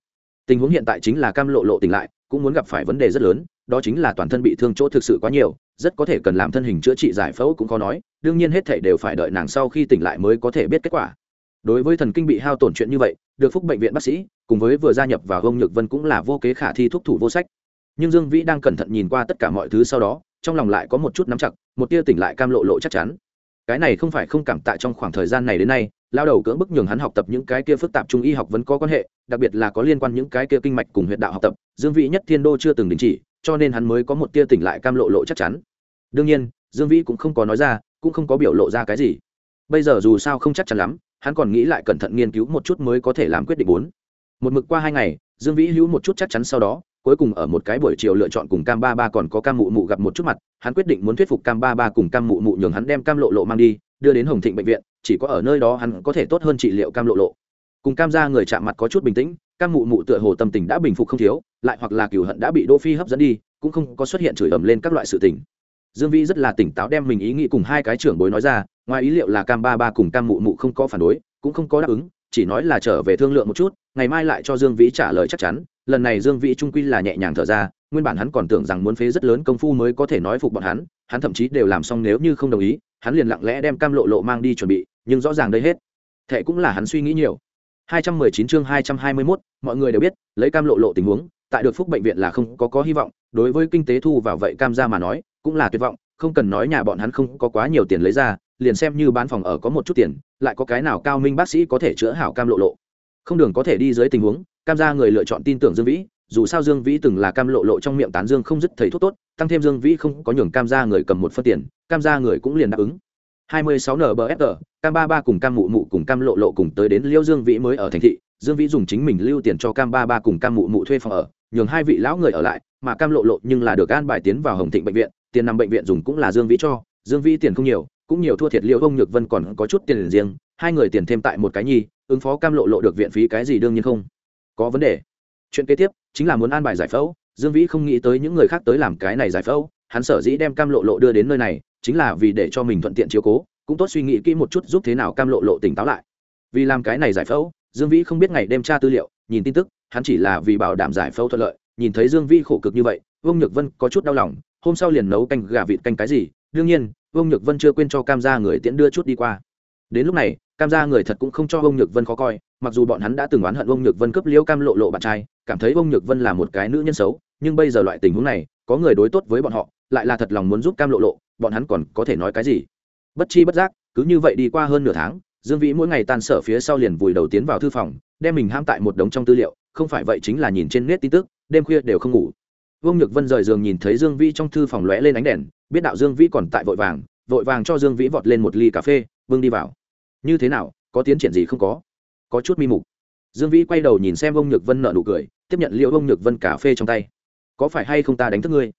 Tình huống hiện tại chính là cam lộ lộ tỉnh lại, cũng muốn gặp phải vấn đề rất lớn, đó chính là toàn thân bị thương chỗ thực sự quá nhiều, rất có thể cần làm thân hình chữa trị giải phẫu cũng khó nói, đương nhiên hết thể đều phải đợi nàng sau khi tỉnh lại mới có thể biết kết quả. Đối với thần kinh bị hao tổn chuyện như vậy được phúc bệnh viện bác sĩ, cùng với vừa gia nhập vào ông nhược vân cũng là vô kế khả thi thuốc thủ vô sách. Nhưng dương vĩ đang cẩn thận nhìn qua tất cả mọi thứ sau đó, trong lòng lại có một chút nắm chặt, một tia tỉnh lại cam lộ lộ chắc chắn. Cái này không phải không cảm tạ trong khoảng thời gian này đến nay, lao đầu cưỡng bức nhường hắn học tập những cái kia phức tạp trung y học vẫn có quan hệ, đặc biệt là có liên quan những cái kia kinh mạch cùng huyện đạo học tập, dương vĩ nhất thiên đô chưa từng đình chỉ, cho nên hắn mới có một tia tỉnh lại cam lộ lộ chắc chắn. Đương nhiên, dương vĩ cũng không có nói ra, cũng không có biểu lộ ra cái gì bây giờ dù sao không chắc chắn lắm, hắn còn nghĩ lại cẩn thận nghiên cứu một chút mới có thể làm quyết định bốn. Một mực qua hai ngày, dương vĩ hữu một chút chắc chắn sau đó, cuối cùng ở một cái buổi chiều lựa chọn cùng cam ba ba còn có cam mụ mụ gặp một chút mặt, hắn quyết định muốn thuyết phục cam ba ba cùng cam mụ mụ nhường hắn đem cam lộ lộ mang đi, đưa đến hồng thịnh bệnh viện, chỉ có ở nơi đó hắn có thể tốt hơn trị liệu cam lộ lộ. Cùng cam gia người chạm mặt có chút bình tĩnh, cam mụ mụ tựa hồ tâm tình đã bình phục không thiếu, lại hoặc là cửu hận đã bị đỗ phi hấp dẫn đi, cũng không có xuất hiện chửi ầm lên các loại sự tình. Dương vĩ rất là tỉnh táo đem mình ý nghĩ cùng hai cái trưởng bối nói ra ngoài ý liệu là cam ba ba cùng cam mụ mụ không có phản đối cũng không có đáp ứng chỉ nói là trở về thương lượng một chút ngày mai lại cho dương vĩ trả lời chắc chắn. Lần này dương vĩ trung quy là nhẹ nhàng thở ra nguyên bản hắn còn tưởng rằng muốn phế rất lớn công phu mới có thể nói phục bọn hắn hắn thậm chí đều làm xong nếu như không đồng ý hắn liền lặng lẽ đem cam lộ lộ mang đi chuẩn bị nhưng rõ ràng đây hết. Thệ cũng là hắn suy nghĩ nhiều. 219 chương 221, mọi người đều biết lấy cam lộ lộ tình huống tại được phúc bệnh viện là không có có hy vọng đối với kinh tế thu vào vậy cam gia mà nói cũng là tuyệt vọng không cần nói nhà bọn hắn không có quá nhiều tiền lấy ra, liền xem như bán phòng ở có một chút tiền, lại có cái nào cao minh bác sĩ có thể chữa hảo cam lộ lộ. Không đường có thể đi dưới tình huống, cam gia người lựa chọn tin tưởng dương vĩ, dù sao dương vĩ từng là cam lộ lộ trong miệng tán dương không dứt thầy thuốc tốt, tăng thêm dương vĩ không có nhường cam gia người cầm một phân tiền, cam gia người cũng liền đáp ứng. 26 nbfg cam ba ba cùng cam mụ mụ cùng cam lộ lộ cùng tới đến liêu dương vĩ mới ở thành thị, dương vĩ dùng chính mình lưu tiền cho cam ba ba cùng cam mụ mụ thuê phòng ở, nhường hai vị lão người ở lại, mà cam lộ lộ nhưng là được an bài tiến vào hồng thịnh bệnh viện tiền nằm bệnh viện dùng cũng là dương vĩ cho, dương vĩ tiền không nhiều, cũng nhiều thua thiệt liệu ông nhược vân còn có chút tiền riêng, hai người tiền thêm tại một cái nhi, ứng phó cam lộ lộ được viện phí cái gì đương nhiên không có vấn đề. Chuyện kế tiếp chính là muốn an bài giải phẫu, dương vĩ không nghĩ tới những người khác tới làm cái này giải phẫu, hắn sở dĩ đem cam lộ lộ đưa đến nơi này, chính là vì để cho mình thuận tiện chiếu cố, cũng tốt suy nghĩ kỹ một chút giúp thế nào cam lộ lộ tỉnh táo lại. Vì làm cái này giải phẫu, dương vĩ không biết ngày đêm tra tư liệu, nhìn tin tức, hắn chỉ là vì bảo đảm giải phẫu thuận lợi, nhìn thấy dương vĩ khổ cực như vậy vương nhược vân có chút đau lòng hôm sau liền nấu canh gà vịt canh cái gì, đương nhiên, vương nhược vân chưa quên cho cam gia người tiễn đưa chút đi qua. Đến lúc này, cam gia người thật cũng không cho vương nhược vân khó coi, mặc dù bọn hắn đã từng oán hận vương nhược vân cướp liễu cam lộ lộ bạn trai, cảm thấy vương nhược vân là một cái nữ nhân xấu, nhưng bây giờ loại tình huống này, có người đối tốt với bọn họ, lại là thật lòng muốn giúp cam lộ lộ, bọn hắn còn có thể nói cái gì? Bất chi bất giác, cứ như vậy đi qua hơn nửa tháng, dương vĩ mỗi ngày tan sở phía sau liền vùi đầu tiến vào thư phòng, đem mình ham tại một đống trong tư liệu, không phải vậy chính là nhìn trên nét tin tức, đêm khuya đều không ngủ vương nhược vân rời giường nhìn thấy dương vĩ trong thư phòng lóe lên ánh đèn, biết đạo dương vĩ còn tại vội vàng vội vàng cho dương vĩ vọt lên một ly cà phê vương đi vào. Như thế nào, có tiến triển gì không có? Có chút mi mục. Dương vĩ quay đầu nhìn xem Vương nhược vân nở nụ cười, tiếp nhận Liễu Vương nhược vân cà phê trong tay. Có phải hay không ta đánh thức ngươi?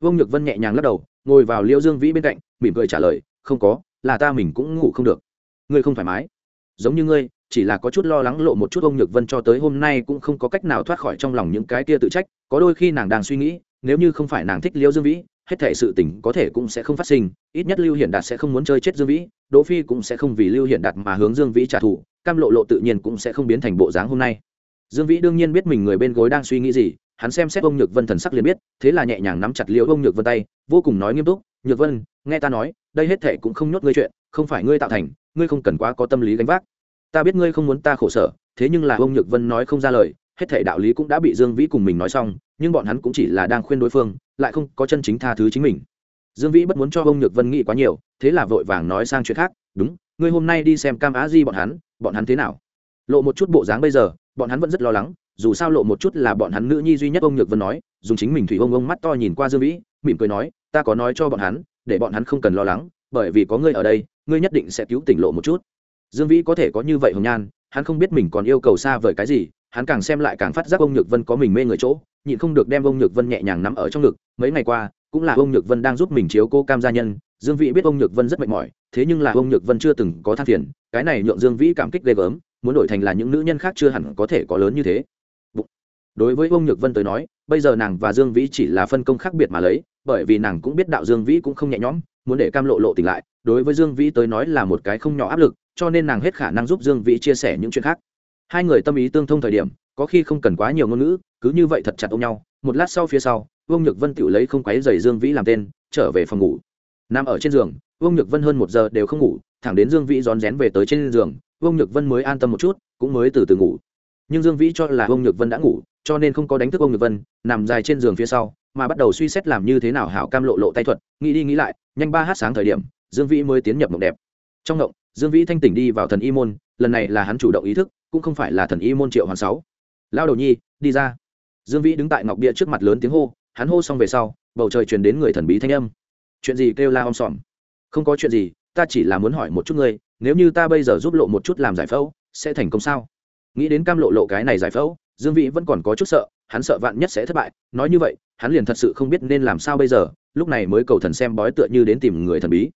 Vương nhược vân nhẹ nhàng lắc đầu, ngồi vào liễu dương vĩ bên cạnh, mỉm cười trả lời, không có, là ta mình cũng ngủ không được. Ngươi không thoải mái. Giống như ngươi chỉ là có chút lo lắng lộ một chút ông nhược vân cho tới hôm nay cũng không có cách nào thoát khỏi trong lòng những cái kia tự trách, có đôi khi nàng đang suy nghĩ, nếu như không phải nàng thích liễu dương vĩ, hết thể sự tình có thể cũng sẽ không phát sinh, ít nhất lưu hiển đạt sẽ không muốn chơi chết dương vĩ, đỗ phi cũng sẽ không vì lưu hiển đạt mà hướng dương vĩ trả thù, cam lộ lộ tự nhiên cũng sẽ không biến thành bộ dáng hôm nay. Dương vĩ đương nhiên biết mình người bên gối đang suy nghĩ gì, hắn xem xét ông nhược vân thần sắc liền biết, thế là nhẹ nhàng nắm chặt liễu ông nhược vân tay, vô cùng nói nghiêm túc, nhược vân, nghe ta nói, đây hết thể cũng không nhốt ngươi chuyện, không phải ngươi tạo thành, ngươi không cần quá có tâm lý gánh vác ta biết ngươi không muốn ta khổ sở, thế nhưng là ông nhược vân nói không ra lời, hết thể đạo lý cũng đã bị dương vĩ cùng mình nói xong, nhưng bọn hắn cũng chỉ là đang khuyên đối phương, lại không có chân chính tha thứ chính mình. Dương vĩ bất muốn cho ông nhược vân nghĩ quá nhiều, thế là vội vàng nói sang chuyện khác, đúng, ngươi hôm nay đi xem cam á di bọn hắn bọn hắn thế nào? Lộ một chút bộ dáng bây giờ, bọn hắn vẫn rất lo lắng, dù sao lộ một chút là bọn hắn nữ nhi duy nhất ông nhược vân nói, dùng chính mình thủy ông ông mắt to nhìn qua dương vĩ, mỉm cười nói, ta có nói cho bọn hắn, để bọn hắn không cần lo lắng, bởi vì có ngươi ở đây, ngươi nhất định sẽ cứu tỉnh lộ một chút dương vĩ có thể có như vậy hồng nhan, hắn không biết mình còn yêu cầu xa vời cái gì, hắn càng xem lại càng phát giác ông nhược vân có mình mê người chỗ, nhịn không được đem ông nhược vân nhẹ nhàng nắm ở trong ngực. Mấy ngày qua, cũng là ông nhược vân đang giúp mình chiếu cô cam gia nhân, dương vĩ biết ông nhược vân rất mệt mỏi, thế nhưng là ông nhược vân chưa từng có than phiền, cái này nhượng dương vĩ cảm kích ghê gớm, muốn đổi thành là những nữ nhân khác chưa hẳn có thể có lớn như thế. Đối với ông nhược vân tới nói, bây giờ nàng và dương vĩ chỉ là phân công khác biệt mà lấy, bởi vì nàng cũng biết đạo dương vĩ cũng không nhẹ nhõm muốn để cam lộ lộ tỉnh lại, đối với dương vĩ tới nói là một cái không nhỏ áp lực, cho nên nàng hết khả năng giúp dương vĩ chia sẻ những chuyện khác. Hai người tâm ý tương thông thời điểm, có khi không cần quá nhiều ngôn ngữ, cứ như vậy thật chặt ôm nhau, một lát sau phía sau, vương nhược vân tự lấy không quáy dày dương vĩ làm tên, trở về phòng ngủ. Nằm ở trên giường, vương nhược vân hơn một giờ đều không ngủ, thẳng đến dương vĩ rón rén về tới trên giường, vương nhược vân mới an tâm một chút, cũng mới từ từ ngủ nhưng dương vĩ cho là vương nhược vân đã ngủ, cho nên không có đánh thức vương nhược vân, nằm dài trên giường phía sau, mà bắt đầu suy xét làm như thế nào hảo cam lộ lộ tay thuật, nghĩ đi nghĩ lại, nhanh ba h sáng thời điểm, dương vĩ mới tiến nhập mộng đẹp. Trong mộng, dương vĩ thanh tỉnh đi vào thần y môn, lần này là hắn chủ động ý thức, cũng không phải là thần y môn triệu hoàng sáu. Lao đầu nhi, đi ra. Dương vĩ đứng tại ngọc bia trước mặt lớn tiếng hô, hắn hô xong về sau, bầu trời truyền đến người thần bí thanh âm. Chuyện gì? kêu la om sòm. Không có chuyện gì, ta chỉ là muốn hỏi một chút ngươi, nếu như ta bây giờ giúp lộ một chút làm giải phẫu, sẽ thành công sao? Nghĩ đến cam lộ lộ cái này giải phẫu, dương vĩ vẫn còn có chút sợ, hắn sợ vạn nhất sẽ thất bại. Nói như vậy, hắn liền thật sự không biết nên làm sao bây giờ, lúc này mới cầu thần xem bói tựa như đến tìm người thần bí.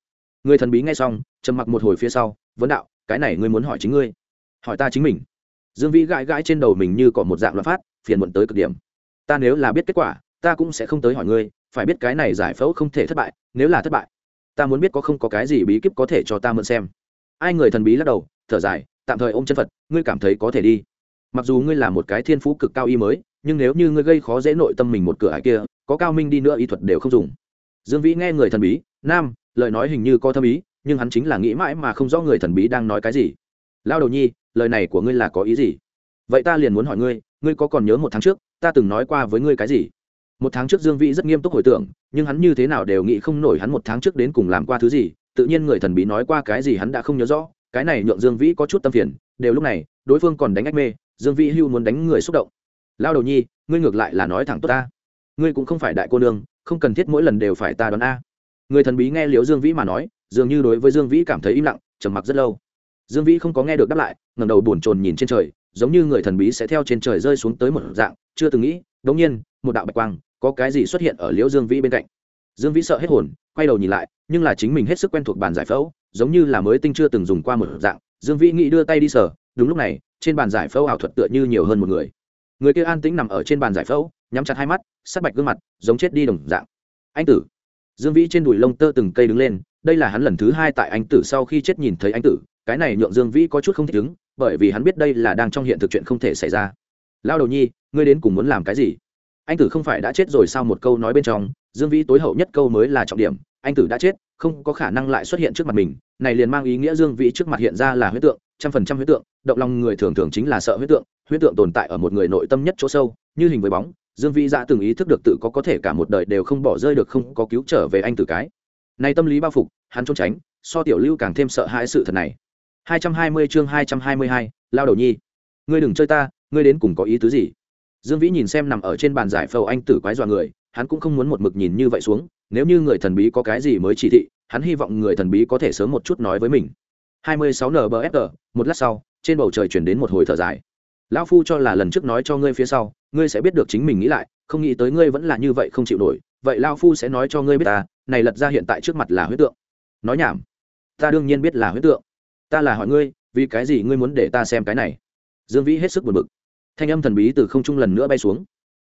Người thần bí nghe xong, trầm mặc một hồi phía sau, vấn đạo, cái này ngươi muốn hỏi chính ngươi? Hỏi ta chính mình. Dương vĩ gãi gãi trên đầu mình như có một dạng loạn phát, phiền muộn tới cực điểm. Ta nếu là biết kết quả, ta cũng sẽ không tới hỏi ngươi, phải biết cái này giải phẫu không thể thất bại, nếu là thất bại, ta muốn biết có không có cái gì bí kíp có thể cho ta mượn xem. Ai người thần bí lắc đầu, thở dài tạm thời ôm chân phật, ngươi cảm thấy có thể đi. Mặc dù ngươi là một cái thiên phú cực cao y mới, nhưng nếu như ngươi gây khó dễ nội tâm mình một cửa ải kia, có cao minh đi nữa y thuật đều không dùng. Dương vĩ nghe người thần bí, nam, lời nói hình như có thâm ý, nhưng hắn chính là nghĩ mãi mà không rõ người thần bí đang nói cái gì. Lao đầu nhi, lời này của ngươi là có ý gì? Vậy ta liền muốn hỏi ngươi ngươi có còn nhớ một tháng trước, ta từng nói qua với ngươi cái gì? Một tháng trước dương vĩ rất nghiêm túc hồi tưởng, nhưng hắn như thế nào đều nghĩ không nổi hắn một tháng trước đến cùng làm qua thứ gì, tự nhiên người thần bí nói qua cái gì hắn đã không nhớ rõ cái này nhượng dương vĩ có chút tâm phiền, đều lúc này, đối phương còn đánh ách mê, dương vĩ hưu muốn đánh người xúc động. Lao đầu nhi, ngươi ngược lại là nói thẳng tốt ta. Ngươi cũng không phải đại cô nương, không cần thiết mỗi lần đều phải ta đón a. Người thần bí nghe liễu dương vĩ mà nói, dường như đối với dương vĩ cảm thấy im lặng, trầm mặc rất lâu. Dương vĩ không có nghe được đáp lại ngầm đầu buồn chồn nhìn trên trời, giống như người thần bí sẽ theo trên trời rơi xuống tới một dạng, chưa từng nghĩ đống nhiên, một đạo bạch quang, có cái gì xuất hiện ở liễu dương vĩ bên cạnh dương vĩ sợ hết hồn, quay đầu nhìn lại, nhưng là chính mình hết sức quen thuộc bàn giải phẫu, giống như là mới tinh chưa từng dùng qua một dạng. Dương vĩ nghĩ đưa tay đi sờ, đúng lúc này, trên bàn giải phẫu ảo thuật tựa như nhiều hơn một người. Người kia an tĩnh nằm ở trên bàn giải phẫu, nhắm chặt hai mắt sắc bạch gương mặt, giống chết đi đồng dạng. Anh tử. Dương vĩ trên đùi lông tơ từng cây đứng lên, đây là hắn lần thứ hai tại anh tử sau khi chết nhìn thấy anh tử, cái này nhượng dương vĩ có chút không thích ứng, bởi vì hắn biết đây là đang trong hiện thực chuyện không thể xảy ra. Lao đầu nhi, ngươi đến cùng muốn làm cái gì? Anh tử không phải đã chết rồi sao một câu nói bên trong dương vĩ tối hậu nhất câu mới là trọng điểm anh tử đã chết không có khả năng lại xuất hiện trước mặt mình này liền mang ý nghĩa dương vĩ trước mặt hiện ra là huyết tượng trăm phần trăm huyết tượng động lòng người thường thường chính là sợ huyết tượng huyết tượng tồn tại ở một người nội tâm nhất chỗ sâu như hình với bóng dương vĩ dạ từng ý thức được tự có có thể cả một đời đều không bỏ rơi được không có cứu trở về anh tử cái. Này tâm lý bao phục hắn trốn tránh so tiểu lưu càng thêm sợ hãi sự thật này. 220 chương 222, lao đầu nhi. Ngươi đừng chơi ta ngươi đến cùng có ý tứ gì? Dương vĩ nhìn xem nằm ở trên bàn giải phẫu anh tử quái dọa người hắn cũng không muốn một mực nhìn như vậy xuống, nếu như người thần bí có cái gì mới chỉ thị, hắn hy vọng người thần bí có thể sớm một chút nói với mình. 26 nbfg một lát sau, trên bầu trời chuyển đến một hồi thở dài. Lão phu cho là lần trước nói cho ngươi phía sau, ngươi sẽ biết được chính mình nghĩ lại, không nghĩ tới ngươi vẫn là như vậy không chịu nổi, vậy lão phu sẽ nói cho ngươi biết ta, này lật ra hiện tại trước mặt là huyết tượng. Nói nhảm. Ta đương nhiên biết là huyết tượng. Ta là hỏi ngươi, vì cái gì ngươi muốn để ta xem cái này? Dương vĩ hết sức buồn bực. Thanh âm thần bí từ không trung lần nữa bay xuống.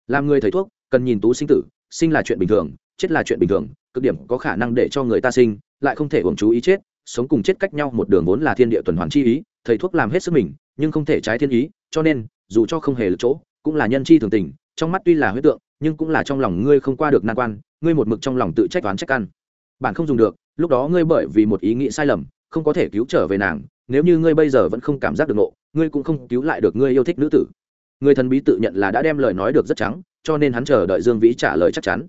Làm người thầy thuốc, cần nhìn tú sinh tử sinh là chuyện bình thường, chết là chuyện bình thường, cực điểm có khả năng để cho người ta sinh, lại không thể hưởng chú ý chết, sống cùng chết cách nhau một đường vốn là thiên địa tuần hoàn chi ý, thầy thuốc làm hết sức mình, nhưng không thể trái thiên ý, cho nên, dù cho không hề lực chỗ, cũng là nhân chi thường tình, trong mắt tuy là huyết tượng, nhưng cũng là trong lòng ngươi không qua được nan quan, ngươi một mực trong lòng tự trách toán trách ăn. Bạn không dùng được, lúc đó ngươi bởi vì một ý nghĩ sai lầm, không có thể cứu trở về nàng, nếu như ngươi bây giờ vẫn không cảm giác được nộ ngươi cũng không cứu lại được ngươi yêu thích nữ tử người thần bí tự nhận là đã đem lời nói được rất trắng, cho nên hắn chờ đợi dương vĩ trả lời chắc chắn.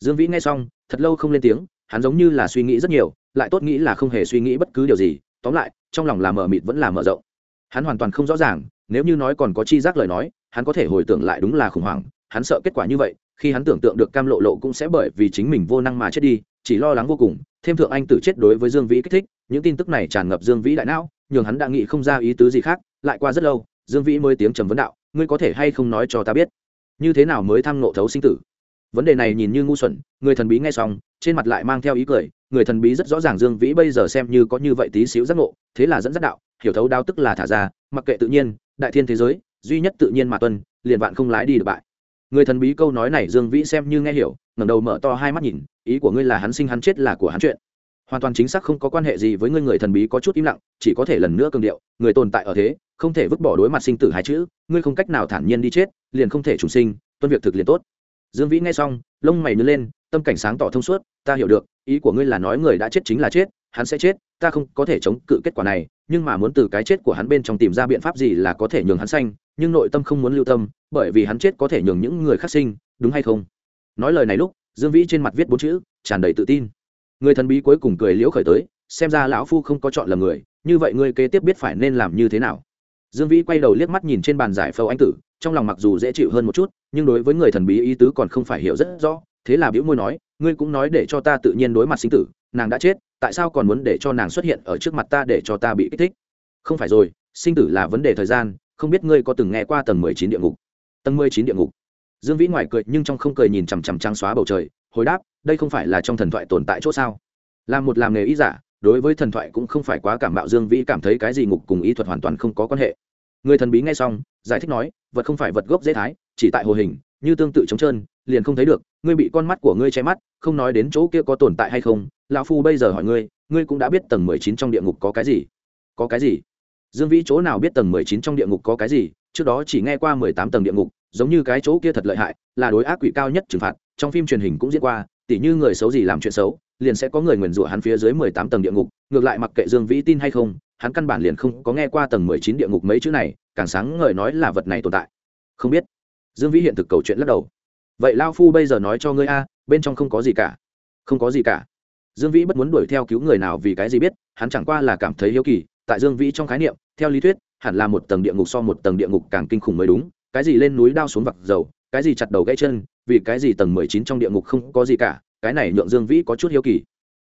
Dương vĩ nghe xong, thật lâu không lên tiếng, hắn giống như là suy nghĩ rất nhiều, lại tốt nghĩ là không hề suy nghĩ bất cứ điều gì, tóm lại, trong lòng là mờ mịt vẫn là mở rộng. Hắn hoàn toàn không rõ ràng, nếu như nói còn có chi giác lời nói, hắn có thể hồi tưởng lại đúng là khủng hoảng, hắn sợ kết quả như vậy, khi hắn tưởng tượng được cam lộ lộ cũng sẽ bởi vì chính mình vô năng mà chết đi, chỉ lo lắng vô cùng, thêm thượng anh tử chết đối với dương vĩ kích thích, những tin tức này tràn ngập dương vĩ đại não, nhường hắn đã nghĩ không ra ý tứ gì khác, lại qua rất lâu, dương vĩ mới tiếng trầm vấn đạo ngươi có thể hay không nói cho ta biết? Như thế nào mới tham nộ thấu sinh tử? Vấn đề này nhìn như ngu xuẩn, người thần bí nghe xong, trên mặt lại mang theo ý cười, người thần bí rất rõ ràng dương vĩ bây giờ xem như có như vậy tí xíu giác ngộ, thế là dẫn dắt đạo, hiểu thấu đao tức là thả ra, mặc kệ tự nhiên, đại thiên thế giới, duy nhất tự nhiên mà tuân, liền vạn không lái đi được bại. Người thần bí câu nói này dương vĩ xem như nghe hiểu, ngẩng đầu mở to hai mắt nhìn, ý của ngươi là hắn sinh hắn chết là của hắn chuyện hoàn toàn chính xác không có quan hệ gì với ngươi, người thần bí có chút im lặng, chỉ có thể lần nữa cường điệu, người tồn tại ở thế, không thể vứt bỏ đối mặt sinh tử hai chữ, ngươi không cách nào thản nhiên đi chết, liền không thể trùng sinh, tuân việc thực liền tốt. Dương vĩ nghe xong, lông mày nhớ lên, tâm cảnh sáng tỏ thông suốt, ta hiểu được, ý của ngươi là nói người đã chết chính là chết, hắn sẽ chết, ta không có thể chống cự kết quả này, nhưng mà muốn từ cái chết của hắn bên trong tìm ra biện pháp gì là có thể nhường hắn xanh nhưng nội tâm không muốn lưu tâm, bởi vì hắn chết có thể nhường những người khác sinh, đúng hay không? Nói lời này lúc, dương vĩ trên mặt viết bốn chữ, tràn đầy tự tin người thần bí cuối cùng cười liễu khởi tới, xem ra lão phu không có chọn lầm người, như vậy ngươi kế tiếp biết phải nên làm như thế nào. Dương vĩ quay đầu liếc mắt nhìn trên bàn giải phẫu anh tử, trong lòng mặc dù dễ chịu hơn một chút, nhưng đối với người thần bí ý tứ còn không phải hiểu rất rõ, thế là biểu môi nói, ngươi cũng nói để cho ta tự nhiên đối mặt sinh tử, nàng đã chết, tại sao còn muốn để cho nàng xuất hiện ở trước mặt ta để cho ta bị kích thích? Không phải rồi, sinh tử là vấn đề thời gian, không biết ngươi có từng nghe qua tầng mười chín địa ngục? Tầng mười chín địa ngục? Dương vĩ ngoài cười, nhưng trong không cười nhìn chằm chằm trắng xóa bầu trời, hồi đáp đây không phải là trong thần thoại tồn tại chỗ sao? Là một làm nghề ý giả, đối với thần thoại cũng không phải quá cảm bạo dương vĩ cảm thấy cái gì ngục cùng ý thuật hoàn toàn không có quan hệ. Người thần bí nghe xong, giải thích nói, vật không phải vật gốc dễ thái, chỉ tại hồ hình, như tương tự trống trơn, liền không thấy được, ngươi bị con mắt của ngươi che mắt, không nói đến chỗ kia có tồn tại hay không, lão phu bây giờ hỏi ngươi ngươi cũng đã biết tầng mười chín trong địa ngục có cái gì. Có cái gì? Dương vĩ chỗ nào biết tầng mười chín trong địa ngục có cái gì, trước đó chỉ nghe qua mười tám tầng địa ngục, giống như cái chỗ kia thật lợi hại, là đối ác quỷ cao nhất trừng phạt, trong phim truyền hình cũng diễn qua tỉ như người xấu gì làm chuyện xấu, liền sẽ có người nguyền rủa hắn phía dưới mười tám tầng địa ngục, ngược lại mặc kệ dương vĩ tin hay không, hắn căn bản liền không có nghe qua tầng mười chín địa ngục mấy chữ này, càng sáng ngời nói là vật này tồn tại. Không biết. Dương vĩ hiện thực cầu chuyện lắc đầu. Vậy lao phu bây giờ nói cho ngươi a, bên trong không có gì cả. Không có gì cả. Dương vĩ bất muốn đuổi theo cứu người nào vì cái gì biết, hắn chẳng qua là cảm thấy hiếu kỳ, tại dương vĩ trong khái niệm, theo lý thuyết, hẳn là một tầng địa ngục so một tầng địa ngục càng kinh khủng mới đúng, cái gì lên núi đao xuống vực dầu cái gì chặt đầu gãy chân, vì cái gì tầng mười chín trong địa ngục không có gì cả, cái này nhượng dương vĩ có chút hiếu kỳ.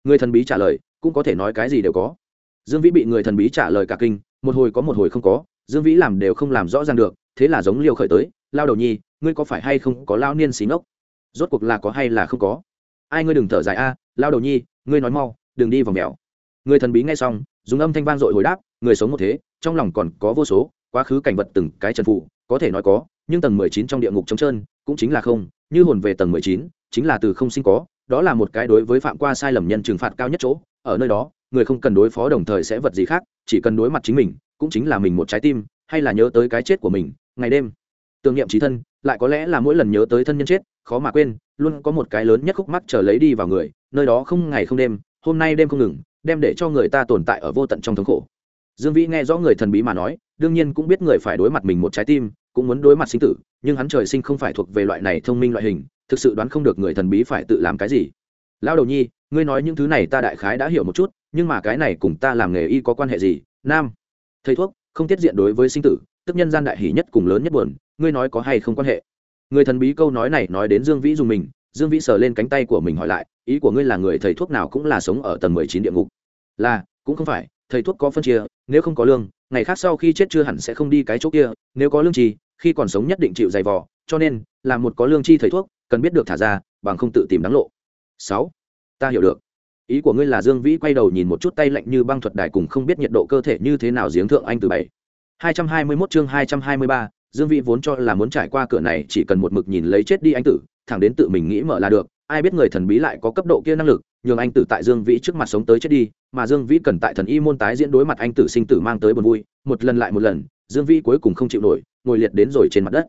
Người thần bí trả lời, cũng có thể nói cái gì đều có. Dương vĩ bị người thần bí trả lời cả kinh, một hồi có một hồi không có, dương vĩ làm đều không làm rõ ràng được, thế là giống liều khởi tới, lao đầu nhi, ngươi có phải hay không có lao niên xí ngốc? Rốt cuộc là có hay là không có? Ai ngươi đừng thở dài a, lao đầu nhi, ngươi nói mau, đừng đi vào mèo. Người thần bí nghe xong, dùng âm thanh vang dội hồi đáp, người sống một thế, trong lòng còn có vô số, quá khứ cảnh vật từng cái trần phụ có thể nói có nhưng tầng mười chín trong địa ngục trống trơn cũng chính là không, như hồn về tầng mười chín, chính là từ không sinh có, đó là một cái đối với phạm qua sai lầm nhân trừng phạt cao nhất chỗ, ở nơi đó, người không cần đối phó đồng thời sẽ vật gì khác, chỉ cần đối mặt chính mình, cũng chính là mình một trái tim, hay là nhớ tới cái chết của mình, ngày đêm. Tưởng niệm trí thân, lại có lẽ là mỗi lần nhớ tới thân nhân chết, khó mà quên, luôn có một cái lớn nhất khúc mắc chờ lấy đi vào người, nơi đó không ngày không đêm, hôm nay đêm không ngừng, đem để cho người ta tồn tại ở vô tận trong thống khổ. Dương vĩ nghe rõ người thần bí mà nói, đương nhiên cũng biết người phải đối mặt mình một trái tim cũng muốn đối mặt sinh tử, nhưng hắn trời sinh không phải thuộc về loại này thông minh loại hình, thực sự đoán không được người thần bí phải tự làm cái gì. Lão đầu nhi, ngươi nói những thứ này ta đại khái đã hiểu một chút, nhưng mà cái này cùng ta làm nghề y có quan hệ gì? Nam. Thầy thuốc, không tiết diện đối với sinh tử, tức nhân gian đại hỷ nhất cùng lớn nhất buồn, ngươi nói có hay không quan hệ? Người thần bí câu nói này nói đến dương vĩ dùng mình, dương vĩ sờ lên cánh tay của mình hỏi lại, ý của ngươi là người thầy thuốc nào cũng là sống ở tầng mười chín địa ngục? Là, cũng không phải, thầy thuốc có phân chia, nếu không có lương, ngày khác sau khi chết chưa hẳn sẽ không đi cái chỗ kia, nếu có lương trì khi còn sống nhất định chịu dày vò, cho nên, là một có lương chi thầy thuốc, cần biết được thả ra, bằng không tự tìm đáng lộ. Sáu, ta hiểu được. Ý của ngươi là dương vĩ quay đầu nhìn một chút tay lạnh như băng thuật đài cùng không biết nhiệt độ cơ thể như thế nào giếng thượng anh từ bảy. Hai trăm hai mươi mốt chương hai trăm hai mươi ba, dương vĩ vốn cho là muốn trải qua cửa này chỉ cần một mực nhìn lấy chết đi anh tử, thẳng đến tự mình nghĩ mở là được, ai biết người thần bí lại có cấp độ kia năng lực, nhường anh tử tại dương vĩ trước mặt sống tới chết đi, mà dương vĩ cần tại thần y môn tái diễn đối mặt anh tử sinh tử mang tới buồn vui, một lần lại một lần, dương vĩ cuối cùng không chịu nổi ngồi liệt đến rồi trên mặt đất.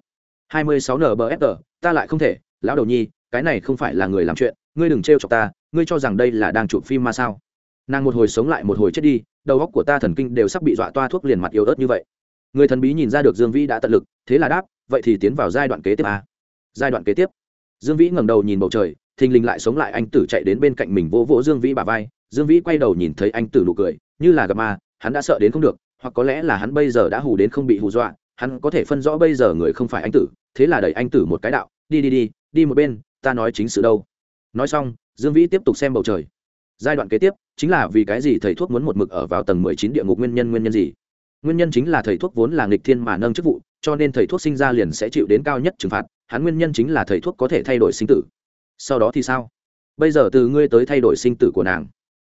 26 nbfr ta lại không thể. Lão đầu nhi, cái này không phải là người làm chuyện, ngươi đừng trêu chọc ta, ngươi cho rằng đây là đang chụp phim mà sao? Nàng một hồi sống lại một hồi chết đi, đầu óc của ta thần kinh đều sắp bị dọa toa thuốc liền mặt yếu ớt như vậy. Người thần bí nhìn ra được dương vĩ đã tận lực, thế là đáp, vậy thì tiến vào giai đoạn kế tiếp à? giai đoạn kế tiếp. Dương vĩ ngẩng đầu nhìn bầu trời, thình lình lại sống lại anh tử chạy đến bên cạnh mình vỗ vỗ dương vĩ bà vai. Dương vĩ quay đầu nhìn thấy anh tử nụ cười, như là gặp ma, hắn đã sợ đến không được, hoặc có lẽ là hắn bây giờ đã hù đến không bị hù dọa hắn có thể phân rõ bây giờ người không phải anh tử, thế là đẩy anh tử một cái đạo, đi đi đi đi một bên, ta nói chính sự đâu. Nói xong, dương vĩ tiếp tục xem bầu trời. Giai đoạn kế tiếp, chính là vì cái gì thầy thuốc muốn một mực ở vào tầng mười chín địa ngục nguyên nhân nguyên nhân gì? Nguyên nhân chính là thầy thuốc vốn là nghịch thiên mà nâng chức vụ, cho nên thầy thuốc sinh ra liền sẽ chịu đến cao nhất trừng phạt, hắn nguyên nhân chính là thầy thuốc có thể thay đổi sinh tử. Sau đó thì sao? Bây giờ từ ngươi tới thay đổi sinh tử của nàng.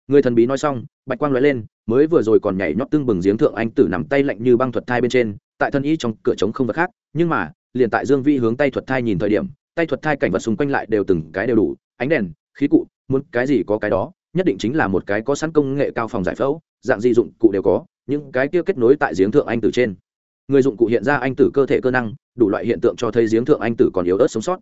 Người thần bí nói xong, bạch quang nói lên, mới vừa rồi còn nhảy nhót tương bừng giếng thượng anh tử nằm tay lạnh như băng thuật thai bên trên tại thân y trong cửa trống không vật khác, nhưng mà, liền tại dương vi hướng tay thuật thai nhìn thời điểm, tay thuật thai cảnh vật xung quanh lại đều từng cái đều đủ, ánh đèn, khí cụ, muốn cái gì có cái đó, nhất định chính là một cái có sẵn công nghệ cao phòng giải phẫu, dạng di dụng cụ đều có, những cái kia kết nối tại giếng thượng anh tử trên. Người dụng cụ hiện ra anh tử cơ thể cơ năng, đủ loại hiện tượng cho thấy giếng thượng anh tử còn yếu ớt sống sót.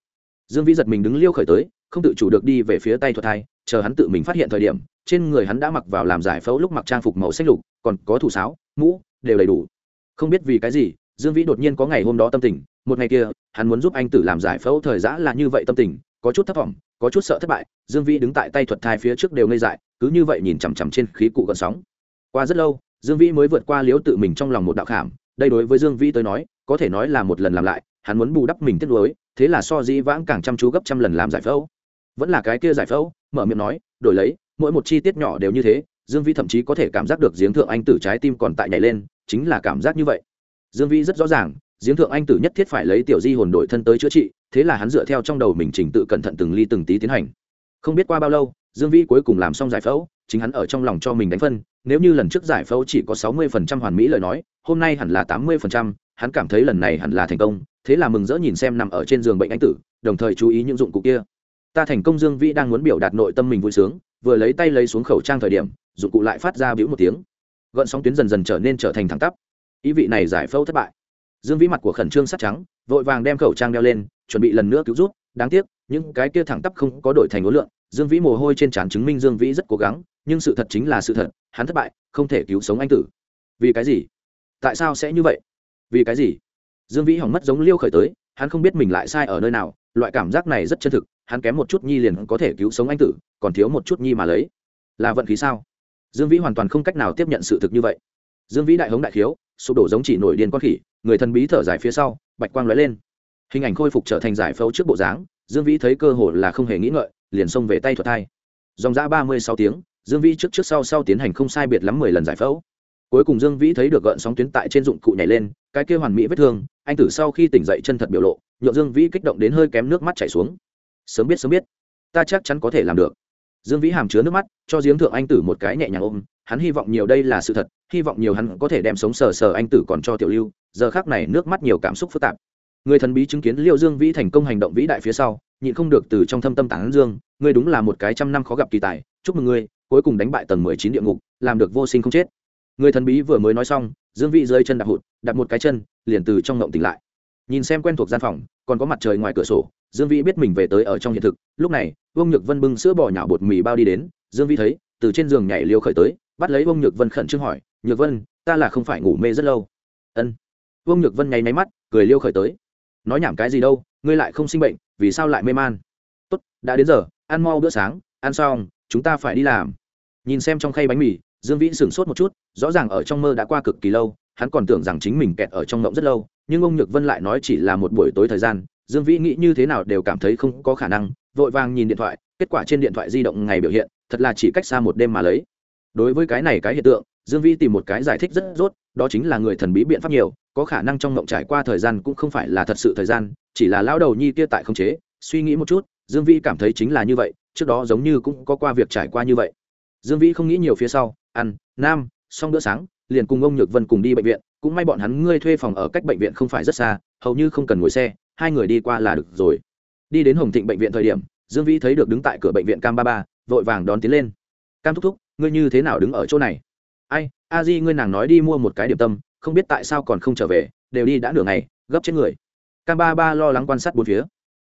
Dương vĩ giật mình đứng liêu khởi tới, không tự chủ được đi về phía tay thuật thai, chờ hắn tự mình phát hiện thời điểm, trên người hắn đã mặc vào làm giải phẫu lúc mặc trang phục màu xanh lục, còn có thủ sáo, mũ, đều đầy đủ không biết vì cái gì, dương vĩ đột nhiên có ngày hôm đó tâm tình, một ngày kia, hắn muốn giúp anh tử làm giải phẫu thời giã là như vậy tâm tình, có chút thất vọng có chút sợ thất bại, dương vĩ đứng tại tay thuật thai phía trước đều ngây dại, cứ như vậy nhìn chằm chằm trên khí cụ gợn sóng. Qua rất lâu, dương vĩ mới vượt qua liếu tự mình trong lòng một đạo khảm, đây đối với dương vĩ tới nói, có thể nói là một lần làm lại, hắn muốn bù đắp mình tiếc lối thế là so dĩ vãng càng chăm chú gấp trăm lần làm giải phẫu. Vẫn là cái kia giải phẫu, mở miệng nói, đổi lấy, mỗi một chi tiết nhỏ đều như thế, dương vĩ thậm chí có thể cảm giác được giếng thượng anh tử trái tim còn tại nhảy lên chính là cảm giác như vậy. Dương vĩ rất rõ ràng, giếng thượng anh tử nhất thiết phải lấy tiểu di hồn đổi thân tới chữa trị, thế là hắn dựa theo trong đầu mình trình tự cẩn thận từng ly từng tí tiến hành. Không biết qua bao lâu, dương vĩ cuối cùng làm xong giải phẫu, chính hắn ở trong lòng cho mình đánh phân, nếu như lần trước giải phẫu chỉ có sáu mươi phần trăm hoàn mỹ lời nói, hôm nay hẳn là tám mươi phần trăm, hắn cảm thấy lần này hẳn là thành công, thế là mừng rỡ nhìn xem nằm ở trên giường bệnh anh tử, đồng thời chú ý những dụng cụ kia. Ta thành công dương vĩ đang muốn biểu đạt nội tâm mình vui sướng, vừa lấy tay lấy xuống khẩu trang thời điểm, dụng cụ lại phát ra bĩu một tiếng gợn sóng tuyến dần dần trở nên trở thành thẳng tắp. Ý vị này giải phẫu thất bại. Dương vĩ mặt của khẩn trương sắt trắng, vội vàng đem khẩu trang đeo lên, chuẩn bị lần nữa cứu rút đáng tiếc, những cái kia thẳng tắp không có đổi thành ối lượng. Dương vĩ mồ hôi trên trán chứng minh dương vĩ rất cố gắng, nhưng sự thật chính là sự thật, hắn thất bại, không thể cứu sống anh tử. Vì cái gì? Tại sao sẽ như vậy? Vì cái gì? Dương vĩ hỏng mất giống liêu khởi tới, hắn không biết mình lại sai ở nơi nào, loại cảm giác này rất chân thực, hắn kém một chút nhi liền có thể cứu sống anh tử, còn thiếu một chút nhi mà lấy. Là vận khí sao? Dương vĩ hoàn toàn không cách nào tiếp nhận sự thực như vậy. Dương vĩ đại hống đại khiếu, sụp đổ giống chỉ nổi điên con khỉ, người thần bí thở dài phía sau, bạch quang lóe lên. Hình ảnh khôi phục trở thành giải phẫu trước bộ dáng, dương vĩ thấy cơ hội là không hề nghĩ ngợi, liền xông về tay thuật thai. Dòng ra ba mươi sáu tiếng, dương vĩ trước trước sau sau tiến hành không sai biệt lắm mười lần giải phẫu. Cuối cùng dương vĩ thấy được gợn sóng tuyến tại trên dụng cụ nhảy lên, cái kia hoàn mỹ vết thương, anh tử sau khi tỉnh dậy chân thật biểu lộ nhộn dương vĩ kích động đến hơi kém nước mắt chảy xuống. Sớm biết sớm biết, ta chắc chắn có thể làm được dương vĩ hàm chứa nước mắt, cho giếng thượng anh tử một cái nhẹ nhàng ôm, hắn hy vọng nhiều đây là sự thật, hy vọng nhiều hắn có thể đem sống sờ sờ anh tử còn cho tiểu lưu, giờ khác này nước mắt nhiều cảm xúc phức tạp. Người thần bí chứng kiến Liệu dương vĩ thành công hành động vĩ đại phía sau, nhịn không được từ trong thâm tâm tán dương, ngươi đúng là một cái trăm năm khó gặp kỳ tài, chúc mừng ngươi, cuối cùng đánh bại tầng mười chín địa ngục, làm được vô sinh không chết. Người thần bí vừa mới nói xong, dương vĩ dưới chân đạp hụt đặt một cái chân, liền từ trong ngộng tỉnh lại. Nhìn xem quen thuộc gian phòng, còn có mặt trời ngoài cửa sổ dương vĩ biết mình về tới ở trong hiện thực, lúc này, vương nhược vân bưng sữa bò nhỏ bột mì bao đi đến, dương vĩ thấy, từ trên giường nhảy liêu khởi tới, bắt lấy vương nhược vân khẩn trương hỏi, nhược vân, ta là không phải ngủ mê rất lâu. Ân. Vương nhược vân nháy máy mắt, cười liêu khởi tới. Nói nhảm cái gì đâu, ngươi lại không sinh bệnh, vì sao lại mê man? Tốt, đã đến giờ, ăn mau bữa sáng, ăn xong, chúng ta phải đi làm. Nhìn xem trong khay bánh mì, dương vĩ sửng sốt một chút, rõ ràng ở trong mơ đã qua cực kỳ lâu, hắn còn tưởng rằng chính mình kẹt ở trong ngộng rất lâu, nhưng ông nhược vân lại nói chỉ là một buổi tối thời gian dương vĩ nghĩ như thế nào đều cảm thấy không có khả năng, vội vàng nhìn điện thoại, kết quả trên điện thoại di động ngày biểu hiện, thật là chỉ cách xa một đêm mà lấy. Đối với cái này cái hiện tượng, dương vĩ tìm một cái giải thích rất rốt, đó chính là người thần bí biện pháp nhiều, có khả năng trong mộng trải qua thời gian cũng không phải là thật sự thời gian, chỉ là lao đầu nhi kia tại không chế. Suy nghĩ một chút, dương vĩ cảm thấy chính là như vậy, trước đó giống như cũng có qua việc trải qua như vậy. Dương vĩ không nghĩ nhiều phía sau, ăn, nam, xong bữa sáng, liền cùng ông nhược vân cùng đi bệnh viện, cũng may bọn hắn ngươi thuê phòng ở cách bệnh viện không phải rất xa, hầu như không cần ngồi xe hai người đi qua là được rồi. Đi đến hồng thịnh bệnh viện thời điểm, dương vĩ thấy được đứng tại cửa bệnh viện cam ba ba, vội vàng đón tiến lên. Cam thúc thúc, ngươi như thế nào đứng ở chỗ này? Ai, a di, ngươi nàng nói đi mua một cái điểm tâm, không biết tại sao còn không trở về, đều đi đã nửa ngày, gấp chết người. Cam ba ba lo lắng quan sát bốn phía.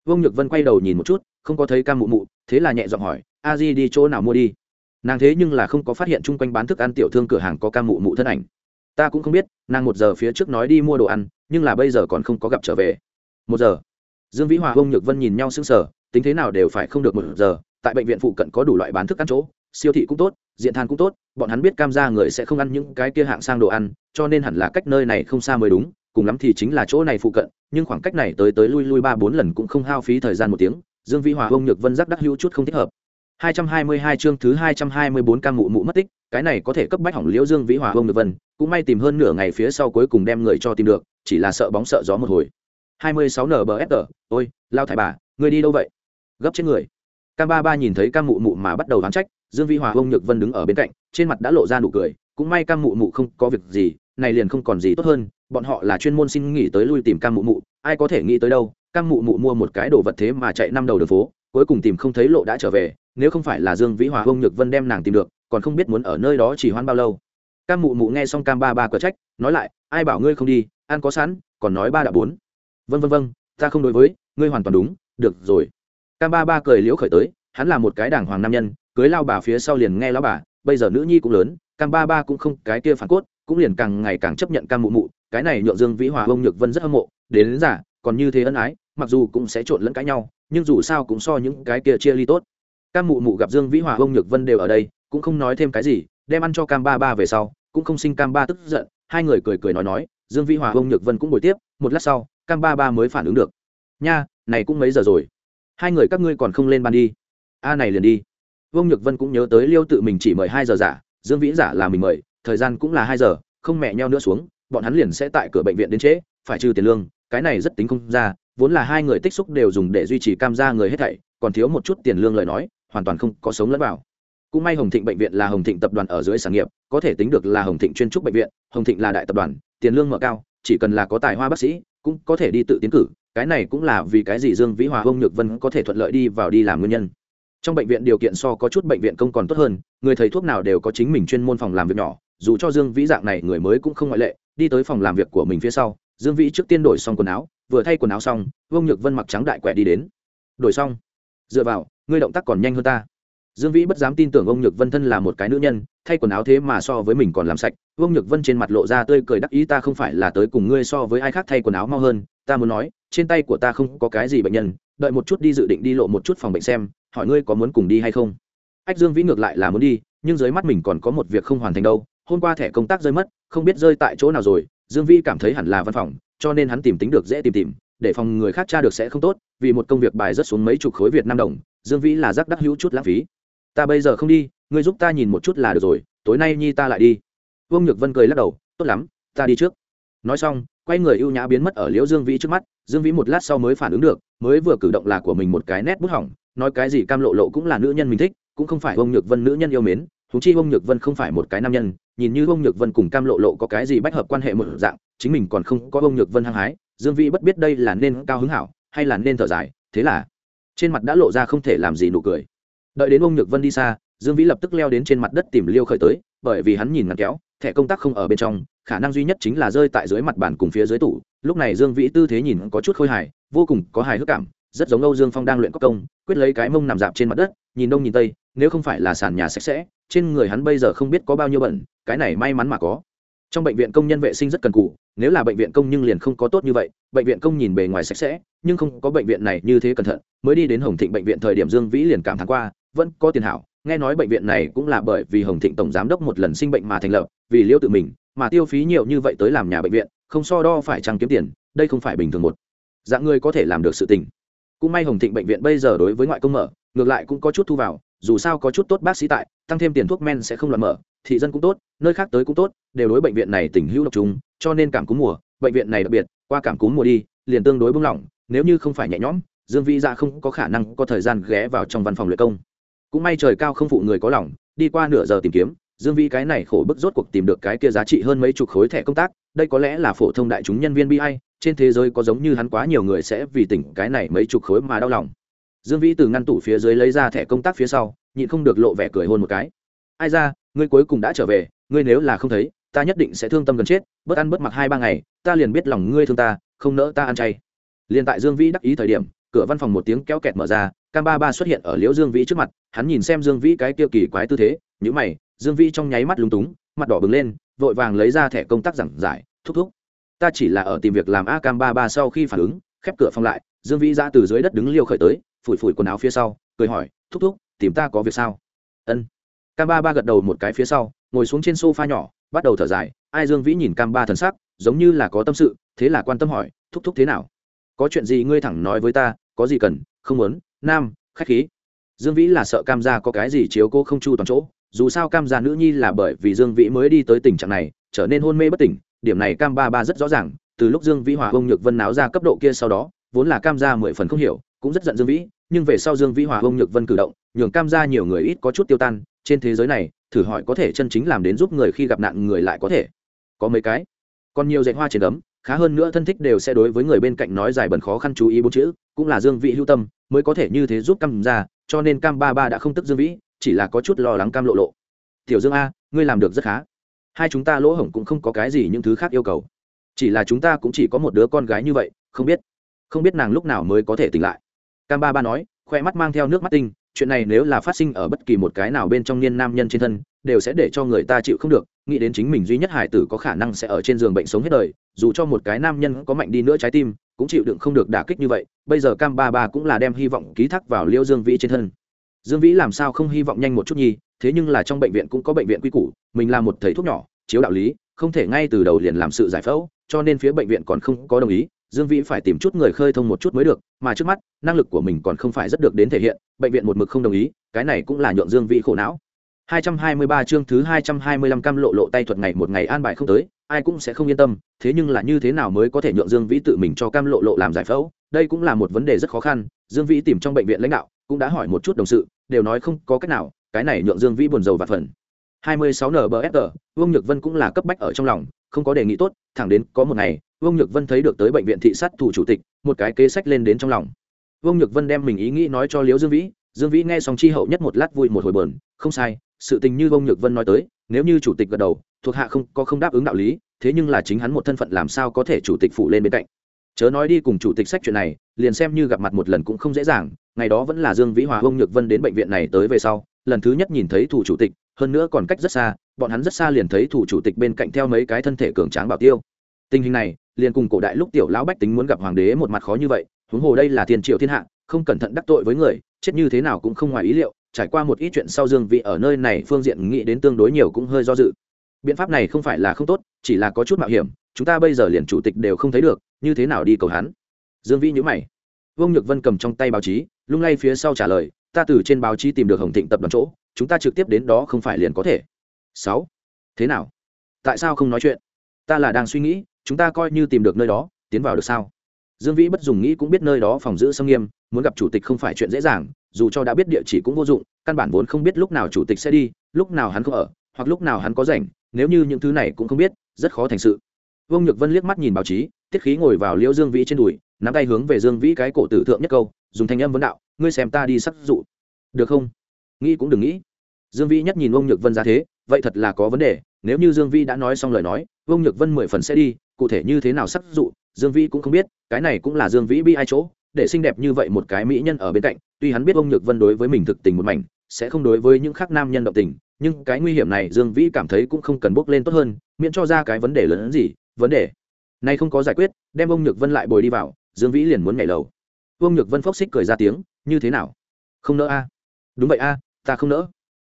Vương nhược vân quay đầu nhìn một chút, không có thấy cam mụ mụ, thế là nhẹ giọng hỏi, a di đi chỗ nào mua đi? Nàng thế nhưng là không có phát hiện chung quanh bán thức ăn tiểu thương cửa hàng có cam mụ mụ thân ảnh. Ta cũng không biết, nàng một giờ phía trước nói đi mua đồ ăn, nhưng là bây giờ còn không có gặp trở về một giờ dương vĩ hòa ông nhược vân nhìn nhau sững sờ tính thế nào đều phải không được một giờ tại bệnh viện phụ cận có đủ loại bán thức ăn chỗ siêu thị cũng tốt diện than cũng tốt bọn hắn biết cam gia người sẽ không ăn những cái kia hạng sang đồ ăn cho nên hẳn là cách nơi này không xa mới đúng cùng lắm thì chính là chỗ này phụ cận nhưng khoảng cách này tới tới lui lui ba bốn lần cũng không hao phí thời gian một tiếng dương vĩ hòa ông nhược vân giác đắc hữu chút không thích hợp 222 chương thứ 224 cam mụ mụ mất tích, cái này có thể cấp bách hỏng Liễu Dương Vĩ Hòa ông Nhược vân, cũng may tìm hơn nửa ngày phía sau cuối cùng đem người cho tìm được, chỉ là sợ bóng sợ gió một hồi. 26 NBFR, ôi, lao thải bà, người đi đâu vậy? Gấp trên người. Cam Ba Ba nhìn thấy Cam Mụ Mụ mà bắt đầu đoán trách, Dương Vĩ Hòa ông Nhược Vân đứng ở bên cạnh, trên mặt đã lộ ra nụ cười, cũng may Cam Mụ Mụ không có việc gì, này liền không còn gì tốt hơn, bọn họ là chuyên môn xin nghỉ tới lui tìm Cam Mụ Mụ, ai có thể nghĩ tới đâu, Cam Mụ Mụ mua một cái đồ vật thế mà chạy năm đầu đường phố, cuối cùng tìm không thấy lộ đã trở về, nếu không phải là dương vĩ hòa ông nhược vân đem nàng tìm được còn không biết muốn ở nơi đó chỉ hoan bao lâu cam mụ mụ nghe xong cam ba ba cờ trách nói lại ai bảo ngươi không đi ăn có sẵn còn nói ba đã bốn vân vân vân ta không đối với ngươi hoàn toàn đúng được rồi. Cam ba ba cười liễu khởi tới hắn là một cái đảng hoàng nam nhân cưới lao bà phía sau liền nghe lao bà bây giờ nữ nhi cũng lớn cam ba ba cũng không cái kia phản cốt cũng liền càng ngày càng chấp nhận cam mụ mụ cái này nhượng dương vĩ hòa bông nhược vân rất hâm mộ đến, đến giả còn như thế ân ái mặc dù cũng sẽ trộn lẫn cãi nhau nhưng dù sao cũng so những cái kia chia ly tốt. Cam mụ mụ gặp dương vĩ hòa bông nhược vân đều ở đây cũng không nói thêm cái gì đem ăn cho cam ba ba về sau cũng không sinh cam ba tức giận hai người cười cười nói nói dương vĩ hòa bông nhược vân cũng bồi tiếp một lát sau cam ba ba mới phản ứng được. Nha, này cũng mấy giờ rồi? Hai người các ngươi còn không lên ban đi. A, này liền đi. Vương nhược vân cũng nhớ tới liêu tự mình chỉ mời hai giờ giả, dương vĩ giả là mình mời, thời gian cũng là hai giờ, không mẹ nhau nữa xuống, bọn hắn liền sẽ tại cửa bệnh viện đến trễ, phải trừ tiền lương, cái này rất tính không ra, vốn là hai người tích xúc đều dùng để duy trì cam gia người hết thảy, còn thiếu một chút tiền lương lời nói, hoàn toàn không có sống lẫn vào. Cũng may hồng thịnh bệnh viện là hồng thịnh tập đoàn ở dưới sản nghiệp, có thể tính được là hồng thịnh chuyên trúc bệnh viện, hồng thịnh là đại tập đoàn, tiền lương mở cao, chỉ cần là có tài hoa bác sĩ cũng có thể đi tự tiến cử, cái này cũng là vì cái gì dương vĩ hòa hông nhược vân có thể thuận lợi đi vào đi làm nguyên nhân. Trong bệnh viện điều kiện so có chút bệnh viện công còn tốt hơn, người thầy thuốc nào đều có chính mình chuyên môn phòng làm việc nhỏ, dù cho dương vĩ dạng này người mới cũng không ngoại lệ, đi tới phòng làm việc của mình phía sau, dương vĩ trước tiên đổi xong quần áo, vừa thay quần áo xong, vương nhược vân mặc trắng đại quẹ đi đến. Đổi xong. Dựa vào, ngươi động tác còn nhanh hơn ta dương vĩ bất dám tin tưởng ông nhược vân thân là một cái nữ nhân, thay quần áo thế mà so với mình còn làm sạch. Ông nhược vân trên mặt lộ ra tươi cười đắc ý, ta không phải là tới cùng ngươi so với ai khác thay quần áo mau hơn, ta muốn nói, trên tay của ta không có cái gì bệnh nhân, đợi một chút đi dự định đi lộ một chút phòng bệnh xem, hỏi ngươi có muốn cùng đi hay không? Ách dương vĩ ngược lại là muốn đi, nhưng dưới mắt mình còn có một việc không hoàn thành đâu, hôm qua thẻ công tác rơi mất, không biết rơi tại chỗ nào rồi, dương vĩ cảm thấy hẳn là văn phòng, cho nên hắn tìm tính được dễ tìm tìm, để phòng người khác tra được sẽ không tốt, vì một công việc bài rất xuống mấy chục khối việt nam đồng, dương vĩ là rắc đắc hữu chút lãng phí ta bây giờ không đi, ngươi giúp ta nhìn một chút là được rồi, tối nay nhi ta lại đi. Vương nhược vân cười lắc đầu, tốt lắm, ta đi trước. Nói xong, quay người ưu nhã biến mất ở liễu dương vĩ trước mắt, dương vĩ một lát sau mới phản ứng được, mới vừa cử động là của mình một cái nét bút hỏng, nói cái gì cam lộ lộ cũng là nữ nhân mình thích, cũng không phải Vương nhược vân nữ nhân yêu mến thú chi Vương nhược vân không phải một cái nam nhân, nhìn như Vương nhược vân cùng cam lộ lộ có cái gì bách hợp quan hệ một dạng, chính mình còn không có Vương nhược vân hăng hái, dương vĩ bất biết đây là nên cao hứng hảo, hay là nên thở dài, thế là, trên mặt đã lộ ra không thể làm gì nụ cười đợi đến ông nhược vân đi xa, dương vĩ lập tức leo đến trên mặt đất tìm liêu khởi tới, bởi vì hắn nhìn ngắn kéo, thẻ công tác không ở bên trong, khả năng duy nhất chính là rơi tại dưới mặt bàn cùng phía dưới tủ. Lúc này dương vĩ tư thế nhìn có chút khôi hài, vô cùng có hài hước cảm, rất giống âu dương phong đang luyện có công, quyết lấy cái mông nằm dạp trên mặt đất, nhìn đông nhìn tây, nếu không phải là sàn nhà sạch sẽ, trên người hắn bây giờ không biết có bao nhiêu bẩn, cái này may mắn mà có. Trong bệnh viện công nhân vệ sinh rất cần cù, nếu là bệnh viện công nhưng liền không có tốt như vậy, bệnh viện công nhìn bề ngoài sạch sẽ, nhưng không có bệnh viện này như thế cẩn thận, mới đi đến hồng thịnh bệnh viện thời điểm dương vĩ liền cảm thán qua vẫn có tiền hảo, nghe nói bệnh viện này cũng là bởi vì hồng thịnh tổng giám đốc một lần sinh bệnh mà thành lập, vì liêu tự mình, mà tiêu phí nhiều như vậy tới làm nhà bệnh viện, không so đo phải trăng kiếm tiền, đây không phải bình thường một. Dạng người có thể làm được sự tình. Cũng may hồng thịnh bệnh viện bây giờ đối với ngoại công mở, ngược lại cũng có chút thu vào, dù sao có chút tốt bác sĩ tại, tăng thêm tiền thuốc men sẽ không loạn mở, thị dân cũng tốt, nơi khác tới cũng tốt, đều đối bệnh viện này tình hữu độc trùng cho nên cảm cúm mùa, bệnh viện này đặc biệt, qua cảm cúm mùa đi, liền tương đối bung lỏng, nếu như không phải nhẹ nhõm, dương vĩ ra không có khả năng có thời gian ghé vào trong văn phòng luyện công cũng may trời cao không phụ người có lòng, đi qua nửa giờ tìm kiếm, dương vĩ cái này khổ bức rốt cuộc tìm được cái kia giá trị hơn mấy chục khối thẻ công tác, đây có lẽ là phổ thông đại chúng nhân viên bi hay trên thế giới có giống như hắn quá nhiều người sẽ vì tỉnh cái này mấy chục khối mà đau lòng. Dương vĩ từ ngăn tủ phía dưới lấy ra thẻ công tác phía sau, nhịn không được lộ vẻ cười hôn một cái. Ai ra, ngươi cuối cùng đã trở về, ngươi nếu là không thấy, ta nhất định sẽ thương tâm gần chết, bớt ăn bớt mặc hai ba ngày, ta liền biết lòng ngươi thương ta, không nỡ ta ăn chay. Liền tại dương vĩ đắc ý thời điểm, cửa văn phòng một tiếng kéo kẹt mở ra cam ba ba xuất hiện ở liễu dương vĩ trước mặt, hắn nhìn xem dương vĩ cái kia kỳ quái tư thế nhữ mày, dương vĩ trong nháy mắt lúng túng, mặt đỏ bừng lên, vội vàng lấy ra thẻ công tác giảng giải, thúc thúc, ta chỉ là ở tìm việc làm a cam ba ba sau khi phản ứng, khép cửa phòng lại. Dương vĩ ra từ dưới đất đứng liêu khởi tới, phủi phủi quần áo phía sau, cười hỏi, thúc thúc, tìm ta có việc sao? Ân. Cam ba ba gật đầu một cái phía sau, ngồi xuống trên sofa nhỏ, bắt đầu thở dài, ai dương vĩ nhìn cam ba thần sắc, giống như là có tâm sự, thế là quan tâm hỏi, thúc thúc thế nào? Có chuyện gì ngươi thẳng nói với ta, có gì cần, không muốn nam, khách khí. Dương vĩ là sợ cam gia có cái gì chiếu cô không chu toàn chỗ, dù sao cam gia nữ nhi là bởi vì dương vĩ mới đi tới tình trạng này, trở nên hôn mê bất tỉnh, điểm này cam ba ba rất rõ ràng, từ lúc dương vĩ hòa ông nhược vân náo ra cấp độ kia sau đó, vốn là cam gia mười phần không hiểu, cũng rất giận dương vĩ, nhưng về sau dương vĩ hòa ông nhược vân cử động, nhường cam gia nhiều người ít có chút tiêu tan, trên thế giới này, thử hỏi có thể chân chính làm đến giúp người khi gặp nạn người lại có thể. Có mấy cái? Còn nhiều dạy hoa trên ấm khá hơn nữa thân thích đều sẽ đối với người bên cạnh nói dài bẩn khó khăn chú ý bốn chữ, cũng là dương vĩ hữu tâm mới có thể như thế giúp cam ra, cho nên cam ba ba đã không tức dương vĩ, chỉ là có chút lo lắng cam lộ lộ. Tiểu dương a, ngươi làm được rất khá. Hai chúng ta lỗ hổng cũng không có cái gì những thứ khác yêu cầu. Chỉ là chúng ta cũng chỉ có một đứa con gái như vậy, không biết không biết nàng lúc nào mới có thể tỉnh lại. Cam ba ba nói, khoe mắt mang theo nước mắt tinh, chuyện này nếu là phát sinh ở bất kỳ một cái nào bên trong niên nam nhân trên thân, đều sẽ để cho người ta chịu không được. Nghĩ đến chính mình duy nhất hải tử có khả năng sẽ ở trên giường bệnh sống hết đời, dù cho một cái nam nhân có mạnh đi nữa trái tim cũng chịu đựng không được đả kích như vậy, bây giờ cam ba ba cũng là đem hy vọng ký thác vào liêu dương vĩ trên thân. Dương vĩ làm sao không hy vọng nhanh một chút nhi thế nhưng là trong bệnh viện cũng có bệnh viện quy củ, mình là một thầy thuốc nhỏ, chiếu đạo lý, không thể ngay từ đầu liền làm sự giải phẫu, cho nên phía bệnh viện còn không có đồng ý, dương vĩ phải tìm chút người khơi thông một chút mới được, mà trước mắt, năng lực của mình còn không phải rất được đến thể hiện, bệnh viện một mực không đồng ý, cái này cũng là nhượng dương vĩ khổ não. 223 chương thứ 225 cam lộ lộ tay thuật ngày một ngày an bài không tới, ai cũng sẽ không yên tâm, thế nhưng là như thế nào mới có thể nhượng Dương Vĩ tự mình cho cam lộ lộ làm giải phẫu, đây cũng là một vấn đề rất khó khăn, Dương Vĩ tìm trong bệnh viện lãnh đạo, cũng đã hỏi một chút đồng sự, đều nói không có cách nào, cái này nhượng Dương Vĩ buồn rầu và phần. 26 NBFR, Vương Nhược Vân cũng là cấp bách ở trong lòng, không có đề nghị tốt, thẳng đến có một ngày, Vương Nhược Vân thấy được tới bệnh viện thị sát thủ chủ tịch, một cái kế sách lên đến trong lòng. Vương Nhược Vân đem mình ý nghĩ nói cho Liễu Dương Vĩ, Dương Vĩ nghe xong chi hậu nhất một lát vui một hồi buồn, không sai, sự tình như Vông Nhược Vân nói tới, nếu như chủ tịch gật đầu, thuộc hạ không có không đáp ứng đạo lý, thế nhưng là chính hắn một thân phận làm sao có thể chủ tịch phụ lên bên cạnh. Chớ nói đi cùng chủ tịch sách chuyện này, liền xem như gặp mặt một lần cũng không dễ dàng, ngày đó vẫn là Dương Vĩ Hòa ông Nhược Vân đến bệnh viện này tới về sau, lần thứ nhất nhìn thấy thủ chủ tịch, hơn nữa còn cách rất xa, bọn hắn rất xa liền thấy thủ chủ tịch bên cạnh theo mấy cái thân thể cường tráng bảo tiêu. Tình hình này, liền cùng cổ đại lúc tiểu lão bách tính muốn gặp hoàng đế một mặt khó như vậy, huống hồ đây là tiền triệu thiên hạ, không cẩn thận đắc tội với người, chết như thế nào cũng không ngoài ý liệu, trải qua một ít chuyện sau dương vị ở nơi này phương diện nghĩ đến tương đối nhiều cũng hơi do dự. Biện pháp này không phải là không tốt, chỉ là có chút mạo hiểm, chúng ta bây giờ liền chủ tịch đều không thấy được, như thế nào đi cầu hắn? Dương vĩ nhữ mày. Vương nhược vân cầm trong tay báo chí, lung lay phía sau trả lời, ta từ trên báo chí tìm được hồng thịnh tập đoàn chỗ, chúng ta trực tiếp đến đó không phải liền có thể. Sáu. Thế nào? Tại sao không nói chuyện? Ta là đang suy nghĩ, chúng ta coi như tìm được nơi đó, tiến vào được sao? Dương vĩ bất dùng nghĩ cũng biết nơi đó phòng giữ sâm nghiêm, muốn gặp chủ tịch không phải chuyện dễ dàng dù cho đã biết địa chỉ cũng vô dụng, căn bản vốn không biết lúc nào chủ tịch sẽ đi, lúc nào hắn không ở, hoặc lúc nào hắn có rảnh, nếu như những thứ này cũng không biết, rất khó thành sự. Vương nhược vân liếc mắt nhìn báo chí, tiết khí ngồi vào liễu dương vĩ trên đùi, nắm tay hướng về dương vĩ cái cổ tử thượng nhất câu, dùng thanh âm vấn đạo, ngươi xem ta đi sắc dụ. Được không? Nghĩ cũng đừng nghĩ. Dương vĩ nhất nhìn vương nhược vân ra thế, vậy thật là có vấn đề, nếu như dương vĩ đã nói xong lời nói, vương nhược vân mười phần sẽ đi, cụ thể như thế nào sắc dụ, dương vĩ cũng không biết, cái này cũng là dương vĩ bi ai chỗ, để xinh đẹp như vậy một cái mỹ nhân ở bên cạnh tuy hắn biết ông nhược vân đối với mình thực tình một mảnh, sẽ không đối với những khác nam nhân động tình, nhưng cái nguy hiểm này dương vĩ cảm thấy cũng không cần bốc lên tốt hơn, miễn cho ra cái vấn đề lớn hơn gì, vấn đề này không có giải quyết, đem ông nhược vân lại bồi đi vào, dương vĩ liền muốn nhảy lầu. Ông nhược vân phốc xích cười ra tiếng, như thế nào? Không nỡ a? Đúng vậy a, ta không nỡ.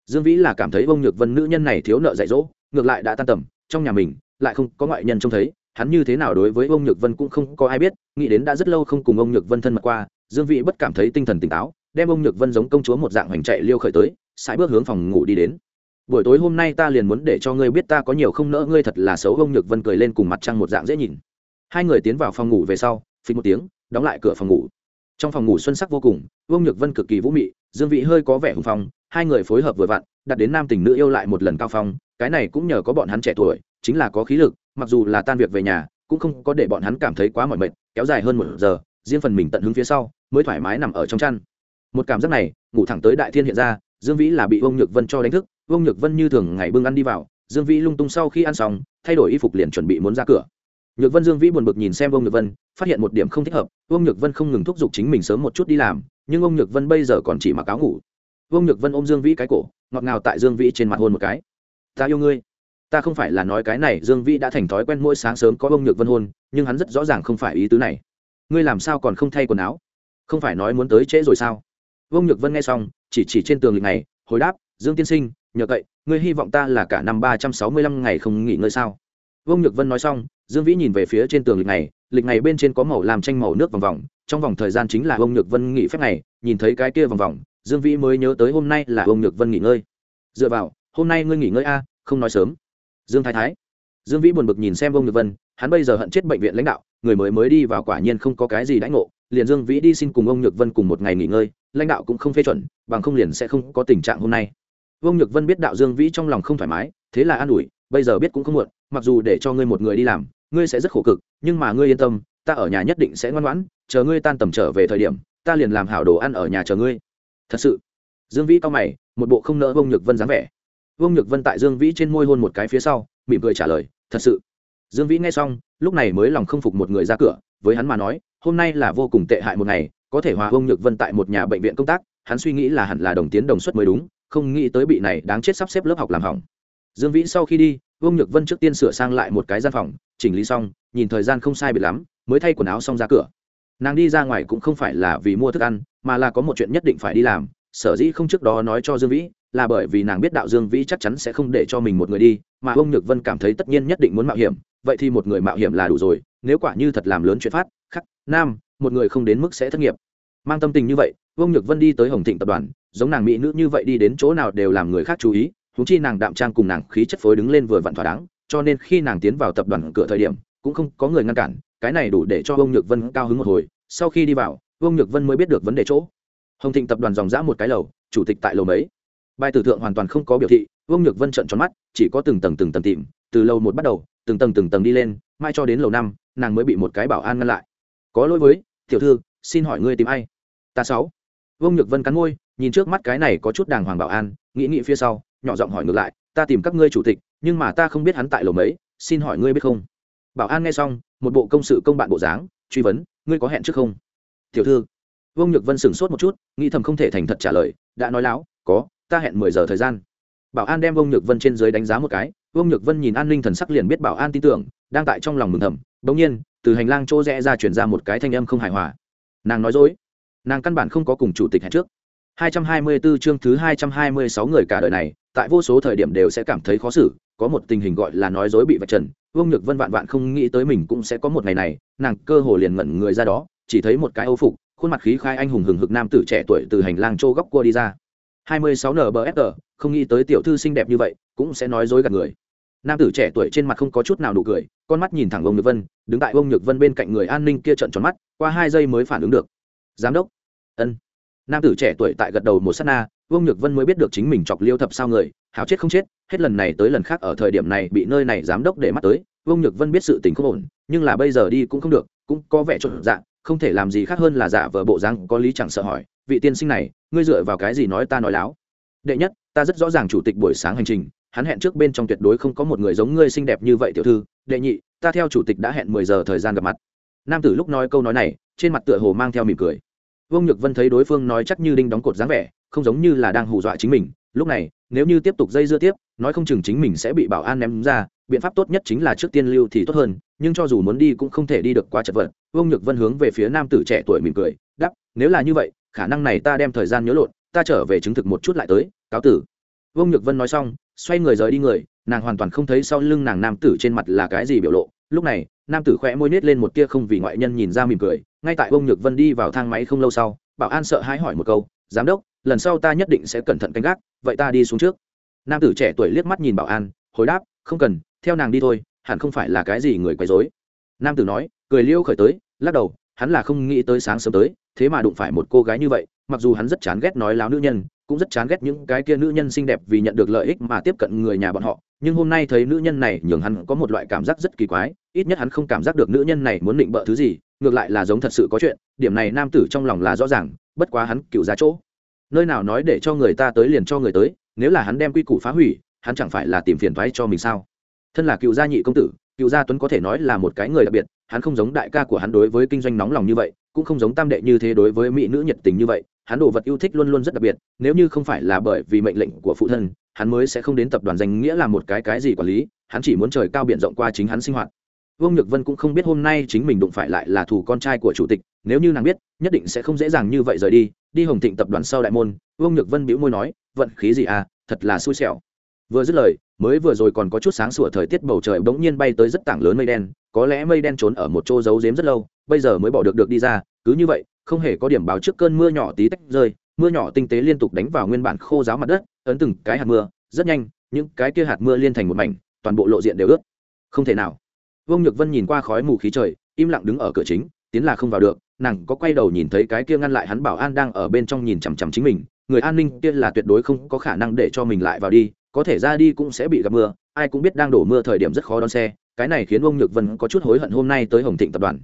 Dương vĩ là cảm thấy ông nhược vân nữ nhân này thiếu nợ dạy dỗ, ngược lại đã tan tầm, trong nhà mình lại không có ngoại nhân trông thấy, hắn như thế nào đối với ông nhược vân cũng không có ai biết, nghĩ đến đã rất lâu không cùng ông nhược vân thân mật qua dương vĩ bất cảm thấy tinh thần tỉnh táo, đem ông nhược vân giống công chúa một dạng hoành chạy liêu khởi tới, sải bước hướng phòng ngủ đi đến. Buổi tối hôm nay ta liền muốn để cho ngươi biết ta có nhiều không nỡ, ngươi thật là xấu. Ông nhược vân cười lên cùng mặt trăng một dạng dễ nhìn. Hai người tiến vào phòng ngủ về sau phình một tiếng, đóng lại cửa phòng ngủ. Trong phòng ngủ xuân sắc vô cùng ông nhược vân cực kỳ vũ mị, dương vị hơi có vẻ hùng phong, hai người phối hợp vừa vặn, đặt đến nam tình nữ yêu lại một lần cao phong, cái này cũng nhờ có bọn hắn trẻ tuổi, chính là có khí lực, mặc dù là tan việc về nhà, cũng không có để bọn hắn cảm thấy quá mỏi mệt, kéo dài hơn một giờ riêng phần mình tận hứng phía sau, mới thoải mái nằm ở trong chăn. Một cảm giác này, ngủ thẳng tới đại thiên hiện ra, dương vĩ là bị ông nhược vân cho đánh thức ông nhược vân như thường ngày bưng ăn đi vào, dương vĩ lung tung sau khi ăn xong, thay đổi y phục liền chuẩn bị muốn ra cửa. Nhược vân dương vĩ buồn bực nhìn xem ông nhược vân, phát hiện một điểm không thích hợp ông nhược vân không ngừng thúc giục chính mình sớm một chút đi làm, nhưng ông nhược vân bây giờ còn chỉ mặc áo ngủ. Ông nhược vân ôm dương vĩ cái cổ, ngọt ngào tại dương vĩ trên mặt hôn một cái. Ta yêu ngươi. Ta không phải là nói cái này. Dương vĩ đã thành thói quen mỗi sáng sớm có ông nhược vân hôn, nhưng hắn rất rõ ràng không phải ý tứ này ngươi làm sao còn không thay quần áo? Không phải nói muốn tới trễ rồi sao? Vương nhược vân nghe xong, chỉ chỉ trên tường lịch này, hồi đáp, dương tiên sinh, nhờ cậy, ngươi hy vọng ta là cả năm ba trăm sáu mươi lăm ngày không nghỉ ngơi sao? Vương nhược vân nói xong, dương vĩ nhìn về phía trên tường lịch này lịch này bên trên có màu làm tranh màu nước vòng vòng, trong vòng thời gian chính là Vương nhược vân nghỉ phép này nhìn thấy cái kia vòng vòng, dương vĩ mới nhớ tới hôm nay là Vương nhược vân nghỉ ngơi. Dựa vào, hôm nay ngươi nghỉ ngơi a, không nói sớm. Dương thái thái dương vĩ buồn bực nhìn xem ông nhược vân, hắn bây giờ hận chết bệnh viện lãnh đạo, người mới mới đi vào quả nhiên không có cái gì đãi ngộ, liền dương vĩ đi xin cùng ông nhược vân cùng một ngày nghỉ ngơi, lãnh đạo cũng không phê chuẩn, bằng không liền sẽ không có tình trạng hôm nay. Ông nhược vân biết đạo dương vĩ trong lòng không thoải mái, thế là an ủi, bây giờ biết cũng không muộn, mặc dù để cho ngươi một người đi làm, ngươi sẽ rất khổ cực, nhưng mà ngươi yên tâm, ta ở nhà nhất định sẽ ngoan ngoãn, chờ ngươi tan tầm trở về thời điểm, ta liền làm hảo đồ ăn ở nhà chờ ngươi. Thật sự. Dương vĩ cao mày, một bộ không nỡ vương nhược vân dáng vẻ. Vương nhược vân tại dương vĩ trên môi hôn một cái phía sau mỉm cười trả lời, thật sự. Dương vĩ nghe xong, lúc này mới lòng không phục một người ra cửa, với hắn mà nói, hôm nay là vô cùng tệ hại một ngày, có thể hòa vương nhược vân tại một nhà bệnh viện công tác, hắn suy nghĩ là hẳn là đồng tiến đồng xuất mới đúng, không nghĩ tới bị này đáng chết sắp xếp lớp học làm hỏng. Dương vĩ sau khi đi, vương nhược vân trước tiên sửa sang lại một cái gian phòng, chỉnh lý xong, nhìn thời gian không sai biệt lắm, mới thay quần áo xong ra cửa. Nàng đi ra ngoài cũng không phải là vì mua thức ăn, mà là có một chuyện nhất định phải đi làm, sở dĩ không trước đó nói cho dương vĩ, là bởi vì nàng biết đạo dương vĩ chắc chắn sẽ không để cho mình một người đi mà ông nhược vân cảm thấy tất nhiên nhất định muốn mạo hiểm, vậy thì một người mạo hiểm là đủ rồi, nếu quả như thật làm lớn chuyện phát, khắc, nam, một người không đến mức sẽ thất nghiệp. Mang tâm tình như vậy, ông nhược vân đi tới hồng thịnh tập đoàn, giống nàng mỹ nữ như vậy đi đến chỗ nào đều làm người khác chú ý húng chi nàng đạm trang cùng nàng khí chất phối đứng lên vừa vặn thỏa đáng, cho nên khi nàng tiến vào tập đoàn cửa thời điểm, cũng không có người ngăn cản, cái này đủ để cho ông nhược vân cao hứng một hồi, sau khi đi vào, ông nhược vân mới biết được vấn đề chỗ. Hồng thịnh tập đoàn dòng dã một cái lầu, chủ tịch tại lầu mấy? Bài tử thượng hoàn toàn không có biểu thị Vương nhược vân trận tròn mắt, chỉ có từng tầng từng tầng tìm, từ lầu một bắt đầu, từng tầng từng tầng đi lên mai cho đến lầu năm, nàng mới bị một cái bảo an ngăn lại. Có lỗi với, tiểu thư, xin hỏi ngươi tìm ai? Ta sáu. Vương nhược vân cắn môi, nhìn trước mắt cái này có chút đàng hoàng bảo an, nghĩ nghĩ phía sau, nhỏ giọng hỏi ngược lại, ta tìm các ngươi chủ tịch, nhưng mà ta không biết hắn tại lầu mấy, xin hỏi ngươi biết không? Bảo an nghe xong, một bộ công sự công bạn bộ dáng, truy vấn, ngươi có hẹn trước không? Tiểu thư. Vương nhược vân sửng sốt một chút, nghĩ thầm không thể thành thật trả lời, đã nói láo, có, ta hẹn mười giờ thời gian bảo an đem vương nhược vân trên dưới đánh giá một cái vương nhược vân nhìn an ninh thần sắc liền biết bảo an tin tưởng đang tại trong lòng mừng thầm bỗng nhiên từ hành lang chỗ rẽ ra chuyển ra một cái thanh âm không hài hòa. Nàng nói dối. Nàng căn bản không có cùng chủ tịch hẹn trước. 224 chương thứ 226 người cả đời này, tại vô số thời điểm đều sẽ cảm thấy khó xử, có một tình hình gọi là nói dối bị vạch trần, Vương Nhược Vân vạn vạn không nghĩ tới mình cũng sẽ có một ngày này, nàng cơ hồ liền ngẩn người ra đó, chỉ thấy một cái âu phục, khuôn mặt khí khai anh hùng hừng hực nam tử trẻ tuổi từ hành lang trô góc cua đi ra. 26 NBFR, không nghĩ tới tiểu thư xinh đẹp như vậy, cũng sẽ nói dối gạt người. Nam tử trẻ tuổi trên mặt không có chút nào nụ cười, con mắt nhìn thẳng ông Nhược Vân, đứng tại ông Nhược Vân bên cạnh người an ninh kia trợn tròn mắt, qua hai giây mới phản ứng được. Giám đốc. Ân nam tử trẻ tuổi tại gật đầu một s á t na vương nhược vân mới biết được chính mình chọc liêu thập sao người hào chết không chết hết lần này tới lần khác ở thời điểm này bị nơi này giám đốc để mắt tới vương nhược vân biết sự tình không ổn nhưng là bây giờ đi cũng không được cũng có vẻ trộn dạng không thể làm gì khác hơn là giả vờ bộ răng có lý chẳng sợ hỏi, vị tiên sinh này, ngươi dựa vào cái gì nói ta nói láo? Đệ nhất, ta rất rõ ràng chủ tịch buổi sáng hành trình, hắn hẹn trước bên trong tuyệt đối không có một người giống ngươi xinh đẹp như vậy tiểu thư. Đệ nhị, ta theo chủ tịch đã hẹn mười giờ thời gian gặp mặt. Nam tử lúc nói câu nói này, trên mặt tựa hồ mang theo mỉm cười. Vương nhược vân thấy đối phương nói chắc như đinh đóng cột dáng vẻ, không giống như là đang hù dọa chính mình. Lúc này, nếu như tiếp tục dây dưa tiếp nói không chừng chính mình sẽ bị bảo an ném ra, biện pháp tốt nhất chính là trước tiên lưu thì tốt hơn, nhưng cho dù muốn đi cũng không thể đi được quá chật vật. Vương nhược vân hướng về phía nam tử trẻ tuổi mỉm cười đắp nếu là như vậy, khả năng này ta đem thời gian nhớ lộn, ta trở về chứng thực một chút lại tới, cáo tử. Vương nhược vân nói xong, xoay người rời đi người, nàng hoàn toàn không thấy sau lưng nàng nam tử trên mặt là cái gì biểu lộ. Lúc này, nam tử khẽ môi nết lên một tia không vì ngoại nhân nhìn ra mỉm cười, ngay tại vương nhược vân đi vào thang máy không lâu sau, bảo an sợ hãi hỏi một câu, giám đốc, lần sau ta nhất định sẽ cẩn thận canh gác, vậy ta đi xuống trước nam tử trẻ tuổi liếc mắt nhìn bảo an, hồi đáp, không cần, theo nàng đi thôi, hẳn không phải là cái gì người quấy dối nam tử nói, cười liêu khởi tới, lắc đầu, hắn là không nghĩ tới sáng sớm tới, thế mà đụng phải một cô gái như vậy, mặc dù hắn rất chán ghét nói láo nữ nhân, cũng rất chán ghét những cái kia nữ nhân xinh đẹp vì nhận được lợi ích mà tiếp cận người nhà bọn họ, nhưng hôm nay thấy nữ nhân này nhường hắn có một loại cảm giác rất kỳ quái, ít nhất hắn không cảm giác được nữ nhân này muốn định bợ thứ gì, ngược lại là giống thật sự có chuyện, điểm này nam tử trong lòng là rõ ràng, bất quá hắn cựu ra chỗ. Nơi nào nói để cho người ta tới liền cho người tới nếu là hắn đem quy củ phá hủy, hắn chẳng phải là tìm phiền thoái cho mình sao? Thân là cựu gia nhị công tử, cựu gia tuấn có thể nói là một cái người đặc biệt, hắn không giống đại ca của hắn đối với kinh doanh nóng lòng như vậy, cũng không giống tam đệ như thế đối với mỹ nữ nhiệt tình như vậy, hắn đồ vật yêu thích luôn luôn rất đặc biệt, nếu như không phải là bởi vì mệnh lệnh của phụ thân, hắn mới sẽ không đến tập đoàn danh nghĩa là một cái cái gì quản lý, hắn chỉ muốn trời cao biển rộng qua chính hắn sinh hoạt vương nhược vân cũng không biết hôm nay chính mình đụng phải lại là thủ con trai của chủ tịch, nếu như nàng biết, nhất định sẽ không dễ dàng như vậy rời đi. Đi hồng thịnh tập đoàn sau đại môn, vương nhược vân bĩu môi nói, vận khí gì à thật là xui xẻo. Vừa dứt lời, mới vừa rồi còn có chút sáng sủa thời tiết bầu trời bỗng nhiên bay tới rất tảng lớn mây đen, có lẽ mây đen trốn ở một chỗ giấu giếm rất lâu, bây giờ mới bỏ được được đi ra, cứ như vậy, không hề có điểm báo trước cơn mưa nhỏ tí tách rơi, mưa nhỏ tinh tế liên tục đánh vào nguyên bản khô giáo mặt đất, ấn từng cái hạt mưa, rất nhanh, những cái kia hạt mưa liên thành một mảnh, toàn bộ lộ diện đều ướt. Không thể nào vương nhược vân nhìn qua khói mù khí trời, im lặng đứng ở cửa chính, tiến là không vào được, nàng có quay đầu nhìn thấy cái kia ngăn lại hắn bảo an đang ở bên trong nhìn chằm chằm chính mình, người an ninh kia là tuyệt đối không có khả năng để cho mình lại vào đi, có thể ra đi cũng sẽ bị gặp mưa, ai cũng biết đang đổ mưa thời điểm rất khó đón xe, cái này khiến Vương nhược vân có chút hối hận hôm nay tới hồng thịnh tập đoàn.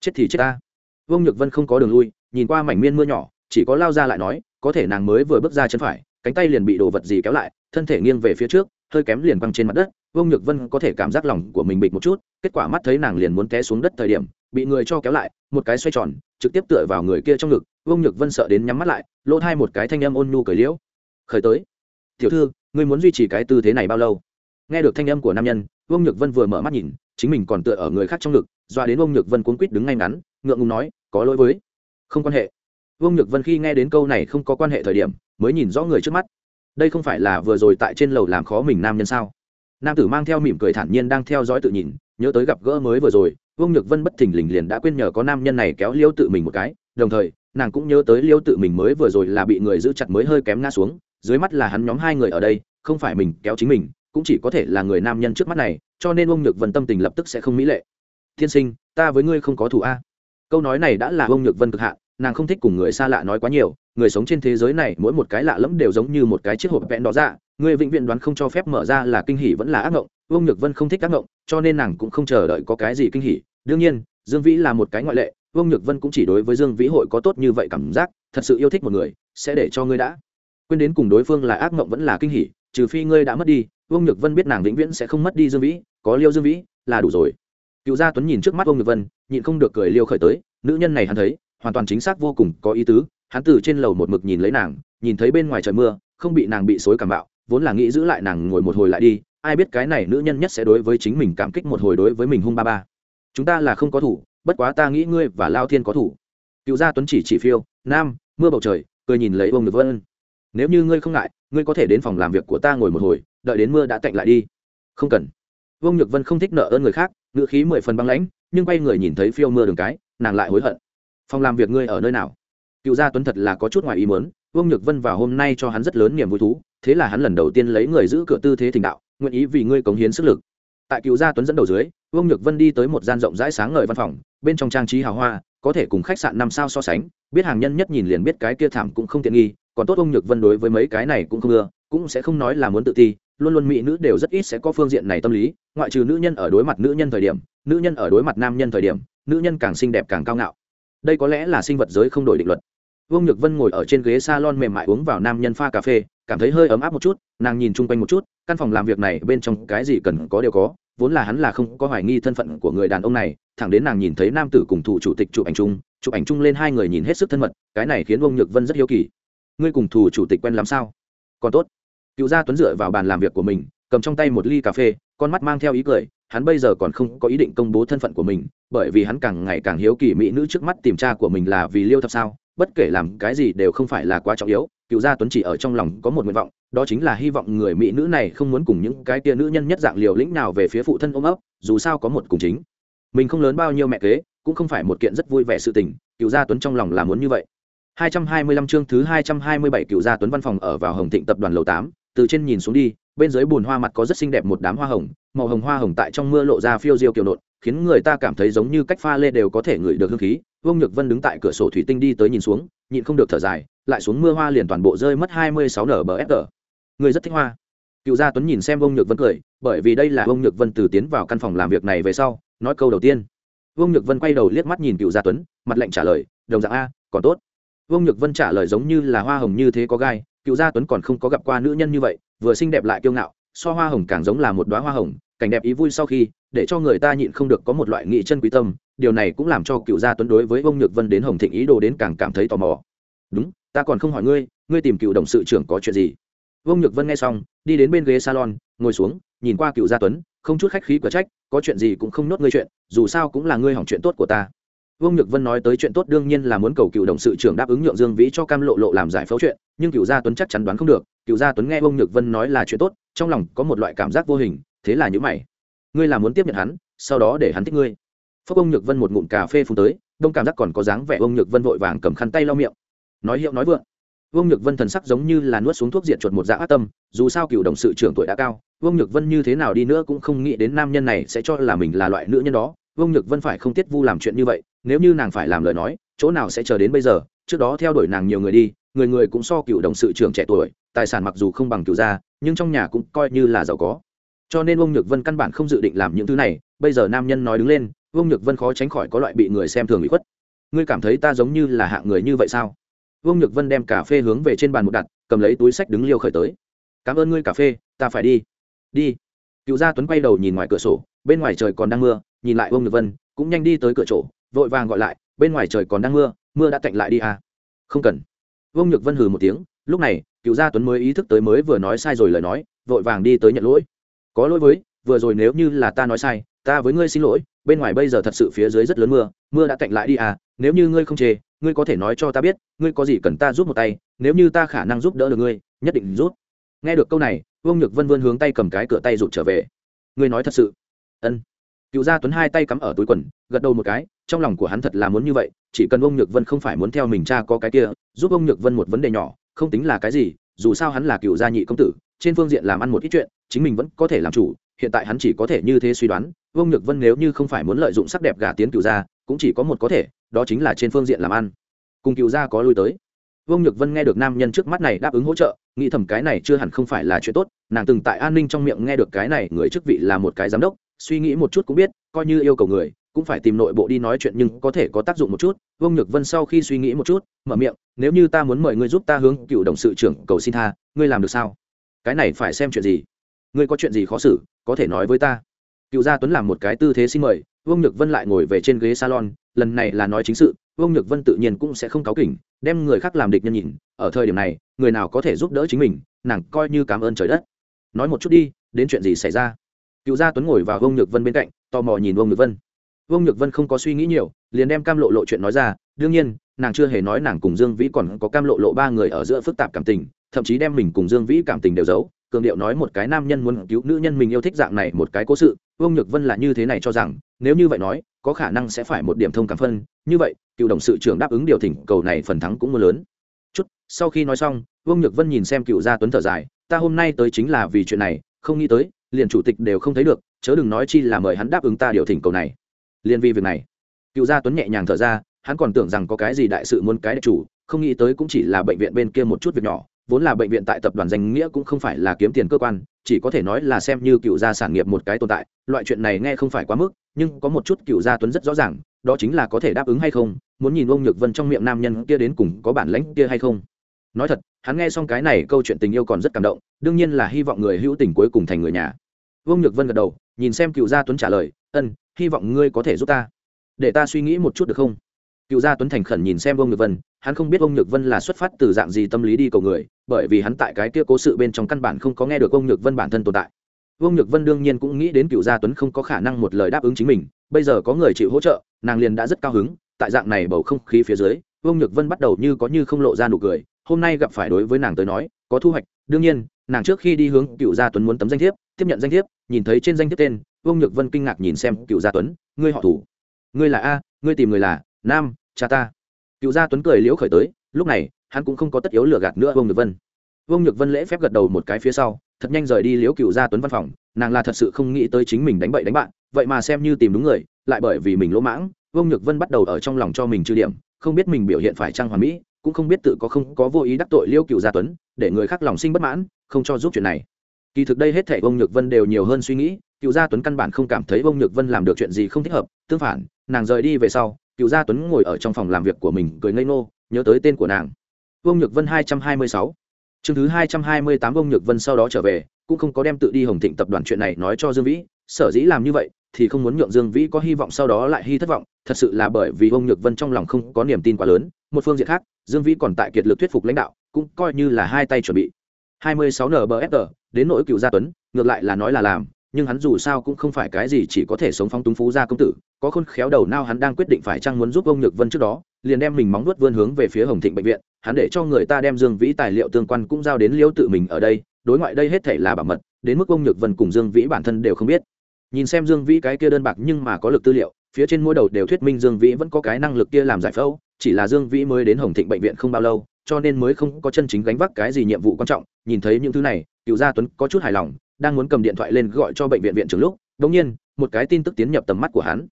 Chết thì chết ta. Vương nhược vân không có đường lui, nhìn qua mảnh miên mưa nhỏ, chỉ có lao ra lại nói, có thể nàng mới vừa bước ra chân phải, cánh tay liền bị đồ vật gì kéo lại, thân thể nghiêng về phía trước hơi kém liền văng trên mặt đất, vương nhược vân có thể cảm giác lòng của mình bịch một chút, kết quả mắt thấy nàng liền muốn té xuống đất thời điểm, bị người cho kéo lại, một cái xoay tròn, trực tiếp tựa vào người kia trong ngực, vương nhược vân sợ đến nhắm mắt lại, lỗ thai một cái thanh âm ôn nhu cởi liễu. Khởi tới. Tiểu thư, ngươi muốn duy trì cái tư thế này bao lâu? Nghe được thanh âm của nam nhân, vương nhược vân vừa mở mắt nhìn, chính mình còn tựa ở người khác trong ngực doa đến vương nhược vân cuốn quýt đứng ngay ngắn, ngượng ngùng nói, có lỗi với. Không quan hệ. Vương nhược vân khi nghe đến câu này không có quan hệ thời điểm, mới nhìn rõ người trước mắt đây không phải là vừa rồi tại trên lầu làm khó mình nam nhân sao nam tử mang theo mỉm cười thản nhiên đang theo dõi tự nhìn, nhớ tới gặp gỡ mới vừa rồi, vương nhược vân bất thình lình liền đã quên nhờ có nam nhân này kéo liêu tự mình một cái, đồng thời, nàng cũng nhớ tới liêu tự mình mới vừa rồi là bị người giữ chặt mới hơi kém ngã xuống, dưới mắt là hắn nhóm hai người ở đây, không phải mình kéo chính mình, cũng chỉ có thể là người nam nhân trước mắt này, cho nên vương nhược vân tâm tình lập tức sẽ không mỹ lệ Thiên sinh, ta với ngươi không có thù a câu nói này đã là vương nhược vân cực hạ nàng không thích cùng người xa lạ nói quá nhiều người sống trên thế giới này mỗi một cái lạ lẫm đều giống như một cái chiếc hộp vẹn đó ra dạ, người vĩnh viễn đoán không cho phép mở ra là kinh hỉ vẫn là ác ngộng. vương nhược vân không thích ác ngộng, cho nên nàng cũng không chờ đợi có cái gì kinh hỉ đương nhiên dương vĩ là một cái ngoại lệ vương nhược vân cũng chỉ đối với dương vĩ hội có tốt như vậy cảm giác thật sự yêu thích một người sẽ để cho ngươi đã quên đến cùng đối phương là ác ngộng vẫn là kinh hỉ trừ phi ngươi đã mất đi vương nhược vân biết nàng vĩnh viễn sẽ không mất đi dương vĩ có liêu dương vĩ là đủ rồi cựu gia tuấn nhìn trước mắt vương nhược vân nhịn không được cười liêu khởi tới nữ nhân này hắn thấy hoàn toàn chính xác vô cùng có ý tứ, hắn từ trên lầu một mực nhìn lấy nàng, nhìn thấy bên ngoài trời mưa, không bị nàng bị xối cảm bạo, vốn là nghĩ giữ lại nàng ngồi một hồi lại đi, ai biết cái này nữ nhân nhất sẽ đối với chính mình cảm kích một hồi đối với mình hung ba ba. Chúng ta là không có thủ, bất quá ta nghĩ ngươi và lao thiên có thủ. Cựu gia tuấn chỉ chỉ phiêu, nam, mưa bầu trời, cười nhìn lấy ông được vân. Nếu như ngươi không ngại, ngươi có thể đến phòng làm việc của ta ngồi một hồi, đợi đến mưa đã tạnh lại đi. Không cần. Vương nhược vân không thích nợ ơn người khác ngựa khí mười phần băng lãnh, nhưng quay người nhìn thấy phiêu mưa đường cái, nàng lại hối hận phòng làm việc ngươi ở nơi nào? Cựu gia tuấn thật là có chút ngoài ý mớn vương nhược vân vào hôm nay cho hắn rất lớn niềm vui thú, thế là hắn lần đầu tiên lấy người giữ cửa tư thế thình đạo, nguyện ý vì ngươi cống hiến sức lực. Tại cựu gia tuấn dẫn đầu dưới, vương nhược vân đi tới một gian rộng rãi sáng ngời văn phòng, bên trong trang trí hào hoa, có thể cùng khách sạn năm sao so sánh, biết hàng nhân nhất nhìn liền biết cái kia thảm cũng không tiện nghi, còn tốt ông nhược vân đối với mấy cái này cũng không ưa, cũng sẽ không nói là muốn tự ti, luôn luôn mỹ nữ đều rất ít sẽ có phương diện này tâm lý, ngoại trừ nữ nhân ở đối mặt nữ nhân thời điểm, nữ nhân ở đối mặt nam nhân thời điểm, nữ nhân càng xinh đẹp càng cao ngạo đây có lẽ là sinh vật giới không đổi định luật. Vương nhược vân ngồi ở trên ghế salon mềm mại uống vào nam nhân pha cà phê, cảm thấy hơi ấm áp một chút, nàng nhìn chung quanh một chút, căn phòng làm việc này bên trong cái gì cần có đều có, vốn là hắn là không có hoài nghi thân phận của người đàn ông này, thẳng đến nàng nhìn thấy nam tử cùng thủ chủ tịch chụp ảnh chung, chụp ảnh chung lên hai người nhìn hết sức thân mật, cái này khiến vương nhược vân rất hiếu kỳ. Ngươi cùng thủ chủ tịch quen làm sao? Còn tốt. Cựu gia tuấn dựa vào bàn làm việc của mình, cầm trong tay một ly cà phê, con mắt mang theo ý cười hắn bây giờ còn không có ý định công bố thân phận của mình bởi vì hắn càng ngày càng hiếu kỳ mỹ nữ trước mắt tìm cha của mình là vì liêu thập sao bất kể làm cái gì đều không phải là quá trọng yếu cựu gia tuấn chỉ ở trong lòng có một nguyện vọng đó chính là hy vọng người mỹ nữ này không muốn cùng những cái tia nữ nhân nhất dạng liều lĩnh nào về phía phụ thân ôm ấp dù sao có một cùng chính. Mình không lớn bao nhiêu mẹ kế cũng không phải một kiện rất vui vẻ sự tình cựu gia tuấn trong lòng là muốn như vậy. 225 chương thứ 227 cựu gia tuấn văn phòng ở vào Hồng Thịnh tập đoàn lầu 8, từ trên nhìn xuống đi, bên dưới bùn hoa mặt có rất xinh đẹp một đám hoa hồng, màu hồng hoa hồng tại trong mưa lộ ra phiêu diêu kiều nộn, khiến người ta cảm thấy giống như cách pha lê đều có thể ngửi được hương khí. Vương Nhược Vân đứng tại cửa sổ thủy tinh đi tới nhìn xuống, nhịn không được thở dài, lại xuống mưa hoa liền toàn bộ rơi mất 26 nở bờ FG. Người rất thích hoa. Cựu gia Tuấn nhìn xem Vương Nhược Vân cười, bởi vì đây là Vương Nhược Vân từ tiến vào căn phòng làm việc này về sau, nói câu đầu tiên. Vương Nhược Vân quay đầu liếc mắt nhìn Cựu gia Tuấn, mặt lạnh trả lời, đồng dạng a, còn tốt vương nhược vân trả lời giống như là hoa hồng như thế có gai cựu gia tuấn còn không có gặp qua nữ nhân như vậy, vừa xinh đẹp lại kiêu ngạo, so hoa hồng càng giống là một đoá hoa hồng, cảnh đẹp ý vui sau khi, để cho người ta nhịn không được có một loại nghị chân quý tâm, điều này cũng làm cho cựu gia tuấn đối với ông nhược vân đến hồng thịnh ý đồ đến càng cảm thấy tò mò. Đúng, ta còn không hỏi ngươi ngươi tìm cựu đồng sự trưởng có chuyện gì? Vương nhược vân nghe xong, đi đến bên ghế salon, ngồi xuống, nhìn qua cựu gia tuấn, không chút khách khí của trách, có chuyện gì cũng không nốt ngươi chuyện, dù sao cũng là ngươi hỏng chuyện tốt của ta vương nhược vân nói tới chuyện tốt đương nhiên là muốn cầu cựu đồng sự trưởng đáp ứng nhượng dương vĩ cho cam lộ lộ làm giải phẫu chuyện, nhưng cựu gia tuấn chắc chắn đoán không được, cựu gia tuấn nghe vương nhược vân nói là chuyện tốt, trong lòng có một loại cảm giác vô hình, thế là nhíu mày. Ngươi là muốn tiếp nhận hắn, sau đó để hắn thích ngươi. Phước ông nhược vân một ngụm cà phê phun tới, đông cảm giác còn có dáng vẻ ông nhược vân vội vàng cầm khăn tay lau miệng. Nói hiệu nói vượng. Vương nhược vân thần sắc giống như là nuốt xuống thuốc diệt chuột một dạng ác tâm, dù sao cựu đồng sự trưởng tuổi đã cao, vương nhược vân như thế nào đi nữa cũng không nghĩ đến nam nhân này sẽ cho là mình là loại nữ nhân đó. Vương nhược vân phải không tiết vu làm chuyện như vậy nếu như nàng phải làm lời nói, chỗ nào sẽ chờ đến bây giờ? Trước đó theo đuổi nàng nhiều người đi, người người cũng so cựu đồng sự trưởng trẻ tuổi, tài sản mặc dù không bằng cựu gia, nhưng trong nhà cũng coi như là giàu có. Cho nên ông nhược vân căn bản không dự định làm những thứ này. Bây giờ nam nhân nói đứng lên ông nhược vân khó tránh khỏi có loại bị người xem thường bị khuất. Ngươi cảm thấy ta giống như là hạng người như vậy sao? Vương nhược vân đem cà phê hướng về trên bàn một đặt, cầm lấy túi sách đứng liêu khởi tới. Cảm ơn ngươi cà phê, ta phải đi. Đi. Cựu gia tuấn quay đầu nhìn ngoài cửa sổ, bên ngoài trời còn đang mưa, nhìn lại vương nhược vân, cũng nhanh đi tới cửa chỗ vội vàng gọi lại, bên ngoài trời còn đang mưa mưa đã tạnh lại đi à. Không cần. Vương nhược vân hừ một tiếng, lúc này, cựu gia tuấn mới ý thức tới mới vừa nói sai rồi lời nói, vội vàng đi tới nhận lỗi. Có lỗi với, vừa rồi nếu như là ta nói sai, ta với ngươi xin lỗi, bên ngoài bây giờ thật sự phía dưới rất lớn mưa mưa đã tạnh lại đi à nếu như ngươi không chê, ngươi có thể nói cho ta biết, ngươi có gì cần ta giúp một tay, nếu như ta khả năng giúp đỡ được ngươi, nhất định giúp. Nghe được câu này, vương nhược vân vươn hướng tay cầm cái cửa tay rụt trở về. Ngươi nói thật sự. Ân cựu gia tuấn hai tay cắm ở túi quần, gật đầu một cái, trong lòng của hắn thật là muốn như vậy, chỉ cần ông nhược vân không phải muốn theo mình cha có cái kia, giúp ông nhược vân một vấn đề nhỏ, không tính là cái gì, dù sao hắn là cựu gia nhị công tử, trên phương diện làm ăn một ít chuyện, chính mình vẫn có thể làm chủ, hiện tại hắn chỉ có thể như thế suy đoán, ông nhược vân nếu như không phải muốn lợi dụng sắc đẹp gà tiến cựu gia, cũng chỉ có một có thể, đó chính là trên phương diện làm ăn. Cùng cựu gia có lui tới. Vương nhược vân nghe được nam nhân trước mắt này đáp ứng hỗ trợ, nghĩ thầm cái này chưa hẳn không phải là chuyện tốt, nàng từng tại an ninh trong miệng nghe được cái này, người chức vị là một cái giám đốc suy nghĩ một chút cũng biết, coi như yêu cầu người, cũng phải tìm nội bộ đi nói chuyện nhưng có thể có tác dụng một chút. Vương nhược vân sau khi suy nghĩ một chút, mở miệng, nếu như ta muốn mời ngươi giúp ta hướng cựu đồng sự trưởng cầu xin tha, ngươi làm được sao? Cái này phải xem chuyện gì? Ngươi có chuyện gì khó xử, có thể nói với ta. Cựu gia tuấn làm một cái tư thế xin mời, vương nhược vân lại ngồi về trên ghế salon, lần này là nói chính sự, vương nhược vân tự nhiên cũng sẽ không cáo kỉnh, đem người khác làm địch nhân nhìn, ở thời điểm này, người nào có thể giúp đỡ chính mình, nàng coi như cảm ơn trời đất. Nói một chút đi, đến chuyện gì xảy ra? Cựu gia tuấn ngồi vào vương nhược vân bên cạnh, tò mò nhìn vương nhược vân. Vương nhược vân không có suy nghĩ nhiều, liền đem cam lộ lộ chuyện nói ra, đương nhiên, nàng chưa hề nói nàng cùng dương vĩ còn có cam lộ lộ ba người ở giữa phức tạp cảm tình, thậm chí đem mình cùng dương vĩ cảm tình đều giấu, cường điệu nói một cái nam nhân muốn cứu nữ nhân mình yêu thích dạng này một cái cố sự, vương nhược vân là như thế này cho rằng, nếu như vậy nói, có khả năng sẽ phải một điểm thông cảm phân, như vậy, cựu đồng sự trưởng đáp ứng điều thỉnh, cầu này phần thắng cũng mưa lớn. Chút, sau khi nói xong, vương nhược vân nhìn xem cựu gia tuấn thở dài, ta hôm nay tới chính là vì chuyện này không nghĩ tới, liền chủ tịch đều không thấy được, chớ đừng nói chi là mời hắn đáp ứng ta điều thỉnh cầu này. Liên vi việc này. Cựu gia tuấn nhẹ nhàng thở ra, hắn còn tưởng rằng có cái gì đại sự muốn cái đại chủ, không nghĩ tới cũng chỉ là bệnh viện bên kia một chút việc nhỏ, vốn là bệnh viện tại tập đoàn danh nghĩa cũng không phải là kiếm tiền cơ quan, chỉ có thể nói là xem như cựu gia sản nghiệp một cái tồn tại, loại chuyện này nghe không phải quá mức, nhưng có một chút cựu gia tuấn rất rõ ràng, đó chính là có thể đáp ứng hay không, muốn nhìn ông nhược vân trong miệng nam nhân kia đến cùng có bản lãnh kia hay không nói thật, hắn nghe xong cái này câu chuyện tình yêu còn rất cảm động, đương nhiên là hy vọng người hữu tình cuối cùng thành người nhà. Vương nhược vân gật đầu, nhìn xem cựu gia tuấn trả lời, ân, hy vọng ngươi có thể giúp ta. Để ta suy nghĩ một chút được không? Cựu gia tuấn thành khẩn nhìn xem Vương nhược vân, hắn không biết ông nhược vân là xuất phát từ dạng gì tâm lý đi cầu người, bởi vì hắn tại cái kia cố sự bên trong căn bản không có nghe được ông nhược vân bản thân tồn tại. Vương nhược vân đương nhiên cũng nghĩ đến cựu gia tuấn không có khả năng một lời đáp ứng chính mình, bây giờ có người chịu hỗ trợ, nàng liền đã rất cao hứng, tại dạng này bầu không khí phía dưới, Vương nhược vân bắt đầu như có như không lộ ra nụ cười hôm nay gặp phải đối với nàng tới nói, có thu hoạch. Đương nhiên, nàng trước khi đi hướng cựu gia tuấn muốn tấm danh thiếp, tiếp nhận danh thiếp, nhìn thấy trên danh thiếp tên, Vương nhược vân kinh ngạc nhìn xem cựu gia tuấn, ngươi họ thủ. Ngươi là a, ngươi tìm người là nam, cha ta. Cựu gia tuấn cười liễu khởi tới, lúc này, hắn cũng không có tất yếu lừa gạt nữa Vương nhược vân. Vương nhược vân lễ phép gật đầu một cái phía sau, thật nhanh rời đi liễu cựu gia tuấn văn phòng, nàng là thật sự không nghĩ tới chính mình đánh bậy đánh bạn, vậy mà xem như tìm đúng người, lại bởi vì mình lỗ mãng, Vương nhược vân bắt đầu ở trong lòng cho mình trừ điểm, không biết mình biểu hiện phải trăng hoàn mỹ cũng không biết tự có không có vô ý đắc tội liêu cựu gia tuấn, để người khác lòng sinh bất mãn, không cho giúp chuyện này. Kỳ thực đây hết thể ông nhược vân đều nhiều hơn suy nghĩ cựu gia tuấn căn bản không cảm thấy ông nhược vân làm được chuyện gì không thích hợp, tương phản, nàng rời đi về sau cựu gia tuấn ngồi ở trong phòng làm việc của mình, cười ngây ngô, nhớ tới tên của nàng. Ông nhược vân hai trăm hai mươi sáu. Chương thứ hai trăm hai mươi tám ông nhược vân sau đó trở về, cũng không có đem tự đi hồng thịnh tập đoàn chuyện này nói cho dương vĩ, sở dĩ làm như vậy, thì không muốn nhượng dương vĩ có hy vọng sau đó lại hy thất vọng thật sự là bởi vì ông nhược vân trong lòng không có niềm tin quá lớn, một phương diện khác, dương vĩ còn tại kiệt lực thuyết phục lãnh đạo, cũng coi như là hai tay chuẩn bị. 26 nbfr đến nỗi cựu gia tuấn, ngược lại là nói là làm, nhưng hắn dù sao cũng không phải cái gì chỉ có thể sống phóng túng phú gia công tử, có khôn khéo đầu nao hắn đang quyết định phải chăng muốn giúp ông nhược vân trước đó, liền đem mình móng nuốt vươn hướng về phía hồng thịnh bệnh viện, hắn để cho người ta đem dương vĩ tài liệu tương quan cũng giao đến liễu tự mình ở đây, đối ngoại đây hết thể là bảo mật, đến mức ông nhược vân cùng dương vĩ bản thân đều không biết nhìn xem dương vĩ cái kia đơn bạc nhưng mà có lực tư liệu, phía trên mỗi đầu đều thuyết minh dương vĩ vẫn có cái năng lực kia làm giải phẫu, chỉ là dương vĩ mới đến hồng thịnh bệnh viện không bao lâu, cho nên mới không có chân chính gánh vác cái gì nhiệm vụ quan trọng. Nhìn thấy những thứ này, cựu gia tuấn có chút hài lòng, đang muốn cầm điện thoại lên gọi cho bệnh viện viện trưởng lúc đống nhiên, một cái tin tức tiến nhập tầm mắt của hắn.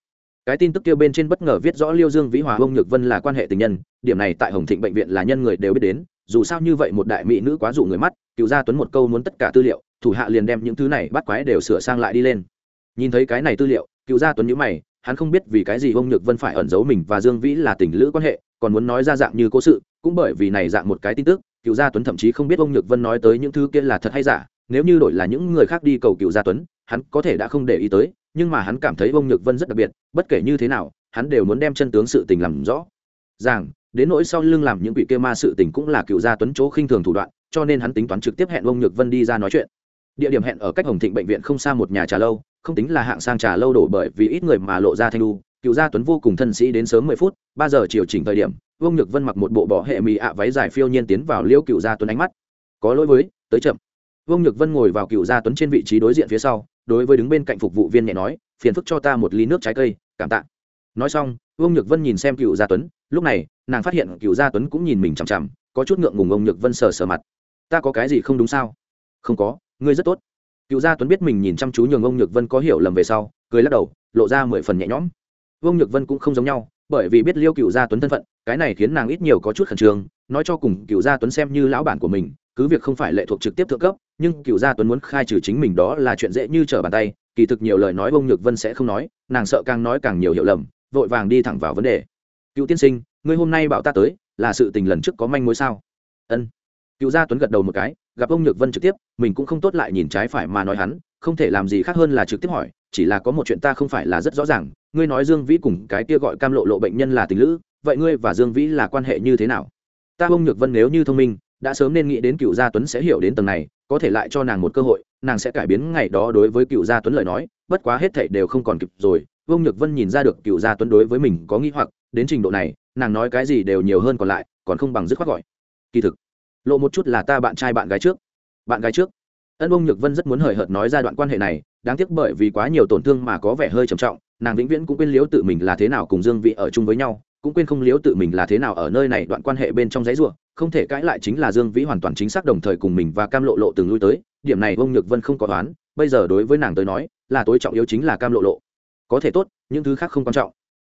Cái tin tức kia bên trên bất ngờ viết rõ liêu dương vĩ hòa Bông nhược vân là quan hệ tình nhân, điểm này tại hồng thịnh bệnh viện là nhân người đều biết đến, dù sao như vậy một đại mỹ nữ quá dụ người mắt, cựu gia tuấn một câu muốn tất cả tư liệu, thủ hạ liền đem những thứ này bắt quái đều sửa sang lại đi lên nhìn thấy cái này tư liệu, cựu gia tuấn nhữ mày, hắn không biết vì cái gì ông nhược vân phải ẩn giấu mình và dương vĩ là tình lữ quan hệ, còn muốn nói ra dạng như cố sự, cũng bởi vì này dạng một cái tin tức, cựu gia tuấn thậm chí không biết ông nhược vân nói tới những thứ kia là thật hay giả, nếu như đổi là những người khác đi cầu cựu gia tuấn, hắn có thể đã không để ý tới, nhưng mà hắn cảm thấy ông nhược vân rất đặc biệt, bất kể như thế nào, hắn đều muốn đem chân tướng sự tình làm rõ. Rằng đến nỗi sau lưng làm những quỷ kia ma sự tình cũng là cựu gia tuấn chỗ khinh thường thủ đoạn, cho nên hắn tính toán trực tiếp hẹn ông nhược vân đi ra nói chuyện. Địa điểm hẹn ở cách hồng thịnh bệnh viện không xa một nhà trà lâu không tính là hạng sang trà lâu đổ bởi vì ít người mà lộ ra thanh lu cựu gia tuấn vô cùng thân sĩ đến sớm mười phút, ba giờ chiều chỉnh thời điểm, vương nhược vân mặc một bộ bỏ hệ mì ạ váy dài phiêu nhiên tiến vào liêu cựu gia tuấn ánh mắt. Có lỗi với, tới chậm. Vương nhược vân ngồi vào cựu gia tuấn trên vị trí đối diện phía sau, đối với đứng bên cạnh phục vụ viên nhẹ nói, phiền phức cho ta một ly nước trái cây, cảm tạ. Nói xong, vương nhược vân nhìn xem cựu gia tuấn, lúc này, nàng phát hiện cựu gia tuấn cũng nhìn mình chằm chằm, có chút ngượng ngùng ông nhược vân sờ sờ mặt. Ta có cái gì không đúng sao? Không có, ngươi rất tốt cựu gia tuấn biết mình nhìn chăm chú nhường ông nhược vân có hiểu lầm về sau, cười lắc đầu, lộ ra mười phần nhẹ nhõm. Ông nhược vân cũng không giống nhau, bởi vì biết liêu cựu gia tuấn thân phận, cái này khiến nàng ít nhiều có chút khẩn trương, nói cho cùng cựu gia tuấn xem như lão bản của mình, cứ việc không phải lệ thuộc trực tiếp thượng cấp, nhưng cựu gia tuấn muốn khai trừ chính mình đó là chuyện dễ như trở bàn tay, kỳ thực nhiều lời nói ông nhược vân sẽ không nói, nàng sợ càng nói càng nhiều hiểu lầm, vội vàng đi thẳng vào vấn đề. Cựu tiên sinh, ngươi hôm nay bảo ta tới, là sự tình lần trước có manh mối sao? Ân. Cựu gia tuấn gật đầu một cái gặp ông nhược vân trực tiếp, mình cũng không tốt lại nhìn trái phải mà nói hắn, không thể làm gì khác hơn là trực tiếp hỏi, chỉ là có một chuyện ta không phải là rất rõ ràng, ngươi nói dương vĩ cùng cái kia gọi cam lộ lộ bệnh nhân là tình lữ, vậy ngươi và dương vĩ là quan hệ như thế nào? Ta ông nhược vân nếu như thông minh, đã sớm nên nghĩ đến cựu gia tuấn sẽ hiểu đến tầng này, có thể lại cho nàng một cơ hội, nàng sẽ cải biến ngày đó đối với cựu gia tuấn lời nói, bất quá hết thảy đều không còn kịp rồi vương nhược vân nhìn ra được cựu gia tuấn đối với mình có nghĩ hoặc, đến trình độ này, nàng nói cái gì đều nhiều hơn còn lại, còn không bằng dứt khoát gọi. Kỳ thực lộ một chút là ta bạn trai bạn gái trước. Bạn gái trước. Ân Bông nhược vân rất muốn hời hợt nói ra đoạn quan hệ này, đáng tiếc bởi vì quá nhiều tổn thương mà có vẻ hơi trầm trọng, nàng vĩnh viễn cũng quên liếu tự mình là thế nào cùng dương vị ở chung với nhau, cũng quên không liếu tự mình là thế nào ở nơi này, đoạn quan hệ bên trong giấy ruộng không thể cãi lại chính là dương vĩ hoàn toàn chính xác đồng thời cùng mình và cam lộ lộ từng lui tới, điểm này ông nhược vân không có toán bây giờ đối với nàng tới nói, là tối trọng yếu chính là cam lộ lộ. Có thể tốt, những thứ khác không quan trọng.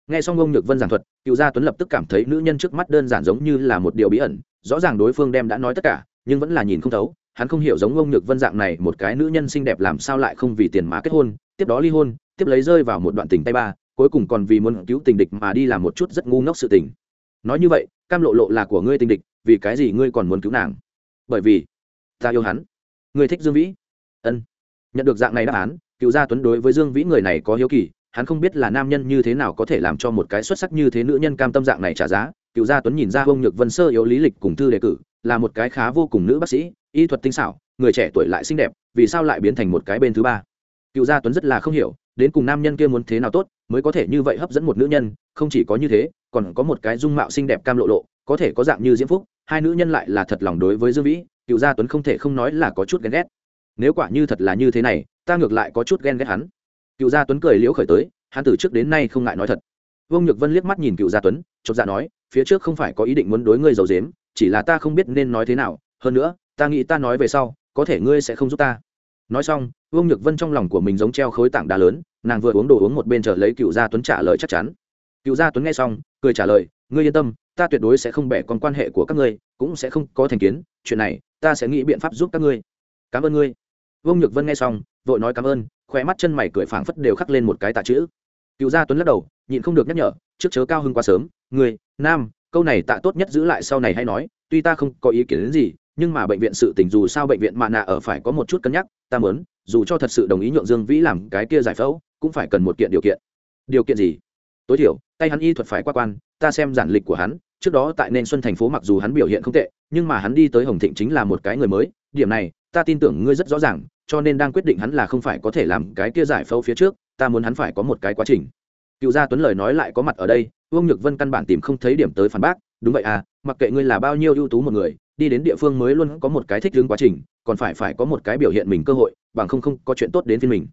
Nghe xong ông nhược vân giảng thuật, cựu gia tuấn lập tức cảm thấy nữ nhân trước mắt đơn giản giống như là một điều bí ẩn rõ ràng đối phương đem đã nói tất cả, nhưng vẫn là nhìn không thấu, hắn không hiểu giống ông nhược vân dạng này một cái nữ nhân xinh đẹp làm sao lại không vì tiền mà kết hôn, tiếp đó ly hôn, tiếp lấy rơi vào một đoạn tình tay ba, cuối cùng còn vì muốn cứu tình địch mà đi làm một chút rất ngu ngốc sự tình. Nói như vậy, cam lộ lộ là của ngươi tình địch, vì cái gì ngươi còn muốn cứu nàng? Bởi vì, ta yêu hắn. Ngươi thích dương vĩ? Ân. Nhận được dạng này đáp án, cựu gia tuấn đối với dương vĩ người này có hiếu kỳ, hắn không biết là nam nhân như thế nào có thể làm cho một cái xuất sắc như thế nữ nhân cam tâm dạng này trả giá cựu gia tuấn nhìn ra ông nhược vân sơ yếu lý lịch cùng thư đề cử, là một cái khá vô cùng nữ bác sĩ, y thuật tinh xảo, người trẻ tuổi lại xinh đẹp, vì sao lại biến thành một cái bên thứ ba? Cựu gia tuấn rất là không hiểu, đến cùng nam nhân kia muốn thế nào tốt, mới có thể như vậy hấp dẫn một nữ nhân, không chỉ có như thế, còn có một cái dung mạo xinh đẹp cam lộ lộ, có thể có dạng như diễm phúc, hai nữ nhân lại là thật lòng đối với dương vĩ, cựu gia tuấn không thể không nói là có chút ghen ghét. Nếu quả như thật là như thế này, ta ngược lại có chút ghen ghét hắn. Cựu gia tuấn cười liễu khởi tới, hắn từ trước đến nay không ngại nói thật. Vương nhược vân liếc mắt nhìn cựu gia tuấn, chột dạ nói phía trước không phải có ý định muốn đối ngươi giấu dếm chỉ là ta không biết nên nói thế nào, hơn nữa, ta nghĩ ta nói về sau, có thể ngươi sẽ không giúp ta. Nói xong, vương nhược vân trong lòng của mình giống treo khối tảng đá lớn, nàng vừa uống đồ uống một bên chờ lấy cựu gia tuấn trả lời chắc chắn. Cựu gia tuấn nghe xong, cười trả lời, ngươi yên tâm, ta tuyệt đối sẽ không bẻ con quan hệ của các ngươi, cũng sẽ không có thành kiến, chuyện này, ta sẽ nghĩ biện pháp giúp các ngươi. Cảm ơn ngươi. Vương nhược vân nghe xong, vội nói cảm ơn, khóe mắt chân mày cười phảng phất đều khắc lên một cái tạ chữ. Cựu gia tuấn lắc đầu nhịn không được nhắc nhở trước chớ cao hưng quá sớm. Người, nam câu này tạ tốt nhất giữ lại sau này hay nói tuy ta không có ý kiến đến gì nhưng mà bệnh viện sự tình dù sao bệnh viện mạ nạ ở phải có một chút cân nhắc ta muốn dù cho thật sự đồng ý nhượng dương vĩ làm cái kia giải phẫu cũng phải cần một kiện điều kiện. Điều kiện gì? Tối thiểu tay hắn y thuật phải qua quan ta xem giản lịch của hắn trước đó tại nên xuân thành phố mặc dù hắn biểu hiện không tệ nhưng mà hắn đi tới hồng thịnh chính là một cái người mới điểm này ta tin tưởng ngươi rất rõ ràng cho nên đang quyết định hắn là không phải có thể làm cái kia giải phẫu phía trước ta muốn hắn phải có một cái quá trình cựu gia tuấn lời nói lại có mặt ở đây, vương nhược vân căn bản tìm không thấy điểm tới phản bác. Đúng vậy à mặc kệ ngươi là bao nhiêu ưu tú một người, đi đến địa phương mới luôn có một cái thích ứng quá trình, còn phải phải có một cái biểu hiện mình cơ hội, bằng không không có chuyện tốt đến phiên mình.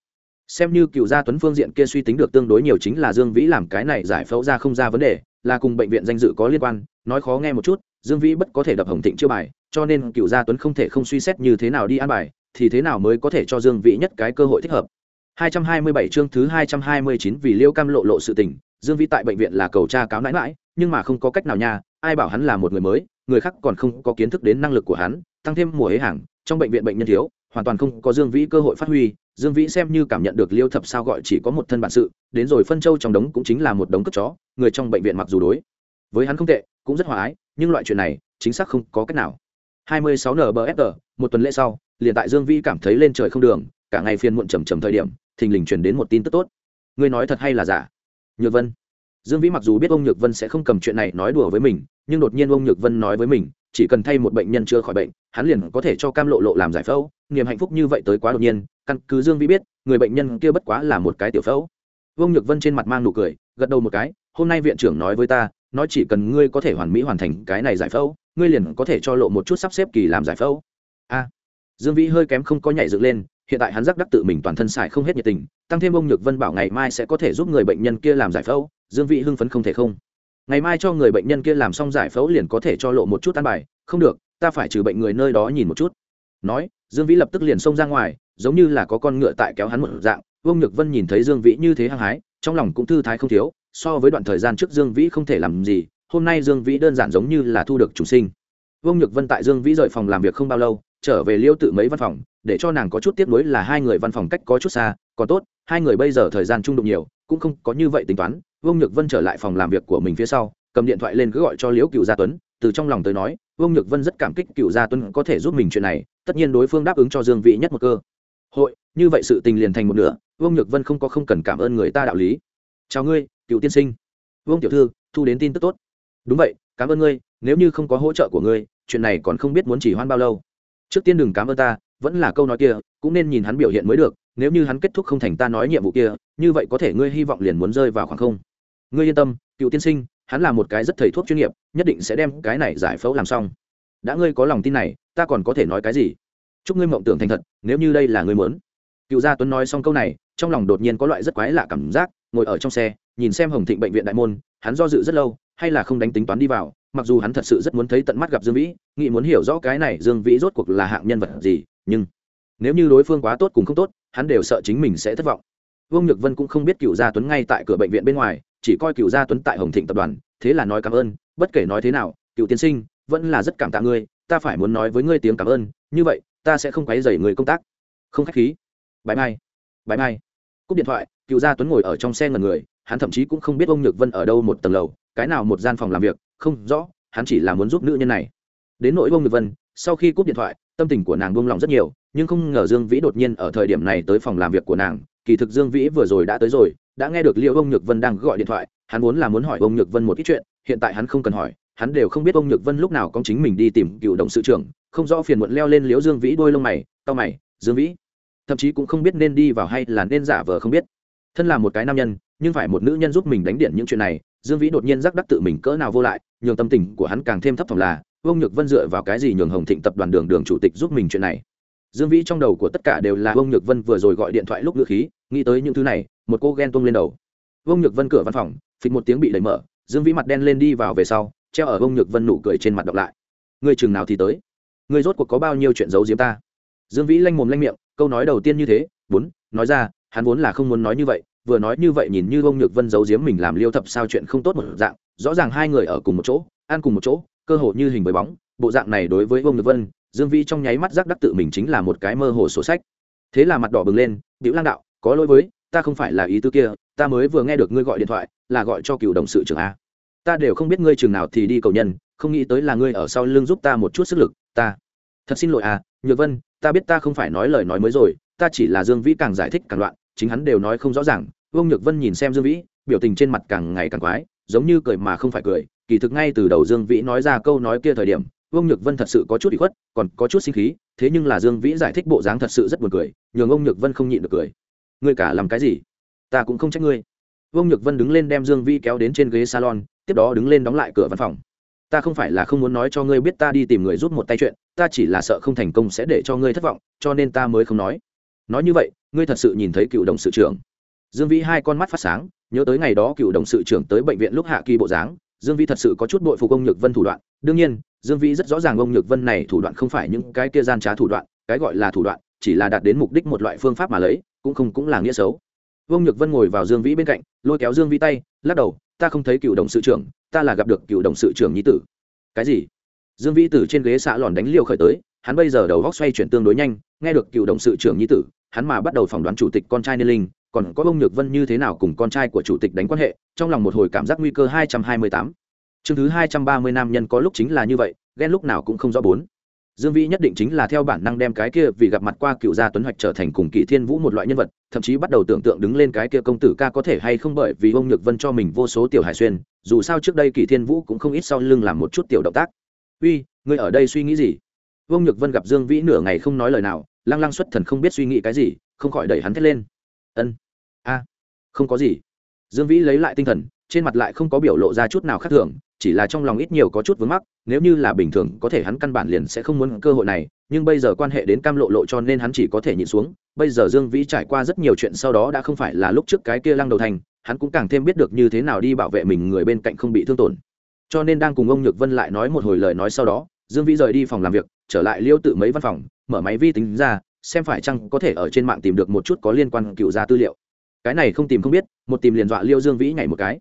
Xem như cựu gia tuấn phương diện kia suy tính được tương đối nhiều chính là dương vĩ làm cái này giải phẫu ra không ra vấn đề, là cùng bệnh viện danh dự có liên quan, nói khó nghe một chút, dương vĩ bất có thể đập hồng thịnh chưa bài, cho nên cựu gia tuấn không thể không suy xét như thế nào đi an bài, thì thế nào mới có thể cho dương vĩ nhất cái cơ hội thích hợp. 227 chương thứ 229 vì Liêu Cam lộ lộ sự tình, Dương Vĩ tại bệnh viện là cầu tra cáo nãi nãi, nhưng mà không có cách nào nha, ai bảo hắn là một người mới, người khác còn không có kiến thức đến năng lực của hắn, tăng thêm mùa hế hàng, trong bệnh viện bệnh nhân thiếu, hoàn toàn không có Dương Vĩ cơ hội phát huy, Dương Vĩ xem như cảm nhận được Liêu Thập sao gọi chỉ có một thân bản sự, đến rồi phân châu trong đống cũng chính là một đống cướp chó, người trong bệnh viện mặc dù đối với hắn không tệ, cũng rất hòa ái, nhưng loại chuyện này, chính xác không có cách nào. 26 NBFR, một tuần lễ sau, liền tại Dương Vĩ cảm thấy lên trời không đường, cả ngày phiền muộn trầm trầm thời điểm, thình lình truyền đến một tin tức tốt. Ngươi nói thật hay là giả? Nhược vân. Dương vĩ mặc dù biết ông nhược vân sẽ không cầm chuyện này nói đùa với mình, nhưng đột nhiên ông nhược vân nói với mình, chỉ cần thay một bệnh nhân chưa khỏi bệnh, hắn liền có thể cho cam lộ lộ làm giải phẫu, niềm hạnh phúc như vậy tới quá đột nhiên, căn cứ dương vĩ biết, người bệnh nhân kia bất quá là một cái tiểu phẫu. Ông nhược vân trên mặt mang nụ cười, gật đầu một cái, hôm nay viện trưởng nói với ta, nói chỉ cần ngươi có thể hoàn mỹ hoàn thành cái này giải phẫu, ngươi liền có thể cho lộ một chút sắp xếp kỳ làm giải phẫu. A. Dương vĩ hơi kém không có nhảy dựng lên hiện tại hắn giác đắc tự mình toàn thân xài không hết nhiệt tình, tăng thêm ông nhược vân bảo ngày mai sẽ có thể giúp người bệnh nhân kia làm giải phẫu, dương vị hưng phấn không thể không. Ngày mai cho người bệnh nhân kia làm xong giải phẫu liền có thể cho lộ một chút ăn bài, không được, ta phải trừ bệnh người nơi đó nhìn một chút. Nói, dương vĩ lập tức liền xông ra ngoài, giống như là có con ngựa tại kéo hắn một dạng vương nhược vân nhìn thấy dương vĩ như thế hăng hái, trong lòng cũng thư thái không thiếu, so với đoạn thời gian trước dương vĩ không thể làm gì, hôm nay dương vĩ đơn giản giống như là thu được chủ sinh. Vương nhược vân tại dương vĩ rời phòng làm việc không bao lâu trở về liêu tự mấy văn phòng, để cho nàng có chút tiếp nối là hai người văn phòng cách có chút xa, còn tốt, hai người bây giờ thời gian trung đụng nhiều, cũng không có như vậy tính toán. Vương nhược vân trở lại phòng làm việc của mình phía sau, cầm điện thoại lên cứ gọi cho liễu cựu gia tuấn, từ trong lòng tới nói, vương nhược vân rất cảm kích cựu gia tuấn có thể giúp mình chuyện này, tất nhiên đối phương đáp ứng cho dương vị nhất một cơ. Hội, như vậy sự tình liền thành một nửa, vương nhược vân không có không cần cảm ơn người ta đạo lý. Chào ngươi, cựu tiên sinh. Vương tiểu thư, thu đến tin tức tốt. Đúng vậy, cảm ơn ngươi, nếu như không có hỗ trợ của ngươi, chuyện này còn không biết muốn chỉ hoan bao lâu trước tiên đừng cảm ơn ta, vẫn là câu nói kia, cũng nên nhìn hắn biểu hiện mới được, nếu như hắn kết thúc không thành ta nói nhiệm vụ kia, như vậy có thể ngươi hy vọng liền muốn rơi vào khoảng không. Ngươi yên tâm, cựu tiên sinh, hắn là một cái rất thầy thuốc chuyên nghiệp, nhất định sẽ đem cái này giải phẫu làm xong. Đã ngươi có lòng tin này, ta còn có thể nói cái gì? Chúc ngươi mộng tưởng thành thật, nếu như đây là ngươi muốn. Cựu gia tuấn nói xong câu này, trong lòng đột nhiên có loại rất quái lạ cảm giác, ngồi ở trong xe, nhìn xem hồng thịnh bệnh viện đại môn, hắn do dự rất lâu, hay là không đánh tính toán đi vào mặc dù hắn thật sự rất muốn thấy tận mắt gặp dương vĩ, nghĩ muốn hiểu rõ cái này dương vĩ rốt cuộc là hạng nhân vật gì, nhưng nếu như đối phương quá tốt cùng không tốt, hắn đều sợ chính mình sẽ thất vọng. Vương nhược vân cũng không biết cựu gia tuấn ngay tại cửa bệnh viện bên ngoài, chỉ coi cựu gia tuấn tại hồng thịnh tập đoàn, thế là nói cảm ơn, bất kể nói thế nào cựu tiên sinh, vẫn là rất cảm tạ ngươi, ta phải muốn nói với ngươi tiếng cảm ơn, như vậy, ta sẽ không quấy dày người công tác. Không khách khí. Bãi mai. Bãi mai. Cúp điện thoại cựu gia tuấn ngồi ở trong xe ngần người, hắn thậm chí cũng không biết ông nhược vân ở đâu một tầng lầu, cái nào một gian phòng làm việc không rõ, hắn chỉ là muốn giúp nữ nhân này. Đến nỗi bông nhược vân, sau khi cúp điện thoại, tâm tình của nàng buông lòng rất nhiều, nhưng không ngờ dương vĩ đột nhiên ở thời điểm này tới phòng làm việc của nàng. Kỳ thực dương vĩ vừa rồi đã tới rồi, đã nghe được liệu ông nhược vân đang gọi điện thoại, hắn vốn là muốn hỏi ông nhược vân một ít chuyện, hiện tại hắn không cần hỏi, hắn đều không biết ông nhược vân lúc nào có chính mình đi tìm cựu đồng sự trưởng, không rõ phiền muộn leo lên liễu dương vĩ đôi lông mày tao mày, dương vĩ, thậm chí cũng không biết nên đi vào hay là nên giả vờ không biết. Thân là một cái nam nhân, nhưng phải một nữ nhân giúp mình đánh điện những chuyện này dương vĩ đột nhiên giác đắc tự mình cỡ nào vô lại, nhường tâm tình của hắn càng thêm thấp thỏm là, Vương nhược vân dựa vào cái gì nhường hồng thịnh tập đoàn đường đường chủ tịch giúp mình chuyện này? Dương vĩ trong đầu của tất cả đều là Vương nhược vân vừa rồi gọi điện thoại lúc ngữ khí, nghĩ tới những thứ này, một cô ghen tung lên đầu. Vương nhược vân cửa văn phòng, phịch một tiếng bị đẩy mở, dương vĩ mặt đen lên đi vào về sau, treo ở Vương nhược vân nụ cười trên mặt đọc lại. Ngươi chừng nào thì tới? Ngươi rốt cuộc có bao nhiêu chuyện giấu giếm ta? Dương vĩ lanh mồm lanh miệng, câu nói đầu tiên như thế, bốn, nói ra, hắn vốn là không muốn nói như vậy vừa nói như vậy nhìn như ông nhược vân giấu giếm mình làm liêu thập sao chuyện không tốt một dạng, rõ ràng hai người ở cùng một chỗ, ăn cùng một chỗ, cơ hội như hình với bóng, bộ dạng này đối với ông nhược vân, dương vĩ trong nháy mắt giác đắc tự mình chính là một cái mơ hồ sổ sách. Thế là mặt đỏ bừng lên biểu lang đạo, có lỗi với, ta không phải là ý tư kia, ta mới vừa nghe được ngươi gọi điện thoại, là gọi cho cựu đồng sự trưởng a. Ta đều không biết ngươi trường nào thì đi cầu nhân, không nghĩ tới là ngươi ở sau lưng giúp ta một chút sức lực, ta. Thật xin lỗi à nhược vân, ta biết ta không phải nói lời nói mới rồi, ta chỉ là dương vĩ càng giải thích càng loạn chính hắn đều nói không rõ ràng, vương nhược vân nhìn xem dương vĩ, biểu tình trên mặt càng ngày càng quái, giống như cười mà không phải cười, kỳ thực ngay từ đầu dương vĩ nói ra câu nói kia thời điểm, vương nhược vân thật sự có chút bị khuất, còn có chút sinh khí, thế nhưng là dương vĩ giải thích bộ dáng thật sự rất buồn cười, nhường ông nhược vân không nhịn được cười. Ngươi cả làm cái gì? Ta cũng không trách ngươi. Vương nhược vân đứng lên đem dương vĩ kéo đến trên ghế salon, tiếp đó đứng lên đóng lại cửa văn phòng. Ta không phải là không muốn nói cho ngươi biết ta đi tìm người giúp một tay chuyện, ta chỉ là sợ không thành công sẽ để cho ngươi thất vọng, cho nên ta mới không nói. Nói như vậy ngươi thật sự nhìn thấy cựu đồng sự trưởng. Dương vĩ hai con mắt phát sáng, nhớ tới ngày đó cựu đồng sự trưởng tới bệnh viện lúc hạ kỳ bộ dáng, dương vĩ thật sự có chút bội phục ông nhược vân thủ đoạn. Đương nhiên, dương vĩ rất rõ ràng ông nhược vân này thủ đoạn không phải những cái kia gian trá thủ đoạn, cái gọi là thủ đoạn, chỉ là đạt đến mục đích một loại phương pháp mà lấy, cũng không cũng là nghĩa xấu. Ông nhược vân ngồi vào dương vĩ bên cạnh, lôi kéo dương vĩ tay, lắc đầu, ta không thấy cựu đồng sự trưởng, ta là gặp được cựu đồng sự trưởng nhí tử. Cái gì? Dương vĩ từ trên ghế xạ lòn đánh liều khởi tới hắn bây giờ đầu góc xoay chuyển tương đối nhanh, nghe được cựu đồng sự trưởng nhi tử, hắn mà bắt đầu phỏng đoán chủ tịch con trai niên linh, còn có bông nhược vân như thế nào cùng con trai của chủ tịch đánh quan hệ, trong lòng một hồi cảm giác nguy cơ hai trăm hai mươi tám. Chương thứ hai trăm ba mươi nam nhân có lúc chính là như vậy, ghen lúc nào cũng không rõ bốn. Dương vĩ nhất định chính là theo bản năng đem cái kia vì gặp mặt qua cựu gia tuấn hoạch trở thành cùng kỷ thiên vũ một loại nhân vật, thậm chí bắt đầu tưởng tượng đứng lên cái kia công tử ca có thể hay không bởi vì ông nhược vân cho mình vô số tiểu hải xuyên, dù sao trước đây kỷ thiên vũ cũng không ít sau lưng làm một chút tiểu động tác. Uy, ngươi ở đây suy nghĩ gì? Ông nhược vân gặp dương vĩ nửa ngày không nói lời nào, lăng lăng xuất thần không biết suy nghĩ cái gì, không khỏi đẩy hắn thét lên. Ân, a, không có gì. Dương vĩ lấy lại tinh thần, trên mặt lại không có biểu lộ ra chút nào khác thường, chỉ là trong lòng ít nhiều có chút vướng mắc, nếu như là bình thường, có thể hắn căn bản liền sẽ không muốn cơ hội này, nhưng bây giờ quan hệ đến cam lộ lộ cho nên hắn chỉ có thể nhịn xuống. Bây giờ dương vĩ trải qua rất nhiều chuyện sau đó đã không phải là lúc trước cái kia lăng đầu thành, hắn cũng càng thêm biết được như thế nào đi bảo vệ mình người bên cạnh không bị thương tổn. Cho nên đang cùng ông nhược vân lại nói một hồi lời nói sau đó, dương vĩ rời đi phòng làm việc trở lại liêu tự mấy văn phòng, mở máy vi tính ra, xem phải chăng có thể ở trên mạng tìm được một chút có liên quan cựu gia tư liệu. Cái này không tìm không biết, một tìm liền dọa liêu dương vĩ nhảy một cái.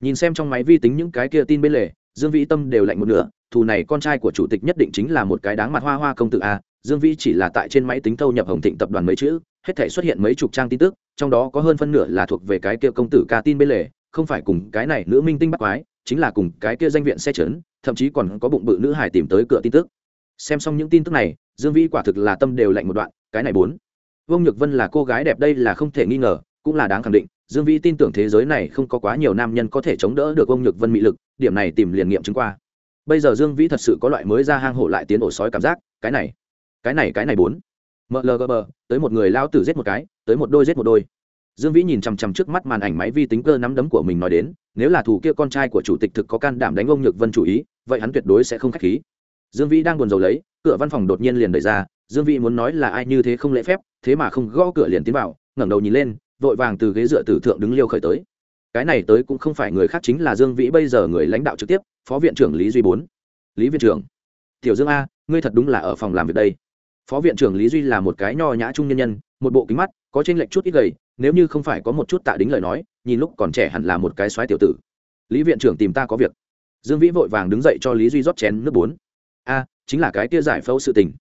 Nhìn xem trong máy vi tính những cái kia tin bên lề, dương vĩ tâm đều lạnh một nửa, thù này con trai của chủ tịch nhất định chính là một cái đáng mặt hoa hoa công tử a, dương vĩ chỉ là tại trên máy tính thâu nhập hồng thịnh tập đoàn mấy chữ, hết thể xuất hiện mấy chục trang tin tức, trong đó có hơn phân nửa là thuộc về cái kia công tử ca tin bên lề, không phải cùng cái này nữ minh tinh bắt quái, chính là cùng cái kia danh viện xe chấn thậm chí còn có bụng bự nữ hải tìm tới cửa tin tức xem xong những tin tức này, dương vĩ quả thực là tâm đều lạnh một đoạn, cái này bốn. Vương nhược vân là cô gái đẹp đây là không thể nghi ngờ, cũng là đáng khẳng định, dương vĩ tin tưởng thế giới này không có quá nhiều nam nhân có thể chống đỡ được vương nhược vân mị lực, điểm này tìm liền nghiệm chứng qua. Bây giờ dương vĩ thật sự có loại mới ra hang hổ lại tiến ổ sói cảm giác, cái này cái này cái này bốn. Mlgb tới một người lao tử giết một cái, tới một đôi giết một đôi. Dương vĩ nhìn chằm chằm trước mắt màn ảnh máy vi tính cơ nắm đấm của mình nói đến, nếu là thủ kia con trai của chủ tịch thực có can đảm đánh ông nhược vân chủ ý, vậy hắn tuyệt đối sẽ không k h á c h khí dương vĩ đang buồn rầu lấy, cửa văn phòng đột nhiên liền đẩy ra, dương vĩ muốn nói là ai như thế không lễ phép, thế mà không gõ cửa liền tiến vào, ngẩng đầu nhìn lên, vội vàng từ ghế dựa tử thượng đứng liêu khởi tới. Cái này tới cũng không phải người khác chính là dương vĩ bây giờ người lãnh đạo trực tiếp, phó viện trưởng lý duy bốn. Lý viện trưởng, tiểu dương a, ngươi thật đúng là ở phòng làm việc đây. Phó viện trưởng lý duy là một cái nho nhã trung nhân nhân, một bộ kính mắt, có trên lệch chút ít gầy, nếu như không phải có một chút tạ đính lời nói, nhìn lúc còn trẻ hẳn là một cái soái tiểu tử. Lý viện trưởng tìm ta có việc. Dương vĩ vội vàng đứng dậy cho lý duy rót chén nước bốn a, chính là cái tia giải phẫu sự tình.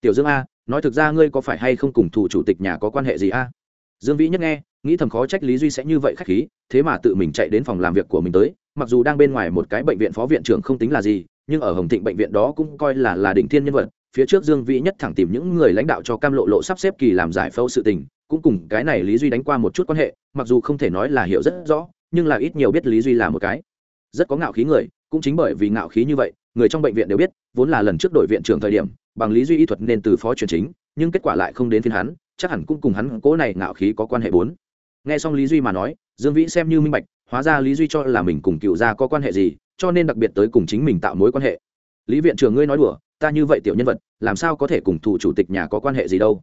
Tiểu dương a, nói thực ra ngươi có phải hay không cùng thủ chủ tịch nhà có quan hệ gì a? Dương vĩ nhất nghe, nghĩ thầm khó trách lý duy sẽ như vậy khách khí, thế mà tự mình chạy đến phòng làm việc của mình tới, mặc dù đang bên ngoài một cái bệnh viện phó viện trưởng không tính là gì, nhưng ở hồng thịnh bệnh viện đó cũng coi là là đỉnh thiên nhân vật, phía trước dương vĩ nhất thẳng tìm những người lãnh đạo cho cam lộ lộ sắp xếp kỳ làm giải phẫu sự tình, cũng cùng cái này lý duy đánh qua một chút quan hệ, mặc dù không thể nói là hiểu rất rõ, nhưng là ít nhiều biết lý duy là một cái rất có ngạo khí người, cũng chính bởi vì ngạo khí như vậy người trong bệnh viện đều biết, vốn là lần trước đội viện trưởng thời điểm, bằng lý duy y thuật nên từ phó truyền chính, nhưng kết quả lại không đến phiên hắn, chắc hẳn cũng cùng hắn cố này ngạo khí có quan hệ bốn. Nghe xong lý duy mà nói, dương vĩ xem như minh bạch, hóa ra lý duy cho là mình cùng cựu gia có quan hệ gì, cho nên đặc biệt tới cùng chính mình tạo mối quan hệ. Lý viện trưởng ngươi nói đùa, ta như vậy tiểu nhân vật, làm sao có thể cùng thủ chủ tịch nhà có quan hệ gì đâu.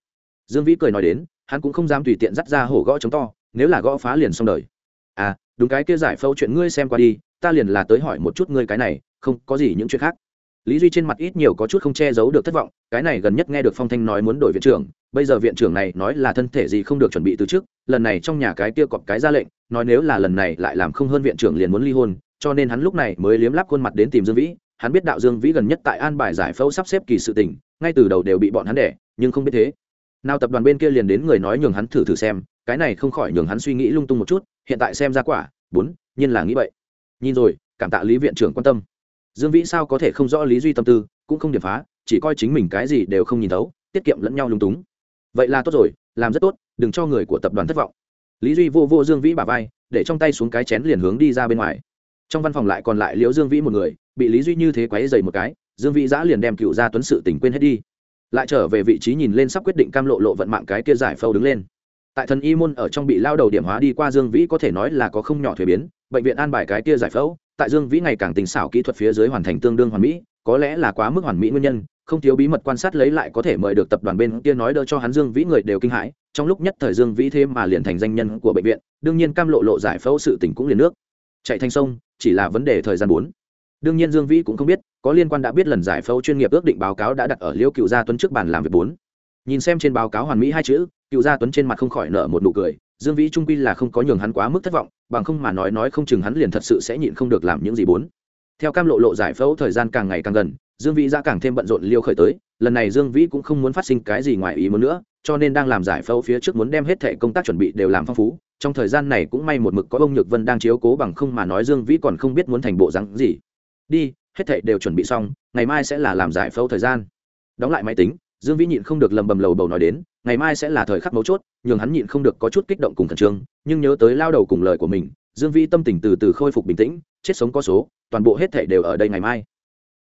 Dương vĩ cười nói đến, hắn cũng không dám tùy tiện dắt ra hổ gõ chống to, nếu là gõ phá liền xong đời. À đúng cái kia giải phẫu chuyện ngươi xem qua đi ta liền là tới hỏi một chút ngươi cái này, không có gì những chuyện khác. Lý duy trên mặt ít nhiều có chút không che giấu được thất vọng, cái này gần nhất nghe được phong thanh nói muốn đổi viện trưởng, bây giờ viện trưởng này nói là thân thể gì không được chuẩn bị từ trước, lần này trong nhà cái kia cọp cái ra lệnh, nói nếu là lần này lại làm không hơn viện trưởng liền muốn ly hôn, cho nên hắn lúc này mới liếm lắp khuôn mặt đến tìm dương vĩ, hắn biết đạo dương vĩ gần nhất tại an bài giải phẫu sắp xếp kỳ sự tình, ngay từ đầu đều bị bọn hắn đẻ, nhưng không biết thế. Nào tập đoàn bên kia liền đến người nói nhường hắn thử thử xem, cái này không khỏi nhường hắn suy nghĩ lung tung một chút, hiện tại xem ra quả, bốn, nhiên là nghĩ vậy nhìn rồi, cảm tạ lý viện trưởng quan tâm. Dương vĩ sao có thể không rõ lý duy tâm tư, cũng không điểm phá, chỉ coi chính mình cái gì đều không nhìn thấu, tiết kiệm lẫn nhau lung túng. Vậy là tốt rồi, làm rất tốt, đừng cho người của tập đoàn thất vọng. Lý duy vô vô dương vĩ bà vai, để trong tay xuống cái chén liền hướng đi ra bên ngoài. Trong văn phòng lại còn lại liễu dương vĩ một người, bị lý duy như thế quáy dày một cái, dương vĩ giã liền đem cựu gia tuấn sự tỉnh quên hết đi. Lại trở về vị trí nhìn lên sắp quyết định cam lộ lộ vận mạng cái kia giải phâu đứng lên. Tại thần y môn ở trong bị lao đầu điểm hóa đi qua dương vĩ có thể nói là có không nhỏ thuế biến bệnh viện an bài cái kia giải phẫu, tại dương vĩ ngày càng tình xảo kỹ thuật phía dưới hoàn thành tương đương hoàn mỹ, có lẽ là quá mức hoàn mỹ nguyên nhân, không thiếu bí mật quan sát lấy lại có thể mời được tập đoàn bên kia nói đỡ cho hắn dương vĩ người đều kinh hãi, trong lúc nhất thời dương vĩ thế mà liền thành danh nhân của bệnh viện, đương nhiên cam lộ lộ giải phẫu sự tỉnh cũng liền nước. Chạy thành sông, chỉ là vấn đề thời gian bốn. Đương nhiên dương vĩ cũng không biết, có liên quan đã biết lần giải phẫu chuyên nghiệp ước định báo cáo đã đặt ở liêu cựu gia tuấn trước bàn làm việc bốn. Nhìn xem trên báo cáo hoàn mỹ hai chữ, cựu gia tuấn trên mặt không khỏi nở một nụ cười, dương vĩ trung quy là không có nhường hắn quá mức thất vọng bằng không mà nói nói không chừng hắn liền thật sự sẽ nhịn không được làm những gì bốn. Theo cam lộ lộ giải phẫu thời gian càng ngày càng gần, dương vĩ ra càng thêm bận rộn liêu khởi tới, lần này dương vĩ cũng không muốn phát sinh cái gì ngoài ý muốn nữa, cho nên đang làm giải phẫu phía trước muốn đem hết thệ công tác chuẩn bị đều làm phong phú, trong thời gian này cũng may một mực có ông nhược vân đang chiếu cố bằng không mà nói dương vĩ còn không biết muốn thành bộ rắn gì. Đi, hết thệ đều chuẩn bị xong, ngày mai sẽ là làm giải phẫu thời gian. Đóng lại máy tính, dương vĩ nhịn không được lầm bầm lầu bầu nói đến ngày mai sẽ là thời khắc mấu chốt, nhường hắn nhịn không được có chút kích động cùng khẩn trương, nhưng nhớ tới lao đầu cùng lời của mình, dương vĩ tâm tình từ từ khôi phục bình tĩnh, chết sống có số, toàn bộ hết thảy đều ở đây ngày mai.